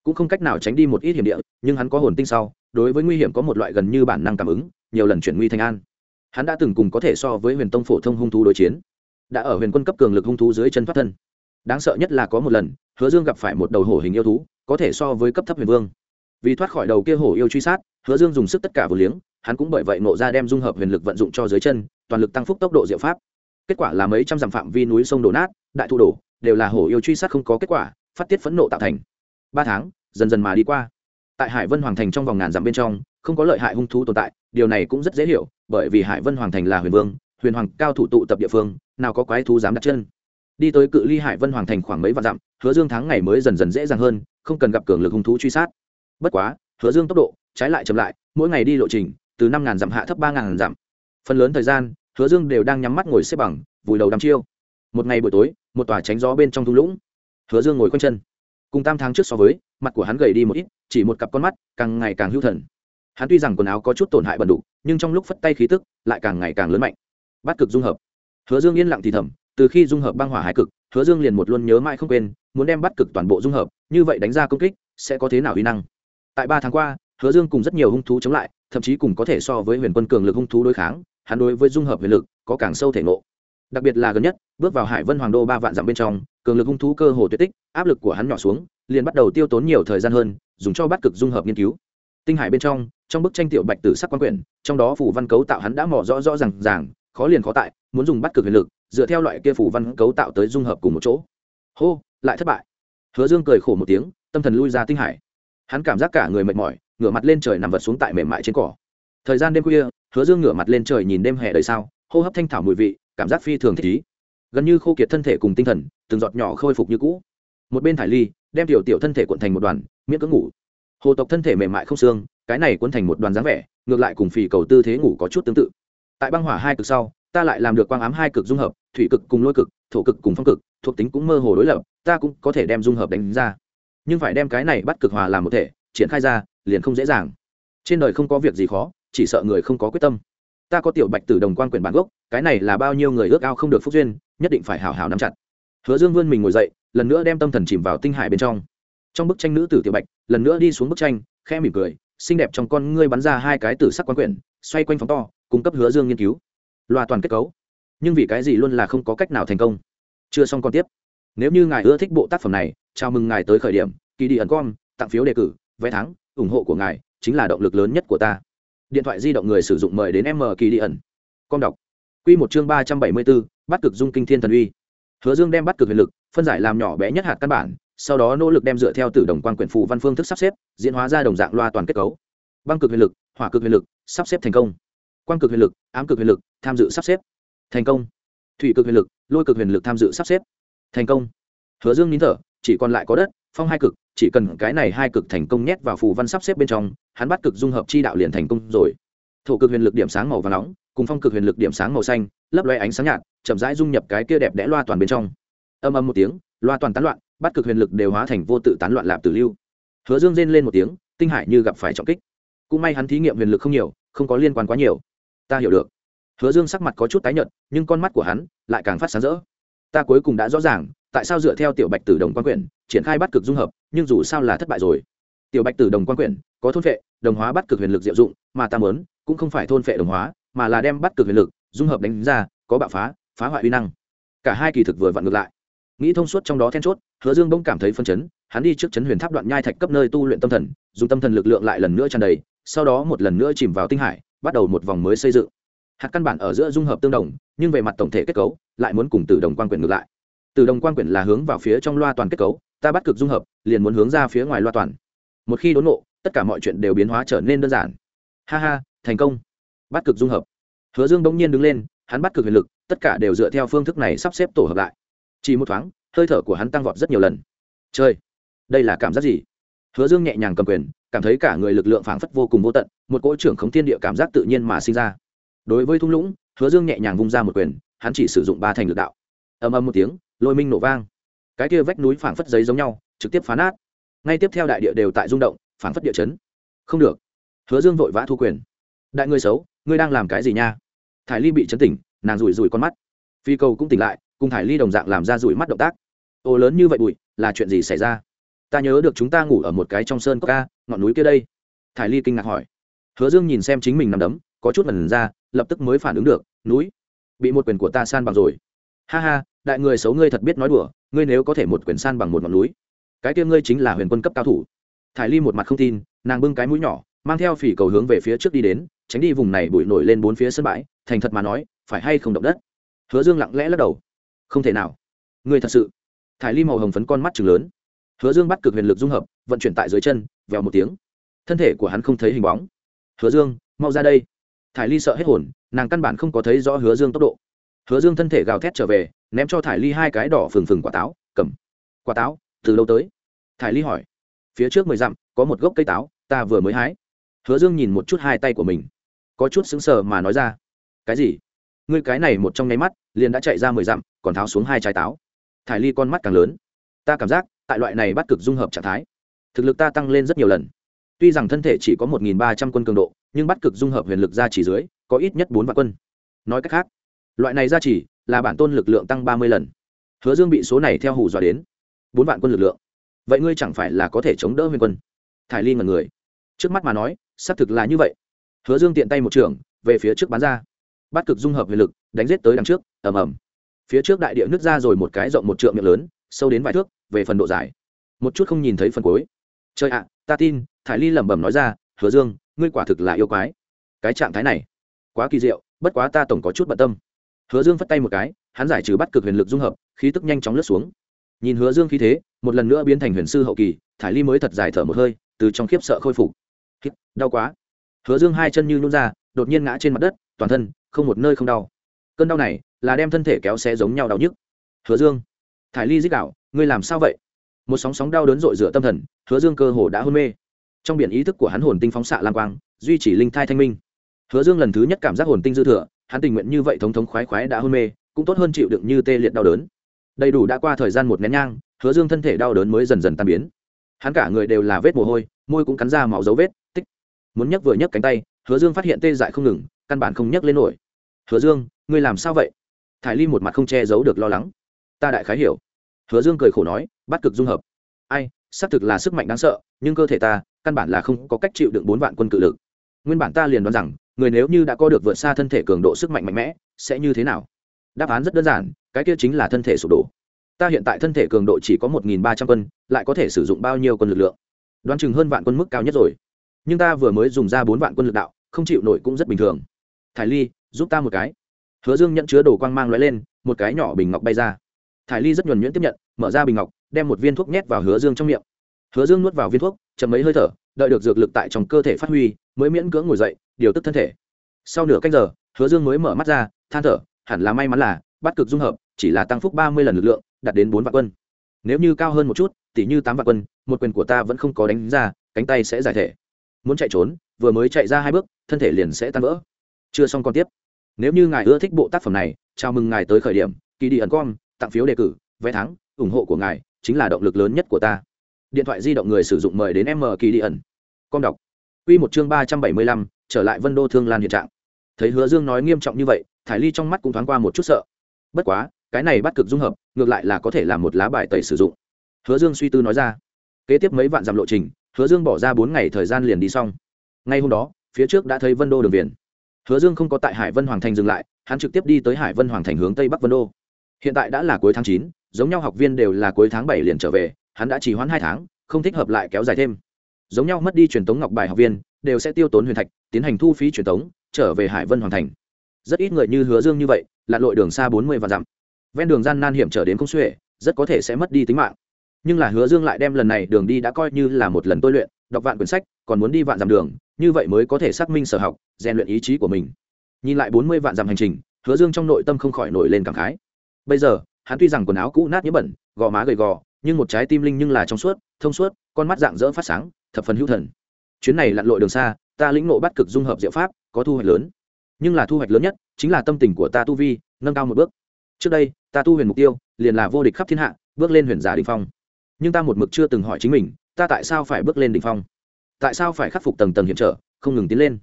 cũng không cách nào tránh đi một ít hiểm địa, nhưng hắn có hồn tinh sau, đối với nguy hiểm có một loại gần như bản năng cảm ứng, nhiều lần chuyển nguy thành an. Hắn đã từng cùng có thể so với huyền tông phổ thông hung thú đối chiến, đã ở huyền quân cấp cường lực hung thú dưới chân thoát thân. Đáng sợ nhất là có một lần, hứa dương gặp phải một đầu hổ hình yêu thú, có thể so với cấp thấp huyền vương. Vì thoát khỏi đầu kia hổ yêu truy sát, hứa dương dùng sức tất cả vừa liếng, hắn cũng bởi vậy nộ ra đem dung hợp huyền lực vận dụng cho dưới chân toàn lực tăng phúc tốc độ diệu pháp. Kết quả là mấy trăm dặm phạm vi núi sông đổ nát, đại thụ đổ, đều là hổ yêu truy sát không có kết quả, phát tiết phẫn nộ tạo thành. Ba tháng, dần dần mà đi qua. Tại hải vân hoàng thành trong vòng ngàn dặm bên trong, không có lợi hại hung thú tồn tại, điều này cũng rất dễ hiểu, bởi vì hải vân hoàng thành là huyền vương, huyền hoàng cao thủ tụ tập địa phương, nào có quái thú dám đặt chân. Đi tới cự ly hải vân hoàng thành khoảng mấy vạn dặm, hứa dương tháng ngày mới dần dần dễ dàng hơn, không cần gặp cường lực hung thú truy sát. Bất quá, hứa dương tốc độ, trái lại chậm lại, mỗi ngày đi lộ trình, từ năm ngàn dặm hạ thấp ba ngàn dặm phần lớn thời gian, hứa dương đều đang nhắm mắt ngồi xếp bằng, vùi đầu đắm chiêu. Một ngày buổi tối, một tòa tránh gió bên trong thung lũng. Hứa dương ngồi quanh chân. Cùng tam tháng trước so với, mặt của hắn gầy đi một ít, chỉ một cặp con mắt, càng ngày càng hưu thần. Hắn tuy rằng quần áo có chút tổn hại bẩn đục, nhưng trong lúc phất tay khí tức, lại càng ngày càng lớn mạnh. Bắt cực dung hợp. Hứa dương yên lặng thì thầm, từ khi dung hợp băng hỏa hải cực, hứa dương liền một luôn nhớ mãi không quên, muốn đem bắt cực toàn bộ dung hợp, như vậy đánh ra công kích, sẽ có thế nào uy năng. Tại ba tháng qua, hứa dương cùng rất nhiều hung thú chống lại, thậm chí cùng có thể so với huyền quân cường lực hung thú đối kháng hắn đối với dung hợp huyền lực có càng sâu thể ngộ. Đặc biệt là gần nhất, bước vào hải vân hoàng đô ba vạn dặm bên trong, cường lực hung thú cơ hồ tuyệt tích, áp lực của hắn nhỏ xuống, liền bắt đầu tiêu tốn nhiều thời gian hơn, dùng cho bắt cực dung hợp nghiên cứu. Tinh hải bên trong trong bức tranh tiểu bạch tử sắc quan quyển, trong đó phủ văn cấu tạo hắn đã mò rõ rõ r ràng, khó liền khó tại, muốn dùng bắt cực huyền lực, dựa theo loại kia phủ văn cấu tạo tới dung hợp cùng một chỗ. Hô, lại thất bại. Hứa dương cười khổ một tiếng, tâm thần lui ra tinh hải. Hắn cảm giác cả người mệt mỏi, ngửa mặt lên trời nằm vật xuống tại mềm mại trên cỏ. Thời gian đêm khuya hứa dương ngửa mặt lên trời nhìn đêm hè đời sao, hô hấp thanh thảo mùi vị, cảm giác phi thường thích ý. Gần như khô kiệt thân thể cùng tinh thần, từng giọt nhỏ khôi phục như cũ. Một bên thải ly, đem tiểu tiểu thân thể cuộn thành một đoàn, miễn cưỡng ngủ. Hồ tộc thân thể mềm mại không xương, cái này cuốn thành một đoàn dáng vẻ, ngược lại cùng phì cầu tư thế ngủ có chút tương tự. Tại băng hỏa hai cực sau, ta lại làm được quang ám hai cực dung hợp, thủy cực cùng lôi cực, thổ cực cùng phong cực, thuộc tính cũng mơ hồ đối lập, ta cũng có thể đem dung hợp đánh ra. Nhưng phải đem cái này bắt cực hòa làm một thể, triển khai ra, liền không dễ dàng. Trên đời không có việc gì khó chỉ sợ người không có quyết tâm. Ta có tiểu bạch tử đồng quan quyền bản gốc, cái này là bao nhiêu người ước ao không được phúc duyên, nhất định phải hào hào nắm chặt. Hứa dương vươn mình ngồi dậy, lần nữa đem tâm thần chìm vào tinh hải bên trong. Trong bức tranh nữ tử tiểu bạch, lần nữa đi xuống bức tranh khe mỉm cười, xinh đẹp trong con ngươi bắn ra hai cái tử sắc quan quyển, xoay quanh phóng to, cung cấp hứa dương nghiên cứu. Loa toàn kết cấu. Nhưng vì cái gì luôn là không có cách nào thành công? Chưa xong còn tiếp. Nếu như ngài ưa thích bộ tác phẩm này, chào mừng ngài tới khởi điểm kỳ đi ẩn com, tặng phiếu đề cử, vé thắng, ủng hộ của ngài chính là động lực lớn nhất của ta điện thoại di động người sử dụng mời đến m kỳ đi ẩn. Con đọc. Q một chương ba trăm bảy mươi bốn, bắt cực dung kinh thiên thần uy. Hứa dương đem bắt cực huyền lực, phân giải làm nhỏ bé nhất hạt căn bản, sau đó nỗ lực đem dựa theo tử đồng quan quyển phù văn phương thức sắp xếp, diễn hóa ra đồng dạng loa toàn kết cấu. Băng cực huyền lực, hỏa cực huyền lực, sắp xếp thành công. Quang cực huyền lực, ám cực huyền lực, tham dự sắp xếp. Thành công. Thủy cực huyền lực, lôi cực huyền lực tham dự sắp xếp. Thành công. Hứa dương nín thở, chỉ còn lại có đất, phong hai cực chỉ cần cái này hai cực thành công nhét vào phù văn sắp xếp bên trong, hắn bắt cực dung hợp chi đạo liền thành công rồi. Thổ cực huyền lực điểm sáng màu và nóng, cùng phong cực huyền lực điểm sáng màu xanh, lấp loe ánh sáng nhạt, chậm rãi dung nhập cái kia đẹp đẽ loa toàn bên trong. Âm âm một tiếng, loa toàn tán loạn, bắt cực huyền lực đều hóa thành vô tự tán loạn lạp tử lưu. Hứa dương rên lên một tiếng, tinh hải như gặp phải trọng kích. Cũng may hắn thí nghiệm huyền lực không nhiều, không có liên quan quá nhiều. Ta hiểu được. Hứa dương sắc mặt có chút tái nhợt, nhưng con mắt của hắn lại càng phát sáng rỡ. Ta cuối cùng đã rõ ràng tại sao dựa theo tiểu bạch tử đồng quan quyển, triển khai bắt cực dung hợp, nhưng dù sao là thất bại rồi. Tiểu bạch tử đồng quan quyển, có thôn phệ, đồng hóa bắt cực huyền lực diệu dụng, mà ta mớn cũng không phải thôn phệ đồng hóa, mà là đem bắt cực huyền lực, dung hợp đánh ra, có bạo phá phá hoại uy năng. Cả hai kỳ thực vừa vặn ngược lại. Nghĩ thông suốt trong đó then chốt, hứa dương bỗng cảm thấy phân chấn, hắn đi trước chấn huyền tháp đoạn nhai thạch cấp nơi tu luyện tâm thần, dùng tâm thần lực lượng lại lần nữa tràn đầy, sau đó một lần nữa chìm vào tinh hải, bắt đầu một vòng mới xây dựng. Hạt căn bản ở giữa dung hợp tương đồng, nhưng về mặt tổng thể kết cấu, lại muốn cùng từ đồng quan quyển ngược lại từ đồng quan quyển là hướng vào phía trong loa toàn kết cấu, ta bắt cực dung hợp, liền muốn hướng ra phía ngoài loa toàn. Một khi đốn ngộ, tất cả mọi chuyện đều biến hóa trở nên đơn giản. Ha ha, thành công. Bắt cực dung hợp. Hứa dương bỗng nhiên đứng lên, hắn bắt cực huyền lực, tất cả đều dựa theo phương thức này sắp xếp tổ hợp lại. Chỉ một thoáng, hơi thở của hắn tăng vọt rất nhiều lần. Chơi đây là cảm giác gì? Hứa dương nhẹ nhàng cầm quyền, cảm thấy cả người lực lượng phảng phất vô cùng vô tận, một cỗ trưởng khống thiên địa cảm giác tự nhiên mà sinh ra. Đối với thung lũng, hứa dương nhẹ nhàng vung ra một quyền, hắn chỉ sử dụng ba thành lực đạo. Ầm ầm một tiếng lôi minh nổ vang. Cái kia vách núi phảng phất giấy giống nhau, trực tiếp phá nát. Ngay tiếp theo đại địa đều tại rung động, phảng phất địa chấn. Không được. Hứa dương vội vã thu quyền. Đại ngươi xấu, ngươi đang làm cái gì nha? Thải ly bị chấn tỉnh, nàng rủi rủi con mắt. Phi cầu cũng tỉnh lại, cùng thải ly đồng dạng làm ra rủi mắt động tác. Ô lớn như vậy bụi, là chuyện gì xảy ra? Ta nhớ được chúng ta ngủ ở một cái trong sơn cốc ca, ngọn núi kia đây. Thải ly kinh ngạc hỏi. Hứa dương nhìn xem chính mình nằm đấm, có chút mần ra, lập tức mới phản ứng được, núi, bị một quyền của ta san bằng rồi. Ha ha đại người xấu ngươi thật biết nói đùa, ngươi nếu có thể một quyền san bằng một ngọn núi. Cái kia ngươi chính là huyền quân cấp cao thủ. Thải ly một mặt không tin, nàng bưng cái mũi nhỏ, mang theo phỉ cầu hướng về phía trước đi đến, tránh đi vùng này bụi nổi lên bốn phía sân bãi, thành thật mà nói, phải hay không động đất? Hứa dương lặng lẽ lắc đầu. Không thể nào. Ngươi thật sự. Thải ly màu hồng phấn con mắt chừng lớn. Hứa dương bắt cực huyền lực dung hợp, vận chuyển tại dưới chân, vèo một tiếng. Thân thể của hắn không thấy hình bóng. Hứa dương, mau ra đây. Thải ly sợ hết hồn, nàng căn bản không có thấy rõ hứa dương tốc độ hứa dương thân thể gào thét trở về, ném cho thải ly hai cái đỏ phừng phừng quả táo, cầm. Quả táo, từ lâu tới? Thải ly hỏi. Phía trước mười dặm, có một gốc cây táo, ta vừa mới hái. Hứa dương nhìn một chút hai tay của mình. Có chút sững sờ mà nói ra. Cái gì? Ngươi cái này một trong nháy mắt, liền đã chạy ra mười dặm, còn tháo xuống hai trái táo. Thải ly con mắt càng lớn. Ta cảm giác, tại loại này bắt cực dung hợp trạng thái, thực lực ta tăng lên rất nhiều lần. Tuy rằng thân thể chỉ có một nghìn ba trăm quân cường độ, nhưng bắt cực dung hợp huyền lực ra chỉ dưới, có ít nhất bốn vạn quân. Nói cách khác loại này ra chỉ là bản tôn lực lượng tăng ba mươi lần. Hứa dương bị số này theo hủ dọa đến. Bốn vạn quân lực lượng. Vậy ngươi chẳng phải là có thể chống đỡ huyền quân? Thải ly ngần người. Trước mắt mà nói, xác thực là như vậy. Hứa dương tiện tay một trường, về phía trước bán ra. Bắt cực dung hợp huyền lực, đánh giết tới đằng trước, ầm ầm. Phía trước đại địa nứt ra rồi một cái rộng một trượng miệng lớn, sâu đến vài thước, về phần độ dài. Một chút không nhìn thấy phần cuối. Trời ạ, ta tin, thải ly lẩm bẩm nói ra, hứa dương, ngươi quả thực là yêu quái. Cái trạng thái này quá kỳ diệu, bất quá ta tổng có chút bận tâm hứa dương phất tay một cái, hắn giải trừ bắt cực huyền lực dung hợp, khí tức nhanh chóng lướt xuống. Nhìn hứa dương khí thế, một lần nữa biến thành huyền sư hậu kỳ, thải ly mới thật dài thở một hơi, từ trong khiếp sợ khôi phục. Đau quá. Hứa dương hai chân như nhún ra, đột nhiên ngã trên mặt đất, toàn thân không một nơi không đau. Cơn đau này là đem thân thể kéo xé giống nhau đau nhức. Hứa dương, thải ly dích đạo ngươi làm sao vậy? Một sóng sóng đau đớn rội rửa tâm thần, hứa dương cơ hồ đã hôn mê. Trong biển ý thức của hắn hồn tinh phóng xạ lang quang, duy trì linh thai thanh minh. Hứa dương lần thứ nhất cảm giác hồn tinh dư thừa hắn tình nguyện như vậy thống thống khoái khoái đã hôn mê, cũng tốt hơn chịu đựng như tê liệt đau đớn. Đầy đủ đã qua thời gian một nén nhang, hứa dương thân thể đau đớn mới dần dần tan biến. Hắn cả người đều là vết mồ hôi, môi cũng cắn ra máu dấu vết, tích. Muốn nhấc vừa nhấc cánh tay, hứa dương phát hiện tê dại không ngừng, căn bản không nhấc lên nổi. Hứa dương, ngươi làm sao vậy? Thải ly một mặt không che giấu được lo lắng. Ta đại khái hiểu. Hứa dương cười khổ nói, bắt cực dung hợp. Ai, xác thực là sức mạnh đáng sợ, nhưng cơ thể ta căn bản là không có cách chịu đựng bốn vạn quân cự lực. Nguyên bản ta liền đoán rằng người nếu như đã có được vượt xa thân thể cường độ sức mạnh mạnh mẽ, sẽ như thế nào? Đáp án rất đơn giản, cái kia chính là thân thể sụp đổ. Ta hiện tại thân thể cường độ chỉ có một nghìn ba trăm quân, lại có thể sử dụng bao nhiêu quân lực lượng? Đoán chừng hơn vạn quân mức cao nhất rồi. Nhưng ta vừa mới dùng ra bốn vạn quân lực đạo, không chịu nổi cũng rất bình thường. Thải ly, giúp ta một cái. Hứa dương nhận chứa đồ quang mang l lên, một cái nhỏ bình ngọc bay ra. Thải ly rất nhuần nhuyễn tiếp nhận, mở ra bình ngọc, đem một viên thuốc nhét vào hứa dương trong miệng. Hứa dương nuốt vào viên thuốc, chậm mấy hơi thở, đợi được dược lực tại trong cơ thể phát huy mới miễn cưỡng ngồi dậy, điều tức thân thể. Sau nửa cách giờ, hứa dương mới mở mắt ra, than thở, hẳn là may mắn là, bắt cực dung hợp, chỉ là tăng phúc ba mươi lần lực lượng, đạt đến bốn vạn quân. Nếu như cao hơn một chút tỷ như tám vạn quân, một quyền của ta vẫn không có đánh ra, cánh tay sẽ giải thể. Muốn chạy trốn, vừa mới chạy ra hai bước, thân thể liền sẽ tan vỡ. Chưa xong còn tiếp. Nếu như ngài ưa thích bộ tác phẩm này, chào mừng ngài tới khởi điểm kỳ đi ẩn com, tặng phiếu đề cử, vé thắng, ủng hộ của ngài chính là động lực lớn nhất của ta. Điện thoại di động người sử dụng mời đến m kỳ đi ẩn. Com đọc. Quy một chương ba trăm bảy mươi lăm, trở lại vân đô thương lan hiện trạng. Thấy hứa dương nói nghiêm trọng như vậy, thải ly trong mắt cũng thoáng qua một chút sợ. Bất quá, cái này bắt cực dung hợp, ngược lại là có thể làm một lá bài tẩy sử dụng. Hứa dương suy tư nói ra. Kế tiếp mấy vạn dặm lộ trình, hứa dương bỏ ra bốn ngày thời gian liền đi xong. Ngay hôm đó, phía trước đã thấy vân đô đường viện. hứa dương không có tại hải vân hoàng thành dừng lại, hắn trực tiếp đi tới hải vân hoàng thành hướng tây bắc vân đô. Hiện tại đã là cuối tháng chín, giống nhau học viên đều là cuối tháng bảy liền trở về, hắn đã chỉ hoãn hai tháng, không thích hợp lại kéo dài thêm giống nhau mất đi truyền tống ngọc bài học viên, đều sẽ tiêu tốn huyền thạch, tiến hành thu phí truyền tống, trở về hải vân hoàn thành. Rất ít người như hứa dương như vậy, lặn lội đường xa bốn mươi và dặm. Ven đường gian nan hiểm trở đến không xuể, rất có thể sẽ mất đi tính mạng. Nhưng là hứa dương lại đem lần này đường đi đã coi như là một lần tôi luyện, đọc vạn quyển sách, còn muốn đi vạn dặm đường, như vậy mới có thể xác minh sở học, rèn luyện ý chí của mình. Nhìn lại bốn mươi vạn dặm hành trình, hứa dương trong nội tâm không khỏi nổi lên cảm khái. Bây giờ, hắn tuy rằng quần áo cũ nát nhớ bẩn, gò má gầy gò, nhưng một trái tim linh nhưng là trong suốt, thông suốt, con mắt dạng dỡ phát sáng thập phần hữu thần. Chuyến này lặn lội đường xa, ta lĩnh nộ bắt cực dung hợp diệu pháp, có thu hoạch lớn. Nhưng là thu hoạch lớn nhất chính là tâm tình của ta tu vi, nâng cao một bước. Trước đây, ta tu huyền mục tiêu, liền là vô địch khắp thiên hạ, bước lên huyền giả đình phong. Nhưng ta một mực chưa từng hỏi chính mình, ta tại sao phải bước lên đỉnh phong? Tại sao phải khắc phục tầng tầng hiểm trở, không ngừng tiến lên?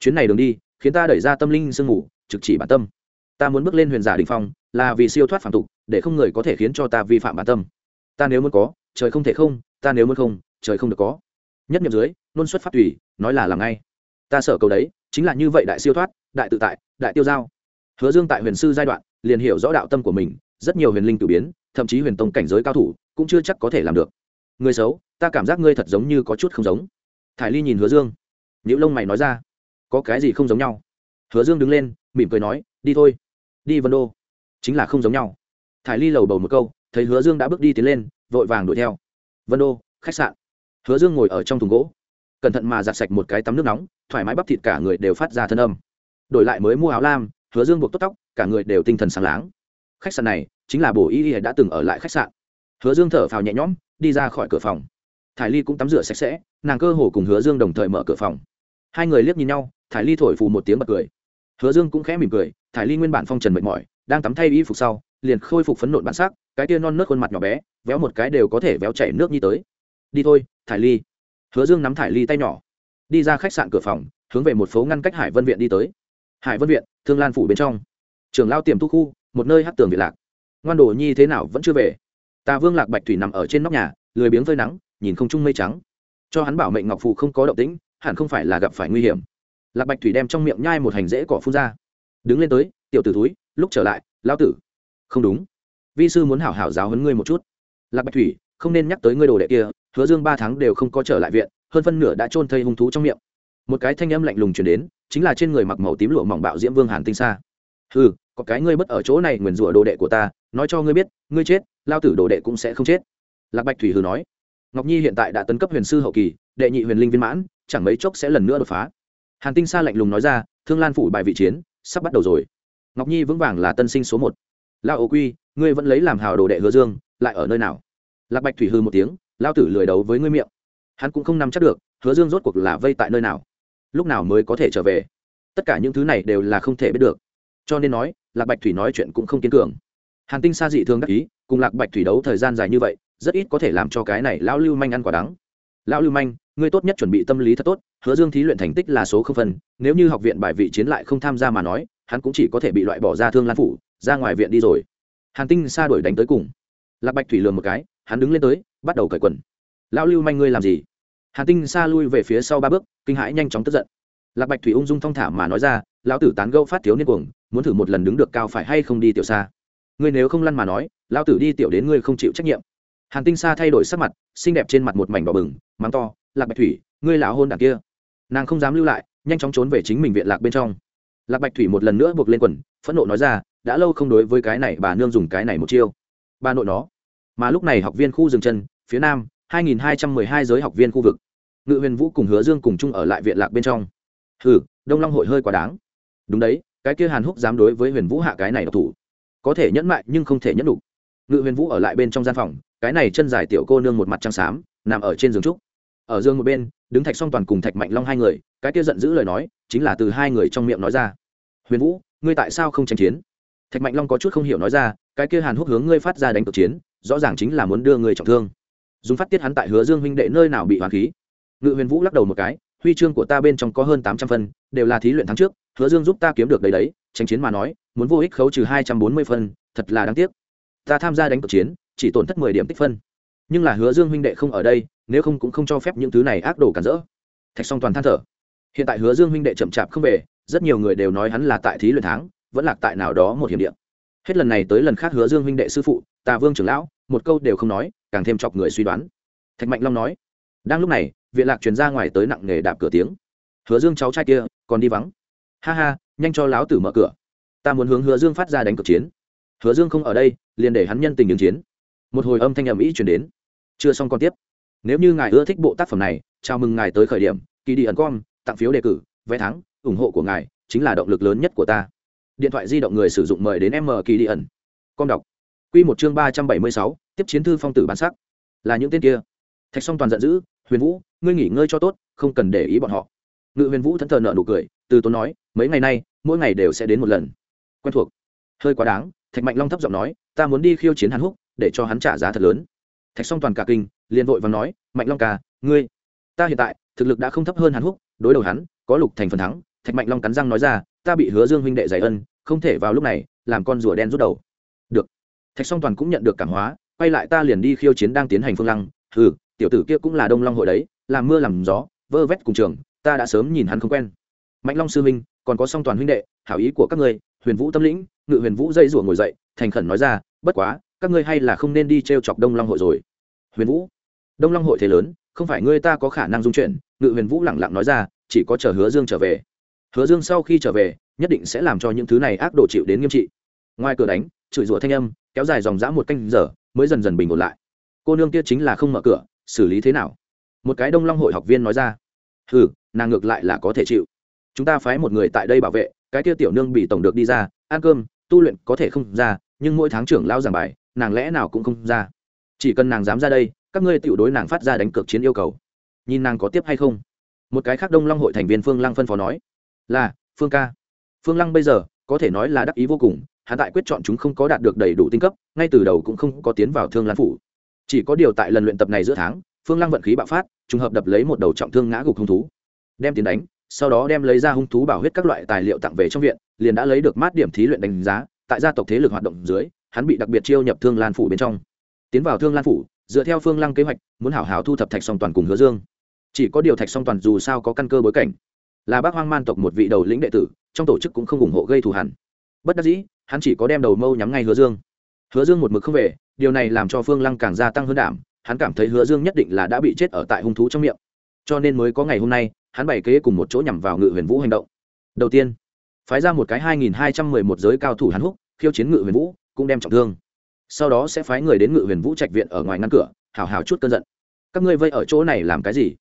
Chuyến này đường đi, khiến ta đẩy ra tâm linh sương ngủ, trực chỉ bản tâm. Ta muốn bước lên huyền giả đình phong, là vì siêu thoát phản tục, để không người có thể khiến cho ta vi phạm bản tâm. Ta nếu muốn có, trời không thể không, ta nếu muốn không, trời không được có nhất nhập dưới luôn xuất phát tùy, nói là làm ngay. Ta sở cầu đấy, chính là như vậy đại siêu thoát, đại tự tại, đại tiêu giao. Hứa dương tại huyền sư giai đoạn, liền hiểu rõ đạo tâm của mình, rất nhiều huyền linh tự biến, thậm chí huyền tông cảnh giới cao thủ, cũng chưa chắc có thể làm được. Người xấu, ta cảm giác ngươi thật giống như có chút không giống. Thải ly nhìn hứa dương. Những lông mày nói ra. Có cái gì không giống nhau? Hứa dương đứng lên, mỉm cười nói, đi thôi. Đi vân đô. Chính là không giống nhau. Thải ly lầu bầu một câu, thấy hứa dương đã bước đi tiến lên, vội vàng đuổi theo. Vân đô, khách sạn hứa dương ngồi ở trong thùng gỗ, cẩn thận mà giặt sạch một cái tắm nước nóng, thoải mái bắp thịt cả người đều phát ra thân âm. Đổi lại mới mua áo lam, hứa dương buộc tốt tóc, cả người đều tinh thần sáng láng. Khách sạn này chính là bổ y y đã từng ở lại khách sạn. Hứa dương thở phào nhẹ nhõm, đi ra khỏi cửa phòng. Thải ly cũng tắm rửa sạch sẽ, nàng cơ hồ cùng hứa dương đồng thời mở cửa phòng. Hai người liếc nhìn nhau, thải ly thổi phù một tiếng bật cười. Hứa dương cũng khẽ mỉm cười, thải ly nguyên bản phong trần mệt mỏi, đang tắm thay y phục sau, liền khôi phục phấn nộn bản sắc, cái tia non nớt khuôn mặt nhỏ bé, véo một cái đều có thể véo chảy nước như tới. Đi thôi thải ly. Hứa dương nắm thải ly tay nhỏ, đi ra khách sạn cửa phòng, hướng về một phố ngăn cách hải vân viện đi tới. Hải vân viện, thương lan phủ bên trong. Trường lao tiềm thu khu, một nơi hát tường viện lạc. Ngoan đồ nhi thế nào vẫn chưa về. Tà vương lạc bạch thủy nằm ở trên nóc nhà, lười biếng phơi nắng, nhìn không trung mây trắng. Cho hắn bảo mệnh ngọc phụ không có động tĩnh, hẳn không phải là gặp phải nguy hiểm. Lạc bạch thủy đem trong miệng nhai một hành rễ cỏ phun ra. Đứng lên tới, tiểu t ử túi lúc trở lại, lao tử. Không đúng. Vi sư muốn hảo hảo giáo hấn ngươi một chút. Lạc bạch thủy không nên nhắc tới ngươi đồ đệ kia hứa dương ba tháng đều không có trở lại viện, hơn phân nửa đã trôn thây hung thú trong miệng. Một cái thanh âm lạnh lùng chuyển đến, chính là trên người mặc màu tím lụa mỏng bạo diễm vương hàn tinh xa ừ có cái ngươi bất ở chỗ này nguyền rủa đồ đệ của ta, nói cho ngươi biết, ngươi chết, lao tử đồ đệ cũng sẽ không chết. Lạc bạch thủy hừ nói. Ngọc nhi hiện tại đã tấn cấp huyền sư hậu kỳ, đệ nhị huyền linh viên mãn, chẳng mấy chốc sẽ lần nữa đột phá. Hàn tinh sa lạnh lùng nói ra, thương lan phủ bài vị chiến, sắp bắt đầu rồi. Ngọc nhi vững vàng là tân sinh số một. Lao ô quy, ngươi vẫn lấy làm hào đồ đệ hứa dương, lại ở nơi nào? Lạc bạch thủy hư một tiếng lao tử lười đấu với ngươi miệng. Hắn cũng không nắm chắc được, hứa dương rốt cuộc là vây tại nơi nào. Lúc nào mới có thể trở về? Tất cả những thứ này đều là không thể biết được. Cho nên nói, lạc bạch thủy nói chuyện cũng không kiên cường. Hàn tinh sa dị thường đắc ý, cùng lạc bạch thủy đấu thời gian dài như vậy, rất ít có thể làm cho cái này lão lưu manh ăn quả đắng. Lão lưu manh, ngươi tốt nhất chuẩn bị tâm lý thật tốt, hứa dương thí luyện thành tích là số không phần nếu như học viện bài vị chiến lại không tham gia mà nói, hắn cũng chỉ có thể bị loại bỏ ra thương lan phủ, ra ngoài viện đi rồi. Hàn tinh sa đuổi đánh tới cùng. Lạc bạch thủy lường một cái, hắn đứng lên tới bắt đầu cởi quần. Lão lưu manh ngươi làm gì? Hàn tinh xa lui về phía sau ba bước, kinh hãi nhanh chóng tức giận. Lạc bạch thủy ung dung thong thả mà nói ra, lão tử tán gẫu phát thiếu niên cuồng, muốn thử một lần đứng được cao phải hay không đi tiểu xa ngươi nếu không lăn mà nói, lão tử đi tiểu đến ngươi không chịu trách nhiệm. Hàn tinh xa thay đổi sắc mặt, xinh đẹp trên mặt một mảnh đỏ bừng, mắng to, lạc bạch thủy, ngươi lão hôn đảng kia. Nàng không dám lưu lại, nhanh chóng trốn về chính mình viện lạc bên trong. Lạc bạch thủy một lần nữa buộc lên quần, phẫn nộ nói ra, đã lâu không đối với cái này, bà nương dùng cái này một chiêu. Bà nội nó. Mà lúc này học viên khu dừng chân phía nam 2212 giới học viên khu vực. Ngự huyền vũ cùng hứa dương cùng chung ở lại viện lạc bên trong. Hừ, đông long hội hơi quá đáng. Đúng đấy, cái kia hàn húc dám đối với huyền vũ hạ cái này độc thủ. Có thể nhẫn mại nhưng không thể nhẫn đủ. Ngự huyền vũ ở lại bên trong gian phòng, cái này chân dài tiểu cô nương một mặt trăng xám, nằm ở trên giường trúc. Ở dương một bên, đứng thạch song toàn cùng thạch mạnh long hai người, cái kia giận dữ lời nói, chính là từ hai người trong miệng nói ra. Huyền vũ, ngươi tại sao không tranh chiến? Thạch mạnh long có chút không hiểu nói ra, cái kia hàn húc hướng ngươi phát ra đánh cực chiến, rõ ràng chính là muốn đưa người trọng thương dùng phát tiết hắn tại hứa dương huynh đệ nơi nào bị hoàn khí. Ngự huyền vũ lắc đầu một cái, huy chương của ta bên trong có hơn tám trăm phân, đều là thí luyện tháng trước, hứa dương giúp ta kiếm được đấy đấy tranh chiến mà nói, muốn vô ích khấu trừ hai trăm bốn mươi phân, thật là đáng tiếc. Ta tham gia đánh cuộc chiến, chỉ tổn thất mười điểm tích phân. Nhưng là hứa dương huynh đệ không ở đây, nếu không cũng không cho phép những thứ này ác đồ cản rỡ. Thạch song toàn than thở. Hiện tại hứa dương huynh đệ chậm chạp không về, rất nhiều người đều nói hắn là tại thí luyện tháng, vẫn lạc tại nào đó một hiểm điện hết lần này tới lần khác hứa dương huynh đệ sư phụ tà vương trưởng lão một câu đều không nói, càng thêm chọc người suy đoán. Thạch mạnh long nói, đang lúc này, viện lạc truyền ra ngoài tới nặng nghề đạp cửa tiếng. Hứa dương cháu trai kia, còn đi vắng. Ha ha, nhanh cho láo tử mở cửa. Ta muốn hướng hứa dương phát ra đánh cực chiến. Hứa dương không ở đây, liền để hắn nhân tình đường chiến. Một hồi âm thanh ầm ĩ chuyển đến. Chưa xong còn tiếp. Nếu như ngài ưa thích bộ tác phẩm này, chào mừng ngài tới khởi điểm kỳ đi ẩn com, tặng phiếu đề cử, vé thắng, ủng hộ của ngài chính là động lực lớn nhất của ta. Điện thoại di động người sử dụng mời đến m kỳ đi ẩn. Com đọc quy một chương ba trăm bảy mươi sáu, tiếp chiến thư phong tử bản sắc. Là những tên kia. Thạch song toàn giận dữ, huyền vũ, ngươi nghỉ ngơi cho tốt, không cần để ý bọn họ. Ngự huyền vũ thẫn thờ nở nụ cười, từ tốn nói, mấy ngày nay, mỗi ngày đều sẽ đến một lần. Quen thuộc. Hơi quá đáng, thạch mạnh long thấp giọng nói, ta muốn đi khiêu chiến hàn húc, để cho hắn trả giá thật lớn. Thạch song toàn cả kinh, liền vội vàng nói, mạnh long ca, ngươi, ta hiện tại, thực lực đã không thấp hơn hàn húc, đối đầu hắn, có lục thành phần thắng. Thạch mạnh long cắn răng nói ra, ta bị hứa dương huynh đệ giải ân, không thể vào lúc này, làm con rùa đen rút đầu thạch song toàn cũng nhận được cảm hóa, quay lại ta liền đi khiêu chiến đang tiến hành phương lăng. Ừ tiểu tử kia cũng là đông long hội đấy, làm mưa làm gió, vơ vét cùng trường, ta đã sớm nhìn hắn không quen. Mạnh long sư minh còn có song toàn huynh đệ, hảo ý của các ngươi, huyền vũ tâm lĩnh, ngự huyền vũ dây rủa ngồi dậy, thành khẩn nói ra, bất quá, các ngươi hay là không nên đi t r e o chọc đông long hội rồi. Huyền vũ? Đông long hội thế lớn, không phải ngươi ta có khả năng dung chuyển, ngự huyền vũ lẳng lặng nói ra, chỉ có chờ hứa dương trở về. Hứa dương sau khi trở về, nhất định sẽ làm cho những thứ này ác độ chịu đến nghiêm trị. Ngoài cửa đánh chửi rủa thanh âm, kéo dài dòng dã một canh giờ, mới dần dần bình ổn lại. Cô nương kia chính là không mở cửa, xử lý thế nào? Một cái đông long hội học viên nói ra. Ừ nàng ngược lại là có thể chịu. Chúng ta phái một người tại đây bảo vệ, cái kia tiểu nương bị tổng được đi ra, ăn cơm, tu luyện có thể không ra, nhưng mỗi tháng trưởng lao giảng bài, nàng lẽ nào cũng không ra. Chỉ cần nàng dám ra đây, các ngươi tiểu đối nàng phát ra đánh cược chiến yêu cầu. Nhìn nàng có tiếp hay không? Một cái khác đông long hội thành viên phương lăng phân phó nói. Là, phương ca. Phương lăng bây giờ, có thể nói là đắc ý vô cùng hắn tại quyết chọn chúng không có đạt được đầy đủ tinh cấp, ngay từ đầu cũng không có tiến vào thương lan phủ. Chỉ có điều tại lần luyện tập này giữa tháng, phương lăng vận khí bạo phát, trùng hợp đập lấy một đầu trọng thương ngã gục hung thú. Đem tiến đánh, sau đó đem lấy ra hung thú bảo huyết các loại tài liệu tặng về trong viện, liền đã lấy được mát điểm thí luyện đánh giá, tại gia tộc thế lực hoạt động dưới, hắn bị đặc biệt chiêu nhập thương lan phủ bên trong. Tiến vào thương lan phủ, dựa theo phương lăng kế hoạch, muốn hảo hảo thu thập thạch song toàn cùng hứa dương. Chỉ có điều thạch song toàn dù sao có căn cơ bối cảnh, là bác hoang man tộc một vị đầu lĩnh đệ tử, trong tổ chức cũng không ủng hộ gây thù hẳn bất đắc dĩ hắn chỉ có đem đầu mâu nhắm ngay hứa dương. Hứa dương một mực không về, điều này làm cho phương lăng càng gia tăng hơn đảm, hắn cảm thấy hứa dương nhất định là đã bị chết ở tại hung thú trong miệng. Cho nên mới có ngày hôm nay, hắn bày kế cùng một chỗ nhằm vào ngự huyền vũ hành động. Đầu tiên, phái ra một cái hai nghìn hai trăm mười một giới cao thủ hắn húc, khiêu chiến ngự huyền vũ, cũng đem trọng thương. Sau đó sẽ phái người đến ngự huyền vũ trạch viện ở ngoài ngăn cửa, hào hào chút cơn giận. Các ngươi vây ở chỗ này làm cái gì?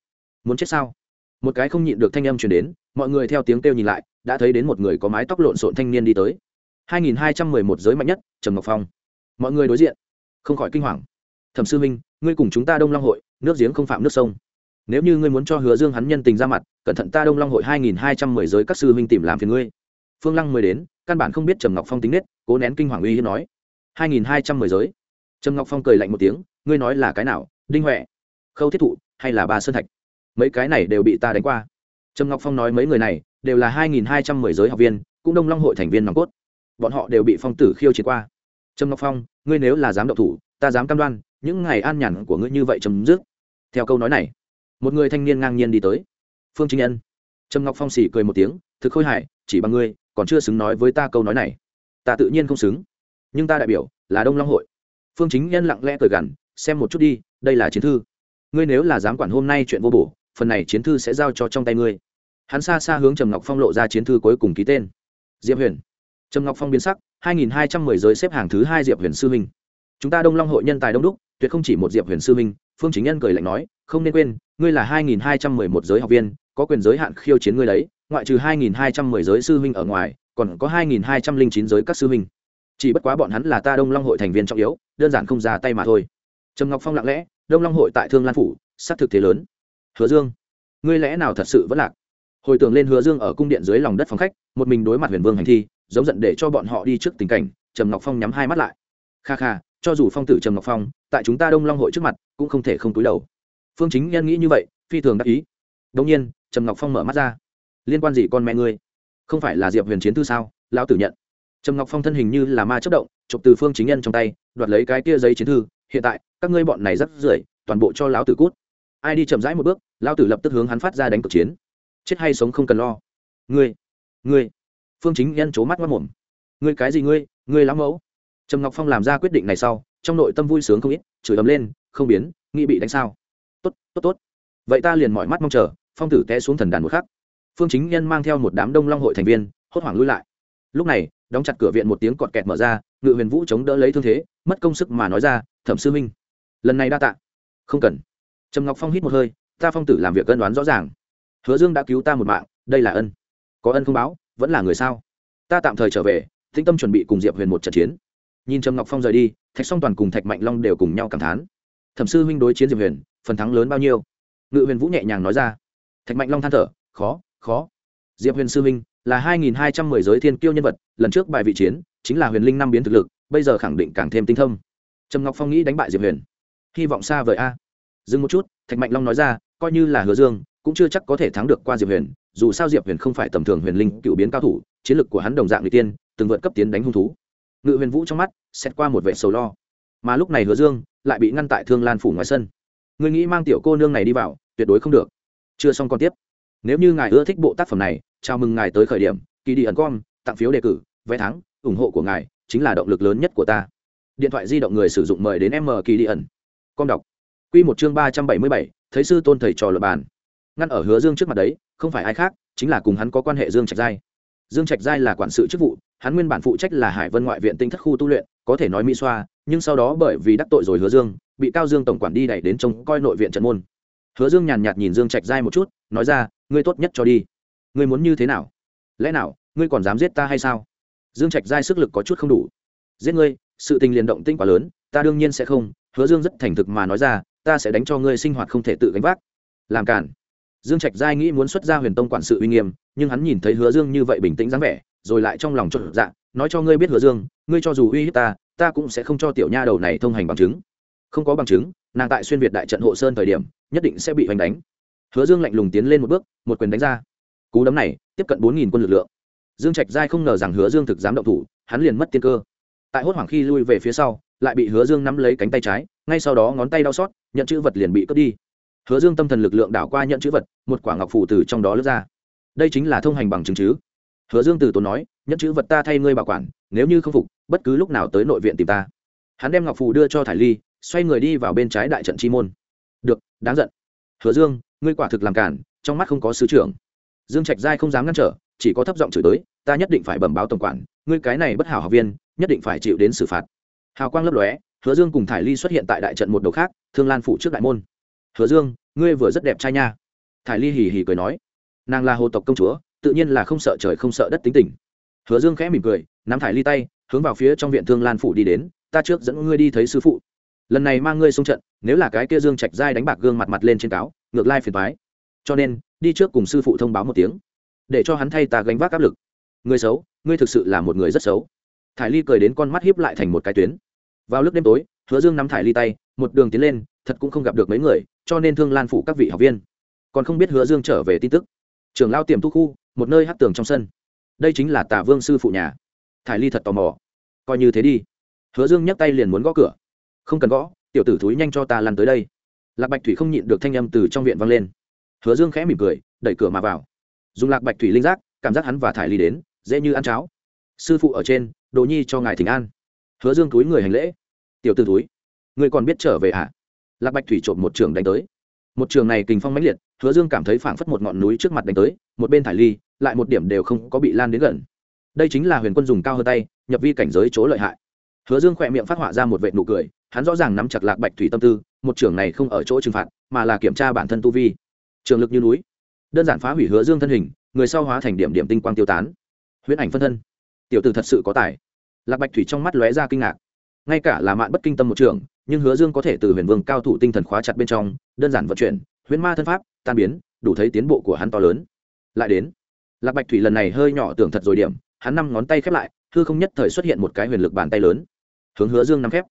Muốn chết sao? Một cái không nhịn được thanh âm truyền đến, mọi người theo tiếng kêu nhìn lại, đã thấy đến một người có mái tóc lộn xộn thanh niên đi tới. 2211 giới mạnh nhất trầm ngọc phong. Mọi người đối diện. Không khỏi kinh hoàng. Thẩm sư minh ngươi cùng chúng ta đông long hội nước giếng không phạm nước sông. Nếu như ngươi muốn cho hứa dương hắn nhân tình ra mặt cẩn thận ta đông long hội 2210 giới các sư huynh tìm làm phiền ngươi. Phương lăng mới đến căn bản không biết trầm ngọc phong tính nết cố nén kinh hoàng uy hiếp nói. 2210 giới. Trầm ngọc phong cười lạnh một tiếng ngươi nói là cái nào đinh Hoè, khâu thiết thụ hay là ba sơn thạch? Mấy cái này đều bị ta đánh qua. Trầm ngọc phong nói mấy người này đều là 2210 giới học viên cũng đông long hội thành viên nòng cốt bọn họ đều bị phong tử khiêu chiến qua. Trầm ngọc phong, ngươi nếu là dám động thủ, ta dám cam đoan, những ngày an nhàn của ngươi như vậy chấm dứt. Theo câu nói này, một người thanh niên ngang nhiên đi tới. Phương chính nhân trầm ngọc phong xỉ cười một tiếng, thực khôi hại chỉ bằng ngươi, còn chưa xứng nói với ta câu nói này. Ta tự nhiên không xứng. Nhưng ta đại biểu là đông long hội. Phương chính nhân lặng lẽ cười gằn, xem một chút đi, đây là chiến thư. Ngươi nếu là dám quản hôm nay chuyện vô bổ, phần này chiến thư sẽ giao cho trong tay ngươi. Hắn xa xa hướng trầm ngọc phong lộ ra chiến thư cuối cùng ký tên. Diệp huyền trầm ngọc phong biến sắc 2210 giới xếp hàng thứ hai diệp huyền sư minh. Chúng ta đông long hội nhân tài đông đúc, tuyệt không chỉ một diệp huyền sư minh, phương chính nhân cười lạnh nói, không nên quên, ngươi là 2211 giới học viên, có quyền giới hạn khiêu chiến ngươi đấy, ngoại trừ 2210 giới sư minh ở ngoài, còn có 2209 giới các sư minh chỉ bất quá bọn hắn là ta đông long hội thành viên trọng yếu, đơn giản không ra tay mà thôi. Trầm ngọc phong lặng lẽ, đông long hội tại thương lan phủ sát thực thế lớn. Hứa dương, ngươi lẽ nào thật sự vẫn lạc? Hồi tưởng lên hứa dương ở cung điện dưới lòng đất phòng khách, một mình đối mặt huyền vương hành thi, giống giận để cho bọn họ đi trước tình cảnh, trầm ngọc phong nhắm hai mắt lại. Kha kha, cho dù phong tử trầm ngọc phong, tại chúng ta đông long hội trước mặt, cũng không thể không túi đầu. Phương chính nhân nghĩ như vậy, phi thường đắc ý. Đông nhiên, trầm ngọc phong mở mắt ra. Liên quan gì con mẹ ngươi? Không phải là diệp huyền chiến thư sao? Lão tử nhận. Trầm ngọc phong thân hình như là ma chất động, chụp từ phương chính nhân trong tay, đoạt lấy cái kia giấy chiến thư. Hiện tại, các ngươi bọn này rất rưởi, toàn bộ cho lão tử cút. Ai đi chậm rãi một bước, lão tử lập tức hướng hắn phát ra đánh cực chiến chết hay sống không cần lo. Ngươi ngươi. Phương chính nhân c mắt mất mồm ngươi cái gì ngươi ngươi lắm mẫu. Trầm ngọc phong làm ra quyết định này sau, trong nội tâm vui sướng không ít, chửi ấm lên, không biến, nghĩ bị đánh sao. Tốt tốt tốt. Vậy ta liền mọi mắt mong chờ, phong tử té xuống thần đàn một khắc. Phương chính nhân mang theo một đám đông long hội thành viên, hốt hoảng lui lại. Lúc này, đóng chặt cửa viện một tiếng cọt kẹt mở ra, ngự huyền vũ chống đỡ lấy thương thế, mất công sức mà nói ra, thẩm sư minh lần này đa tạ. Không cần. Trầm ngọc phong hít một hơi, ta phong tử làm việc cân đoán rõ ràng hứa dương đã cứu ta một mạng, đây là ân. Có ân không báo, vẫn là người sao? Ta tạm thời trở về, tĩnh tâm chuẩn bị cùng diệp huyền một trận chiến. Nhìn trầm ngọc phong rời đi, thạch song toàn cùng thạch mạnh long đều cùng nhau cảm thán. Thẩm sư huynh đối chiến diệp huyền, phần thắng lớn bao nhiêu? Ngự huyền vũ nhẹ nhàng nói ra. Thạch mạnh long than thở, khó khó. Diệp huyền sư huynh, là hai nghìn hai trăm mười giới thiên kiêu nhân vật, lần trước bài vị chiến, chính là huyền linh năm biến thực lực, bây giờ khẳng định càng thêm tinh thông. Trầm ngọc phong nghĩ đánh bại diệp huyền. Hy vọng xa vời a. Dừng một chút, thạch mạnh long nói ra, coi như là hứa dương cũng chưa chắc có thể thắng được qua diệp huyền, dù sao diệp huyền không phải tầm thường huyền linh cựu biến cao thủ, chiến lực của hắn đồng dạng người tiên, từng vượt cấp tiến đánh hung thú. Ngự huyền vũ trong mắt xét qua một vệ sầu lo. Mà lúc này hứa dương lại bị ngăn tại thương lan phủ ngoài sân. Người nghĩ mang tiểu cô nương này đi vào, tuyệt đối không được. Chưa xong còn tiếp. Nếu như ngài ưa thích bộ tác phẩm này, chào mừng ngài tới khởi điểm, kỳ đi ẩn com, tặng phiếu đề cử, vé thắng, ủng hộ của ngài chính là động lực lớn nhất của ta. Điện thoại di động người sử dụng mời đến m kỳ đi ẩn. Com đọc. Q một chương ba trăm bảy mươi bảy, thấy sư tôn thầy trò luật bàn ngăn ở hứa dương trước mặt đấy, không phải ai khác, chính là cùng hắn có quan hệ dương trạch giai. Dương trạch giai là quản sự chức vụ, hắn nguyên bản phụ trách là hải vân ngoại viện tinh thất khu tu luyện, có thể nói mỹ xoa, nhưng sau đó bởi vì đắc tội rồi hứa dương, bị cao dương tổng quản đi đẩy đến trông coi nội viện trận môn. Hứa dương nhàn nhạt nhìn dương trạch giai một chút, nói ra, ngươi tốt nhất cho đi. Ngươi muốn như thế nào? Lẽ nào, ngươi còn dám giết ta hay sao? Dương trạch giai sức lực có chút không đủ. Giết ngươi, sự tình liền động tinh quá lớn, ta đương nhiên sẽ không. Hứa dương rất thành thực mà nói ra, ta sẽ đánh cho ngươi sinh hoạt không thể tự gánh vác. Làm cản dương trạch giai nghĩ muốn xuất ra huyền tông quản sự uy nghiêm, nhưng hắn nhìn thấy hứa dương như vậy bình tĩnh dáng vẻ, rồi lại trong lòng trộn dạ nói cho ngươi biết hứa dương, ngươi cho dù uy hiếp ta ta cũng sẽ không cho tiểu nha đầu này thông hành bằng chứng. Không có bằng chứng, nàng tại xuyên việt đại trận hộ sơn thời điểm, nhất định sẽ bị hoành đánh. Hứa dương lạnh lùng tiến lên một bước, một quyền đánh ra. Cú đấm này, tiếp cận bốn nghìn quân lực lượng. Dương trạch giai không ngờ rằng hứa dương thực dám động thủ, hắn liền mất tiên cơ. Tại hốt hoảng khi lui về phía sau, lại bị hứa dương nắm lấy cánh tay trái, ngay sau đó ngón tay đau xót, nhận chữ vật liền bị cướp đi hứa dương tâm thần lực lượng đảo qua nhận chữ vật, một quả ngọc phủ từ trong đó lướt ra. Đây chính là thông hành bằng chứng chứ? Hứa dương từ tốn nói, nhận chữ vật ta thay ngươi bảo quản, nếu như không phục, bất cứ lúc nào tới nội viện tìm ta. Hắn đem ngọc phù đưa cho thải ly, xoay người đi vào bên trái đại trận chi môn. Được, đáng giận. Hứa dương, ngươi quả thực làm cản, trong mắt không có sứ trưởng. Dương trạch giai không dám ngăn trở, chỉ có thấp giọng chửi tới, ta nhất định phải bẩm báo tổng quản, ngươi cái này bất hảo học viên, nhất định phải chịu đến xử phạt. Hào quang lấp lóe, hứa dương cùng thải ly xuất hiện tại đại trận một đầu khác, thương lan phủ trước đại môn hứa dương, ngươi vừa rất đẹp trai nha. Thải ly hì hì cười nói. Nàng là hồ tộc công chúa, tự nhiên là không sợ trời không sợ đất tính tình. Hứa dương khẽ mỉm cười, nắm thải ly tay, hướng vào phía trong viện thương lan phủ đi đến, ta trước dẫn ngươi đi thấy sư phụ. Lần này mang ngươi xung trận, nếu là cái kia dương trạch giai đánh bạc gương mặt mặt lên trên cáo, ngược lai phiền thoái cho nên, đi trước cùng sư phụ thông báo một tiếng, để cho hắn thay ta gánh vác áp lực. Người xấu, ngươi thực sự là một người rất xấu. Thải ly cười đến con mắt hiếp lại thành một cái tuyến. Vào lúc đêm tối, hứa dương nắm thải ly tay một đường tiến lên, thật cũng không gặp được mấy người, cho nên thương lan phủ các vị học viên. Còn không biết hứa dương trở về tin tức. Trường lao tiềm thu khu, một nơi hát tường trong sân. Đây chính là tả vương sư phụ nhà. Thải ly thật tò mò. Coi như thế đi. Hứa dương nhấc tay liền muốn gõ cửa. Không cần gõ, tiểu tử thúi nhanh cho ta lăn tới đây. Lạc bạch thủy không nhịn được thanh âm từ trong viện vang lên. Hứa dương khẽ mỉm cười, đẩy cửa mà vào. Dùng lạc bạch thủy linh giác, cảm giác hắn và thải ly đến, dễ như ăn cháo. Sư phụ ở trên, đồ nhi cho ngài thỉnh an. Hứa dương túi người hành lễ. Tiểu t ử túi người còn biết trở về ạ à? lạc bạch thủy trộm một trường đánh tới. Một trường này kình phong mãnh liệt, hứa dương cảm thấy phảng phất một ngọn núi trước mặt đánh tới, một bên thải ly, lại một điểm đều không có bị lan đến gần. Đây chính là huyền quân dùng cao hơn tay, nhập vi cảnh giới chỗ lợi hại. Hứa dương khỏe miệng phát họa ra một vệ nụ cười, hắn rõ ràng nắm chặt lạc bạch thủy tâm tư, một trường này không ở chỗ trừng phạt, mà là kiểm tra bản thân tu vi. Trường lực như núi. Đơn giản phá hủy hứa dương thân hình, người sau hóa thành điểm điểm tinh quang tiêu tán. Huyễn ảnh phân thân. Tiểu tử thật sự có tài. Lạc bạch thủy trong mắt lóe ra kinh ngạc. Ngay cả là mạn bất kinh tâm một trường nhưng hứa dương có thể từ huyền vương cao thủ tinh thần khóa chặt bên trong, đơn giản vận chuyển, huyễn ma thân pháp, tan biến, đủ thấy tiến bộ của hắn to lớn. Lại đến, lạc bạch thủy lần này hơi nhỏ tưởng thật rồi điểm, hắn năm ngón tay khép lại, hư không nhất thời xuất hiện một cái huyền lực bàn tay lớn. Hướng hứa dương nắm khép.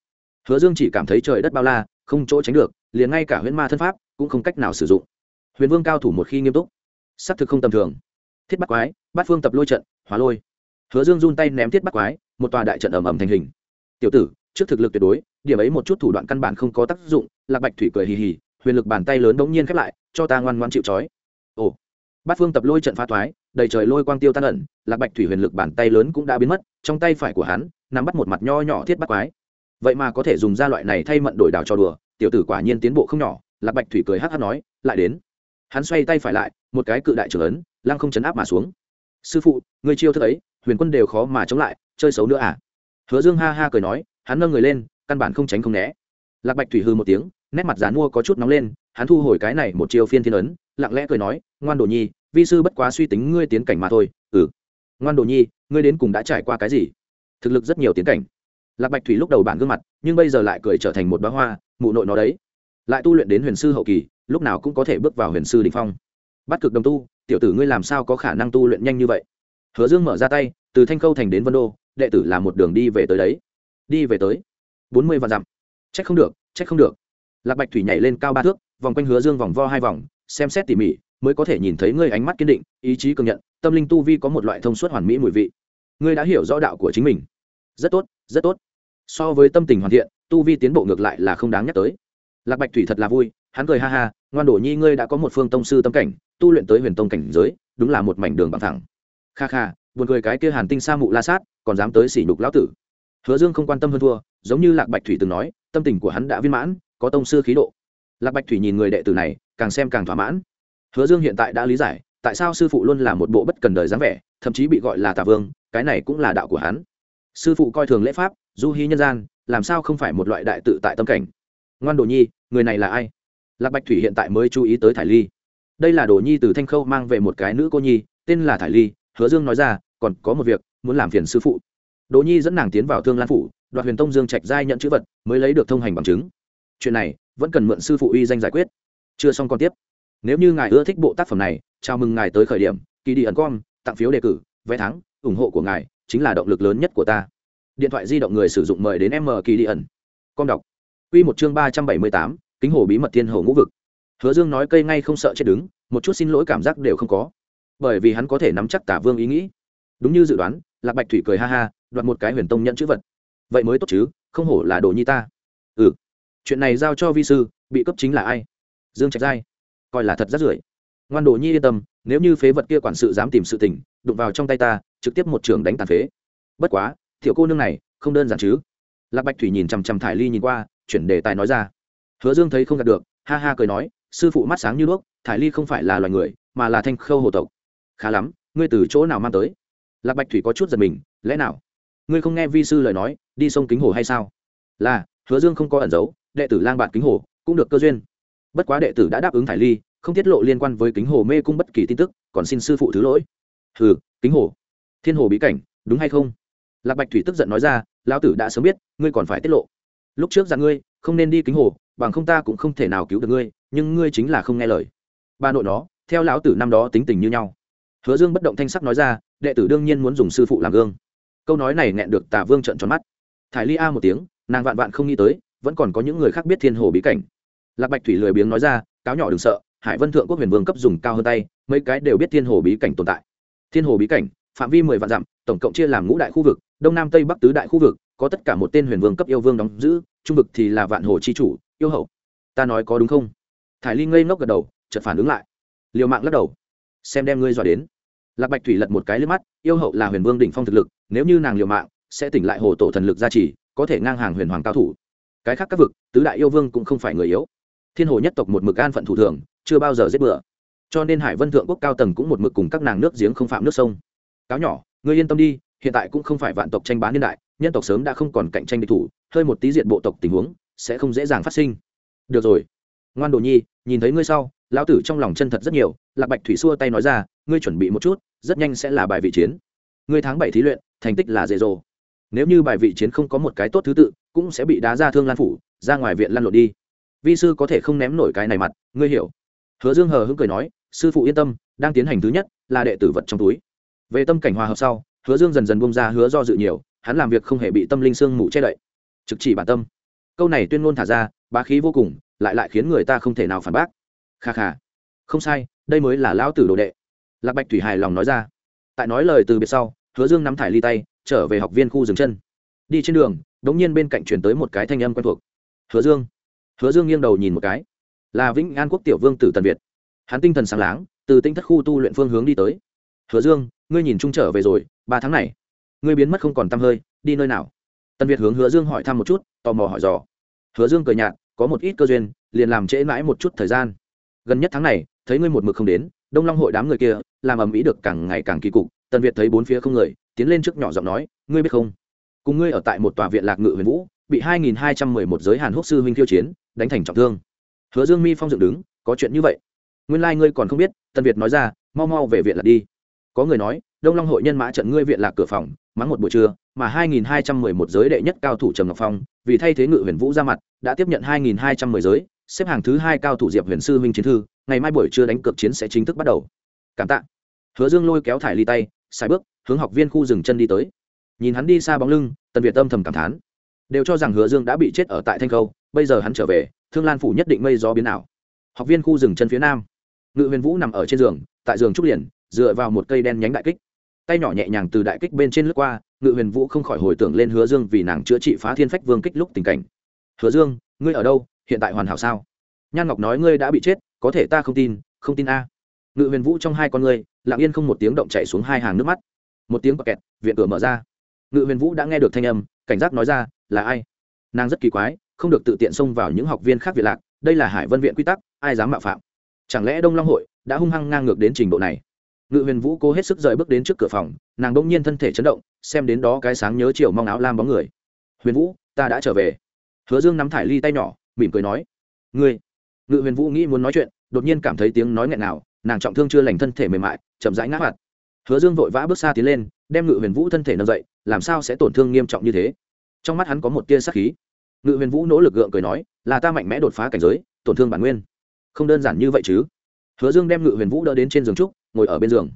Hứa dương chỉ cảm thấy trời đất bao la, không chỗ tránh được, liền ngay cả huyễn ma thân pháp cũng không cách nào sử dụng. Huyền vương cao thủ một khi nghiêm túc s ắ c thực không tầm thường. Thiết bắt quái, bát phương tập lôi trận, hóa lôi. Hứa dương run tay ném thiết bắt quái, một tòa đại trận ầm ầm thành hình. Tiểu tử, trước thực lực tuyệt đối điểm ấy một chút thủ đoạn căn bản không có tác dụng, lạc bạch thủy cười hì hì, huyền lực bàn tay lớn đống nhiên khép lại, cho ta ngoan ngoan chịu trói. Ồ, bát phương tập lôi trận phá thoái, đầy trời lôi quang tiêu tan ẩn, lạc bạch thủy huyền lực bàn tay lớn cũng đã biến mất, trong tay phải của hắn, nắm bắt một mặt nho nhỏ thiết bắt quái. Vậy mà có thể dùng ra loại này thay mận đổi đảo cho đùa, tiểu tử quả nhiên tiến bộ không nhỏ, lạc bạch thủy cười hát hát nói, lại đến. Hắn xoay tay phải lại, một cái cự đại trưởng ấn, lăng không chấn áp mà xuống. Sư phụ, người chiêu thức ấy, huyền quân đều khó mà chống lại, chơi xấu nữa à? Hứa dương ha ha cười nói, hắn nâng người lên căn bản không tránh không né. Lạc bạch thủy hư một tiếng, nét mặt dán mua có chút nóng lên, hắn thu hồi cái này một chiều phiên thiên ấn, lặng lẽ cười nói, ngoan đồ nhi, vi sư bất quá suy tính ngươi tiến cảnh mà thôi. Ừ. Ngoan đồ nhi, ngươi đến cùng đã trải qua cái gì? Thực lực rất nhiều tiến cảnh. Lạc bạch thủy lúc đầu bản gương mặt, nhưng bây giờ lại cười trở thành một bá hoa, mụ nội nó đấy. Lại tu luyện đến huyền sư hậu kỳ, lúc nào cũng có thể bước vào huyền sư đình phong. Bắt cực đồng tu, tiểu tử ngươi làm sao có khả năng tu luyện nhanh như vậy? Hứa dương mở ra tay, từ thanh khâu thành đến vân đô, đệ tử là một đường đi về tới đấy. Đi về tới bốn mươi vạn dặm. Trách không được, trách không được. Lạc bạch thủy nhảy lên cao ba thước, vòng quanh hứa dương vòng vo hai vòng, xem xét tỉ mỉ, mới có thể nhìn thấy ngươi ánh mắt kiên định, ý chí cường nhận, tâm linh tu vi có một loại thông suốt hoàn mỹ mùi vị. Ngươi đã hiểu rõ đạo của chính mình. Rất tốt rất tốt. So với tâm tình hoàn thiện, tu vi tiến bộ ngược lại là không đáng nhắc tới. Lạc bạch thủy thật là vui, hắn cười ha ha, ngoan đổ nhi ngươi đã có một phương tông sư tâm cảnh, tu luyện tới huyền tông cảnh giới, đúng là một mảnh đường bằng thẳng. Kha kha, buồn cười cái kia hàn tinh sa mụ la sát, còn dám tới sỉ nhục lão tử. Hứa dương không quan tâm hơn thua giống như lạc bạch thủy từng nói, tâm tình của hắn đã viên mãn, có tông sư khí độ. Lạc bạch thủy nhìn người đệ tử này, càng xem càng thỏa mãn. Hứa dương hiện tại đã lý giải, tại sao sư phụ luôn là một bộ bất cần đời dáng vẻ, thậm chí bị gọi là tà vương, cái này cũng là đạo của hắn. Sư phụ coi thường lễ pháp, du hí nhân gian, làm sao không phải một loại đại tự tại tâm cảnh? Ngoan đồ nhi, người này là ai? Lạc bạch thủy hiện tại mới chú ý tới thải ly. Đây là đồ nhi từ thanh khâu mang về một cái nữ cô nhi, tên là thải ly. Hứa dương nói ra, còn có một việc, muốn làm phiền sư phụ. Đồ nhi dẫn nàng tiến vào thương lan phủ đoạt huyền tông dương trạch giai nhận chữ vật mới lấy được thông hành bằng chứng. Chuyện này vẫn cần mượn sư phụ uy danh giải quyết. Chưa xong còn tiếp. Nếu như ngài ưa thích bộ tác phẩm này, chào mừng ngài tới khởi điểm. Kỳ đi ẩn com, tặng phiếu đề cử, vé thắng, ủng hộ của ngài chính là động lực lớn nhất của ta. Điện thoại di động người sử dụng mời đến m kỳ đi ẩn. Com đọc. Q một chương ba trăm bảy mươi tám, kính hồ bí mật thiên hồ ngũ vực. Hứa dương nói cây ngay không sợ chết đứng, một chút xin lỗi cảm giác đều không có. Bởi vì hắn có thể nắm chắc tả vương ý nghĩ. Đúng như dự đoán, lạc bạch thủy cười ha ha, đoạt một cái huyền tông nhận chữ vật vậy mới tốt chứ, không hổ là đồ nhi ta. Ừ. Chuyện này giao cho vi sư, bị cấp chính là ai? Dương trạch giai. Coi là thật rất rưởi. Ngoan đồ nhi yên tâm, nếu như phế vật kia quản sự dám tìm sự tình, đụng vào trong tay ta, trực tiếp một trường đánh tàn phế. Bất quá thiệu cô nương này, không đơn giản chứ. Lạc bạch thủy nhìn chằm chằm thải ly nhìn qua, chuyển đề tài nói ra. Hứa dương thấy không đạt được, ha ha cười nói, sư phụ mắt sáng như đuốc, thải ly không phải là loài người, mà là thanh khâu hồ tộc. Khá lắm, ngươi từ chỗ nào mang tới? Lạc bạch thủy có chút giật mình, lẽ nào? Ngươi không nghe vi sư lời nói, đi sông kính hồ hay sao? Là, hứa dương không có ẩn giấu, đệ tử lang bạt kính hồ cũng được cơ duyên. Bất quá đệ tử đã đáp ứng thải ly, không tiết lộ liên quan với kính hồ mê cung bất kỳ tin tức, còn xin sư phụ thứ lỗi. Hừ, kính hồ. Thiên hồ bí cảnh, đúng hay không? Lạc bạch thủy tức giận nói ra, lão tử đã sớm biết, ngươi còn phải tiết lộ. Lúc trước dặn ngươi, không nên đi kính hồ, bằng không ta cũng không thể nào cứu được ngươi, nhưng ngươi chính là không nghe lời. Ba nội nó, theo lão tử năm đó tính tình như nhau. Hứa dương bất động thanh sắc nói ra, đệ tử đương nhiên muốn dùng sư phụ làm gương câu nói này nghẹn được tả vương trận tròn mắt. Thải ly a một tiếng, nàng vạn vạn không nghĩ tới, vẫn còn có những người khác biết thiên hồ bí cảnh. Lạc bạch thủy lười biếng nói ra, cáo nhỏ đừng sợ, hải vân thượng quốc huyền vương cấp dùng cao hơn tay, mấy cái đều biết thiên hồ bí cảnh tồn tại. Thiên hồ bí cảnh, phạm vi mười vạn dặm, tổng cộng chia làm ngũ đại khu vực, đông nam tây bắc tứ đại khu vực, có tất cả một tên huyền vương cấp yêu vương đóng giữ, trung vực thì là vạn hồ c h i chủ, yêu hậu. Ta nói có đúng không? Thải ly ngây ngốc gật đầu, chợt phản ứng lại. Liều mạng lắc đầu. Xem đem ngươi dọa đến lạc bạch thủy lật một cái lên mắt, yêu hậu là huyền vương đỉnh phong thực lực, nếu như nàng liều mạng, sẽ tỉnh lại hồ tổ thần lực gia trì, có thể ngang hàng huyền hoàng cao thủ. Cái khác các vực, tứ đại yêu vương cũng không phải người yếu. Thiên hồ nhất tộc một mực an phận thủ thường, chưa bao giờ giết bừa. Cho nên hải vân thượng quốc cao tầng cũng một mực cùng các nàng nước giếng không phạm nước sông. Cáo nhỏ, ngươi yên tâm đi, hiện tại cũng không phải vạn tộc tranh bán niên đại, nhân tộc sớm đã không còn cạnh tranh địch thủ, hơi một tí diện bộ tộc tình huống sẽ không dễ dàng phát sinh. Được rồi. Ngoan đồ nhi, nhìn thấy ngươi sau lão tử trong lòng chân thật rất nhiều, lạc bạch thủy xua tay nói ra, ngươi chuẩn bị một chút, rất nhanh sẽ là bài vị chiến. Ngươi tháng bảy thí luyện, thành tích là dễ dồ nếu như bài vị chiến không có một cái tốt thứ tự, cũng sẽ bị đá ra thương lan phủ, ra ngoài viện lăn lộn đi. Vi sư có thể không ném nổi cái này mặt, ngươi hiểu. Hứa dương hờ hững cười nói, sư phụ yên tâm, đang tiến hành thứ nhất là đệ tử vật trong túi. Về tâm cảnh hòa hợp sau, hứa dương dần dần bung ra hứa do dự nhiều, hắn làm việc không hề bị tâm linh sương mù che đậy. Trực chỉ bản tâm. Câu này tuyên ngôn thả ra, bá khí vô cùng, lại lại khiến người ta không thể nào phản bác kha kha. Không sai, đây mới là lão tử đồ đệ. Lạc bạch thủy hài lòng nói ra. Tại nói lời từ biệt sau, hứa dương nắm thải ly tay, trở về học viên khu dừng chân. Đi trên đường, đống nhiên bên cạnh chuyển tới một cái thanh âm quen thuộc. Hứa dương. Hứa dương nghiêng đầu nhìn một cái. Là vĩnh an quốc tiểu vương tử tần việt. Hắn tinh thần sáng láng, từ tinh thất khu tu luyện phương hướng đi tới. Hứa dương, ngươi nhìn trung trở về rồi, ba tháng này, ngươi biến mất không còn t hơi, đi nơi nào? Tần việt hướng hứa dương hỏi thăm một chút, tò mò hỏi dò. Hứa dương cười nhạt, có một ít cơ duyên, liền làm trễ mãi một chút thời gian gần nhất tháng này, thấy ngươi một mực không đến, đông long hội đám người kia, làm ầm ĩ được càng ngày càng kỳ cục, tần việt thấy bốn phía không người, tiến lên trước nhỏ giọng nói, ngươi biết không? Cùng ngươi ở tại một tòa viện lạc ngự huyền vũ, bị hai nghìn hai trăm mười một giới hàn húc sư huynh khiêu chiến, đánh thành trọng thương. Hứa dương mi phong dựng đứng, có chuyện như vậy? Nguyên lai、like、ngươi còn không biết. Tần việt nói ra, mau mau về viện lạc đi. Có người nói, đông long hội nhân mã trận ngươi viện lạc cửa phòng, mắng một buổi trưa, mà hai nghìn hai trăm mười một giới đệ nhất cao thủ trầm ngọc phong, vì thay thế ngự huyền vũ ra mặt, đã tiếp nhận hai nghìn hai trăm mười giới xếp hàng thứ hai cao thủ diệp huyền sư huynh chiến thư, ngày mai buổi trưa đánh cược chiến sẽ chính thức bắt đầu. Cảm tạ. Hứa dương lôi kéo thải ly tay, xài bước, hướng học viên khu dừng chân đi tới. Nhìn hắn đi xa bóng lưng, tần việt tâm thầm cảm thán. Đều cho rằng hứa dương đã bị chết ở tại thanh khâu, bây giờ hắn trở về, thương lan phủ nhất định mây gió biến ảo. Học viên khu rừng chân phía nam. Ngự huyền vũ nằm ở trên giường, tại giường trúc liền, dựa vào một cây đen nhánh đại kích. Tay nhỏ nhẹ nhàng từ đại kích bên trên lướt qua, ngự huyền vũ không khỏi hồi tưởng lên hứa dương vì nàng chữa trị phá thiên phách vương kích lúc tình cảnh. Hứa dương, ngươi ở đâu? Hiện tại hoàn hảo sao? Nhan ngọc nói ngươi đã bị chết, có thể ta không tin không tin a. Ngự huyền vũ trong hai con ngươi, lặng yên không một tiếng động chạy xuống hai hàng nước mắt. Một tiếng bọc kẹt, viện cửa mở ra. Ngự huyền vũ đã nghe được thanh âm, cảnh giác nói ra, là ai? Nàng rất kỳ quái, không được tự tiện xông vào những học viên khác việt lạc, đây là hải vân viện quy tắc, ai dám mạo phạm? Chẳng lẽ đông long hội đã hung hăng ngang ngược đến trình độ này? Ngự huyền vũ cố hết sức rời bước đến trước cửa phòng, nàng bỗng nhiên thân thể chấn động, xem đến đó cái sáng nhớ chiều mong áo lam bóng người. Huyền vũ, ta đã trở về. Hứa dương nắm thải ly tay nhỏ mỉm cười nói, ngươi. Ngự huyền vũ nghĩ muốn nói chuyện, đột nhiên cảm thấy tiếng nói nghẹn nào nàng trọng thương chưa lành thân thể mềm mại, chậm rãi ngã mặt hứa dương vội vã bước xa tiến lên, đem ngự huyền vũ thân thể nâng dậy, làm sao sẽ tổn thương nghiêm trọng như thế? Trong mắt hắn có một tia sắc khí. Ngự huyền vũ nỗ lực gượng cười nói, là ta mạnh mẽ đột phá cảnh giới, tổn thương bản nguyên. Không đơn giản như vậy chứ. Hứa dương đem ngự huyền vũ đỡ đến trên giường trúc, ngồi ở bên giường.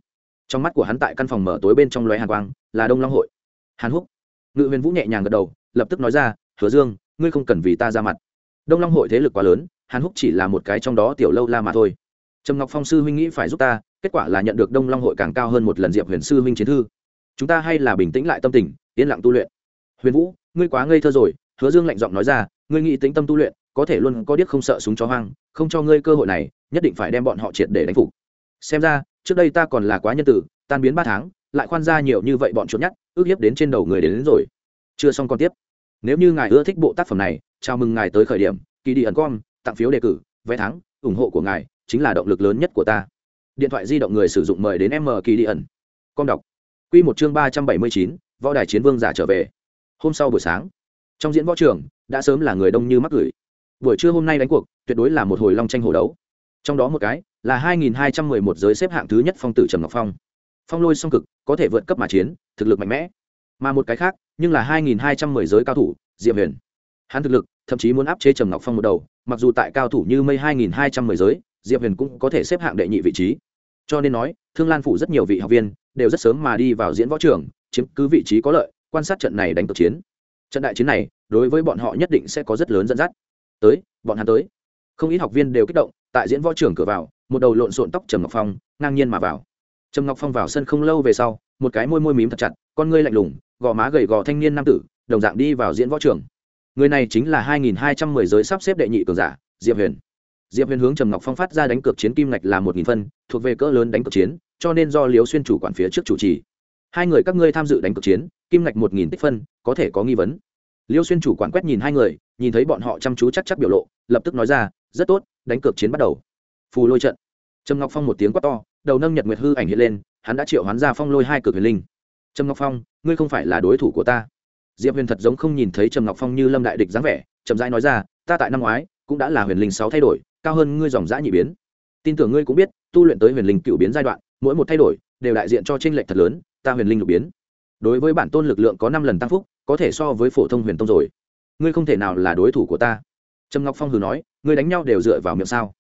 Trong mắt của hắn tại căn phòng mở tối bên trong loé hàn quang, là đông long hội. Hàn húc. Ngự huyền vũ nhẹ nhàng gật đầu, lập tức nói ra, hứa dương, ngươi không cần vì ta ra mặt đông long hội thế lực quá lớn hàn húc chỉ là một cái trong đó tiểu lâu la mà thôi. Trầm ngọc phong sư huynh nghĩ phải giúp ta kết quả là nhận được đông long hội càng cao hơn một lần diệp huyền sư huynh chiến thư. Chúng ta hay là bình tĩnh lại tâm tình yên lặng tu luyện. Huyền vũ ngươi quá ngây thơ rồi hứa dương lạnh giọng nói ra ngươi nghĩ tính tâm tu luyện có thể luôn có điếc không sợ súng chó hoang không cho ngươi cơ hội này nhất định phải đem bọn họ triệt để đánh phục. Xem ra trước đây ta còn là quá nhân tử tan biến ba tháng lại khoan ra nhiều như vậy bọn trốn nhát ước hiếp đến trên đầu người đến, đến rồi. Chưa xong còn tiếp. Nếu như ngài ưa thích bộ tác phẩm này chào mừng ngài tới khởi điểm, kỳ đi ẩn com, tặng phiếu đề cử, vé thắng, ủng hộ của ngài chính là động lực lớn nhất của ta. Điện thoại di động người sử dụng mời đến m kỳ đi ẩn. Com đọc. Q một chương ba trăm bảy mươi chín, võ đài chiến vương giả trở về. Hôm sau buổi sáng, trong diễn võ trường, đã sớm là người đông như mắc gửi buổi trưa hôm nay đánh cuộc, tuyệt đối là một hồi long tranh hồ đấu. Trong đó một cái là 2211 giới xếp hạng thứ nhất phong tử trầm ngọc phong. Phong lôi song cực, có thể vượt cấp mà chiến, thực lực mạnh mẽ. Mà một cái khác, nhưng là 2210 giới cao thủ, diệp huyền. Hắn thực lực thậm chí muốn áp chế trầm ngọc phong một đầu, mặc dù tại cao thủ như mây 2210 giới, diệp huyền cũng có thể xếp hạng đệ nhị vị trí. Cho nên nói, thương lan phủ rất nhiều vị học viên đều rất sớm mà đi vào diễn võ trường, chiếm cứ vị trí có lợi, quan sát trận này đánh cực chiến. Trận đại chiến này, đối với bọn họ nhất định sẽ có rất lớn dẫn dắt. Tới, bọn hắn tới. Không ít học viên đều kích động, tại diễn võ trưởng cửa vào, một đầu lộn xộn tóc trầm ngọc phong, ngang nhiên mà vào. Trầm ngọc phong vào sân không lâu về sau, một cái môi môi mím thật chặt, con ngươi lạnh lùng, gò má gầy gò thanh niên nam tử, đồng dạng đi vào diễn võ trưởng người này chính là hai nghìn hai trăm mười giới sắp xếp đệ nhị cường giả, diệp huyền. Diệp huyền hướng trầm ngọc phong phát ra đánh cược chiến kim ngạch là một nghìn phân, thuộc về cỡ lớn đánh cược chiến, cho nên do liều xuyên chủ quản phía trước chủ trì. Hai người các ngươi tham dự đánh cược chiến, kim ngạch một nghìn tích phân, có thể có nghi vấn. Liêu xuyên chủ quản quét nhìn hai người, nhìn thấy bọn họ chăm chú chắc chắc biểu lộ, lập tức nói ra, rất tốt, đánh cược chiến bắt đầu. Phù lôi trận. Trầm ngọc phong một tiếng quát to, đầu nâng nhật nguyệt hư ảnh hiện lên, hắn đã triệu hoán ra phong lôi hai cực huyền linh. Trầm ngọc phong, ngươi không phải là đối thủ của ta diệp huyền thật giống không nhìn thấy trầm ngọc phong như lâm đại địch dáng vẻ Trầm rãi nói ra, ta tại năm ngoái, cũng đã là huyền linh sáu thay đổi, cao hơn ngươi dòng dã nhị biến. Tin tưởng ngươi cũng biết, tu luyện tới huyền linh cựu biến giai đoạn, mỗi một thay đổi đều đại diện cho tranh lệch thật lớn, ta huyền linh lục biến. Đối với bản tôn lực lượng có năm lần tăng phúc, có thể so với phổ thông huyền tông rồi. Ngươi không thể nào là đối thủ của ta. Trầm ngọc phong hừ nói, ngươi đánh nhau đều dựa vào miệng sao?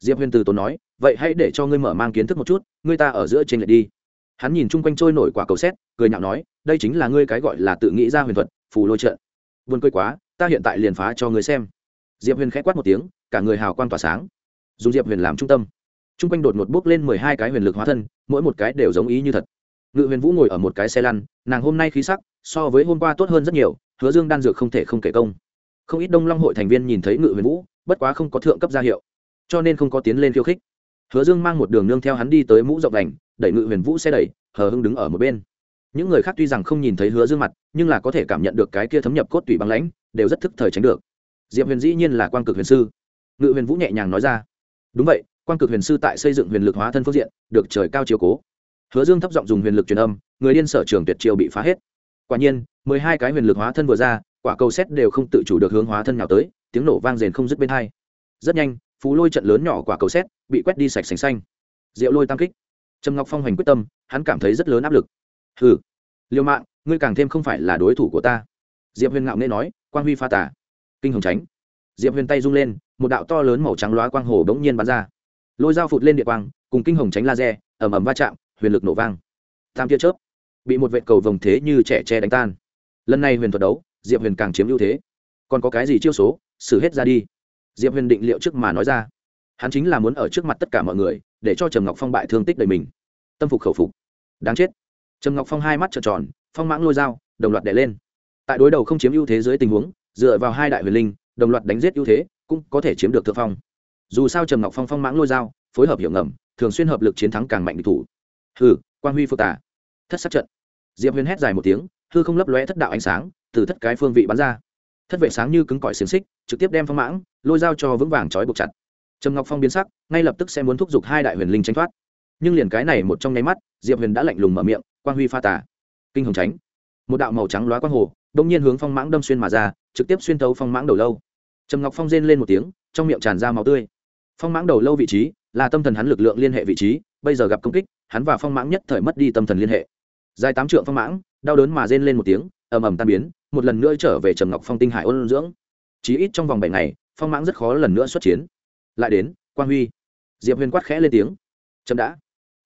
Diệp huyền từ tốn nói, vậy hãy để cho ngươi mở mang kiến thức một chút, ngươi ta ở giữa trên lệch đi. Hắn nhìn chung quanh trôi nổi quả cầu xét, cười nhạo nói đây chính là ngươi cái gọi là tự nghĩ ra huyền thuật phù lôi trận, vươn cười quá ta hiện tại liền phá cho ngươi xem. Diệp huyền k h ẽ quát một tiếng cả người hào quang tỏa sáng. Dùng diệp huyền làm trung tâm. Chung quanh đột một bước lên mười hai cái huyền lực hóa thân mỗi một cái đều giống ý như thật. Ngự huyền vũ ngồi ở một cái xe lăn nàng hôm nay khí sắc so với hôm qua tốt hơn rất nhiều hứa dương đan dược không thể không kể công. Không ít đông long hội thành viên nhìn thấy ngự huyền vũ bất quá không có thượng cấp gia hiệu cho nên không có tiến lên khiêu khích. Hứa dương mang một đường nương theo hắn đi tới mũ rộng đành đẩy ngự huyền vũ xe đẩy hờ hưng đứng ở một bên những người khác tuy rằng không nhìn thấy hứa dương mặt, nhưng là có thể cảm nhận được cái kia thấm nhập cốt tủy băng lãnh, đều rất thức thời tránh được. Diệp huyền dĩ nhiên là quan cực huyền sư. Ngự huyền vũ nhẹ nhàng nói ra. Đúng vậy quan cực huyền sư tại xây dựng huyền lực hóa thân phương diện, được trời cao chiều cố. Hứa dương thấp giọng dùng huyền lực truyền âm, người điên sở trường tuyệt chiêu bị phá hết. Quả nhiên, mười hai cái huyền lực hóa thân vừa ra, quả cầu xét đều không tự chủ được hướng hóa thân nào tới, tiếng nổ vang rền không dứt bên hai. Rất nhanh, phú lôi trận lớn nhỏ quả cầu xét bị quét đi sạch sành xanh. Diệu lôi tam kích. Trầm ngọc phong hoành quyết tâm, hắn cảm thấy rất lớn áp lực hừ. Liêu mạng ngươi càng thêm không phải là đối thủ của ta. Diệp huyền ngạo nghe nói, quang huy pha tả kinh hồng tránh. Diệp huyền tay rung lên, một đạo to lớn màu trắng loá quang hồ bỗng nhiên bắn ra. Lôi dao phụt lên địa quang, cùng kinh hồng tránh laser, ầm ầm va chạm, huyền lực nổ vang. Tam tia chớp, bị một vệ cầu vồng thế như trẻ tre đánh tan. Lần này huyền thuật đấu, diệp huyền càng chiếm ưu thế. Còn có cái gì chiêu số, xử hết ra đi. Diệp huyền định liệu trước mà nói ra. Hắn chính là muốn ở trước mặt tất cả mọi người, để cho trầm ngọc phong bại thương tích đầy mình. Tâm phục khẩu phục. Đáng chết trầm ngọc phong hai mắt trợn tròn, phong mãng lôi dao, đồng loạt đẻ lên. Tại đối đầu không chiếm ưu thế dưới tình huống, dựa vào hai đại huyền linh, đồng loạt đánh giết ưu thế, cũng có thể chiếm được thượng phong. Dù sao trầm ngọc phong phong mãng lôi dao, phối hợp hiệu ngầm, thường xuyên hợp lực chiến thắng càng mạnh địch thủ. Hừ quan huy phô tả thất sát trận. Diệp huyền hét dài một tiếng, hư không lấp lóe thất đạo ánh sáng, từ thất cái phương vị bắn ra. Thất vệ sáng như cứng cỏi xiềng xích, trực tiếp đem phong mãng, lôi dao cho vững vàng trói buộc chặt. Trầm ngọc phong biến sắc, ngay lập tức sẽ muốn thúc giục hai đại huyền linh tranh thoát. Nhưng liền cái này một trong nháy mắt, diệp huyền đã lạnh lùng mở miệng quang huy pha tả kinh hồng tránh. Một đạo màu trắng loá quang hồ, đông nhiên hướng phong mãng đâm xuyên mà ra, trực tiếp xuyên thấu phong mãng đầu lâu. Trầm ngọc phong rên lên một tiếng, trong miệng tràn ra máu tươi. Phong mãng đầu lâu vị trí, là tâm thần hắn lực lượng liên hệ vị trí, bây giờ gặp công kích, hắn và phong mãng nhất thời mất đi tâm thần liên hệ. Dài tám trượng phong mãng, đau đớn mà rên lên một tiếng, ầm ầm tan biến, một lần nữa trở về trầm ngọc phong tinh hải ôn dưỡng. Chí ít trong vòng bảy ngày, phong mãng rất khó lần nữa xuất chiến. Lại đến, quang huy. Diệp huyền quát khẽ lên tiếng. Chậm đã.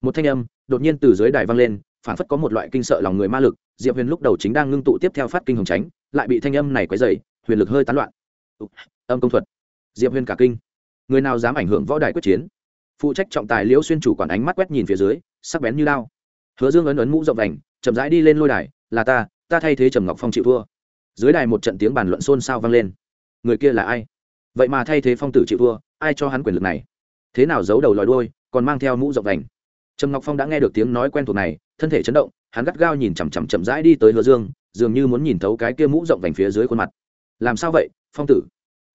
Một thanh âm, đột nhiên từ dưới đài vang lên phản phất có một loại kinh sợ lòng người ma lực, diệp huyền lúc đầu chính đang ngưng tụ tiếp theo phát kinh hồng tránh, lại bị thanh âm này quấy dày huyền lực hơi tán loạn. Âm công thuật. Diệp huyền cả kinh. Người nào dám ảnh hưởng võ đài quyết chiến? Phụ trách trọng tài liễu xuyên chủ quản ánh mắt quét nhìn phía dưới, sắc bén như lao. Hứa dương ấn ấn mũ rộng đành chậm rãi đi lên lôi đài, là ta ta thay thế trầm ngọc phong chịu thua. Dưới đài một trận tiếng bàn luận xôn xao vang lên. Người kia là ai? Vậy mà thay thế phong tử chịu thua, ai cho hắn quyền lực này? Thế nào giấu đầu lòi đôi còn mang theo mũ rộng đành trầm ngọc phong đã nghe được tiếng nói quen thuộc này thân thể chấn động, hắn gắt gao nhìn chằm chằm chậm rãi đi tới hứa dương, dường như muốn nhìn thấu cái kia mũ rộng vành phía dưới khuôn mặt. Làm sao vậy, phong tử?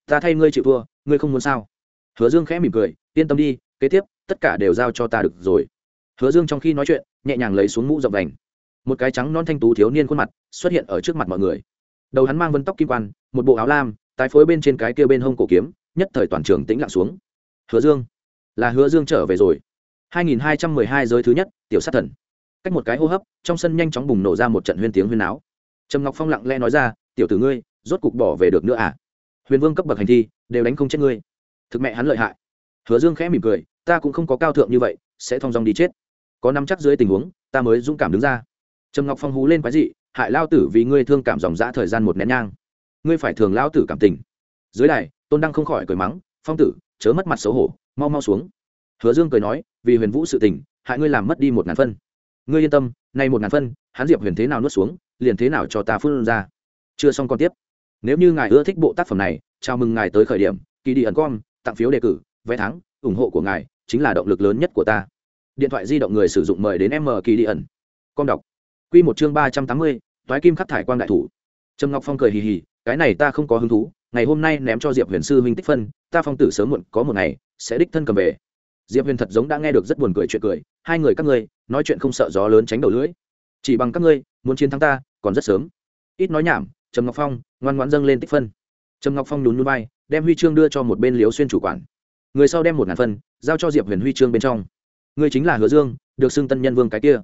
Ta thay ngươi chịu thua, ngươi không muốn sao? Hứa dương khẽ mỉm cười, yên tâm đi, kế tiếp, tất cả đều giao cho ta được rồi. Hứa dương trong khi nói chuyện, nhẹ nhàng lấy xuống mũ rộng vành. Một cái trắng non thanh tú thiếu niên khuôn mặt xuất hiện ở trước mặt mọi người. Đầu hắn mang vân tóc kim quan, một bộ áo lam, tái phối bên trên cái kia bên hông cổ kiếm, nhất thời toàn trường tĩnh lặng xuống. Hứa dương, là hứa dương trở về rồi. 2212 giới thứ nhất, tiểu sát thần cách một cái hô hấp, trong sân nhanh chóng bùng nổ ra một trận huyên tiếng huyên áo. Trầm ngọc phong lặng lẽ nói ra, tiểu tử ngươi, rốt cục bỏ về được nữa à? Huyền vương cấp bậc hành thi, đều đánh không chết ngươi. Thực mẹ hắn lợi hại. Hứa dương khẽ mỉm cười, ta cũng không có cao thượng như vậy, sẽ thong dong đi chết. Có năm chắc dưới tình huống, ta mới dũng cảm đứng ra. Trầm ngọc phong hú lên quái dị, hại lao tử vì ngươi thương cảm dòng dã thời gian một nén nhang. Ngươi phải thường lao tử cảm tình. Dưới đài, tôn đăng không khỏi cười mắng, phong tử, chớ mất mặt xấu hổ, mau mau xuống. Hứa dương cười nói, vì huyền vũ sự tình, hại ngươi làm mất đi một ngàn phân ngươi yên tâm, nay một ngàn phân, hắn diệp huyền thế nào nuốt xuống, liền thế nào cho ta phun ra. Chưa xong còn tiếp. Nếu như ngài ưa thích bộ tác phẩm này, chào mừng ngài tới khởi điểm, kỳ đi ẩn com tặng phiếu đề cử, vé thắng, ủng hộ của ngài chính là động lực lớn nhất của ta. Điện thoại di động người sử dụng mời đến m kỳ đi ẩn. Com đọc. Q một chương ba trăm tám mươi, toái kim khắc thải quang đại thủ. Trầm ngọc phong cười hì hì, cái này ta không có hứng thú, ngày hôm nay ném cho diệp huyền sư huynh tích phân, ta phong tử sớm muộn, có một ngày, sẽ đích thân cầm về diệp huyền thật giống đã nghe được rất buồn cười chuyện cười hai người các ngươi nói chuyện không sợ gió lớn tránh đầu lưỡi. Chỉ bằng các ngươi muốn chiến thắng ta còn rất sớm. Ít nói nhảm trầm ngọc phong ngoan ngoãn dâng lên tích phân. Trầm ngọc phong nhún núi bay đem huy chương đưa cho một bên liếu xuyên chủ quản. Người sau đem một ngàn phân giao cho diệp huyền huy chương bên trong. Người chính là hứa dương được xưng tân nhân vương cái kia.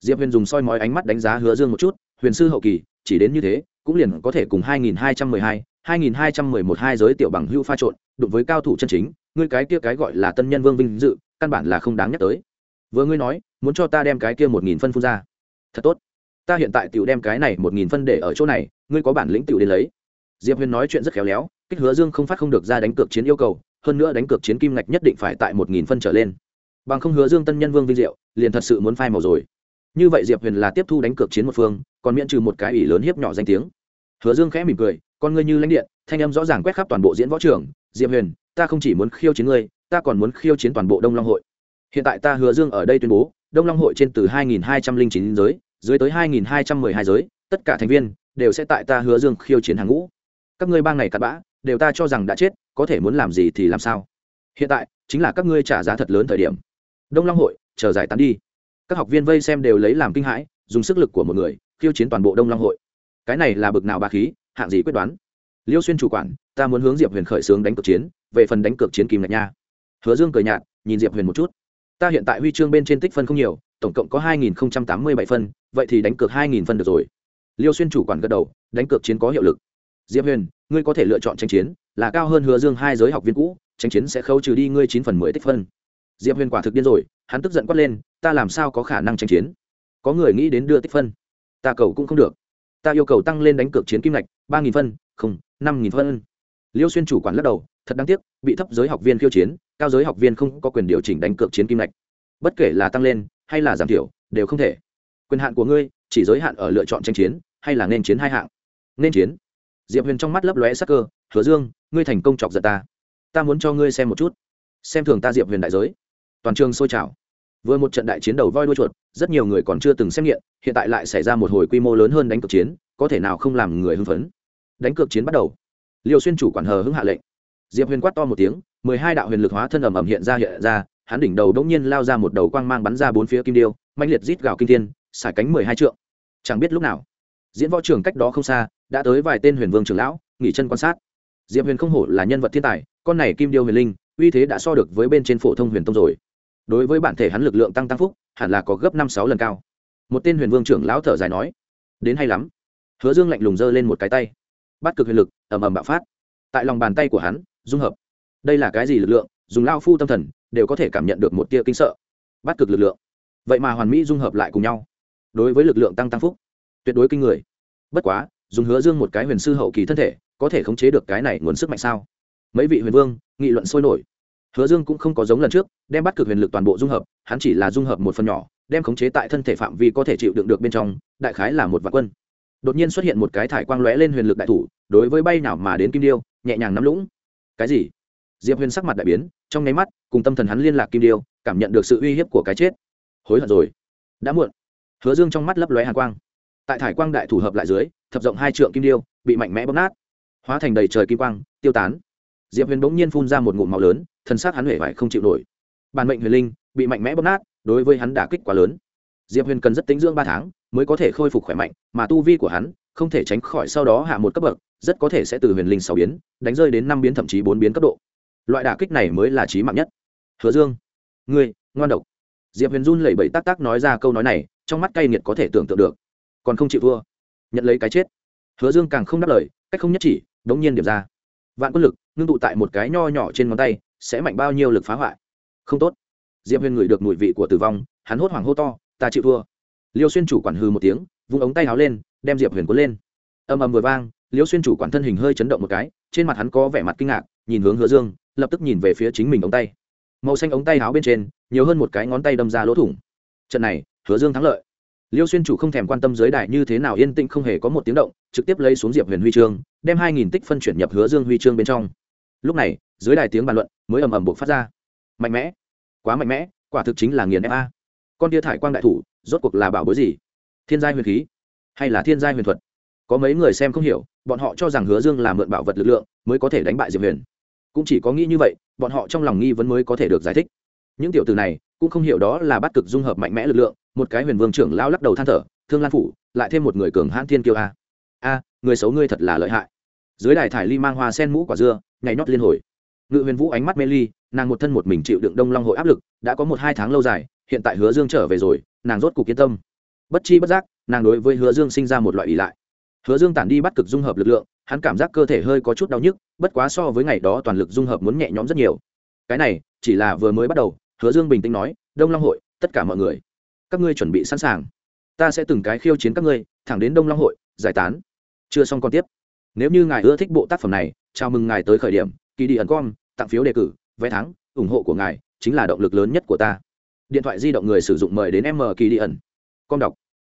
Diệp huyền dùng soi mói ánh mắt đánh giá hứa dương một chút huyền sư hậu kỳ chỉ đến như thế cũng liền có thể cùng 2212, 2211 hai giới tiểu bằng hưu pha trộn đụng với cao thủ chân chính ngươi cái kia cái gọi là tân nhân vương vinh dự, căn bản là không đáng nhắc tới. Vừa ngươi nói, muốn cho ta đem cái kia một nghìn phân phun ra. Thật tốt. Ta hiện tại tiểu đem cái này một nghìn phân để ở chỗ này, ngươi có bản lĩnh tiểu đến lấy. Diệp huyền nói chuyện rất khéo léo, kích hứa dương không phát không được ra đánh cược chiến yêu cầu, hơn nữa đánh cược chiến kim ngạch nhất định phải tại một nghìn phân trở lên. Bằng không hứa dương tân nhân vương vinh diệu, liền thật sự muốn phai màu rồi. Như vậy diệp huyền là tiếp thu đánh cược chiến một phương, còn miễn trừ một cái ủy lớn hiếp nhỏ danh tiếng. Hứa dương khẽ mỉm cười, con ngươi như lãnh điện, thanh âm rõ ràng quét khắp toàn bộ diễn võ trường. Diệp huyền ta không chỉ muốn khiêu chiến ngươi, ta còn muốn khiêu chiến toàn bộ đông long hội. Hiện tại ta hứa dương ở đây tuyên bố, đông long hội trên từ 2209 giới, dưới tới 2212 giới, tất cả thành viên đều sẽ tại ta hứa dương khiêu chiến hàng ngũ. Các ngươi bang này cặn bã, đều ta cho rằng đã chết, có thể muốn làm gì thì làm sao. Hiện tại, chính là các ngươi trả giá thật lớn thời điểm. Đông long hội, chờ giải tán đi. Các học viên vây xem đều lấy làm kinh hãi, dùng sức lực của một người, khiêu chiến toàn bộ đông long hội. Cái này là bực nào bà khí, hạng gì quyết đoán. Liêu xuyên chủ quản, ta muốn hướng diệp huyền khởi xướng đánh cuộc chiến về phần đánh cược chiến kim ngạch nha. Hứa dương cười nhạt, nhìn diệp huyền một chút. Ta hiện tại huy chương bên trên tích phân không nhiều, tổng cộng có hai nghìn tám mươi bảy phân, vậy thì đánh cược hai nghìn phân được rồi. Liêu xuyên chủ quản gật đầu, đánh cược chiến có hiệu lực. Diệp huyền, ngươi có thể lựa chọn tranh chiến, là cao hơn hứa dương hai giới học viên cũ, tranh chiến sẽ khấu trừ đi ngươi chín phần mười tích phân. Diệp huyền quả thực điên rồi, hắn tức giận quát lên, ta làm sao có khả năng tranh chiến? Có người nghĩ đến đưa tích phân. Ta cầu cũng không được. Ta yêu cầu tăng lên đánh cược chiến kim ngạch, ba nghìn phân, không, năm nghìn phân. Liêu xuyên chủ quản lắc đầu thật đáng tiếc bị thấp giới học viên khiêu chiến cao giới học viên không có quyền điều chỉnh đánh cược chiến kim ngạch. Bất kể là tăng lên hay là giảm thiểu đều không thể. Quyền hạn của ngươi chỉ giới hạn ở lựa chọn tranh chiến hay là nên chiến hai hạng. Nên chiến. Diệp huyền trong mắt lấp lóe sắc cơ hứa dương ngươi thành công chọc giật ta. Ta muốn cho ngươi xem một chút. Xem thường ta diệp huyền đại giới. Toàn trường sôi trào. Vừa một trận đại chiến đầu voi đuôi chuột rất nhiều người còn chưa từng xem nghiện, hiện tại lại xảy ra một hồi quy mô lớn hơn đánh cược chiến có thể nào không làm người hưng phấn? Đánh cược chiến bắt đầu. Liều xuyên chủ quản hờ hưng hạ lệnh diệp huyền quát to một tiếng, mười hai đạo huyền lực hóa thân ầm ầm hiện ra hiện ra, hắn đỉnh đầu đống nhiên lao ra một đầu quang mang bắn ra bốn phía kim điêu mạnh liệt rít gào kinh thiên xải cánh mười hai trượng. Chẳng biết lúc nào, diễn võ trường cách đó không xa, đã tới vài tên huyền vương trưởng lão, nghỉ chân quan sát. Diệp huyền không hổ là nhân vật thiên tài, con này kim điêu huyền linh, uy thế đã so được với bên trên phổ thông huyền tông rồi. Đối với bản thể hắn lực lượng tăng tăng phúc, hẳn là có gấp năm sáu lần cao. Một tên huyền vương trưởng lão thở dài nói, đến hay lắm. Hứa dương lạnh lùng giơ lên một cái tay. Bắt cực huyền lực, ầm ầm bạo phát. Tại lòng bàn tay của hắn dung hợp. Đây là cái gì lực lượng? Dùng lao phu tâm thần đều có thể cảm nhận được một tia kinh sợ. Bắt cực lực lượng. Vậy mà hoàn mỹ dung hợp lại cùng nhau. Đối với lực lượng tăng tăng phúc, tuyệt đối kinh người. Bất quá, dùng hứa dương một cái huyền sư hậu kỳ thân thể, có thể khống chế được cái này nguồn sức mạnh sao? Mấy vị huyền vương, nghị luận sôi nổi. Hứa dương cũng không có giống lần trước, đem bắt cực huyền lực toàn bộ dung hợp, hắn chỉ là dung hợp một phần nhỏ, đem khống chế tại thân thể phạm vi có thể chịu đựng được bên trong, đại khái là một vạn quân. Đột nhiên xuất hiện một cái thải quang lóe lên huyền lực đại thủ, đối với bay nào mà đến kim điêu, nhẹ nhàng nắm lũng cái gì? Diệp huyền sắc mặt đại biến, trong nháy mắt, cùng tâm thần hắn liên lạc kim điêu, cảm nhận được sự uy hiếp của cái chết. Hối hận rồi. Đã muộn. Hứa dương trong mắt lấp lóe hàn quang. Tại thải quang đại thủ hợp lại dưới, thập rộng hai trượng kim điêu bị mạnh mẽ bóp nát. Hóa thành đầy trời kim quang, tiêu tán. Diệp huyền bỗng nhiên phun ra một ngụm màu lớn thân xác hắn huệ vải không chịu nổi. Bản mệnh huyền linh bị mạnh mẽ bóp nát, đối với hắn đả kích quá lớn. Diệp huyền cần rất tính dưỡng ba tháng mới có thể khôi phục khỏe mạnh, mà tu vi của hắn không thể tránh khỏi sau đó hạ một cấp bậc rất có thể sẽ từ huyền linh sáu biến, đánh rơi đến năm biến thậm chí bốn biến cấp độ. Loại đả kích này mới là trí mạng nhất. Hứa dương, ngươi, ngoan độc. Diệp huyền run lẩy bẩy tắc tắc nói ra câu nói này, trong mắt cay nghiệt có thể tưởng tượng được. Còn không chịu thua, nhận lấy cái chết. Hứa dương càng không đáp lời, cách không nhất chỉ, đống nhiên điểm ra. Vạn quân lực, ngưng tụ tại một cái nho nhỏ trên ngón tay, sẽ mạnh bao nhiêu lực phá hoại? Không tốt. Diệp huyền ngửi được mùi vị của tử vong, hắn hốt hoảng hô to, ta chịu thua. Liêu xuyên chủ quản hư một tiếng, vung ống tay háo lên, đem diệp huyền cuốn lên. Âm ầm vừa vang liêu xuyên chủ quản thân hình hơi chấn động một cái, trên mặt hắn có vẻ mặt kinh ngạc, nhìn hướng hứa dương, lập tức nhìn về phía chính mình ống tay. Màu xanh ống tay áo bên trên, nhiều hơn một cái ngón tay đâm ra lỗ thủng. Trận này, hứa dương thắng lợi. Liêu xuyên chủ không thèm quan tâm giới đại như thế nào yên tĩnh không hề có một tiếng động, trực tiếp lấy xuống diệp huyền huy chương, đem hai nghìn tích phân chuyển nhập hứa dương huy chương bên trong. Lúc này, dưới đài tiếng bàn luận mới ầm ầm buộc phát ra. Mạnh mẽ. Quá mạnh mẽ, quả thực chính là nghiền ép a. Con tia thải quang đại thủ, rốt cuộc là bảo bối gì? Thiên giai huyền khí hay là thiên giai huyền thuật? Có mấy người xem không hiểu, bọn họ cho rằng hứa dương là mượn bảo vật lực lượng mới có thể đánh bại diệp huyền. Cũng chỉ có nghĩ như vậy, bọn họ trong lòng nghi vấn mới có thể được giải thích. Những tiểu từ này cũng không hiểu đó là bắt cực dung hợp mạnh mẽ lực lượng, một cái huyền vương trưởng lao lắc đầu than thở, thương lan phủ, lại thêm một người cường hãn thiên kiêu a. A, người xấu ngươi thật là lợi hại. Dưới đài thải ly mang hoa sen mũ quả dưa, nhảy nhót liên hồi. Ngự huyền vũ ánh mắt mê ly, nàng một thân một mình chịu đựng đông long hội áp lực, đã có một hai tháng lâu dài, hiện tại hứa dương trở về rồi, nàng rốt cục yên tâm. Bất chi bất giác, nàng đối với hứa dương sinh ra một loại ỷ lại hứa dương tản đi bắt cực dung hợp lực lượng, hắn cảm giác cơ thể hơi có chút đau nhức, bất quá so với ngày đó toàn lực dung hợp muốn nhẹ nhõm rất nhiều. Cái này, chỉ là vừa mới bắt đầu, hứa dương bình tĩnh nói, đông long hội, tất cả mọi người, các ngươi chuẩn bị sẵn sàng. Ta sẽ từng cái khiêu chiến các ngươi, thẳng đến đông long hội, giải tán. Chưa xong còn tiếp. Nếu như ngài ưa thích bộ tác phẩm này, chào mừng ngài tới khởi điểm kỳ đi ẩn com, tặng phiếu đề cử, vé thắng, ủng hộ của ngài chính là động lực lớn nhất của ta. Điện thoại di động người sử dụng mời đến m kỳ đi ẩn. Com đọc.